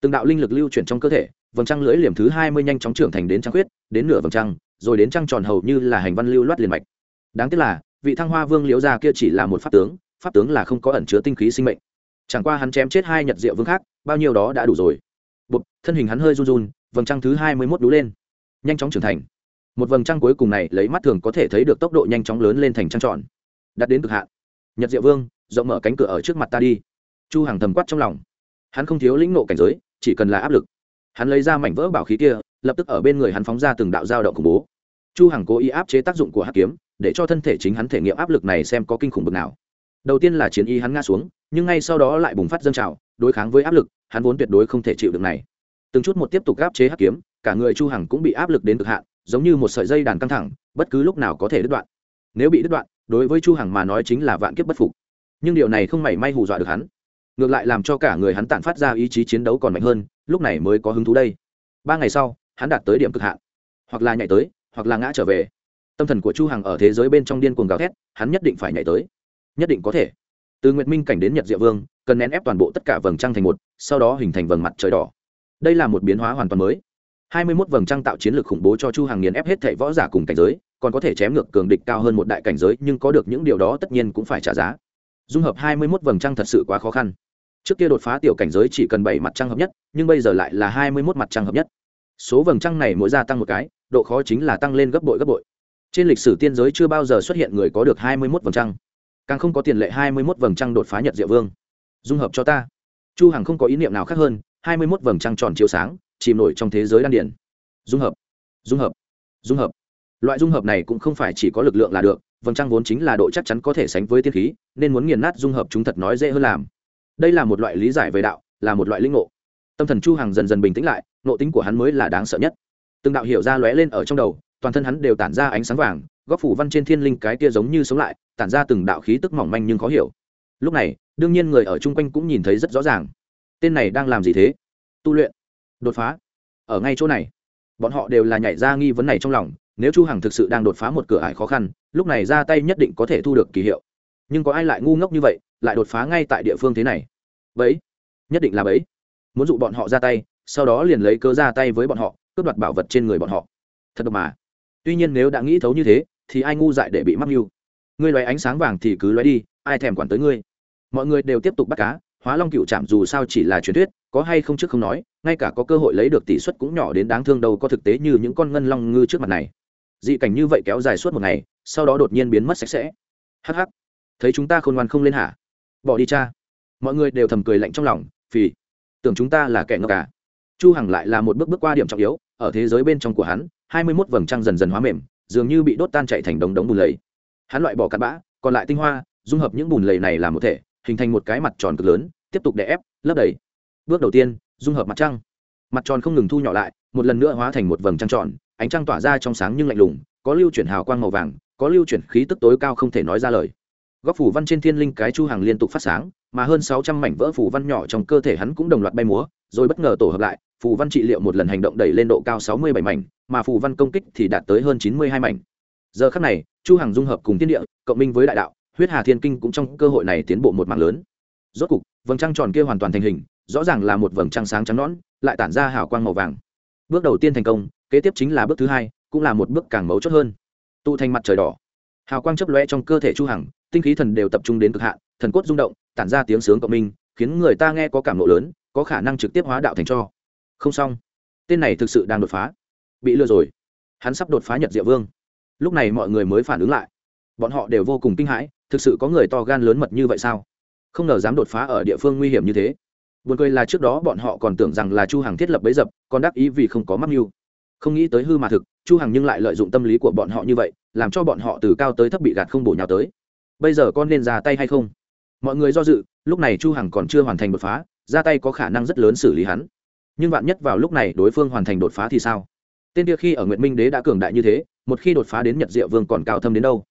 S1: từng đạo linh lực lưu chuyển trong cơ thể, vầng trăng lưỡi liềm thứ hai mươi nhanh chóng trưởng thành đến trăng khuyết, đến nửa vầng trăng, rồi đến trăng tròn hầu như là hành văn lưu loát liền mạch. Đáng tiếc là, vị thăng hoa vương liễu gia kia chỉ là một pháp tướng pháp tướng là không có ẩn chứa tinh khí sinh mệnh. Chẳng qua hắn chém chết hai nhật diệu vương khác, bao nhiêu đó đã đủ rồi. Bụt thân hình hắn hơi run run, vầng trăng thứ hai mươi mốt đú lên, nhanh chóng trưởng thành. Một vầng trăng cuối cùng này lấy mắt thường có thể thấy được tốc độ nhanh chóng lớn lên thành trăng tròn. Đặt đến cực hạn. Nhật diệu vương, rộng mở cánh cửa ở trước mặt ta đi. Chu hàng thầm quát trong lòng. Hắn không thiếu lĩnh nộ cảnh giới chỉ cần là áp lực. Hắn lấy ra mảnh vỡ bảo khí kia, lập tức ở bên người hắn phóng ra từng đạo dao động khủng bố. Chu hằng cố ý áp chế tác dụng của hắc kiếm, để cho thân thể chính hắn thể nghiệm áp lực này xem có kinh khủng bực nào. Đầu tiên là chiến y hắn ngã xuống, nhưng ngay sau đó lại bùng phát dâng trào, đối kháng với áp lực, hắn vốn tuyệt đối không thể chịu được này. Từng chút một tiếp tục áp chế hắc kiếm, cả người chu hằng cũng bị áp lực đến cực hạn, giống như một sợi dây đàn căng thẳng, bất cứ lúc nào có thể đứt đoạn. Nếu bị đứt đoạn, đối với chu hằng mà nói chính là vạn kiếp bất phục. Nhưng điều này không mảy may hù dọa được hắn ngược lại làm cho cả người hắn tản phát ra ý chí chiến đấu còn mạnh hơn, lúc này mới có hứng thú đây. Ba ngày sau, hắn đạt tới điểm cực hạn. Hoặc là nhảy tới, hoặc là ngã trở về. Tâm thần của chu hằng ở thế giới bên trong điên cuồng gào thét, hắn nhất định phải nhảy tới. Nhất định có thể. Từ nguyệt minh cảnh đến nhật diệu vương, cần nén ép toàn bộ tất cả vầng trăng thành một, sau đó hình thành vầng mặt trời đỏ. Đây là một biến hóa hoàn toàn mới. Hai mươi 21 vầng trăng tạo chiến lược khủng bố cho chu hằng nghiền ép hết thảy võ giả cùng cảnh giới, còn có thể chém ngược cường địch cao hơn một đại cảnh giới, nhưng có được những điều đó tất nhiên cũng phải trả giá. Dung hợp hai mươi 21 vầng trăng thật sự quá khó khăn trước kia đột phá tiểu cảnh giới chỉ cần bảy mặt trăng hợp nhất, nhưng bây giờ lại là hai mươi mốt mặt trăng hợp nhất. Số vầng trăng này mỗi gia tăng một cái, độ khó chính là tăng lên gấp bội gấp bội. Trên lịch sử tiên giới chưa bao giờ xuất hiện người có được hai mươi mốt vầng trăng. Càng không có tiền lệ hai mươi mốt vầng trăng đột phá nhật diệu vương. Dung hợp cho ta. Chu hằng không có ý niệm nào khác hơn, hai mươi mốt vầng trăng tròn chiếu sáng, chìm nổi trong thế giới đan điển dung hợp. Dung hợp. Dung hợp. Loại dung hợp này cũng không phải chỉ có lực lượng là được, vầng trăng vốn chính là độ chắc chắn có thể sánh với tiên khí, nên muốn nghiền nát dung hợp chúng thật nói dễ hơn làm đây là một loại lý giải về đạo, là một loại linh ngộ. Tâm thần chu hằng dần dần bình tĩnh lại nộ tính của hắn mới là đáng sợ nhất. Từng đạo hiểu ra lóe lên ở trong đầu, toàn thân hắn đều tản ra ánh sáng vàng, góc phủ văn trên thiên linh cái kia giống như sống lại, tản ra từng đạo khí tức mỏng manh nhưng khó hiểu. Lúc này, đương nhiên người ở chung quanh cũng nhìn thấy rất rõ ràng. Tên này đang làm gì thế? Tu luyện, đột phá. Ở ngay chỗ này, bọn họ đều là nhảy ra nghi vấn này trong lòng, nếu chu hằng thực sự đang đột phá một cửa ải khó khăn, lúc này ra tay nhất định có thể thu được kỳ hiệu nhưng có ai lại ngu ngốc như vậy, lại đột phá ngay tại địa phương thế này? Bấy nhất định là bấy muốn dụ bọn họ ra tay, sau đó liền lấy cơ ra tay với bọn họ, cướp đoạt bảo vật trên người bọn họ. Thật độc mà. Tuy nhiên nếu đã nghĩ thấu như thế, thì ai ngu dại để bị mắc mưu? Ngươi loé ánh sáng vàng thì cứ loé đi, ai thèm quản tới ngươi? Mọi người đều tiếp tục bắt cá, hóa long cựu chạm dù sao chỉ là truyền thuyết, có hay không trước không nói, ngay cả có cơ hội lấy được tỷ suất cũng nhỏ đến đáng thương đâu có thực tế như những con ngân long ngư trước mặt này. Dị cảnh như vậy kéo dài suốt một ngày, sau đó đột nhiên biến mất sạch sẽ. Hh thấy chúng ta khôn ngoan không lên hả? Bỏ đi cha. Mọi người đều thầm cười lạnh trong lòng vì tưởng chúng ta là kẻ ngốc cả chu hằng lại là một bước bước qua điểm trọng yếu, ở thế giới bên trong của hắn, hai mươi 21 vầng trăng dần dần hóa mềm, dường như bị đốt tan chạy thành đống đống bùn lầy. Hắn loại bỏ cặn bã, còn lại tinh hoa, dung hợp những bùn lầy này làm một thể, hình thành một cái mặt tròn cực lớn, tiếp tục đè ép, lấp đầy. Bước đầu tiên, dung hợp mặt trăng. Mặt tròn không ngừng thu nhỏ lại, một lần nữa hóa thành một vầng trăng tròn, ánh trăng tỏa ra trong sáng nhưng lạnh lùng, có lưu chuyển hào quang màu vàng, có lưu chuyển khí tức tối cao không thể nói ra lời góc phủ văn trên thiên linh cái chu hàng liên tục phát sáng, mà hơn sáu trăm mảnh vỡ phủ văn nhỏ trong cơ thể hắn cũng đồng loạt bay múa, rồi bất ngờ tổ hợp lại, phủ văn trị liệu một lần hành động đẩy lên độ cao sáu mươi bảy mảnh, mà phủ văn công kích thì đạt tới hơn chín mươi hai mảnh. Giờ khắc này, chu hằng dung hợp cùng tiên địa, cộng minh với đại đạo, huyết hà thiên kinh cũng trong cơ hội này tiến bộ một mạng lớn. Rốt cục, vầng trăng tròn kia hoàn toàn thành hình, rõ ràng là một vầng trăng sáng trắng nõn, lại tản ra hào quang màu vàng. Bước đầu tiên thành công, kế tiếp chính là bước thứ hai, cũng là một bước càng mấu chốt hơn. Tụ thành mặt trời đỏ hào quang chấp lóe trong cơ thể chu hằng, tinh khí thần đều tập trung đến cực hạn, thần cốt rung động, tản ra tiếng sướng cộng minh, khiến người ta nghe có cảm nộ lớn, có khả năng trực tiếp hóa đạo thành cho. Không xong. Tên này thực sự đang đột phá. Bị lừa rồi. Hắn sắp đột phá nhật diệu vương. Lúc này mọi người mới phản ứng lại. Bọn họ đều vô cùng kinh hãi, thực sự có người to gan lớn mật như vậy sao? Không ngờ dám đột phá ở địa phương nguy hiểm như thế. Buồn cười là trước đó bọn họ còn tưởng rằng là chu hằng thiết lập bấy dập, còn đắc ý vì không có mắc mưu. Không nghĩ tới hư mà thực, chu hằng nhưng lại lợi dụng tâm lý của bọn họ như vậy làm cho bọn họ từ cao tới thấp bị gạt không bổ nhào tới. Bây giờ con nên ra tay hay không? Mọi người do dự, lúc này chu hằng còn chưa hoàn thành đột phá, ra tay có khả năng rất lớn xử lý hắn. Nhưng vạn nhất vào lúc này đối phương hoàn thành đột phá thì sao? Tên kia khi ở nguyệt minh đế đã cường đại như thế, một khi đột phá đến nhật diệu vương còn cao thâm đến đâu?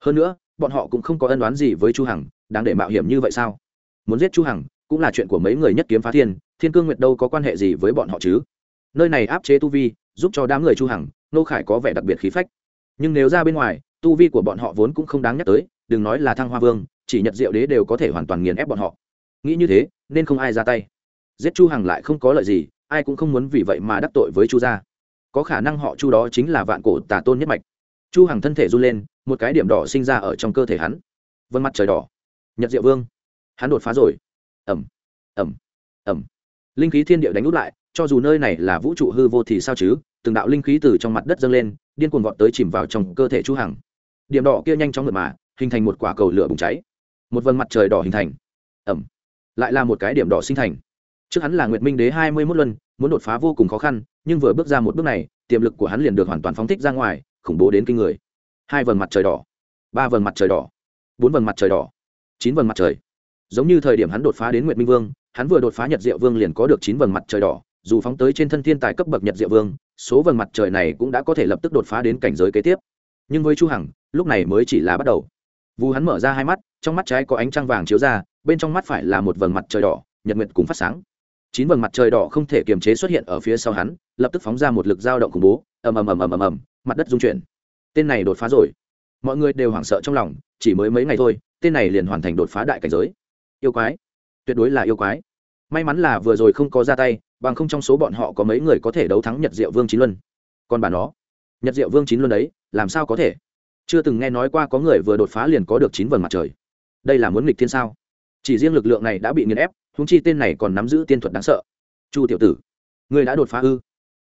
S1: Hơn nữa, bọn họ cũng không có ân đoán gì với chu hằng, đáng để mạo hiểm như vậy sao? Muốn giết chu hằng, cũng là chuyện của mấy người nhất kiếm phá thiên thiên cương nguyệt đâu có quan hệ gì với bọn họ chứ? Nơi này áp chế tu vi, giúp cho đám người chu hằng nô khải có vẻ đặc biệt khí phách nhưng nếu ra bên ngoài, tu vi của bọn họ vốn cũng không đáng nhắc tới, đừng nói là thăng hoa vương, chỉ nhật diệu đế đều có thể hoàn toàn nghiền ép bọn họ. Nghĩ như thế, nên không ai ra tay. Giết chu hằng lại không có lợi gì, ai cũng không muốn vì vậy mà đắc tội với chu gia. Có khả năng họ chu đó chính là vạn cổ tà tôn nhất mạch. Chu hằng thân thể run lên, một cái điểm đỏ sinh ra ở trong cơ thể hắn. Vân mặt trời đỏ. Nhật diệu vương. Hắn đột phá rồi. Ẩm ẩm ẩm linh khí thiên địa đánh út lại cho dù nơi này là vũ trụ hư vô thì sao chứ, từng đạo linh khí từ trong mặt đất dâng lên, điên cuồng vọt tới chìm vào trong cơ thể chu hằng. Điểm đỏ kia nhanh chóng ngược mà, hình thành một quả cầu lửa bùng cháy. Một vầng mặt trời đỏ hình thành. Ẩm lại là một cái điểm đỏ sinh thành. Trước hắn là nguyệt minh đế hai mươi mốt luân, muốn đột phá vô cùng khó khăn, nhưng vừa bước ra một bước này, tiềm lực của hắn liền được hoàn toàn phóng thích ra ngoài, khủng bố đến kinh người. Hai vầng mặt trời đỏ, ba vầng mặt trời đỏ, bốn vầng mặt trời đỏ, chín vầng mặt trời. Giống như thời điểm hắn đột phá đến nguyệt minh vương, hắn vừa đột phá nhật diệu vương liền có được chín vầng mặt trời đỏ dù phóng tới trên thân thiên tài cấp bậc nhật diệu vương, số vầng mặt trời này cũng đã có thể lập tức đột phá đến cảnh giới kế tiếp. Nhưng với chu hằng, lúc này mới chỉ là bắt đầu. Vu hắn mở ra hai mắt, trong mắt trái có ánh trăng vàng chiếu ra, bên trong mắt phải là một vầng mặt trời đỏ, nhật nguyệt cùng phát sáng. Chín vầng mặt trời đỏ không thể kiềm chế xuất hiện ở phía sau hắn, lập tức phóng ra một lực dao động khủng bố, ầm ầm ầm ầm ầm ầm, mặt đất rung chuyển. Tên này đột phá rồi. Mọi người đều hoảng sợ trong lòng, chỉ mới mấy ngày thôi, tên này liền hoàn thành đột phá đại cảnh giới. Yêu quái. Tuyệt đối là yêu quái. May mắn là vừa rồi không có ra tay bằng không trong số bọn họ có mấy người có thể đấu thắng nhật diệu vương chín luân. Còn bà nó, nhật diệu vương chín luân đấy, làm sao có thể? Chưa từng nghe nói qua có người vừa đột phá liền có được chín vầng mặt trời. Đây là muốn nghịch thiên sao? Chỉ riêng lực lượng này đã bị nghiền ép húng chi tên này còn nắm giữ tiên thuật đáng sợ. Chu tiểu tử, người đã đột phá ư?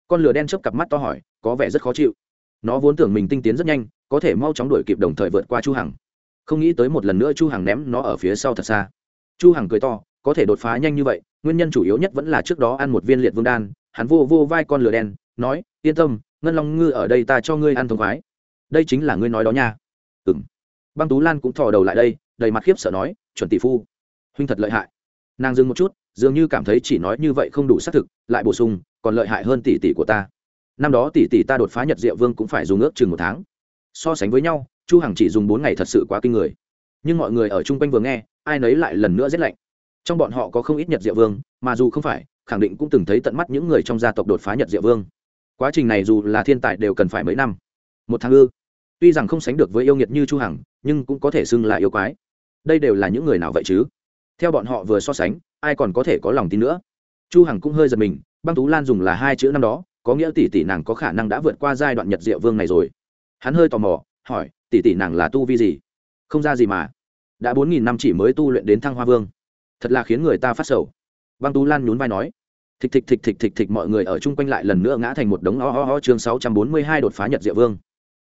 S1: Con lửa đen chớp cặp mắt to hỏi, có vẻ rất khó chịu. Nó vốn tưởng mình tinh tiến rất nhanh, có thể mau chóng đuổi kịp đồng thời vượt qua chu hằng. Không nghĩ tới một lần nữa chu hằng ném nó ở phía sau thật xa. Chu hằng cười to có thể đột phá nhanh như vậy, nguyên nhân chủ yếu nhất vẫn là trước đó ăn một viên liệt vương đan, hắn vô vô vai con lửa đen, nói, yên tâm, ngân long ngư ở đây ta cho ngươi ăn thông khoái. Đây chính là ngươi nói đó nha. Ừm. Băng tú lan cũng thò đầu lại đây, đầy mặt khiếp sợ nói, chuẩn tỷ phu, huynh thật lợi hại. Nàng dừng một chút, dường như cảm thấy chỉ nói như vậy không đủ xác thực, lại bổ sung, còn lợi hại hơn tỷ tỷ của ta. Năm đó tỷ tỷ ta đột phá nhật diệu vương cũng phải dùng ước chừng một tháng. So sánh với nhau, chu hằng chỉ dùng bốn ngày thật sự quá kinh người. Nhưng mọi người ở chung quanh vừa nghe, ai nấy lại lần nữa rét lạnh trong bọn họ có không ít nhật diệu vương, mà dù không phải, khẳng định cũng từng thấy tận mắt những người trong gia tộc đột phá nhật diệu vương. Quá trình này dù là thiên tài đều cần phải mấy năm. Một tháng ư? Tuy rằng không sánh được với yêu nghiệt như chu hằng, nhưng cũng có thể xưng là yêu quái. Đây đều là những người nào vậy chứ? Theo bọn họ vừa so sánh, ai còn có thể có lòng tin nữa? Chu hằng cũng hơi giật mình, băng tú lan dùng là hai chữ năm đó, có nghĩa tỷ tỷ nàng có khả năng đã vượt qua giai đoạn nhật diệu vương này rồi. Hắn hơi tò mò, hỏi, tỷ tỷ nàng là tu vi gì? Không ra gì mà. Đã bốn nghìn năm chỉ mới tu luyện đến thăng hoa vương thật là khiến người ta phát sầu. Băng tú lan nhún vai nói, thịch thịch thịch thịch thịch thịch mọi người ở chung quanh lại lần nữa ngã thành một đống ho ho ho, chương sáu trăm bốn mươi hai đột phá nhật diệu vương.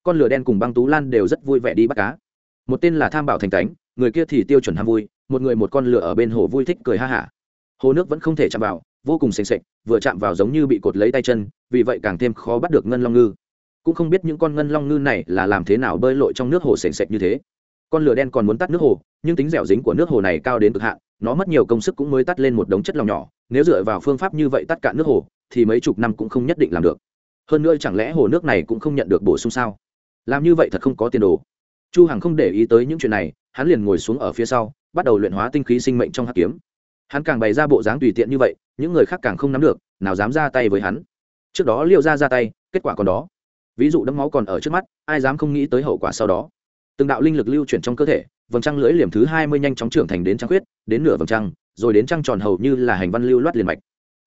S1: Con lửa đen cùng băng tú lan đều rất vui vẻ đi bắt cá. Một tên là tham bảo thành cánh người kia thì tiêu chuẩn ham vui, một người một con lửa ở bên hồ vui thích cười ha hả. Hồ nước vẫn không thể chạm vào, vô cùng sềnh sệch vừa chạm vào giống như bị cột lấy tay chân, vì vậy càng thêm khó bắt được ngân long ngư. Cũng không biết những con ngân long ngư này là làm thế nào bơi lội trong nước hồ sềnh sệch như thế. Con lửa đen còn muốn tắt nước hồ nhưng tính dẻo dính của nước hồ này cao đến cực hạn, nó mất nhiều công sức cũng mới tắt lên một đống chất lòng nhỏ, nếu dựa vào phương pháp như vậy tắt cạn nước hồ, thì mấy chục năm cũng không nhất định làm được. Hơn nữa chẳng lẽ hồ nước này cũng không nhận được bổ sung sao? Làm như vậy thật không có tiền đồ. Chu hằng không để ý tới những chuyện này, hắn liền ngồi xuống ở phía sau, bắt đầu luyện hóa tinh khí sinh mệnh trong hắc kiếm. Hắn càng bày ra bộ dáng tùy tiện như vậy, những người khác càng không nắm được, nào dám ra tay với hắn. Trước đó liệu ra ra tay, kết quả còn đó. Ví dụ đấm máu còn ở trước mắt, ai dám không nghĩ tới hậu quả sau đó. Từng đạo linh lực lưu chuyển trong cơ thể vầng trăng lưỡi liềm thứ hai mươi nhanh chóng trưởng thành đến trăng khuyết, đến nửa vầng trăng, rồi đến trăng tròn hầu như là hành văn lưu loát liền mạch.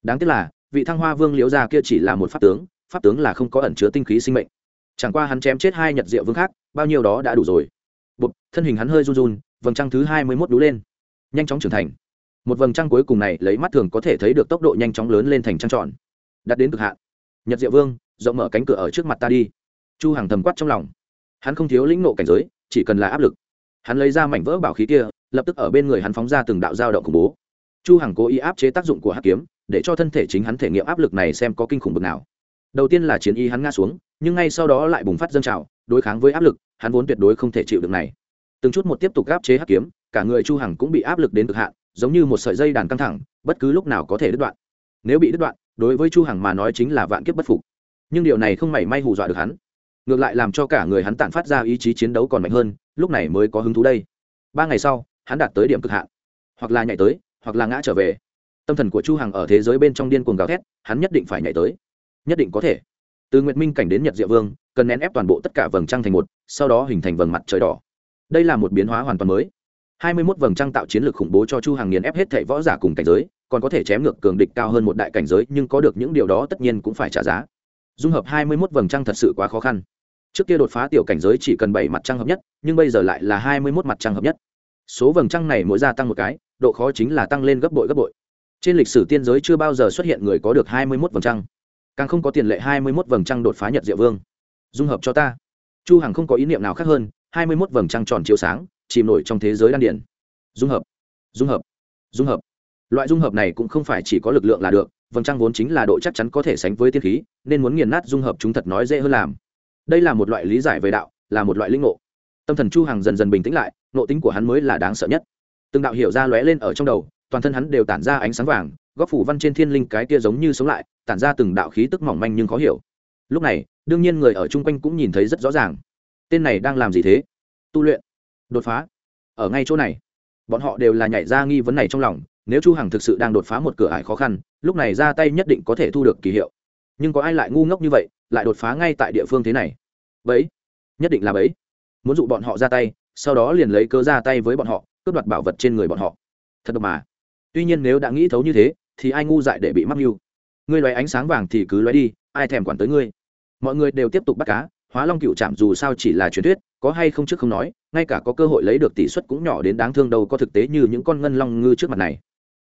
S1: Đáng tiếc là, vị thăng hoa vương liễu gia kia chỉ là một pháp tướng pháp tướng là không có ẩn chứa tinh khí sinh mệnh. Chẳng qua hắn chém chết hai nhật diệu vương khác, bao nhiêu đó đã đủ rồi. Bột thân hình hắn hơi run run, vầng trăng thứ hai mươi mốt đú lên, nhanh chóng trưởng thành. Một vầng trăng cuối cùng này lấy mắt thường có thể thấy được tốc độ nhanh chóng lớn lên thành trăng tròn. Đặt đến cực hạn. Nhật diệu vương, rộng mở cánh cửa ở trước mặt ta đi. Chu hàng thầm quát trong lòng. Hắn không thiếu lĩnh nộ cảnh giới, chỉ cần là áp lực hắn lấy ra mảnh vỡ bảo khí kia, lập tức ở bên người hắn phóng ra từng đạo dao động khủng bố. Chu hằng cố ý áp chế tác dụng của hắc kiếm, để cho thân thể chính hắn thể nghiệm áp lực này xem có kinh khủng bực nào. Đầu tiên là chiến y hắn ngã xuống, nhưng ngay sau đó lại bùng phát dâng trào, đối kháng với áp lực, hắn vốn tuyệt đối không thể chịu được này. Từng chút một tiếp tục áp chế hắc kiếm, cả người chu hằng cũng bị áp lực đến cực hạn, giống như một sợi dây đàn căng thẳng, bất cứ lúc nào có thể đứt đoạn. Nếu bị đứt đoạn, đối với chu hằng mà nói chính là vạn kiếp bất phục. Nhưng điều này không mảy may hù dọa được hắn. Ngược lại làm cho cả người hắn tản phát ra ý chí chiến đấu còn mạnh hơn lúc này mới có hứng thú đây. Ba ngày sau, hắn đạt tới điểm cực hạn. Hoặc là nhảy tới, hoặc là ngã trở về. Tâm thần của chu hằng ở thế giới bên trong điên cuồng gào thét, hắn nhất định phải nhảy tới. Nhất định có thể. Từ nguyệt minh cảnh đến nhật diệu vương, cần nén ép toàn bộ tất cả vầng trăng thành một, sau đó hình thành vầng mặt trời đỏ. Đây là một biến hóa hoàn toàn mới. Hai mươi 21 vầng trăng tạo chiến lược khủng bố cho chu hàng nghiền ép hết thảy võ giả cùng cảnh giới, còn có thể chém ngược cường địch cao hơn một đại cảnh giới, nhưng có được những điều đó tất nhiên cũng phải trả giá. Dung hợp hai mươi 21 vầng trăng thật sự quá khó khăn trước kia đột phá tiểu cảnh giới chỉ cần bảy mặt trăng hợp nhất, nhưng bây giờ lại là hai mươi mốt mặt trăng hợp nhất. Số vầng trăng này mỗi gia tăng một cái, độ khó chính là tăng lên gấp bội gấp bội. Trên lịch sử tiên giới chưa bao giờ xuất hiện người có được hai mươi mốt vầng trăng. Càng không có tiền lệ hai mươi mốt vầng trăng đột phá nhật diệu vương. Dung hợp cho ta. Chu hằng không có ý niệm nào khác hơn, hai mươi mốt vầng trăng tròn chiếu sáng, chìm nổi trong thế giới đan điển dung hợp. Dung hợp. Dung hợp. Loại dung hợp này cũng không phải chỉ có lực lượng là được, vầng trăng vốn chính là độ chắc chắn có thể sánh với tiên khí, nên muốn nghiền nát dung hợp chúng thật nói dễ hơn làm đây là một loại lý giải về đạo, là một loại linh ngộ. Tâm thần chu hằng dần dần bình tĩnh lại nộ tính của hắn mới là đáng sợ nhất. Từng đạo hiểu ra lóe lên ở trong đầu, toàn thân hắn đều tản ra ánh sáng vàng, góc phủ văn trên thiên linh cái kia giống như sống lại, tản ra từng đạo khí tức mỏng manh nhưng khó hiểu. Lúc này, đương nhiên người ở chung quanh cũng nhìn thấy rất rõ ràng. Tên này đang làm gì thế? Tu luyện, đột phá. Ở ngay chỗ này, bọn họ đều là nhảy ra nghi vấn này trong lòng, nếu chu hằng thực sự đang đột phá một cửa ải khó khăn, lúc này ra tay nhất định có thể thu được kỳ hiệu. Nhưng có ai lại ngu ngốc như vậy? Lại đột phá ngay tại địa phương thế này. Bấy, nhất định là bấy. Muốn dụ bọn họ ra tay, sau đó liền lấy cơ ra tay với bọn họ, cướp đoạt bảo vật trên người bọn họ. Thật độc mà. Tuy nhiên nếu đã nghĩ thấu như thế, thì ai ngu dại để bị mắc mưu? Ngươi loé ánh sáng vàng thì cứ loé đi, ai thèm quản tới ngươi? Mọi người đều tiếp tục bắt cá, hóa long cựu chạm dù sao chỉ là truyền thuyết, có hay không trước không nói, ngay cả có cơ hội lấy được tỷ suất cũng nhỏ đến đáng thương đâu có thực tế như những con ngân long ngư trước mặt này.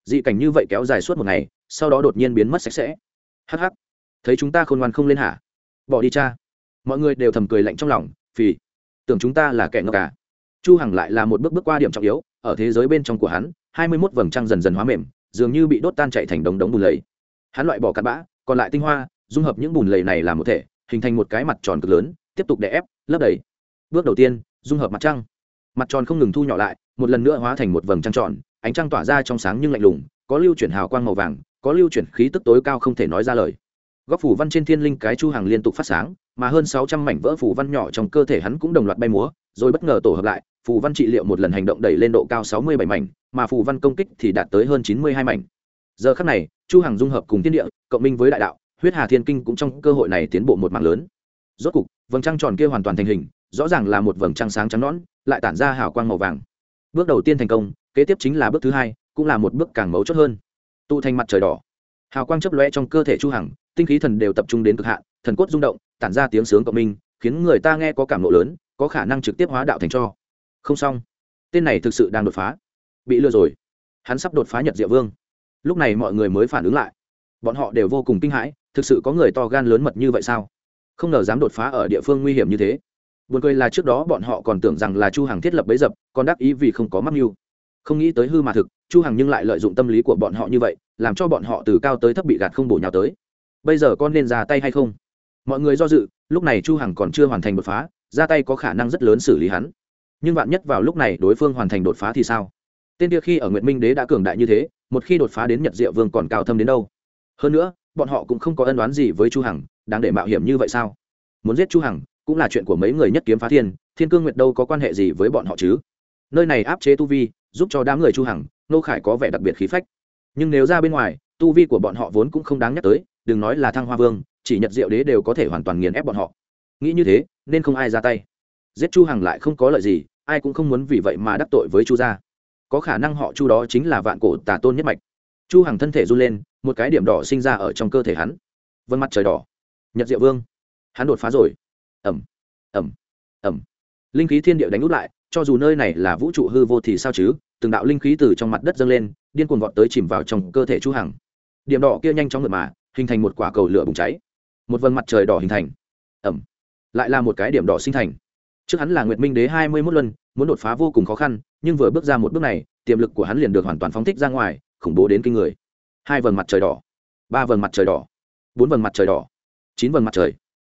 S1: Dị cảnh như vậy kéo dài suốt một ngày, sau đó đột nhiên biến mất sạch sẽ. Hắc hắc. Thấy chúng ta khôn ngoan không lên hả? Bỏ đi cha. Mọi người đều thầm cười lạnh trong lòng vì tưởng chúng ta là kẻ ngốc cả chu hằng lại là một bước bước qua điểm trọng yếu, ở thế giới bên trong của hắn, hai mươi 21 vầng trăng dần dần hóa mềm, dường như bị đốt tan chạy thành đống đống bùn lầy. Hắn loại bỏ cặn bã, còn lại tinh hoa, dung hợp những bùn lầy này làm một thể, hình thành một cái mặt tròn cực lớn, tiếp tục đè ép, lấp đầy. Bước đầu tiên, dung hợp mặt trăng. Mặt tròn không ngừng thu nhỏ lại, một lần nữa hóa thành một vầng trăng tròn, ánh trăng tỏa ra trong sáng nhưng lạnh lùng, có lưu chuyển hào quang màu vàng, có lưu chuyển khí tức tối cao không thể nói ra lời góc phủ văn trên thiên linh cái chu hàng liên tục phát sáng, mà hơn sáu trăm mảnh vỡ phủ văn nhỏ trong cơ thể hắn cũng đồng loạt bay múa, rồi bất ngờ tổ hợp lại phù văn trị liệu một lần hành động đẩy lên độ cao sáu mươi bảy mảnh, mà phù văn công kích thì đạt tới hơn chín mươi hai mảnh. Giờ khắc này, chu hằng dung hợp cùng thiên địa, cộng minh với đại đạo, huyết hà thiên kinh cũng trong cơ hội này tiến bộ một mạng lớn. Rốt cục, vầng trăng tròn kia hoàn toàn thành hình, rõ ràng là một vầng trăng sáng trắng nõn, lại tản ra hào quang màu vàng. Bước đầu tiên thành công, kế tiếp chính là bước thứ hai, cũng là một bước càng mấu chốt hơn. Tụ thành mặt trời đỏ hào quang chấp lóe trong cơ thể chu hằng, tinh khí thần đều tập trung đến cực hạn, thần cốt rung động, tản ra tiếng sướng cộng minh, khiến người ta nghe có cảm nộ lớn, có khả năng trực tiếp hóa đạo thành cho. Không xong. Tên này thực sự đang đột phá. Bị lừa rồi. Hắn sắp đột phá nhật diệu vương. Lúc này mọi người mới phản ứng lại. Bọn họ đều vô cùng kinh hãi, thực sự có người to gan lớn mật như vậy sao? Không ngờ dám đột phá ở địa phương nguy hiểm như thế. Buồn cười là trước đó bọn họ còn tưởng rằng là chu hằng thiết lập bấy dập, còn đắc ý vì không có mắc mưu. Không nghĩ tới hư mà thực, chu hằng nhưng lại lợi dụng tâm lý của bọn họ như vậy làm cho bọn họ từ cao tới thấp bị gạt không bổ nhào tới. Bây giờ con nên ra tay hay không? Mọi người do dự, lúc này chu hằng còn chưa hoàn thành đột phá, ra tay có khả năng rất lớn xử lý hắn. Nhưng vạn nhất vào lúc này đối phương hoàn thành đột phá thì sao? Tên kia khi ở nguyệt minh đế đã cường đại như thế, một khi đột phá đến nhật diệu vương còn cao thâm đến đâu? Hơn nữa, bọn họ cũng không có ân đoán gì với chu hằng, đáng để mạo hiểm như vậy sao? Muốn giết chu hằng, cũng là chuyện của mấy người nhất kiếm phá thiên thiên cương nguyệt đâu có quan hệ gì với bọn họ chứ? Nơi này áp chế tu vi, giúp cho đám người chu hằng, nô khải có vẻ đặc biệt khí phách nhưng nếu ra bên ngoài, tu vi của bọn họ vốn cũng không đáng nhắc tới, đừng nói là thăng hoa vương, chỉ nhật diệu đế đều có thể hoàn toàn nghiền ép bọn họ. Nghĩ như thế, nên không ai ra tay. Giết chu hằng lại không có lợi gì, ai cũng không muốn vì vậy mà đắc tội với chu gia. Có khả năng họ chu đó chính là vạn cổ tà tôn nhất mạch. Chu hằng thân thể run lên, một cái điểm đỏ sinh ra ở trong cơ thể hắn. Vân mặt trời đỏ. Nhật diệu vương. Hắn đột phá rồi. Ẩm ẩm ẩm linh khí thiên địa đánh út lại cho dù nơi này là vũ trụ hư vô thì sao chứ? Từng đạo linh khí từ trong mặt đất dâng lên, điên cuồng vọt tới chìm vào trong cơ thể chu hằng. Điểm đỏ kia nhanh chóng ngược mà, hình thành một quả cầu lửa bùng cháy. Một vầng mặt trời đỏ hình thành. Ẩm. Lại là một cái điểm đỏ sinh thành. Trước hắn là nguyệt minh đế hai mươi 21 luân, muốn đột phá vô cùng khó khăn, nhưng vừa bước ra một bước này, tiềm lực của hắn liền được hoàn toàn phóng thích ra ngoài, khủng bố đến kinh người. Hai vầng mặt trời đỏ. Ba vầng mặt trời đỏ. Bốn vầng mặt trời đỏ. Chín vầng mặt trời.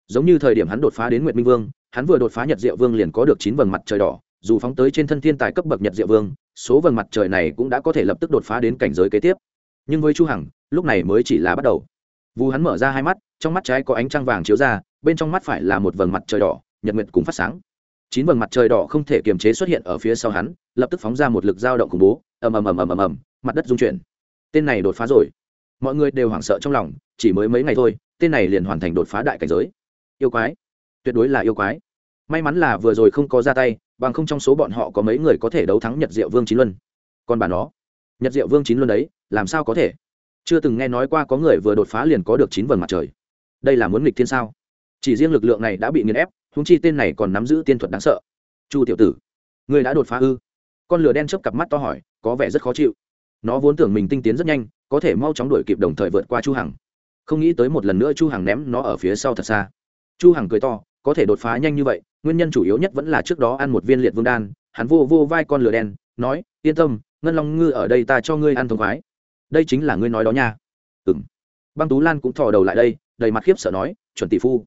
S1: Giống như thời điểm hắn đột phá đến nguyệt minh vương, hắn vừa đột phá nhật diệu vương liền có được chín vầng mặt trời đỏ dù phóng tới trên thân thiên tài cấp bậc nhật diệu vương, số vầng mặt trời này cũng đã có thể lập tức đột phá đến cảnh giới kế tiếp. Nhưng với chu hằng, lúc này mới chỉ là bắt đầu. Vu hắn mở ra hai mắt, trong mắt trái có ánh trăng vàng chiếu ra, bên trong mắt phải là một vầng mặt trời đỏ, nhật nguyệt cùng phát sáng. Chín vầng mặt trời đỏ không thể kiềm chế xuất hiện ở phía sau hắn, lập tức phóng ra một lực dao động khủng bố, ầm ầm ầm ầm ầm ầm, mặt đất rung chuyển. Tên này đột phá rồi. Mọi người đều hoảng sợ trong lòng, chỉ mới mấy ngày thôi, tên này liền hoàn thành đột phá đại cảnh giới. Yêu quái. Tuyệt đối là yêu quái. May mắn là vừa rồi không có ra tay bằng không trong số bọn họ có mấy người có thể đấu thắng nhật diệu vương chín luân. Còn bà nó, nhật diệu vương chín luân đấy, làm sao có thể? Chưa từng nghe nói qua có người vừa đột phá liền có được chín vầng mặt trời. Đây là muốn nghịch thiên sao? Chỉ riêng lực lượng này đã bị nghiền ép húng chi tên này còn nắm giữ tiên thuật đáng sợ. Chu tiểu tử người đã đột phá ư? Con lửa đen chớp cặp mắt to hỏi, có vẻ rất khó chịu. Nó vốn tưởng mình tinh tiến rất nhanh, có thể mau chóng đuổi kịp đồng thời vượt qua chu hằng. Không nghĩ tới một lần nữa chu hằng ném nó ở phía sau thật xa. Chu hằng cười to có thể đột phá nhanh như vậy, nguyên nhân chủ yếu nhất vẫn là trước đó ăn một viên liệt vương đan, hắn vô vô vai con lửa đen, nói, yên tâm, ngân long ngư ở đây ta cho ngươi ăn thông khoái. Đây chính là ngươi nói đó nha. Ừm. Băng tú lan cũng thò đầu lại đây, đầy mặt khiếp sợ nói, chuẩn tỷ phu,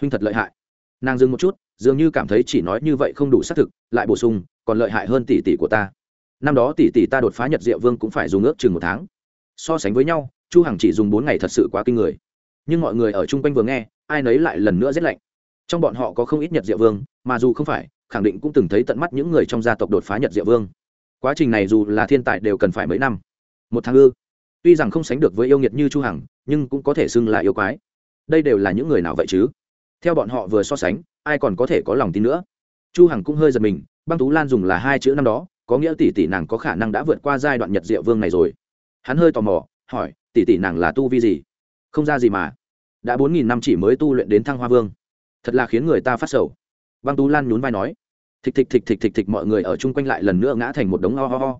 S1: huynh thật lợi hại. Nàng dừng một chút, dường như cảm thấy chỉ nói như vậy không đủ xác thực, lại bổ sung, còn lợi hại hơn tỷ tỷ của ta. Năm đó tỷ tỷ ta đột phá nhật diệu vương cũng phải dùng ước chừng một tháng. So sánh với nhau, chu hằng chỉ dùng bốn ngày thật sự quá kinh người. Nhưng mọi người ở chung quanh vừa nghe, ai nấy lại lần nữa rét lạnh trong bọn họ có không ít nhật diệu vương, mà dù không phải, khẳng định cũng từng thấy tận mắt những người trong gia tộc đột phá nhật diệu vương. Quá trình này dù là thiên tài đều cần phải mấy năm. Một tháng ư? Tuy rằng không sánh được với yêu nghiệt như chu hằng, nhưng cũng có thể xưng là yêu quái. Đây đều là những người nào vậy chứ? Theo bọn họ vừa so sánh, ai còn có thể có lòng tin nữa? Chu hằng cũng hơi giật mình, băng tú lan dùng là hai chữ năm đó, có nghĩa tỷ tỷ nàng có khả năng đã vượt qua giai đoạn nhật diệu vương này rồi. Hắn hơi tò mò, hỏi, tỷ tỷ nàng là tu vi gì? Không ra gì mà. Đã bốn nghìn năm chỉ mới tu luyện đến thăng hoa vương thật là khiến người ta phát sầu. Băng tú lan nhún vai nói, thịch thịch thịch thịch thịch thịch, mọi người ở chung quanh lại lần nữa ngã thành một đống ho ho ho.